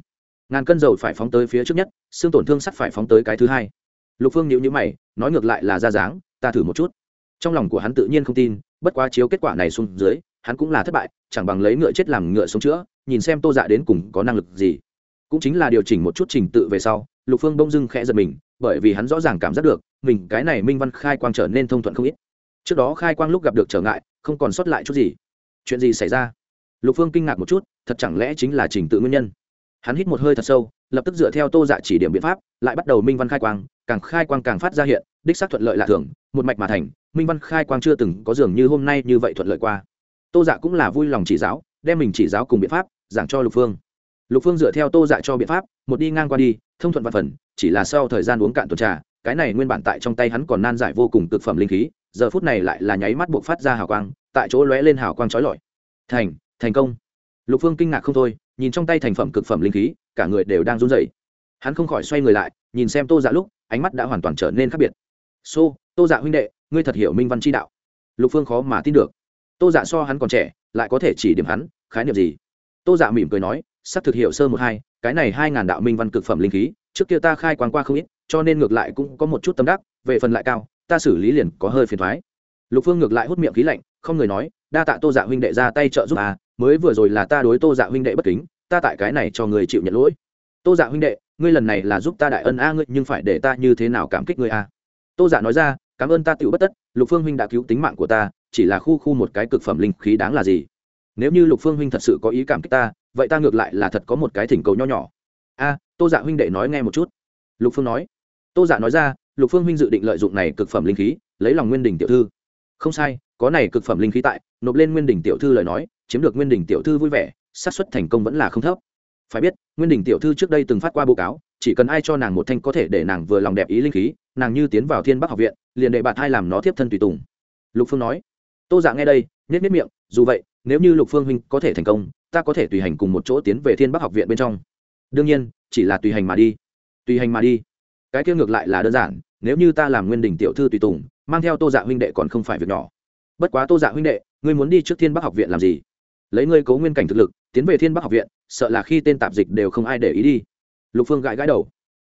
Ngàn cân dầu phải phóng tới phía trước nhất, xương tổn thương sắt phải phóng tới cái thứ hai. Lục phương nhịu nhữ mày, nói ngược lại là ra dáng, ta thử một chút. Trong lòng của hắn tự nhiên không tin, bất quá chiếu kết quả này xuống dưới, hắn cũng là thất bại, chẳng bằng lấy ngựa chết làm ngựa sống chữa, nhìn xem tô dạ đến cùng có năng lực gì cũng chính là điều chỉnh một chút trình tự về sau, lục phương bông dưng khẽ giật mình, bởi vì hắn rõ ràng cảm giác được, mình, cái này minh văn khai quang trở nên thông thuận không ít. Trước đó khai quang lúc gặp được trở ngại, không còn sót lại chút gì. Chuyện gì xảy ra? Lục phương kinh ngạc một chút, thật chẳng lẽ chính là trình tự nguyên nhân? Hắn hít một hơi thật sâu, lập tức dựa theo tô dạ chỉ điểm biện pháp, lại bắt đầu minh văn khai quang, càng khai quang càng phát ra hiện, đích xác thuận lợi lạ thường, một mạch mà thành, minh văn khai quang chưa từng có dường như hôm nay như vậy thuận lợi qua. Tô dạ cũng là vui lòng chỉ giáo, đem mình chỉ giáo cùng biện pháp, giảng cho lục phương lục phương dựa theo tô dạ cho biện pháp một đi ngang qua đi thông thuận văn phần chỉ là sau thời gian uống cạn tuần trà cái này nguyên bản tại trong tay hắn còn nan giải vô cùng cực phẩm linh khí giờ phút này lại là nháy mắt buộc phát ra hào quang tại chỗ lóe lên hào quang trói lọi. Thành thành công. Lục phương kinh ngạc không thôi nhìn trong tay thành phẩm cực phẩm linh khí cả người đều đang run rẩy. Hắn không khỏi xoay người lại nhìn xem tô dạ lúc ánh mắt đã hoàn toàn trở nên khác biệt. Xô、so, tô dạ huynh đệ ngươi thật hiểu minh văn chi đạo. Lục phương khó mà tin được. Tô dạ so hắn còn trẻ lại có thể chỉ điểm hắn khái niệm gì? Tô dạ mỉm cười nói sắp thực hiệu sơ một hai, cái này hai ngàn đạo minh văn cực phẩm linh khí, trước kia ta khai quán qua không ít, cho nên ngược lại cũng có một chút tâm đắc, về phần lại cao, ta xử lý liền có hơi phiền thoái. Lục phương ngược lại hút miệng khí lạnh, không người nói, đa tạ tô dạ huynh đệ ra tay trợ giúp à mới vừa rồi là ta đối tô dạ huynh đệ bất kính, ta tại cái này cho người chịu nhận lỗi. Tô dạ huynh đệ, ngươi lần này là giúp ta đại ân a, ngươi nhưng phải để ta như thế nào cảm kích ngươi a tô dạ nói ra, cảm ơn ta tựu bất tất, lục phương huynh đã cứu tính mạng của ta, chỉ là khu khu một cái cực phẩm linh khí đáng là gì? Nếu như lục phương huynh thật sự có ý cảm kích ta vậy ta ngược lại là thật có một cái thỉnh cầu nho nhỏ. A, tô dạ huynh đệ nói nghe một chút. Lục phương nói. Tô dạ nói ra, lục phương huynh dự định lợi dụng này cực phẩm linh khí, lấy lòng nguyên đình tiểu thư. Không sai, có này cực phẩm linh khí tại, nộp lên nguyên đình tiểu thư lời nói, chiếm được nguyên đình tiểu thư vui vẻ, xác suất thành công vẫn là không thấp. Phải biết, nguyên đình tiểu thư trước đây từng phát qua báo cáo, chỉ cần ai cho nàng một thanh có thể để nàng vừa lòng đẹp ý linh khí, nàng như tiến vào thiên bắc học viện, liền đệ bạt hai làm nó tiếp thân tùy tùng. Lục phương nói. Tô dạ nghe đây nết nết miệng, dù vậy, nếu như lục phương huynh có thể thành công ta có thể tùy hành cùng một chỗ tiến về thiên bắc học viện bên trong. Đương nhiên, chỉ là tùy hành mà đi. Tùy hành mà đi. Cái kia ngược lại là đơn giản, nếu như ta làm nguyên đình tiểu thư tùy tùng, mang theo tô dạ huynh đệ còn không phải việc nhỏ. Bất quá tô dạ huynh đệ, ngươi muốn đi trước thiên bắc học viện làm gì? Lấy ngươi cấu nguyên cảnh thực lực, tiến về thiên bắc học viện, sợ là khi tên tạp dịch đều không ai để ý đi. Lục phương gãi gãi đầu.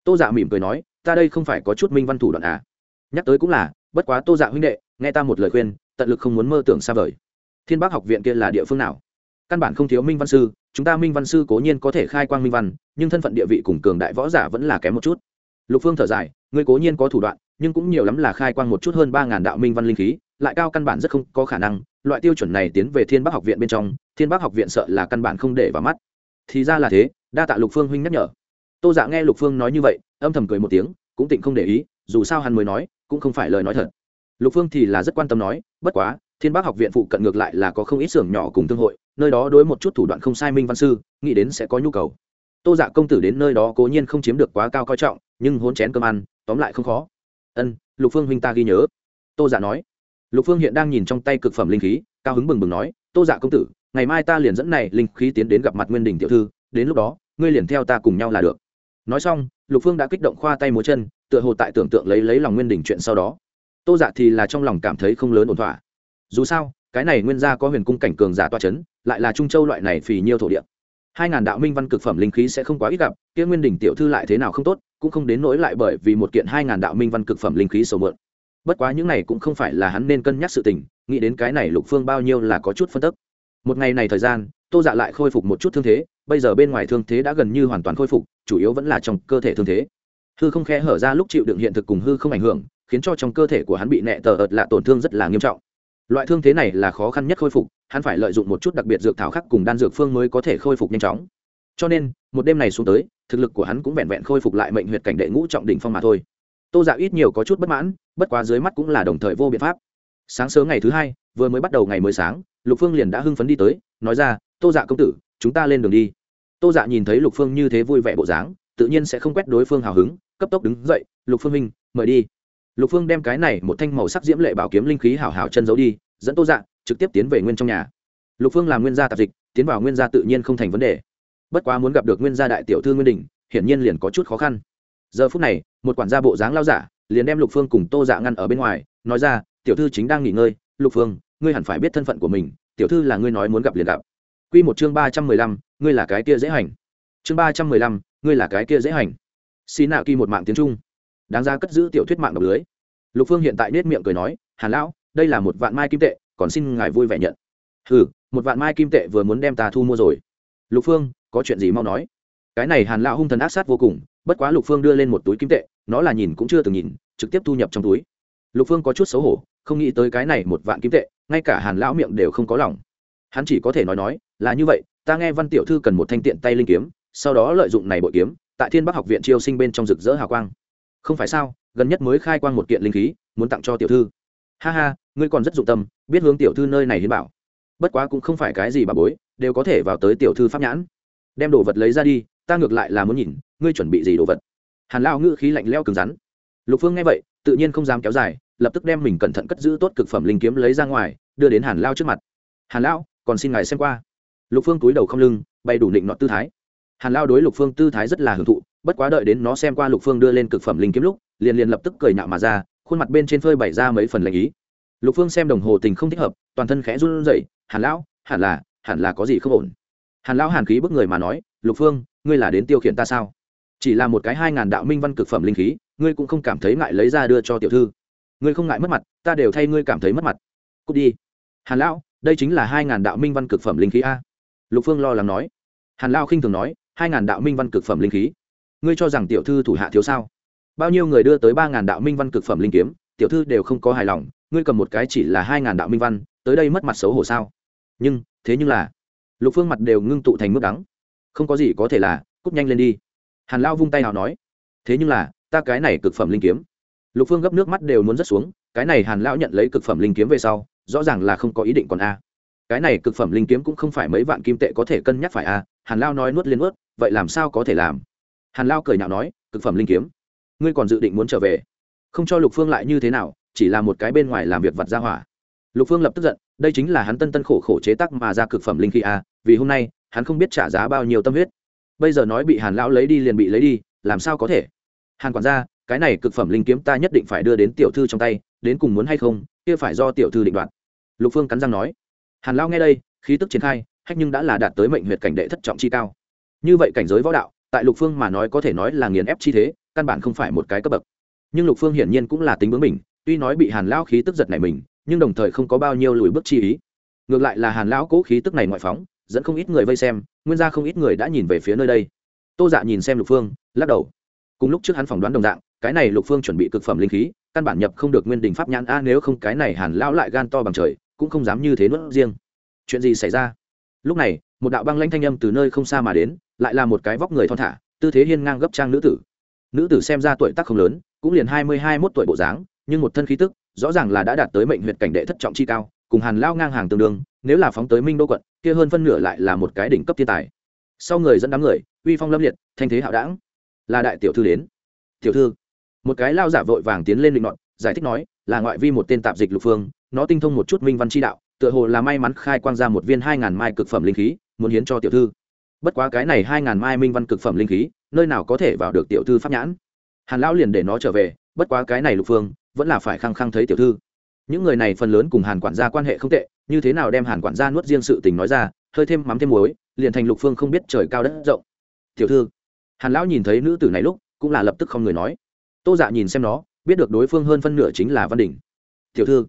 Tô dạ mỉm cười nói, ta đây không phải có chút minh văn thủ đoạn à? Nhắc tới cũng là, bất quá tô dạ huynh đệ, nghe ta một lời khuyên, tận lực không muốn mơ tưởng xa vời. Thiên bắc học viện kia là địa phương nào? Căn bản không thiếu minh văn sư, chúng ta minh văn sư cố nhiên có thể khai quang minh văn, nhưng thân phận địa vị cùng cường đại võ giả vẫn là kém một chút. Lục phương thở dài, ngươi cố nhiên có thủ đoạn, nhưng cũng nhiều lắm là khai quang một chút hơn ba ngàn đạo minh văn linh khí, lại cao căn bản rất không có khả năng, loại tiêu chuẩn này tiến về thiên bắc học viện bên trong, thiên bắc học viện sợ là căn bản không để vào mắt. Thì ra là thế, đa tạ lục phương huynh nhắc nhở. Tô dạ nghe lục phương nói như vậy, âm thầm cười một tiếng, cũng tịnh không để ý, dù sao hắn mới nói, cũng không phải lời nói thật. Lục phương thì là rất quan tâm nói, bất quá, thiên bắc học viện phụ cận ngược lại là có không ít xưởng nhỏ cùng thương hội nơi đó đối một chút thủ đoạn không sai minh văn sư, nghĩ đến sẽ có nhu cầu. Tô dạ công tử đến nơi đó cố nhiên không chiếm được quá cao coi trọng, nhưng hôn chén cơm ăn, tóm lại không khó. Ân, lục phương huynh ta ghi nhớ. Tô dạ nói. Lục phương hiện đang nhìn trong tay cực phẩm linh khí, cao hứng bừng bừng nói, tô dạ công tử, ngày mai ta liền dẫn này linh khí tiến đến gặp mặt nguyên đình tiểu thư, đến lúc đó, ngươi liền theo ta cùng nhau là được. Nói xong, lục phương đã kích động khoa tay múa chân, tựa hồ tại tưởng tượng lấy lấy lòng nguyên đình chuyện sau đó. Tô dạ thì là trong lòng cảm thấy không lớn ổn thỏa. Dù sao cái này nguyên gia có huyền cung cảnh cường giả toa chấn, lại là trung châu loại này phì nhiêu thổ địa. Hai ngàn đạo minh văn cực phẩm linh khí sẽ không quá ít gặp, kia nguyên đỉnh tiểu thư lại thế nào không tốt, cũng không đến nỗi lại bởi vì một kiện hai ngàn đạo minh văn cực phẩm linh khí sầu mượn. Bất quá những này cũng không phải là hắn nên cân nhắc sự tình, nghĩ đến cái này lục phương bao nhiêu là có chút phân tức. Một ngày này thời gian, tô dạ lại khôi phục một chút thương thế, bây giờ bên ngoài thương thế đã gần như hoàn toàn khôi phục, chủ yếu vẫn là trong cơ thể thương thế. Hư không khe hở ra lúc chịu đựng hiện thực cùng hư không ảnh hưởng, khiến cho trong cơ thể của hắn bị nẹ tờ ợt lạ tổn thương rất là nghiêm trọng loại thương thế này là khó khăn nhất khôi phục, hắn phải lợi dụng một chút đặc biệt dược thảo khác cùng đan dược phương mới có thể khôi phục nhanh chóng. Cho nên, một đêm này xuống tới, thực lực của hắn cũng vẹn vẹn khôi phục lại mệnh huyệt cảnh đệ ngũ trọng đỉnh phong mà thôi. Tô dạ ít nhiều có chút bất mãn, bất quá dưới mắt cũng là đồng thời vô biện pháp. Sáng sớm ngày thứ hai, vừa mới bắt đầu ngày mới sáng, lục phương liền đã hưng phấn đi tới, nói ra, tô dạ công tử, chúng ta lên đường đi. Tô dạ nhìn thấy lục phương như thế vui vẻ bộ dáng, tự nhiên sẽ không quét đối phương hào hứng, cấp tốc đứng dậy, lục phương minh mời đi lục phương đem cái này một thanh màu sắc diễm lệ bảo kiếm linh khí hảo hảo chân giấu đi, dẫn tô dạ trực tiếp tiến về nguyên trong nhà. Lục phương làm nguyên gia tạp dịch, tiến vào nguyên gia tự nhiên không thành vấn đề. Bất quá muốn gặp được nguyên gia đại tiểu thư nguyên đình, hiển nhiên liền có chút khó khăn. Giờ phút này, một quản gia bộ dáng lao giả liền đem lục phương cùng tô dạ ngăn ở bên ngoài, nói ra, tiểu thư chính đang nghỉ ngơi, lục phương, ngươi hẳn phải biết thân phận của mình, tiểu thư là ngươi nói muốn gặp liền gặp. Q một chương ba trăm mười lăm, ngươi là cái kia dễ hành. Chương ba trăm mười lăm, ngươi là cái kia dễ hành. Xì nạ kỳ một mạng tiếng trung đáng ra cất giữ tiểu thuyết mạng độc lưới. Lục phương hiện tại nết miệng cười nói, hàn lão, đây là một vạn mai kim tệ, còn xin ngài vui vẻ nhận. Ừ một vạn mai kim tệ vừa muốn đem ta thu mua rồi. Lục phương, có chuyện gì mau nói. Cái này hàn lão hung thần ác sát vô cùng, bất quá lục phương đưa lên một túi kim tệ, nó là nhìn cũng chưa từng nhìn, trực tiếp thu nhập trong túi. Lục phương có chút xấu hổ, không nghĩ tới cái này một vạn kim tệ, ngay cả hàn lão miệng đều không có lòng. Hắn chỉ có thể nói nói, là như vậy, ta nghe văn tiểu thư cần một thanh tiện tay linh kiếm, sau đó lợi dụng này bội kiếm, tại thiên bắc học viện chiêu sinh bên trong rực rỡ hào quang không phải sao, gần nhất mới khai quang một kiện linh khí, muốn tặng cho tiểu thư. Ha ha, ngươi còn rất dụng tâm, biết hướng tiểu thư nơi này hiến bảo. Bất quá cũng không phải cái gì bà bối, đều có thể vào tới tiểu thư pháp nhãn. Đem đồ vật lấy ra đi, ta ngược lại là muốn nhìn, ngươi chuẩn bị gì đồ vật. Hàn lao ngữ khí lạnh leo cứng rắn. Lục phương nghe vậy, tự nhiên không dám kéo dài, lập tức đem mình cẩn thận cất giữ tốt cực phẩm linh kiếm lấy ra ngoài, đưa đến hàn lao trước mặt. Hàn lao còn xin ngài xem qua. Lục phương túi đầu không lưng bay đủ định nọt tư thái hàn lao đối lục phương tư thái rất là hưởng thụ, bất quá đợi đến nó xem qua lục phương đưa lên cực phẩm linh kiếm lúc, liền liền lập tức cười nhạo mà ra, khuôn mặt bên trên phơi bày ra mấy phần lệnh ý. Lục phương xem đồng hồ tình không thích hợp, toàn thân khẽ run rẩy, hàn lão, hẳn là hẳn là có gì không ổn? Hàn lão hàn khí bức người mà nói, lục phương, ngươi là đến tiêu khiển ta sao? Chỉ là một cái hai ngàn đạo minh văn cực phẩm linh khí, ngươi cũng không cảm thấy ngại lấy ra đưa cho tiểu thư. Ngươi không ngại mất mặt, ta đều thay ngươi cảm thấy mất mặt. Cút đi. Hàn lão, đây chính là hai ngàn đạo minh văn cực phẩm linh khí a. Lục phương lo lắng nói. Hàn lão khinh thường nói hai ngàn đạo minh văn cực phẩm linh khí. Ngươi cho rằng tiểu thư thủ hạ thiếu sao? Bao nhiêu người đưa tới ba ngàn đạo minh văn cực phẩm linh kiếm, tiểu thư đều không có hài lòng, ngươi cầm một cái chỉ là hai ngàn đạo minh văn, tới đây mất mặt xấu hổ sao? Nhưng, thế nhưng là, lục phương mặt đều ngưng tụ thành mức đắng. Không có gì có thể là cúp nhanh lên đi. Hàn lao vung tay nào nói, thế nhưng là, ta cái này cực phẩm linh kiếm. Lục phương gấp nước mắt đều muốn rớt xuống, cái này hàn lão nhận lấy cực phẩm linh kiếm về sau, rõ ràng là không có ý định còn a. Cái này cực phẩm linh kiếm cũng không phải mấy vạn kim tệ có thể cân nhắc phải a hàn lao nói nuốt liên nuốt, vậy làm sao có thể làm? Hàn lao cười nhạo nói, cực phẩm linh kiếm. Ngươi còn dự định muốn trở về? Không cho lục phương lại như thế nào, chỉ là một cái bên ngoài làm việc vặt ra hỏa. Lục phương lập tức giận, đây chính là hắn tân tân khổ khổ chế tắc mà ra cực phẩm linh khí a vì hôm nay, hắn không biết trả giá bao nhiêu tâm huyết. Bây giờ nói bị hàn lão lấy đi liền bị lấy đi, làm sao có thể? Hàn quản gia, cái này cực phẩm linh kiếm ta nhất định phải đưa đến tiểu thư trong tay, đến cùng muốn hay không, kia phải do tiểu thư định đoạt. Lục phương cắn răng nói. Hàn lao nghe đây, khí tức triển khai hách nhưng đã là đạt tới mệnh huyệt cảnh đệ thất trọng chi cao. Như vậy cảnh giới võ đạo, tại lục phương mà nói có thể nói là nghiền ép chi thế, căn bản không phải một cái cấp bậc. Nhưng lục phương hiển nhiên cũng là tính bướng mình tuy nói bị hàn lão khí tức giật này mình, nhưng đồng thời không có bao nhiêu lùi bước chi ý. Ngược lại là hàn lão cố khí tức này ngoại phóng, dẫn không ít người vây xem, nguyên ra không ít người đã nhìn về phía nơi đây. Tô dạ nhìn xem lục phương, lắc đầu. Cùng lúc trước hắn phỏng đoán đồng dạng, cái này lục phương chuẩn bị cực phẩm linh khí, căn bản nhập không được nguyên đình pháp nhãn, a, nếu không cái này hàn lão lại gan to bằng trời, cũng không dám như thế nuốt riêng. Chuyện gì xảy ra? Lúc này, một đạo băng lanh thanh âm từ nơi không xa mà đến, lại là một cái vóc người thon thả, tư thế hiên ngang gấp trang nữ tử. Nữ tử xem ra tuổi tác không lớn, cũng liền hai mươi hai mốt tuổi bộ dáng, nhưng một thân khí tức, rõ ràng là đã đạt tới mệnh huyện cảnh đệ thất trọng chi cao, cùng hàn lao ngang hàng tương đương, nếu là phóng tới minh đô quận, kia hơn phân nửa lại là một cái đỉnh cấp thiên tài. Sau người dẫn đám người, uy phong lâm liệt, thanh thế hạo đảng. Là đại tiểu thư đến. Tiểu thư. Một cái lao giả vội vàng tiến lên định luận giải thích nói, là ngoại vi một tên tạp dịch lục phương, nó tinh thông một chút minh văn chi đạo tựa hồ là may mắn khai quang ra một viên hai ngàn mai cực phẩm linh khí, muốn hiến cho tiểu thư. Bất quá cái này hai ngàn mai minh văn cực phẩm linh khí, nơi nào có thể vào được tiểu thư pháp nhãn? Hàn lão liền để nó trở về, bất quá cái này lục phương, vẫn là phải khăng khăng thấy tiểu thư. Những người này phần lớn cùng hàn quản gia quan hệ không tệ, như thế nào đem hàn quản gia nuốt riêng sự tình nói ra, hơi thêm mắm thêm muối, liền thành lục phương không biết trời cao đất rộng. Tiểu thư. Hàn lão nhìn thấy nữ tử này lúc, cũng là lập tức không người nói. Tô dạ nhìn xem nó, biết được đối phương hơn phân nửa chính là văn đình tiểu thư.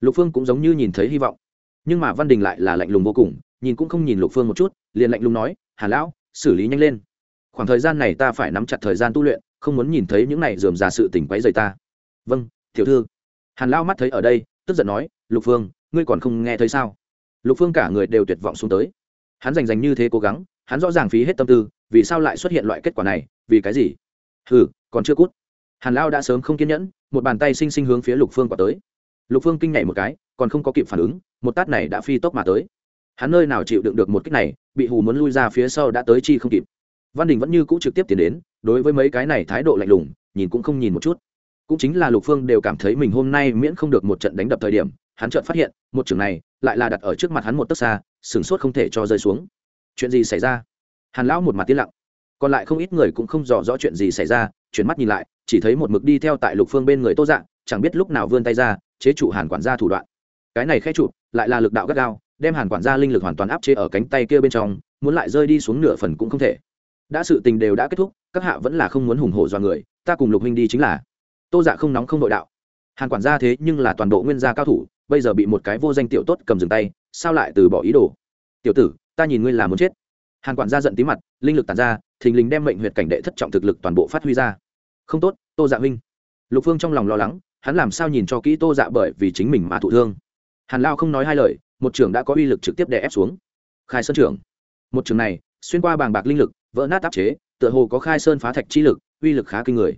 Lục phương cũng giống như nhìn thấy hy vọng nhưng mà văn đình lại là lạnh lùng vô cùng, nhìn cũng không nhìn lục phương một chút, liền lạnh lùng nói hàn lão, xử lý nhanh lên. Khoảng thời gian này ta phải nắm chặt thời gian tu luyện, không muốn nhìn thấy những này dườm già sự tỉnh quấy rầy ta. Vâng tiểu thư. Hàn lão mắt thấy ở đây, tức giận nói, lục phương, ngươi còn không nghe thấy sao? Lục phương cả người đều tuyệt vọng xuống tới. Hắn dành dành như thế cố gắng, hắn rõ ràng phí hết tâm tư, vì sao lại xuất hiện loại kết quả này, vì cái gì? Hừ, còn chưa cút. Hàn lao đã sớm không kiên nhẫn, một bàn tay xinh xinh hướng phía lục phương quả tới. Lục phương kinh nhảy một cái, còn không có kịp phản ứng một tát này đã phi tốc mà tới. Hắn nơi nào chịu đựng được một kích này, bị hù muốn lui ra phía sau đã tới chi không kịp. Văn đình vẫn như cũ trực tiếp tiến đến, đối với mấy cái này thái độ lạnh lùng, nhìn cũng không nhìn một chút. Cũng chính là lục phương đều cảm thấy mình hôm nay miễn không được một trận đánh đập thời điểm, hắn chợt phát hiện, một trường này lại là đặt ở trước mặt hắn một tấc xa sửng sốt không thể cho rơi xuống. Chuyện gì xảy ra? Hàn lão một mặt tiến lặng. Còn lại không ít người cũng không rõ rõ chuyện gì xảy ra, chuyển mắt nhìn lại, chỉ thấy một mực đi theo tại lục phương bên người tô dạng chẳng biết lúc nào vươn tay ra, chế trụ hàn quản gia thủ đoạn cái này khẽ chụp, lại là lực đạo gắt gao, đem hàn quản gia linh lực hoàn toàn áp chế ở cánh tay kia bên trong, muốn lại rơi đi xuống nửa phần cũng không thể. Đã sự tình đều đã kết thúc, các hạ vẫn là không muốn hùng hổ do người, ta cùng lục huynh đi chính là. Tô dạ không nóng không nội đạo. Hàn quản gia thế nhưng là toàn bộ nguyên gia cao thủ, bây giờ bị một cái vô danh tiểu tốt cầm dừng tay, sao lại từ bỏ ý đồ? Tiểu tử, ta nhìn ngươi là muốn chết. Hàn quản gia giận tí mặt, linh lực tàn ra, thình lình đem mệnh huyệt cảnh đệ thất trọng thực lực toàn bộ phát huy ra. Không tốt, tô dạ huynh. Lục phương trong lòng lo lắng, hắn làm sao nhìn cho kỹ tô dạ bởi vì chính mình mà thụ thương? Hàn lao không nói hai lời, một trưởng đã có uy lực trực tiếp đè ép xuống. Khai sơn trưởng một trường này, xuyên qua bàng bạc linh lực, vỡ nát áp chế, tựa hồ có khai sơn phá thạch chi lực, uy lực khá kinh người.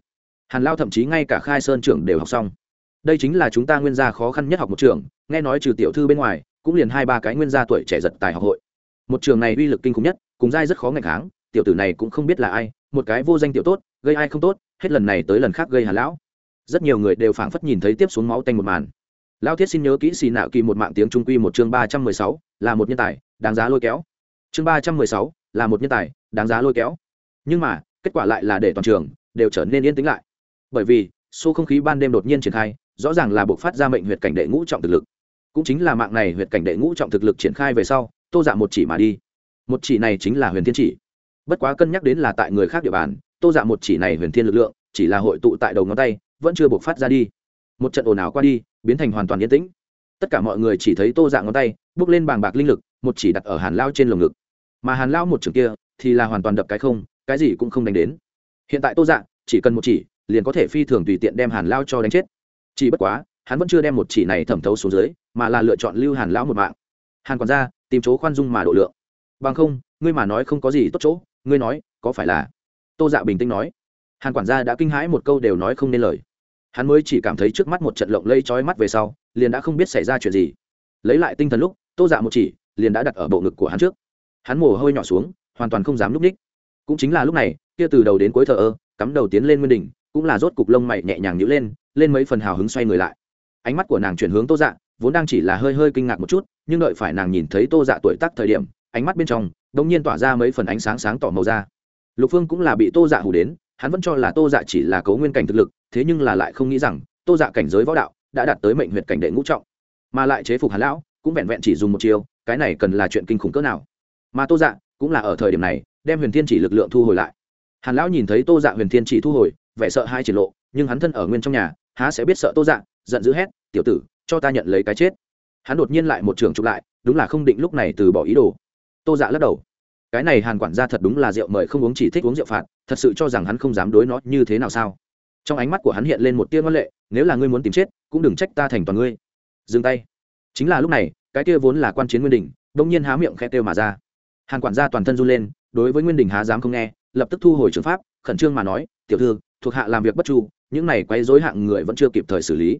Hàn lao thậm chí ngay cả khai sơn trưởng đều học xong. Đây chính là chúng ta nguyên gia khó khăn nhất học một trường, nghe nói trừ tiểu thư bên ngoài, cũng liền hai ba cái nguyên gia tuổi trẻ giật tài học hội. Một trường này uy lực kinh khủng nhất, cùng giai rất khó ngạch kháng, tiểu tử này cũng không biết là ai, một cái vô danh tiểu tốt, gây ai không tốt, hết lần này tới lần khác gây hàn lão. Rất nhiều người đều phảng phất nhìn thấy tiếp xuống máu tanh một màn lao thiết xin nhớ kỹ xì nạo kỳ một mạng tiếng trung quy một chương ba trăm mười sáu, là một nhân tài, đáng giá lôi kéo. Chương ba trăm mười sáu, là một nhân tài, đáng giá lôi kéo. Nhưng mà, kết quả lại là để toàn trường đều trở nên yên tĩnh lại. Bởi vì xô không khí ban đêm đột nhiên triển khai, rõ ràng là buộc phát ra mệnh huyệt cảnh đệ ngũ trọng thực lực. Cũng chính là mạng này huyệt cảnh đệ ngũ trọng thực lực triển khai về sau, tô dạ một chỉ mà đi. Một chỉ này chính là huyền thiên chỉ. Bất quá cân nhắc đến là tại người khác địa bàn, tô dạ một chỉ này huyền thiên lực lượng, chỉ là hội tụ tại đầu ngón tay, vẫn chưa buộc phát ra đi một trận ồn ào qua đi, biến thành hoàn toàn yên tĩnh. Tất cả mọi người chỉ thấy tô dạng ngón tay, bước lên bàng bạc linh lực, một chỉ đặt ở hàn lao trên lồng ngực. Mà hàn lao một trường kia, thì là hoàn toàn đập cái không, cái gì cũng không đánh đến. Hiện tại tô dạng chỉ cần một chỉ, liền có thể phi thường tùy tiện đem hàn lao cho đánh chết. Chỉ bất quá, hắn vẫn chưa đem một chỉ này thẩm thấu xuống dưới, mà là lựa chọn lưu hàn lão một mạng. Hàn còn ra tìm chỗ khoan dung mà độ lượng. Bằng không, ngươi mà nói không có gì tốt chỗ, ngươi nói, có phải là? Tô dạ bình tĩnh nói. Hàn quản gia đã kinh hãi một câu đều nói không nên lời hắn mới chỉ cảm thấy trước mắt một trận lộng lây trói mắt về sau, liền đã không biết xảy ra chuyện gì. Lấy lại tinh thần lúc, tô dạ một chỉ, liền đã đặt ở bộ ngực của hắn trước. Hắn mồ hôi nhỏ xuống, hoàn toàn không dám núp ních. Cũng chính là lúc này, kia từ đầu đến cuối thờ ơ, cắm đầu tiến lên nguyên đỉnh cũng là rốt cục lông mày nhẹ nhàng nhữ lên lên mấy phần hào hứng xoay người lại. Ánh mắt của nàng chuyển hướng tô dạ vốn đang chỉ là hơi hơi kinh ngạc một chút, nhưng đợi phải nàng nhìn thấy tô dạ tuổi tác thời điểm, ánh mắt bên trong đ ỗ n g nhiên tỏa ra mấy phần ánh sáng sáng tỏ màu ra lục phương cũng là bị tô dạ hù đến hắn vẫn cho là tô dạ chỉ là cấu nguyên cảnh thực lực, thế nhưng là lại không nghĩ rằng, tô dạ cảnh giới võ đạo đã đạt tới mệnh huyện cảnh đệ ngũ trọng. Mà lại chế phục hắn lão, cũng vẹn vẹn chỉ dùng một chiều cái này cần là chuyện kinh khủng cỡ nào. Mà tô dạ cũng là ở thời điểm này, đem huyền thiên chỉ lực lượng thu hồi lại. Hàn lão nhìn thấy tô dạ huyền thiên chỉ thu hồi, vẻ sợ hai triển lộ, nhưng hắn thân ở nguyên trong nhà, há sẽ biết sợ tô dạ giận dữ hét, tiểu tử, cho ta nhận lấy cái chết. Hắn đột nhiên lại một trường chụp lại, đúng là không định lúc này từ bỏ ý đồ. Tô dạ lắc đầu cái này hàn quản gia thật đúng là rượu mời không uống chỉ thích uống rượu phạt, thật sự cho rằng hắn không dám đối nó như thế nào sao? Trong ánh mắt của hắn hiện lên một tia ngân lệ, nếu là ngươi muốn tìm chết, cũng đừng trách ta thành toàn ngươi. Dừng tay. Chính là lúc này, cái kia vốn là quan chiến nguyên đình, đông nhiên há miệng khe têu mà ra. Hàn quản gia toàn thân run lên, đối với nguyên đình há dám không nghe, lập tức thu hồi trường pháp, khẩn trương mà nói, tiểu thư, thuộc hạ làm việc bất chu, những này quấy dối hạng người vẫn chưa kịp thời xử lý.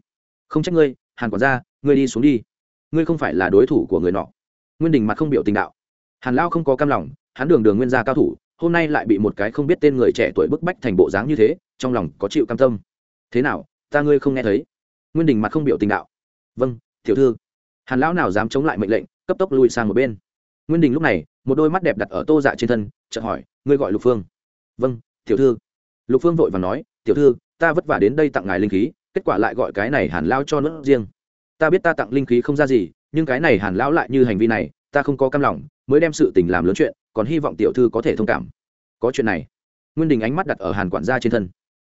Không trách ngươi, hàn quản gia, ngươi đi xuống đi. Ngươi không phải là đối thủ của người nọ. Nguyên đình mặt không biểu tình đạo. Hàn lao không có cam lòng hắn đường đường nguyên gia cao thủ, hôm nay lại bị một cái không biết tên người trẻ tuổi bức bách thành bộ dáng như thế, trong lòng có chịu cam tâm. Thế nào, ta ngươi không nghe thấy? Nguyên đình mặt không biểu tình đạo. Vâng tiểu thư. Hàn lão nào dám chống lại mệnh lệnh, cấp tốc lùi sang một bên. Nguyên đình lúc này, một đôi mắt đẹp đặt ở tô dạ trên thân, chợt hỏi, ngươi gọi lục phương. Vâng tiểu thư. Lục phương vội và nói, tiểu thư, ta vất vả đến đây tặng ngài linh khí, kết quả lại gọi cái này hàn lao cho nước riêng. Ta biết ta tặng linh khí không ra gì, nhưng cái này hàn lão lại như hành vi này, ta không có cam lòng, mới đem sự tình làm lớn chuyện còn hy vọng tiểu thư có thể thông cảm. Có chuyện này. Nguyên đình ánh mắt đặt ở hàn quản gia trên thân.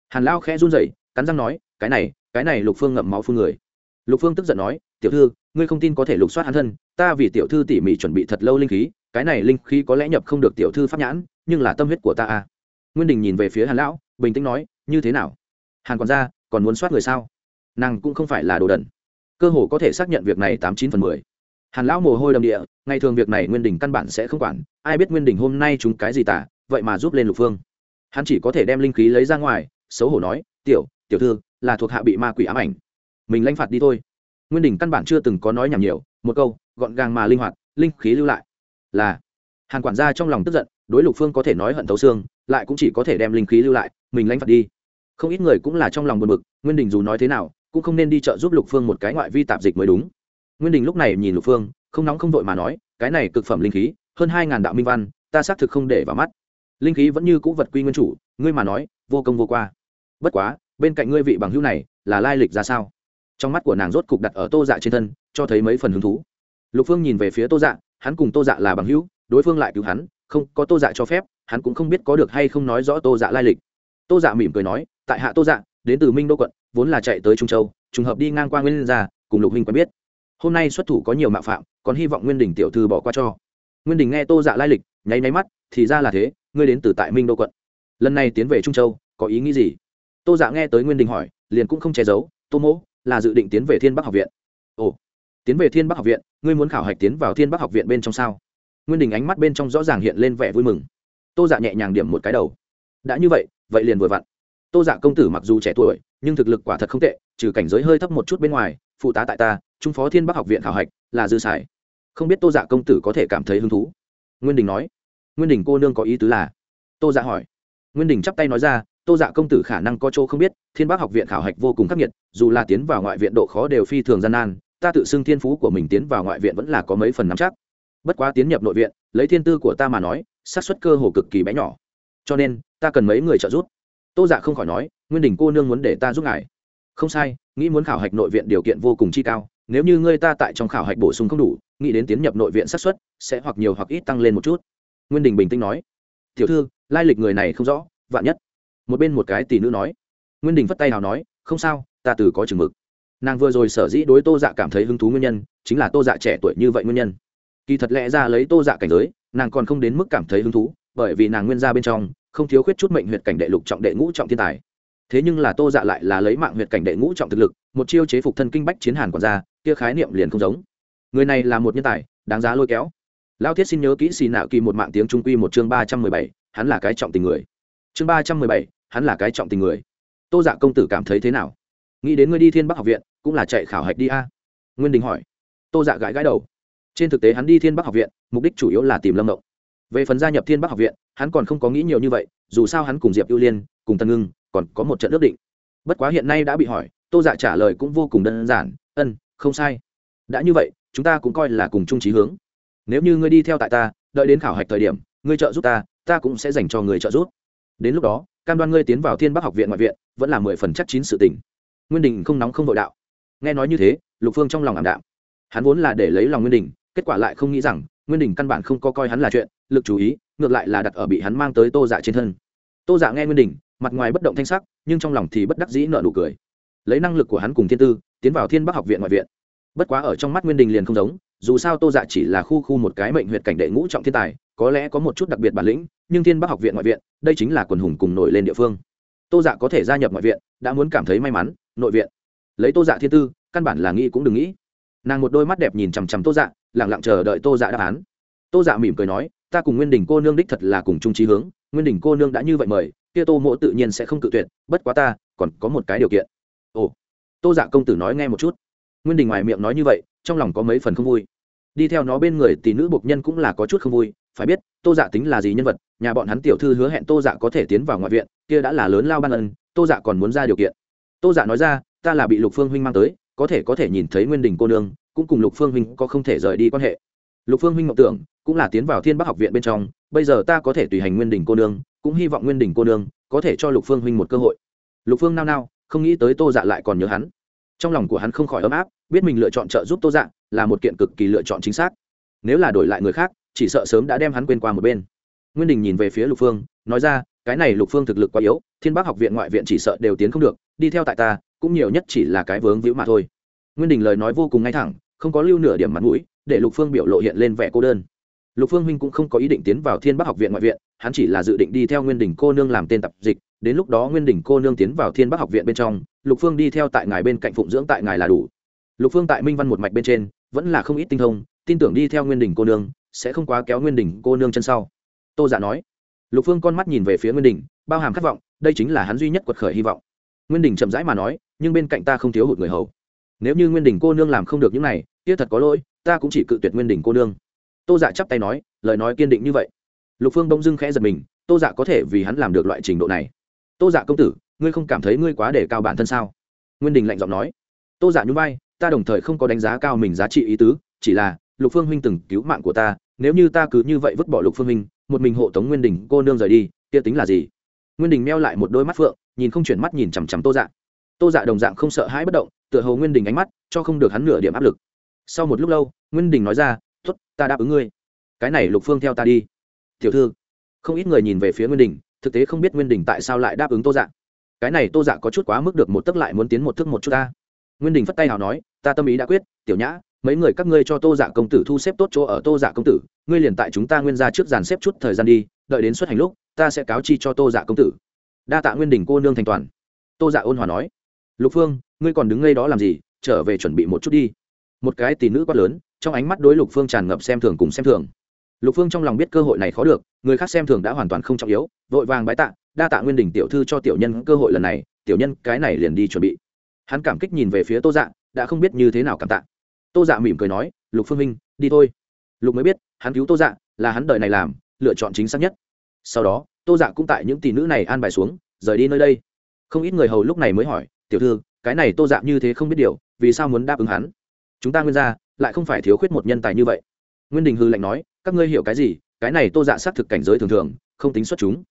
Hàn lao khẽ run rẩy, cắn răng nói, cái này cái này lục phương ngậm máu phương người. Lục phương tức giận nói, tiểu thư, ngươi không tin có thể lục soát hắn thân, ta vì tiểu thư tỉ mỉ chuẩn bị thật lâu linh khí, cái này linh khí có lẽ nhập không được tiểu thư pháp nhãn, nhưng là tâm huyết của ta à. Nguyên đình nhìn về phía hàn lão, bình tĩnh nói, như thế nào? Hàn quản gia, còn muốn soát người sao? Nàng cũng không phải là đồ đần. Cơ hồ có thể xác nhận việc này tám chín phần mười hàn lão mồ hôi đầm địa, ngày thường việc này nguyên đình căn bản sẽ không quản, ai biết nguyên đình hôm nay chúng cái gì tả, vậy mà giúp lên lục phương. Hắn chỉ có thể đem linh khí lấy ra ngoài, xấu hổ nói, tiểu tiểu thư, là thuộc hạ bị ma quỷ ám ảnh. Mình lãnh phạt đi thôi. Nguyên đình căn bản chưa từng có nói nhảm nhiều, một câu, gọn gàng mà linh hoạt, linh khí lưu lại. Là, hàn quản gia trong lòng tức giận, đối lục phương có thể nói hận thấu xương, lại cũng chỉ có thể đem linh khí lưu lại, mình lãnh phạt đi. Không ít người cũng là trong lòng buồn bực, nguyên đình dù nói thế nào, cũng không nên đi chợ giúp lục phương một cái ngoại vi tạp dịch mới đúng nguyên đình lúc này nhìn lục phương, không nóng không vội mà nói, cái này cực phẩm linh khí, hơn hai ngàn đạo minh văn, ta xác thực không để vào mắt. Linh khí vẫn như cũ vật quy nguyên chủ, ngươi mà nói, vô công vô qua. Bất quá, bên cạnh ngươi vị bằng hữu này, là lai lịch ra sao? Trong mắt của nàng rốt cục đặt ở tô dạ trên thân, cho thấy mấy phần hứng thú. Lục phương nhìn về phía tô dạ hắn cùng tô dạ là bằng hữu, đối phương lại cứu hắn, không, có tô dạ cho phép, hắn cũng không biết có được hay không nói rõ tô dạ lai lịch. Tô dạ mỉm cười nói, tại hạ tô dạ đến từ minh đô quận, vốn là chạy tới trung châu, trùng hợp đi ngang qua nguyên gia, cùng lục huynh quen biết hôm nay xuất thủ có nhiều mạo phạm, còn hy vọng nguyên đình tiểu thư bỏ qua cho. Nguyên đình nghe tô dạ lai lịch, nháy nháy mắt, thì ra là thế, ngươi đến từ tại minh đô quận. Lần này tiến về trung châu, có ý nghĩ gì? Tô dạ nghe tới nguyên đình hỏi, liền cũng không che giấu, tô mỗ, là dự định tiến về thiên bắc học viện. Ồ, tiến về thiên bắc học viện, ngươi muốn khảo hạch tiến vào thiên bắc học viện bên trong sao? Nguyên đình ánh mắt bên trong rõ ràng hiện lên vẻ vui mừng. Tô dạ nhẹ nhàng điểm một cái đầu. Đã như vậy vậy liền vừa vặn. Tô dạ công tử mặc dù trẻ tuổi, nhưng thực lực quả thật không tệ, trừ cảnh giới hơi thấp một chút bên ngoài phụ tá tại ta, trung phó thiên bắc học viện khảo hạch là dư sải không biết tô dạ công tử có thể cảm thấy hứng thú? Nguyên đình nói. Nguyên đình cô nương có ý tứ là? Tô dạ hỏi. Nguyên đình chắp tay nói ra, tô dạ công tử khả năng có chỗ không biết, thiên bắc học viện khảo hạch vô cùng khắc nghiệt, dù là tiến vào ngoại viện độ khó đều phi thường gian nan, ta tự xưng thiên phú của mình tiến vào ngoại viện vẫn là có mấy phần nắm chắc. Bất quá tiến nhập nội viện, lấy thiên tư của ta mà nói, xác suất cơ hồ cực kỳ bé nhỏ. Cho nên, ta cần mấy người trợ giúp. Tô dạ không khỏi nói, nguyên đình cô nương muốn để ta giúp ngài. Không sai nghĩ muốn khảo hạch nội viện điều kiện vô cùng chi cao, nếu như ngươi ta tại trong khảo hạch bổ sung không đủ, nghĩ đến tiến nhập nội viện xác suất, sẽ hoặc nhiều hoặc ít tăng lên một chút. Nguyên đình bình tĩnh nói. Tiểu thư, lai lịch người này không rõ, vạn nhất. Một bên một cái tỷ nữ nói. Nguyên đình phất tay nào nói, không sao, ta từ có chừng mực. Nàng vừa rồi sở dĩ đối tô dạ cảm thấy hứng thú nguyên nhân, chính là tô dạ trẻ tuổi như vậy nguyên nhân. Kỳ thật lẽ ra lấy tô dạ cảnh giới, nàng còn không đến mức cảm thấy hứng thú, bởi vì nàng nguyên ra bên trong, không thiếu khuyết chút mệnh huyệt cảnh đệ lục trọng đệ ngũ trọng thiên tài thế nhưng là tô dạ lại là lấy mạng huyệt cảnh đệ ngũ trọng thực lực, một chiêu chế phục thân kinh bách chiến hàn quản gia, kia khái niệm liền không giống. Người này là một nhân tài, đáng giá lôi kéo. Lao thiết xin nhớ kỹ xì nạo kỳ một mạng tiếng trung quy một chương ba trăm mười bảy, hắn là cái trọng tình người. Chương ba trăm mười bảy, hắn là cái trọng tình người. Tô dạ công tử cảm thấy thế nào? Nghĩ đến ngươi đi thiên bắc học viện, cũng là chạy khảo hạch đi a. Nguyên đình hỏi. Tô dạ gãi gãi đầu. Trên thực tế hắn đi thiên bắc học viện, mục đích chủ yếu là tìm lâm động về phần gia nhập thiên bắc học viện, hắn còn không có nghĩ nhiều như vậy, dù sao hắn cùng diệp ưu liên, cùng tân ngưng còn có một trận ước định. Bất quá hiện nay đã bị hỏi, tô dạ trả lời cũng vô cùng đơn giản, ân, không sai. Đã như vậy, chúng ta cũng coi là cùng chung trí hướng. Nếu như ngươi đi theo tại ta, đợi đến khảo hạch thời điểm, ngươi trợ giúp ta ta cũng sẽ dành cho người trợ giúp. Đến lúc đó, cam đoan ngươi tiến vào thiên bắc học viện ngoại viện, vẫn là mười phần chắc chín sự tình. Nguyên đình không nóng không vội đạo. Nghe nói như thế, lục phương trong lòng ảm đạm. Hắn vốn là để lấy lòng nguyên đình, kết quả lại không nghĩ rằng, nguyên đình căn bản không có coi hắn là chuyện, lực chú ý, ngược lại là đặt ở bị hắn mang tới tô dạ trên thân. Tô dạ nghe nguyên đình mặt ngoài bất động thanh sắc, nhưng trong lòng thì bất đắc dĩ nợ nụ cười. Lấy năng lực của hắn cùng thiên tư, tiến vào thiên bắc học viện ngoại viện. Bất quá ở trong mắt nguyên đình liền không giống, dù sao tô dạ chỉ là khu khu một cái mệnh huyệt cảnh đệ ngũ trọng thiên tài, có lẽ có một chút đặc biệt bản lĩnh, nhưng thiên bắc học viện ngoại viện, đây chính là quần hùng cùng nổi lên địa phương. Tô dạ có thể gia nhập ngoại viện, đã muốn cảm thấy may mắn, nội viện. Lấy tô dạ thiên tư, căn bản là nghĩ cũng đừng nghĩ. Nàng một đôi mắt đẹp nhìn chằm chằm tô dạ lẳng lặng chờ đợi tô dạ đáp án. Tô dạ mỉm cười nói, ta cùng nguyên đình cô nương đích thật là cùng chung trí hướng, nguyên đình cô nương đã như vậy mời kia tô Mỗ tự nhiên sẽ không cự tuyệt, bất quá ta, còn có một cái điều kiện. Ồ, tô dạ công tử nói nghe một chút. Nguyên đình ngoài miệng nói như vậy, trong lòng có mấy phần không vui. Đi theo nó bên người tỷ nữ bộc nhân cũng là có chút không vui, phải biết, tô dạ tính là gì nhân vật, nhà bọn hắn tiểu thư hứa hẹn tô dạ có thể tiến vào ngoại viện, kia đã là lớn lao ban ân, tô dạ còn muốn ra điều kiện. Tô dạ nói ra, ta là bị lục phương huynh mang tới, có thể có thể nhìn thấy nguyên đình cô nương, cũng cùng lục phương huynh có không thể rời đi quan hệ. Lục phương huynh mộng tưởng cũng là tiến vào thiên bắc học viện bên trong, bây giờ ta có thể tùy hành nguyên đình cô nương, cũng hy vọng nguyên đình cô nương có thể cho lục phương huynh một cơ hội. Lục phương nao nao, không nghĩ tới tô dạ lại còn nhớ hắn. Trong lòng của hắn không khỏi ấm áp, biết mình lựa chọn trợ giúp tô dạ là một kiện cực kỳ lựa chọn chính xác. Nếu là đổi lại người khác, chỉ sợ sớm đã đem hắn quên qua một bên. Nguyên đình nhìn về phía lục phương, nói ra, cái này lục phương thực lực quá yếu, thiên bắc học viện ngoại viện chỉ sợ đều tiến không được, đi theo tại ta, cũng nhiều nhất chỉ là cái vướng víu mà thôi. Nguyên đình lời nói vô cùng ngay thẳng, không có lưu nửa điểm mặt mũi, để lục phương biểu lộ hiện lên vẻ cô đơn lục phương huynh cũng không có ý định tiến vào thiên bắc học viện ngoại viện, hắn chỉ là dự định đi theo nguyên đình cô nương làm tên tập dịch. Đến lúc đó nguyên đình cô nương tiến vào thiên bắc học viện bên trong, lục phương đi theo tại ngài bên cạnh phụng dưỡng tại ngài là đủ. Lục phương tại minh văn một mạch bên trên, vẫn là không ít tinh thông, tin tưởng đi theo nguyên đình cô nương, sẽ không quá kéo nguyên đình cô nương chân sau. Tô giả nói. Lục phương con mắt nhìn về phía nguyên đình, bao hàm khát vọng, đây chính là hắn duy nhất quật khởi hy vọng. Nguyên đình chậm rãi mà nói, nhưng bên cạnh ta không thiếu hụt người hầu. Nếu như nguyên đình cô nương làm không được những này, kia thật có lỗi, ta cũng chỉ cự tuyệt nguyên đình cô nương tô dạ chắp tay nói, lời nói kiên định như vậy. Lục phương Đông dưng khẽ giật mình, tô dạ có thể vì hắn làm được loại trình độ này. Tô dạ công tử, ngươi không cảm thấy ngươi quá để cao bản thân sao? Nguyên đình lạnh giọng nói. Tô dạ nhún vai, ta đồng thời không có đánh giá cao mình giá trị ý tứ, chỉ là, lục phương huynh từng cứu mạng của ta, nếu như ta cứ như vậy vứt bỏ lục phương huynh, một mình hộ tống nguyên đình cô nương rời đi, kia tính là gì? Nguyên đình meo lại một đôi mắt phượng, nhìn không chuyển mắt nhìn chằm chằm tô dạ. Tô dạ đồng dạng không sợ hãi bất động, tựa hồ nguyên đình ánh mắt, cho không được hắn nửa điểm áp lực. Sau một lúc lâu, nguyên đình nói ra t ố t ta đáp ứng ngươi. Cái này lục phương theo ta đi. Tiểu thư. Không ít người nhìn về phía nguyên đình, thực tế không biết nguyên đình tại sao lại đáp ứng tô dạ. Cái này tô dạ có chút quá mức được một tức lại muốn tiến một thức một chút ta. Nguyên đình phất tay nào nói, ta tâm ý đã quyết, tiểu nhã, mấy người các ngươi cho tô dạ công tử thu xếp tốt chỗ ở tô dạ công tử, ngươi liền tại chúng ta nguyên ra trước dàn xếp chút thời gian đi, đợi đến xuất hành lúc, ta sẽ cáo chi cho tô dạ công tử. Đa tạ nguyên đình cô nương thành toàn. Tô dạ ôn hòa nói, lục phương, ngươi còn đứng ngay đó làm gì? Trở về chuẩn bị một chút đi. Một cái tỷ nữ quát lớn trong ánh mắt đối lục phương tràn ngập xem thường cùng xem thường. Lục phương trong lòng biết cơ hội này khó được, người khác xem thường đã hoàn toàn không trọng yếu, vội vàng bái tạ, đa tạ nguyên đình tiểu thư cho tiểu nhân cơ hội lần này, tiểu nhân cái này liền đi chuẩn bị. Hắn cảm kích nhìn về phía tô dạ đã không biết như thế nào cảm tạ. Tô dạ mỉm cười nói, lục phương minh, đi thôi. Lục mới biết, hắn cứu tô dạ là hắn đời này làm, lựa chọn chính xác nhất. Sau đó, tô dạ cũng tại những tỷ nữ này an bài xuống, rời đi nơi đây. Không ít người hầu lúc này mới hỏi, tiểu thư, cái này tô dạ như thế không biết điều, vì sao muốn đáp ứng hắn? Chúng ta nguyên ra lại không phải thiếu khuyết một nhân tài như vậy. Nguyên đình hư lạnh nói, các ngươi hiểu cái gì? Cái này tô dạ xác thực cảnh giới thường thường, không tính xuất chúng.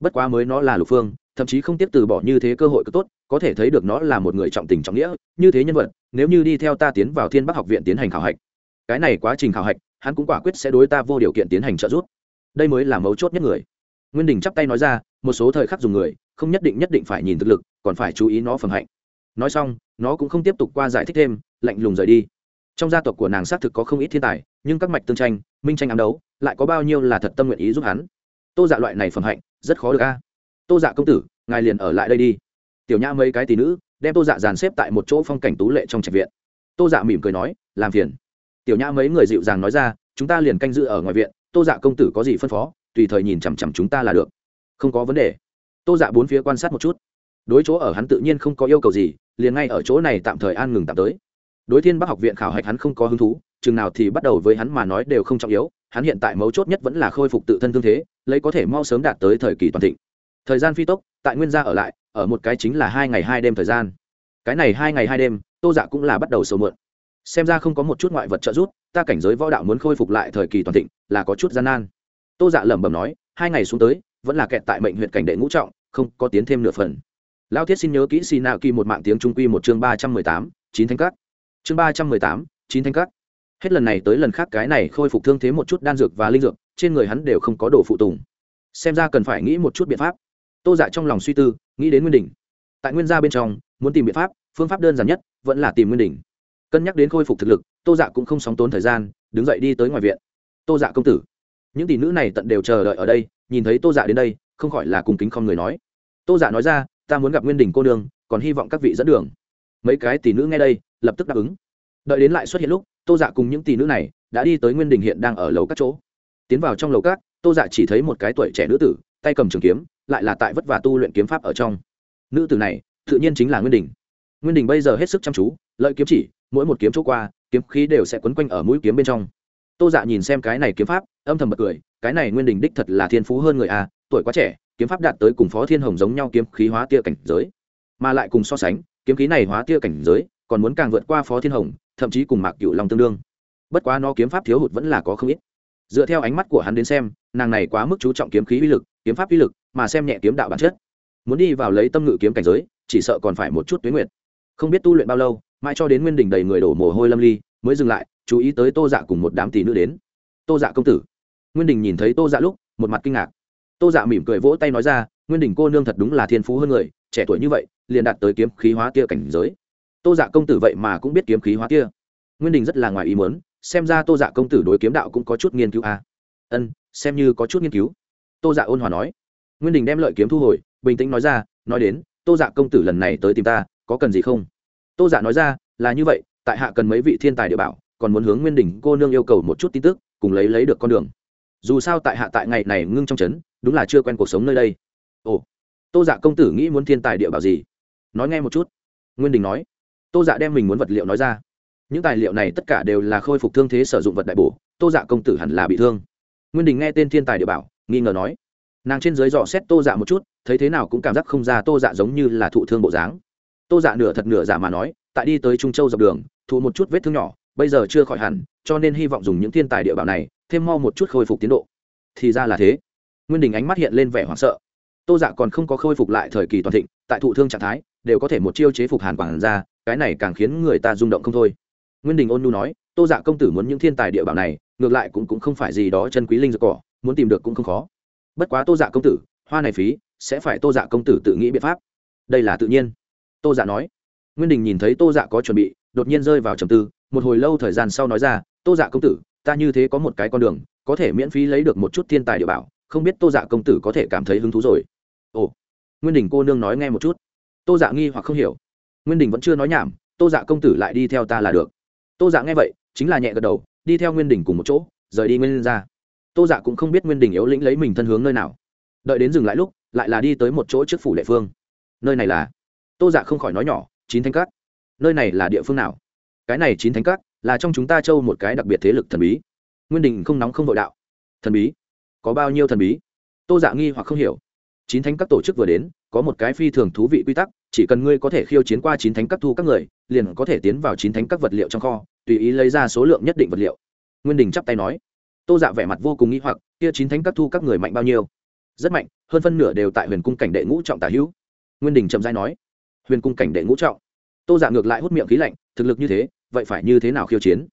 Bất quá mới nó là lục phương, thậm chí không tiếp từ bỏ như thế cơ hội cực tốt, có thể thấy được nó là một người trọng tình trọng nghĩa, như thế nhân vật, nếu như đi theo ta tiến vào thiên bắc học viện tiến hành khảo hạch. Cái này quá trình khảo hạch, hắn cũng quả quyết sẽ đối ta vô điều kiện tiến hành trợ giúp. Đây mới là mấu chốt nhất người. Nguyên đình chắp tay nói ra, một số thời khắc dùng người, không nhất định nhất định phải nhìn thực lực, còn phải chú ý nó phẩm hạnh. Nói xong, nó cũng không tiếp tục qua giải thích thêm, lạnh lùng rời đi trong gia tộc của nàng xác thực có không ít thiên tài, nhưng các mạch tương tranh, minh tranh ám đấu, lại có bao nhiêu là thật tâm nguyện ý giúp hắn? Tô dạ loại này phẩm hạnh, rất khó được a. Tô dạ công tử, ngài liền ở lại đây đi. Tiểu nhã mấy cái tỷ nữ, đem tô dạ dàn xếp tại một chỗ phong cảnh tú lệ trong trạch viện. Tô dạ mỉm cười nói, làm phiền. Tiểu nhã mấy người dịu dàng nói ra, chúng ta liền canh giữ ở ngoài viện, tô dạ công tử có gì phân phó, tùy thời nhìn chằm chằm chúng ta là được. Không có vấn đề. Tô dạ bốn phía quan sát một chút. Đối chỗ ở hắn tự nhiên không có yêu cầu gì, liền ngay ở chỗ này tạm thời an ngừng tạm tới đối thiên bắc học viện khảo hạch hắn không có hứng thú, chừng nào thì bắt đầu với hắn mà nói đều không trọng yếu, hắn hiện tại mấu chốt nhất vẫn là khôi phục tự thân thương thế, lấy có thể mau sớm đạt tới thời kỳ toàn thịnh. Thời gian phi tốc, tại nguyên gia ở lại, ở một cái chính là hai ngày hai đêm thời gian. Cái này hai ngày hai đêm, tô dạ cũng là bắt đầu sầu mượn. Xem ra không có một chút ngoại vật trợ giúp, ta cảnh giới võ đạo muốn khôi phục lại thời kỳ toàn thịnh, là có chút gian nan. Tô dạ lẩm bẩm nói, hai ngày xuống tới, vẫn là kẹt tại mệnh huyện cảnh đệ ngũ trọng, không có tiến thêm nửa phần. Lao thiết xin nhớ kỹ xì nạo kỳ một mạng tiếng trung quy một chương ba trăm mười tám, chín thanh cắt chương ba trăm mười tám, chín thanh cắt hết lần này tới lần khác cái này khôi phục thương thế một chút đan dược và linh dược, trên người hắn đều không có đồ phụ tùng. Xem ra cần phải nghĩ một chút biện pháp. Tô dạ trong lòng suy tư, nghĩ đến nguyên đỉnh. Tại nguyên gia bên trong, muốn tìm biện pháp, phương pháp đơn giản nhất, vẫn là tìm nguyên đỉnh. Cân nhắc đến khôi phục thực lực, tô dạ cũng không sóng tốn thời gian, đứng dậy đi tới ngoài viện. Tô dạ công tử, những tỷ nữ này tận đều chờ đợi ở đây, nhìn thấy tô dạ đến đây, không khỏi là cùng kính không người nói. Tô dạ nói ra, ta muốn gặp nguyên đỉnh cô đường còn hy vọng các vị dẫn đường. Mấy cái tỷ nữ nghe đây lập tức đáp ứng. Đợi đến lại xuất hiện lúc, tô dạ cùng những tỷ nữ này đã đi tới nguyên đình hiện đang ở lầu các chỗ. Tiến vào trong lầu các, tô dạ chỉ thấy một cái tuổi trẻ nữ tử, tay cầm trường kiếm, lại là tại vất vả tu luyện kiếm pháp ở trong. Nữ tử này, tự nhiên chính là nguyên đình. Nguyên đình bây giờ hết sức chăm chú, lợi kiếm chỉ, mỗi một kiếm chỗ qua, kiếm khí đều sẽ quấn quanh ở mũi kiếm bên trong. Tô dạ nhìn xem cái này kiếm pháp, âm thầm bật cười, cái này nguyên đình đích thật là thiên phú hơn người a tuổi quá trẻ, kiếm pháp đạt tới cùng phó thiên hồng giống nhau kiếm khí hóa tia cảnh giới. Mà lại cùng so sánh, kiếm khí này hóa tia cảnh giới còn muốn càng vượt qua phó thiên hồng, thậm chí cùng mạc cựu long tương đương. Bất quá nó kiếm pháp thiếu hụt vẫn là có không ít. Dựa theo ánh mắt của hắn đến xem, nàng này quá mức chú trọng kiếm khí uy lực, kiếm pháp uy lực, mà xem nhẹ kiếm đạo bản chất. Muốn đi vào lấy tâm ngự kiếm cảnh giới, chỉ sợ còn phải một chút tuyến nguyện không biết tu luyện bao lâu, mãi cho đến nguyên đỉnh đầy người đổ mồ hôi lâm ly, mới dừng lại, chú ý tới tô dạ cùng một đám tỷ nữ đến. Tô dạ công tử. Nguyên đình nhìn thấy tô dạ lúc, một mặt kinh ngạc. Tô dạ mỉm cười vỗ tay nói ra, nguyên đình cô nương thật đúng là thiên phú hơn người, trẻ tuổi như vậy, liền đạt tới kiếm khí hóa tia cảnh giới tô dạ công tử vậy mà cũng biết kiếm khí hóa tia nguyên đình rất là ngoài ý muốn, xem ra tô dạ công tử đối kiếm đạo cũng có chút nghiên cứu à. ân, xem như có chút nghiên cứu. Tô dạ ôn hòa nói. Nguyên đình đem lợi kiếm thu hồi, bình tĩnh nói ra, nói đến, tô dạ công tử lần này tới tìm ta, có cần gì không? Tô dạ nói ra, là như vậy, tại hạ cần mấy vị thiên tài địa bảo, còn muốn hướng nguyên đình cô nương yêu cầu một chút tin tức, cùng lấy lấy được con đường. Dù sao tại hạ tại ngày này ngưng trong trấn, đúng là chưa quen cuộc sống nơi đây. Ồ, tô dạ công tử nghĩ muốn thiên tài địa bảo gì? Nói nghe một chút. Nguyên đình nói tô dạ đem mình muốn vật liệu nói ra. Những tài liệu này tất cả đều là khôi phục thương thế sử dụng vật đại bổ, tô dạ công tử hẳn là bị thương. Nguyên đình nghe tên thiên tài địa bảo, nghi ngờ nói. Nàng trên dưới dò xét tô dạ một chút, thấy thế nào cũng cảm giác không ra tô dạ giống như là thụ thương bộ dáng. Tô dạ nửa thật nửa giả mà nói, tại đi tới trung châu dọc đường, thụ một chút vết thương nhỏ, bây giờ chưa khỏi hẳn, cho nên hy vọng dùng những thiên tài địa bảo này, thêm mau một chút khôi phục tiến độ. Thì ra là thế. Nguyên đình ánh mắt hiện lên vẻ hoảng sợ. Tô dạ còn không có khôi phục lại thời kỳ toàn thịnh, tại thụ thương trạng thái, đều có thể một chiêu chế phục hàn quản ra cái này càng khiến người ta rung động không thôi. Nguyên đình ôn nu nói tô dạ công tử muốn những thiên tài địa bảo này ngược lại cũng, cũng không phải gì đó chân quý linh dược cỏ muốn tìm được cũng không khó. Bất quá tô dạ công tử hoa này phí sẽ phải tô dạ công tử tự nghĩ biện pháp. Đây là tự nhiên. Tô dạ nói. Nguyên đình nhìn thấy tô dạ có chuẩn bị đột nhiên rơi vào trầm tư một hồi lâu thời gian sau nói ra tô dạ công tử ta như thế có một cái con đường có thể miễn phí lấy được một chút thiên tài địa bảo không biết tô dạ công tử có thể cảm thấy hứng thú rồi. Ồ. Nguyên đình cô nương nói nghe một chút. Tô dạ nghi hoặc không hiểu nguyên đình vẫn chưa nói nhảm, tô dạ công tử lại đi theo ta là được. Tô dạ nghe vậy, chính là nhẹ gật đầu, đi theo nguyên đình cùng một chỗ, rời đi nguyên ra tô dạ cũng không biết nguyên đình yếu lĩnh lấy mình thân hướng nơi nào. Đợi đến dừng lại lúc, lại là đi tới một chỗ trước phủ lệ phương. Nơi này là? Tô dạ không khỏi nói nhỏ, chín thanh cát nơi này là địa phương nào? Cái này chín thánh cát là trong chúng ta châu một cái đặc biệt thế lực thần bí. Nguyên đình không nóng không vội đạo. Thần bí? Có bao nhiêu thần bí? Tô dạ nghi hoặc không hiểu chín thánh các tổ chức vừa đến, có một cái phi thường thú vị quy tắc, chỉ cần ngươi có thể khiêu chiến qua chín thánh các thu các người, liền có thể tiến vào chín thánh các vật liệu trong kho, tùy ý lấy ra số lượng nhất định vật liệu. Nguyên đình chắp tay nói. Tô dạ vẻ mặt vô cùng nghĩ hoặc, kia chín thánh các thu các người mạnh bao nhiêu? Rất mạnh, hơn phân nửa đều tại huyền cung cảnh đệ ngũ trọng tả hữu. Nguyên đình chậm dai nói. Huyền cung cảnh đệ ngũ trọng. Tô dạ ngược lại hút miệng khí lạnh, thực lực như thế, vậy phải như thế nào khiêu chiến?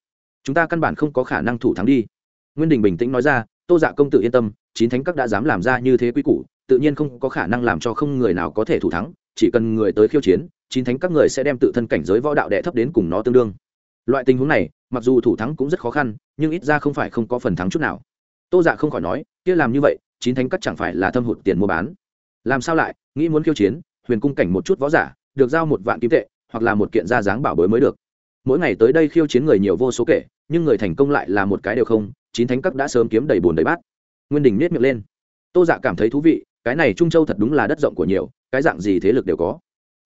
Chúng ta căn bản không có khả năng thủ thắng đi. Nguyên đình bình tĩnh nói ra, tô dạ công tử yên tâm, chín thánh các đã dám làm ra như thế quy củ tự nhiên không có khả năng làm cho không người nào có thể thủ thắng, chỉ cần người tới khiêu chiến, chín thánh các người sẽ đem tự thân cảnh giới võ đạo đệ thấp đến cùng nó tương đương. Loại tình huống này, mặc dù thủ thắng cũng rất khó khăn, nhưng ít ra không phải không có phần thắng chút nào. Tô dạ không khỏi nói, kia làm như vậy, chín thánh các chẳng phải là thâm hụt tiền mua bán. Làm sao lại, nghĩ muốn khiêu chiến, huyền cung cảnh một chút võ giả, được giao một vạn kim tệ, hoặc là một kiện ra dáng bảo bối mới được. Mỗi ngày tới đây khiêu chiến người nhiều vô số kể, nhưng người thành công lại là một cái đều không, chín thánh các đã sớm kiếm đầy bùn đầy bát. Nguyên đình nết miệng lên. Tô dạ cảm thấy thú vị cái này trung châu thật đúng là đất rộng của nhiều cái dạng gì thế lực đều có.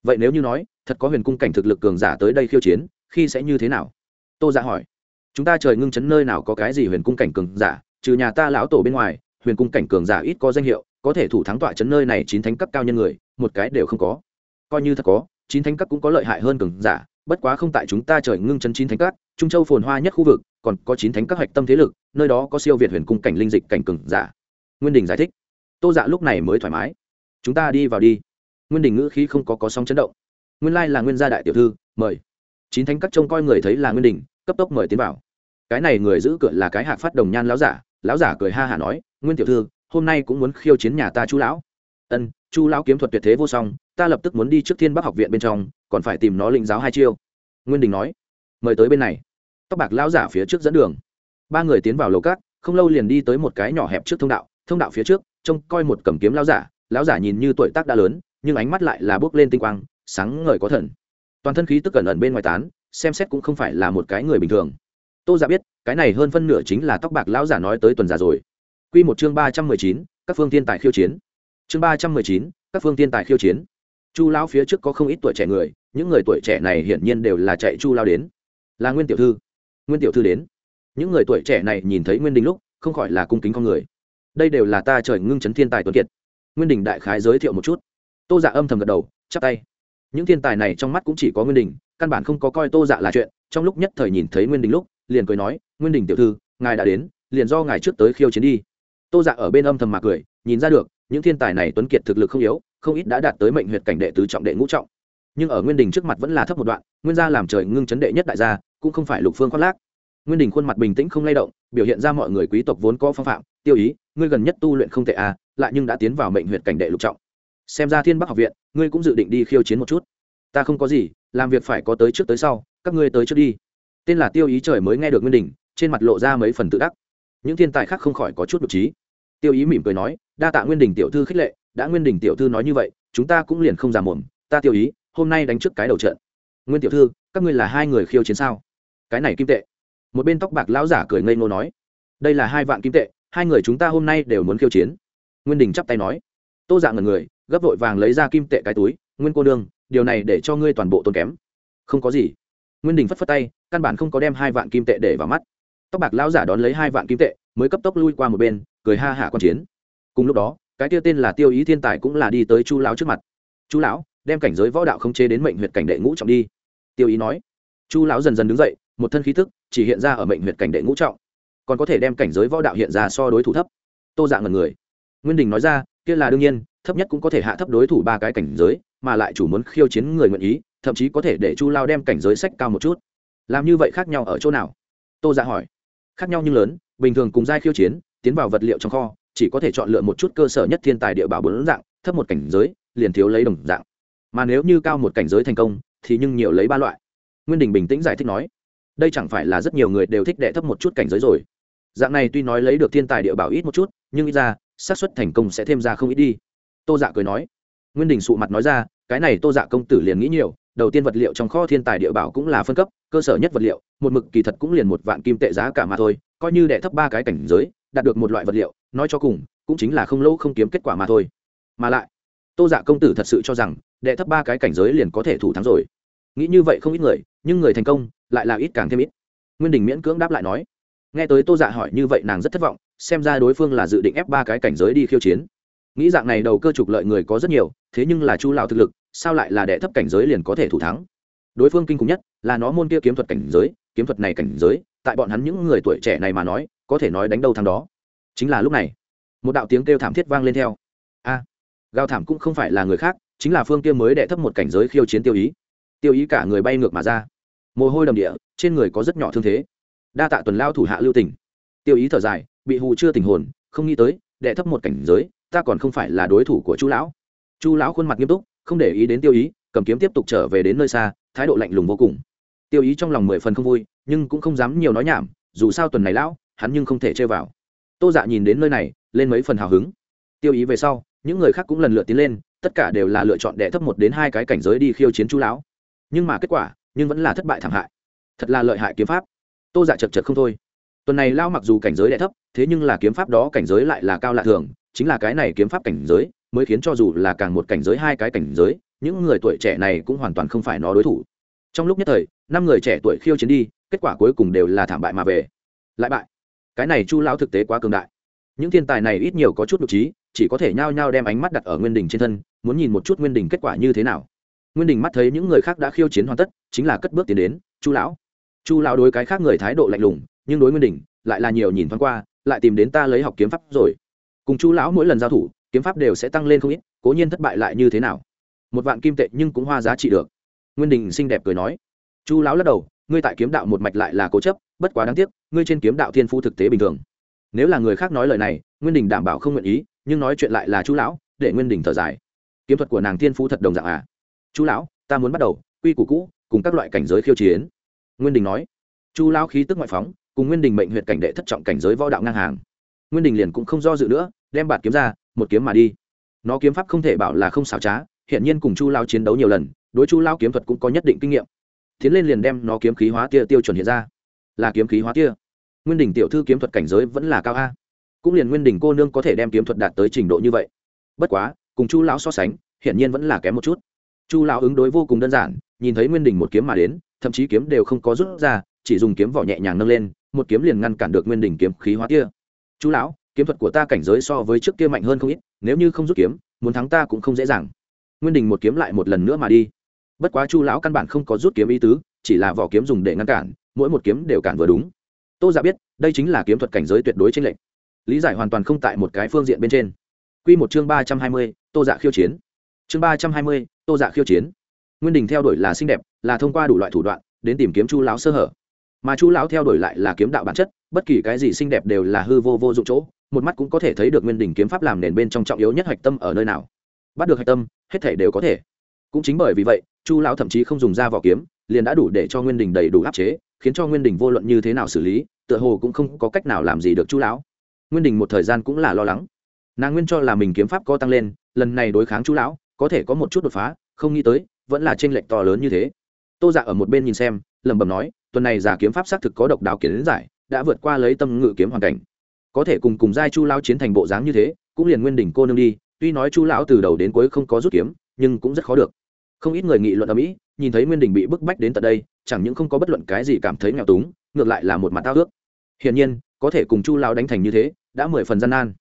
Vậy nếu như nói thật có huyền cung cảnh thực lực cường giả tới đây khiêu chiến khi sẽ như thế nào? Tô dạ hỏi. Chúng ta trời ngưng chấn nơi nào có cái gì huyền cung cảnh cường giả trừ nhà ta lão tổ bên ngoài huyền cung cảnh cường giả ít có danh hiệu có thể thủ thắng tọa chấn nơi này chín thánh cấp cao nhân người một cái đều không có. Coi như thật có chín thánh cấp cũng có lợi hại hơn cường giả bất quá không tại chúng ta trời ngưng chấn chín thánh cấp, trung châu phồn hoa nhất khu vực còn có chín thánh các hạch tâm thế lực nơi đó có siêu việt huyền cung cảnh linh dịch cảnh cường giả. Nguyên đình giải thích tô dạ lúc này mới thoải mái. Chúng ta đi vào đi. Nguyên đình ngữ khí không có có sóng chấn động. Nguyên lai là nguyên gia đại tiểu thư, mời. Chín thánh các trông coi người thấy là nguyên đình, cấp tốc mời tiến vào. Cái này người giữ cửa là cái hạc phát đồng nhan lão giả lão giả cười ha hả nói, nguyên tiểu thư, hôm nay cũng muốn khiêu chiến nhà ta chú lão. Ân, chu lão kiếm thuật tuyệt thế vô song, ta lập tức muốn đi trước thiên bắc học viện bên trong, còn phải tìm nó lĩnh giáo hai chiêu. Nguyên đình nói, mời tới bên này. Tóc bạc lão giả phía trước dẫn đường. Ba người tiến vào lầu cát, không lâu liền đi tới một cái nhỏ hẹp trước thông đạo thông đạo phía trước trông coi một cầm kiếm lão giả lão giả nhìn như tuổi tác đã lớn, nhưng ánh mắt lại là bước lên tinh quang, sáng ngời có thần. Toàn thân khí tức cẩn ẩn bên ngoài tán, xem xét cũng không phải là một cái người bình thường. Tô giả biết, cái này hơn phân nửa chính là tóc bạc lão giả nói tới tuần già rồi. Quy một chương ba trăm mười chín, các phương thiên tài khiêu chiến. Chương ba trăm mười chín, các phương thiên tài khiêu chiến. Chu lão phía trước có không ít tuổi trẻ người, những người tuổi trẻ này hiển nhiên đều là chạy chu Lão đến. Là nguyên tiểu thư. Nguyên tiểu thư đến. Những người tuổi trẻ này nhìn thấy nguyên đình lúc, không khỏi là cung kính con người đây đều là ta trời ngưng chấn thiên tài tuấn kiệt. Nguyên đình đại khái giới thiệu một chút. Tô dạ âm thầm gật đầu, chắp tay. Những thiên tài này trong mắt cũng chỉ có nguyên đình, căn bản không có coi tô dạ là chuyện. Trong lúc nhất thời nhìn thấy nguyên đình lúc, liền cười nói, nguyên đình tiểu thư, ngài đã đến, liền do ngài trước tới khiêu chiến đi. Tô dạ ở bên âm thầm mà cười, nhìn ra được, những thiên tài này tuấn kiệt thực lực không yếu, không ít đã đạt tới mệnh huyệt cảnh đệ tứ trọng đệ ngũ trọng. Nhưng ở nguyên đình trước mặt vẫn là thấp một đoạn, nguyên gia làm trời ngưng chấn đệ nhất đại gia, cũng không phải lục phương khoác lác. Nguyên đình khuôn mặt bình tĩnh không lay động, biểu hiện ra mọi người quý tộc vốn có phong phạm, tiêu ý ngươi gần nhất tu luyện không tệ à lại nhưng đã tiến vào mệnh huyệt cảnh đệ lục trọng. Xem ra thiên bắc học viện, ngươi cũng dự định đi khiêu chiến một chút. Ta không có gì, làm việc phải có tới trước tới sau, các ngươi tới trước đi. Tên là tiêu ý trời mới nghe được nguyên đình trên mặt lộ ra mấy phần tự đắc. Những thiên tài khác không khỏi có chút đ ộ trí tiêu ý mỉm cười nói, đa tạ nguyên đình tiểu thư khích lệ, đã nguyên đình tiểu thư nói như vậy, chúng ta cũng liền không già mồm ta tiêu ý, hôm nay đánh trước cái đầu trận. Nguyên tiểu thư, các ngươi là hai người khiêu chiến sao? Cái này kim tệ. Một bên tóc bạc lão giả cười ngây ngô nói, đây là hai vạn kim tệ hai người chúng ta hôm nay đều muốn khiêu chiến. Nguyên đình chắp tay nói. Tô dạng ngần người, gấp vội vàng lấy ra kim tệ cái túi, nguyên cô đương điều này để cho ngươi toàn bộ tốn kém. Không có gì. Nguyên đình phất phất tay, căn bản không có đem hai vạn kim tệ để vào mắt. Tóc bạc lão giả đón lấy hai vạn kim tệ, mới cấp tốc lui qua một bên, cười ha hả quan chiến. Cùng lúc đó, cái tiêu tên là tiêu ý thiên tài cũng là đi tới chu lão trước mặt. Chu lão, đem cảnh giới võ đạo không chế đến mệnh huyệt cảnh đệ ngũ trọng đi. Tiêu ý nói. Chu lão dần dần đứng dậy, một thân khí thức chỉ hiện ra ở mệnh huyệt cảnh đệ ngũ trọng còn có thể đem cảnh giới võ đạo hiện ra so đối thủ thấp. Tô dạng ngần người. Nguyên đình nói ra, kia là đương nhiên, thấp nhất cũng có thể hạ thấp đối thủ ba cái cảnh giới, mà lại chủ muốn khiêu chiến người nguyện ý, thậm chí có thể để chu lao đem cảnh giới sách cao một chút. Làm như vậy khác nhau ở chỗ nào? Tô dạ hỏi. Khác nhau nhưng lớn, bình thường cùng giai khiêu chiến, tiến vào vật liệu trong kho, chỉ có thể chọn lựa một chút cơ sở nhất thiên tài địa bảo bốn dạng, thấp một cảnh giới, liền thiếu lấy đồng dạng. Mà nếu như cao một cảnh giới thành công, thì nhưng nhiều lấy ba loại. Nguyên đình bình tĩnh giải thích nói, đây chẳng phải là rất nhiều người đều thích đệ thấp một chút cảnh giới rồi dạng này tuy nói lấy được thiên tài địa bảo ít một chút, nhưng ít ra, xác suất thành công sẽ thêm ra không ít đi. Tô dạ cười nói. Nguyên đình sụ mặt nói ra, cái này tô dạ công tử liền nghĩ nhiều, đầu tiên vật liệu trong kho thiên tài địa bảo cũng là phân cấp, cơ sở nhất vật liệu, một mực kỳ thật cũng liền một vạn kim tệ giá cả mà thôi, coi như đệ thấp ba cái cảnh giới, đạt được một loại vật liệu, nói cho cùng, cũng chính là không lâu không kiếm kết quả mà thôi. Mà lại, tô dạ công tử thật sự cho rằng, đệ thấp ba cái cảnh giới liền có thể thủ thắng rồi. Nghĩ như vậy không ít người, nhưng người thành công, lại là ít càng thêm ít. Nguyên đình miễn cưỡng đáp lại nói nghe tới tô dạ hỏi như vậy nàng rất thất vọng xem ra đối phương là dự định ép ba cái cảnh giới đi khiêu chiến. Nghĩ dạng này đầu cơ trục lợi người có rất nhiều thế nhưng là chu lão thực lực sao lại là đệ thấp cảnh giới liền có thể thủ thắng? Đối phương kinh khủng nhất là nó môn kia kiếm thuật cảnh giới kiếm thuật này cảnh giới tại bọn hắn những người tuổi trẻ này mà nói có thể nói đánh đâu thắng đó. Chính là lúc này một đạo tiếng kêu thảm thiết vang lên theo. A à, gào thảm cũng không phải là người khác chính là phương kia mới đệ thấp một cảnh giới khiêu chiến tiêu ý. Tiêu ý cả người bay ngược mà ra. Mồ hôi đầm địa trên người có rất nhỏ thương thế đa tạ tuần lao thủ hạ lưu tình, tiêu ý thở dài bị hù chưa tình hồn không nghĩ tới đệ thấp một cảnh giới ta còn không phải là đối thủ của chu lão. Chu lão khuôn mặt nghiêm túc không để ý đến tiêu ý cầm kiếm tiếp tục trở về đến nơi xa thái độ lạnh lùng vô cùng. Tiêu ý trong lòng mười phần không vui nhưng cũng không dám nhiều nói nhảm dù sao tuần này lão hắn nhưng không thể chơi vào. Tô dạ nhìn đến nơi này lên mấy phần hào hứng. Tiêu ý về sau những người khác cũng lần lượt tiến lên tất cả đều là lựa chọn đệ thấp một đến hai cái cảnh giới đi khiêu chiến chu lão. Nhưng mà kết quả nhưng vẫn là thất bại thảm hại. Thật là lợi hại kiếm pháp tô dạ chật chật không thôi. Tuần này lao mặc dù cảnh giới đệ thấp, thế nhưng là kiếm pháp đó cảnh giới lại là cao lạ thường, chính là cái này kiếm pháp cảnh giới mới khiến cho dù là càng một cảnh giới, hai cái cảnh giới, những người tuổi trẻ này cũng hoàn toàn không phải nó đối thủ. Trong lúc nhất thời, năm người trẻ tuổi khiêu chiến đi, kết quả cuối cùng đều là thảm bại mà về. Lại bại. Cái này chu lão thực tế quá cường đại. Những thiên tài này ít nhiều có chút đ ộ trí, chỉ có thể nhao nhao đem ánh mắt đặt ở nguyên đình trên thân, muốn nhìn một chút nguyên đình kết quả như thế nào. Nguyên đình mắt thấy những người khác đã khiêu chiến hoàn tất, chính là cất bước tiến đến, chu lão chu lão đối cái khác người thái độ lạnh lùng, nhưng đối nguyên đình, lại là nhiều nhìn thoáng qua, lại tìm đến ta lấy học kiếm pháp rồi. Cùng chu lão mỗi lần giao thủ, kiếm pháp đều sẽ tăng lên không ít, cố nhiên thất bại lại như thế nào? Một vạn kim tệ nhưng cũng hoa giá trị được. Nguyên đình xinh đẹp cười nói. Chu lão lắc đầu, ngươi tại kiếm đạo một mạch lại là cố chấp, bất quá đáng tiếc, ngươi trên kiếm đạo thiên phu thực tế bình thường. Nếu là người khác nói lời này, nguyên đình đảm bảo không nguyện ý, nhưng nói chuyện lại là chu lão, để nguyên đình thở dài. Kiếm thuật của nàng thiên phú thật đồng dạng à? Chu lão, ta muốn bắt đầu, quy củ cũ, cùng các loại cảnh giới khiêu chiến nguyên đình nói, chu lão khí tức ngoại phóng, cùng nguyên đình mệnh huyện cảnh đệ thất trọng cảnh giới võ đạo ngang hàng. Nguyên đình liền cũng không do dự nữa, đem bạt kiếm ra, một kiếm mà đi. Nó kiếm pháp không thể bảo là không xảo trá hiện nhiên cùng chu lao chiến đấu nhiều lần, đối chu lao kiếm thuật cũng có nhất định kinh nghiệm. Tiến lên liền đem nó kiếm khí hóa tia tiêu chuẩn hiện ra. Là kiếm khí hóa tia. Nguyên đình tiểu thư kiếm thuật cảnh giới vẫn là cao a. Cũng liền nguyên đình cô nương có thể đem kiếm thuật đạt tới trình độ như vậy. Bất quá, cùng chu lão so sánh, hiển nhiên vẫn là kém một chút. Chu lão ứng đối vô cùng đơn giản, nhìn thấy nguyên đình một kiếm mà đến thậm chí kiếm đều không có rút ra, chỉ dùng kiếm vỏ nhẹ nhàng nâng lên, một kiếm liền ngăn cản được nguyên đỉnh kiếm khí hóa tia chu lão, kiếm thuật của ta cảnh giới so với trước kia mạnh hơn không ít, nếu như không rút kiếm, muốn thắng ta cũng không dễ dàng. Nguyên đình một kiếm lại một lần nữa mà đi. Bất quá chu lão căn bản không có rút kiếm ý tứ, chỉ là vỏ kiếm dùng để ngăn cản, mỗi một kiếm đều cản vừa đúng. Tô giả biết, đây chính là kiếm thuật cảnh giới tuyệt đối trên lệnh lý giải hoàn toàn không tại một cái phương diện bên trên. Q một chương ba trăm hai mươi, tô dạ khiêu chiến. Chương ba trăm hai mươi, tô dạ khiêu chiến. Nguyên đình theo đuổi là xinh đẹp là thông qua đủ loại thủ đoạn đến tìm kiếm chu lão sơ hở. Mà chu lão theo đuổi lại là kiếm đạo bản chất, bất kỳ cái gì xinh đẹp đều là hư vô vô dụng chỗ, một mắt cũng có thể thấy được nguyên đình kiếm pháp làm nền bên trong trọng yếu nhất hạch tâm ở nơi nào. Bắt được hạch tâm, hết thể đều có thể. Cũng chính bởi vì vậy, chu lão thậm chí không dùng ra vỏ kiếm, liền đã đủ để cho nguyên đình đầy đủ áp chế, khiến cho nguyên đình vô luận như thế nào xử lý, tựa hồ cũng không có cách nào làm gì được chu lão. Nguyên đình một thời gian cũng là lo lắng. Nàng nguyên cho là mình kiếm pháp có tăng lên, lần này đối kháng chu lão, có thể có một chút đột phá, không nghĩ tới, vẫn là tranh lệch to lớn như thế tô dạ ở một bên nhìn xem, lẩm bẩm nói, tuần này giả kiếm pháp xác thực có độc đáo kiến giải, đã vượt qua lấy tâm ngự kiếm hoàn cảnh. Có thể cùng cùng giai chu lão chiến thành bộ dáng như thế, cũng liền nguyên đỉnh cô nương đi, tuy nói chu lão từ đầu đến cuối không có rút kiếm, nhưng cũng rất khó được. Không ít người nghị luận ở mỹ, nhìn thấy nguyên đình bị bức bách đến tận đây, chẳng những không có bất luận cái gì cảm thấy nghèo túng, ngược lại là một mặt tao ước. Hiển nhiên, có thể cùng chu lão đánh thành như thế, đã mười phần gian nan.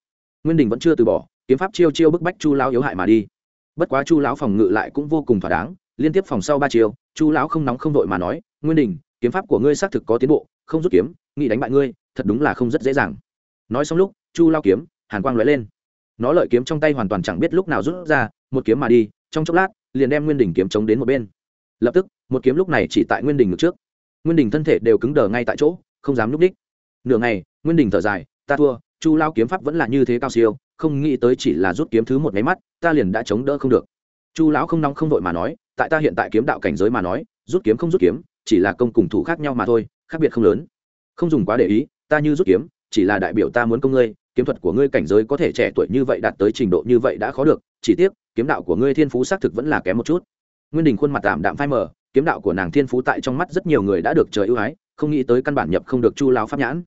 Nguyên đình vẫn chưa từ bỏ, kiếm pháp chiêu chiêu bức bách chu lão yếu hại mà đi. Bất quá chu lão phòng ngự lại cũng vô cùng thỏa đáng, liên tiếp phòng sau ba chiêu chu lão không nóng không vội mà nói, nguyên đình, kiếm pháp của ngươi xác thực có tiến bộ, không rút kiếm, nghĩ đánh bại ngươi, thật đúng là không rất dễ dàng. Nói xong lúc, chu lao kiếm, hàn quang lóe lên. Nó lợi kiếm trong tay hoàn toàn chẳng biết lúc nào rút ra, một kiếm mà đi, trong chốc lát, liền đem nguyên đình kiếm chống đến một bên. Lập tức, một kiếm lúc này chỉ tại nguyên đình ngược trước. Nguyên đình thân thể đều cứng đờ ngay tại chỗ, không dám núp đích. Nửa ngày, nguyên đình thở dài, ta thua, chu lao kiếm pháp vẫn là như thế cao siêu, không nghĩ tới chỉ là rút kiếm thứ một máy mắt, ta liền đã chống đỡ không được. Chu lão không nóng không vội mà nói tại ta hiện tại kiếm đạo cảnh giới mà nói, rút kiếm không rút kiếm, chỉ là công cùng thủ khác nhau mà thôi, khác biệt không lớn. Không dùng quá để ý, ta như rút kiếm, chỉ là đại biểu ta muốn công ngươi, kiếm thuật của ngươi cảnh giới có thể trẻ tuổi như vậy đạt tới trình độ như vậy đã khó được, chỉ tiếc, kiếm đạo của ngươi thiên phú xác thực vẫn là kém một chút. Nguyên đình khuôn mặt tạm đạm phai mờ, kiếm đạo của nàng thiên phú tại trong mắt rất nhiều người đã được trời ưu ái, không nghĩ tới căn bản nhập không được chu lao pháp nhãn.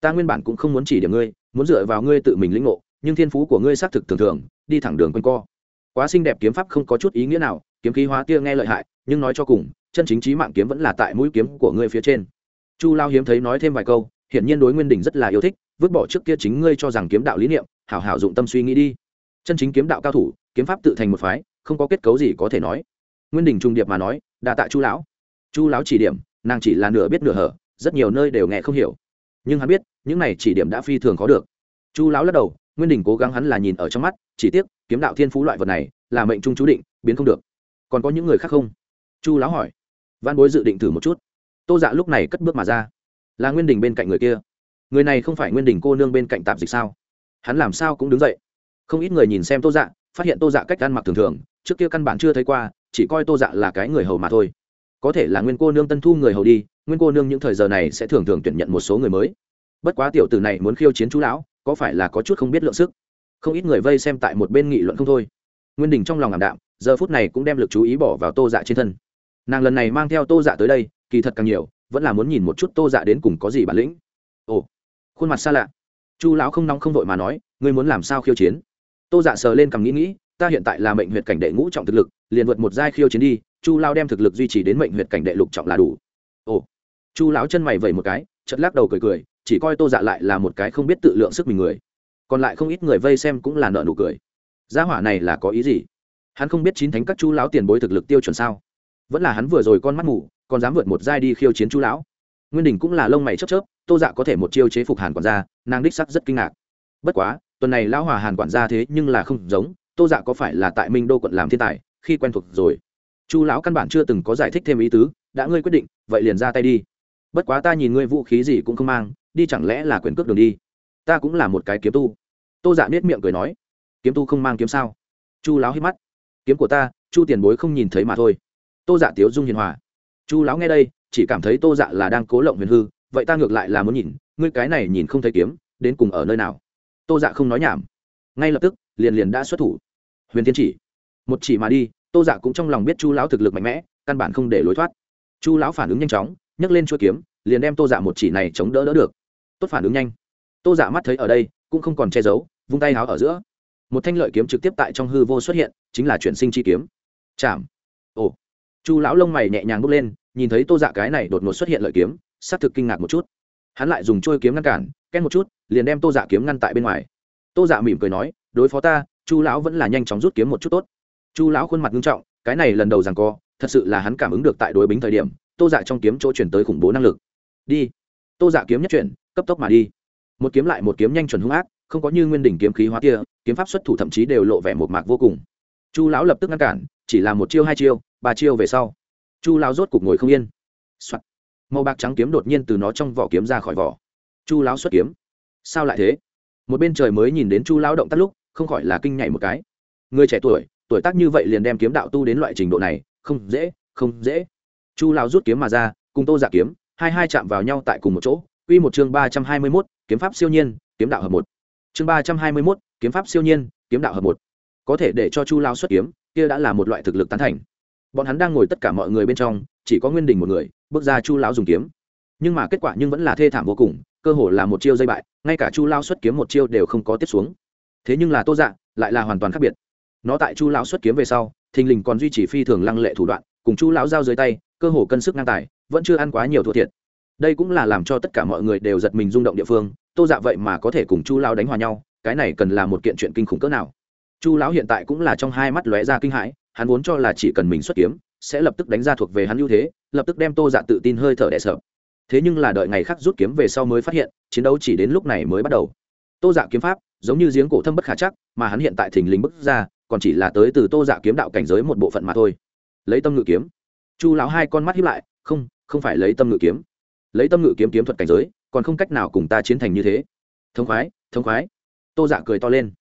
Ta nguyên bản cũng không muốn chỉ điểm ngươi, muốn dựa vào ngươi tự mình lĩnh ngộ, nhưng thiên phú của ngươi xác thực thường thường, đi thẳng đường quanh co. Quá xinh đẹp kiếm pháp không có chút ý nghĩa nào kiếm khí hóa tia nghe lợi hại, nhưng nói cho cùng, chân chính trí mạng kiếm vẫn là tại mũi kiếm của ngươi phía trên. Chu lao hiếm thấy nói thêm vài câu, hiển nhiên đối nguyên đình rất là yêu thích, vứt bỏ trước kia chính ngươi cho rằng kiếm đạo lý niệm, hảo hảo dụng tâm suy nghĩ đi. Chân chính kiếm đạo cao thủ, kiếm pháp tự thành một phái, không có kết cấu gì có thể nói. Nguyên đình trung điệp mà nói, đa tạ chu lão. Chu lão chỉ điểm, nàng chỉ là nửa biết nửa hở, rất nhiều nơi đều nghe không hiểu. Nhưng hắn biết, những này chỉ điểm đã phi thường khó được. Chu lão lắc đầu, nguyên đình cố gắng hắn là nhìn ở trong mắt, chỉ tiếc, kiếm đạo thiên phú loại vật này, là mệnh trung chú định, biến không được còn có những người khác không? Chu lão hỏi. Văn bối dự định thử một chút. Tô dạ lúc này cất bước mà ra. Là nguyên đình bên cạnh người kia. Người này không phải nguyên đình cô nương bên cạnh tạp dịch sao? Hắn làm sao cũng đứng dậy. Không ít người nhìn xem tô dạ phát hiện tô dạ cách ăn mặc thường thường, trước kia căn bản chưa thấy qua, chỉ coi tô dạ là cái người hầu mà thôi. Có thể là nguyên cô nương tân thu người hầu đi, nguyên cô nương những thời giờ này sẽ thường thường tuyển nhận một số người mới. Bất quá tiểu tử này muốn khiêu chiến chú lão, có phải là có chút không biết lượng sức? Không ít người vây xem tại một bên nghị luận không thôi. Nguyên đình trong lòng ảm đạm giờ phút này cũng đem lực chú ý bỏ vào tô dạ trên thân. Nàng lần này mang theo tô dạ tới đây, kỳ thật càng nhiều, vẫn là muốn nhìn một chút tô dạ đến cùng có gì bản lĩnh. Ồ, khuôn mặt xa lạ. Chu lão không nóng không vội mà nói, ngươi muốn làm sao khiêu chiến? Tô dạ sờ lên cầm nghĩ nghĩ, ta hiện tại là mệnh huyệt cảnh đệ ngũ trọng thực lực, liền vượt một giai khiêu chiến đi. Chu lao đem thực lực duy trì đến mệnh huyệt cảnh đệ lục trọng là đủ. Ồ, chu lão chân mày vẩy một cái chật lắc đầu cười cười, chỉ coi tô dạ lại là một cái không biết tự lượng sức mình người. Còn lại không ít người vây xem cũng là nợ nụ cười. Gia hỏa này là có ý gì? Hắn không biết chín thánh các chú lão tiền bối thực lực tiêu chuẩn sao? Vẫn là hắn vừa rồi con mắt ngủ còn dám vượt một giai đi khiêu chiến chú lão. Nguyên đình cũng là lông mày chớp chớp tô dạ có thể một chiêu chế phục hàn quản gia, nàng đích sắc rất kinh ngạc. Bất quá tuần này lão hòa hàn quản gia thế nhưng là không giống tô dạ có phải là tại minh đô quận làm thiên tài khi quen thuộc rồi. Chu lão căn bản chưa từng có giải thích thêm ý tứ đã ngươi quyết định vậy liền ra tay đi. Bất quá ta nhìn ngươi vũ khí gì cũng không mang đi chẳng lẽ là quyền cước đường đi? Ta cũng là một cái kiếm tu. Tô dạ nết miệng cười nói kiếm tu không mang kiếm sao? Chu lão hít mắt kiếm của ta, chu tiền bối không nhìn thấy mà thôi. Tô dạ tiếu dung hiền hòa. Chu lão nghe đây, chỉ cảm thấy tô dạ là đang cố lộng huyền hư, vậy ta ngược lại là muốn nhìn, ngươi cái này nhìn không thấy kiếm, đến cùng ở nơi nào? Tô dạ không nói nhảm. Ngay lập tức, liền liền đã xuất thủ. Huyền thiên chỉ. Một chỉ mà đi, tô dạ cũng trong lòng biết chu lão thực lực mạnh mẽ, căn bản không để lối thoát. Chu lão phản ứng nhanh chóng, nhấc lên chuỗi kiếm, liền đem tô dạ một chỉ này chống đỡ đỡ được. Tốt phản ứng nhanh. Tô dạ mắt thấy ở đây, cũng không còn che giấu, vung tay háo ở giữa một thanh lợi kiếm trực tiếp tại trong hư vô xuất hiện, chính là chuyển sinh chi kiếm. Chạm. Ồ. Chu lão lông mày nhẹ nhàng bước lên, nhìn thấy tô dạ cái này đột ngột xuất hiện lợi kiếm xác thực kinh ngạc một chút. Hắn lại dùng trôi kiếm ngăn cản, két một chút, liền đem tô dạ kiếm ngăn tại bên ngoài. Tô dạ mỉm cười nói, đối phó ta, chu lão vẫn là nhanh chóng rút kiếm một chút tốt. Chu lão khuôn mặt nghiêm trọng, cái này lần đầu rằng co, thật sự là hắn cảm ứng được tại đối bính thời điểm, tô dạ trong kiếm chỗ chuyển tới khủng bố năng lực. Đi. Tô dạ kiếm nhất chuyển, cấp tốc mà đi. Một kiếm lại một kiếm nhanh chuẩn hung ác không có như nguyên đỉnh kiếm khí hóa kia kiếm pháp xuất thủ thậm chí đều lộ vẻ một mạc vô cùng. Chu lão lập tức ngăn cản chỉ là một chiêu hai chiêu ba chiêu về sau chu lão rốt cục ngồi không yên、Soạn. màu bạc trắng kiếm đột nhiên từ nó trong vỏ kiếm ra khỏi vỏ. Chu lão xuất kiếm. Sao lại thế? Một bên trời mới nhìn đến chu lão động tác lúc không khỏi là kinh nhảy một cái. Người trẻ tuổi tuổi tác như vậy liền đem kiếm đạo tu đến loại trình độ này không dễ không dễ. Chu lão rút kiếm mà ra cùng tô giả dạ kiếm hai hai chạm vào nhau tại cùng một chỗ. Quy một chương ba trăm hai mươi 321, kiếm pháp siêu nhiên, kiếm đạo hợp một. Chương ba trăm hai mươi 321, kiếm pháp siêu nhiên, kiếm đạo hợp một. Có thể để cho Chu lão xuất kiếm, kia đã là một loại thực lực tán thành. Bọn hắn đang ngồi tất cả mọi người bên trong, chỉ có Nguyên Đình một người, bước ra Chu lão dùng kiếm. Nhưng mà kết quả nhưng vẫn là thê thảm vô cùng, cơ hồ là một chiêu dây bại, ngay cả Chu lão xuất kiếm một chiêu đều không có tiếp xuống. Thế nhưng là Tô Dạ, lại là hoàn toàn khác biệt. Nó tại Chu lão xuất kiếm về sau, thình lình còn duy trì phi thường lăng lệ thủ đoạn, cùng Chu lão giao dưới tay, cơ hồ cân sức ngang tài, vẫn chưa ăn quá nhiều thua thiệt đây cũng là làm cho tất cả mọi người đều giật mình rung động địa phương, tô dạ vậy mà có thể cùng chu lão đánh hòa nhau, cái này cần là một kiện chuyện kinh khủng cỡ nào. Chu lão hiện tại cũng là trong hai mắt lóe ra kinh hãi, hắn vốn cho là chỉ cần mình xuất kiếm, sẽ lập tức đánh ra thuộc về hắn ưu thế, lập tức đem tô dạ tự tin hơi thở đẻ sợ thế nhưng là đợi ngày khác rút kiếm về sau mới phát hiện, chiến đấu chỉ đến lúc này mới bắt đầu. Tô dạ kiếm pháp, giống như giếng cổ thâm bất khả chắc, mà hắn hiện tại thình lình bước ra, còn chỉ là tới từ tô dạ kiếm đạo cảnh giới một bộ phận mà thôi. Lấy tâm ngự kiếm. Chu lão hai con mắt hiếp lại, không không phải lấy tâm ngự kiếm lấy tâm ngự kiếm kiếm thuật cảnh giới, còn không cách nào cùng ta chiến thành như thế. Thông khoái thông khoái. Tô dạ cười to lên.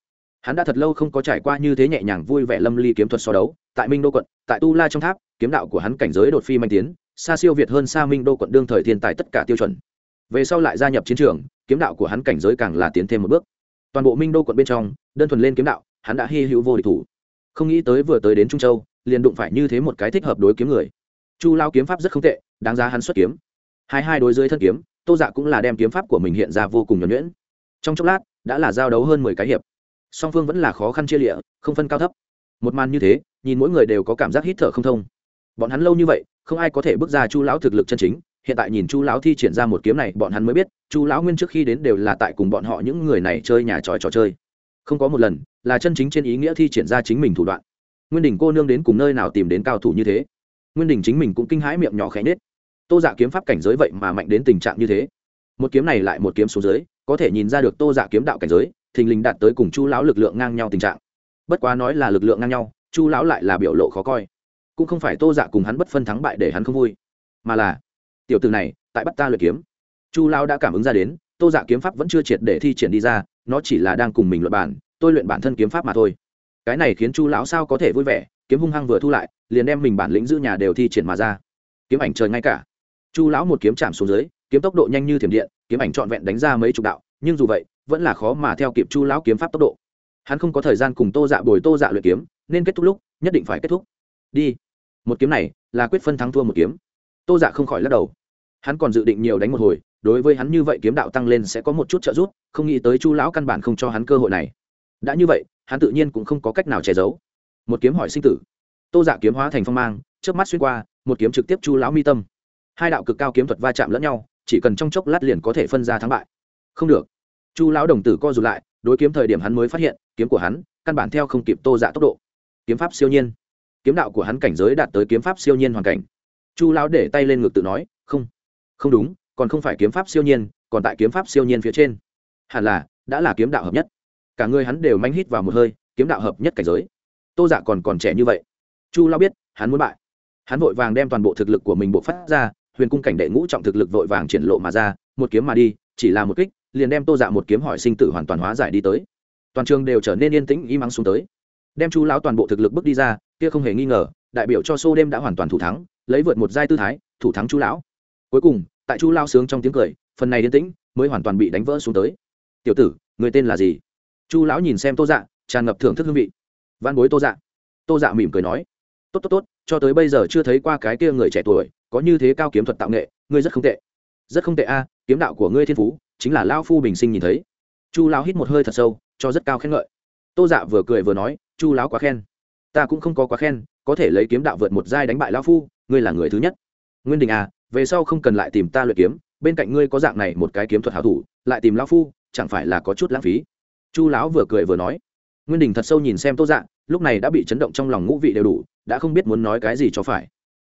Hắn đã thật lâu không có trải qua như thế nhẹ nhàng vui vẻ lâm ly kiếm thuật so đấu, tại minh đô quận, tại tu la trong tháp, kiếm đạo của hắn cảnh giới đột phi manh tiến, xa siêu việt hơn xa minh đô quận đương thời thiên tài tất cả tiêu chuẩn. Về sau lại gia nhập chiến trường, kiếm đạo của hắn cảnh giới càng là tiến thêm một bước. Toàn bộ minh đô quận bên trong, đơn thuần lên kiếm đạo, hắn đã hy hữu vô địch thủ. Không nghĩ tới vừa tới đến trung châu, liền đụng phải như thế một cái thích hợp đối kiếm người. Chu lao kiếm pháp rất không tệ, đáng giá hắn xuất kiếm hai hai đối dưới thân kiếm, tô dạ cũng là đem kiếm pháp của mình hiện ra vô cùng nhuẩn nhuyễn. Trong chốc lát, đã là giao đấu hơn mười cái hiệp. Song phương vẫn là khó khăn chia lịa, không phân cao thấp. Một màn như thế, nhìn mỗi người đều có cảm giác hít thở không thông. Bọn hắn lâu như vậy, không ai có thể bước ra chu lão thực lực chân chính, hiện tại nhìn chu lão thi triển ra một kiếm này, bọn hắn mới biết, chu lão nguyên trước khi đến đều là tại cùng bọn họ những người này chơi nhà tròi trò chơi. Không có một lần, là chân chính trên ý nghĩa thi triển ra chính mình thủ đoạn. Nguyên đình cô nương đến cùng nơi nào tìm đến cao thủ như thế? Nguyên đình chính mình cũng kinh hãi miệng nhỏ khẽ nết tô dạ kiếm pháp cảnh giới vậy mà mạnh đến tình trạng như thế. Một kiếm này lại một kiếm xuống dưới, có thể nhìn ra được tô dạ kiếm đạo cảnh giới, thình lình đạt tới cùng chu lão lực lượng ngang nhau tình trạng. Bất quá nói là lực lượng ngang nhau, chu lão lại là biểu lộ khó coi. Cũng không phải tô dạ cùng hắn bất phân thắng bại để hắn không vui, mà là, tiểu từ này, tại bắt ta luyện kiếm. Chu lão đã cảm ứng ra đến, tô dạ kiếm pháp vẫn chưa triệt để thi triển đi ra, nó chỉ là đang cùng mình luận bản tôi luyện bản thân kiếm pháp mà thôi. Cái này khiến chu lão sao có thể vui vẻ, kiếm hung hăng vừa thu lại, liền đem mình bản lĩnh giữ nhà đều thi triển mà ra. Kiếm ảnh trời ngay cả chu lão một kiếm chạm xuống dưới, kiếm tốc độ nhanh như thiểm điện, kiếm ảnh trọn vẹn đánh ra mấy chục đạo, nhưng dù vậy, vẫn là khó mà theo kịp chu lão kiếm pháp tốc độ. Hắn không có thời gian cùng tô dạ bồi tô dạ luyện kiếm, nên kết thúc lúc, nhất định phải kết thúc. Đi. Một kiếm này là quyết phân thắng thua một kiếm. Tô dạ không khỏi lắc đầu. Hắn còn dự định nhiều đánh một hồi, đối với hắn như vậy kiếm đạo tăng lên sẽ có một chút trợ giúp, không nghĩ tới chu lão căn bản không cho hắn cơ hội này. Đã như vậy, hắn tự nhiên cũng không có cách nào che giấu. Một kiếm hỏi sinh tử. Tô dạ kiếm hóa thành phong mang trước mắt xuyên qua, một kiếm trực tiếp chu lão mi tâm hai đạo cực cao kiếm thuật va chạm lẫn nhau, chỉ cần trong chốc lát liền có thể phân ra thắng bại. Không được. Chu lão đồng tử co rụt lại, đối kiếm thời điểm hắn mới phát hiện, kiếm của hắn căn bản theo không kịp tô dạ tốc độ. Kiếm pháp siêu nhiên. Kiếm đạo của hắn cảnh giới đạt tới kiếm pháp siêu nhiên hoàn cảnh. Chu lão để tay lên ngực tự nói, không không đúng, còn không phải kiếm pháp siêu nhiên, còn tại kiếm pháp siêu nhiên phía trên. Hẳn là, đã là kiếm đạo hợp nhất. Cả người hắn đều manh hít vào một hơi, kiếm đạo hợp nhất cảnh giới. Tô dạ còn còn trẻ như vậy. Chu Lão biết, hắn muốn bại. Hắn vội vàng đem toàn bộ thực lực của mình bộ phát ra huyền cung cảnh đệ ngũ trọng thực lực vội vàng triển lộ mà ra, một kiếm mà đi, chỉ là một kích, liền đem tô dạ một kiếm hỏi sinh tử hoàn toàn hóa giải đi tới. Toàn trường đều trở nên yên tĩnh im ắng xuống tới. Đem chu lão toàn bộ thực lực bước đi ra, kia không hề nghi ngờ, đại biểu cho xô đêm đã hoàn toàn thủ thắng, lấy vượt một giai tư thái, thủ thắng chu lão. Cuối cùng, tại chu lao sướng trong tiếng cười, phần này yên tĩnh mới hoàn toàn bị đánh vỡ xuống tới. Tiểu tử, người tên là gì? Chu lão nhìn xem tô dạ tràn ngập thưởng thức hương vị. Văn bối tô dạ. Tô dạ mỉm cười nói tốt tốt tốt, cho tới bây giờ chưa thấy qua cái kia người trẻ tuổi, có như thế cao kiếm thuật tạo nghệ, ngươi rất không tệ. Rất không tệ a, kiếm đạo của ngươi thiên phú, chính là lao phu bình sinh nhìn thấy. Chu lão hít một hơi thật sâu, cho rất cao khen ngợi. Tô dạ vừa cười vừa nói, chu lão quá khen. Ta cũng không có quá khen, có thể lấy kiếm đạo vượt một giai đánh bại lao phu, ngươi là người thứ nhất. Nguyên đình à về sau không cần lại tìm ta luyện kiếm, bên cạnh ngươi có dạng này một cái kiếm thuật hảo thủ, lại tìm lao phu, chẳng phải là có chút lãng phí? Chu lão vừa cười vừa nói nguyên đình thật sâu nhìn xem tô dạ lúc này đã bị chấn động trong lòng ngũ vị đều đủ, đã không biết muốn nói cái gì cho phải.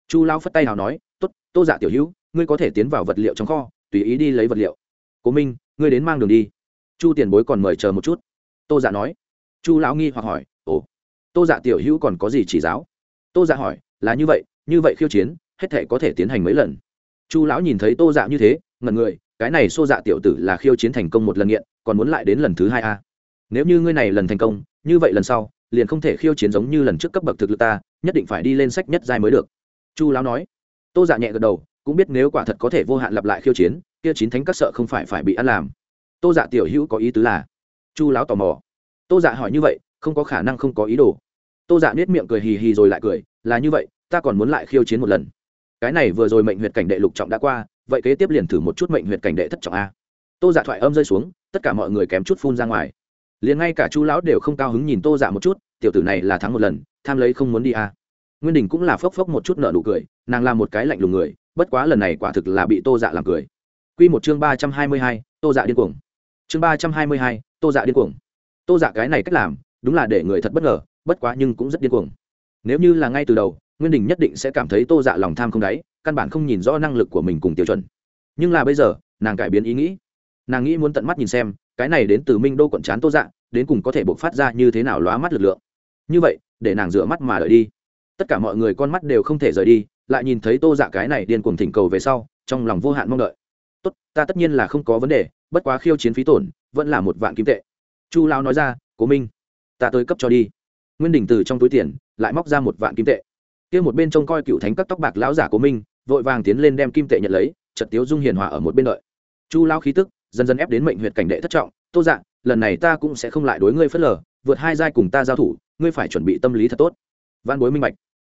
Chu lão phất tay hào nói t ố t tô dạ tiểu hữu, ngươi có thể tiến vào vật liệu trong kho, tùy ý đi lấy vật liệu. Cố minh, ngươi đến mang đường đi. Chu tiền bối còn mời chờ một chút. Tô dạ nói. Chu lão nghi hoặc hỏi, ồ, tô dạ tiểu hữu còn có gì chỉ giáo? Tô dạ hỏi, là như vậy như vậy khiêu chiến, hết thể có thể tiến hành mấy lần? Chu lão nhìn thấy tô dạ như thế ngần người, cái này xô dạ tiểu tử là khiêu chiến thành công một lần nghiện, còn muốn lại đến lần thứ hai a nếu như ngươi này lần thành công, như vậy lần sau, liền không thể khiêu chiến giống như lần trước cấp bậc thực lực ta, nhất định phải đi lên sách nhất giai mới được. Chu lão nói. Tô dạ nhẹ gật đầu, cũng biết nếu quả thật có thể vô hạn lặp lại khiêu chiến, kia chín thánh các sợ không phải phải bị ăn làm. Tô dạ tiểu hữu có ý tứ là? Chu lão tò mò. Tô dạ hỏi như vậy, không có khả năng không có ý đồ. Tô dạ nết miệng cười hì hì rồi lại cười, là như vậy, ta còn muốn lại khiêu chiến một lần. Cái này vừa rồi mệnh huyệt cảnh đệ lục trọng đã qua, vậy kế tiếp liền thử một chút mệnh huyệt cảnh đệ thất trọng a. Tô dạ thoại âm rơi xuống, tất cả mọi người kém chút phun ra ngoài liền ngay cả chu lão đều không cao hứng nhìn tô dạ một chút, tiểu tử này là thắng một lần, tham lấy không muốn đi à? nguyên đình cũng là phốc phốc một chút nợ nụ cười, nàng là một cái lạnh lùng người, bất quá lần này quả thực là bị tô dạ làm cười. Q một chương ba trăm hai mươi hai, tô dạ điên cuồng. Chương ba trăm hai mươi hai, tô dạ điên cuồng. Tô dạ cái này cách làm, đúng là để người thật bất ngờ, bất quá nhưng cũng rất điên cuồng. Nếu như là ngay từ đầu, nguyên đình nhất định sẽ cảm thấy tô dạ lòng tham không đáy, căn bản không nhìn rõ năng lực của mình cùng tiêu chuẩn. Nhưng là bây giờ, nàng cải biến ý nghĩ. Nàng nghĩ muốn tận mắt nhìn xem cái này đến từ minh đô quận chán tô dạ đến cùng có thể bộc phát ra như thế nào lóa mắt lực lượng. Như vậy, để nàng rửa mắt mà đợi đi. Tất cả mọi người con mắt đều không thể rời đi, lại nhìn thấy tô dạ cái này điên cuồng thỉnh cầu về sau, trong lòng vô hạn mong đợi. Tốt, ta tất nhiên là không có vấn đề, bất quá khiêu chiến phí tổn, vẫn là một vạn kim tệ. Chu lao nói ra, cố minh, ta tới cấp cho đi. Nguyên đình từ trong túi tiền, lại móc ra một vạn kim tệ. Kia một bên trông coi cựu thánh các tóc bạc lão giả cố minh, vội vàng tiến lên đem kim tệ nhận lấy trật tiếu dung hiền hòa ở một bên đợi. Chu lao khí tức dần dần ép đến mệnh huyệt cảnh đệ thất trọng. Tô dạng lần này ta cũng sẽ không lại đối ngươi phớt lờ, vượt hai giai cùng ta giao thủ, ngươi phải chuẩn bị tâm lý thật tốt. Văn bối minh bạch.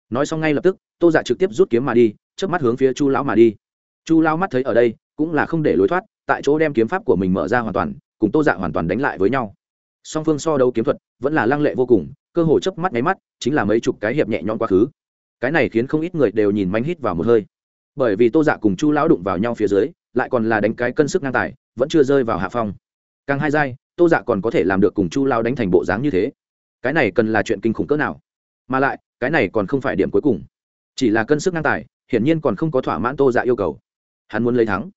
Nói xong ngay lập tức, tô dạ trực tiếp rút kiếm mà đi trước mắt hướng phía chu lão mà đi. Chu lão mắt thấy ở đây, cũng là không để lối thoát, tại chỗ đem kiếm pháp của mình mở ra hoàn toàn, cùng tô dạ hoàn toàn đánh lại với nhau. Song phương so đấu kiếm thuật, vẫn là lăng lệ vô cùng, cơ hồ chớp mắt máy mắt, chính là mấy chục cái hiệp nhẹ nhõm quá khứ. Cái này khiến không ít người đều nhìn manh hít vào một hơi. Bởi vì tô dạ cùng chu lão đụng vào nhau phía dưới, lại còn là đánh cái cân sức ngang tài vẫn chưa rơi vào hạ phong. Càng hai giai, tô dạ còn có thể làm được cùng chu lao đánh thành bộ dáng như thế. Cái này cần là chuyện kinh khủng cỡ nào? Mà lại, cái này còn không phải điểm cuối cùng. Chỉ là cân sức ngang tài, hiển nhiên còn không có thỏa mãn tô dạ yêu cầu. Hắn muốn lấy thắng.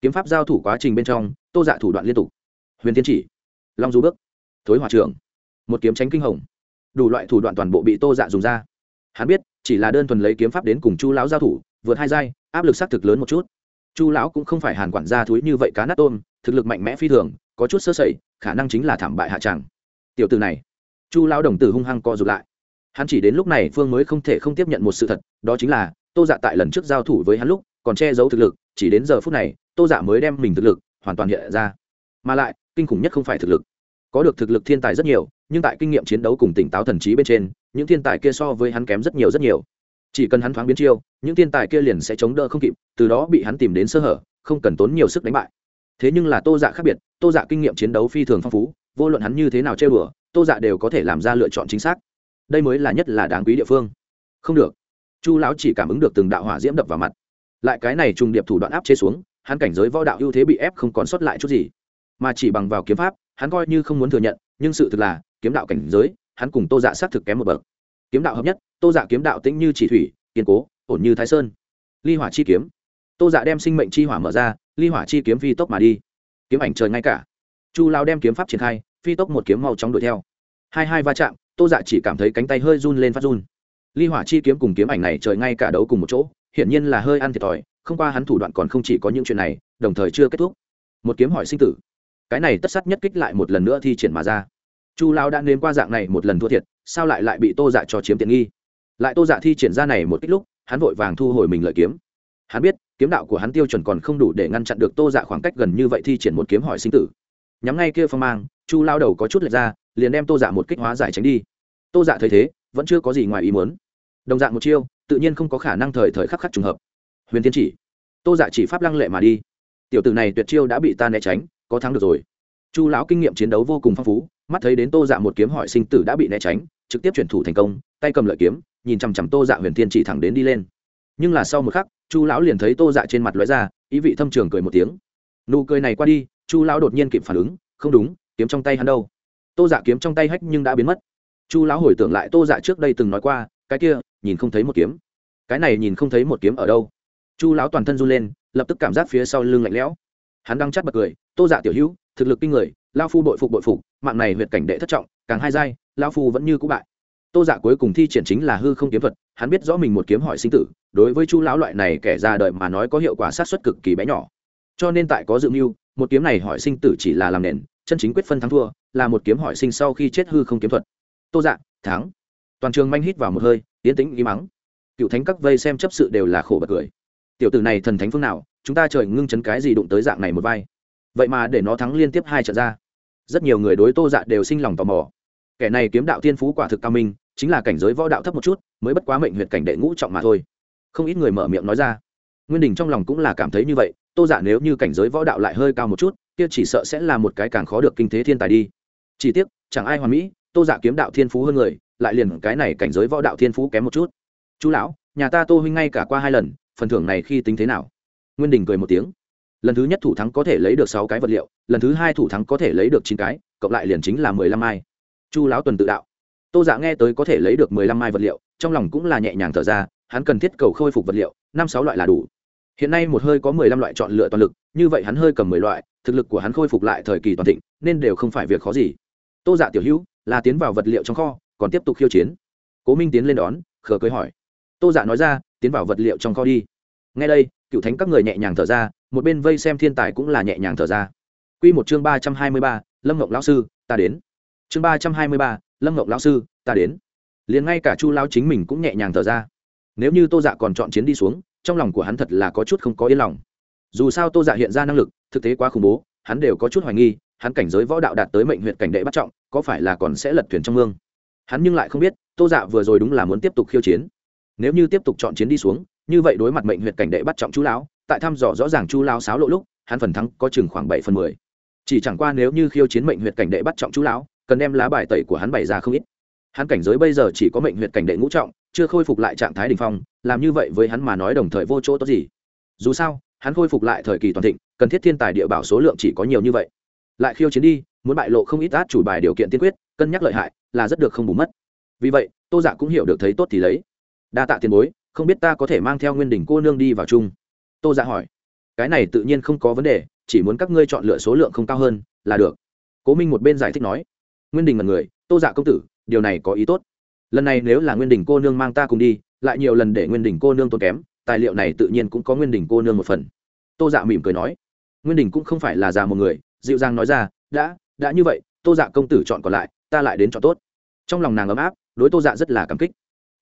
Kiếm pháp giao thủ quá trình bên trong, tô dạ thủ đoạn liên tục. Huyền tiên chỉ, long du bước, thối hòa trưởng, một kiếm tránh kinh hồng. Đủ loại thủ đoạn toàn bộ bị tô dạ dùng ra. Hắn biết, chỉ là đơn thuần lấy kiếm pháp đến cùng chu lão giao thủ, vượt hai giai, áp lực xác thực lớn một chút chu lão cũng không phải hàn quản gia thúi như vậy cá nát tôm, thực lực mạnh mẽ phi thường, có chút sơ sẩy, khả năng chính là thảm bại hạ tràng tiểu từ này. Chu lão đồng tử hung hăng co rụt lại. Hắn chỉ đến lúc này phương mới không thể không tiếp nhận một sự thật, đó chính là, tô dạ tại lần trước giao thủ với hắn lúc, còn che giấu thực lực, chỉ đến giờ phút này, tô dạ mới đem mình thực lực, hoàn toàn hiện ra. Mà lại, kinh khủng nhất không phải thực lực. Có được thực lực thiên tài rất nhiều, nhưng tại kinh nghiệm chiến đấu cùng tỉnh táo thần trí bên trên, những thiên tài kia so với hắn kém rất nhiều rất nhiều chỉ cần hắn thoáng biến chiêu, những thiên tài kia liền sẽ chống đỡ không kịp, từ đó bị hắn tìm đến sơ hở, không cần tốn nhiều sức đánh bại. Thế nhưng là tô dạ khác biệt, tô dạ kinh nghiệm chiến đấu phi thường phong phú, vô luận hắn như thế nào chơi bừa tô dạ đều có thể làm ra lựa chọn chính xác. Đây mới là nhất là đáng quý địa phương. Không được. Chu lão chỉ cảm ứng được từng đạo hỏa diễm đập vào mặt. Lại cái này trùng điệp thủ đoạn áp chế xuống, hắn cảnh giới võ đạo ưu thế bị ép không còn sót lại chút gì. Mà chỉ bằng vào kiếm pháp, hắn coi như không muốn thừa nhận, nhưng sự thực là, kiếm đạo cảnh giới, hắn cùng tô dạ xác thực kém một bậc kiếm đạo hợp nhất, tô dạ kiếm đạo tĩnh như chỉ thủy, kiên cố, ổn như thái sơn. Ly hỏa chi kiếm. Tô dạ đem sinh mệnh chi hỏa mở ra, ly hỏa chi kiếm phi tốc mà đi. Kiếm ảnh trời ngay cả. Chu lao đem kiếm pháp triển khai, phi tốc một kiếm mau chóng đuổi theo. Hai hai va chạm, tô dạ chỉ cảm thấy cánh tay hơi run lên phát run. Ly hỏa chi kiếm cùng kiếm ảnh này trời ngay cả đấu cùng một chỗ, hiển nhiên là hơi ăn thiệt thòi, không qua hắn thủ đoạn còn không chỉ có những chuyện này, đồng thời chưa kết thúc. Một kiếm hỏi sinh tử. Cái này tất sắt nhất kích lại một lần nữa thi triển mà ra. Chu lao đã nếm qua dạng này một lần thua thiệt sao lại lại bị tô dạ cho chiếm tiện nghi? Lại tô dạ thi triển ra này một ít lúc, hắn vội vàng thu hồi mình lợi kiếm. Hắn biết, kiếm đạo của hắn tiêu chuẩn còn không đủ để ngăn chặn được tô dạ khoảng cách gần như vậy thi triển một kiếm hỏi sinh tử. Nhắm ngay kia phong mang, chu lao đầu có chút lệch ra, liền đem tô dạ một kích hóa giải tránh đi. Tô dạ thấy thế, vẫn chưa có gì ngoài ý muốn. Đồng dạng một chiêu, tự nhiên không có khả năng thời thời khắc khắc trùng hợp. Huyền tiên chỉ, tô dạ chỉ pháp lăng lệ mà đi. Tiểu tử này tuyệt chiêu đã bị ta né tránh, có thắng được rồi. Chu lão kinh nghiệm chiến đấu vô cùng phong phú, mắt thấy đến tô dạ một kiếm hỏi sinh tử đã bị né tránh trực tiếp chuyển thủ thành công, tay cầm lợi kiếm, nhìn chằm chằm tô dạ huyền tiên chỉ thẳng đến đi lên. Nhưng là sau một khắc, chu lão liền thấy tô dạ trên mặt lóe ra, ý vị thâm trường cười một tiếng. Nụ cười này qua đi, chu lão đột nhiên kịp phản ứng, không đúng, kiếm trong tay hắn đâu. Tô dạ kiếm trong tay hách nhưng đã biến mất. Chu lão hồi tưởng lại tô dạ trước đây từng nói qua, cái kia, nhìn không thấy một kiếm. Cái này nhìn không thấy một kiếm ở đâu. Chu lão toàn thân run lên, lập tức cảm giác phía sau lưng lạnh lẽo. Hắn đang chắt bật cười, tô dạ tiểu hữu, thực lực kinh người lao phu bội phục bội phục, mạng này huyệt cảnh đệ thất trọng, càng hai giai Lão phu vẫn như cũ bại. Tô dạ cuối cùng thi triển chính là hư không kiếm thuật, hắn biết rõ mình một kiếm hỏi sinh tử, đối với chu lão loại này kẻ ra đời mà nói có hiệu quả sát xuất cực kỳ bé nhỏ. Cho nên tại có dự mưu, một kiếm này hỏi sinh tử chỉ là làm nền, chân chính quyết phân thắng thua, là một kiếm hỏi sinh sau khi chết hư không kiếm thuật. Tô dạ thắng. Toàn trường manh hít vào một hơi tiến tĩnh ý mắng. Cựu thánh các vây xem chấp sự đều là khổ bật cười. Tiểu tử này thần thánh phương nào, chúng ta trời ngưng chấn cái gì đụng tới dạng này một vai. Vậy mà để nó thắng liên tiếp hai trận ra. Rất nhiều người đối tô dạ đều sinh lòng tò mò kẻ này kiếm đạo thiên phú quả thực cao minh, chính là cảnh giới võ đạo thấp một chút, mới bất quá mệnh huyện cảnh đệ ngũ trọng mà thôi. Không ít người mở miệng nói ra. Nguyên đình trong lòng cũng là cảm thấy như vậy, tô dạ nếu như cảnh giới võ đạo lại hơi cao một chút, kia chỉ sợ sẽ là một cái càng khó được kinh thế thiên tài đi. Chỉ tiếc, chẳng ai hoàn mỹ, tô dạ kiếm đạo thiên phú hơn người, lại liền cái này cảnh giới võ đạo thiên phú kém một chút. Chú lão, nhà ta tô huynh ngay cả qua hai lần, phần thưởng này khi tính thế nào? Nguyên đình cười một tiếng. Lần thứ nhất thủ thắng có thể lấy được sáu cái vật liệu, lần thứ hai thủ thắng có thể lấy được chín cái, cộng lại liền chính là mười lăm ai chu lão tuần tự đạo. Tô dạ nghe tới có thể lấy được mười lăm mai vật liệu, trong lòng cũng là nhẹ nhàng thở ra, hắn cần thiết cầu khôi phục vật liệu, năm sáu loại là đủ. Hiện nay một hơi có mười lăm loại chọn lựa toàn lực, như vậy hắn hơi cầm mười loại, thực lực của hắn khôi phục lại thời kỳ toàn thịnh, nên đều không phải việc khó gì. Tô dạ tiểu hữu, là tiến vào vật liệu trong kho, còn tiếp tục khiêu chiến. Cố minh tiến lên đón, khờ cưới hỏi. Tô dạ nói ra, tiến vào vật liệu trong kho đi. Ngay đây, cựu thánh các người nhẹ nhàng thở ra, một bên vây xem thiên tài cũng là nhẹ nhàng thở ra. Q một chương ba trăm hai mươi ba, lâm ngộng lão sư, ta đến chương ba trăm hai mươi ba, lâm ngọc lão sư, ta đến. Liền ngay cả chu lao chính mình cũng nhẹ nhàng thở ra. Nếu như tô dạ còn chọn chiến đi xuống, trong lòng của hắn thật là có chút không có yên lòng. Dù sao tô dạ hiện ra năng lực, thực tế quá khủng bố, hắn đều có chút hoài nghi, hắn cảnh giới võ đạo đạt tới mệnh huyện cảnh đệ bắt trọng, có phải là còn sẽ lật thuyền trong mương? Hắn nhưng lại không biết, tô dạ vừa rồi đúng là muốn tiếp tục khiêu chiến. Nếu như tiếp tục chọn chiến đi xuống, như vậy đối mặt mệnh huyện cảnh đệ bắt trọng chú lão, tại thăm dò rõ ràng chu lao sáo lộ lúc, hắn phần thắng có chừng khoảng bảy phần mười. Chỉ chẳng qua nếu như khiêu chiến mệnh huyện cảnh đệ bắt trọng chú lão cần đem lá bài tẩy của hắn bày ra không ít. Hắn cảnh giới bây giờ chỉ có mệnh huyệt cảnh đệ ngũ trọng, chưa khôi phục lại trạng thái đ ỉ n h phong, làm như vậy với hắn mà nói đồng thời vô chỗ tốt gì. Dù sao, hắn khôi phục lại thời kỳ toàn thịnh, cần thiết thiên tài địa bảo số lượng chỉ có nhiều như vậy. Lại khiêu chiến đi, muốn bại lộ không ít át chủ bài điều kiện tiên quyết, cân nhắc lợi hại, là rất được không bù mất. Vì vậy, tô dạ cũng hiểu được thấy tốt thì lấy. Đa tạ tiền bối, không biết ta có thể mang theo nguyên đỉnh cô nương đi vào chung? Tô dạ hỏi. Cái này tự nhiên không có vấn đề, chỉ muốn các ngươi chọn lựa số lượng không cao hơn, là được. Cố minh một bên giải thích nói nguyên đình mật người, tô dạ công tử, điều này có ý tốt. Lần này nếu là nguyên đình cô nương mang ta cùng đi, lại nhiều lần để nguyên đình cô nương tốn kém, tài liệu này tự nhiên cũng có nguyên đình cô nương một phần. Tô dạ mỉm cười nói. Nguyên đình cũng không phải là già một người, dịu dàng nói ra, đã đã như vậy, tô dạ công tử chọn còn lại, ta lại đến chọn tốt. Trong lòng nàng ấm áp, đối tô dạ rất là cảm kích.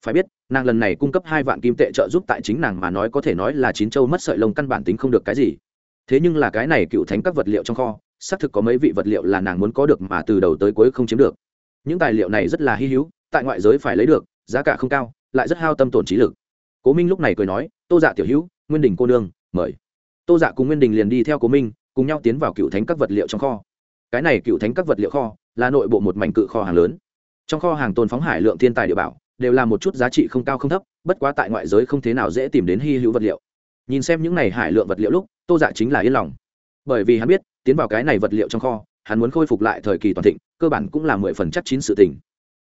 Phải biết, nàng lần này cung cấp hai vạn kim tệ trợ giúp tại chính nàng mà nói có thể nói là chín châu mất sợi lông căn bản tính không được cái gì. Thế nhưng là cái này cựu thánh các vật liệu trong kho xác thực có mấy vị vật liệu là nàng muốn có được mà từ đầu tới cuối không chiếm được. Những tài liệu này rất là hy hữu, tại ngoại giới phải lấy được, giá cả không cao, lại rất hao tâm tổn trí lực. Cố minh lúc này cười nói, tô dạ tiểu hữu, nguyên đình cô nương, mời. Tô dạ cùng nguyên đình liền đi theo cố minh, cùng nhau tiến vào cựu thánh các vật liệu trong kho. Cái này cựu thánh các vật liệu kho là nội bộ một mảnh cự kho hàng lớn. Trong kho hàng tồn phóng hải lượng thiên tài địa bảo, đều là một chút giá trị không cao không thấp, bất quá tại ngoại giới không thế nào dễ tìm đến hy hữu vật liệu. Nhìn xem những này hải lượng vật liệu lúc, tô dạ chính là yên lòng bởi vì hắn biết, tiến vào cái này vật liệu trong kho, hắn muốn khôi phục lại thời kỳ toàn thịnh, cơ bản cũng là mười phần chắc chín sự tình.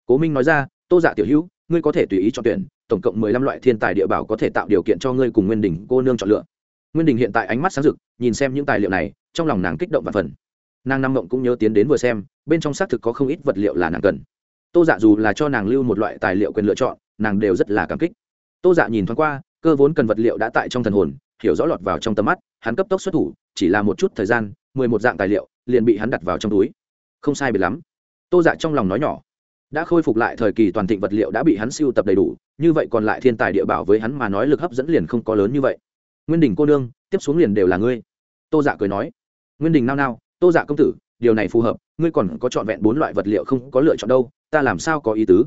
Cố minh nói ra, tô dạ tiểu hữu, ngươi có thể tùy ý chọn tuyển, tổng cộng mười lăm loại thiên tài địa bảo có thể tạo điều kiện cho ngươi cùng nguyên đình cô nương chọn lựa. Nguyên đình hiện tại ánh mắt sáng rực, nhìn xem những tài liệu này, trong lòng nàng kích động và phần nàng năm mộng cũng nhớ tiến đến vừa xem, bên trong xác thực có không ít vật liệu là nàng cần. Tô dạ dù là cho nàng lưu một loại tài liệu quyền lựa chọn, nàng đều rất là cảm kích. Tô dạ nhìn thoáng qua, cơ vốn cần vật liệu đã tại trong thần hồn, hiểu rõ lọt vào trong tầm mắt, hắn cấp tốc xuất thủ chỉ là một chút thời gian, mười một dạng tài liệu, liền bị hắn đặt vào trong túi. Không sai biệt lắm. Tô dạ trong lòng nói nhỏ. Đã khôi phục lại thời kỳ toàn thịnh vật liệu đã bị hắn siêu tập đầy đủ, như vậy còn lại thiên tài địa bảo với hắn mà nói lực hấp dẫn liền không có lớn như vậy. Nguyên đình cô nương, tiếp xuống liền đều là ngươi. Tô dạ cười nói. Nguyên đình nao nao, tô dạ công tử, điều này phù hợp, ngươi còn có trọn vẹn bốn loại vật liệu không có lựa chọn đâu, ta làm sao có ý tứ?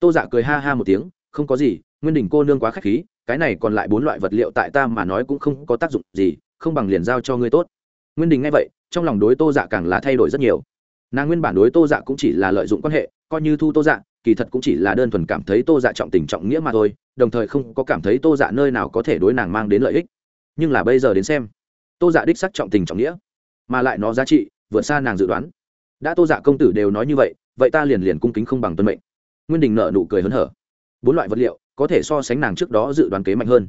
Tô dạ cười ha ha một tiếng, không có gì, nguyên đình cô nương quá k h á c h khí, cái này còn lại bốn loại vật liệu tại ta mà nói cũng không có tác dụng gì không bằng liền giao cho ngươi tốt. Nguyên đình nghe vậy, trong lòng đối tô dạ càng là thay đổi rất nhiều. Nàng nguyên bản đối tô dạ cũng chỉ là lợi dụng quan hệ, coi như thu tô dạ kỳ thật cũng chỉ là đơn thuần cảm thấy tô dạ trọng tình trọng nghĩa mà thôi, đồng thời không có cảm thấy tô dạ nơi nào có thể đối nàng mang đến lợi ích. Nhưng là bây giờ đến xem, tô dạ đích sắc trọng tình trọng nghĩa, mà lại nó giá trị vượt xa nàng dự đoán. Đã tô dạ công tử đều nói như vậy vậy ta liền liền cung kính không bằng tuân mệnh. Nguyên đình nợ nụ cười hớn hở. Bốn loại vật liệu có thể so sánh nàng trước đó dự đoán kế mạnh hơn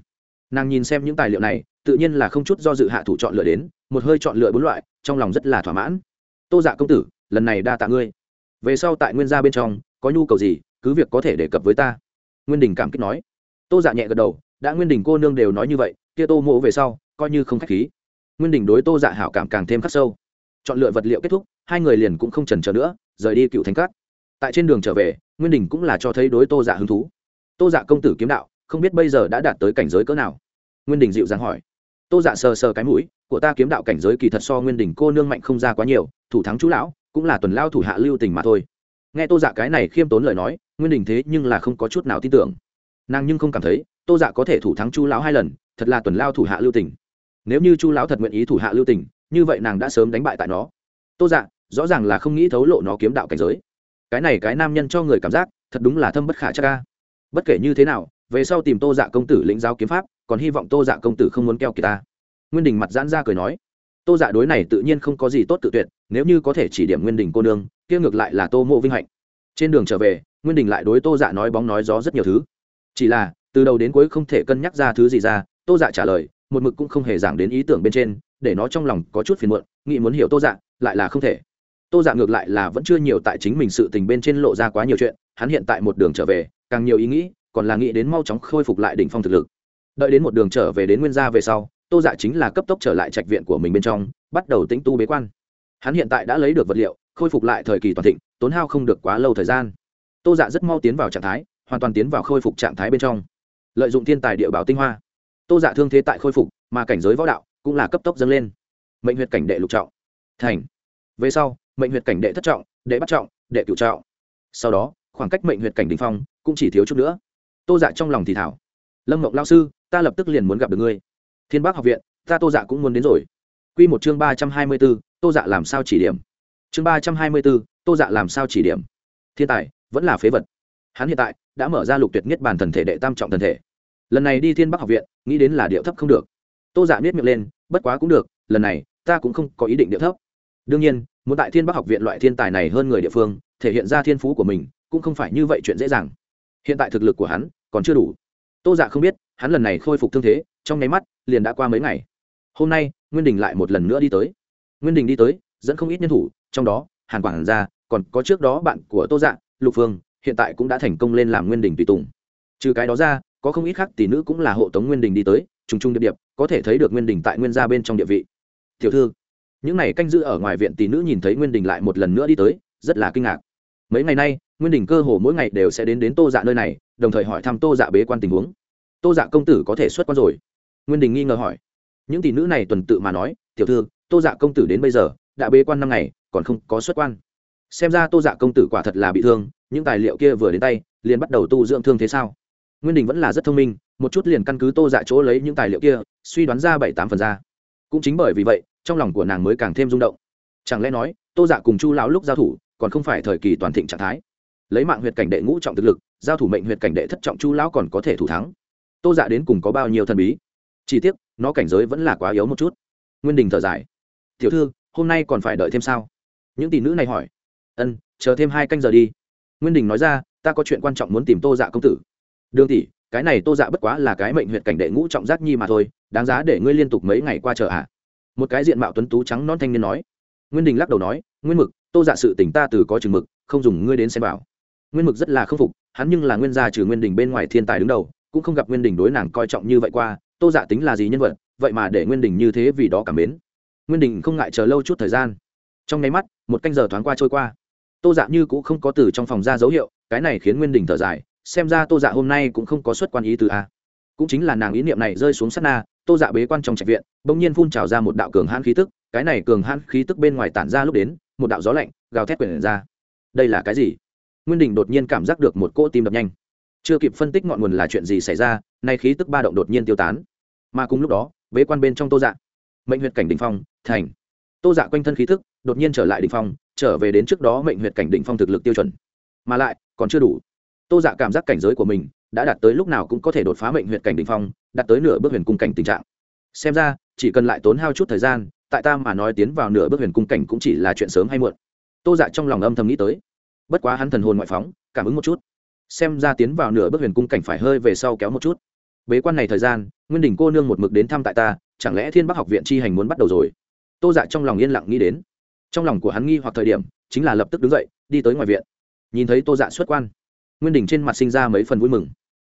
nàng nhìn xem những tài liệu này, tự nhiên là không chút do dự hạ thủ chọn lựa đến, một hơi chọn lựa bốn loại, trong lòng rất là thỏa mãn. Tô dạ công tử, lần này đa tạ ngươi. Về sau tại nguyên gia bên trong, có nhu cầu gì, cứ việc có thể đề cập với ta. Nguyên đình cảm kích nói. Tô dạ nhẹ gật đầu, đã nguyên đình cô nương đều nói như vậy, kia tô mộ về sau, coi như không k h á c h khí. Nguyên đình đối tô dạ hảo cảm càng thêm khắc sâu. Chọn lựa vật liệu kết thúc, hai người liền cũng không trần trờ nữa, rời đi cựu thánh cát. Tại trên đường trở về, nguyên đình cũng là cho thấy đối tô dạ hứng thú. Tô dạ công tử kiếm đạo không biết bây giờ đã đạt tới cảnh giới cỡ nào. Nguyên đình dịu dàng hỏi. Tô dạ sờ sờ cái mũi, của ta kiếm đạo cảnh giới kỳ thật so nguyên đình cô nương mạnh không ra quá nhiều, thủ thắng chú lão, cũng là tuần lao thủ hạ lưu tình mà thôi. Nghe tô dạ cái này khiêm tốn lời nói, nguyên đình thế nhưng là không có chút nào tin tưởng. Nàng nhưng không cảm thấy, tô dạ có thể thủ thắng chu lão hai lần, thật là tuần lao thủ hạ lưu tình. Nếu như chu lão thật nguyện ý thủ hạ lưu tình, như vậy nàng đã sớm đánh bại tại nó. Tô dạ rõ ràng là không nghĩ thấu lộ nó kiếm đạo cảnh giới. Cái này cái nam nhân cho người cảm giác, thật đúng là thâm bất khả chắc ca bất kể như thế nào về sau tìm tô dạ công tử lĩnh giáo kiếm pháp, còn hy vọng tô dạ công tử không muốn keo kỳ ta. Nguyên đình mặt giãn ra cười nói. Tô dạ đối này tự nhiên không có gì tốt tự tuyệt, nếu như có thể chỉ điểm nguyên đình cô nương, kia ngược lại là tô mộ vinh hạnh. Trên đường trở về, nguyên đình lại đối tô dạ nói bóng nói gió rất nhiều thứ. Chỉ là, từ đầu đến cuối không thể cân nhắc ra thứ gì ra, tô dạ trả lời, một mực cũng không hề giảng đến ý tưởng bên trên, để nó trong lòng có chút phiền muộn, nghĩ muốn hiểu tô dạ lại là không thể. Tô dạ ngược lại là vẫn chưa nhiều tại chính mình sự tình bên trên lộ ra quá nhiều chuyện, hắn hiện tại một đường trở về, càng nhiều ý nghĩ còn là nghĩ đến mau chóng khôi phục lại đỉnh phong thực lực. Đợi đến một đường trở về đến nguyên gia về sau, tô dạ chính là cấp tốc trở lại trạch viện của mình bên trong, bắt đầu tính tu bế quan. Hắn hiện tại đã lấy được vật liệu, khôi phục lại thời kỳ toàn thịnh, tốn hao không được quá lâu thời gian. Tô dạ rất mau tiến vào trạng thái, hoàn toàn tiến vào khôi phục trạng thái bên trong. Lợi dụng thiên tài địa bảo tinh hoa. Tô dạ thương thế tại khôi phục, mà cảnh giới võ đạo cũng là cấp tốc dâng lên. Mệnh huyệt cảnh đệ lục trọng. Thành. Về sau, mệnh huyệt cảnh đệ thất trọng, đệ bắt trọng, đệ cửu trọng. Sau đó, khoảng cách mệnh huyệt cảnh đình phong cũng chỉ thiếu chút nữa tô dạ trong lòng thì thảo. Lâm mộng lao sư, ta lập tức liền muốn gặp được ngươi. Thiên bác học viện, ta tô dạ cũng muốn đến rồi. Q một chương ba trăm hai mươi b ố tô dạ làm sao chỉ điểm? Chương ba trăm hai mươi b ố tô dạ làm sao chỉ điểm? Thiên tài, vẫn là phế vật. Hắn hiện tại đã mở ra lục tuyệt nhất bản thần thể đệ tam trọng thần thể. Lần này đi thiên bắc học viện, nghĩ đến là điệu thấp không được. Tô dạ biết miệng lên, bất quá cũng được, lần này, ta cũng không có ý định điệu thấp. Đương nhiên, muốn tại thiên bắc học viện loại thiên tài này hơn người địa phương, thể hiện ra thiên phú của mình, cũng không phải như vậy chuyện dễ dàng. Hiện tại thực lực của hắn còn chưa đủ. Tô dạ không biết, hắn lần này khôi phục thương thế, trong nháy mắt, liền đã qua mấy ngày. Hôm nay, nguyên đình lại một lần nữa đi tới. Nguyên đình đi tới, dẫn không ít nhân thủ, trong đó, hàn quảng ra, còn có trước đó bạn của tô dạ lục phương, hiện tại cũng đã thành công lên làm nguyên đình tùy tùng. Trừ cái đó ra, có không ít khác tỷ nữ cũng là hộ tống nguyên đình đi tới, trùng trùng điệp điệp, có thể thấy được nguyên đình tại nguyên gia bên trong địa vị. Tiểu thư, những n à y canh giữ ở ngoài viện tỷ nữ nhìn thấy nguyên đình lại một lần nữa đi tới, rất là kinh ngạc mấy ngày nay, nguyên đình cơ hồ mỗi ngày đều sẽ đến đến tô dạ nơi này, đồng thời hỏi thăm tô dạ bế quan tình huống. Tô dạ công tử có thể xuất quan rồi? Nguyên đình nghi ngờ hỏi. Những tỷ nữ này tuần tự mà nói, tiểu thư, tô dạ công tử đến bây giờ, đã bế quan năm ngày, còn không có xuất quan. Xem ra tô dạ công tử quả thật là bị thương, những tài liệu kia vừa đến tay, liền bắt đầu tu dưỡng thương thế sao? Nguyên đình vẫn là rất thông minh, một chút liền căn cứ tô dạ chỗ lấy những tài liệu kia, suy đoán ra bảy tám phần ra. Cũng chính bởi vì vậy, trong lòng của nàng mới càng thêm rung động. Chẳng lẽ nói, tô dạ cùng chu lão lúc giao thủ còn không phải thời kỳ toàn thịnh trạng thái. Lấy mạng huyệt cảnh đệ ngũ trọng thực lực, giao thủ mệnh huyệt cảnh đệ thất trọng chu lão còn có thể thủ thắng. Tô dạ đến cùng có bao nhiêu thần bí? Chỉ tiếc, nó cảnh giới vẫn là quá yếu một chút. Nguyên đình thở dài. Tiểu thư, hôm nay còn phải đợi thêm sao? Những tỷ nữ này hỏi. Ân, chờ thêm hai canh giờ đi. Nguyên đình nói ra, ta có chuyện quan trọng muốn tìm tô dạ công tử. Đường tỷ, cái này tô dạ bất quá là cái mệnh huyệt cảnh đệ ngũ trọng giác nhi mà thôi, đáng giá để ngươi liên tục mấy ngày qua chờ ạ. À. một cái diện mạo tuấn tú trắng non thanh niên nói. Nguyên đình lắc đầu nói, nguyên mực tô dạ sự tỉnh ta từ có chừng mực, không dùng ngươi đến xem bảo nguyên mực rất là khâm phục, hắn nhưng là nguyên gia trừ nguyên đình bên ngoài thiên tài đứng đầu, cũng không gặp nguyên đình đối nàng coi trọng như vậy qua, tô dạ tính là gì nhân vật, vậy mà để nguyên đình như thế vì đó cảm mến. Nguyên đình không ngại chờ lâu chút thời gian. Trong nháy mắt, một canh giờ thoáng qua trôi qua. Tô dạ như cũng không có từ trong phòng ra dấu hiệu, cái này khiến nguyên đình thở dài, xem ra tô dạ hôm nay cũng không có xuất quan ý từ a. Cũng chính là nàng ý niệm này rơi xuống sát na, tô dạ bế quan trong trạch viện, bỗng nhiên phun trào ra một đạo cường hãn khí tức, cái này cường hãn khí tức bên ngoài tản ra lúc đến một đạo gió lạnh, gào thét quyển ra. Đây là cái gì? Nguyên đình đột nhiên cảm giác được một cỗ tim đập nhanh. Chưa kịp phân tích ngọn nguồn là chuyện gì xảy ra, nay khí tức ba động đột nhiên tiêu tán. Mà cùng lúc đó, bế quan bên trong tô dạ. Mệnh huyệt cảnh đ ỉ n h phong, thành. Tô dạ quanh thân khí thức đột nhiên trở lại đ ỉ n h phong, trở về đến trước đó mệnh huyệt cảnh đ ỉ n h phong thực lực tiêu chuẩn. Mà lại, còn chưa đủ. Tô dạ cảm giác cảnh giới của mình đã đạt tới lúc nào cũng có thể đột phá mệnh huyệt cảnh đ ỉ n h phong, đạt tới nửa bước huyền cung cảnh tình trạng. Xem ra, chỉ cần lại tốn hao chút thời gian tại ta mà nói tiến vào nửa bước huyền cung cảnh cũng chỉ là chuyện sớm hay muộn. Tô dạ trong lòng âm thầm nghĩ tới. Bất quá hắn thần hồn ngoại phóng, cảm ứng một chút. Xem ra tiến vào nửa bước huyền cung cảnh phải hơi về sau kéo một chút. Bế quan này thời gian, nguyên đình cô nương một mực đến thăm tại ta, chẳng lẽ thiên bắc học viện chi hành muốn bắt đầu rồi? Tô dạ trong lòng yên lặng nghĩ đến. Trong lòng của hắn nghi hoặc thời điểm, chính là lập tức đứng dậy, đi tới ngoài viện. Nhìn thấy tô dạ xuất quan, nguyên đình trên mặt sinh ra mấy phần vui mừng.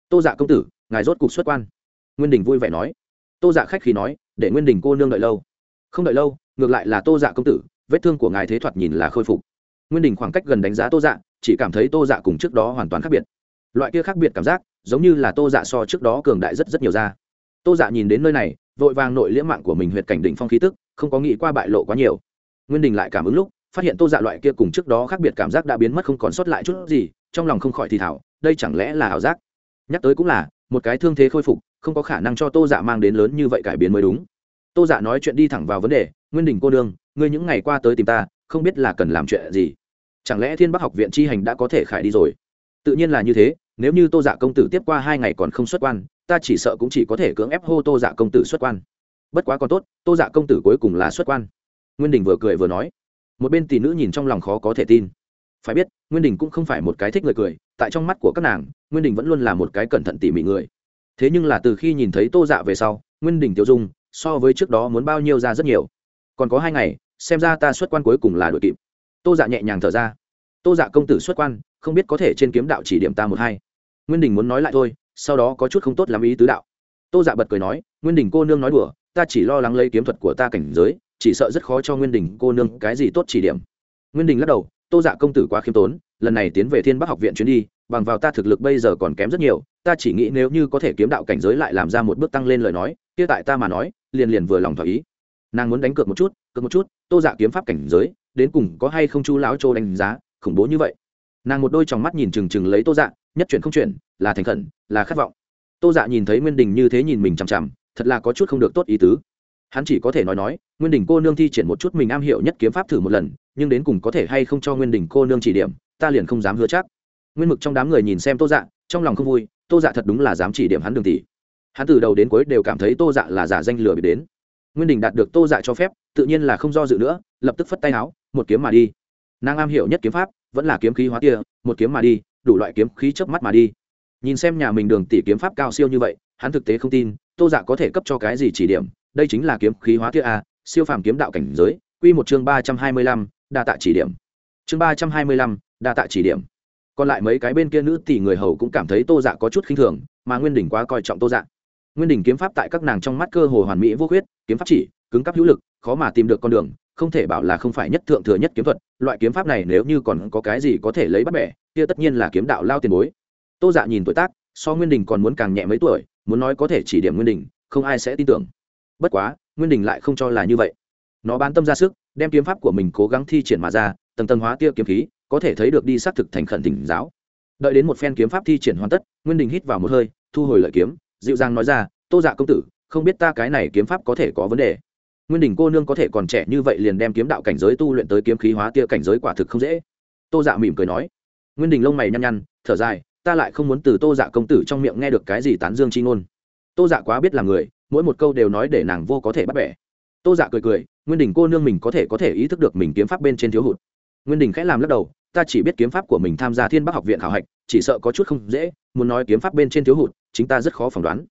Tô dạ công tử, ngài rốt cục xuất quan. Nguyên đình vui vẻ nói. Tô dạ khách khí nói, để nguyên đình cô nương đợi lâu không đợi lâu, ngược lại là tô dạ công tử, vết thương của ngài thế thoạt nhìn là khôi phục. Nguyên đình khoảng cách gần đánh giá tô dạ chỉ cảm thấy tô dạ cùng trước đó hoàn toàn khác biệt. Loại kia khác biệt cảm giác, giống như là tô dạ so trước đó cường đại rất rất nhiều ra. Tô dạ nhìn đến nơi này, vội vàng nội liễm mạng của mình huyệt cảnh đỉnh phong khí tức, không có nghĩ qua bại lộ quá nhiều. Nguyên đình lại cảm ứng lúc, phát hiện tô dạ loại kia cùng trước đó khác biệt cảm giác đã biến mất không còn sót lại chút gì, trong lòng không khỏi thì thảo đây chẳng lẽ là ảo giác? Nhắc tới cũng là, một cái thương thế khôi phục, không có khả năng cho tô dạ mang đến lớn như vậy cải biến mới đúng tô dạ nói chuyện đi thẳng vào vấn đề, nguyên đình cô đương ngươi những ngày qua tới tìm ta, không biết là cần làm chuyện gì? Chẳng lẽ thiên bắc học viện chi hành đã có thể khải đi rồi? Tự nhiên là như thế, nếu như tô dạ công tử tiếp qua hai ngày còn không xuất quan, ta chỉ sợ cũng chỉ có thể cưỡng ép hô tô dạ công tử xuất quan. Bất quá còn tốt, tô dạ công tử cuối cùng là xuất quan. Nguyên đình vừa cười vừa nói. Một bên tỷ nữ nhìn trong lòng khó có thể tin. Phải biết, nguyên đình cũng không phải một cái thích người cười, tại trong mắt của các nàng, nguyên đình vẫn luôn là một cái cẩn thận tỉ mỉ người. Thế nhưng là từ khi nhìn thấy tô dạ về sau, nguyên đình tiêu dung so với trước đó muốn bao nhiêu ra rất nhiều. Còn có hai ngày, xem ra ta xuất quan cuối cùng là đội kịp. Tô dạ nhẹ nhàng thở ra. Tô dạ công tử xuất quan, không biết có thể trên kiếm đạo chỉ điểm ta một hai. Nguyên đình muốn nói lại thôi, sau đó có chút không tốt làm ý tứ đạo. Tô dạ bật cười nói, nguyên đình cô nương nói đùa, ta chỉ lo lắng lấy kiếm thuật của ta cảnh giới, chỉ sợ rất khó cho nguyên đình cô nương cái gì tốt chỉ điểm. Nguyên đình lắc đầu, tô dạ công tử quá khiêm tốn, lần này tiến về thiên bắc học viện chuyến đi, bằng vào ta thực lực bây giờ còn kém rất nhiều, ta chỉ nghĩ nếu như có thể kiếm đạo cảnh giới lại làm ra một bước tăng lên lời nói, kia tại ta mà nói liền liền vừa lòng thỏa ý. Nàng muốn đánh cược một chút, cược một chút, tô dạ kiếm pháp cảnh giới, đến cùng có hay không chu lão châu đánh giá, khủng bố như vậy. Nàng một đôi tròng mắt nhìn trừng trừng lấy tô dạ nhất chuyển không chuyển, là thành khẩn, là khát vọng. Tô dạ nhìn thấy nguyên đình như thế nhìn mình chằm chằm, thật là có chút không được tốt ý tứ. Hắn chỉ có thể nói nói, nguyên đình cô nương thi triển một chút mình am hiểu nhất kiếm pháp thử một lần, nhưng đến cùng có thể hay không cho nguyên đình cô nương chỉ điểm, ta liền không dám hứa chắc. Nguyên mực trong đám người nhìn xem tô dạ trong lòng không vui, tô dạ thật đúng là dám chỉ điểm hắn đường tỷ hắn từ đầu đến cuối đều cảm thấy tô dạ là giả danh lừa bị đến. Nguyên đình đạt được tô dạ cho phép, tự nhiên là không do dự nữa, lập tức phất tay áo một kiếm mà đi. Nàng am hiểu nhất kiếm pháp, vẫn là kiếm khí hóa tia, một kiếm mà đi, đủ loại kiếm khí chớp mắt mà đi. Nhìn xem nhà mình đường tỷ kiếm pháp cao siêu như vậy, hắn thực tế không tin, tô dạ có thể cấp cho cái gì chỉ điểm, đây chính là kiếm khí hóa tia a, siêu phàm kiếm đạo cảnh giới, quy một chương ba trăm hai mươi lăm, đa tạ chỉ điểm. Chương ba trăm hai mươi lăm, đa tạ chỉ điểm. Còn lại mấy cái bên kia nữ tỷ người hầu cũng cảm thấy tô dạ có chút khinh thường, mà nguyên đỉnh quá coi trọng tô dạ nguyên đỉnh kiếm pháp tại các nàng trong mắt cơ hồ hoàn mỹ vô khuyết, kiếm pháp chỉ, cứng cắp hữu lực, khó mà tìm được con đường, không thể bảo là không phải nhất thượng thừa nhất kiếm thuật, loại kiếm pháp này nếu như còn có cái gì có thể lấy bắt bẻ, kia tất nhiên là kiếm đạo lao tiền bối. Tô dạ nhìn tuổi tác, so nguyên đình còn muốn càng nhẹ mấy tuổi, muốn nói có thể chỉ điểm nguyên đình không ai sẽ tin tưởng. Bất quá, nguyên đình lại không cho là như vậy. Nó bán tâm ra sức, đem kiếm pháp của mình cố gắng thi triển mà ra, tầng tầng hóa tia kiếm khí, có thể thấy được đi xác thực thành khẩn tỉnh giáo. Đợi đến một phen kiếm pháp thi triển hoàn tất, nguyên đình hít vào một hơi, thu hồi lợi kiếm dịu dàng nói ra, tô dạ công tử, không biết ta cái này kiếm pháp có thể có vấn đề. Nguyên đình cô nương có thể còn trẻ như vậy liền đem kiếm đạo cảnh giới tu luyện tới kiếm khí hóa tia cảnh giới quả thực không dễ. Tô dạ mỉm cười nói. Nguyên đình lông mày nhăn nhăn, thở dài, ta lại không muốn từ tô dạ công tử trong miệng nghe được cái gì tán dương chi ngôn. Tô dạ quá biết là người, mỗi một câu đều nói để nàng vô có thể bắt bẻ. Tô dạ cười cười, nguyên đình cô nương mình có thể có thể ý thức được mình kiếm pháp bên trên thiếu hụt. Nguyên đình khẽ làm lắc đầu, ta chỉ biết kiếm pháp của mình tham gia thiên bắc học viện khảo hạch, chỉ sợ có chút không dễ, muốn nói kiếm pháp bên trên thiếu hụt chính ta rất khó phỏng đoán.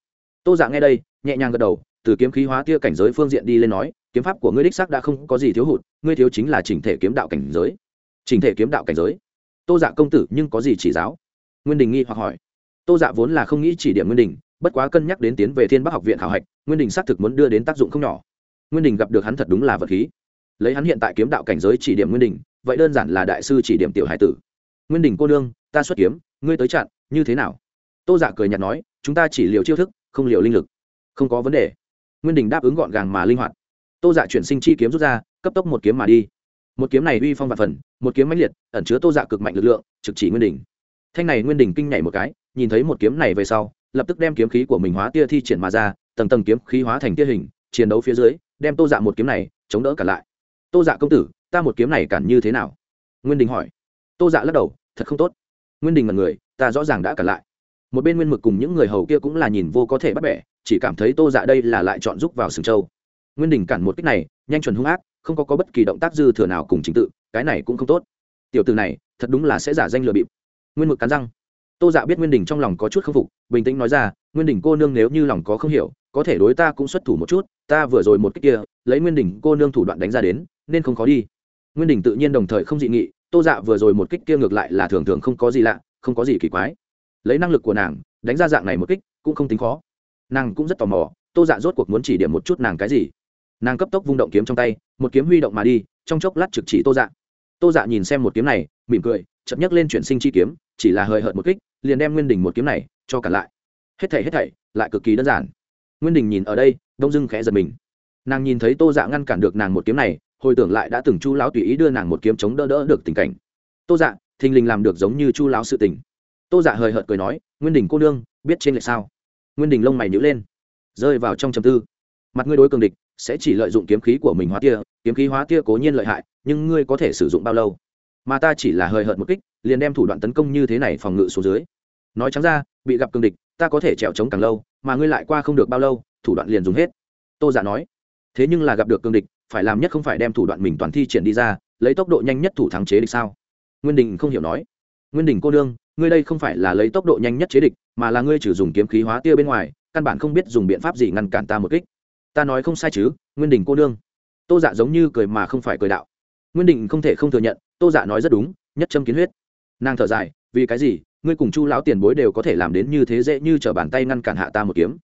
Tô dạ nghe đây, nhẹ nhàng gật đầu, từ kiếm khí hóa tia cảnh giới phương diện đi lên nói, kiếm pháp của ngươi đích xác đã không có gì thiếu hụt, ngươi thiếu chính là chỉnh thể kiếm đạo cảnh giới. Chỉnh thể kiếm đạo cảnh giới? Tô dạ công tử, nhưng có gì chỉ giáo? Nguyên đình nghi hoặc hỏi. Tô dạ vốn là không nghĩ chỉ điểm nguyên đình, bất quá cân nhắc đến tiến về thiên bắc học viện khảo hạch, nguyên đình xác thực muốn đưa đến tác dụng không nhỏ. Nguyên đình gặp được hắn thật đúng là vật khí. Lấy hắn hiện tại kiếm đạo cảnh giới chỉ điểm nguyên đình, vậy đơn giản là đại sư chỉ điểm tiểu hải tử. Nguyên đình cô nương, ta xuất kiếm, ngươi tới chặn, như thế nào? Tô dạ cười nhạt nói, chúng ta chỉ liều chiêu thức, không liều linh lực. Không có vấn đề. Nguyên đình đáp ứng gọn gàng mà linh hoạt. Tô dạ chuyển sinh chi kiếm rút ra, cấp tốc một kiếm mà đi. Một kiếm này uy phong và phần, một kiếm mãnh liệt, ẩn chứa tô dạ cực mạnh lực lượng, trực chỉ nguyên đình. Thanh này nguyên đình kinh nhảy một cái, nhìn thấy một kiếm này về sau, lập tức đem kiếm khí của mình hóa tia thi triển mà ra, tầng tầng kiếm khí hóa thành tia hình, chiến đấu phía dưới, đem tô dạ một kiếm này chống đỡ cả lại. Tô dạ công tử, ta một kiếm này cản như thế nào? Nguyên đình hỏi. Tô dạ lắc đầu, thật không tốt. Nguyên đình là người, ta rõ ràng đã cản lại một bên nguyên mực cùng những người hầu kia cũng là nhìn vô có thể bắt bẻ chỉ cảm thấy tô dạ đây là lại chọn giúp vào sừng châu. Nguyên đình cản một cách này nhanh chuẩn hung ác không có, có bất kỳ động tác dư thừa nào cùng chính tự cái này cũng không tốt. Tiểu từ này thật đúng là sẽ giả danh lừa bịp. Nguyên mực cắn răng. Tô dạ biết nguyên đình trong lòng có chút k phục bình tĩnh nói ra nguyên đình cô nương nếu như lòng có không hiểu có thể đối ta cũng xuất thủ một chút ta vừa rồi một cách kia lấy nguyên đình cô nương thủ đoạn đánh ra đến nên không khó đi. Nguyên đình tự nhiên đồng thời không dị nghị tô dạ vừa rồi một kích kia ngược lại là thường thường không có gì lạ không có gì kỳ quái lấy năng lực của nàng, đánh ra dạng này một kích cũng không tính khó. Nàng cũng rất tò mò, tô dạ rốt cuộc muốn chỉ điểm một chút nàng cái gì. Nàng cấp tốc vung động kiếm trong tay, một kiếm huy động mà đi, trong chốc lát trực chỉ tô dạ. Tô dạ nhìn xem một kiếm này, mỉm cười chậm nhấc lên chuyển sinh chi kiếm, chỉ là hời hợt một kích, liền đem nguyên đình một kiếm này cho cả lại. Hết thảy hết thảy, lại cực kỳ đơn giản. Nguyên đình nhìn ở đây, đông dưng khẽ giật mình. Nàng nhìn thấy tô dạ ngăn cản được nàng một kiếm này, hồi tưởng lại đã từng chu lão tùy ý đưa nàng một kiếm chống đỡ đỡ được tình cảnh. Tô dạ thình lình làm được giống như chu lão sự tình tô dạ hời hợt cười nói, nguyên đình cô nương, biết trên lệ sao? Nguyên đình lông mày nhữ lên, rơi vào trong trầm tư. Mặt ngươi đối cường địch, sẽ chỉ lợi dụng kiếm khí của mình hóa tia, kiếm khí hóa tia cố nhiên lợi hại, nhưng ngươi có thể sử dụng bao lâu? Mà ta chỉ là hời hợt một kích, liền đem thủ đoạn tấn công như thế này phòng ngự xuống dưới. Nói trắng ra, bị gặp cường địch, ta có thể trèo trống càng lâu, mà ngươi lại qua không được bao lâu, thủ đoạn liền dùng hết. Tô giả nói. Thế nhưng là gặp được cường địch, phải làm nhất không phải đem thủ đoạn mình toàn thi triển đi ra, lấy tốc độ nhanh nhất thủ thắng chế địch sao? Nguyên đình không hiểu nói. Nguyên đình cô đương ngươi đây không phải là lấy tốc độ nhanh nhất chế địch, mà là ngươi chỉ dùng kiếm khí hóa tia bên ngoài, căn bản không biết dùng biện pháp gì ngăn cản ta một kích. Ta nói không sai chứ, nguyên đình cô nương. Tô dạ giống như cười mà không phải cười đạo. Nguyên đình không thể không thừa nhận, tô dạ nói rất đúng, nhất châm kiến huyết. Nàng thở dài, vì cái gì, ngươi cùng chu lão tiền bối đều có thể làm đến như thế dễ như t r ở bàn tay ngăn cản hạ ta một kiếm.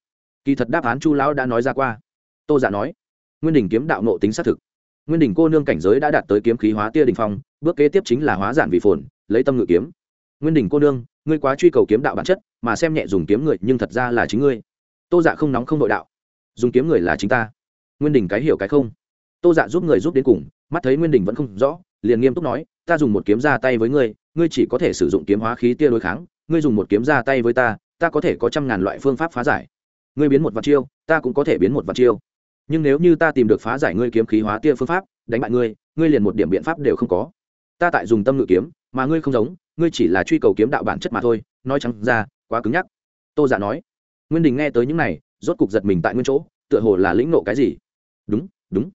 Kỳ thật đáp án chu lão đã nói ra qua. Tô dạ nói, nguyên đình kiếm đạo nộ tính xác thực. Nguyên đình cô nương cảnh giới đã đạt tới kiếm khí hóa tia đình phong, bước kế tiếp chính là hóa giản vị phồn, lấy tâm ngự kiếm nguyên đình cô nương, ngươi quá truy cầu kiếm đạo bản chất, mà xem nhẹ dùng kiếm người, nhưng thật ra là chính ngươi. Tô dạ không nóng không nội đạo. Dùng kiếm người là chính ta. Nguyên đình cái hiểu cái không. Tô dạ giúp người giúp đến cùng, mắt thấy nguyên đình vẫn không rõ, liền nghiêm túc nói, ta dùng một kiếm ra tay với ngươi ngươi chỉ có thể sử dụng kiếm hóa khí tia đối kháng, ngươi dùng một kiếm ra tay với ta ta có thể có trăm ngàn loại phương pháp phá giải. Ngươi biến một vật chiêu, ta cũng có thể biến một vật chiêu. Nhưng nếu như ta tìm được phá giải ngươi kiếm khí hóa tia phương pháp, đánh bại ngươi ngươi liền một điểm biện pháp đều không có. Ta tại dùng tâm ngự kiếm mà ngươi không giống, ngươi chỉ là truy cầu kiếm đạo bản chất mà thôi, nói chẳng ra, quá cứng nhắc. Tô giả dạ nói. Nguyên đình nghe tới những này, rốt cục giật mình tại nguyên chỗ, tựa hồ là lĩnh nộ cái gì. Đúng đúng.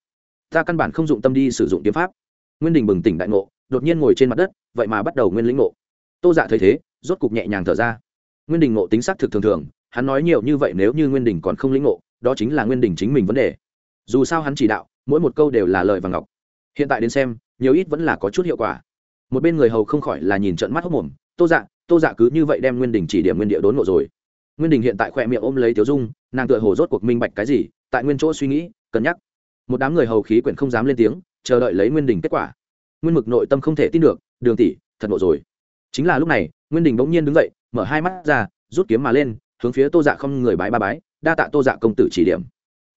Ta căn bản không dụng tâm đi sử dụng kiếm pháp. Nguyên đình bừng tỉnh đại ngộ, đột nhiên ngồi trên mặt đất, vậy mà bắt đầu nguyên lĩnh ngộ. Tô dạ thấy thế, rốt cục nhẹ nhàng thở ra. Nguyên đình ngộ tính xác thực thường thường, hắn nói nhiều như vậy nếu như nguyên đình còn không lĩnh ngộ, đó chính là nguyên đình chính mình vấn đề. Dù sao hắn chỉ đạo, mỗi một câu đều là lời và ngọc. Hiện tại đến xem, nhiều ít vẫn là có chút hiệu quả một bên người hầu không khỏi là nhìn trận mắt hốc mồm, tô dạ tô dạ cứ như vậy đem nguyên đình chỉ điểm nguyên địa đốn ngộ rồi. Nguyên đình hiện tại khỏe miệng ôm lấy tiểu dung, nàng tựa hồ rốt cuộc minh bạch cái gì, tại nguyên chỗ suy nghĩ, cân nhắc. Một đám người hầu khí quyển không dám lên tiếng, chờ đợi lấy nguyên đình kết quả. Nguyên mực nội tâm không thể tin được, đường tỷ, thật ngộ rồi. Chính là lúc này, nguyên đình bỗng nhiên đứng dậy, mở hai mắt ra, rút kiếm mà lên, hướng phía tô dạ không người bái ba bái, đa tạ tô dạ công tử chỉ điểm.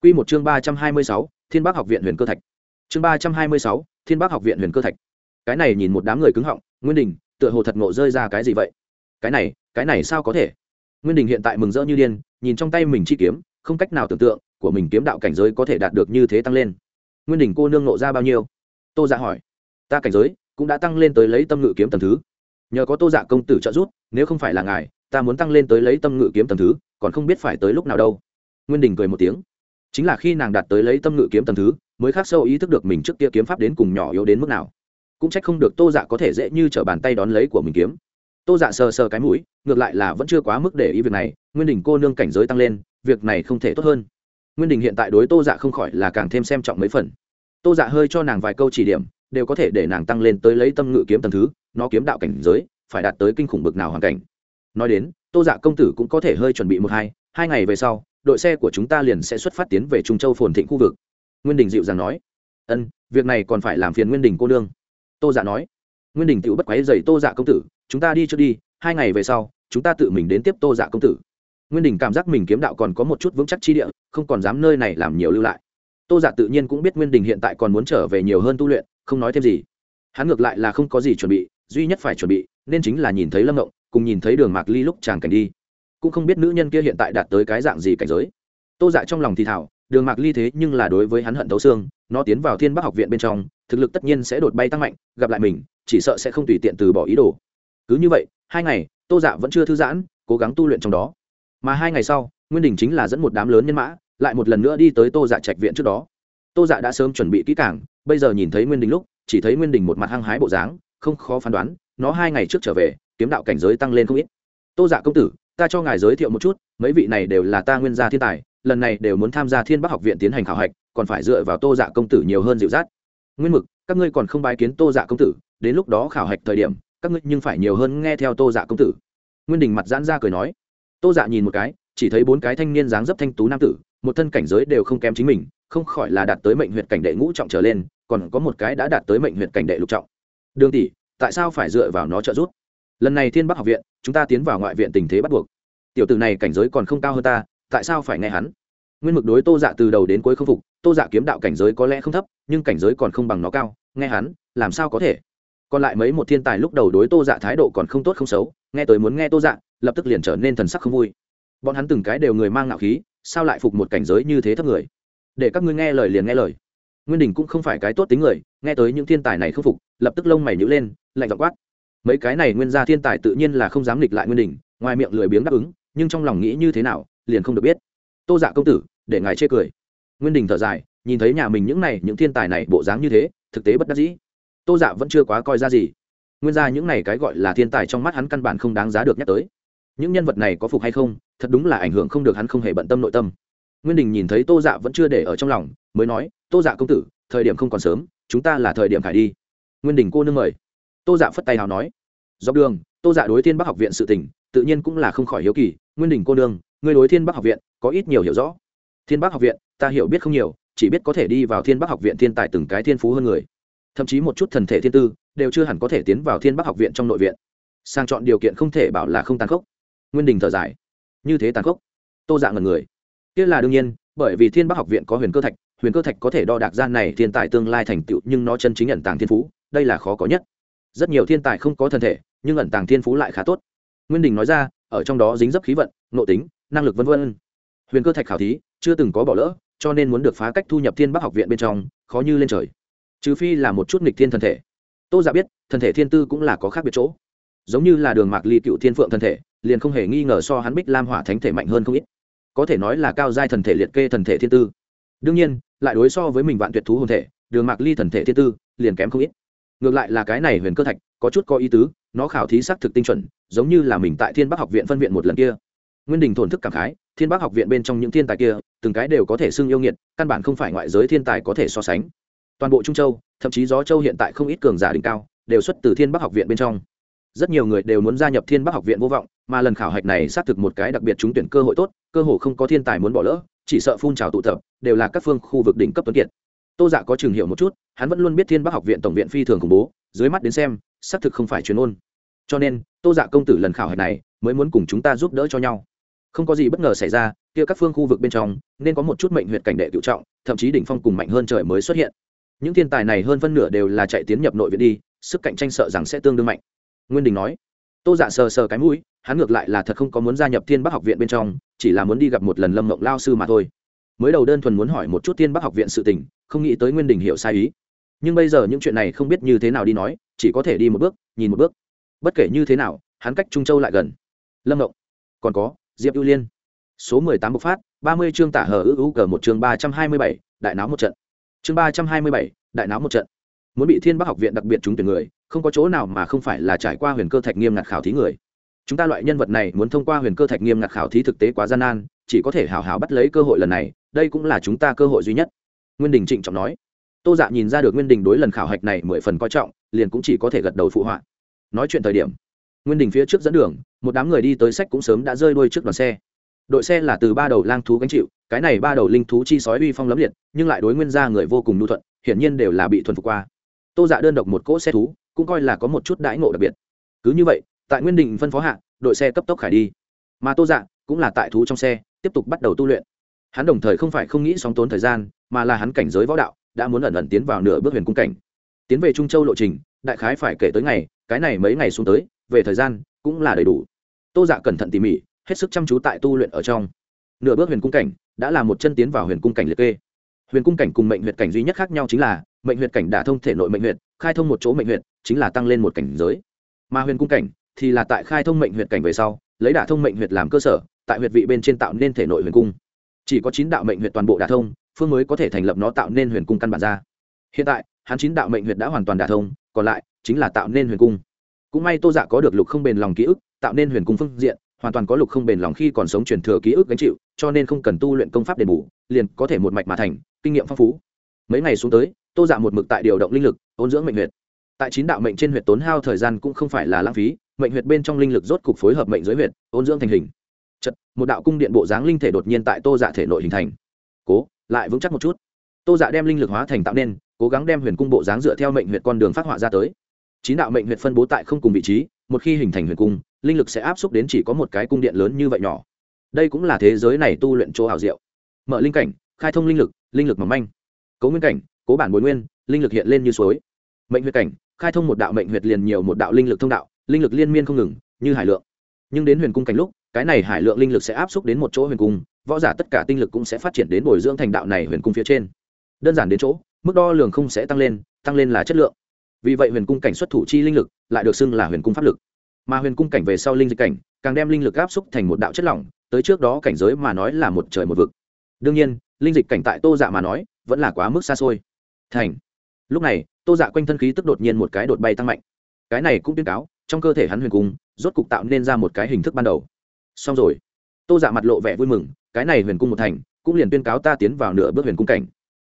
Q một chương ba trăm hai mươi sáu, thiên bắc học viện huyền cơ thạch. Chương ba trăm hai mươi sáu, thiên bắc học viện huyền cơ thạch cái này nhìn một đám người cứng họng, nguyên đình, tựa hồ thật ngộ rơi ra cái gì vậy? Cái này cái này sao có thể? Nguyên đình hiện tại mừng rỡ như điên, nhìn trong tay mình chi kiếm, không cách nào tưởng tượng của mình kiếm đạo cảnh giới có thể đạt được như thế tăng lên. Nguyên đình cô nương nộ ra bao nhiêu? Tô dạ hỏi. Ta cảnh giới cũng đã tăng lên tới lấy tâm ngự kiếm tầm thứ. Nhờ có tô dạ công tử trợ giúp, nếu không phải là ngài, ta muốn tăng lên tới lấy tâm ngự kiếm tầm thứ, còn không biết phải tới lúc nào đâu. Nguyên đình cười một tiếng. Chính là khi nàng đạt tới lấy tâm ngự kiếm tầm thứ, mới khắc sâu ý thức được mình trước kia kiếm pháp đến cùng nhỏ yếu đến mức nào cũng trách không được tô dạ có thể dễ như t r ở bàn tay đón lấy của mình kiếm. Tô dạ sờ sờ cái mũi, ngược lại là vẫn chưa quá mức để ý việc này, nguyên đình cô nương cảnh giới tăng lên, việc này không thể tốt hơn. Nguyên đình hiện tại đối tô dạ không khỏi là càng thêm xem trọng mấy phần. Tô dạ hơi cho nàng vài câu chỉ điểm, đều có thể để nàng tăng lên tới lấy tâm ngự kiếm tầng thứ, nó kiếm đạo cảnh giới, phải đạt tới kinh khủng bực nào hoàn cảnh. Nói đến, tô dạ công tử cũng có thể hơi chuẩn bị một hai hai ngày về sau, đội xe của chúng ta liền sẽ xuất phát tiến về trung châu phồn thịnh khu vực. Nguyên đình dịu dàng nói, ân, việc này còn phải làm phiền nguyên đình cô nương tô dạ nói. Nguyên đình tựu bất quáy dày tô dạ công tử, chúng ta đi trước đi, hai ngày về sau, chúng ta tự mình đến tiếp tô dạ công tử. Nguyên đình cảm giác mình kiếm đạo còn có một chút vững chắc chi địa, không còn dám nơi này làm nhiều lưu lại. Tô dạ tự nhiên cũng biết nguyên đình hiện tại còn muốn trở về nhiều hơn tu luyện, không nói thêm gì. Hắn ngược lại là không có gì chuẩn bị, duy nhất phải chuẩn bị, nên chính là nhìn thấy lâm ngộng, cùng nhìn thấy đường mạc ly lúc chàng cảnh đi. Cũng không biết nữ nhân kia hiện tại đạt tới cái dạng gì cảnh giới. Tô dạ trong lòng thì thảo đường mạc ly thế nhưng là đối với hắn hận thấu xương, nó tiến vào thiên bắc học viện bên trong thực lực tất nhiên sẽ đột bay tăng mạnh, gặp lại mình, chỉ sợ sẽ không tùy tiện từ bỏ ý đồ. Cứ như vậy, hai ngày, tô dạ vẫn chưa thư giãn, cố gắng tu luyện trong đó. Mà hai ngày sau, nguyên đình chính là dẫn một đám lớn nhân mã, lại một lần nữa đi tới tô dạ trạch viện trước đó. Tô dạ đã sớm chuẩn bị kỹ cảng bây giờ nhìn thấy nguyên đình lúc, chỉ thấy nguyên đình một mặt hăng hái bộ dáng, không khó phán đoán, nó hai ngày trước trở về, kiếm đạo cảnh giới tăng lên không ít. Tô dạ công tử, ta cho ngài giới thiệu một chút, mấy vị này đều là ta nguyên gia thiên tài, lần này đều muốn tham gia thiên bắc học viện tiến hành khảo hạch, còn phải dựa vào tô dạ công tử nhiều hơn dịu dắt nguyên mực, các ngươi còn không bái kiến tô dạ công tử, đến lúc đó khảo hạch thời điểm, các ngươi nhưng phải nhiều hơn nghe theo tô dạ công tử. Nguyên đình mặt giãn ra cười nói. Tô dạ nhìn một cái, chỉ thấy bốn cái thanh niên dáng dấp thanh tú nam tử, một thân cảnh giới đều không kém chính mình, không khỏi là đạt tới mệnh huyện cảnh đệ ngũ trọng trở lên, còn có một cái đã đạt tới mệnh huyện cảnh đệ lục trọng. Đường tỷ, tại sao phải dựa vào nó trợ giúp? Lần này thiên bắc học viện, chúng ta tiến vào ngoại viện tình thế bắt buộc. Tiểu tử này cảnh giới còn không cao hơn ta, tại sao phải nghe hắn? Nguyên mực đối tô dạ từ đầu đến cuối không phục, tô dạ kiếm đạo cảnh giới có lẽ không thấp, nhưng cảnh giới còn không bằng nó cao, nghe hắn, làm sao có thể? Còn lại mấy một thiên tài lúc đầu đối tô dạ thái độ còn không tốt không xấu, nghe tới muốn nghe tô dạ lập tức liền trở nên thần sắc không vui. Bọn hắn từng cái đều người mang ngạo khí, sao lại phục một cảnh giới như thế thấp người? Để các ngươi nghe lời liền nghe lời. Nguyên đình cũng không phải cái tốt tính người, nghe tới những thiên tài này không phục, lập tức lông mày nhữ lên, lạnh dọc quát. Mấy cái này nguyên gia thiên tài tự nhiên là không dám nghịch lại nguyên đình, ngoài miệng lười biếng đáp ứng, nhưng trong lòng nghĩ như thế nào, liền không được biết. Tô dạ công tử để ngài chê cười. Nguyên đình thở dài, nhìn thấy nhà mình những này, những thiên tài này bộ dáng như thế, thực tế bất đắc dĩ. Tô dạ vẫn chưa quá coi ra gì. Nguyên ra những này cái gọi là thiên tài trong mắt hắn căn bản không đáng giá được nhắc tới. Những nhân vật này có phục hay không, thật đúng là ảnh hưởng không được hắn không hề bận tâm nội tâm. Nguyên đình nhìn thấy tô dạ vẫn chưa để ở trong lòng, mới nói, tô dạ công tử, thời điểm không còn sớm, chúng ta là thời điểm phải đi. Nguyên đình cô nương mời. Tô dạ phất tay hào nói, dọc đường, tô dạ đối thiên bắc học viện sự tỉnh tự nhiên cũng là không khỏi hiếu kỳ. Nguyên đình cô nương, người đối thiên bắc học viện, có ít nhiều hiểu rõ thiên bắc học viện, ta hiểu biết không nhiều, chỉ biết có thể đi vào thiên bắc học viện thiên tài từng cái thiên phú hơn người. Thậm chí một chút thần thể thiên tư, đều chưa hẳn có thể tiến vào thiên bắc học viện trong nội viện. Sang chọn điều kiện không thể bảo là không tàn khốc. Nguyên đình thở dài. Như thế tàn khốc. Tô dạng ngần người. Kia là đương nhiên, bởi vì thiên bắc học viện có huyền cơ thạch, huyền cơ thạch có thể đo đạc gian này thiên tài tương lai thành tựu, nhưng nó chân chính ẩn tàng thiên phú, đây là khó có nhất. Rất nhiều thiên tài không có thân thể, nhưng ẩn tàng thiên phú lại khá tốt. Nguyên đình nói ra, ở trong đó dính dấp khí vận, nội tính, năng lực v v huyền cơ thạch khảo thí chưa từng có bỏ lỡ, cho nên muốn được phá cách thu nhập thiên bắc học viện bên trong, khó như lên trời. Trừ phi là một chút nghịch thiên thân thể. Tô giả dạ biết thân thể thiên tư cũng là có khác biệt chỗ. Giống như là đường mạc ly cựu thiên phượng thân thể, liền không hề nghi ngờ so hắn bích lam hỏa thánh thể mạnh hơn không ít. Có thể nói là cao giai thần thể liệt kê thần thể thiên tư. Đương nhiên, lại đối so với mình vạn tuyệt thú hồn thể, đường mạc ly thần thể thiên tư liền kém không ít. Ngược lại là cái này huyền cơ thạch, có chút có ý tứ, nó khảo thí xác thực tinh chuẩn, giống như là mình tại thiên bắc học viện phân viện một lần kia. Nguyên đình thổn thức cảm khái, thiên bắc học viện bên trong những thiên tài kia từng cái đều có thể xưng yêu nghiệt, căn bản không phải ngoại giới thiên tài có thể so sánh. Toàn bộ trung châu, thậm chí gió châu hiện tại không ít cường giả đỉnh cao, đều xuất từ thiên bắc học viện bên trong. Rất nhiều người đều muốn gia nhập thiên bắc học viện vô vọng, mà lần khảo hạch này xác thực một cái đặc biệt trúng tuyển cơ hội tốt, cơ hội không có thiên tài muốn bỏ lỡ, chỉ sợ phun trào tụ tập, đều là các phương khu vực đỉnh cấp tuấn kiệt. Tô dạ có trường hiểu một chút, hắn vẫn luôn biết thiên bắc học viện tổng viện phi thường khủng bố, dưới mắt đến xem, xác thực không phải chuyên ôn cho nên, tô dạ công tử lần khảo hạch này, mới muốn cùng chúng ta giúp đỡ cho nhau không có gì bất ngờ xảy ra, kia các phương khu vực bên trong, nên có một chút mệnh huyệt cảnh đệ cựu trọng, thậm chí đỉnh phong cùng mạnh hơn trời mới xuất hiện. Những thiên tài này hơn phân nửa đều là chạy tiến nhập nội viện đi, sức cạnh tranh sợ rằng sẽ tương đương mạnh. Nguyên đình nói, tô dạ sờ sờ cái mũi, hắn ngược lại là thật không có muốn gia nhập thiên bắc học viện bên trong, chỉ là muốn đi gặp một lần lâm mộng lao sư mà thôi. Mới đầu đơn thuần muốn hỏi một chút thiên bắc học viện sự tình, không nghĩ tới nguyên đình hiểu sai ý. Nhưng bây giờ những chuyện này không biết như thế nào đi nói, chỉ có thể đi một bước, nhìn một bước. Bất kể như thế nào, hắn cách trung châu lại gần. Lâm mộng còn có diệp ưu liên. Số mười tám bộc phát, ba mươi chương tả hờ ư ưu cờ một chương ba trăm hai mươi bảy, đại náo một trận. Chương ba trăm hai mươi bảy, đại náo một trận. Muốn bị thiên bắc học viện đặc biệt trúng tuyển người, không có chỗ nào mà không phải là trải qua huyền cơ thạch nghiêm ngặt khảo thí người. Chúng ta loại nhân vật này muốn thông qua huyền cơ thạch nghiêm ngặt khảo thí thực tế quá gian nan, chỉ có thể hào hào bắt lấy cơ hội lần này, đây cũng là chúng ta cơ hội duy nhất. Nguyên đình trịnh trọng nói. Tô dạ nhìn ra được nguyên đình đối lần khảo hạch này mười phần coi trọng, liền cũng chỉ có thể gật đầu phụ họa. Nói chuyện thời điểm nguyên đình phía trước dẫn đường, một đám người đi tới sách cũng sớm đã rơi đuôi trước đoàn xe. Đội xe là từ ba đầu lang thú gánh chịu, cái này ba đầu linh thú chi sói uy phong lấm liệt, nhưng lại đối nguyên ra người vô cùng nhu thuận, hiển nhiên đều là bị thuần phục qua. Tô dạ đơn độc một cỗ xe thú, cũng coi là có một chút đãi ngộ đặc biệt. Cứ như vậy, tại nguyên đình phân phó hạ, đội xe cấp tốc khải đi. Mà tô dạ cũng là tại thú trong xe, tiếp tục bắt đầu tu luyện. Hắn đồng thời không phải không nghĩ sóng tốn thời gian, mà là hắn cảnh giới võ đạo, đã muốn ẩn ẩn tiến vào nửa bước huyền cung cảnh. Tiến về trung châu lộ trình, đại khái phải kể tới ngày, cái này mấy ngày xuống tới về thời gian cũng là đầy đủ. Tô dạ cẩn thận tỉ mỉ, hết sức chăm chú tại tu luyện ở trong. Nửa bước huyền cung cảnh đã là một chân tiến vào huyền cung cảnh liệt kê. Huyền cung cảnh cùng mệnh huyệt cảnh duy nhất khác nhau chính là, mệnh huyệt cảnh đả thông thể nội mệnh huyệt, khai thông một chỗ mệnh huyệt, chính là tăng lên một cảnh giới. Mà huyền cung cảnh thì là tại khai thông mệnh huyệt cảnh về sau, lấy đả thông mệnh huyệt làm cơ sở, tại huyệt vị bên trên tạo nên thể nội huyền cung. Chỉ có chín đạo mệnh huyệt toàn bộ đả thông, phương mới có thể thành lập nó tạo nên huyền cung căn bản ra. Hiện tại, hắn chín đạo mệnh huyệt đã hoàn toàn đả thông, còn lại chính là tạo nên huyền cung cũng may tô dạ có được lục không bền lòng ký ức tạo nên huyền cung phương diện hoàn toàn có lục không bền lòng khi còn sống truyền thừa ký ức gánh chịu cho nên không cần tu luyện công pháp đền bù liền có thể một mạch mà thành kinh nghiệm phong phú. Mấy ngày xuống tới tô dạ một mực tại điều động linh lực ôn dưỡng mệnh huyệt. Tại chín đạo mệnh trên huyệt tốn hao thời gian cũng không phải là lãng phí mệnh huyệt bên trong linh lực rốt cục phối hợp mệnh giới huyệt ôn dưỡng thành hình. Chật, một đạo cung điện bộ dáng linh thể đột nhiên tại tô dạ thể nội hình thành. Cố lại vững chắc một chút. Tô dạ đem linh lực hóa thành tạo nên cố gắng đem huyền cung bộ dáng dựa theo mệnh huyệt con đường phát họa ra tới chín đạo mệnh huyệt phân bố tại không cùng vị trí, một khi hình thành huyền cung, linh lực sẽ áp xúc đến chỉ có một cái cung điện lớn như vậy nhỏ. Đây cũng là thế giới này tu luyện chỗ hảo diệu. Mở linh cảnh, khai thông linh lực linh lực mỏng manh. Cố nguyên cảnh, cố bản bồi nguyên, linh lực hiện lên như suối. Mệnh huyệt cảnh, khai thông một đạo mệnh huyệt liền nhiều một đạo linh lực thông đạo, linh lực liên miên không ngừng, như hải lượng. Nhưng đến huyền cung cảnh lúc, cái này hải lượng linh lực sẽ áp xúc đến một chỗ huyền cung, võ giả tất cả tinh lực cũng sẽ phát triển đến bồi dưỡng thành đạo này huyền cung phía trên. Đơn giản đến chỗ, mức đo lường không sẽ tăng lên tăng lên là chất lượng vì vậy huyền cung cảnh xuất thủ chi linh lực lại được xưng là huyền cung pháp lực. Mà huyền cung cảnh về sau linh dịch cảnh càng đem linh lực áp xúc thành một đạo chất lỏng, tới trước đó cảnh giới mà nói là một trời một vực. Đương nhiên, linh dịch cảnh tại tô dạ mà nói vẫn là quá mức xa xôi. Thành. Lúc này, tô dạ quanh thân khí tức đột nhiên một cái đột bay tăng mạnh. Cái này cũng tuyên cáo, trong cơ thể hắn huyền cung, rốt cục tạo nên ra một cái hình thức ban đầu. Xong rồi. Tô dạ mặt lộ vẻ vui mừng, cái này huyền cung một thành, cũng liền tuyên cáo ta tiến vào nửa bước huyền cung cảnh.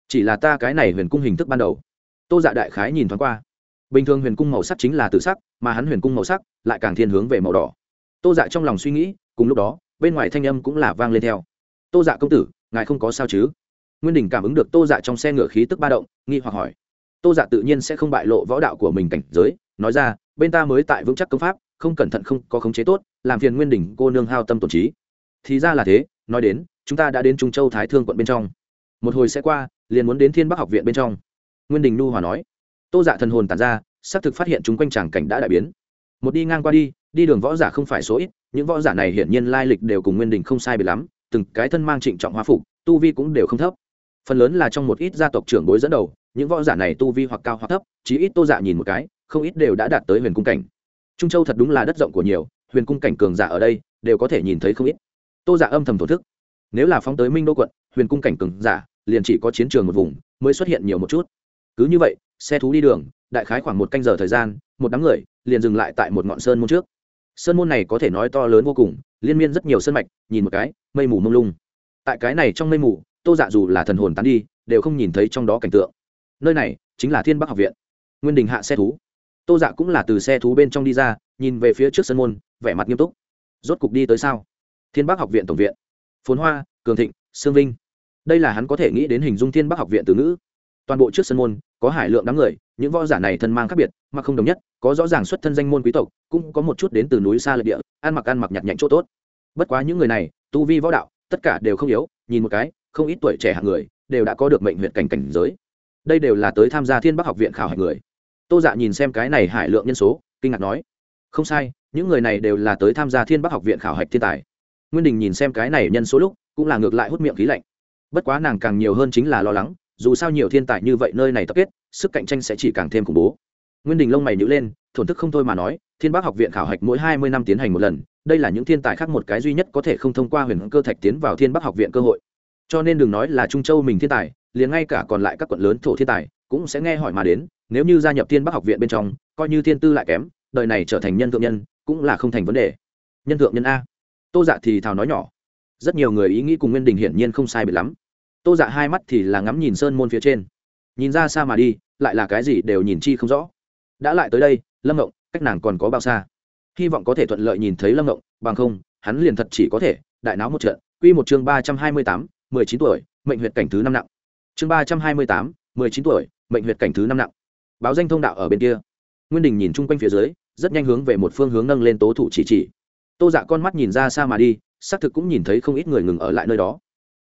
Chỉ là ta cái này huyền cung hình thức ban đầu. Tô dạ đại khái nhìn thoáng qua bình thường huyền cung màu sắc chính là tự sắc, mà hắn huyền cung màu sắc lại càng thiên hướng về màu đỏ. Tô dạ trong lòng suy nghĩ, cùng lúc đó, bên ngoài thanh âm cũng là vang lên theo. Tô dạ công tử, ngài không có sao chứ? Nguyên đình cảm ứng được tô dạ trong xe ngựa khí tức ba động, nghi hoặc hỏi. Tô dạ tự nhiên sẽ không bại lộ võ đạo của mình cảnh giới, nói ra, bên ta mới tại vững chắc công pháp, không cẩn thận không có khống chế tốt, làm phiền nguyên đình cô nương hao tâm tổn trí. Thì ra là thế, nói đến, chúng ta đã đến trung châu thái thương quận bên trong. Một hồi sẽ qua, liền muốn đến thiên bắc học viện bên trong. Nguyên đình nu hòa nói tô dạ thần hồn tàn ra, xác thực phát hiện chúng quanh tràng cảnh đã đại biến. Một đi ngang qua đi đi đường võ giả không phải số ít, những võ giả này hiển nhiên lai lịch đều cùng nguyên đình không sai biệt lắm, từng cái thân mang trịnh trọng hoa phục, tu vi cũng đều không thấp. Phần lớn là trong một ít gia tộc trưởng bối dẫn đầu, những võ giả này tu vi hoặc cao hoặc thấp, chí ít tô dạ nhìn một cái, không ít đều đã đạt tới huyền cung cảnh. Trung châu thật đúng là đất rộng của nhiều, huyền cung cảnh cường giả ở đây, đều có thể nhìn thấy không ít. Tô dạ âm thầm thổ thức. Nếu là phóng tới minh đô quận, huyền cung cảnh cường giả, liền chỉ có chiến trường một vùng, mới xuất hiện nhiều một chút. Cứ như vậy xe thú đi đường, đại khái khoảng một canh giờ thời gian, một đám người liền dừng lại tại một ngọn sơn môn trước. Sơn môn này có thể nói to lớn vô cùng, liên miên rất nhiều sân mạch, nhìn một cái, mây mù mông lung. Tại cái này trong mây mù, tô dạ dù là thần hồn tán đi, đều không nhìn thấy trong đó cảnh tượng. Nơi này chính là thiên bắc học viện, nguyên đình hạ xe thú. Tô dạ cũng là từ xe thú bên trong đi ra, nhìn về phía trước sân môn, vẻ mặt nghiêm túc. Rốt cục đi tới sao? Thiên bắc học viện tổng viện. Phồn hoa, cường thịnh, sương vinh. Đây là hắn có thể nghĩ đến hình dung thiên bắc học viện từ ngữ toàn bộ trước sân môn, có hải lượng đám người, những võ giả này thân mang khác biệt mà không đồng nhất, có rõ ràng xuất thân danh môn quý tộc, cũng có một chút đến từ núi xa lợi địa, ăn mặc ăn mặc nhặt nhạnh chỗ tốt. Bất quá những người này, tu vi võ đạo, tất cả đều không yếu, nhìn một cái, không ít tuổi trẻ hạng người, đều đã có được mệnh huyện cảnh cảnh giới. Đây đều là tới tham gia thiên bắc học viện khảo hạch người. Tô dạ nhìn xem cái này hải lượng nhân số, kinh ngạc nói, không sai, những người này đều là tới tham gia thiên bắc học viện khảo hạch thiên tài. Nguyên đình nhìn xem cái này nhân số lúc, cũng là ngược lại hút miệng khí lạnh. Bất quá nàng càng nhiều hơn chính là lo lắng dù sao nhiều thiên tài như vậy nơi này tập kết, sức cạnh tranh sẽ chỉ càng thêm khủng bố. Nguyên đình lông mày nhữ lên, thổn thức không thôi mà nói, thiên bắc học viện khảo hạch mỗi hai mươi năm tiến hành một lần, đây là những thiên tài khác một cái duy nhất có thể không thông qua huyền cơ thạch tiến vào thiên bắc học viện cơ hội. Cho nên đừng nói là trung châu mình thiên tài, liền ngay cả còn lại các quận lớn thổ thiên tài, cũng sẽ nghe hỏi mà đến, nếu như gia nhập thiên bắc học viện bên trong, coi như thiên tư lại kém, đời này trở thành nhân thượng nhân, cũng là không thành vấn đề. Nhân thượng nhân a. Tô dạ thì thào nói nhỏ. Rất nhiều người ý nghĩ cùng nguyên đình hiển nhiên không sai biệt lắm tô dạ hai mắt thì là ngắm nhìn sơn môn phía trên. Nhìn ra xa mà đi, lại là cái gì đều nhìn chi không rõ. Đã lại tới đây, lâm ngộng, cách nàng còn có bao xa? Hy vọng có thể thuận lợi nhìn thấy lâm ngộng, bằng không, hắn liền thật chỉ có thể, đại náo một trận. Q một chương ba trăm hai mươi tám, mười chín tuổi, mệnh huyện cảnh thứ năm nặng. Chương ba trăm hai mươi tám, mười chín tuổi, mệnh huyện cảnh thứ năm nặng. Báo danh thông đạo ở bên kia. Nguyên đình nhìn chung quanh phía dưới, rất nhanh hướng về một phương hướng nâng lên tố thủ chỉ chỉ. Tô dạ con mắt nhìn ra xa mà đi, xác thực cũng nhìn thấy không ít người ngừng ở lại nơi đó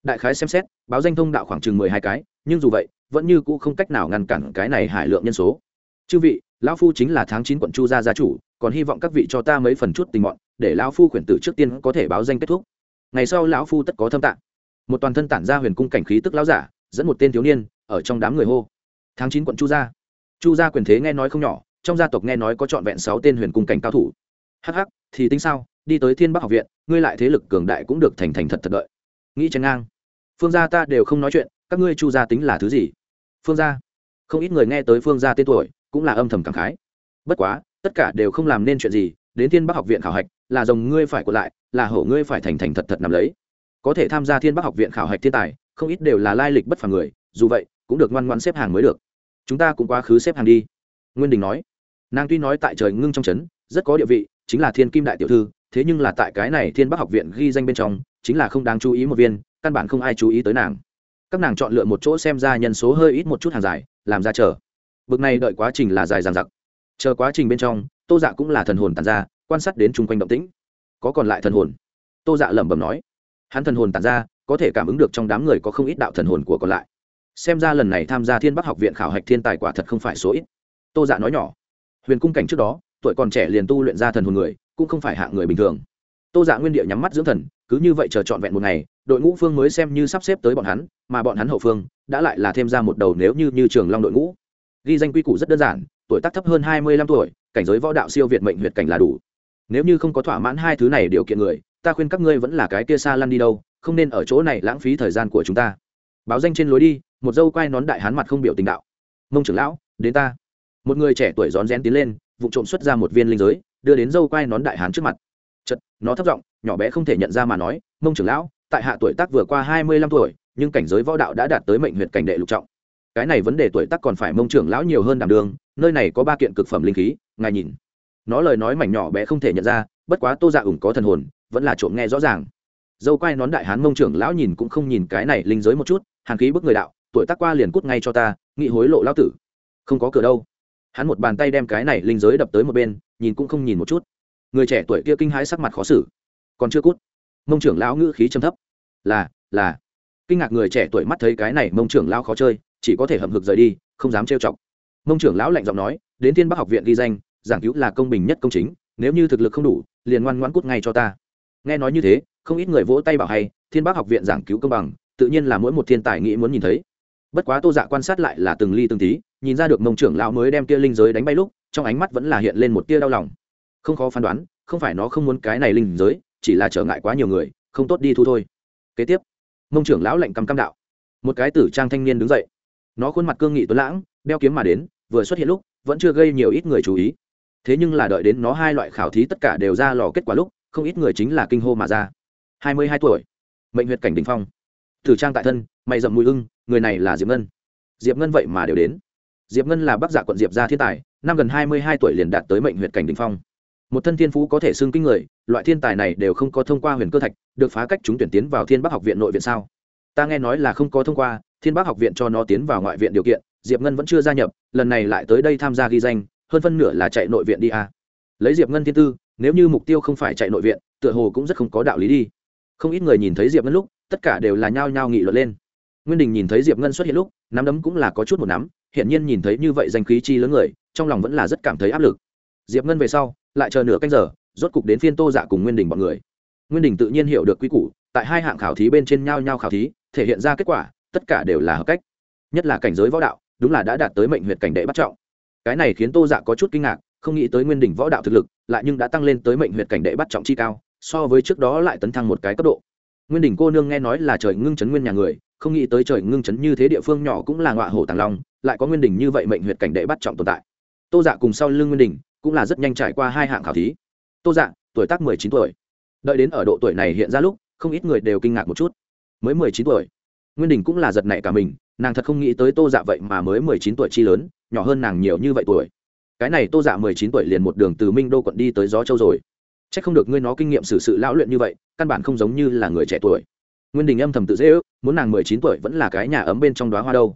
đại khái xem xét, báo danh thông đạo khoảng chừng mười hai cái, nhưng dù vậy, vẫn như cũ không cách nào ngăn cản cái này hải lượng nhân số. Chư vị, lão phu chính là tháng chín quận chu gia gia chủ, còn hy vọng các vị cho ta mấy phần chút tình mọn, để lão phu khuyển tử trước tiên có thể báo danh kết thúc. Ngày sau lão phu tất có thâm tạng. Một toàn thân tản ra huyền cung cảnh khí tức lão giả, dẫn một tên thiếu niên, ở trong đám người hô. Tháng chín quận chu gia. Chu gia quyền thế nghe nói không nhỏ, trong gia tộc nghe nói có trọn vẹn sáu tên huyền cung cảnh cao thủ. Hh thì tính sao, đi tới thiên bắc học viện, ngươi lại thế lực cường đại cũng được thành thành thật thật đợi. Nghĩ chén ngang phương gia ta đều không nói chuyện, các ngươi chu gia tính là thứ gì? Phương gia? Không ít người nghe tới phương gia tên tuổi, cũng là âm thầm cảm khái. Bất quá, tất cả đều không làm nên chuyện gì, đến thiên bắc học viện khảo hạch, là rồng ngươi phải của lại, là hổ ngươi phải thành thành thật thật nằm lấy. Có thể tham gia thiên bắc học viện khảo hạch thiên tài, không ít đều là lai lịch bất phàm người, dù vậy, cũng được ngoan ngoan xếp hàng mới được. Chúng ta cũng quá khứ xếp hàng đi. Nguyên đình nói. Nàng tuy nói tại trời ngưng trong trấn, rất có địa vị, chính là thiên kim đại tiểu thư, thế nhưng là tại cái này thiên bắc học viện ghi danh bên trong, chính là không đáng chú ý một viên căn bản không ai chú ý tới nàng. Các nàng chọn lựa một chỗ xem ra nhân số hơi ít một chút hàng dài, làm ra chờ. Bực này đợi quá trình là dài dằng dặc. Chờ quá trình bên trong, tô dạ cũng là thần hồn tàn ra, quan sát đến chung quanh động tĩnh. Có còn lại thần hồn? Tô dạ lẩm bẩm nói. Hắn thần hồn tàn ra, có thể cảm ứng được trong đám người có không ít đạo thần hồn của còn lại. Xem ra lần này tham gia thiên bắc học viện khảo hạch thiên tài quả thật không phải số ít. Tô dạ nói nhỏ. Huyền cung cảnh trước đó, tuổi còn trẻ liền tu luyện ra thần hồn người, cũng không phải hạng người bình thường. Tô dạ nguyên địa nhắm mắt dưỡng thần cứ như vậy chờ trọn vẹn một ngày, đội ngũ phương mới xem như sắp xếp tới bọn hắn, mà bọn hắn hậu phương đã lại là thêm ra một đầu nếu như như trường long đội ngũ. Ghi danh quy củ rất đơn giản, tuổi tác thấp hơn hai mươi lăm tuổi, cảnh giới võ đạo siêu việt mệnh huyệt cảnh là đủ. Nếu như không có thỏa mãn hai thứ này điều kiện người, ta khuyên các ngươi vẫn là cái kia xa lăn đi đâu, không nên ở chỗ này lãng phí thời gian của chúng ta. Báo danh trên lối đi, một dâu quai nón đại hán mặt không biểu tình đạo. Mông trưởng lão, đến ta. Một người trẻ tuổi rón rén tiến lên, vụ trộm xuất ra một viên linh giới, đưa đến dâu quai nón đại hán trước mặt. Chật, nó thấp giọng nhỏ bé không thể nhận ra mà nói, mông trưởng lão, tại hạ tuổi tác vừa qua hai mươi lăm tuổi, nhưng cảnh giới võ đạo đã đạt tới mệnh huyện cảnh đệ lục trọng. Cái này vấn đề tuổi tác còn phải mông trưởng lão nhiều hơn đảm đường nơi này có ba kiện cực phẩm linh khí, ngài nhìn. Nó lời nói mảnh nhỏ bé không thể nhận ra, bất quá tô dạ ủng có thần hồn, vẫn là trộm nghe rõ ràng. Dâu quai nón đại hán mông trưởng lão nhìn cũng không nhìn cái này linh giới một chút, hàn khí bức người đạo, tuổi tác qua liền cút ngay cho ta, nghị hối lộ lão tử. Không có cửa đâu. Hắn một bàn tay đem cái này linh giới đập tới một bên, nhìn cũng không nhìn một chút. Người trẻ tuổi kia kinh hãi sắc mặt khó xử còn chưa cút. Mông trưởng lão ngữ khí trầm thấp. Là là. Kinh ngạc người trẻ tuổi mắt thấy cái này mông trưởng lão khó chơi, chỉ có thể hậm hực rời đi, không dám trêu chọc. Mông trưởng lão lạnh giọng nói, đến thiên bắc học viện ghi danh, giảng cứu là công bình nhất công chính, nếu như thực lực không đủ, liền ngoan ngoãn cút ngay cho ta. Nghe nói như thế, không ít người vỗ tay bảo hay, thiên bắc học viện giảng cứu công bằng, tự nhiên là mỗi một thiên tài nghĩ muốn nhìn thấy. Bất quá tô dạ quan sát lại là từng ly từng tí, nhìn ra được mông trưởng lão mới đem kia linh giới đánh bay lúc, trong ánh mắt vẫn là hiện lên một tia đau lòng. Không khó phán đoán, không phải nó không muốn cái này linh giới chỉ là trở ngại quá nhiều người, không tốt đi thu thôi. Kế tiếp, mông trưởng lão lệnh cầm cam đạo. Một cái tử trang thanh niên đứng dậy. Nó khuôn mặt cương nghị tuấn lãng, đeo kiếm mà đến, vừa xuất hiện lúc, vẫn chưa gây nhiều ít người chú ý. Thế nhưng là đợi đến nó hai loại khảo thí tất cả đều ra lò kết quả lúc, không ít người chính là kinh hô mà ra. Hai mươi hai tuổi, mệnh huyệt cảnh đình phong. Tử trang tại thân, mày dậm mùi ưng, người này là diệp ngân. Diệp ngân vậy mà đều đến. Diệp ngân là bác giả dạ quận diệp gia thiên tài, năm gần hai mươi hai tuổi liền đạt tới mệnh huyệt cảnh đình phong một thân thiên phú có thể xưng kinh người, loại thiên tài này đều không có thông qua huyền cơ thạch, được phá cách chúng tuyển tiến vào thiên bắc học viện nội viện sao? Ta nghe nói là không có thông qua, thiên bắc học viện cho nó tiến vào ngoại viện điều kiện, diệp ngân vẫn chưa gia nhập, lần này lại tới đây tham gia ghi danh, hơn phân nửa là chạy nội viện đi à. lấy diệp ngân thiên tư, nếu như mục tiêu không phải chạy nội viện, tựa hồ cũng rất không có đạo lý đi. Không ít người nhìn thấy diệp ngân lúc, tất cả đều là nhao nhao nghị luận lên. Nguyên đình nhìn thấy diệp ngân xuất hiện lúc, nắm đấm cũng là có chút một nắm hiện nhiên nhìn thấy như vậy danh khí chi lớn người, trong lòng vẫn là rất cảm thấy áp lực. Diệp ngân về sau lại chờ nửa canh giờ, rốt cục đến phiên tô dạ cùng nguyên đình bọn người. Nguyên đình tự nhiên hiểu được quy củ, tại hai hạng khảo thí bên trên nhau nhau khảo thí, thể hiện ra kết quả, tất cả đều là hợp cách. Nhất là cảnh giới võ đạo, đúng là đã đạt tới mệnh huyệt cảnh đệ bắt trọng. Cái này khiến tô dạ có chút kinh ngạc, không nghĩ tới nguyên đình võ đạo thực lực, lại nhưng đã tăng lên tới mệnh huyệt cảnh đệ bắt trọng chi cao, so với trước đó lại tấn thăng một cái cấp độ. Nguyên đình cô nương nghe nói là trời ngưng chấn nguyên nhà người, không nghĩ tới trời ngưng chấn như thế địa phương nhỏ cũng là ngọa hổ tàng long, lại có nguyên đình như vậy mệnh huyệt cảnh đệ bắt trọng tồn tại. Tô dạ cùng sau lưng nguyên đình cũng là rất nhanh trải qua hai hạng khảo thí. Tô dạ tuổi tác mười chín tuổi. Đợi đến ở độ tuổi này hiện ra lúc, không ít người đều kinh ngạc một chút. Mới mười chín tuổi. Nguyên đình cũng là giật nảy cả mình, nàng thật không nghĩ tới tô dạ vậy mà mới mười chín tuổi chi lớn, nhỏ hơn nàng nhiều như vậy tuổi. Cái này tô dạ mười chín tuổi liền một đường từ minh đô quận đi tới gió châu rồi. C h ắ c không được ngươi nó kinh nghiệm xử sự lão luyện như vậy, căn bản không giống như là người trẻ tuổi. Nguyên đình âm thầm tự dễ ước, muốn nàng mười chín tuổi vẫn là cái nhà ấm bên trong đoá hoa đâu.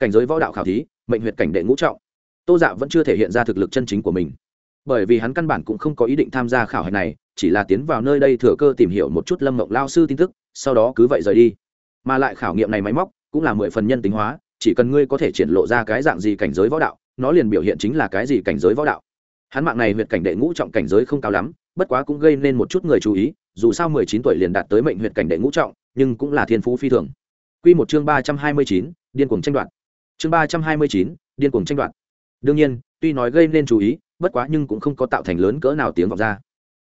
Cảnh giới võ đạo khảo thí, mệnh huyệt cảnh đệ ngũ trọng. Tô dạ vẫn chưa thể hiện ra thực lực chân chính của mình bởi vì hắn căn bản cũng không có ý định tham gia khảo hạch này, chỉ là tiến vào nơi đây thừa cơ tìm hiểu một chút lâm mộng lao sư tin tức, sau đó cứ vậy rời đi. Mà lại khảo nghiệm này máy móc cũng là mười phần nhân tính hóa, chỉ cần ngươi có thể triển lộ ra cái dạng gì cảnh giới võ đạo, nó liền biểu hiện chính là cái gì cảnh giới võ đạo. Hắn mạng này huyệt cảnh đệ ngũ trọng cảnh giới không cao lắm, bất quá cũng gây nên một chút người chú ý, dù sao mười chín tuổi liền đạt tới mệnh huyệt cảnh đệ ngũ trọng, nhưng cũng là thiên phú phi thường. Q một chương ba trăm hai mươi chín, điên cuồng tranh đoạt. Chương ba trăm hai mươi chín, điên cuồng tranh đoạt. Đương nhiên, tuy nói gây nên chú ý bất quá nhưng cũng không có tạo thành lớn cỡ nào tiếng vọng ra.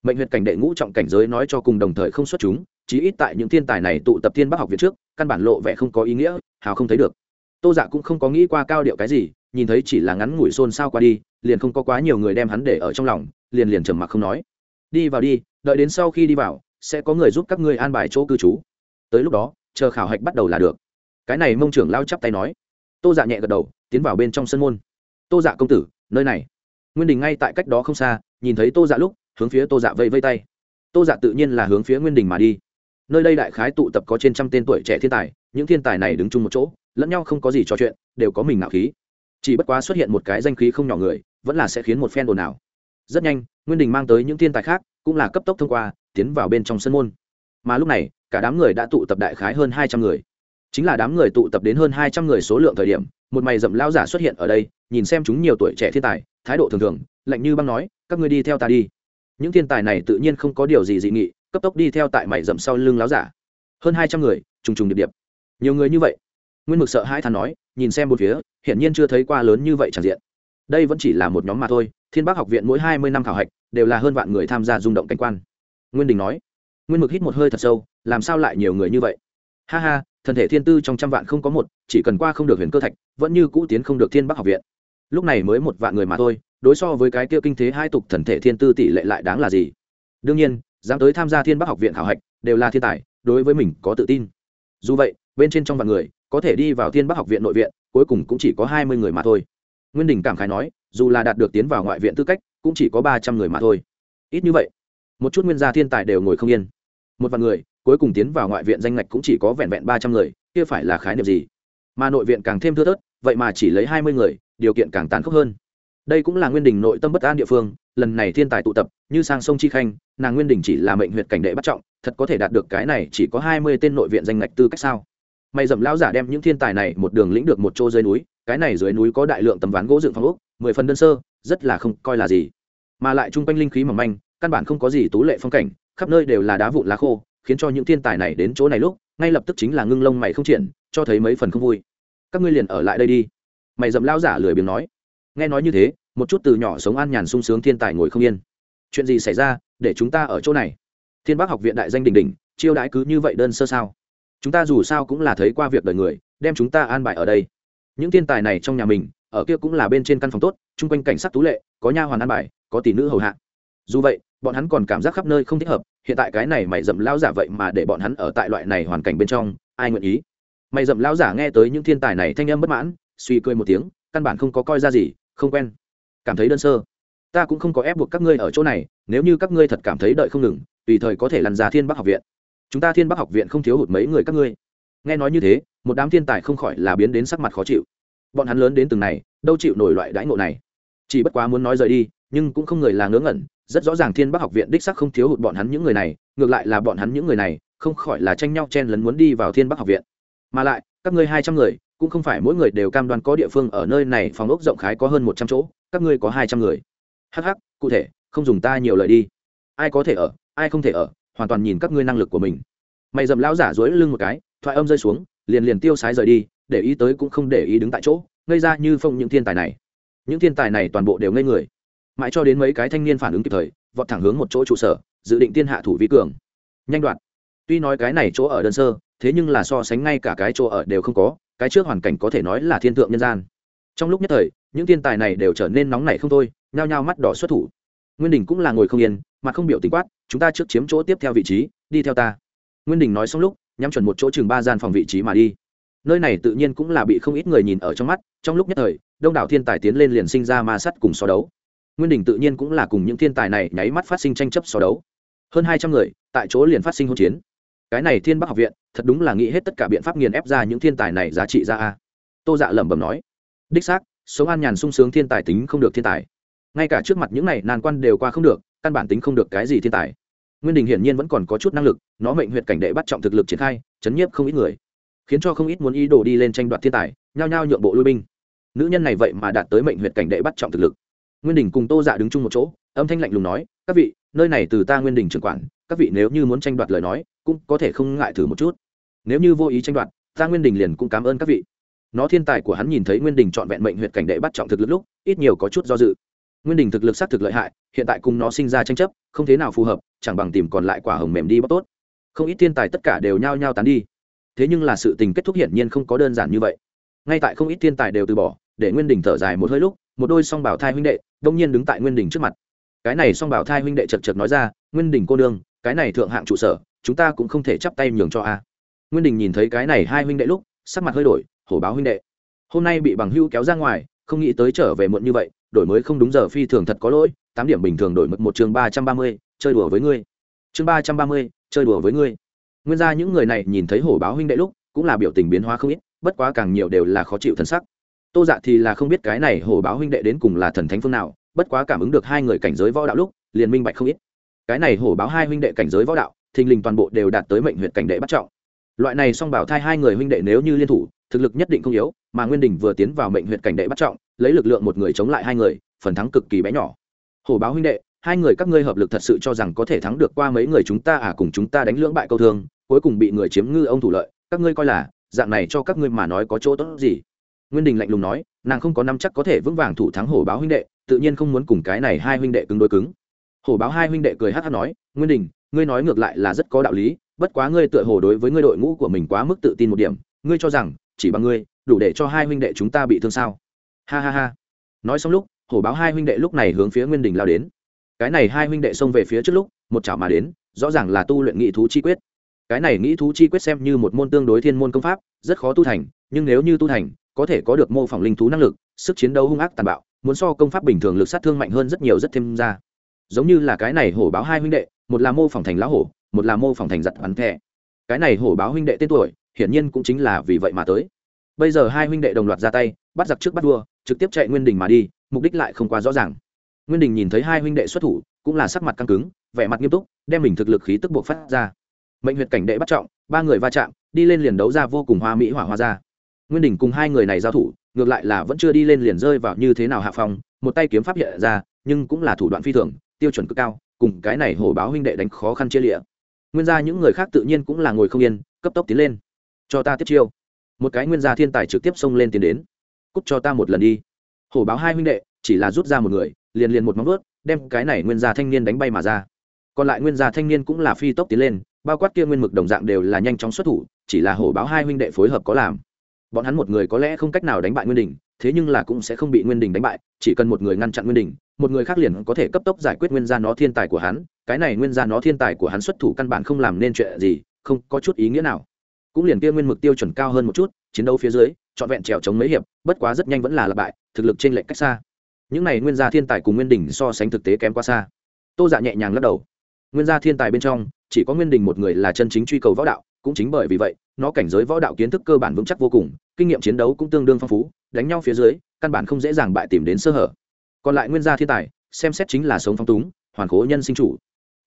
Mệnh huyệt cảnh đệ ngũ trọng cảnh giới nói cho cùng đồng thời không xuất chúng, chí ít tại những thiên tài này tụ tập thiên bắc học viện trước, căn bản lộ vẻ không có ý nghĩa, hào không thấy được. Tô giả cũng không có nghĩ qua cao điệu cái gì, nhìn thấy chỉ là ngắn ngủi xôn xao qua đi, liền không có quá nhiều người đem hắn để ở trong lòng, liền liền trầm mặc không nói. Đi vào đi, đợi đến sau khi đi vào, sẽ có người giúp các ngươi an bài chỗ cư trú. Tới lúc đó, chờ khảo hạch bắt đầu là được. Cái này mông trưởng lao chắp tay nói. Tô dạ nhẹ gật đầu, tiến vào bên trong sân môn. Tô dạ công tử, nơi này nguyên đình ngay tại cách đó không xa, nhìn thấy tô dạ lúc, hướng phía tô dạ vây vây tay. Tô dạ tự nhiên là hướng phía nguyên đình mà đi. Nơi đây đại khái tụ tập có trên trăm tên tuổi trẻ thiên tài, những thiên tài này đứng chung một chỗ, lẫn nhau không có gì trò chuyện, đều có mình nạo khí. Chỉ bất quá xuất hiện một cái danh khí không nhỏ người, vẫn là sẽ khiến một phen ồn ào. Rất nhanh, nguyên đình mang tới những thiên tài khác, cũng là cấp tốc thông qua, tiến vào bên trong sân môn. Mà lúc này, cả đám người đã tụ tập đại khái hơn hai trăm người. Chính là đám người tụ tập đến hơn hai trăm người số lượng thời điểm, một mày rậm lao giả xuất hiện ở đây, nhìn xem chúng nhiều tuổi trẻ thiên tài thái độ thường thường, lạnh như băng nói, các ngươi đi theo ta đi. Những thiên tài này tự nhiên không có điều gì dị nghị, cấp tốc đi theo tại mảy rậm sau lưng láo giả. Hơn hai trăm người, trùng trùng điệp điệp. Nhiều người như vậy. Nguyên mực sợ hai thằng nói, nhìn xem một phía, hiển nhiên chưa thấy qua lớn như vậy tràn diện. Đây vẫn chỉ là một nhóm mà thôi, thiên bắc học viện mỗi hai mươi năm khảo hạch, đều là hơn vạn người tham gia rung động cảnh quan. Nguyên đình nói, nguyên mực hít một hơi thật sâu, làm sao lại nhiều người như vậy? Ha ha, thần thể thiên tư trong trăm vạn không có một, chỉ cần qua không được huyền cơ thạch, vẫn như cũ tiến không được thiên bắc học viện lúc này mới một vạn người mà thôi, đối so với cái kia kinh thế hai tục thần thể thiên tư tỷ lệ lại đáng là gì? Đương nhiên, dám tới tham gia thiên bắc học viện khảo hạch, đều là thiên tài, đối với mình có tự tin. Dù vậy, bên trên trong vạn người, có thể đi vào thiên bắc học viện nội viện, cuối cùng cũng chỉ có hai mươi người mà thôi. Nguyên đình cảm khái nói, dù là đạt được tiến vào ngoại viện tư cách, cũng chỉ có ba trăm người mà thôi. Ít như vậy, một chút nguyên gia thiên tài đều ngồi không yên. Một vạn người, cuối cùng tiến vào ngoại viện danh ngạch cũng chỉ có vẹn vẹn ba trăm người, kia phải là khái niệm gì? Mà nội viện càng thêm thưa thớt, vậy mà chỉ lấy hai mươi người điều kiện càng tàn khốc hơn. Đây cũng là nguyên đình nội tâm bất an địa phương, lần này thiên tài tụ tập, như sang sông chi khanh, nàng nguyên đình chỉ là mệnh huyệt cảnh đệ bắt trọng, thật có thể đạt được cái này chỉ có hai mươi tên nội viện danh ngạch tư cách sao? Mày dậm lão giả đem những thiên tài này một đường lĩnh được một chỗ dưới núi, cái này dưới núi có đại lượng tấm ván gỗ dựng phong ốc, mười phần đơn sơ, rất là không coi là gì. Mà lại chung quanh linh khí mỏng manh, căn bản không có gì tú lệ phong cảnh, khắp nơi đều là đá vụn lá khô, khiến cho những thiên tài này đến chỗ này lúc, ngay lập tức chính là ngưng lông mày không triển, cho thấy mấy phần không vui. Các ngươi liền ở lại đây đi mày dậm lao giả lười biếng nói. Nghe nói như thế, một chút từ nhỏ sống an nhàn sung sướng thiên tài ngồi không yên. Chuyện gì xảy ra, để chúng ta ở chỗ này? Thiên bắc học viện đại danh đình đình chiêu đãi cứ như vậy đơn sơ sao? Chúng ta dù sao cũng là thấy qua việc đời người, đem chúng ta an bài ở đây. Những thiên tài này trong nhà mình, ở kia cũng là bên trên căn phòng tốt, chung quanh cảnh sát tú lệ, có nha hoàn an bài, có tỷ nữ hầu hạ. Dù vậy, bọn hắn còn cảm giác khắp nơi không thích hợp, hiện tại cái này mày dậm lao giả vậy mà để bọn hắn ở tại loại này hoàn cảnh bên trong, ai nguyện ý? Mày dậm lao giả nghe tới những thiên tài này thanh âm bất mãn suy cười một tiếng, căn bản không có coi ra gì, không quen. Cảm thấy đơn sơ. Ta cũng không có ép buộc các ngươi ở chỗ này, nếu như các ngươi thật cảm thấy đợi không ngừng, tùy thời có thể lăn ra thiên bắc học viện. Chúng ta thiên bắc học viện không thiếu hụt mấy người các ngươi. Nghe nói như thế, một đám thiên tài không khỏi là biến đến sắc mặt khó chịu. Bọn hắn lớn đến từng này, đâu chịu nổi loại đãi ngộ này. Chỉ bất quá muốn nói rời đi, nhưng cũng không người là ngớ ngẩn, rất rõ ràng thiên bắc học viện đích sắc không thiếu hụt bọn hắn những người này, ngược lại là bọn hắn những người này, không khỏi là tranh nhau chen lấn muốn đi vào thiên bắc học viện. Mà lại, các ngươi hai trăm người cũng không phải mỗi người đều cam đoan có địa phương ở nơi này phòng ốc rộng khái có hơn một trăm chỗ, các ngươi có hai trăm người. Hh cụ thể, không dùng ta nhiều lời đi. Ai có thể ở, ai không thể ở, hoàn toàn nhìn các ngươi năng lực của mình. Mày dầm lão giả dối lưng một cái, thoại âm rơi xuống, liền liền tiêu sái rời đi, để ý tới cũng không để ý đứng tại chỗ, ngây ra như phong những thiên tài này. Những thiên tài này toàn bộ đều ngây người. Mãi cho đến mấy cái thanh niên phản ứng kịp thời, vọt thẳng hướng một chỗ trụ sở, dự định tiên hạ thủ vi cường. Nhanh đoạn. Tuy nói cái này chỗ ở đơn sơ, thế nhưng là so sánh ngay cả cái chỗ ở đều không có cái trước hoàn cảnh có thể nói là thiên thượng nhân gian. Trong lúc nhất thời, những thiên tài này đều trở nên nóng nảy không thôi, nhao nhao mắt đỏ xuất thủ. Nguyên đình cũng là ngồi không yên, mà không biểu tình quát, chúng ta trước chiếm chỗ tiếp theo vị trí, đi theo ta. Nguyên đình nói xong lúc, nhắm chuẩn một chỗ chừng ba gian phòng vị trí mà đi. Nơi này tự nhiên cũng là bị không ít người nhìn ở trong mắt, trong lúc nhất thời, đông đảo thiên tài tiến lên liền sinh ra ma sắt cùng so đấu. Nguyên đình tự nhiên cũng là cùng những thiên tài này nháy mắt phát sinh tranh chấp so đấu. Hơn hai trăm người, tại chỗ liền phát sinh hỗn chiến cái này thiên bắc học viện, thật đúng là nghĩ hết tất cả biện pháp nghiền ép ra những thiên tài này giá trị ra a. Tô dạ lẩm bẩm nói. Đích xác, sống an nhàn sung sướng thiên tài tính không được thiên tài. Ngay cả trước mặt những này nan quan đều qua không được, căn bản tính không được cái gì thiên tài. Nguyên đình hiển nhiên vẫn còn có chút năng lực, nó mệnh huyệt cảnh đệ bắt trọng thực lực triển khai, chấn nhiếp không ít người. Khiến cho không ít muốn ý đồ đi lên tranh đoạt thiên tài, nhao nhao nhượng bộ lui binh. Nữ nhân này vậy mà đạt tới mệnh huyệt cảnh đệ bắt trọng thực lực. Nguyên đình cùng tô dạ đứng chung một chỗ, âm thanh lạnh lùng nói, các vị, nơi này từ ta nguyên đình trưởng quản các vị nếu như muốn tranh đoạt lời nói, cũng có thể không ngại thử một chút. Nếu như vô ý tranh đoạt, ta nguyên đình liền cũng cảm ơn các vị. Nó thiên tài của hắn nhìn thấy nguyên đình trọn vẹn mệnh huyện cảnh đệ bắt trọng thực lực lúc, ít nhiều có chút do dự. Nguyên đình thực lực xác thực lợi hại, hiện tại cùng nó sinh ra tranh chấp, không thế nào phù hợp, chẳng bằng tìm còn lại quả hồng mềm đi bóc tốt. Không ít thiên tài tất cả đều nhao nhao tán đi. Thế nhưng là sự tình kết thúc hiển nhiên không có đơn giản như vậy. Ngay tại không ít thiên tài đều từ bỏ, để nguyên đình thở dài một hơi lúc, một đôi song bảo thai huynh đệ đông nhiên đứng tại nguyên đình trước mặt. Cái này song bảo thai huynh đệ chật chật nói ra, nguyên đình cô đương cái này thượng hạng trụ sở, chúng ta cũng không thể chắp tay nhường cho a. Nguyên đình nhìn thấy cái này hai huynh đệ lúc, sắc mặt hơi đổi, hổ báo huynh đệ, hôm nay bị bằng hưu kéo ra ngoài, không nghĩ tới trở về muộn như vậy, đổi mới không đúng giờ phi thường thật có lỗi, tám điểm bình thường đổi mực một chương ba trăm ba mươi, chơi đùa với ngươi. Chương ba trăm ba mươi, chơi đùa với ngươi. Nguyên ra những người này nhìn thấy hổ báo huynh đệ lúc, cũng là biểu tình biến hóa không ít, bất quá càng nhiều đều là khó chịu thân sắc. Tô dạ thì là không biết cái này hổ báo huynh đệ đến cùng là thần thánh phương nào, bất quá cảm ứng được hai người cảnh giới võ đạo lúc, liền minh bạch không ít cái này hổ báo hai huynh đệ cảnh giới võ đạo, thình lình toàn bộ đều đạt tới mệnh huyện cảnh đệ bắt trọng. Loại này song bảo thai hai người huynh đệ nếu như liên thủ, thực lực nhất định không yếu, mà nguyên đình vừa tiến vào mệnh huyện cảnh đệ bắt trọng, lấy lực lượng một người chống lại hai người, phần thắng cực kỳ bé nhỏ. Hổ báo huynh đệ, hai người các ngươi hợp lực thật sự cho rằng có thể thắng được qua mấy người chúng ta à cùng chúng ta đánh lưỡng bại câu thương, cuối cùng bị người chiếm ngư ông thủ lợi, các ngươi coi là, dạng này cho các ngươi mà nói có chỗ tốt gì? Nguyên đình lạnh lùng nói, nàng không có năm chắc có thể vững vàng thủ thắng hổ báo huynh đệ, tự nhiên không muốn cùng cái này hai huynh đệ cứng đối cứng hổ báo hai huynh đệ cười hát hát nói, nguyên đình, ngươi nói ngược lại là rất có đạo lý, bất quá ngươi tựa hồ đối với ngươi đội ngũ của mình quá mức tự tin một điểm, ngươi cho rằng, chỉ bằng ngươi, đủ để cho hai huynh đệ chúng ta bị thương sao? Ha ha ha. Nói xong lúc, hổ báo hai huynh đệ lúc này hướng phía nguyên đình lao đến. Cái này hai huynh đệ xông về phía trước lúc, một chảo mà đến, rõ ràng là tu luyện nghị thú chi quyết. Cái này nghĩ thú chi quyết xem như một môn tương đối thiên môn công pháp, rất khó tu thành, nhưng nếu như tu thành, có thể có được mô phỏng linh thú năng lực, sức chiến đấu hung ác tàn bạo, muốn so công pháp bình thường lực sát thương mạnh hơn rất nhiều rất thêm ra giống như là cái này hổ báo hai huynh đệ một là mô phỏng thành lá hổ một là mô phỏng thành giặt bắn thẻ. Cái này hổ báo huynh đệ tên tuổi hiển nhiên cũng chính là vì vậy mà tới. Bây giờ hai huynh đệ đồng loạt ra tay bắt giặc trước bắt vua, trực tiếp chạy nguyên đình mà đi mục đích lại không quá rõ ràng. Nguyên đình nhìn thấy hai huynh đệ xuất thủ cũng là sắc mặt căng cứng vẻ mặt nghiêm túc đem mình thực lực khí tức buộc phát ra. Mệnh huyệt cảnh đệ bắt trọng ba người va chạm đi lên liền đấu ra vô cùng hoa mỹ hỏa hoa ra. Nguyên đình cùng hai người này giao thủ ngược lại là vẫn chưa đi lên liền rơi vào như thế nào hạ phong một tay kiếm pháp hiện ra nhưng cũng là thủ đoạn phi thường tiêu chuẩn cực cao, cùng cái này hổ báo huynh đệ đánh khó khăn chia lịa. Nguyên gia những người khác tự nhiên cũng là ngồi không yên, cấp tốc tiến lên. Cho ta tiếp chiêu. Một cái nguyên gia thiên tài trực tiếp xông lên tiến đến. Cúc cho ta một lần đi. Hổ báo hai huynh đệ, chỉ là rút ra một người, liền liền một móng vớt đem cái này nguyên gia thanh niên đánh bay mà ra. Còn lại nguyên gia thanh niên cũng là phi tốc tiến lên, bao quát kia nguyên mực đồng dạng đều là nhanh chóng xuất thủ, chỉ là hổ báo hai huynh đệ phối hợp có làm. Bọn hắn một người có lẽ không cách nào đánh bại nguyên đình thế nhưng là cũng sẽ không bị nguyên đình đánh bại, chỉ cần một người ngăn chặn nguyên đình, một người khác liền có thể cấp tốc giải quyết nguyên gia nó thiên tài của hắn. Cái này nguyên gia nó thiên tài của hắn xuất thủ căn bản không làm nên chuyện gì, không có chút ý nghĩa nào. Cũng liền kia nguyên mực tiêu chuẩn cao hơn một chút, chiến đấu phía dưới, trọn vẹn trèo chống mấy hiệp, bất quá rất nhanh vẫn là lặp bại thực lực trên lệnh cách xa. Những này nguyên gia thiên tài cùng nguyên đình so sánh thực tế kém quá xa. Tô dạ nhẹ nhàng lắc đầu. Nguyên gia thiên tài bên trong, chỉ có nguyên đình một người là chân chính truy cầu võ đạo, cũng chính bởi vì vậy nó cảnh giới võ đạo kiến thức cơ bản vững chắc vô cùng, kinh nghiệm chiến đấu cũng tương đương phong phú, đánh nhau phía dưới, căn bản không dễ dàng bại tìm đến sơ hở. Còn lại nguyên gia thiên tài, xem xét chính là sống phong túng, hoàn cố nhân sinh chủ.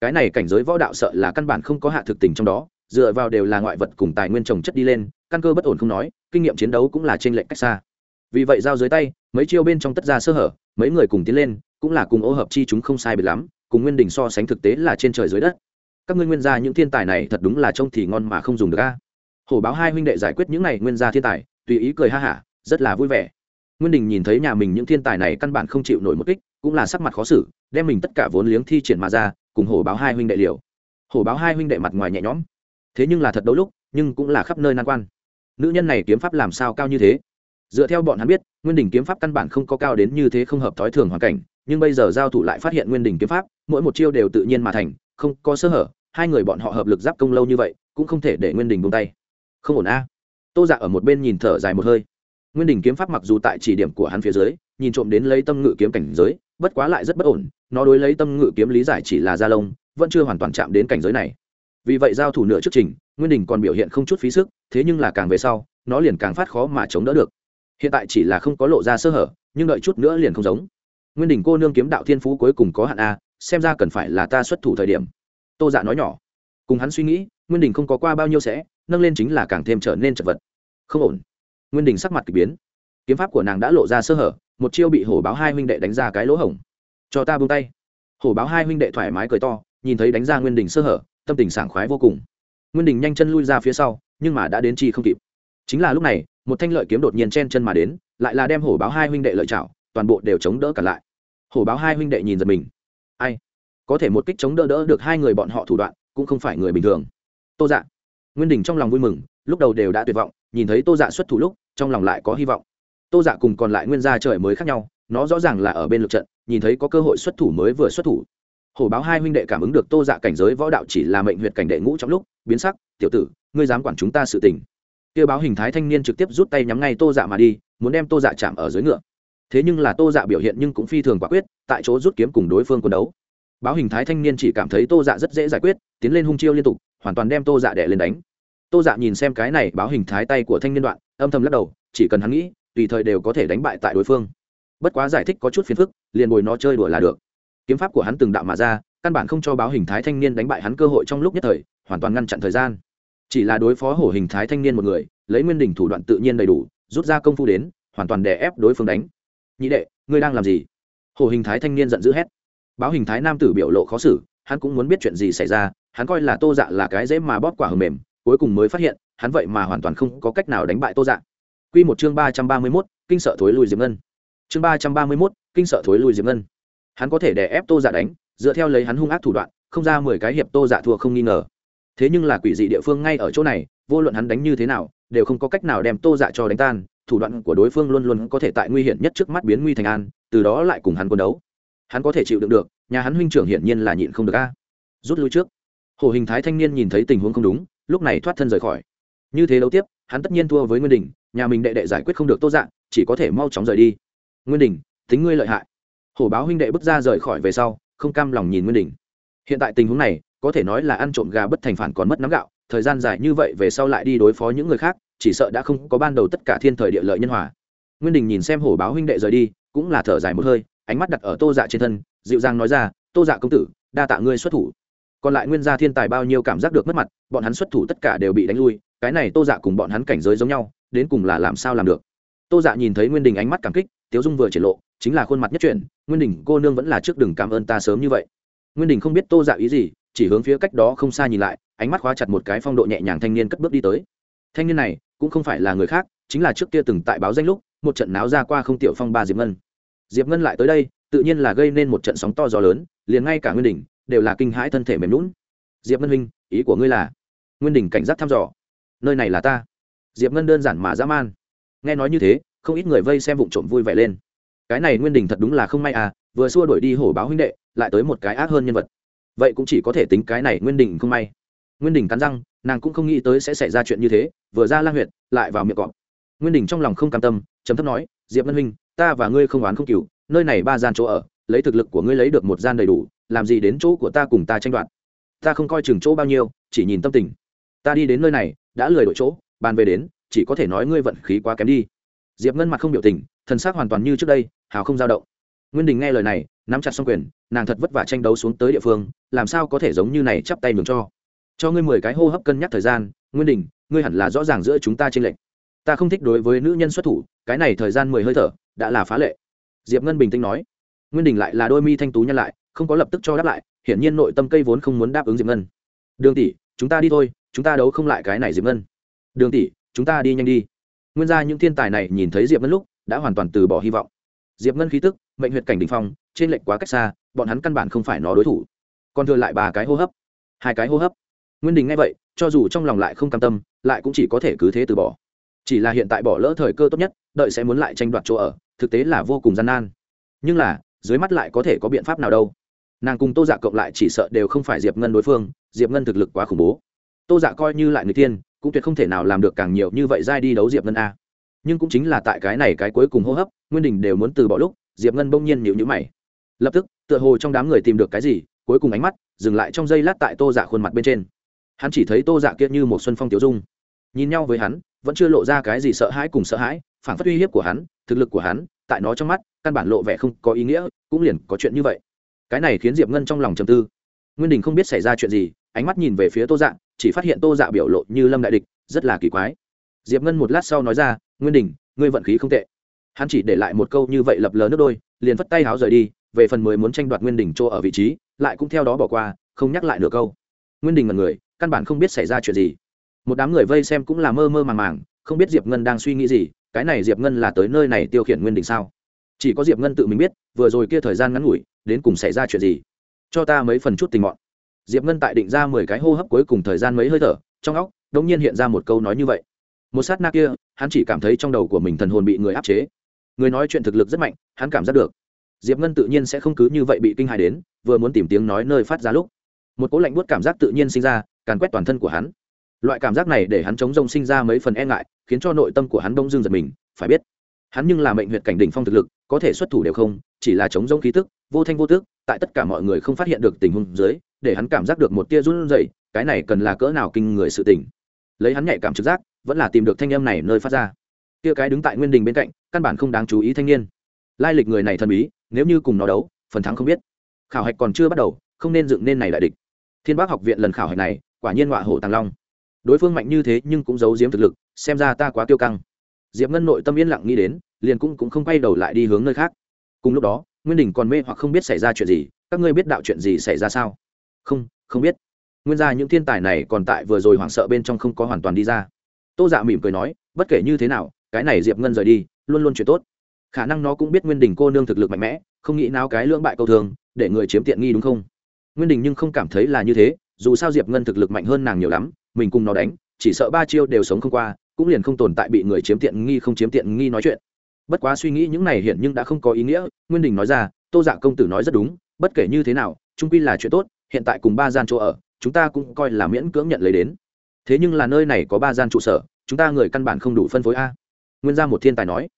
Cái này cảnh giới võ đạo sợ là căn bản không có hạ thực tình trong đó, dựa vào đều là ngoại vật cùng tài nguyên trồng chất đi lên, căn cơ bất ổn không nói, kinh nghiệm chiến đấu cũng là trên lệnh cách xa. Vì vậy giao dưới tay, mấy chiêu bên trong tất ra sơ hở, mấy người cùng tiến lên, cũng là cùng ô hợp chi chúng không sai biệt lắm, cùng nguyên đình so sánh thực tế là trên trời dưới đất. Các ngươi nguyên gia những thiên tài này thật đúng là trông thì ngon mà không dùng được a hổ báo hai huynh đệ giải quyết những này nguyên gia thiên tài, tùy ý cười ha hả, rất là vui vẻ. Nguyên đình nhìn thấy nhà mình những thiên tài này căn bản không chịu nổi một kích, cũng là sắc mặt khó xử, đem mình tất cả vốn liếng thi triển mà ra, cùng hổ báo hai huynh đệ liều. Hổ báo hai huynh đệ mặt ngoài nhẹ nhõm. Thế nhưng là thật đấu lúc, nhưng cũng là khắp nơi nan quan. Nữ nhân này kiếm pháp làm sao cao như thế? Dựa theo bọn hắn biết, nguyên đình kiếm pháp căn bản không có cao đến như thế không hợp thói thường hoàn cảnh, nhưng bây giờ giao thủ lại phát hiện nguyên đình kiếm pháp, mỗi một chiêu đều tự nhiên mà thành, không có sơ hở, hai người bọn họ hợp lực giáp công lâu như vậy, cũng không thể để nguyên đình buông tay không ổn a. Tô dạ ở một bên nhìn thở dài một hơi. Nguyên đình kiếm pháp mặc dù tại chỉ điểm của hắn phía dưới, nhìn trộm đến lấy tâm ngự kiếm cảnh giới, bất quá lại rất bất ổn, nó đối lấy tâm ngự kiếm lý giải chỉ là gia lông, vẫn chưa hoàn toàn chạm đến cảnh giới này. Vì vậy giao thủ nửa trước trình, nguyên đình còn biểu hiện không chút phí sức, thế nhưng là càng về sau, nó liền càng phát khó mà chống đỡ được. Hiện tại chỉ là không có lộ ra sơ hở, nhưng đợi chút nữa liền không giống. Nguyên đình cô nương kiếm đạo thiên phú cuối cùng có hạn a, xem ra cần phải là ta xuất thủ thời điểm. Tô dạ nói nhỏ. Cùng hắn suy nghĩ, nguyên đình không có qua bao nhiêu sẽ nâng lên chính là càng thêm trở nên chật vật. Không ổn. Nguyên đình sắc mặt k ỳ biến. Kiếm pháp của nàng đã lộ ra sơ hở, một chiêu bị hổ báo hai huynh đệ đánh ra cái lỗ hổng. Cho ta buông tay. Hổ báo hai huynh đệ thoải mái cười to, nhìn thấy đánh ra nguyên đình sơ hở, tâm tình sảng khoái vô cùng. Nguyên đình nhanh chân lui ra phía sau, nhưng mà đã đến chi không kịp. Chính là lúc này, một thanh lợi kiếm đột nhiên chen chân mà đến, lại là đem hổ báo hai huynh đệ lợi chảo toàn bộ đều chống đỡ cả lại. Hổ báo hai huynh đệ nhìn giật mình. Ai? Có thể một kích chống đỡ đỡ được hai người bọn họ thủ đoạn, cũng không phải người bình thường. Tô dạ nguyên đình trong lòng vui mừng, lúc đầu đều đã tuyệt vọng, nhìn thấy tô dạ xuất thủ lúc, trong lòng lại có hy vọng. Tô dạ cùng còn lại nguyên gia trời mới khác nhau, nó rõ ràng là ở bên lượt trận, nhìn thấy có cơ hội xuất thủ mới vừa xuất thủ. Hổ báo hai huynh đệ cảm ứng được tô dạ cảnh giới võ đạo chỉ là mệnh huyệt cảnh đệ ngũ trong lúc, biến sắc, tiểu tử, ngươi dám quản chúng ta sự tình. Kia báo hình thái thanh niên trực tiếp rút tay nhắm ngay tô dạ mà đi, muốn đem tô dạ chạm ở dưới ngựa. Thế nhưng là tô dạ biểu hiện nhưng cũng phi thường quả quyết, tại chỗ rút kiếm cùng đối phương quân đấu. Báo hình thái thanh niên chỉ cảm thấy tô dạ rất dễ giải quyết, tiến lên hung chiêu liên tục hoàn toàn đem tô dạ đẻ lên đánh. Tô dạ nhìn xem cái này báo hình thái tay của thanh niên đoạn, âm thầm lắc đầu, chỉ cần hắn nghĩ, tùy thời đều có thể đánh bại tại đối phương. Bất quá giải thích có chút phiền phức, liền bồi nó chơi đùa là được. Kiếm pháp của hắn từng đạo mà ra, căn bản không cho báo hình thái thanh niên đánh bại hắn cơ hội trong lúc nhất thời, hoàn toàn ngăn chặn thời gian. Chỉ là đối phó hổ hình thái thanh niên một người, lấy nguyên đỉnh thủ đoạn tự nhiên đầy đủ, rút ra công phu đến, hoàn toàn đè ép đối phương đánh. Nhị đệ, ngươi đang làm gì? Hổ hình thái thanh niên giận dữ hét. Báo hình thái nam tử biểu lộ khó xử, hắn cũng muốn biết chuyện gì xảy ra hắn coi là tô dạ là cái dễ mà bóp quả hờ mềm, cuối cùng mới phát hiện, hắn vậy mà hoàn toàn không có cách nào đánh bại tô dạ. Q một chương ba trăm ba mươi mốt, kinh sợ thối lui diệp ngân. Chương ba trăm ba mươi mốt, kinh sợ thối lui diệp ngân. Hắn có thể đè ép tô dạ đánh, dựa theo lấy hắn hung ác thủ đoạn, không ra mười cái hiệp tô dạ thua không nghi ngờ. Thế nhưng là quỷ dị địa phương ngay ở chỗ này, vô luận hắn đánh như thế nào, đều không có cách nào đem tô dạ cho đánh tan, thủ đoạn của đối phương luôn luôn có thể tại nguy hiểm nhất trước mắt biến nguy thành an, từ đó lại cùng hắn quân đấu. Hắn có thể chịu đựng được, nhà hắn huynh trưởng hiển nhiên là nhịn không được a. Rút lui trước hồ hình thái thanh niên nhìn thấy tình huống không đúng, lúc này thoát thân rời khỏi. Như thế đấu tiếp, hắn tất nhiên thua với nguyên đình, nhà mình đệ đệ giải quyết không được tô dạng chỉ có thể mau chóng rời đi. Nguyên đình, tính ngươi lợi hại. Hổ báo huynh đệ bước ra rời khỏi về sau, không cam lòng nhìn nguyên đình. Hiện tại tình huống này, có thể nói là ăn trộm gà bất thành phản còn mất nắm gạo, thời gian dài như vậy về sau lại đi đối phó những người khác, chỉ sợ đã không có ban đầu tất cả thiên thời địa lợi nhân hòa. Nguyên đình nhìn xem hổ báo huynh đệ rời đi, cũng là thở dài một hơi, ánh mắt đặt ở tô dạ trên thân, dịu dàng nói ra, tô dạ công tử, đa tạ ngươi xuất thủ còn lại nguyên gia thiên tài bao nhiêu cảm giác được mất mặt bọn hắn xuất thủ tất cả đều bị đánh lui cái này tô dạ cùng bọn hắn cảnh giới giống nhau đến cùng là làm sao làm được? Tô dạ nhìn thấy nguyên đình ánh mắt cảm kích tiếu dung vừa triển lộ chính là khuôn mặt nhất truyền, nguyên đình cô nương vẫn là trước đừng cảm ơn ta sớm như vậy. Nguyên đình không biết tô dạ ý gì chỉ hướng phía cách đó không xa nhìn lại ánh mắt khóa chặt một cái phong độ nhẹ nhàng thanh niên cất bước đi tới. Thanh niên này cũng không phải là người khác chính là trước kia từng tại báo danh lúc một trận náo ra qua không tiểu phong ba diệp ngân. Diệp ngân lại tới đây tự nhiên là gây nên một trận sóng to gió lớn liền ngay cả nguyên đình đều là kinh hãi thân thể mềm lún diệp ngân huynh, ý của ngươi là, nguyên đình cảnh giác thăm dò. Nơi này là ta. Diệp ngân đơn giản mà dã man. Nghe nói như thế, không ít người vây xem vụ trộm vui vẻ lên. Cái này nguyên đình thật đúng là không may à vừa xua đuổi đi hổ báo huynh đệ, lại tới một cái ác hơn nhân vật. Vậy cũng chỉ có thể tính cái này nguyên đình không may. Nguyên đình cắn răng, nàng cũng không nghĩ tới sẽ xảy ra chuyện như thế, vừa ra lang huyện lại vào miệng cọp. Nguyên đình trong lòng không cam tâm chấm thấp nói, diệp ngân huynh, ta và ngươi không oán không cừu, nơi này ba gian chỗ ở, lấy thực lực của ngươi lấy được một gian đầy đủ làm gì đến chỗ của ta cùng ta tranh đoạt? Ta không coi chừng chỗ bao nhiêu, chỉ nhìn tâm tình. Ta đi đến nơi này, đã lười đổi chỗ, bàn về đến, chỉ có thể nói ngươi vận khí quá kém đi. Diệp ngân mặt không biểu tình, thần xác hoàn toàn như trước đây, hào không dao động. Nguyên đình nghe lời này, nắm chặt xong quyền, nàng thật vất vả tranh đấu xuống tới địa phương, làm sao có thể giống như này chắp tay mừng cho? Cho ngươi mười cái hô hấp cân nhắc thời gian, nguyên đình, ngươi hẳn là rõ ràng giữa chúng ta trên lệnh ta không thích đối với nữ nhân xuất thủ, cái này thời gian mười hơi thở, đã là phá lệ. Diệp ngân bình tĩnh nói. Nguyên đình lại là đôi mi thanh tú nhân lại không có lập tức cho đáp lại, hiển nhiên nội tâm cây vốn không muốn đáp ứng diệp ngân. Đường tỷ, chúng ta đi thôi, chúng ta đấu không lại cái này diệp ngân. Đường tỷ, chúng ta đi nhanh đi. Nguyên ra những thiên tài này nhìn thấy diệp ngân lúc, đã hoàn toàn từ bỏ hy vọng. Diệp ngân khí tức, mệnh huyệt cảnh đình phong, trên lệnh quá cách xa, bọn hắn căn bản không phải nó đối thủ. Còn thừa lại ba cái hô hấp. Hai cái hô hấp. Nguyên đình nghe vậy, cho dù trong lòng lại không cam tâm, lại cũng chỉ có thể cứ thế từ bỏ. Chỉ là hiện tại bỏ lỡ thời cơ tốt nhất, đợi sẽ muốn lại tranh đoạt chỗ ở, thực tế là vô cùng gian nan. Nhưng là, dưới mắt lại có thể có biện pháp nào đâu? Nàng cùng tô dạ cộng lại chỉ sợ đều không phải diệp ngân đối phương, diệp ngân thực lực quá khủng bố. tô dạ coi như lại người tiên, cũng tuyệt không thể nào làm được càng nhiều như vậy giai đi đấu diệp ngân a. nhưng cũng chính là tại cái này cái cuối cùng hô hấp, nguyên đình đều muốn từ bỏ lúc, diệp ngân bỗng nhiên nhịu nhữ mày. lập tức, tựa hồ trong đám người tìm được cái gì, cuối cùng ánh mắt dừng lại trong giây lát tại tô dạ khuôn mặt bên trên. hắn chỉ thấy tô dạ kia như một xuân phong tiểu dung. nhìn nhau với hắn, vẫn chưa lộ ra cái gì sợ hãi cùng sợ hãi phản phát uy hiếp của hắn, thực lực của hắn, tại nó trong mắt, căn bản lộ vẻ không có ý nghĩa, cũng liền có chuyện như vậy cái này khiến diệp ngân trong lòng trầm tư. Nguyên đình không biết xảy ra chuyện gì, ánh mắt nhìn về phía tô dạ chỉ phát hiện tô dạ biểu lộ như lâm đại địch, rất là kỳ quái. Diệp ngân một lát sau nói ra, nguyên đình, ngươi vận khí không tệ. Hắn chỉ để lại một câu như vậy lập lờ nước đôi, liền vất tay háo rời đi, về phần mới muốn tranh đoạt nguyên đình chỗ ở vị trí, lại cũng theo đó bỏ qua, không nhắc lại nửa câu. Nguyên đình là người, căn bản không biết xảy ra chuyện gì. Một đám người vây xem cũng là mơ mơ màng màng, không biết diệp ngân đang suy nghĩ gì, cái này diệp ngân là tới nơi này tiêu khiển nguyên đình sao? Chỉ có diệp ngân tự mình biết, vừa rồi kia thời gian ngắn ngủi, đến cùng xảy ra chuyện gì. Cho ta mấy phần chút tình mọn. Diệp ngân tại định ra mười cái hô hấp cuối cùng thời gian mấy hơi thở, trong óc đ ỗ n g nhiên hiện ra một câu nói như vậy. Một sát na kia, hắn chỉ cảm thấy trong đầu của mình thần hồn bị người áp chế. Người nói chuyện thực lực rất mạnh, hắn cảm giác được. Diệp ngân tự nhiên sẽ không cứ như vậy bị kinh hài đến, vừa muốn tìm tiếng nói nơi phát ra lúc. Một cỗ lạnh buốt cảm giác tự nhiên sinh ra, càn quét toàn thân của hắn. Loại cảm giác này để hắn chống rông sinh ra mấy phần e ngại, khiến cho nội tâm của hắn đông dương giật mình, phải biết, hắn nhưng là mệnh huyện cảnh đỉnh phong thực lực có thể xuất thủ đều không, chỉ là chống rông khí tức, vô thanh vô tức, tại tất cả mọi người không phát hiện được tình huống dưới, để hắn cảm giác được một tia run rẩy, cái này cần là cỡ nào kinh người sự tình. Lấy hắn nhạy cảm trực giác, vẫn là tìm được thanh âm này nơi phát ra. Kia cái đứng tại nguyên đình bên cạnh, căn bản không đáng chú ý thanh niên. Lai lịch người này thần bí, nếu như cùng nó đấu, phần thắng không biết. Khảo hạch còn chưa bắt đầu, không nên dựng nên này đại địch. Thiên bác học viện lần khảo hạch này, quả nhiên họa hổ tàng long. Đối phương mạnh như thế nhưng cũng giấu giếm thực lực, xem ra ta quá tiêu căng. Diệp ngân nội tâm yên lặng nghĩ đến liền cũng cũng không quay đầu lại đi hướng nơi khác. Cùng lúc đó, nguyên đình còn mê hoặc không biết xảy ra chuyện gì, các ngươi biết đạo chuyện gì xảy ra sao? Không không biết. Nguyên ra những thiên tài này còn tại vừa rồi hoảng sợ bên trong không có hoàn toàn đi ra. Tô dạ mỉm cười nói, bất kể như thế nào, cái này diệp ngân rời đi, luôn luôn chuyện tốt. Khả năng nó cũng biết nguyên đình cô nương thực lực mạnh mẽ, không nghĩ nào cái lưỡng bại câu thường, để người chiếm tiện nghi đúng không? Nguyên đình nhưng không cảm thấy là như thế, dù sao diệp ngân thực lực mạnh hơn nàng nhiều lắm, mình cùng nó đánh, chỉ sợ ba chiêu đều sống không qua, cũng liền không tồn tại bị người chiếm tiện nghi không chiếm tiện nghi nói chuyện bất quá suy nghĩ những này hiện nhưng đã không có ý nghĩa, nguyên đình nói ra, tô dạ công tử nói rất đúng, bất kể như thế nào trung quy là chuyện tốt, hiện tại cùng ba gian chỗ ở, chúng ta cũng coi là miễn cưỡng nhận lấy đến. Thế nhưng là nơi này có ba gian trụ sở, chúng ta người căn bản không đủ phân phối a. Nguyên gia một thiên tài nói.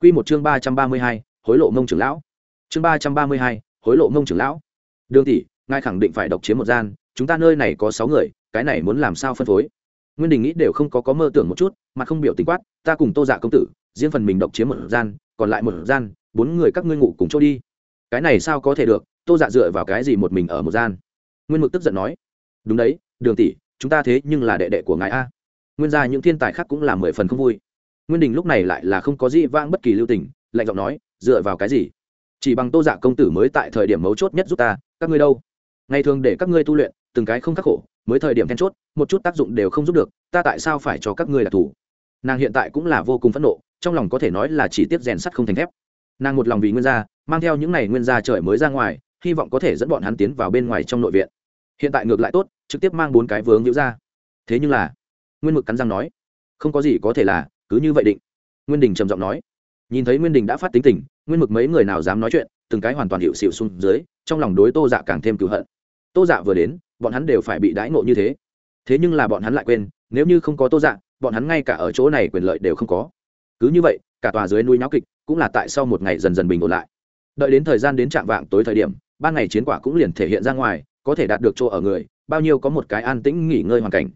Q một chương ba trăm ba mươi hai, hối lộ mông trưởng lão. Chương ba trăm ba mươi hai, hối lộ mông trưởng lão. Đường tỷ, ngài khẳng định phải độc chiếm một gian, chúng ta nơi này có sáu người, cái này muốn làm sao phân phối? Nguyên đình nghĩ đều không có có mơ tưởng một chút, mà không biểu tính quát, ta cùng tô dạ công tử riêng phần mình độc chiếm một gian, còn lại một gian, bốn người các ngươi ngủ cùng chỗ đi. Cái này sao có thể được, tô dạ dựa vào cái gì một mình ở một gian? Nguyên mực tức giận nói. Đúng đấy, đường tỷ, chúng ta thế nhưng là đệ đệ của ngài a. Nguyên ra những thiên tài khác cũng là mười phần không vui. Nguyên đình lúc này lại là không có gì vang bất kỳ lưu tình, lạnh giọng nói, dựa vào cái gì? Chỉ bằng tô dạ công tử mới tại thời điểm mấu chốt nhất giúp ta, các ngươi đâu? Ngày thường để các ngươi tu luyện, từng cái không khắc khổ, mới thời điểm then chốt, một chút tác dụng đều không giúp được, ta tại sao phải cho các ngươi là thủ? Nàng hiện tại cũng là vô cùng phẫn nộ trong lòng có thể nói là chỉ tiếp rèn sắt không thành thép. Nàng một lòng vì nguyên gia, mang theo những n à y nguyên gia trời mới ra ngoài, hy vọng có thể dẫn bọn hắn tiến vào bên ngoài trong nội viện. Hiện tại ngược lại tốt, trực tiếp mang bốn cái vướng nhữ ra. Thế nhưng là, nguyên mực cắn răng nói, không có gì có thể là, cứ như vậy định. Nguyên đình trầm giọng nói. Nhìn thấy nguyên đình đã phát tính tình, nguyên mực mấy người nào dám nói chuyện, từng cái hoàn toàn hiệu xịu xuống dưới, trong lòng đối tô dạ càng thêm cựu hận. Tô dạ vừa đến, bọn hắn đều phải bị đãi ngộ như thế. Thế nhưng là bọn hắn lại quên, nếu như không có tô dạ bọn hắn ngay cả ở chỗ này quyền lợi đều không có cứ như vậy, cả tòa dưới núi nháo kịch cũng là tại sau một ngày dần dần bình ổn lại. Đợi đến thời gian đến trạng vạng tối thời điểm, ban ngày chiến quả cũng liền thể hiện ra ngoài, có thể đạt được chỗ ở người, bao nhiêu có một cái an tĩnh nghỉ ngơi hoàn cảnh.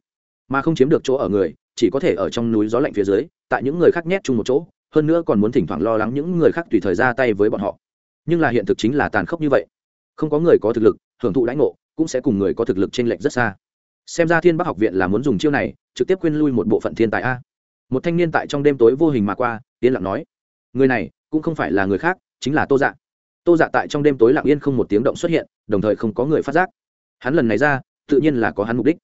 Mà không chiếm được chỗ ở người, chỉ có thể ở trong núi gió lạnh phía dưới, tại những người khác nhét chung một chỗ, hơn nữa còn muốn thỉnh thoảng lo lắng những người khác tùy thời ra tay với bọn họ. Nhưng là hiện thực chính là tàn khốc như vậy. Không có người có thực lực, hưởng thụ lãnh ngộ, cũng sẽ cùng người có thực lực t r ê n lệch rất xa. Xem ra thiên bắc học viện là muốn dùng chiêu này, trực tiếp quên lui một bộ phận thiên tài a một thanh niên tại trong đêm tối vô hình mà qua, yên lặng nói, người này cũng không phải là người khác, chính là tô dạ. Tô dạ tại trong đêm tối lặng yên không một tiếng động xuất hiện, đồng thời không có người phát giác. Hắn lần này ra, tự nhiên là có hắn mục đích.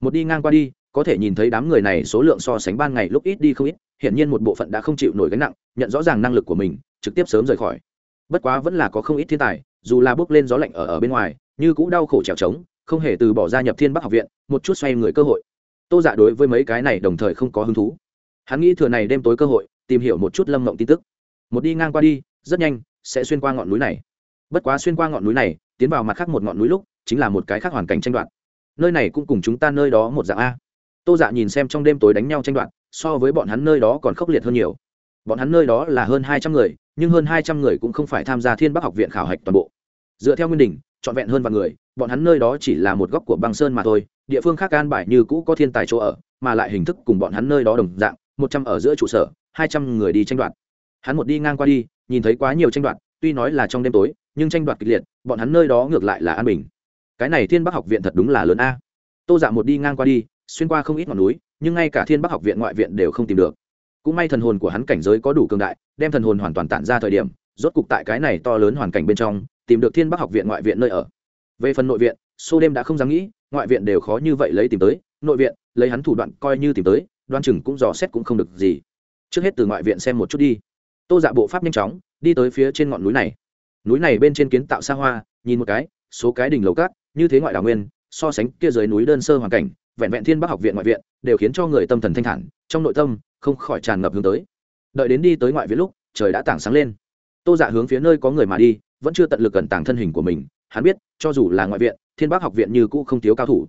Một đi ngang qua đi, có thể nhìn thấy đám người này số lượng so sánh ban ngày lúc ít đi không ít, hiển nhiên một bộ phận đã không chịu nổi gánh nặng, nhận rõ ràng năng lực của mình, trực tiếp sớm rời khỏi. Bất quá vẫn là có không ít thiên tài, dù là bước lên gió lạnh ở ở bên ngoài, như cũng đau khổ trèo trống, không hề từ bỏ gia nhập thiên bắc học viện, một chút xoay người cơ hội. Tô giả đối với mấy cái này đồng thời không có hứng thú hắn nghĩ thừa này đêm tối cơ hội, tìm hiểu một chút lâm mộng tin tức. Một đi ngang qua đi, rất nhanh, sẽ xuyên qua ngọn núi này. Bất quá xuyên qua ngọn núi này, tiến vào mặt khác một ngọn núi lúc, chính là một cái khác hoàn cảnh tranh đoạt. Nơi này cũng cùng chúng ta nơi đó một dạng a. Tô dạ nhìn xem trong đêm tối đánh nhau tranh đoạt, so với bọn hắn nơi đó còn khốc liệt hơn nhiều. Bọn hắn nơi đó là hơn hai trăm người, nhưng hơn hai trăm người cũng không phải tham gia thiên bắc học viện khảo hạch toàn bộ. Dựa theo nguyên đình trọn vẹn hơn vạn người, bọn hắn nơi đó chỉ là một góc của băng sơn mà thôi, địa phương khác an bài như cũ có thiên tài chỗ ở, mà lại hình thức cùng bọn hắn nơi đó đồng dạng một trăm ở giữa trụ sở, hai trăm người đi tranh đoạt. Hắn một đi ngang qua đi, nhìn thấy quá nhiều tranh đoạt, tuy nói là trong đêm tối, nhưng tranh đoạt kịch liệt, bọn hắn nơi đó ngược lại là an bình. Cái này thiên bắc học viện thật đúng là lớn a. Tô dạ một đi ngang qua đi, xuyên qua không ít ngọn núi, nhưng ngay cả thiên bắc học viện ngoại viện đều không tìm được. Cũng may thần hồn của hắn cảnh giới có đủ cường đại, đem thần hồn hoàn toàn tản ra thời điểm, rốt cục tại cái này to lớn hoàn cảnh bên trong, tìm được thiên bắc học viện ngoại viện nơi ở. Về phần nội viện, xô đêm đã không dám nghĩ, ngoại viện đều khó như vậy lấy tìm tới, nội viện, lấy hắn thủ đoạn coi như tìm tới đoan chừng cũng dò xét cũng không được gì. Trước hết từ ngoại viện xem một chút đi. Tô dạ bộ pháp nhanh chóng, đi tới phía trên ngọn núi này. Núi này bên trên kiến tạo xa hoa, nhìn một cái, số cái đỉnh lầu cát, như thế ngoại đảo nguyên, so sánh kia dưới núi đơn sơ hoàn cảnh, vẹn vẹn thiên bắc học viện ngoại viện, đều khiến cho người tâm thần thanh thản, trong nội tâm, không khỏi tràn ngập hướng tới. Đợi đến đi tới ngoại viện lúc, trời đã tảng sáng lên. Tô dạ hướng phía nơi có người mà đi, vẫn chưa tận lực cẩn tàng thân hình của mình. Hắn biết, cho dù là ngoại viện, thiên bắc học viện như cũ không thiếu cao thủ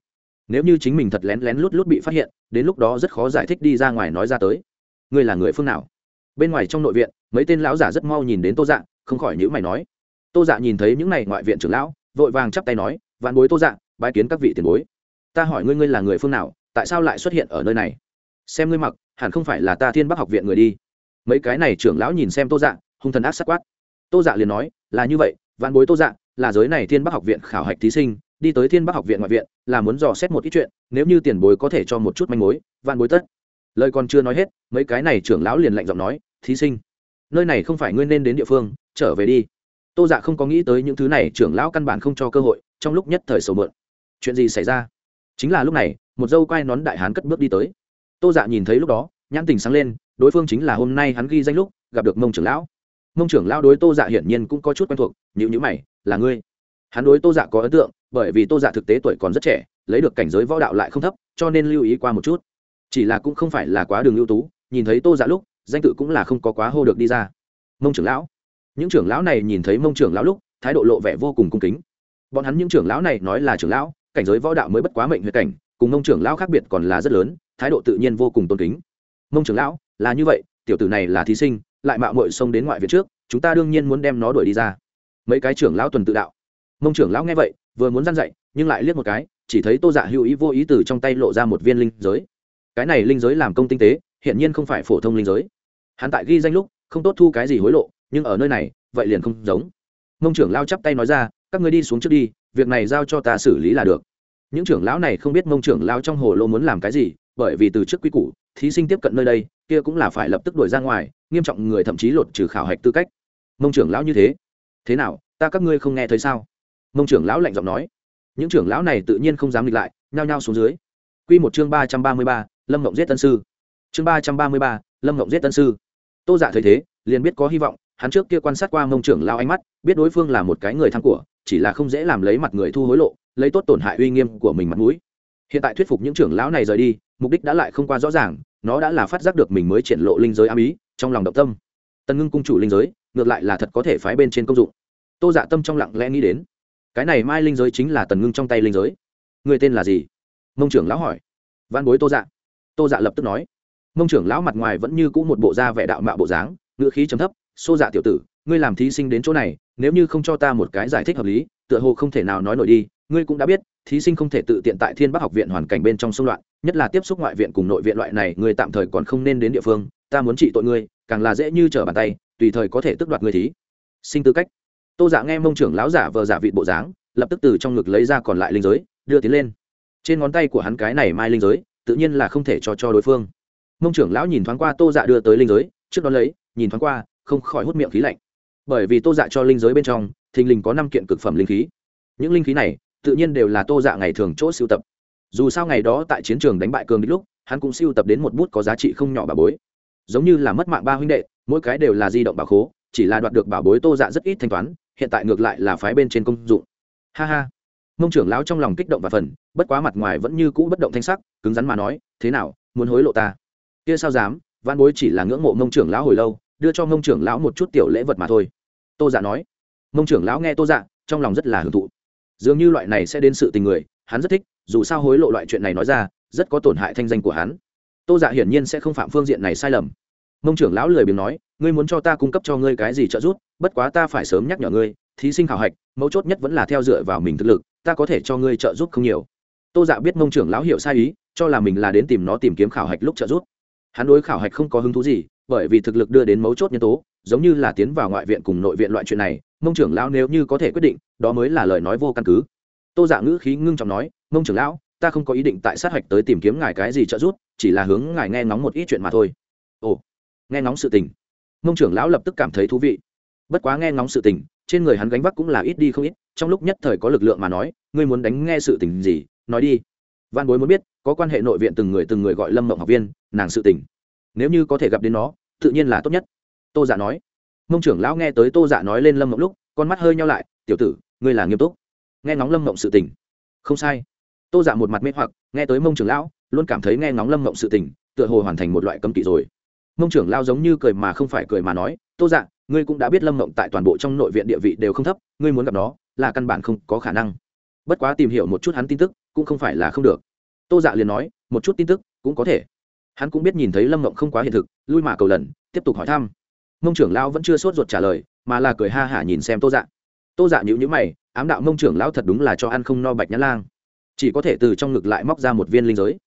nếu như chính mình thật lén lén lút lút bị phát hiện, đến lúc đó rất khó giải thích đi ra ngoài nói ra tới. Ngươi là người phương nào? Bên ngoài trong nội viện, mấy tên lão giả rất mau nhìn đến tô dạ không khỏi nhữ mày nói. Tô dạ nhìn thấy những n à y ngoại viện trưởng lão, vội vàng chắp tay nói, vạn bối tô dạ bái kiến các vị tiền bối. Ta hỏi ngươi ngươi là người phương nào, tại sao lại xuất hiện ở nơi này? Xem ngươi mặc, hẳn không phải là ta thiên bắc học viện người đi. Mấy cái này trưởng lão nhìn xem tô dạ hung thần ác sắc quát. Tô dạ liền nói, là như vậy, vạn bối tô dạ là giới này thiên bắc học viện khảo hạch thí sinh đi tới thiên bắc học viện ngoại viện, là muốn dò xét một ít chuyện, nếu như tiền bối có thể cho một chút manh mối, vạn bối tất. Lời còn chưa nói hết, mấy cái này trưởng lão liền lạnh giọng nói, thí sinh, nơi này không phải ngươi nên đến địa phương, trở về đi. Tô dạ không có nghĩ tới những thứ này, trưởng lão căn bản không cho cơ hội, trong lúc nhất thời sầu mượn. Chuyện gì xảy ra? Chính là lúc này, một dâu quai nón đại hán cất bước đi tới. Tô dạ nhìn thấy lúc đó, nhãn tình sáng lên, đối phương chính là hôm nay hắn ghi danh lúc, gặp được mông trưởng lão. Mông trưởng lão đối tô dạ hiển nhiên cũng có chút quen thuộc nhữ nhữ mày, là ngươi? Hắn đối tô dạ có ấn tượng bởi vì tô giả thực tế tuổi còn rất trẻ, lấy được cảnh giới võ đạo lại không thấp, cho nên lưu ý qua một chút. Chỉ là cũng không phải là quá đường ưu tú, nhìn thấy tô giả lúc, danh tự cũng là không có quá hô được đi ra. Mông trưởng lão. Những trưởng lão này nhìn thấy mông trưởng lão lúc, thái độ lộ vẻ vô cùng cung kính. Bọn hắn những trưởng lão này nói là trưởng lão, cảnh giới võ đạo mới bất quá mệnh huyết cảnh, cùng mông trưởng lão khác biệt còn là rất lớn, thái độ tự nhiên vô cùng tôn kính. Mông trưởng lão, là như vậy, tiểu tử này là thí sinh, lại mạo muội xông đến ngoại viện trước, chúng ta đương nhiên muốn đem nó đuổi đi ra. Mấy cái trưởng lão tuần tự đạo. Mông trưởng lão nghe vậy vừa muốn dăn dậy nhưng lại liếc một cái, chỉ thấy tô dạ hữu ý vô ý từ trong tay lộ ra một viên linh giới. Cái này linh giới làm công tinh tế hiện nhiên không phải phổ thông linh giới. Hắn tại ghi danh lúc, không tốt thu cái gì hối lộ, nhưng ở nơi này, vậy liền không giống. Mông trưởng lao chắp tay nói ra, các người đi xuống trước đi, việc này giao cho ta xử lý là được. Những trưởng lão này không biết mông trưởng lao trong hồ lô muốn làm cái gì, bởi vì từ trước quy củ, thí sinh tiếp cận nơi đây, kia cũng là phải lập tức đuổi ra ngoài, nghiêm trọng người thậm chí lột trừ khảo hạch tư cách. Mông trưởng lão như thế. Thế nào, ta các ngươi không nghe thấy sao? Mông trưởng lão lạnh giọng nói. Những trưởng lão này tự nhiên không dám nghịch lại, nhao nhao xuống dưới. Q một chương ba trăm ba mươi ba, lâm ngộng giết tân sư. Chương ba trăm ba mươi ba, lâm ngộng giết tân sư. Tô dạ thấy thế, liền biết có hy vọng, hắn trước kia quan sát qua mông trưởng lao ánh mắt, biết đối phương là một cái người thắng của, chỉ là không dễ làm lấy mặt người thu hối lộ, lấy tốt tổn hại uy nghiêm của mình mặt mũi. Hiện tại thuyết phục những trưởng lão này rời đi, mục đích đã lại không qua rõ ràng, nó đã là phát giác được mình mới triển lộ linh giới ám ý, trong lòng động tâm. Tân ngưng cung chủ linh giới, ngược lại là thật có thể phái bên trên công dụng. Tô dạ tâm trong lặng lẽ nghĩ đến cái này mai linh giới chính là tần ngưng trong tay linh giới. Người tên là gì? Mông trưởng lão hỏi. Văn bối tô dạ. Tô dạ lập tức nói. Mông trưởng lão mặt ngoài vẫn như cũ một bộ da vẻ đạo mạo bộ dáng ngựa khí chấm thấp, xô dạ tiểu tử, ngươi làm thí sinh đến chỗ này, nếu như không cho ta một cái giải thích hợp lý, tựa hồ không thể nào nói nổi đi, ngươi cũng đã biết, thí sinh không thể tự tiện tại thiên bắc học viện hoàn cảnh bên trong xung loạn, nhất là tiếp xúc ngoại viện cùng nội viện loại này, ngươi tạm thời còn không nên đến địa phương, ta muốn trị tội ngươi, càng là dễ như trở bàn tay, tùy thời có thể tước đoạt ngươi thí. Sinh tư cách tô dạ nghe mông trưởng lão giả vờ giả vị bộ dáng, lập tức từ trong ngực lấy ra còn lại linh giới, đưa tiến lên. Trên ngón tay của hắn cái này mai linh giới, tự nhiên là không thể cho cho đối phương. Mông trưởng lão nhìn thoáng qua tô dạ đưa tới linh giới, trước đó lấy, nhìn thoáng qua, không khỏi hút miệng khí lạnh. Bởi vì tô dạ cho linh giới bên trong, thình lình có năm kiện cực phẩm linh khí. Những linh khí này, tự nhiên đều là tô dạ ngày thường chỗ sưu tập. Dù sao ngày đó tại chiến trường đánh bại cường đích lúc, hắn cũng sưu tập đến một bút có giá trị không nhỏ bà bối. Giống như là mất mạng ba huynh đệ, mỗi cái đều là di động bà khố, chỉ là đoạt được bảo bối tô dạ rất ít thanh toán hiện tại ngược lại là phái bên trên công dụng. Ha ha. Mông trưởng lão trong lòng kích động và phần, bất quá mặt ngoài vẫn như cũ bất động thanh sắc, cứng rắn mà nói, thế nào, muốn hối lộ ta? Kia sao dám văn bối chỉ là ngưỡng mộ mông trưởng lão hồi lâu, đưa cho mông trưởng lão một chút tiểu lễ vật mà thôi. Tô dạ nói. Mông trưởng lão nghe tô dạ trong lòng rất là hưởng thụ. Dường như loại này sẽ đến sự tình người, hắn rất thích, dù sao hối lộ loại chuyện này nói ra, rất có tổn hại thanh danh của hắn. Tô dạ hiển nhiên sẽ không phạm phương diện này sai lầm mông trưởng lão lười biếng nói, ngươi muốn cho ta cung cấp cho ngươi cái gì trợ giúp, bất quá ta phải sớm nhắc nhở ngươi, thí sinh khảo hạch, mấu chốt nhất vẫn là theo dựa vào mình thực lực, ta có thể cho ngươi trợ giúp không nhiều. Tô dạ biết mông trưởng lão hiểu sai ý, cho là mình là đến tìm nó tìm kiếm khảo hạch lúc trợ giúp. Hắn đối khảo hạch không có hứng thú gì, bởi vì thực lực đưa đến mấu chốt nhân tố, giống như là tiến vào ngoại viện cùng nội viện loại chuyện này, mông trưởng lão nếu như có thể quyết định, đó mới là lời nói vô căn cứ. Tô dạ ngữ khí ngưng trọng nói, mông trưởng lão, ta không có ý định tại sát hạch tới tìm kiếm ngài cái gì trợ giúp, chỉ là hướng ngài nghe ngóng một ít chuyện mà thôi. Ồ nghe ngóng sự tình. Mông trưởng lão lập tức cảm thấy thú vị. Bất quá nghe ngóng sự tình, trên người hắn gánh vác cũng là ít đi không ít, trong lúc nhất thời có lực lượng mà nói, ngươi muốn đánh nghe sự tình gì, nói đi. Văn bối muốn biết, có quan hệ nội viện từng người từng người gọi lâm mộng học viên, nàng sự tình. Nếu như có thể gặp đến nó, tự nhiên là tốt nhất. Tô giả dạ nói. Mông trưởng lão nghe tới tô giả dạ nói lên lâm mộng lúc, con mắt hơi nhau lại, tiểu tử, ngươi là nghiêm túc. Nghe ngóng lâm mộng sự tình. Không sai. Tô giả dạ một mặt mê hoặc, nghe tới mông trưởng lão, luôn cảm thấy nghe ngóng lâm mộng sự tình, tựa hồ hoàn thành một loại cấm kỵ rồi mông trưởng lao giống như cười mà không phải cười mà nói, tô dạ ngươi cũng đã biết lâm mộng tại toàn bộ trong nội viện địa vị đều không thấp, ngươi muốn gặp nó, là căn bản không có khả năng. Bất quá tìm hiểu một chút hắn tin tức, cũng không phải là không được. Tô dạ liền nói, một chút tin tức cũng có thể. Hắn cũng biết nhìn thấy lâm mộng không quá hiện thực, lui mà cầu lần, tiếp tục hỏi thăm. Mông trưởng lao vẫn chưa sốt ruột trả lời, mà là cười ha hả nhìn xem tô dạ. Tô dạ nhữ nhữ mày, ám đạo mông trưởng lão thật đúng là cho ăn không no bạch nhã lang. Chỉ có thể từ trong ngực lại móc ra một viên linh giới.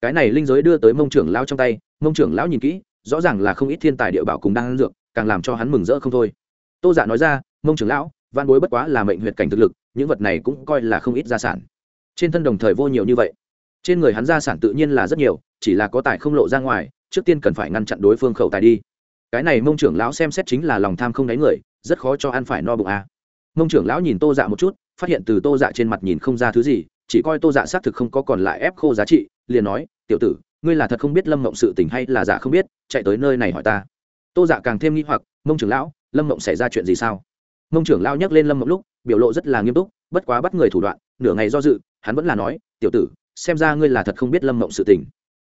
Cái này linh giới đưa tới mông trưởng lao trong tay, mông trưởng lão nhìn kỹ rõ ràng là không ít thiên tài địa bảo cùng đang ăn dược, càng làm cho hắn mừng rỡ không thôi. Tô giả dạ nói ra, mông trưởng lão văn bối bất quá là mệnh huyệt cảnh thực lực, những vật này cũng coi là không ít gia sản. Trên thân đồng thời vô nhiều như vậy. Trên người hắn gia sản tự nhiên là rất nhiều, chỉ là có tài không lộ ra ngoài, trước tiên cần phải ngăn chặn đối phương khẩu tài đi. Cái này mông trưởng lão xem xét chính là lòng tham không đáy người, rất khó cho ăn phải no bụng à. mông trưởng lão nhìn tô dạ một chút, phát hiện từ tô dạ trên mặt nhìn không ra thứ gì, chỉ coi tô dạ xác thực không có còn lại ép khô giá trị, liền nói, tiểu tử ngươi là thật không biết lâm mộng sự tình hay là giả không biết, chạy tới nơi này hỏi ta. Tô dạ càng thêm nghi hoặc, mông trưởng lão, lâm mộng xảy ra chuyện gì sao? Mông trưởng lão nhắc lên lâm mộng lúc, biểu lộ rất là nghiêm túc, bất quá bắt người thủ đoạn, nửa ngày do dự, hắn vẫn là nói, tiểu tử, xem ra ngươi là thật không biết lâm mộng sự tình.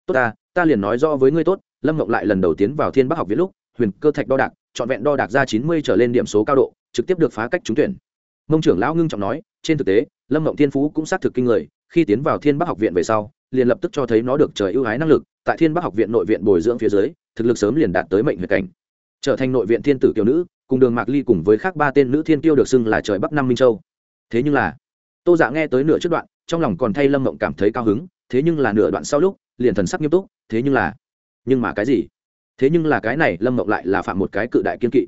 Tốt ta ta liền nói rõ với ngươi tốt. Lâm mộng lại lần đầu tiến vào thiên bắc học viết lúc, huyền cơ thạch đo đạc, trọn vẹn đo đạc ra chín mươi trở lên điểm số cao độ, trực tiếp được phá cách trúng tuyển. Mông trưởng lão ngưng trọng nói, trên thực tế, lâm mộng thiên phú cũng xác thực kinh người khi tiến vào thiên bắc học viện về sau, liền lập tức cho thấy nó được trời ưu ái năng lực, tại thiên bắc học viện nội viện bồi dưỡng phía dưới, thực lực sớm liền đạt tới mệnh huyệt cảnh. Trở thành nội viện thiên tử kiều nữ, cùng đường mạc ly cùng với khác ba tên nữ thiên tiêu được xưng là trời bắc năm minh châu. Thế nhưng là, tô dạ nghe tới nửa chất đoạn, trong lòng còn thay lâm mộng cảm thấy cao hứng, thế nhưng là nửa đoạn sau lúc, liền thần sắc nghiêm túc, thế nhưng là, nhưng mà cái gì? Thế nhưng là cái này, lâm mộng lại là phạm một cái cự đại kiên kỵ.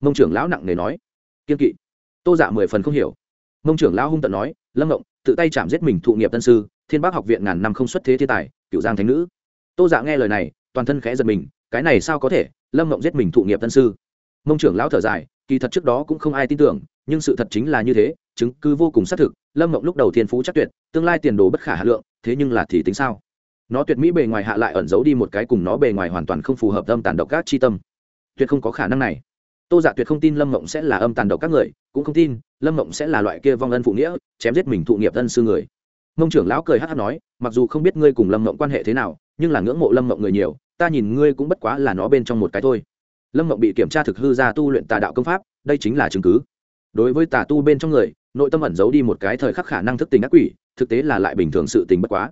Mông trưởng lão nặng nề nói. Kiên kỵ? Tô dạ mười phần không hiểu. Mông trưởng lão hung tận nói lâm mộng tự tay chạm giết mình thụ nghiệp tân sư, thiên Bác học viện ngàn năm không xuất thế thiên tài, cựu giang thánh nữ. Tô dạ nghe lời này, toàn thân khẽ giật mình, cái này sao có thể, lâm mộng giết mình thụ nghiệp tân sư. Mông trưởng lão thở dài, kỳ thật trước đó cũng không ai tin tưởng, nhưng sự thật chính là như thế, chứng cứ vô cùng xác thực, lâm mộng lúc đầu thiên phú chắc tuyệt, tương lai tiền đồ bất khả hà lượng, thế nhưng là thì tính sao? Nó tuyệt mỹ bề ngoài hạ lại ẩn giấu đi một cái cùng nó bề ngoài hoàn toàn không phù hợp tâm tàn độc các chi tâm. Tuyệt không có khả năng này tô giả dạ tuyệt không tin lâm mộng sẽ là âm tàn độc các người cũng không tin lâm mộng sẽ là loại kia vong ân phụ nghĩa chém giết mình thụ nghiệp thân sư người mông trưởng lão cười hát hát nói mặc dù không biết ngươi cùng lâm mộng quan hệ thế nào nhưng là ngưỡng mộ lâm mộng người nhiều ta nhìn ngươi cũng bất quá là nó bên trong một cái thôi lâm mộng bị kiểm tra thực hư ra tu luyện tà đạo công pháp đây chính là chứng cứ đối với tà tu bên trong người nội tâm ẩn giấu đi một cái thời khắc khả năng thức tình ác quỷ thực tế là lại bình thường sự tình bất quá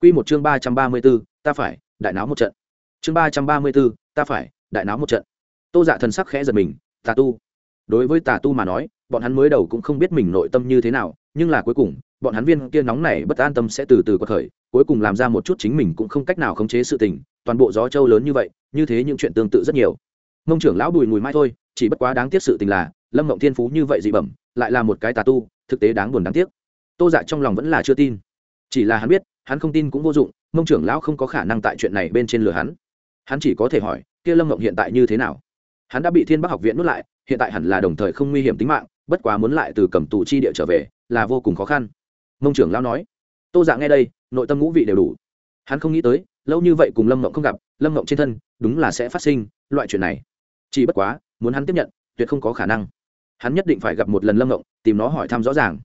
Quy một chương ba trăm ba mươi 334, ta phải, đại náo một trận. Chương ba trăm ba mươi 334, ta phải, đại náo một trận. Tô Dạ thần sắc khẽ giật mình, tà tu. Đối với tà tu mà nói, bọn hắn mới đầu cũng không biết mình nội tâm như thế nào, nhưng là cuối cùng, bọn hắn viên kia nóng này bất an tâm sẽ từ từ có khởi, cuối cùng làm ra một chút chính mình cũng không cách nào khống chế sự tình, toàn bộ gió châu lớn như vậy, như thế những chuyện tương tự rất nhiều. Mông trưởng lão Bùi Mùi mai thôi, chỉ bất quá đáng tiếc sự tình là, Lâm Mộng Thiên phú như vậy dị bẩm, lại là một cái tà tu, thực tế đáng buồn đáng tiếc. Tô Dạ trong lòng vẫn là chưa tin. Chỉ là hắn biết, hắn không tin cũng vô dụng, Mông trưởng lão không có khả năng tại chuyện này bên trên lừa hắn. Hắn chỉ có thể hỏi, kia Lâm Mộng hiện tại như thế nào? Hắn đã bị Thiên Bắc học viện nuốt lại, hiện tại hẳn là đồng thời không nguy hiểm tính mạng, bất quá muốn lại từ cầm tù chi địa trở về, là vô cùng khó khăn. Mông trưởng lão nói tô dạ nghe đây nội tâm ngũ vị đều đủ. Hắn không nghĩ tới lâu như vậy cùng lâm mộng không gặp lâm mộng trên thân đúng là sẽ phát sinh loại chuyện này. Chỉ bất quá muốn hắn tiếp nhận tuyệt không có khả năng. Hắn nhất định phải gặp một lần lâm mộng tìm nó hỏi thăm rõ ràng.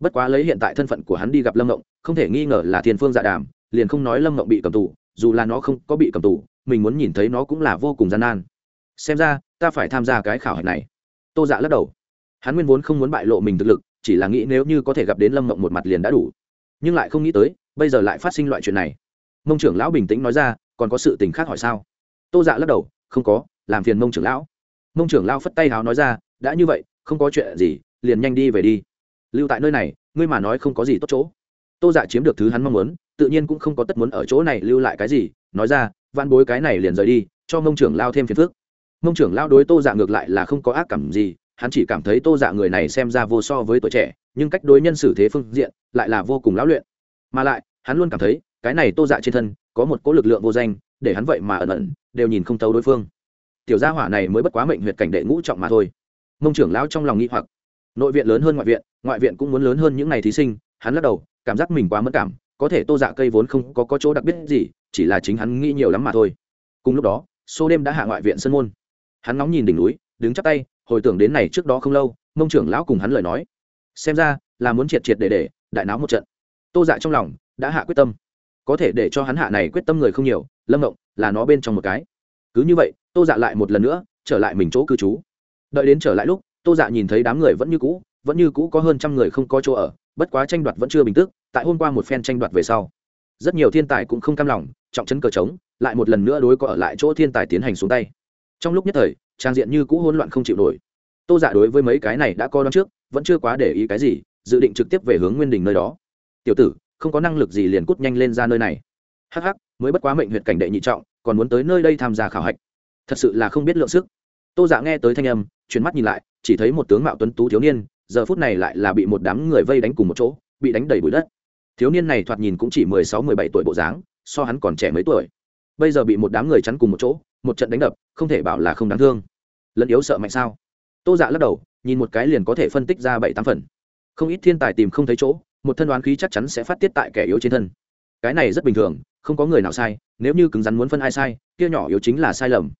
Bất quá lấy hiện tại thân phận của hắn đi gặp lâm mộng không thể nghi ngờ là thiên phương dạ đàm liền không nói lâm mộng bị cầm tù dù là nó không có bị cầm tù mình muốn nhìn thấy nó cũng là vô cùng gian nan xem ra, ta phải tham gia cái khảo hạch này. Tô dạ lắc đầu. Hắn nguyên vốn không muốn bại lộ mình thực lực, chỉ là nghĩ nếu như có thể gặp đến lâm mộng một mặt liền đã đủ. Nhưng lại không nghĩ tới, bây giờ lại phát sinh loại chuyện này. Mông trưởng lão bình tĩnh nói ra, còn có sự tình khác hỏi sao? Tô dạ lắc đầu, không có, làm phiền mông trưởng lão. Mông trưởng lão phất tay háo nói ra, đã như vậy, không có chuyện gì, liền nhanh đi về đi. Lưu tại nơi này, ngươi mà nói không có gì tốt chỗ. Tô dạ chiếm được thứ hắn mong muốn, tự nhiên cũng không có tất muốn ở chỗ này lưu lại cái gì, nói ra van bối cái này liền rời đi, cho mông trưởng lao thêm phiền phức mông trưởng lao đối tô dạ ngược lại là không có ác cảm gì hắn chỉ cảm thấy tô dạ người này xem ra vô so với tuổi trẻ nhưng cách đối nhân xử thế phương diện lại là vô cùng lão luyện. Mà lại hắn luôn cảm thấy cái này tô dạ trên thân có một cỗ lực lượng vô danh để hắn vậy mà ẩn ẩn đều nhìn không thấu đối phương. Tiểu gia hỏa này mới bất quá mệnh huyệt cảnh đệ ngũ trọng mà thôi. Mông trưởng lão trong lòng nghĩ hoặc. Nội viện lớn hơn ngoại viện ngoại viện cũng muốn lớn hơn những ngày thí sinh hắn lắc đầu cảm giác mình quá mất cảm có thể tô dạ cây vốn không có, có chỗ đặc biệt gì chỉ là chính hắn nghĩ nhiều lắm mà thôi. Cùng lúc đó số đêm đã hạ ngoại viện sân môn hắn ngóng nhìn đỉnh núi, đứng chắp tay, hồi tưởng đến này trước đó không lâu, mông trưởng lão cùng hắn lời nói. Xem ra, là muốn triệt triệt để để, đại náo một trận. Tô dạ trong lòng đã hạ quyết tâm. Có thể để cho hắn hạ này quyết tâm người không nhiều, lâm động là nó bên trong một cái. Cứ như vậy, tô dạ lại một lần nữa trở lại mình chỗ cư trú. Đợi đến trở lại lúc, tô dạ nhìn thấy đám người vẫn như cũ, vẫn như cũ có hơn trăm người không có chỗ ở, bất quá tranh đoạt vẫn chưa bình tức, tại hôm qua một phen tranh đoạt về sau, rất nhiều thiên tài cũng không cam lòng, trọng chấn cờ trống, lại một lần nữa đối có ở lại chỗ thiên tài tiến hành xuống tay trong lúc nhất thời, trang diện như cũ hỗn loạn không chịu nổi. Tô dạ đối với mấy cái này đã coi đón trước, vẫn chưa quá để ý cái gì, dự định trực tiếp về hướng nguyên đình nơi đó. Tiểu tử, không có năng lực gì liền cút nhanh lên ra nơi này. Hắc hắc, mới bất quá mệnh huyện cảnh đệ nhị trọng, còn muốn tới nơi đây tham gia khảo hạch. Thật sự là không biết lượng sức. Tô dạ nghe tới thanh âm, chuyển mắt nhìn lại, chỉ thấy một tướng mạo tuấn tú thiếu niên, giờ phút này lại là bị một đám người vây đánh cùng một chỗ, bị đánh đầy bụi đất. Thiếu niên này thoạt nhìn cũng chỉ mười sáu, mười bảy tuổi bộ dáng, so hắn còn trẻ mấy tuổi. Bây giờ bị một đám người chắn cùng một chỗ một trận đánh đập, không thể bảo là không đáng thương. Lẫn yếu sợ mạnh sao? Tô dạ lắc đầu, nhìn một cái liền có thể phân tích ra bảy tám phần. Không ít thiên tài tìm không thấy chỗ, một thân đoán khí chắc chắn sẽ phát tiết tại kẻ yếu trên thân. Cái này rất bình thường, không có người nào sai, nếu như cứng rắn muốn phân ai sai, kia nhỏ yếu chính là sai lầm.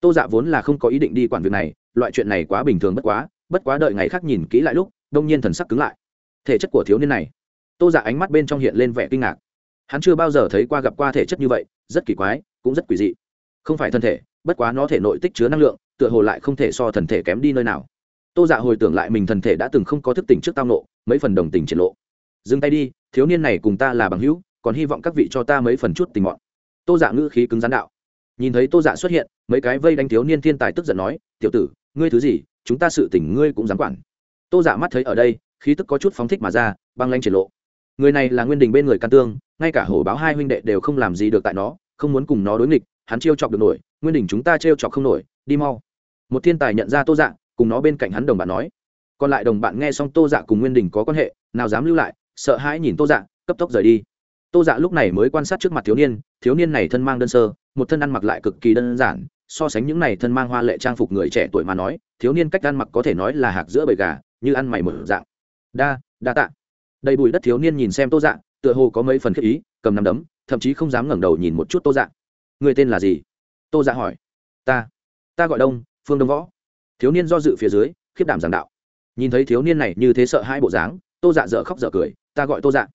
Tô dạ vốn là không có ý định đi quản việc này, loại chuyện này quá bình thường bất quá bất quá đợi ngày khác nhìn kỹ lại lúc, đông nhiên thần sắc cứng lại. Thể chất của thiếu niên này. Tô dạ ánh mắt bên trong hiện lên vẻ kinh ngạc. Hắn chưa bao giờ thấy qua gặp qua thể chất như vậy, rất kỳ quái, cũng rất quỷ dị không phải thân thể, bất quá nó thể nội tích chứa năng lượng, tựa hồ lại không thể so thần thể kém đi nơi nào. Tô dạ hồi tưởng lại mình thần thể đã từng không có thức tỉnh trước tao nộ, mấy phần đồng tình triển lộ. Dừng tay đi, thiếu niên này cùng ta là bằng hữu, còn hy vọng các vị cho ta mấy phần chút tình mọn. Tô dạ ngữ khí cứng rắn đạo. Nhìn thấy tô dạ xuất hiện, mấy cái vây đánh thiếu niên thiên tài tức giận nói, tiểu tử, ngươi thứ gì, chúng ta sự tỉnh ngươi cũng dám quản. Tô dạ mắt thấy ở đây, khí tức có chút phóng thích mà ra, băng lanh triển lộ. Người này là nguyên đình bên người can tương, ngay cả hổ báo hai huynh đệ đều không làm gì được tại nó, không muốn cùng nó đối nghịch hắn trêu chọc được nổi, nguyên đình chúng ta trêu chọc không nổi, đi mau. Một thiên tài nhận ra tô dạ cùng nó bên cạnh hắn đồng bạn nói. Còn lại đồng bạn nghe xong tô dạ cùng nguyên đình có quan hệ, nào dám lưu lại, sợ hãi nhìn tô dạ cấp tốc rời đi. Tô dạ lúc này mới quan sát trước mặt thiếu niên thiếu niên này thân mang đơn sơ, một thân ăn mặc lại cực kỳ đơn giản, so sánh những này thân mang hoa lệ trang phục người trẻ tuổi mà nói, thiếu niên cách ăn mặc có thể nói là hạc giữa bầy gà, như ăn mày mở dạng. Đa đa tạ. Đầy bụi đất thiếu niên nhìn xem tô dạ tựa hồ có mấy phần khiết ý, cầm nắm đấm, thậm chí không dám ngẩng đầu nhìn một chút tô dạ người tên là gì? Tô dạ hỏi. Ta. Ta gọi đông, phương đông võ. Thiếu niên do dự phía dưới, khiếp đảm giảng đạo. Nhìn thấy thiếu niên này như thế sợ hai bộ dáng, tô dạ dở khóc dở cười. Ta gọi tô dạ.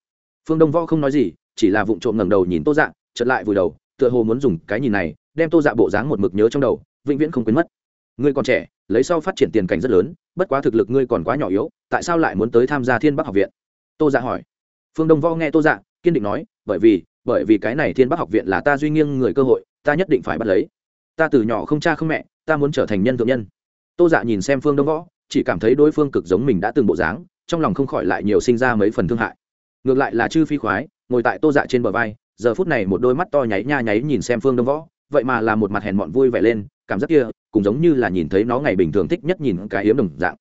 Phương đông võ không nói gì, chỉ là vụng trộm ngẩng đầu nhìn tô dạ chật lại vùi đầu, tựa hồ muốn dùng cái nhìn này, đem tô dạ bộ dáng một mực nhớ trong đầu, vĩnh viễn không quên mất. Ngươi còn trẻ, lấy sau phát triển tiền cảnh rất lớn, bất quá thực lực ngươi còn quá nhỏ yếu, tại sao lại muốn tới tham gia thiên bắc học viện? Tô dạ hỏi. Phương đông võ nghe tô dạ kiên định nói, bởi vì bởi vì cái này thiên bắc học viện là ta duy nghiêng người cơ hội, ta nhất định phải bắt lấy. Ta từ nhỏ không cha không mẹ, ta muốn trở thành nhân thượng nhân. Tô dạ nhìn xem phương đông võ, chỉ cảm thấy đối phương cực giống mình đã từng bộ dáng, trong lòng không khỏi lại nhiều sinh ra mấy phần thương hại. Ngược lại là chư phi khoái, ngồi tại tô dạ trên bờ vai, giờ phút này một đôi mắt to nháy nha nháy nhìn xem phương đông võ, vậy mà là một mặt hèn mọn vui vẻ lên, cảm giác kia, cũng giống như là nhìn thấy nó ngày bình thường thích nhất nhìn cái hiếm đồng dạng.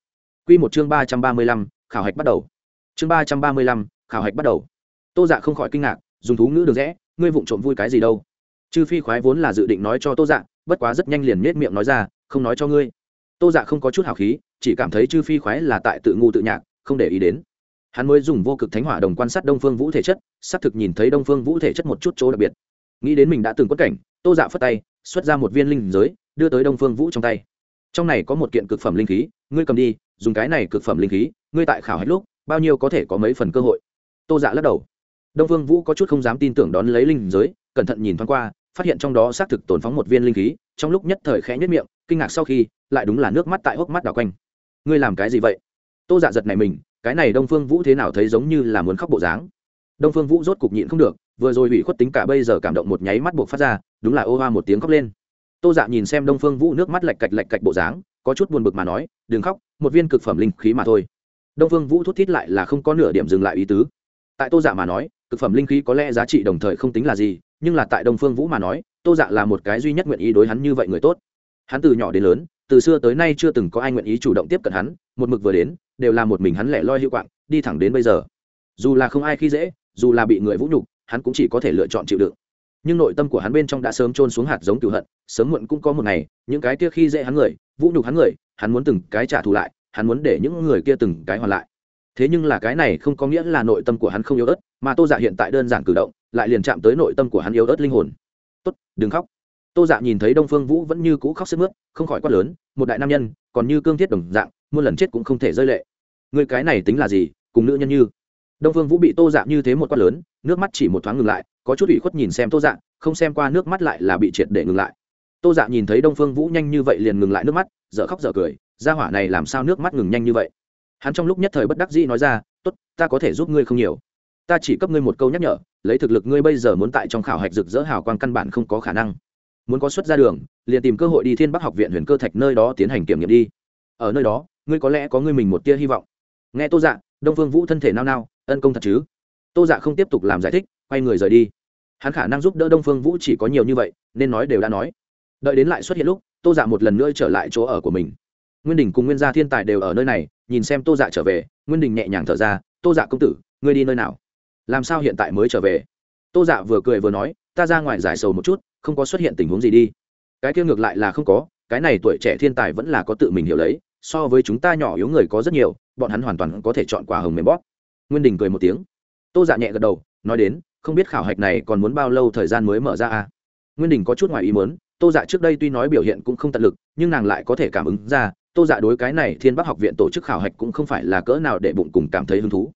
Quy một chương ba trăm ba mươi lăm, khảo hạch bắt đầu. Chương ba trăm ba mươi lăm, khảo hạch bắt đầu. Tô dạ không khỏi kinh ngạc dùng thú ngữ được rẽ, ngươi vụng trộm vui cái gì đâu. Chư phi khoái vốn là dự định nói cho tô dạ bất quá rất nhanh liền nết miệng nói ra, không nói cho ngươi. Tô dạ không có chút hào khí, chỉ cảm thấy chư phi khoái là tại tự ngu tự nhạc, không để ý đến. Hắn mới dùng vô cực thánh hỏa đồng quan sát đông phương vũ thể chất, xác thực nhìn thấy đông phương vũ thể chất một chút chỗ đặc biệt. Nghĩ đến mình đã từng quất cảnh, tô dạ phất tay, xuất ra một viên linh giới, đưa tới đông phương vũ trong tay. Trong này có một kiện cực phẩm linh khí, ngươi cầm đi, dùng cái này cực phẩm linh khí, ngươi tại khảo hết lúc, bao nhiêu có thể có mấy phần cơ hội? Tô dạ lắc đầu đông phương vũ có chút không dám tin tưởng đón lấy linh giới, cẩn thận nhìn thoáng qua, phát hiện trong đó xác thực tồn phóng một viên linh khí, trong lúc nhất thời khẽ nhất miệng, kinh ngạc sau khi, lại đúng là nước mắt tại hốc mắt đảo quanh. Ngươi làm cái gì vậy? Tô dạ giật này mình, cái này đông phương vũ thế nào thấy giống như là muốn khóc bộ dáng? Đông phương vũ rốt cục nhịn không được, vừa rồi bị khuất tính cả bây giờ cảm động một nháy mắt buộc phát ra, đúng là ô hoa một tiếng khóc lên. Tô dạ nhìn xem đông phương vũ nước mắt lạch cạch lạch cạch bộ dáng, có chút buồn bực mà nói, đừng khóc, một viên cực phẩm linh khí mà thôi. Đông phương vũ thút thít lại là không có nửa điểm dừng lại ý tứ. Tại tô dạ mà nói cực phẩm linh khí có lẽ giá trị đồng thời không tính là gì, nhưng là tại đông phương vũ mà nói, tô dạ là một cái duy nhất nguyện ý đối hắn như vậy người tốt. Hắn từ nhỏ đến lớn, từ xưa tới nay chưa từng có ai nguyện ý chủ động tiếp cận hắn, một mực vừa đến, đều là một mình hắn lẻ loi hữu quạng, đi thẳng đến bây giờ. Dù là không ai khi dễ, dù là bị người vũ nhục, hắn cũng chỉ có thể lựa chọn chịu đựng. Nhưng nội tâm của hắn bên trong đã sớm trôn xuống hạt giống cựu hận, sớm muộn cũng có một ngày, những cái kia khi dễ hắn người, vũ nhục hắn người, hắn muốn từng cái trả thù lại, hắn muốn để những người kia từng cái hoàn lại thế nhưng là cái này không có nghĩa là nội tâm của hắn không yếu ớt, mà tô dạ hiện tại đơn giản cử động, lại liền chạm tới nội tâm của hắn yếu ớt linh hồn. Tốt, đừng khóc. Tô dạ nhìn thấy đông phương vũ vẫn như cũ khóc sức mướt, không khỏi quát lớn, một đại nam nhân, còn như cương thiết đồng dạng, muôn lần chết cũng không thể rơi lệ. Người cái này tính là gì, cùng nữ nhân như? Đông phương vũ bị tô dạ như thế một quát lớn, nước mắt chỉ một thoáng ngừng lại, có chút ủy khuất nhìn xem tô dạ không xem qua nước mắt lại là bị triệt để ngừng lại. Tô dạ nhìn thấy đông phương vũ nhanh như vậy liền ngừng lại nước mắt, dở khóc dở cười ra hỏa này làm sao nước mắt ngừng nhanh như vậy? Hắn trong lúc nhất thời bất đắc dĩ nói ra, tốt, ta có thể giúp ngươi không nhiều. Ta chỉ cấp ngươi một câu nhắc nhở, lấy thực lực ngươi bây giờ muốn tại trong khảo hạch rực rỡ hào quang căn bản không có khả năng. Muốn có xuất ra đường, liền tìm cơ hội đi thiên bắc học viện huyền cơ thạch nơi đó tiến hành kiểm nghiệm đi. Ở nơi đó, ngươi có lẽ có ngươi mình một tia hy vọng. Nghe tô dạ đông phương vũ thân thể nao nao, ân công thật chứ? Tô dạ không tiếp tục làm giải thích, quay người rời đi. Hắn khả năng giúp đỡ đông phương vũ chỉ có nhiều như vậy, nên nói đều đã nói. Đợi đến lại xuất hiện lúc, tô dạ một lần nữa trở lại chỗ ở của mình. Nguyên đình cùng nguyên gia thiên tài đều ở nơi này nhìn xem tô dạ trở về, nguyên đình nhẹ nhàng thở ra, tô dạ công tử, ngươi đi nơi nào? Làm sao hiện tại mới trở về? Tô dạ vừa cười vừa nói, ta ra ngoài giải sầu một chút, không có xuất hiện tình huống gì đi. Cái kia ngược lại là không có, cái này tuổi trẻ thiên tài vẫn là có tự mình hiểu lấy, so với chúng ta nhỏ yếu người có rất nhiều, bọn hắn hoàn toàn có thể chọn quả hồng mềm bóp. Nguyên đình cười một tiếng. Tô dạ nhẹ gật đầu, nói đến, không biết khảo hạch này còn muốn bao lâu thời gian mới mở ra à? Nguyên đình có chút ngoài ý muốn, tô dạ trước đây tuy nói biểu hiện cũng không tận lực, nhưng nàng lại có thể cảm ứng ra tô dạ đối cái này thiên bắc học viện tổ chức khảo hạch cũng không phải là cỡ nào để bụng cùng cảm thấy hứng thú.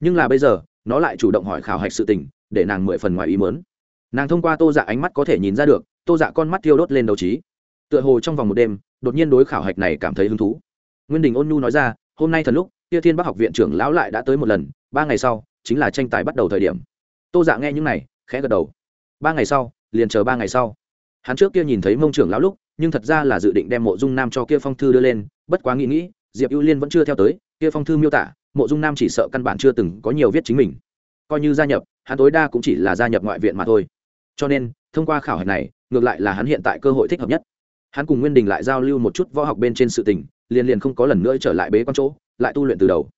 Nhưng là bây giờ, nó lại chủ động hỏi khảo hạch sự tình, để nàng mười phần ngoài ý mớn nàng thông qua tô dạ ánh mắt có thể nhìn ra được, tô dạ con mắt thiêu đốt lên đầu trí. Tựa hồ trong vòng một đêm, đột nhiên đối khảo hạch này cảm thấy hứng thú. Nguyên đình ôn nhu nói ra, hôm nay thần lúc tia thiên bắc học viện trưởng lão lại đã tới một lần, ba ngày sau chính là tranh tài bắt đầu thời điểm. Tô dạ nghe những này, khẽ gật đầu. Ba ngày sau, liền chờ ba ngày sau. Hắn trước kia nhìn thấy mông trưởng lão lúc nhưng thật ra là dự định đem mộ dung nam cho kia phong thư đưa lên, bất quá nghĩ nghĩ, diệp ưu liên vẫn chưa theo tới, kia phong thư miêu tả, mộ dung nam chỉ sợ căn bản chưa từng có nhiều viết chính mình. Coi như gia nhập, hắn tối đa cũng chỉ là gia nhập ngoại viện mà thôi. Cho nên, thông qua khảo hạch này, ngược lại là hắn hiện tại cơ hội thích hợp nhất. Hắn cùng nguyên đình lại giao lưu một chút võ học bên trên sự tình, liền liền không có lần nữa trở lại bế con chỗ, lại tu luyện từ đầu.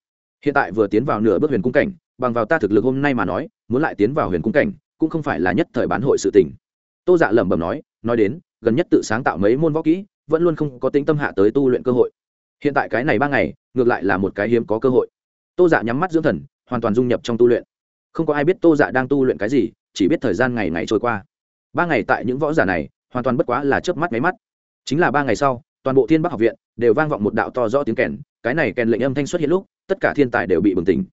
Hiện tại vừa tiến vào nửa bước huyền cung cảnh, bằng vào ta thực lực hôm nay mà nói, muốn lại tiến vào huyền cung cảnh, cũng không phải là nhất thời bán hội sự tình. Tô dạ lẩm bẩm nói nói đến, gần nhất tự sáng tạo mấy môn võ kỹ, vẫn luôn không có tính tâm hạ tới tu luyện cơ hội. Hiện tại cái này ba ngày, ngược lại là một cái hiếm có cơ hội. Tô dạ nhắm mắt dưỡng thần, hoàn toàn dung nhập trong tu luyện. Không có ai biết tô dạ đang tu luyện cái gì, chỉ biết thời gian ngày ngày trôi qua. Ba ngày tại những võ giả này, hoàn toàn bất quá là chớp mắt máy mắt. Chính là ba ngày sau, toàn bộ thiên bắc học viện đều vang vọng một đạo to rõ tiếng kèn, cái này kèn lệnh âm thanh xuất hiện lúc, tất cả thiên tài đều bị bừng tỉnh.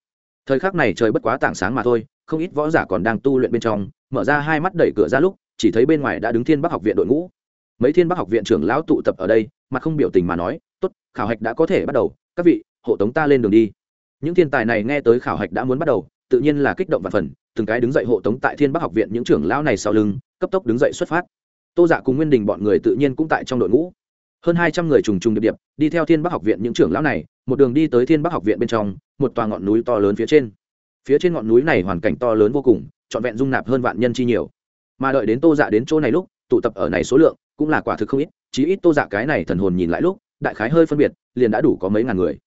Thời khắc này trời bất quá tảng sáng mà thôi, không ít võ giả còn đang tu luyện bên trong, mở ra hai mắt đẩy cửa ra lúc chỉ thấy bên ngoài đã đứng thiên bắc học viện đội ngũ. Mấy thiên bắc học viện trưởng lão tụ tập ở đây mà không biểu tình mà nói, tốt, khảo hạch đã có thể bắt đầu, các vị, hộ tống ta lên đường đi. Những thiên tài này nghe tới khảo hạch đã muốn bắt đầu, tự nhiên là kích động và phần, từng cái đứng dậy hộ tống tại thiên bắc học viện những trưởng lão này sau lưng, cấp tốc đứng dậy xuất phát. Tô giả cùng nguyên đình bọn người tự nhiên cũng tại trong đội ngũ. Hơn hai trăm người trùng trùng điệp điệp, đi theo thiên bắc học viện những trưởng lão này, một đường đi tới thiên bắc học viện bên trong, một tòa ngọn núi to lớn phía trên. Phía trên ngọn núi này hoàn cảnh to lớn vô cùng, trọn vẹn dung nạp hơn vạn nhân chi nhiều mà đợi đến tô dạ đến chỗ này lúc, tụ tập ở này số lượng cũng là quả thực không ít, chí ít tô dạ cái này thần hồn nhìn lại lúc, đại khái hơi phân biệt, liền đã đủ có mấy ngàn người.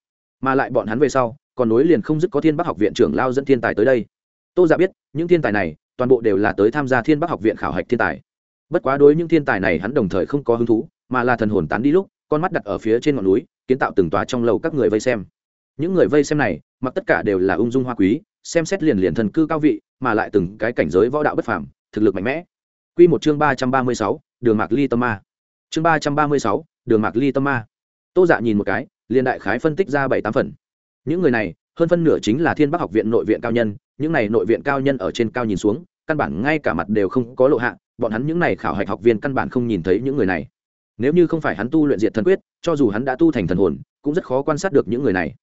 Mà lại bọn hắn về sau, còn nối liền không dứt có thiên bắc học viện trưởng lao dẫn thiên tài tới đây. Tô dạ biết, những thiên tài này, toàn bộ đều là tới tham gia thiên bắc học viện khảo hạch thiên tài. Bất quá đối những thiên tài này hắn đồng thời không có hứng thú, mà là thần hồn tán đi lúc, con mắt đặt ở phía trên ngọn núi, kiến tạo từng tòa trong lầu các người vây xem. Những người vây xem này, mặc tất cả đều là ung dung hoa quý, xem xét liền liền thần cư cao vị, mà lại từng cái cảnh giới võ đạo bất phàm thực lực mạnh mẽ. Quy một chương ba trăm ba mươi sáu, đường mạc ly tâm ma. Chương ba trăm ba mươi sáu, đường mạc ly tâm ma. Tô dạ nhìn một cái, liền đại khái phân tích ra bảy tám phần. Những người này, hơn phân nửa chính là thiên bắc học viện nội viện cao nhân, những này nội viện cao nhân ở trên cao nhìn xuống, căn bản ngay cả mặt đều không có lộ hạ, bọn hắn những này khảo hạch học viên căn bản không nhìn thấy những người này. Nếu như không phải hắn tu luyện diệt thần quyết, cho dù hắn đã tu thành thần hồn, cũng rất khó quan sát được những người này.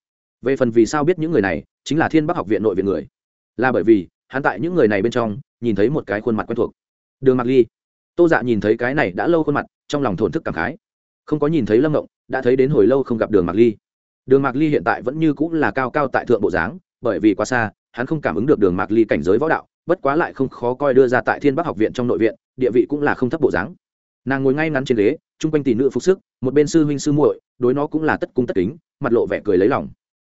Về phần vì sao biết những người này, chính là thiên bắc học viện nội viện người. Là bởi vì hắn tại những người này bên trong nhìn thấy một cái khuôn mặt quen thuộc. Đường mạc ly. Tô dạ nhìn thấy cái này đã lâu khuôn mặt, trong lòng thổn thức cảm khái. Không có nhìn thấy lâm động đã thấy đến hồi lâu không gặp đường mạc ly. Đường mạc ly hiện tại vẫn như cũng là cao cao tại thượng bộ dáng, bởi vì quá xa, hắn không cảm ứng được đường mạc ly cảnh giới võ đạo, bất quá lại không khó coi đưa ra tại thiên bắc học viện trong nội viện, địa vị cũng là không thấp bộ dáng. Nàng ngồi ngay ngắn trên ghế, chung quanh tỷ nữ phục sức, một bên sư huynh sư muội, đối nó cũng là tất cung tất kính, mặt lộ vẻ cười lấy lòng.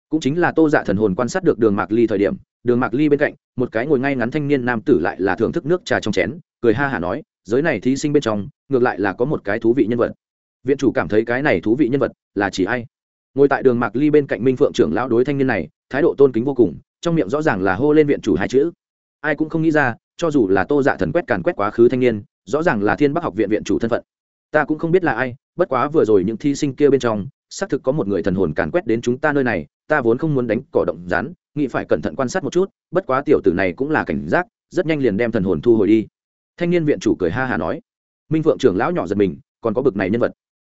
Cũng chính là tô dạ thần hồn quan sát được đường mạc ly thời điểm, đường mạc ly bên cạnh một cái ngồi ngay ngắn thanh niên nam tử lại là thưởng thức nước trà trong chén, cười ha hả nói, giới này thí sinh bên trong, ngược lại là có một cái thú vị nhân vật. Viện chủ cảm thấy cái này thú vị nhân vật là chỉ ai? Ngồi tại đường mạc ly bên cạnh minh phượng trưởng lão đối thanh niên này, thái độ tôn kính vô cùng, trong miệng rõ ràng là hô lên viện chủ hai chữ. Ai cũng không nghĩ ra, cho dù là tô dạ thần quét càn quét quá khứ thanh niên, rõ ràng là thiên bắc học viện viện chủ thân phận. Ta cũng không biết là ai, bất quá vừa rồi những thí sinh kia bên trong, xác thực có một người thần hồn càn quét đến chúng ta nơi này, ta vốn không muốn đánh cỏ động rán nghĩ phải cẩn thận quan sát một chút, bất quá tiểu tử này cũng là cảnh giác, rất nhanh liền đem thần hồn thu hồi đi. Thanh niên viện chủ cười ha hà nói, minh vượng trưởng lão nhỏ giật mình, còn có bực này nhân vật.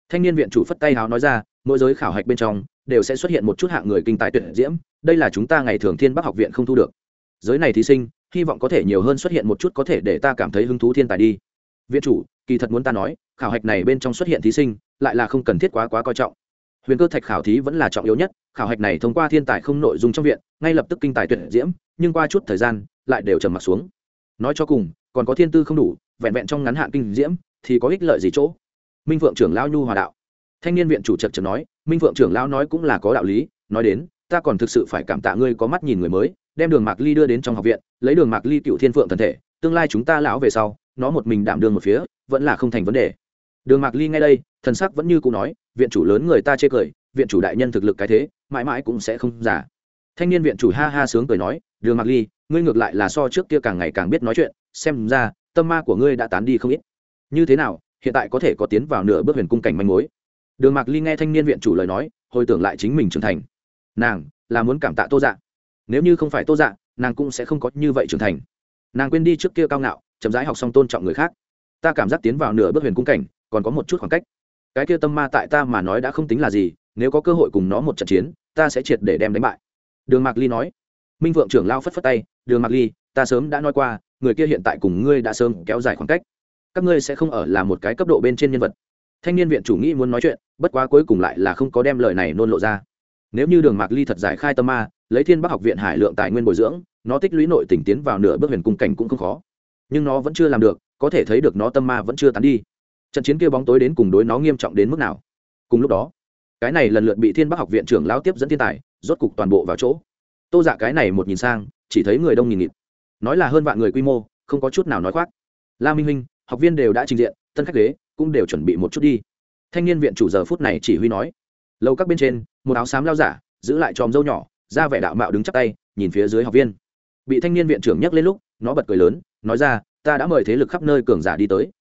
Thanh niên viện chủ phất tay háo nói ra, mỗi giới khảo hạch bên trong, đều sẽ xuất hiện một chút hạng người kinh tài tuyệt diễm, đây là chúng ta ngày thường thiên bắc học viện không thu được. Giới này thí sinh, hy vọng có thể nhiều hơn xuất hiện một chút có thể để ta cảm thấy hứng thú thiên tài đi. Viện chủ, kỳ thật muốn ta nói, khảo hạch này bên trong xuất hiện thí sinh, lại là không cần thiết quá quá coi trọng huyền cơ thạch khảo thí vẫn là trọng yếu nhất, khảo hạch này thông qua thiên tài không nội dung trong viện, ngay lập tức kinh tài tuyệt diễm, nhưng qua chút thời gian, lại đều trầm m ặ t xuống. Nói cho cùng, còn có thiên tư không đủ, vẹn vẹn trong ngắn hạn kinh diễm, thì có ích lợi gì chỗ? Minh vượng trưởng lao nhu hòa đạo. Thanh niên viện chủ trật chật nói, minh vượng trưởng lao nói cũng là có đạo lý, nói đến, ta còn thực sự phải cảm tạ ngươi có mắt nhìn người mới, đem đường mạc ly đưa đến trong học viện, lấy đường mạc ly cựu thiên phượng thần thể, tương lai chúng ta lão về sau, nó một mình đảm đương một phía, vẫn là không thành vấn đề đường mạc ly ngay đây, thần sắc vẫn như cụ nói, viện chủ lớn người ta chê cười, viện chủ đại nhân thực lực cái thế, mãi mãi cũng sẽ không giả. Thanh niên viện chủ ha ha sướng cười nói, đường mạc ly, ngươi ngược lại là so trước kia càng ngày càng biết nói chuyện, xem ra, tâm ma của ngươi đã tán đi không ít. Như thế nào, hiện tại có thể có tiến vào nửa bước huyền cung cảnh manh mối? Đường mạc ly nghe thanh niên viện chủ lời nói, hồi tưởng lại chính mình trưởng thành. Nàng là muốn cảm tạ tô dạ. Nếu như không phải tô dạ nàng cũng sẽ không có như vậy trưởng thành. Nàng quên đi trước kia cao ngạo, chậm rãi học xong tôn trọng người khác. Ta cảm giác tiến vào nửa bước huyền cung cảnh còn có một chút khoảng cách. Cái kia tâm ma tại ta mà nói đã không tính là gì, nếu có cơ hội cùng nó một trận chiến, ta sẽ triệt để đem đánh bại. Đường mạc ly nói. Minh vượng trưởng lao phất phất tay, đường mạc ly, ta sớm đã nói qua, người kia hiện tại cùng ngươi đã sớm kéo dài khoảng cách. Các ngươi sẽ không ở là một cái cấp độ bên trên nhân vật. Thanh niên viện chủ nghĩ muốn nói chuyện, bất quá cuối cùng lại là không có đem lời này nôn lộ ra. Nếu như đường mạc ly thật giải khai tâm ma, lấy thiên bắc học viện hải lượng tài nguyên bồi dưỡng, nó tích lũy nội tỉnh tiến vào nửa bước huyền cung cảnh cũng không khó. Nhưng nó vẫn chưa làm được, có thể thấy được nó tâm ma vẫn chưa tán đi trận chiến kia bóng tối đến cùng đối nó nghiêm trọng đến mức nào cùng lúc đó cái này lần lượt bị thiên bắc học viện trưởng lao tiếp dẫn thiên tài rốt cục toàn bộ vào chỗ tô dạ cái này một nhìn sang chỉ thấy người đông nghìn nghịt nói là hơn vạn người quy mô không có chút nào nói khoác la minh huynh học viên đều đã trình diện tân khách ghế cũng đều chuẩn bị một chút đi thanh niên viện chủ giờ phút này chỉ huy nói lâu các bên trên một áo xám lao giả giữ lại tròm dâu nhỏ ra vẻ đạo mạo đứng chắc tay nhìn phía dưới học viên bị thanh niên viện trưởng nhắc lên lúc nó bật cười lớn nói ra ta đã mời thế lực khắp nơi cường giả đi tới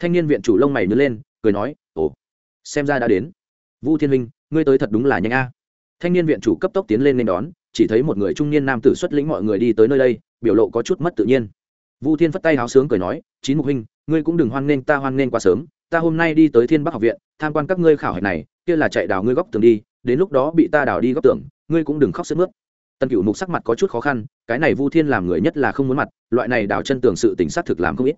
thanh niên viện chủ lông mày nhớ lên, cười nói, ồ, xem ra đã đến. Vu thiên minh, ngươi tới thật đúng là nhanh a. Thanh niên viện chủ cấp tốc tiến lên nên đón, chỉ thấy một người trung niên nam tử xuất lĩnh mọi người đi tới nơi đây, biểu lộ có chút mất tự nhiên. Vu thiên phất tay háo sướng cười nói, chín mục huynh, ngươi cũng đừng hoan nghênh ta hoan nghênh quá sớm, ta hôm nay đi tới thiên bắc học viện, tham quan các ngươi khảo hạch này, kia là chạy đào ngươi góc tường đi, đến lúc đó bị ta đào đi góc tường, ngươi cũng đừng khóc sức mướt. Tần cựu mục sắc mặt có chút khó khăn, cái này vu thiên làm người nhất là không muốn mặt, loại này đào chân tường sự tỉnh xác thực làm không ít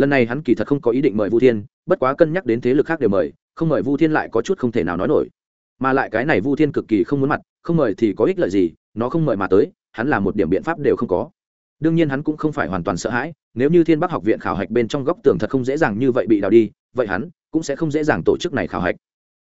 lần này hắn kỳ thật không có ý định mời vu thiên, bất quá cân nhắc đến thế lực khác đều mời, không mời vu thiên lại có chút không thể nào nói nổi. Mà lại cái này vu thiên cực kỳ không muốn mặt, không mời thì có ích lợi gì, nó không mời mà tới, hắn là một điểm biện pháp đều không có. Đương nhiên hắn cũng không phải hoàn toàn sợ hãi, nếu như thiên bắc học viện khảo hạch bên trong góc tường thật không dễ dàng như vậy bị đào đi, vậy hắn cũng sẽ không dễ dàng tổ chức này khảo hạch.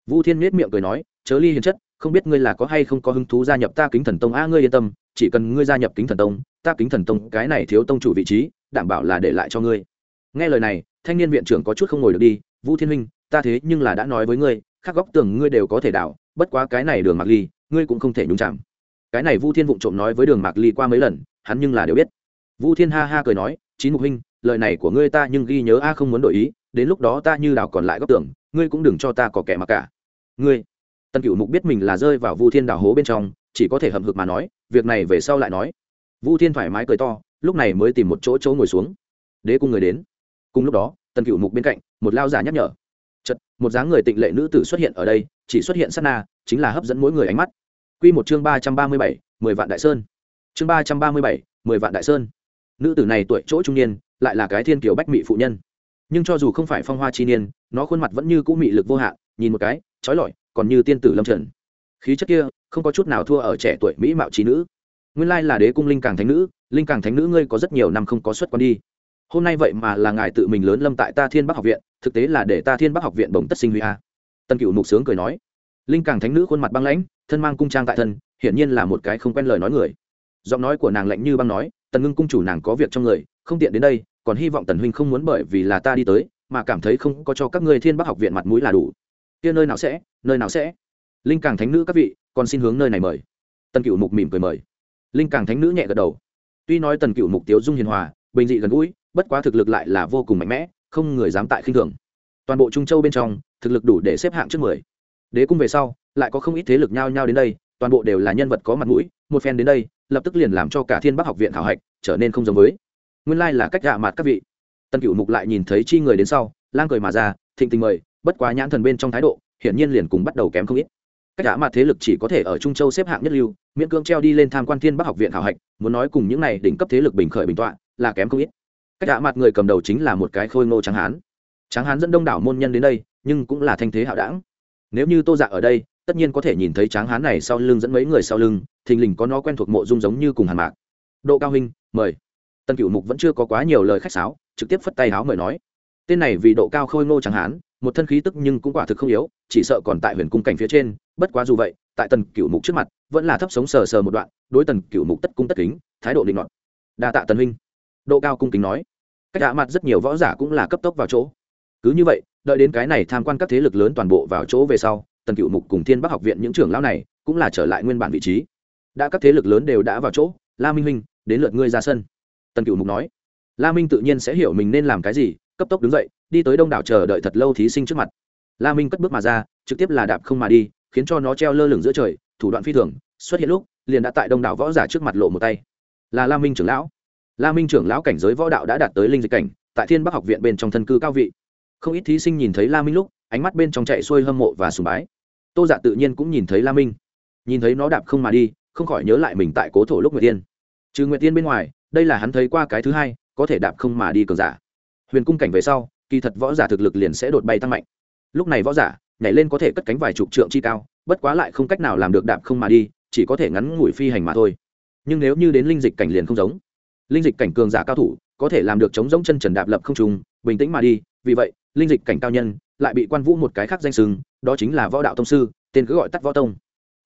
Vu thiên miết miệng cười nói, chớ ly hiền chất, không biết ngươi là có hay không có hứng thú gia nhập ta kính thần tông? A, ngươi yên tâm, chỉ cần ngươi gia nhập kính thần tông, ta kính thần tông cái này thiếu tông chủ vị trí, đảm bảo là để lại cho ngươi nghe lời này, thanh niên viện trưởng có chút không ngồi được đi, vũ thiên huynh, ta thế nhưng là đã nói với ngươi, khắc góc tường ngươi đều có thể đảo, bất quá cái này đường mạc ly, ngươi cũng không thể nhúng chạm cái này vu thiên vụng trộm nói với đường mạc ly qua mấy lần, hắn nhưng là đều biết. Vu thiên ha ha cười nói, chín mục huynh, lời này của ngươi ta nhưng ghi nhớ a, không muốn đổi ý, đến lúc đó ta như đảo còn lại góc tường ngươi cũng đừng cho ta có kẻ mặc cả. Ngươi tân cựu mục biết mình là rơi vào vu thiên đảo hố bên trong, chỉ có thể hậm hực mà nói, việc này về sau lại nói. Vu thiên thoải mái cười to, lúc này mới tìm một chỗ chỗ ngồi xuống. Đế cung người đến cùng lúc đó, tần cựu mục bên cạnh, một lao giả nhắc nhở. Chật một dáng người tịnh lệ nữ tử xuất hiện ở đây, chỉ xuất hiện sát na, chính là hấp dẫn mỗi người ánh mắt. Q một chương ba trăm ba mươi bảy, mười vạn đại sơn. Chương ba trăm ba mươi bảy, mười vạn đại sơn. Nữ tử này tuổi, chỗ trung niên, lại là cái thiên kiều bách mị phụ nhân. Nhưng cho dù không phải phong hoa chi niên, nó khuôn mặt vẫn như cũ mị lực vô hạn, nhìn một cái, trói lọi, còn như tiên tử lâm trần. Khí chất kia, không có chút nào thua ở trẻ tuổi mỹ mạo trí nữ. Nguyên lai là đế cung linh càng thánh nữ, linh càng thánh nữ ngươi có rất nhiều năm không có xuất quan đi hôm nay vậy mà là ngài tự mình lớn lâm tại ta thiên bắc học viện, thực tế là để ta thiên bắc học viện bồng tất sinh huy a. Tân cựu mục sướng cười nói. Linh càng thánh nữ khuôn mặt băng lãnh, thân mang cung trang tại thân, hiển nhiên là một cái không quen lời nói người. Giọng nói của nàng lạnh như băng nói, tần ngưng cung chủ nàng có việc trong người, không tiện đến đây, còn hy vọng tần huynh không muốn bởi vì là ta đi tới, mà cảm thấy không có cho các ngươi thiên bắc học viện mặt mũi là đủ. Kia nơi nào sẽ, nơi nào sẽ? Linh càng thánh nữ các vị, còn xin hướng nơi này mời. Tần cựu mục mỉm cười mời. Linh càng thánh nữ nhẹ gật đầu. Tuy nói tần cựu mục tiếu dung hiền hòa, bình dị gần gũi bất quá thực lực lại là vô cùng mạnh mẽ, không người dám tại khinh thường. Toàn bộ trung châu bên trong, thực lực đủ để xếp hạng trước mười. Đế cung về sau, lại có không ít thế lực nhao nhao đến đây, toàn bộ đều là nhân vật có mặt mũi, một phen đến đây, lập tức liền làm cho cả thiên bắc học viện Thảo hạch trở nên không giống với. Nguyên lai là cách gạ mặt các vị. Tân cựu mục lại nhìn thấy chi người đến sau, lang cười mà ra, thịnh tình mời, bất quá nhãn thần bên trong thái độ, hiển nhiên liền cùng bắt đầu kém không ít. Cách gạ mặt thế lực chỉ có thể ở trung châu xếp hạng nhất lưu, miễn cưỡng treo đi lên tham quan thiên bắc học viện Thảo hạch, muốn nói cùng những này đỉnh cấp thế lực bình khởi bình tọa, là kém không ít cách đạ mặt người cầm đầu chính là một cái khôi ngô Tráng hán. Tráng hán dẫn đông đảo môn nhân đến đây, nhưng cũng là thanh thế hạo đảng. Nếu như tô dạ ở đây, tất nhiên có thể nhìn thấy tráng hán này sau lưng dẫn mấy người sau lưng, thình lình có nó quen thuộc mộ dung giống như cùng hàn mạc. Độ cao hình mời. Tân cựu mục vẫn chưa có quá nhiều lời khách sáo, trực tiếp phất tay háo mời nói. Tên này vì độ cao khôi ngô tráng hán, một thân khí tức nhưng cũng quả thực không yếu, chỉ sợ còn tại huyền cung cảnh phía trên, bất quá dù vậy, tại tần cựu mục trước mặt, vẫn là thấp sống sờ sờ một đoạn, đối tần cựu mục tất cung tất kính, thái độ định luận đa tạ tần huynh độ cao cung kính nói. Cách hạ mặt rất nhiều võ giả cũng là cấp tốc vào chỗ. Cứ như vậy, đợi đến cái này tham quan các thế lực lớn toàn bộ vào chỗ về sau, tần cựu mục cùng thiên bắc học viện những trưởng lão này cũng là trở lại nguyên bản vị trí. Đã các thế lực lớn đều đã vào chỗ, la minh minh, đến lượt ngươi ra sân. Tần cựu mục nói. La minh tự nhiên sẽ hiểu mình nên làm cái gì, cấp tốc đứng dậy, đi tới đông đảo chờ đợi thật lâu thí sinh trước mặt. La minh cất bước mà ra, trực tiếp là đạp không mà đi, khiến cho nó treo lơ lửng giữa trời, thủ đoạn phi thường, xuất hiện lúc, liền đã tại đông đảo võ giả trước mặt lộ một tay. Là la minh trưởng lão la minh trưởng lão cảnh giới võ đạo đã đạt tới linh dịch cảnh, tại thiên bắc học viện bên trong thân cư cao vị. Không ít thí sinh nhìn thấy la minh lúc, ánh mắt bên trong chạy xuôi hâm mộ và sùng bái. Tô dạ tự nhiên cũng nhìn thấy la minh. Nhìn thấy nó đạp không mà đi, không khỏi nhớ lại mình tại cố thổ lúc nguyệt tiên. Trừ nguyệt tiên bên ngoài, đây là hắn thấy qua cái thứ hai, có thể đạp không mà đi cường giả. Huyền cung cảnh về sau, kỳ thật võ giả thực lực liền sẽ đột bay tăng mạnh. Lúc này võ giả, nhảy lên có thể cất cánh vài chục trượng chi cao, bất quá lại không cách nào làm được đạp không mà đi, chỉ có thể ngắn ngủi phi hành mà thôi. Nhưng nếu như đến linh dịch cảnh liền không giống linh dịch cảnh cường giả cao thủ có thể làm được chống giống chân trần đạp lập không trùng bình tĩnh mà đi, vì vậy, linh dịch cảnh cao nhân lại bị quan vũ một cái khác danh sừng đó chính là võ đạo tông sư, tên cứ gọi tắt võ tông.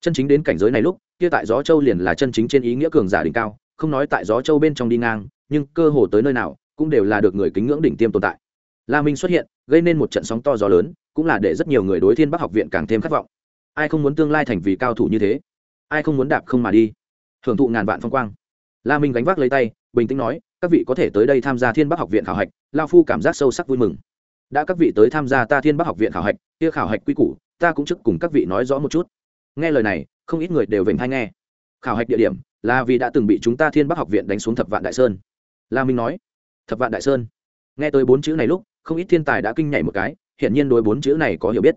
Chân chính đến cảnh giới này lúc, kia tại gió châu liền là chân chính trên ý nghĩa cường giả đỉnh cao, không nói tại gió châu bên trong đi ngang, nhưng cơ hồ tới nơi nào cũng đều là được người kính ngưỡng đỉnh tiêm tồn tại. La minh xuất hiện, gây nên một trận sóng to gió lớn, cũng là để rất nhiều người đối thiên bắc học viện càng thêm khát vọng. Ai không muốn tương lai thành vì cao thủ như thế? Ai không muốn đạp không mà đi? Hưởng thụ ngàn vạn phong quang. La minh gánh vác lấy tay bình tĩnh nói, các vị có thể tới đây tham gia thiên bắc học viện khảo hạch, lao phu cảm giác sâu sắc vui mừng. Đã các vị tới tham gia ta thiên bắc học viện khảo hạch, kia khảo hạch quy củ, ta cũng trước cùng các vị nói rõ một chút. Nghe lời này, không ít người đều vểnh hay nghe. Khảo hạch địa điểm là vì đã từng bị chúng ta thiên bắc học viện đánh xuống thập vạn đại sơn. La minh nói, thập vạn đại sơn? Nghe tới bốn chữ này lúc, không ít thiên tài đã kinh nhảy một cái hiện nhiên đối bốn chữ này có hiểu biết.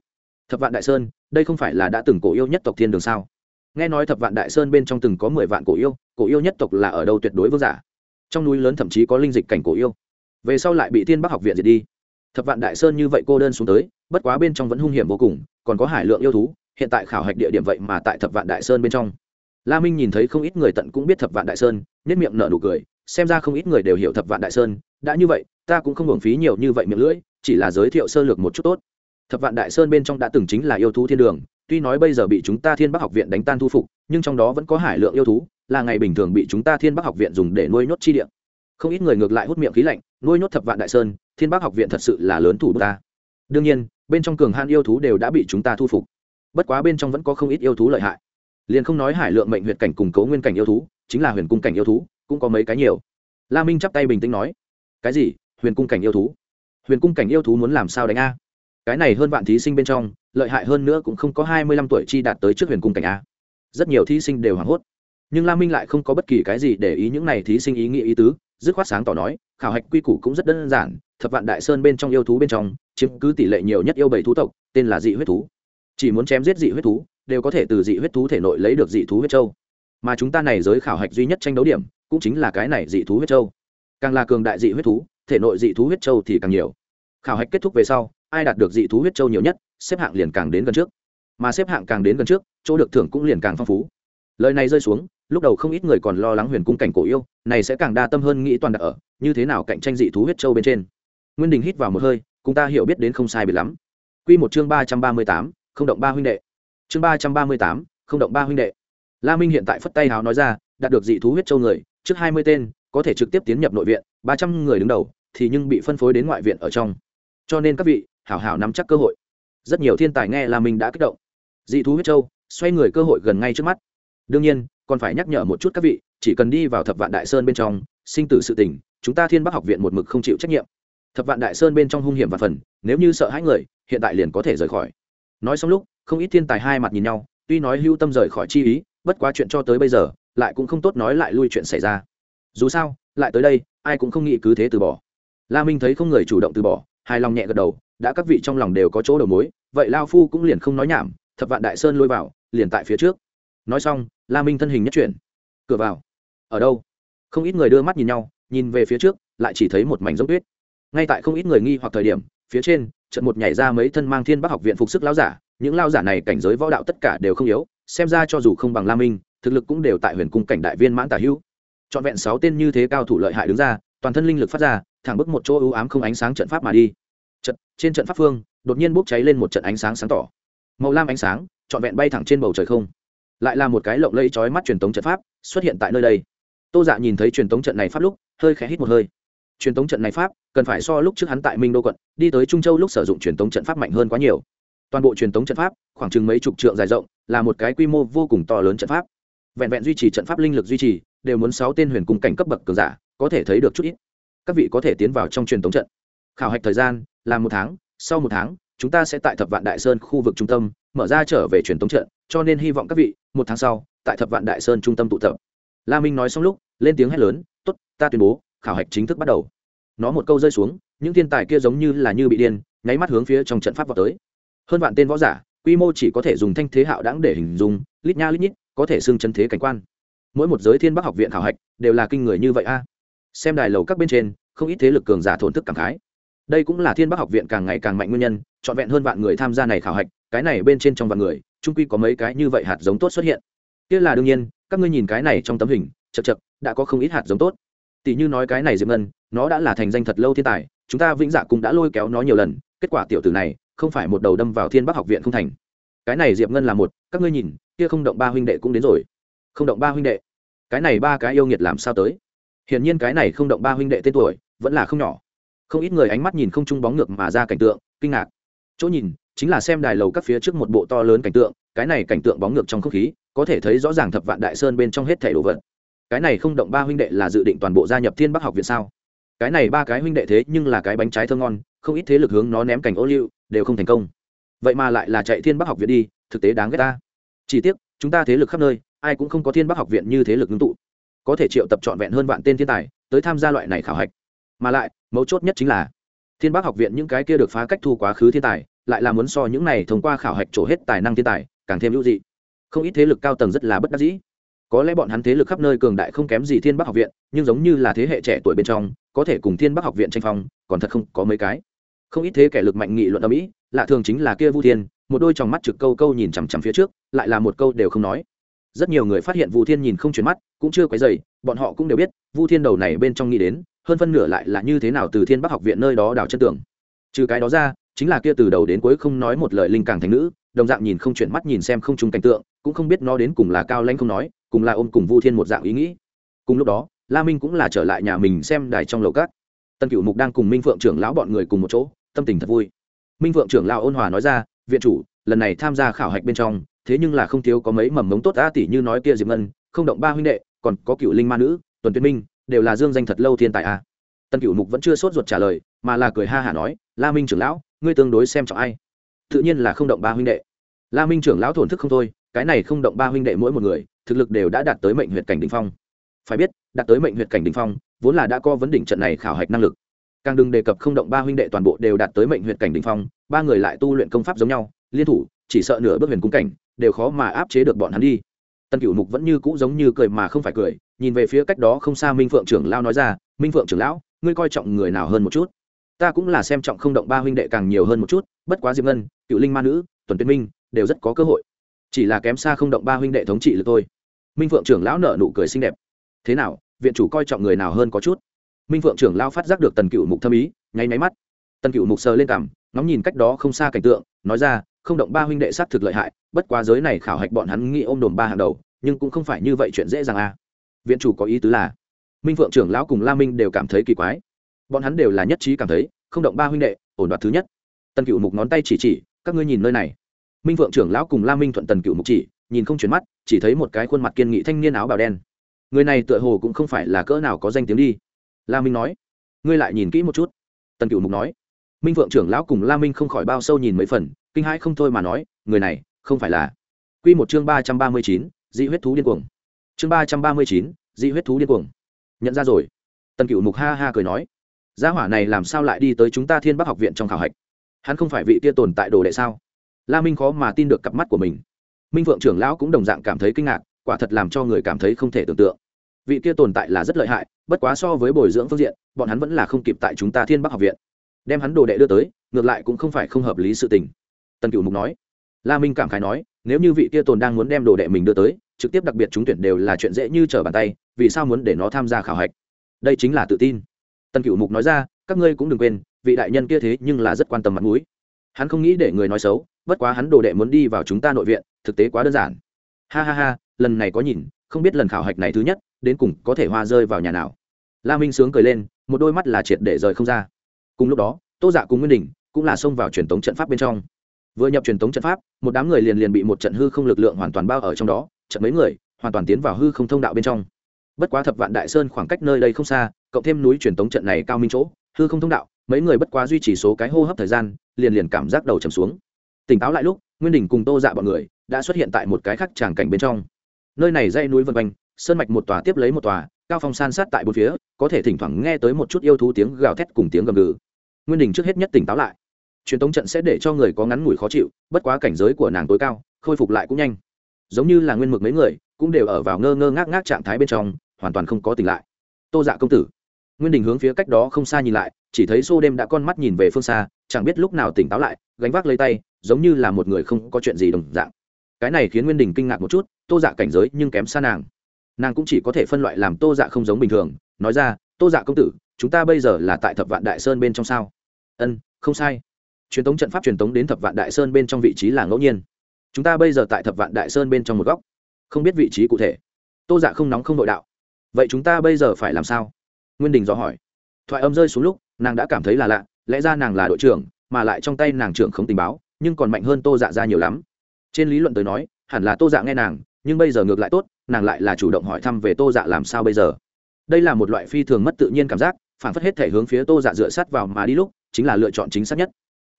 Thập vạn đại sơn, đây không phải là đã từng cổ yêu nhất tộc thiên đường sao? Nghe nói thập vạn đại sơn bên trong từng có mười vạn cổ yêu cổ yêu nhất tộc là ở đâu tuyệt đối vương giả? Trong núi lớn thậm chí có linh dịch cảnh cổ yêu. Về sau lại bị thiên bắc học viện diệt đi. Thập vạn đại sơn như vậy cô đơn xuống tới, bất quá bên trong vẫn hung hiểm vô cùng, còn có hải lượng yêu thú, hiện tại khảo hạch địa điểm vậy mà tại thập vạn đại sơn bên trong. La minh nhìn thấy không ít người tận cũng biết thập vạn đại sơn nết miệng nở nụ cười, xem ra không ít người đều hiểu thập vạn đại sơn, đã như vậy, ta cũng không hưởng phí nhiều như vậy miệng lưỡi, chỉ là giới thiệu sơ lược một chút tốt. Thập vạn đại sơn bên trong đã từng chính là yêu thú thiên đường tuy nói bây giờ bị chúng ta thiên bắc học viện đánh tan thu phục, nhưng trong đó vẫn có hải lượng yêu thú, là ngày bình thường bị chúng ta thiên bắc học viện dùng để nuôi nhốt chi địa. Không ít người ngược lại hút miệng khí lạnh, nuôi nhốt thập vạn đại sơn, thiên bắc học viện thật sự là lớn thủ ta. Đương nhiên, bên trong cường han yêu thú đều đã bị chúng ta thu phục. Bất quá bên trong vẫn có không ít yêu thú lợi hại. Liền không nói hải lượng mệnh huyện cảnh cùng cấu nguyên cảnh yêu thú, chính là huyền cung cảnh yêu thú, cũng có mấy cái nhiều. La minh chắp tay bình tĩnh nói, cái gì? Huyền cung cảnh yêu thú? Huyền cung cảnh yêu thú muốn làm sao đánh a? Cái này hơn vạn thí sinh bên trong lợi hại hơn nữa cũng không có hai mươi lăm tuổi chi đạt tới trước huyền cung cảnh a. Rất nhiều thí sinh đều hoảng hốt. Nhưng la minh lại không có bất kỳ cái gì để ý những này thí sinh ý nghĩa ý tứ, dứt khoát sáng tỏ nói, khảo hạch quy củ cũng rất đơn giản, thập vạn đại sơn bên trong yêu thú bên trong, chiếm cứ tỷ lệ nhiều nhất yêu bảy thú tộc, tên là dị huyết thú. Chỉ muốn chém giết dị huyết thú, đều có thể từ dị huyết thú thể nội lấy được dị thú huyết châu. Mà chúng ta này giới khảo hạch duy nhất tranh đấu điểm, cũng chính là cái này dị thú huyết châu. Càng là cường đại dị huyết thú, thể nội dị thú huyết châu thì càng nhiều. Khảo hạch kết thúc về sau, ai đạt được dị thú huyết châu nhiều nhất? Xếp hạng liền càng đến gần trước. Mà xếp hạng càng đến gần trước, chỗ được thưởng cũng liền càng phong phú. Lời này rơi xuống, lúc đầu không ít người còn lo lắng huyền cung cảnh cổ yêu, này sẽ càng đa tâm hơn nghĩ toàn đặc ở, như thế nào cạnh tranh dị thú huyết châu bên trên. Nguyên đình hít vào một hơi, cùng ta hiểu biết đến không sai bị lắm. Q một chương ba trăm ba mươi tám, không động ba huynh đệ. Chương ba trăm ba mươi tám, không động ba huynh đệ. La minh hiện tại phất tay hào nói ra, đạt được dị thú huyết châu người, trước hai mươi tên, có thể trực tiếp tiến nhập nội viện, ba trăm người đứng đầu, thì nhưng bị phân phối đến ngoại viện ở trong. Cho nên các vị, hảo hảo nắm chắc cơ hội rất nhiều thiên tài nghe là mình đã kích động. Dị thú huyết châu, xoay người cơ hội gần ngay trước mắt. Đương nhiên, còn phải nhắc nhở một chút các vị, chỉ cần đi vào thập vạn đại sơn bên trong, sinh tử sự tình, chúng ta thiên bắc học viện một mực không chịu trách nhiệm. Thập vạn đại sơn bên trong hung hiểm và phần, nếu như sợ hãi người, hiện tại liền có thể rời khỏi. Nói xong lúc, không ít thiên tài hai mặt nhìn nhau, tuy nói hưu tâm rời khỏi chi ý, bất quá chuyện cho tới bây giờ, lại cũng không tốt nói lại lui chuyện xảy ra. Dù sao, lại tới đây, ai cũng không nghĩ cứ thế từ bỏ. La minh thấy không người chủ động từ bỏ hài lòng nhẹ gật đầu, đã các vị trong lòng đều có chỗ đầu mối, vậy lao phu cũng liền không nói nhảm, thập vạn đại sơn lôi vào, liền tại phía trước. Nói xong, la minh thân hình nhất chuyển. Cửa vào. Ở đâu? Không ít người đưa mắt nhìn nhau, nhìn về phía trước, lại chỉ thấy một mảnh dốc tuyết. Ngay tại không ít người nghi hoặc thời điểm, phía trên trận một nhảy ra mấy thân mang thiên bắc học viện phục sức lao giả, những lao giả này cảnh giới võ đạo tất cả đều không yếu, xem ra cho dù không bằng la minh, thực lực cũng đều tại huyền cung cảnh đại viên mãn tả hữu. Trọn vẹn sáu tên như thế cao thủ lợi hại đứng ra, toàn thân linh lực phát ra thẳng bức một chỗ ưu ám không ánh sáng trận pháp mà đi. Trận, trên trận pháp phương, đột nhiên bốc cháy lên một trận ánh sáng sáng tỏ. Màu lam ánh sáng, trọn vẹn bay thẳng trên bầu trời không. Lại là một cái lộng lẫy chói mắt truyền tống trận pháp, xuất hiện tại nơi đây. Tô dạ nhìn thấy truyền tống trận này pháp lúc, hơi khẽ hít một hơi. Truyền tống trận này pháp, cần phải so lúc trước hắn tại minh đô quận, đi tới trung châu lúc sử dụng truyền tống trận pháp mạnh hơn quá nhiều. Toàn bộ truyền tống trận pháp, khoảng chừng mấy chục trượng dài rộng, là một cái quy mô vô cùng to lớn trận pháp. Vẹn vẹn duy trì trận pháp linh lực duy trì, đều muốn sáu tên huyền cung cảnh cấp bậc cường giả, có thể thấy được chút ít các vị có thể tiến vào trong truyền tống trận. Khảo hạch thời gian là một tháng, sau một tháng, chúng ta sẽ tại thập vạn đại sơn khu vực trung tâm mở ra trở về truyền tống trận, cho nên hy vọng các vị một tháng sau tại thập vạn đại sơn trung tâm tụ tập. La minh nói xong lúc, lên tiếng hét lớn t ố t ta tuyên bố, khảo hạch chính thức bắt đầu. Nó một câu rơi xuống, những thiên tài kia giống như là như bị điên, nháy mắt hướng phía trong trận pháp vào tới. Hơn vạn tên võ giả, quy mô chỉ có thể dùng thanh thế hạo đáng để hình dung, lít nha lít nhít, có thể xưng chân thế cảnh quan. Mỗi một giới thiên bắc học viện khảo hạch đều là kinh người như vậy a xem đài lầu các bên trên, không ít thế lực cường giả thổn thức cảm khái. Đây cũng là thiên bắc học viện càng ngày càng mạnh nguyên nhân, trọn vẹn hơn vạn người tham gia này khảo hạch, cái này bên trên trong vạn người trung quy có mấy cái như vậy hạt giống tốt xuất hiện. Kia là đương nhiên, các ngươi nhìn cái này trong tấm hình, chật chật, đã có không ít hạt giống tốt. Tỷ như nói cái này diệp ngân, nó đã là thành danh thật lâu thiên tài, chúng ta vĩnh dạ cũng đã lôi kéo nó nhiều lần, kết quả tiểu tử này, không phải một đầu đâm vào thiên bắc học viện không thành. Cái này diệp ngân là một, các ngươi nhìn, kia không động ba huynh đệ cũng đến rồi. Không động ba huynh đệ. Cái này ba cái yêu nghiệt làm sao tới? Hiển nhiên cái này không động ba huynh đệ tên tuổi, vẫn là không nhỏ. Không ít người ánh mắt nhìn không chung bóng ngược mà ra cảnh tượng, kinh ngạc. Chỗ nhìn, chính là xem đài lầu các phía trước một bộ to lớn cảnh tượng, cái này cảnh tượng bóng ngược trong không khí, có thể thấy rõ ràng thập vạn đại sơn bên trong hết thảy đồ vật. Cái này không động ba huynh đệ là dự định toàn bộ gia nhập thiên bắc học viện sao? Cái này ba cái huynh đệ thế nhưng là cái bánh trái thơ ngon, không ít thế lực hướng nó ném cảnh ô liu, đều không thành công. Vậy mà lại là chạy thiên bắc học viện đi, thực tế đáng ghét ta. Chỉ tiếc, chúng ta thế lực khắp nơi, ai cũng không có thiên bắc học viện như thế lực ngưng tụ có thể triệu tập trọn vẹn hơn vạn tên thiên tài tới tham gia loại này khảo hạch. Mà lại, mấu chốt nhất chính là, thiên bắc học viện những cái kia được phá cách thu quá khứ thiên tài, lại là muốn so những này thông qua khảo hạch trổ hết tài năng thiên tài, càng thêm hữu dị. Không ít thế lực cao tầng rất là bất đắc dĩ. Có lẽ bọn hắn thế lực khắp nơi cường đại không kém gì thiên bắc học viện, nhưng giống như là thế hệ trẻ tuổi bên trong, có thể cùng thiên bắc học viện tranh phong, còn thật không có mấy cái. Không ít thế kẻ lực mạnh nghị luận ở mỹ, lạ thường chính là kia vu thiên, một đôi tròng mắt trực câu câu nhìn chằm chằm phía trước, lại là một câu đều không nói rất nhiều người phát hiện vu thiên nhìn không chuyển mắt, cũng chưa quấy dày bọn họ cũng đều biết, vu thiên đầu này bên trong nghĩ đến, hơn phân nửa lại là như thế nào từ thiên bắc học viện nơi đó đào chân tưởng trừ cái đó ra, chính là kia từ đầu đến cuối không nói một lời linh càng thành nữ, đồng dạng nhìn không chuyển mắt nhìn xem không trùng cảnh tượng, cũng không biết nó đến cùng là cao lanh không nói, cùng là ôm cùng vu thiên một dạng ý nghĩ. Cùng lúc đó, la minh cũng là trở lại nhà mình xem đài trong lầu cát tân cựu mục đang cùng minh phượng trưởng lão bọn người cùng một chỗ, tâm tình thật vui. Minh phượng trưởng lão ôn hòa nói ra, viện chủ, lần này tham gia khảo hạch bên trong thế nhưng là không thiếu có mấy mầm mống tốt a tỷ như nói kia diệp ngân, không động ba huynh đệ, còn có cựu linh ma nữ, tuần tuyên minh, đều là dương danh thật lâu thiên tài a tân cựu mục vẫn chưa sốt ruột trả lời, mà là cười ha hả nói, la minh trưởng lão, ngươi tương đối xem trọng ai? Tự nhiên là không động ba huynh đệ. La minh trưởng lão thổn thức không thôi, cái này không động ba huynh đệ mỗi một người, thực lực đều đã đạt tới mệnh huyệt cảnh đình phong. Phải biết, đạt tới mệnh huyệt cảnh đình phong, vốn là đã có vấn đỉnh trận này khảo hạch năng lực. Càng đừng đề cập không động ba huynh đệ toàn bộ đều đạt tới mệnh huyệt cảnh đình phong, ba người lại tu luyện công pháp giống nhau, liên thủ chỉ sợ nửa bước huyền cung cảnh, đều khó mà áp chế được bọn hắn đi. Tân cửu mục vẫn như cũ giống như cười mà không phải cười, nhìn về phía cách đó không xa minh phượng trưởng lao nói ra, minh phượng trưởng lão, ngươi coi trọng người nào hơn một chút? Ta cũng là xem trọng không động ba huynh đệ càng nhiều hơn một chút, bất quá diệp ngân, cựu linh ma nữ, tuần tuyên minh đều rất có cơ hội. Chỉ là kém xa không động ba huynh đệ thống trị được thôi. minh phượng trưởng lão nở nụ cười xinh đẹp. Thế nào, viện chủ coi trọng người nào hơn có chút? Minh phượng trưởng lão phát giác được tần cựu mục thâm ý, nháy máy mắt. Tần cựu mục sờ lên cằm, ngóng nhìn cách đó không xa cảnh tượng, nói ra không động ba huynh đệ sát thực lợi hại, bất quá giới này khảo hạch bọn hắn nghĩ ôm đồn ba hàng đầu, nhưng cũng không phải như vậy chuyện dễ dàng à. Viện chủ có ý tứ là, minh phượng trưởng lão cùng la minh đều cảm thấy kỳ quái. Bọn hắn đều là nhất trí cảm thấy, không động ba huynh đệ, ổn đoạt thứ nhất. Tần cựu mục ngón tay chỉ chỉ, các ngươi nhìn nơi này. Minh phượng trưởng lão cùng la minh thuận tần cựu mục chỉ, nhìn không chuyển mắt, chỉ thấy một cái khuôn mặt kiên nghị thanh niên áo bào đen. Người này tựa hồ cũng không phải là cỡ nào có danh tiếng đi. La minh nói, ngươi lại nhìn kỹ một chút. Tần cựu mục nói, minh phượng trưởng lão cùng la minh không khỏi bao sâu nhìn mấy phần kinh hãi không thôi mà nói, người này, không phải là. Quy một chương ba trăm ba mươi chín, dị huyết thú điên cuồng. Chương ba trăm ba mươi chín, dị huyết thú điên cuồng. Nhận ra rồi. Tần cựu mục ha ha cười nói, gia hỏa này làm sao lại đi tới chúng ta thiên bắc học viện trong khảo hạch? Hắn không phải vị kia tồn tại đồ đệ sao? La minh khó mà tin được cặp mắt của mình. Minh vượng trưởng lão cũng đồng dạng cảm thấy kinh ngạc, quả thật làm cho người cảm thấy không thể tưởng tượng. Vị kia tồn tại là rất lợi hại, bất quá so với bồi dưỡng phương diện, bọn hắn vẫn là không kịp tại chúng ta thiên bắc học viện. Đem hắn đồ đệ đưa tới, ngược lại cũng không phải không hợp lý sự tình tần cửu mục nói. La minh cảm khái nói, nếu như vị kia tồn đang muốn đem đồ đệ mình đưa tới, trực tiếp đặc biệt trúng tuyển đều là chuyện dễ như trở bàn tay, vì sao muốn để nó tham gia khảo hạch? Đây chính là tự tin. Tần cửu mục nói ra, các ngươi cũng đừng quên, vị đại nhân kia thế nhưng là rất quan tâm mặt mũi. Hắn không nghĩ để người nói xấu, bất quá hắn đồ đệ muốn đi vào chúng ta nội viện, thực tế quá đơn giản. Ha ha ha, lần này có nhìn, không biết lần khảo hạch này thứ nhất, đến cùng có thể hoa rơi vào nhà nào. La minh sướng cười lên, một đôi mắt là triệt để rời không ra. Cùng lúc đó, tô dạ cùng nguyên đình cũng là xông vào truyền thống trận pháp bên trong vừa nhập truyền thống trận pháp, một đám người liền liền bị một trận hư không lực lượng hoàn toàn bao ở trong đó, trận mấy người hoàn toàn tiến vào hư không thông đạo bên trong. Bất quá thập vạn đại sơn khoảng cách nơi đây không xa, cộng thêm núi truyền thống trận này cao minh chỗ, hư không thông đạo, mấy người bất quá duy trì số cái hô hấp thời gian, liền liền cảm giác đầu trầm xuống. Tỉnh táo lại lúc, nguyên đình cùng tô dạ bọn người đã xuất hiện tại một cái khắc tràng cảnh bên trong. Nơi này dây núi vân quanh, sơn mạch một tòa tiếp lấy một tòa, cao phong san sát tại bốn phía, có thể thỉnh thoảng nghe tới một chút yêu thú tiếng gào thét cùng tiếng gầm gừ. Nguyên đình trước hết nhất tỉnh táo lại truyền tống trận sẽ để cho người có ngắn ngủi khó chịu, bất quá cảnh giới của nàng tối cao, khôi phục lại cũng nhanh. Giống như là nguyên mực mấy người, cũng đều ở vào ngơ ngơ ngác ngác trạng thái bên trong, hoàn toàn không có tỉnh lại. Tô dạ công tử. Nguyên đình hướng phía cách đó không xa nhìn lại, chỉ thấy xô đêm đã con mắt nhìn về phương xa, chẳng biết lúc nào tỉnh táo lại, gánh vác lấy tay, giống như là một người không có chuyện gì đồng dạng. Cái này khiến nguyên đình kinh ngạc một chút, tô dạ cảnh giới nhưng kém xa nàng. Nàng cũng chỉ có thể phân loại làm tô dạ không giống bình thường, nói ra, tô dạ công tử, chúng ta bây giờ là tại thập vạn đại sơn bên trong sao? Ân, không sai truyền tống trận pháp truyền tống đến thập vạn đại sơn bên trong vị trí là ngẫu nhiên. Chúng ta bây giờ tại thập vạn đại sơn bên trong một góc. Không biết vị trí cụ thể. Tô dạ không nóng không nội đạo. Vậy chúng ta bây giờ phải làm sao? Nguyên đình dò hỏi. Thoại âm rơi xuống lúc, nàng đã cảm thấy là lạ, lẽ ra nàng là đội trưởng, mà lại trong tay nàng trưởng không tình báo, nhưng còn mạnh hơn tô dạ ra nhiều lắm. Trên lý luận tới nói, hẳn là tô dạ nghe nàng, nhưng bây giờ ngược lại tốt, nàng lại là chủ động hỏi thăm về tô dạ làm sao bây giờ. Đây là một loại phi thường mất tự nhiên cảm giác, phản phất hết thể hướng phía tô dạ dựa sát vào mà đi lúc, chính là lựa chọn chính xác nhất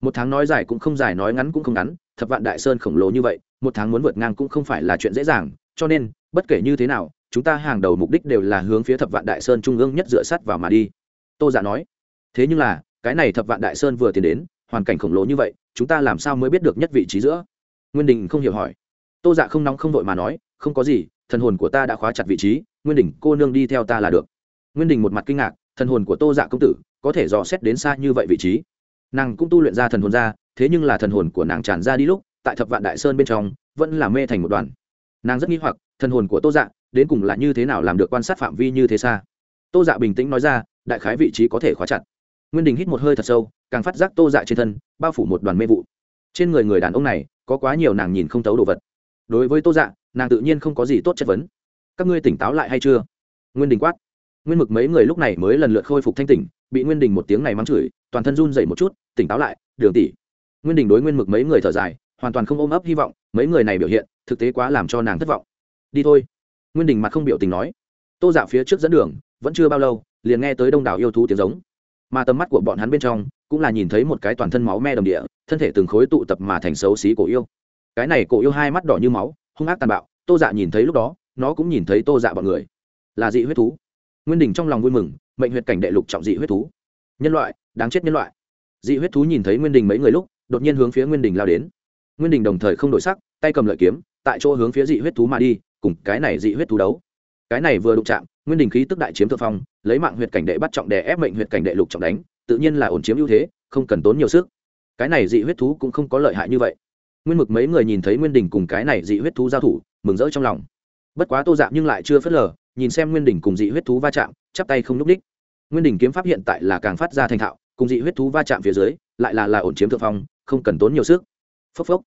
một tháng nói dài cũng không dài, nói ngắn cũng không ngắn, thập vạn đại sơn khổng lồ như vậy, một tháng muốn vượt ngang cũng không phải là chuyện dễ dàng. Cho nên, bất kể như thế nào, chúng ta hàng đầu mục đích đều là hướng phía thập vạn đại sơn trung ương nhất dựa sắt vào mà đi. Tô giả dạ nói. Thế nhưng là, cái này thập vạn đại sơn vừa tiến đến, hoàn cảnh khổng lồ như vậy, chúng ta làm sao mới biết được nhất vị trí giữa? Nguyên đình không hiểu hỏi. Tô dạ không nóng không vội mà nói, không có gì, thần hồn của ta đã khóa chặt vị trí, nguyên đình, cô nương đi theo ta là được. Nguyên đình một mặt kinh ngạc, thần hồn của tô dạ công tử, có thể dò xét đến xa như vậy vị trí nàng cũng tu luyện ra thần hồn ra, thế nhưng là thần hồn của nàng tràn ra đi lúc, tại thập vạn đại sơn bên trong, vẫn là mê thành một đoàn. Nàng rất nghi hoặc, thần hồn của tô dạ đến cùng là như thế nào làm được quan sát phạm vi như thế xa? Tô dạ bình tĩnh nói ra, đại khái vị trí có thể khóa chặt. Nguyên đình hít một hơi thật sâu, càng phát giác tô dạ trên thân, bao phủ một đoàn mê vụ. Trên người người đàn ông này, có quá nhiều nàng nhìn không thấu đồ vật. Đối với tô dạ nàng tự nhiên không có gì tốt chất vấn. Các ngươi tỉnh táo lại hay chưa? Nguyên đình quát nguyên mực mấy người lúc này mới lần lượt khôi phục thanh tỉnh, bị nguyên đình một tiếng này mắng chửi, toàn thân run dậy một chút, tỉnh táo lại, đường tỷ. Nguyên đình đối nguyên mực mấy người thở dài, hoàn toàn không ôm ấp hy vọng, mấy người này biểu hiện, thực tế quá làm cho nàng thất vọng. Đi thôi. Nguyên đình mặt không biểu tình nói. Tô dạ phía trước dẫn đường, vẫn chưa bao lâu, liền nghe tới đông đảo yêu thú tiếng giống. Mà tầm mắt của bọn hắn bên trong, cũng là nhìn thấy một cái toàn thân máu me đồng địa, thân thể từng khối tụ tập mà thành xấu xí cổ yêu. Cái này cổ yêu hai mắt đỏ như máu, hung ác tàn bạo, tô dạ nhìn thấy lúc đó, nó cũng nhìn thấy tô dạ bọn người. Là dị huyết thú nguyên đình trong lòng vui mừng, mệnh Huyệt cảnh đệ lục trọng dị huyết thú. Nhân loại, đáng chết nhân loại. Dị huyết thú nhìn thấy nguyên đình mấy người lúc, đột nhiên hướng phía nguyên đình lao đến. Nguyên đình đồng thời không đổi sắc, tay cầm lợi kiếm, tại chỗ hướng phía dị huyết thú mà đi, cùng cái này dị huyết thú đấu. Cái này vừa đụng chạm, nguyên đình khí tức đại chiếm thượng phong, lấy mạng huyệt cảnh đệ bắt trọng đè ép mệnh huyệt cảnh đệ lục trọng đánh, tự nhiên là ổn chiếm ưu thế, không cần tốn nhiều sức. Cái này dị huyết thú cũng không có lợi hại như vậy. Nguyên mực mấy người nhìn thấy nguyên đình cùng cái này dị huyết thú giao thủ, mừng rỡ trong lòng. Bất quá tô dạng nhưng lại chưa phớt lờ nhìn xem nguyên đình cùng dị huyết thú va chạm, chắp tay không n ú c nguyên đình kiếm pháp hiện tại là càng phát ra thành thạo, cùng dị huyết thú va chạm phía dưới, lại là là ổn chiếm thượng phong, không cần tốn nhiều sức. Phốc phốc.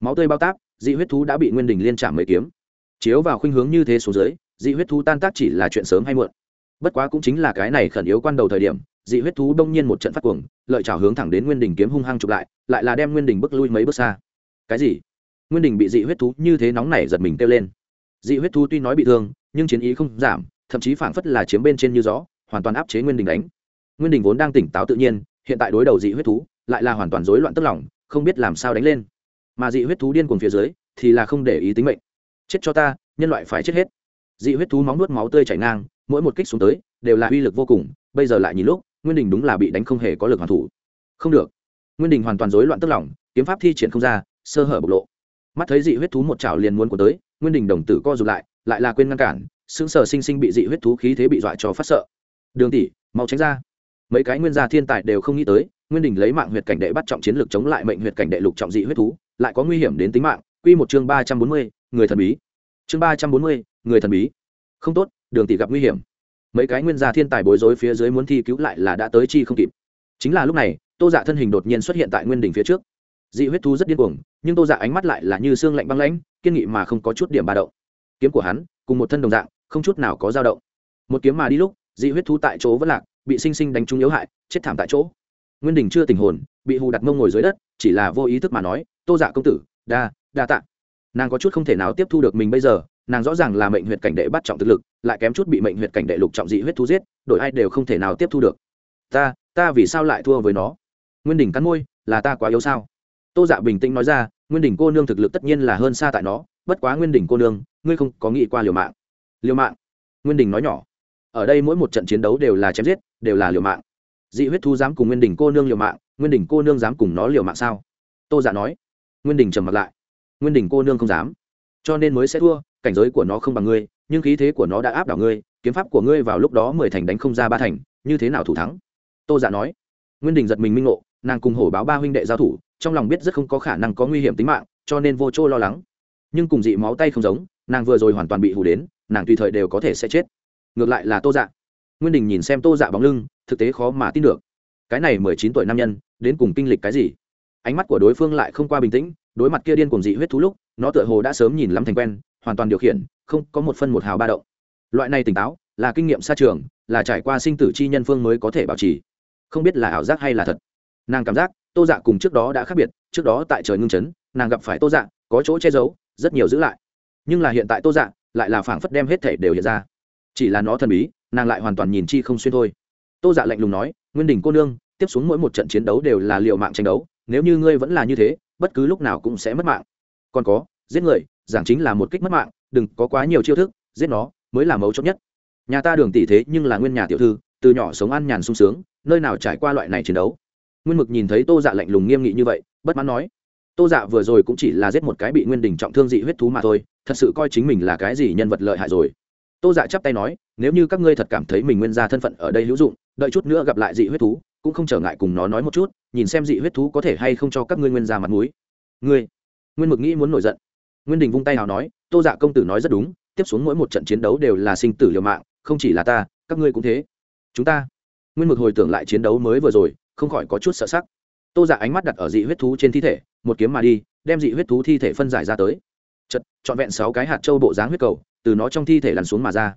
Máu tươi bao tác, dị huyết thú đã bị nguyên đình liên chạm mấy kiếm. Chiếu vào khuynh hướng như thế xuống dưới, dị huyết thú tan tác chỉ là chuyện sớm hay muộn. Bất quá cũng chính là cái này khẩn yếu quan đầu thời điểm, dị huyết thú đông nhiên một trận phát cuồng, lợi trào hướng thẳng đến nguyên đình kiếm hung hăng chụp lại lại là đem nguyên đình bước lui mấy bước xa. Cái gì? Nguyên đình bị dị huyết thú như thế nóng này giật mình kêu lên. Dị huyết thú tuy nói bị thương nhưng chiến ý không giảm, thậm chí phảng phất là chiếm bên trên như gió, hoàn toàn áp chế nguyên đình đánh. Nguyên đình vốn đang tỉnh táo tự nhiên, hiện tại đối đầu dị huyết thú, lại là hoàn toàn rối loạn tức lòng, không biết làm sao đánh lên. Mà dị huyết thú điên cuồng phía dưới, thì là không để ý tính mệnh. Chết cho ta, nhân loại phải chết hết. Dị huyết thú móng nuốt máu tươi chảy ngang, mỗi một kích xuống tới, đều là uy lực vô cùng, bây giờ lại nhìn lúc, nguyên đình đúng là bị đánh không hề có lực hoàn thủ. Không được. Nguyên đình hoàn toàn rối loạn tức lòng, kiếm pháp thi triển không ra, sơ hở bộc lộ. Mắt thấy dị huyết thú một chảo liền muốn của tới, nguyên đình đồng tử co rụt lại lại là quên ngăn cản xứng sở sinh sinh bị dị huyết thú khí thế bị dọa cho phát sợ. Đường tỷ, mau tránh ra. Mấy cái nguyên gia thiên tài đều không nghĩ tới, nguyên đình lấy mạng huyệt cảnh đệ bắt trọng chiến lược chống lại mệnh huyệt cảnh đệ lục trọng dị huyết thú, lại có nguy hiểm đến tính mạng. Quy một chương ba trăm bốn mươi, người thần bí. Chương ba trăm bốn mươi, người thần bí. Không tốt, đường tỷ gặp nguy hiểm. Mấy cái nguyên gia thiên tài bối rối phía dưới muốn thi cứu lại là đã tới chi không kịp. Chính là lúc này, tô dạ thân hình đột nhiên xuất hiện tại nguyên đình phía trước. Dị huyết thú rất điên cuồng, nhưng tô dạ ánh mắt lại là như xương lạnh băng lãnh, kiên nghị mà không có chút điểm ba động kiếm của hắn, cùng một thân đồng dạng, không chút nào có dao động. Một kiếm mà đi lúc, dị huyết thú tại chỗ vẫn lạc, bị sinh sinh đánh trúng yếu hại, chết thảm tại chỗ. Nguyên đình chưa tình hồn, bị hù đặt mông ngồi dưới đất, chỉ là vô ý thức mà nói, tô dạ công tử, đa đa tạ. Nàng có chút không thể nào tiếp thu được mình bây giờ, nàng rõ ràng là mệnh huyệt cảnh đệ bắt trọng thực lực, lại kém chút bị mệnh huyệt cảnh đệ lục trọng dị huyết thú giết, đổi ai đều không thể nào tiếp thu được. Ta ta vì sao lại thua với nó? Nguyên đình cắn môi, là ta quá yếu sao? Tô dạ bình tĩnh nói ra, nguyên đình cô nương thực lực tất nhiên là hơn xa tại nó, bất quá nguyên đình cô nương ngươi không có nghĩ qua liều mạng. Liều mạng? Nguyên đình nói nhỏ. Ở đây mỗi một trận chiến đấu đều là chém giết, đều là liều mạng. Dị huyết thu dám cùng nguyên đình cô nương liều mạng, nguyên đình cô nương dám cùng nó liều mạng sao? Tô giả nói. Nguyên đình trầm mặt lại. Nguyên đình cô nương không dám. Cho nên mới sẽ thua, cảnh giới của nó không bằng ngươi, nhưng khí thế của nó đã áp đảo ngươi, kiếm pháp của ngươi vào lúc đó mười thành đánh không ra ba thành, như thế nào thủ thắng? Tô giả nói. Nguyên đình giật mình minh ngộ, nàng cùng hổ báo ba huynh đệ giao thủ, trong lòng biết rất không có khả năng có nguy hiểm tính mạng, cho nên vô chỗ lo lắng. Nhưng cùng dị máu tay không giống nàng vừa rồi hoàn toàn bị hù đến, nàng tùy thời đều có thể sẽ chết. Ngược lại là tô dạ. Nguyên đình nhìn xem tô dạ bóng lưng, thực tế khó mà tin được. Cái này mười chín tuổi nam nhân, đến cùng kinh lịch cái gì? Ánh mắt của đối phương lại không qua bình tĩnh, đối mặt kia điên cùng dị huyết thú lúc, nó tựa hồ đã sớm nhìn lắm thành quen, hoàn toàn điều khiển, không có một phân một hào ba động. Loại này tỉnh táo, là kinh nghiệm xa trường, là trải qua sinh tử chi nhân phương mới có thể bảo trì. Không biết là ảo giác hay là thật. Nàng cảm giác, tô dạ cùng trước đó đã khác biệt, trước đó tại trời ngưng chấn, nàng gặp phải tô dạ có chỗ che giấu, rất nhiều giữ lại nhưng là hiện tại tô dạ lại là phảng phất đem hết thể đều hiện ra. Chỉ là nó thần bí, nàng lại hoàn toàn nhìn chi không xuyên thôi. Tô dạ lạnh lùng nói, nguyên đình cô nương, tiếp xuống mỗi một trận chiến đấu đều là liệu mạng tranh đấu, nếu như ngươi vẫn là như thế, bất cứ lúc nào cũng sẽ mất mạng. Còn có, giết người, giảng chính là một kích mất mạng, đừng có quá nhiều chiêu thức, giết nó mới là mấu chốt nhất. Nhà ta đường tỷ thế nhưng là nguyên nhà tiểu thư, từ nhỏ sống ăn nhàn sung sướng, nơi nào trải qua loại này chiến đấu? Nguyên mực nhìn thấy tô dạ lạnh lùng nghiêm nghị như vậy, bất mãn nói tô dạ vừa rồi cũng chỉ là giết một cái bị nguyên đình trọng thương dị huyết thú mà thôi, thật sự coi chính mình là cái gì nhân vật lợi hại rồi. Tô dạ chắp tay nói, nếu như các ngươi thật cảm thấy mình nguyên ra thân phận ở đây hữu dụng, đợi chút nữa gặp lại dị huyết thú, cũng không trở ngại cùng nó nói một chút, nhìn xem dị huyết thú có thể hay không cho các ngươi nguyên ra mặt mũi. Ngươi, nguyên mực nghĩ muốn nổi giận. Nguyên đình vung tay nào nói, tô dạ công tử nói rất đúng, tiếp xuống mỗi một trận chiến đấu đều là sinh tử liều mạng, không chỉ là ta, các ngươi cũng thế. Chúng ta, nguyên mực hồi tưởng lại chiến đấu mới vừa rồi, không khỏi có chút sợ sắc tô dạ ánh mắt đặt ở dị huyết thú trên thi thể, một kiếm mà đi, đem dị huyết thú thi thể phân giải ra tới. Chật, trọn vẹn sáu cái hạt châu bộ dáng huyết cầu, từ nó trong thi thể lăn xuống mà ra.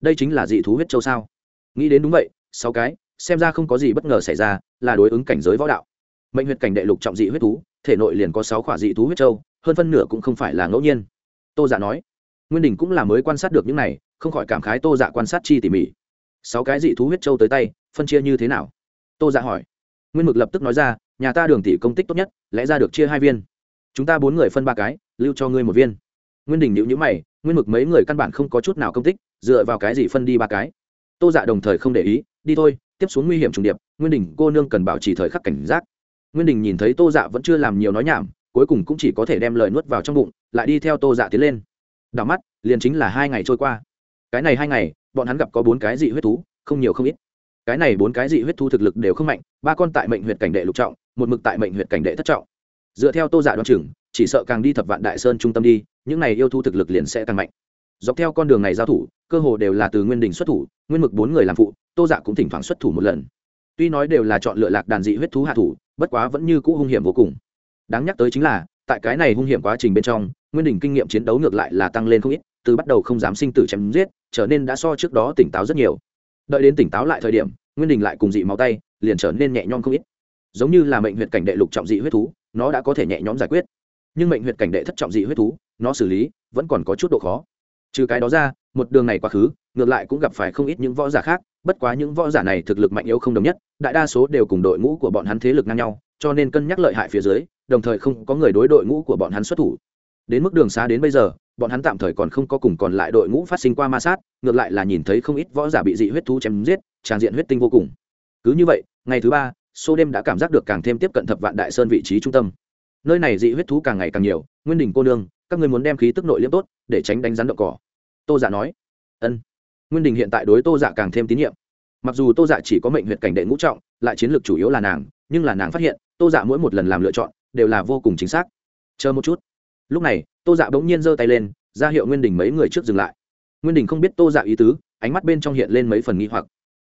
Đây chính là dị thú huyết châu sao? Nghĩ đến đúng vậy, sáu cái, xem ra không có gì bất ngờ xảy ra, là đối ứng cảnh giới võ đạo. Mệnh huyết cảnh đệ lục trọng dị huyết thú, thể nội liền có sáu khỏa dị thú huyết châu, hơn phân nửa cũng không phải là ngẫu nhiên. Tô dạ nói, nguyên đình cũng là mới quan sát được những này, không khỏi cảm khái tô dạ quan sát chi tỉ mỉ. Sáu cái dị thú huyết châu tới tay, phân chia như thế nào? Tô dạ hỏi. Nguyên mực lập tức nói ra nhà ta đường tỷ công tích tốt nhất, lẽ ra được chia hai viên. Chúng ta bốn người phân ba cái, lưu cho ngươi một viên. Nguyên đình nhữ nhữ mày, nguyên mực mấy người căn bản không có chút nào công tích, dựa vào cái gì phân đi ba cái? Tô dạ đồng thời không để ý, đi thôi, tiếp xuống nguy hiểm trùng điệp, nguyên đình cô nương cần bảo trì thời khắc cảnh giác. Nguyên đình nhìn thấy tô dạ vẫn chưa làm nhiều nói nhảm, cuối cùng cũng chỉ có thể đem lời nuốt vào trong bụng, lại đi theo tô dạ tiến lên. Đảo mắt, liền chính là hai ngày trôi qua. Cái này hai ngày, bọn hắn gặp có bốn cái dị huyết thú, không nhiều không ít. Cái này bốn cái dị huyết thú thực lực đều không mạnh, ba con tại mệnh huyện cảnh đệ lục trọng một mực tại mệnh huyện cảnh đệ thất trọng. Dựa theo tô dạ giả đoan chừng, chỉ sợ càng đi thập vạn đại sơn trung tâm đi, những này yêu thu thực lực liền sẽ càng mạnh. Dọc theo con đường này giao thủ, cơ hồ đều là từ nguyên đình xuất thủ, nguyên mực bốn người làm phụ, tô giả cũng thỉnh thoảng xuất thủ một lần. Tuy nói đều là chọn lựa lạc đàn dị huyết thú hạ thủ, bất quá vẫn như cũ hung hiểm vô cùng. Đáng nhắc tới chính là, tại cái này hung hiểm quá trình bên trong, nguyên đình kinh nghiệm chiến đấu ngược lại là tăng lên không ít, từ bắt đầu không dám sinh tử chém giết, trở nên đã so trước đó tỉnh táo rất nhiều. Đợi đến tỉnh táo lại thời điểm, nguyên đình lại cùng dị máu tay, liền trở nên nhẹ nhõm không ít giống như là mệnh huyệt cảnh đệ lục trọng dị huyết thú, nó đã có thể nhẹ nhõm giải quyết. Nhưng mệnh huyệt cảnh đệ thất trọng dị huyết thú, nó xử lý vẫn còn có chút độ khó. Trừ cái đó ra, một đường này quá khứ, ngược lại cũng gặp phải không ít những võ giả khác, bất quá những võ giả này thực lực mạnh yếu không đồng nhất, đại đa số đều cùng đội ngũ của bọn hắn thế lực ngang nhau, cho nên cân nhắc lợi hại phía dưới, đồng thời không có người đối đội ngũ của bọn hắn xuất thủ. Đến mức đường xa đến bây giờ, bọn hắn tạm thời còn không có cùng còn lại đội ngũ phát sinh qua ma sát, ngược lại là nhìn thấy không ít võ giả bị dị huyết thú chém giết, tràn diện huyết tinh vô cùng. Cứ như vậy, ngày thứ ba số đêm đã cảm giác được càng thêm tiếp cận thập vạn đại sơn vị trí trung tâm. Nơi này dị huyết thú càng ngày càng nhiều, nguyên đình cô nương, các người muốn đem khí tức nội liễm tốt, để tránh đánh rắn đậu cỏ. Tô giả dạ nói. Ân. Nguyên đình hiện tại đối tô dạ càng thêm tín nhiệm. Mặc dù tô dạ chỉ có mệnh huyệt cảnh đệ ngũ trọng, lại chiến lược chủ yếu là nàng, nhưng là nàng phát hiện, tô dạ mỗi một lần làm lựa chọn, đều là vô cùng chính xác. Chờ một chút. Lúc này, tô dạ bỗng nhiên giơ tay lên, ra hiệu nguyên đình mấy người trước dừng lại. Nguyên đình không biết tô dạ ý tứ, ánh mắt bên trong hiện lên mấy phần nghi hoặc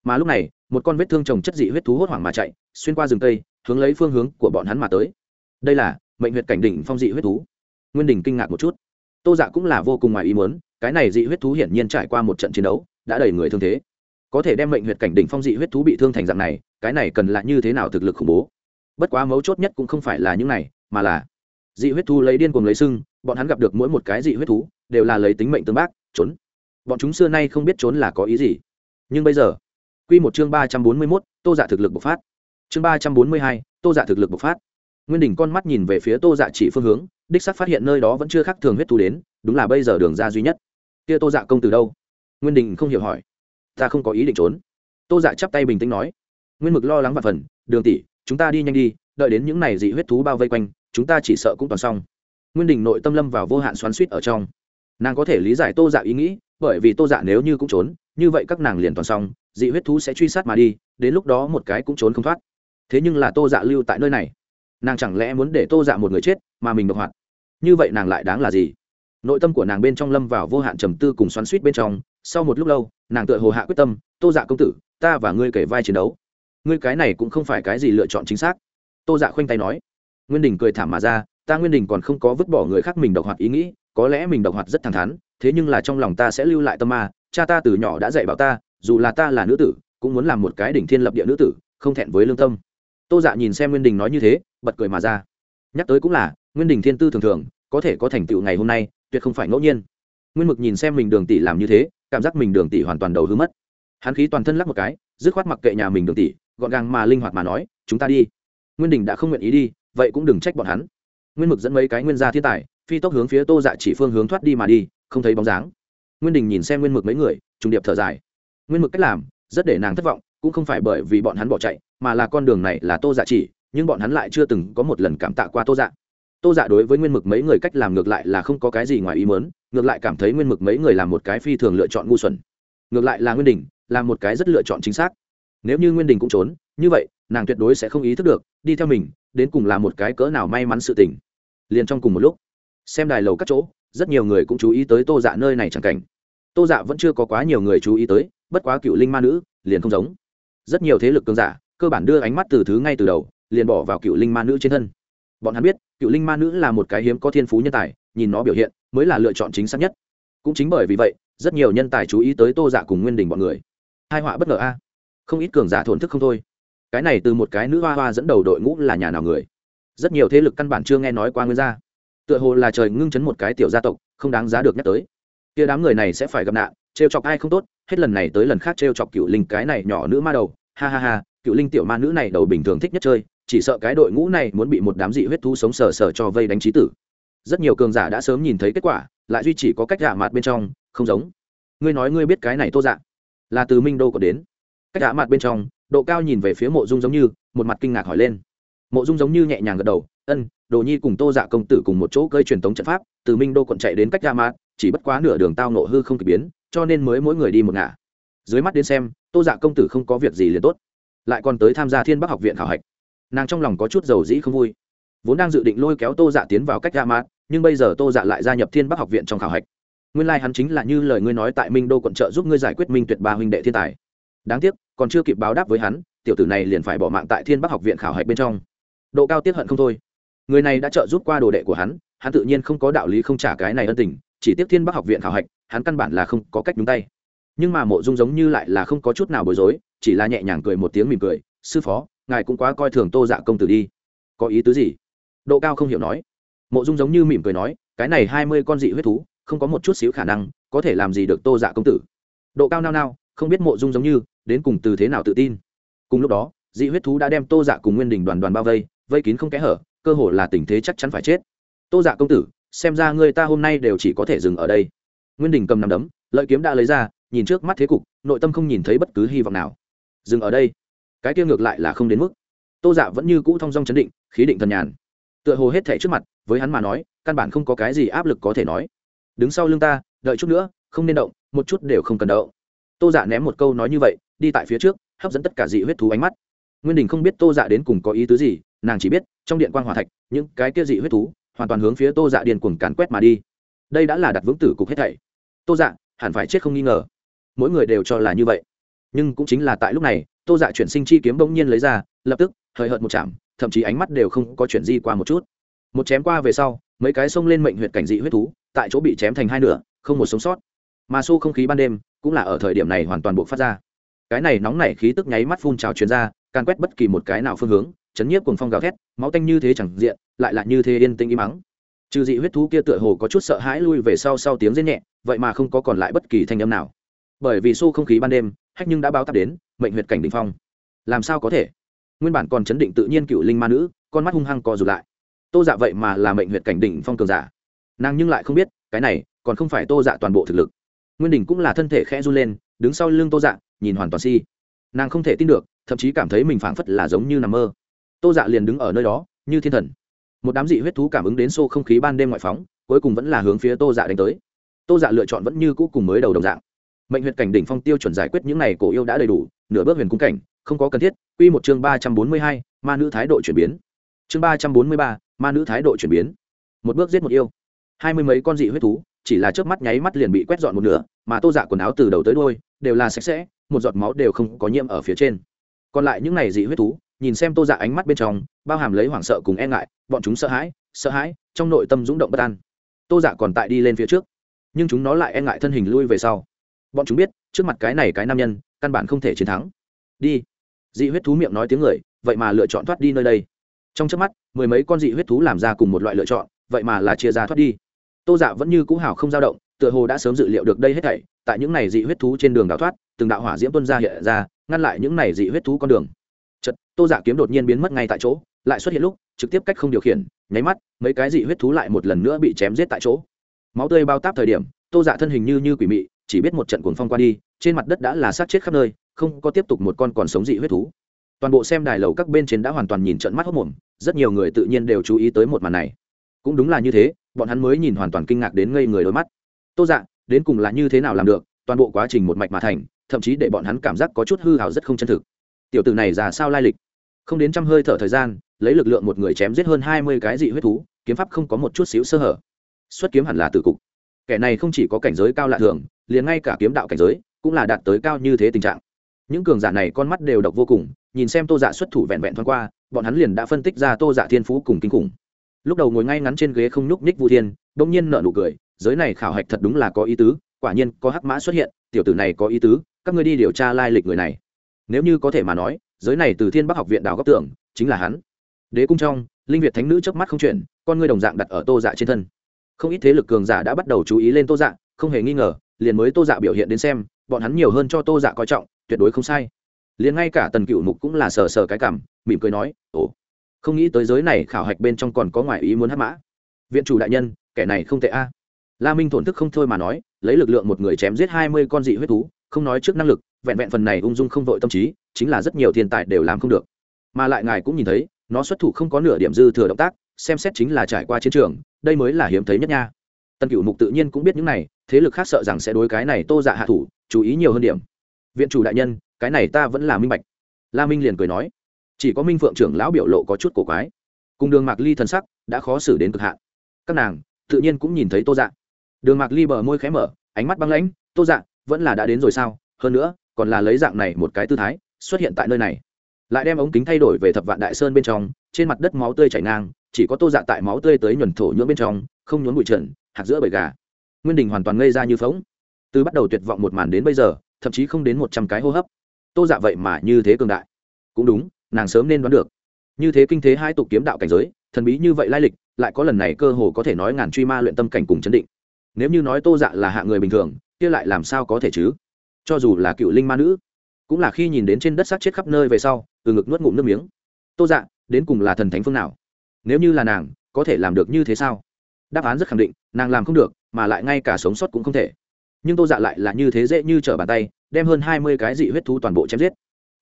mà lúc này, một con vết thương trồng chất dị huyết thú hốt hoảng mà chạy, xuyên qua rừng tây hướng lấy phương hướng của bọn hắn mà tới. Đây là mệnh huyệt cảnh đỉnh phong dị huyết thú. Nguyên đình kinh ngạc một chút. Tô dạ cũng là vô cùng ngoài ý muốn, cái này dị huyết thú hiển nhiên trải qua một trận chiến đấu, đã đầy người thương thế. Có thể đem mệnh huyệt cảnh đỉnh phong dị huyết thú bị thương thành dạng này, cái này cần là như thế nào thực lực khủng bố? Bất quá mấu chốt nhất cũng không phải là những này, mà là dị huyết thú lấy điên cuồng lấy sưng, bọn hắn gặp được mỗi một cái dị huyết thú, đều là lấy tính mệnh tương bác, trốn. Bọn chúng xưa nay không biết trốn là có ý gì. Nhưng bây giờ quy một chương ba trăm bốn mươi 341, tô dạ thực lực bộc phát. Chương ba trăm bốn mươi hai tô dạ thực lực bộc phát. Nguyên Đình con mắt nhìn về phía tô dạ chỉ phương hướng đích xác phát hiện nơi đó vẫn chưa khác thường huyết thú đến đúng là bây giờ đường ra duy nhất. Kia tô dạ công từ đâu? Nguyên đình không hiểu hỏi. Ta không có ý định trốn. Tô dạ chắp tay bình tĩnh nói. Nguyên mực lo lắng và phần đường tỷ chúng ta đi nhanh đi đợi đến những này dị huyết thú bao vây quanh chúng ta chỉ sợ cũng toàn xong. Nguyên đình nội tâm lâm vào vô hạn xoắn xuýt ở trong. Nàng có thể lý giải tô dạ ý nghĩ bởi vì tô dạ nếu như cũng trốn như vậy các nàng liền toàn xong, dị huyết thú sẽ truy sát mà đi, đến lúc đó một cái cũng trốn không thoát. Thế nhưng là tô dạ lưu tại nơi này, nàng chẳng lẽ muốn để tô dạ một người chết mà mình độc hoạt? Như vậy nàng lại đáng là gì? Nội tâm của nàng bên trong lâm vào vô hạn trầm tư cùng xoắn suýt bên trong, sau một lúc lâu, nàng tựa hồ hạ quyết tâm, tô dạ công tử, ta và ngươi kể vai chiến đấu. Ngươi cái này cũng không phải cái gì lựa chọn chính xác. Tô dạ khoanh tay nói. Nguyên đình cười thảm mà ra, ta nguyên đình còn không có vứt bỏ người khác mình độc hoạt ý nghĩ, có lẽ mình độc hoạt rất thẳng thắn, thế nhưng là trong lòng ta sẽ lưu lại tâm ma cha ta từ nhỏ đã dạy bảo ta, dù là ta là nữ tử, cũng muốn làm một cái đỉnh thiên lập địa nữ tử, không thẹn với lương tâm. Tô dạ nhìn xem nguyên đình nói như thế, bật cười mà ra. Nhắc tới cũng là, nguyên đình thiên tư thường thường, có thể có thành tựu ngày hôm nay, tuyệt không phải ngẫu nhiên. Nguyên mực nhìn xem mình đường tỷ làm như thế, cảm giác mình đường tỷ hoàn toàn đầu hư mất. Hắn khí toàn thân lắc một cái, dứt khoát mặc kệ nhà mình đường tỷ, gọn gàng mà linh hoạt mà nói, chúng ta đi. Nguyên đình đã không nguyện ý đi, vậy cũng đừng trách bọn hắn. Nguyên mực dẫn mấy cái nguyên gia thiên tài, phi tốc hướng phía tô dạ chỉ phương hướng thoát đi mà đi, không thấy bóng dáng nguyên đình nhìn xem nguyên mực mấy người, trùng điệp thở dài. Nguyên mực cách làm, rất để nàng thất vọng, cũng không phải bởi vì bọn hắn bỏ chạy, mà là con đường này là tô dạ chỉ, nhưng bọn hắn lại chưa từng có một lần cảm tạ qua tô dạ. Tô dạ đối với nguyên mực mấy người cách làm ngược lại là không có cái gì ngoài ý mớn ngược lại cảm thấy nguyên mực mấy người làm một cái phi thường lựa chọn ngu xuẩn. Ngược lại là nguyên đình, là một cái rất lựa chọn chính xác. Nếu như nguyên đình cũng trốn, như vậy, nàng tuyệt đối sẽ không ý thức được, đi theo mình, đến cùng là một cái cỡ nào may mắn sự tình. Liền trong cùng một lúc, xem đài lầu các chỗ, rất nhiều người cũng chú ý tới tô dạ nơi này chẳng cảnh tô dạ vẫn chưa có quá nhiều người chú ý tới, bất quá cựu linh ma nữ liền không giống. Rất nhiều thế lực cường giả, cơ bản đưa ánh mắt từ thứ ngay từ đầu, liền bỏ vào cựu linh ma nữ trên thân. Bọn hắn biết, cựu linh ma nữ là một cái hiếm có thiên phú nhân tài, nhìn nó biểu hiện mới là lựa chọn chính xác nhất. Cũng chính bởi vì vậy, rất nhiều nhân tài chú ý tới tô dạ cùng nguyên đình bọn người. Hai họa bất ngờ a. Không ít cường giả thổn thức không thôi. Cái này từ một cái nữ hoa hoa dẫn đầu đội ngũ là nhà nào người? Rất nhiều thế lực căn bản chưa nghe nói qua nguyên gia. Tựa hồ là trời ngưng chấn một cái tiểu gia tộc, không đáng giá được nhắc tới kia đám người này sẽ phải gặp nạn, trêu chọc ai không tốt, hết lần này tới lần khác trêu chọc cựu linh cái này nhỏ nữ ma đầu. Ha ha ha cựu linh tiểu ma nữ này đầu bình thường thích nhất chơi, chỉ sợ cái đội ngũ này muốn bị một đám dị huyết thu sống sờ sờ cho vây đánh trí tử. Rất nhiều cường giả đã sớm nhìn thấy kết quả, lại duy chỉ có cách gạ mặt bên trong, không giống. Ngươi nói ngươi biết cái này tô dạ là từ minh đô có đến. Cách gạ mặt bên trong, độ cao nhìn về phía mộ dung giống như, một mặt kinh ngạc hỏi lên. Mộ dung giống như nhẹ nhàng gật đầu, ân, đồ nhi cùng tô dạ công tử cùng một chỗ cơi truyền thống trận pháp, từ minh đô quận chạy đến cách gạ mặt chỉ bất quá nửa đường tao nộ hư không kịp biến, cho nên mới mỗi người đi một ngả. Dưới mắt đến xem, tô dạ công tử không có việc gì liền tốt, lại còn tới tham gia thiên bắc học viện khảo hạch. Nàng trong lòng có chút dầu dĩ không vui. Vốn đang dự định lôi kéo tô dạ tiến vào cách gạ mát nhưng bây giờ tô dạ lại gia nhập thiên bắc học viện trong khảo hạch. Nguyên lai、like、hắn chính là như lời ngươi nói tại minh đô quận trợ giúp ngươi giải quyết minh tuyệt ba huynh đệ thiên tài. Đáng tiếc, còn chưa kịp báo đáp với hắn, tiểu tử này liền phải bỏ mạng tại thiên bắc học viện khảo hạch bên trong. Độ cao tiếp hận không thôi. Người này đã trợ giúp qua đồ đệ của hắn hắn tự nhiên không có đạo lý không trả cái này ân tình chỉ tiếp thiên bắc học viện khảo hạch, hắn căn bản là không có cách đúng tay. Nhưng mà mộ dung giống như lại là không có chút nào bối rối, chỉ là nhẹ nhàng cười một tiếng mỉm cười, sư phó, ngài cũng quá coi thường tô dạ công tử đi. Có ý tứ gì? Độ cao không hiểu nói. Mộ dung giống như mỉm cười nói, cái này hai mươi con dị huyết thú, không có một chút xíu khả năng có thể làm gì được tô dạ công tử. Độ cao nao nao, không biết mộ dung giống như đến cùng từ thế nào tự tin. Cùng lúc đó, dị huyết thú đã đem tô dạ cùng nguyên đình đoàn đoàn bao vây vây kín không kẽ hở, cơ hồ là tình thế chắc chắn phải chết. Tô dạ công tử xem ra người ta hôm nay đều chỉ có thể dừng ở đây. Nguyên đình cầm nằm đấm, lợi kiếm đã lấy ra, nhìn trước mắt thế cục, nội tâm không nhìn thấy bất cứ hy vọng nào. Dừng ở đây. Cái kia ngược lại là không đến mức. Tô dạ vẫn như cũ thong dong chấn định, khí định thần nhàn. Tựa hồ hết thể trước mặt, với hắn mà nói, căn bản không có cái gì áp lực có thể nói. Đứng sau lưng ta, đợi chút nữa, không nên động, một chút đều không cần đậu tô dạ ném một câu nói như vậy, đi tại phía trước, hấp dẫn tất cả dị huyết thú ánh mắt. Nguyên đình không biết tô dạ đến cùng có ý tứ gì, nàng chỉ biết, trong điện quan g hòa thạch, những cái kia dị huyết thú hoàn toàn hướng phía tô dạ điền cuồng càn quét mà đi. Đây đã là đặt vững tử cục hết thảy. Tô dạ hẳn phải chết không nghi ngờ. Mỗi người đều cho là như vậy. Nhưng cũng chính là tại lúc này, tô dạ chuyển sinh chi kiếm bỗng nhiên lấy ra, lập tức, hời hợt một chạm, thậm chí ánh mắt đều không có chuyển di qua một chút. Một chém qua về sau, mấy cái xông lên mệnh huyệt cảnh dị huyết thú, tại chỗ bị chém thành hai nửa, không một sống sót. Mà xô không khí ban đêm, cũng là ở thời điểm này hoàn toàn buộc phát ra. Cái này nóng nảy khí tức nháy mắt phun trào truyền ra can quét bất kỳ một cái nào phương hướng chấn nhiếp cuồng phong gào thét, máu tanh như thế chẳng diện, lại là như thế yên tĩnh im mắng trừ dị huyết thú kia tựa hồ có chút sợ hãi lui về sau sau tiếng rên nhẹ, vậy mà không có còn lại bất kỳ thanh âm nào. Bởi vì xô không khí ban đêm, hách nhưng đã báo tắp đến, mệnh huyệt cảnh đỉnh phong. Làm sao có thể? Nguyên bản còn chấn định tự nhiên cựu linh ma nữ, con mắt hung hăng co rụt lại. Tô dạ vậy mà là mệnh huyệt cảnh đỉnh phong cường giả. Nàng nhưng lại không biết, cái này, còn không phải tô dạ toàn bộ thực lực. Nguyên đỉnh cũng là thân thể khẽ run lên, đứng sau lưng tô dạ nhìn hoàn toàn si. Nàng không thể tin được, thậm chí cảm thấy mình phảng phất là giống như nằm mơ tô dạ liền đứng ở nơi đó, như thiên thần. Một đám dị huyết thú cảm ứng đến xô không khí ban đêm ngoại phóng, cuối cùng vẫn là hướng phía tô dạ đánh tới. Tô dạ lựa chọn vẫn như cũ cùng mới đầu đồng dạng. Mệnh huyện cảnh đỉnh phong tiêu chuẩn giải quyết những này cổ yêu đã đầy đủ, nửa bước huyền cung cảnh, không có cần thiết, quy một chương ba trăm bốn mươi hai, ma nữ thái độ chuyển biến. Chương ba trăm bốn mươi ba, ma nữ thái độ chuyển biến. Một bước giết một yêu. Hai mươi mấy con dị huyết thú, chỉ là trước mắt nháy mắt liền bị quét dọn một nửa, mà tô dạ quần áo từ đầu tới đôi đều là sạch sẽ, một giọt máu đều không có nhiễm ở phía trên. Còn lại những này dị huyết thú nhìn xem tô dạ ánh mắt bên trong, bao hàm lấy hoảng sợ cùng e ngại, bọn chúng sợ hãi sợ hãi, trong nội tâm rúng động bất an. Tô dạ còn tại đi lên phía trước, nhưng chúng nó lại e ngại thân hình lui về sau. Bọn chúng biết, trước mặt cái này cái nam nhân, căn bản không thể chiến thắng. Đi. Dị huyết thú miệng nói tiếng người, vậy mà lựa chọn thoát đi nơi đây. Trong trước mắt, mười mấy con dị huyết thú làm ra cùng một loại lựa chọn, vậy mà là chia ra thoát đi. Tô dạ vẫn như cũ hào không dao động, tựa hồ đã sớm dự liệu được đây hết thảy, tại những này dị huyết thú trên đường đào thoát, từng đạo hỏa diễm tuân ra hiện ra, ngăn lại những này dị huyết thú con đường chật tô dạ kiếm đột nhiên biến mất ngay tại chỗ, lại xuất hiện lúc, trực tiếp cách không điều khiển, nháy mắt, mấy cái dị huyết thú lại một lần nữa bị chém giết tại chỗ. Máu tươi bao táp thời điểm, tô dạ thân hình như như quỷ mị, chỉ biết một trận cuồng phong qua đi, trên mặt đất đã là sát chết khắp nơi, không có tiếp tục một con còn sống dị huyết thú. Toàn bộ xem đài lầu các bên trên đã hoàn toàn nhìn trận mắt hốc mồm, rất nhiều người tự nhiên đều chú ý tới một màn này. Cũng đúng là như thế, bọn hắn mới nhìn hoàn toàn kinh ngạc đến ngây người đôi mắt. Tô dạ đến cùng là như thế nào làm được, toàn bộ quá trình một mạch mà thành, thậm chí để bọn hắn cảm giác có chút hư hào rất không chân thực tiểu tử này ra sao lai lịch. Không đến trăm hơi thở thời gian, lấy lực lượng một người chém giết hơn hai mươi cái dị huyết thú, kiếm pháp không có một chút xíu sơ hở. Xuất kiếm hẳn là tử cục. Kẻ này không chỉ có cảnh giới cao lạ thường, liền ngay cả kiếm đạo cảnh giới cũng là đạt tới cao như thế tình trạng. Những cường giả này con mắt đều độc vô cùng, nhìn xem tô dạ xuất thủ vẹn vẹn thoáng qua, bọn hắn liền đã phân tích ra tô dạ thiên phú cùng kinh khủng. Lúc đầu ngồi ngay ngắn trên ghế không nhúc ních vũ thiên đ ỗ n g nhiên nợ nụ cười, giới này khảo hạch thật đúng là có ý tứ, quả nhiên có hắc mã xuất hiện, tiểu tử này có ý tứ, các ngươi đi điều tra lai lịch người này nếu như có thể mà nói, giới này từ thiên bắc học viện đào góc tưởng chính là hắn. Đế cung trong, linh việt thánh nữ chớp mắt không chuyển, con ngươi đồng dạng đặt ở tô dạ trên thân. Không ít thế lực cường giả đã bắt đầu chú ý lên tô dạ không hề nghi ngờ, liền mới tô dạ biểu hiện đến xem, bọn hắn nhiều hơn cho tô dạ coi trọng, tuyệt đối không sai. Liền ngay cả tần cựu mục cũng là sờ sờ cái cảm, mỉm cười nói, ồ, không nghĩ tới giới này khảo hạch bên trong còn có ngoại ý muốn hát mã. Viện chủ đại nhân, kẻ này không tệ a. La minh thổn thức không thôi mà nói, lấy lực lượng một người chém giết hai mươi con dị huyết thú, không nói trước năng lực vẹn vẹn phần này ung dung không vội tâm trí, chính là rất nhiều thiên tài đều làm không được. Mà lại ngài cũng nhìn thấy, nó xuất thủ không có nửa điểm dư thừa động tác, xem xét chính là trải qua chiến trường, đây mới là hiếm thấy nhất nha. Tân cựu mục tự nhiên cũng biết những này, thế lực khác sợ rằng sẽ đối cái này tô dạ hạ thủ, chú ý nhiều hơn điểm. Viện chủ đại nhân, cái này ta vẫn là minh bạch. La minh liền cười nói, chỉ có minh phượng trưởng lão biểu lộ có chút cổ quái. Cùng đường mạc ly thần sắc đã khó xử đến cực hạn. Các nàng, tự nhiên cũng nhìn thấy tô dạ. Đường mạc ly bờ môi khé mở, ánh mắt băng lãnh, tô dạ vẫn là đã đến rồi sao? Hơn nữa còn là lấy dạng này một cái tư thái, xuất hiện tại nơi này. Lại đem ống kính thay đổi về thập vạn đại sơn bên trong, trên mặt đất máu tươi chảy ngang, chỉ có tô dạ tại máu tươi tới nhuần thổ nhuỡng bên trong, không nhuốm bụi trần, hạt giữa bầy gà. Nguyên đình hoàn toàn ngây ra như phóng từ bắt đầu tuyệt vọng một màn đến bây giờ, thậm chí không đến một trăm cái hô hấp. Tô dạ vậy mà như thế cường đại. Cũng đúng, nàng sớm nên đoán được. Như thế kinh thế hai tục kiếm đạo cảnh giới, thần bí như vậy lai lịch, lại có lần này cơ hồ có thể nói ngàn truy ma luyện tâm cảnh cùng chấn định. Nếu như nói tô dạ là hạ người bình thường, kia lại làm sao có thể chứ? Cho dù là cựu linh ma nữ, cũng là khi nhìn đến trên đất xác chết khắp nơi về sau, từ ngực nuốt ngụm nước miếng. Tô dạ đến cùng là thần thánh phương nào? Nếu như là nàng, có thể làm được như thế sao? Đáp án rất khẳng định, nàng làm không được, mà lại ngay cả sống sót cũng không thể. Nhưng tô dạ lại là như thế dễ như trở bàn tay, đem hơn hai mươi cái dị huyết thú toàn bộ chém giết.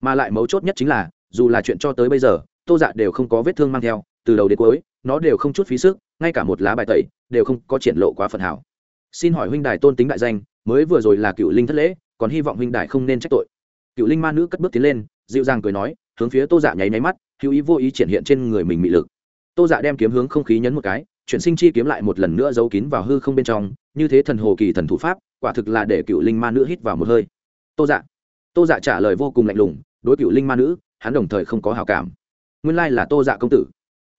Mà lại mấu chốt nhất chính là, dù là chuyện cho tới bây giờ, tô dạ đều không có vết thương mang theo, từ đầu đến cuối, nó đều không chút phí sức, ngay cả một lá bài tẩy, đều không có triển lộ quá phần hảo. Xin hỏi huynh đài tôn tính đại danh, mới vừa rồi là cựu linh thất lễ còn hy vọng huynh đài không nên trách tội. Cựu linh ma nữ cất bước tiến lên dịu dàng cười nói hướng phía tô dạ nháy nháy mắt hữu ý vô ý triển hiện trên người mình mị lực. Tô dạ đem kiếm hướng không khí nhấn một cái chuyển sinh chi kiếm lại một lần nữa giấu kín vào hư không bên trong như thế thần hồ kỳ thần thủ pháp quả thực là để cựu linh ma nữ hít vào một hơi. Tô dạ tô dạ trả lời vô cùng lạnh lùng đối cựu linh ma nữ hắn đồng thời không có hào cảm. Nguyên lai là tô dạ công tử.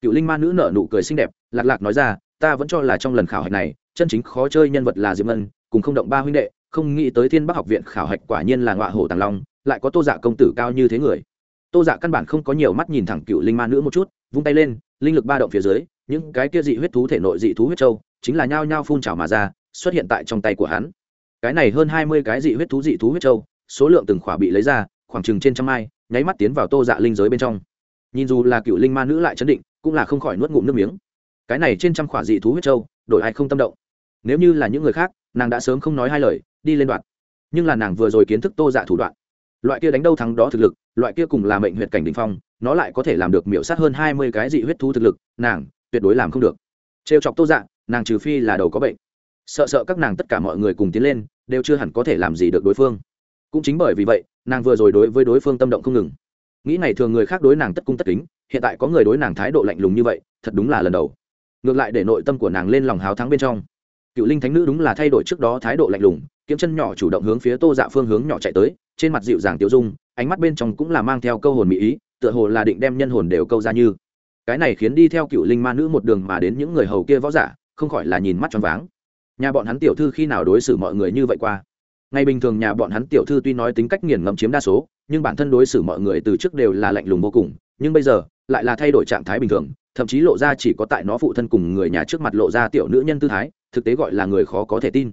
Cựu linh ma nữ nở nụ cười xinh đẹp lạc lạc nói ra ta vẫn cho là trong lần khảo hạch này chân chính khó chơi nhân vật là diệp ân, cùng không động ba huynh đệ không nghĩ tới thiên bắc học viện khảo hạch quả nhiên là ngọa hổ tàng long, lại có tô dạ công tử cao như thế người. Tô dạ căn bản không có nhiều mắt nhìn thẳng cựu linh ma nữ một chút, vung tay lên, linh lực ba động phía dưới, những cái kia dị huyết thú thể nội dị thú huyết châu, chính là nhao nhao phun trào mà ra, xuất hiện tại trong tay của hắn. Cái này hơn hai mươi cái dị huyết thú dị thú huyết châu, số lượng từng khỏa bị lấy ra, khoảng chừng trên trăm mai, nháy mắt tiến vào tô dạ linh giới bên trong. Nhìn dù là cựu linh ma nữ lại chấn định, cũng là không khỏi nuốt ngụm nước miếng. Cái này trên trăm khỏa dị thú huyết châu, đổi ai không tâm động. Nếu như là những người khác, nàng đã sớm không nói hai lời đi lên đoạn. Nhưng là nàng vừa rồi kiến thức tô dạ thủ đoạn. Loại kia đánh đâu thắng đó thực lực, loại kia cùng là mệnh huyệt cảnh đ ỉ n h phong, nó lại có thể làm được miểu sát hơn hai mươi cái dị huyết thú thực lực, nàng, tuyệt đối làm không được. Trêu chọc tô dạ nàng trừ phi là đầu có bệnh. Sợ sợ các nàng tất cả mọi người cùng tiến lên, đều chưa hẳn có thể làm gì được đối phương. Cũng chính bởi vì vậy, nàng vừa rồi đối với đối phương tâm động không ngừng. Nghĩ ngày thường người khác đối nàng tất cung tất kính, hiện tại có người đối nàng thái độ lạnh lùng như vậy, thật đúng là lần đầu. Ngược lại để nội tâm của nàng lên lòng háo thắng bên trong cựu linh thánh nữ đúng là thay đổi trước đó thái độ lạnh lùng, kiếm chân nhỏ chủ động hướng phía tô dạ phương hướng nhỏ chạy tới, trên mặt dịu dàng tiêu dung, ánh mắt bên trong cũng là mang theo câu hồn mỹ ý, tựa hồ là định đem nhân hồn đều câu ra như. Cái này khiến đi theo cựu linh ma nữ một đường mà đến những người hầu kia võ giả, không khỏi là nhìn mắt choáng váng. Nhà bọn hắn tiểu thư khi nào đối xử mọi người như vậy qua? Ngày bình thường nhà bọn hắn tiểu thư tuy nói tính cách nghiền ngẫm chiếm đa số, nhưng bản thân đối xử mọi người từ trước đều là lạnh lùng vô cùng, nhưng bây giờ, lại là thay đổi trạng thái bình thường, thậm chí lộ ra chỉ có tại nó phụ thân cùng người nhà trước mặt lộ ra tiểu nữ nhân tư thái thực tế gọi là người khó có thể tin.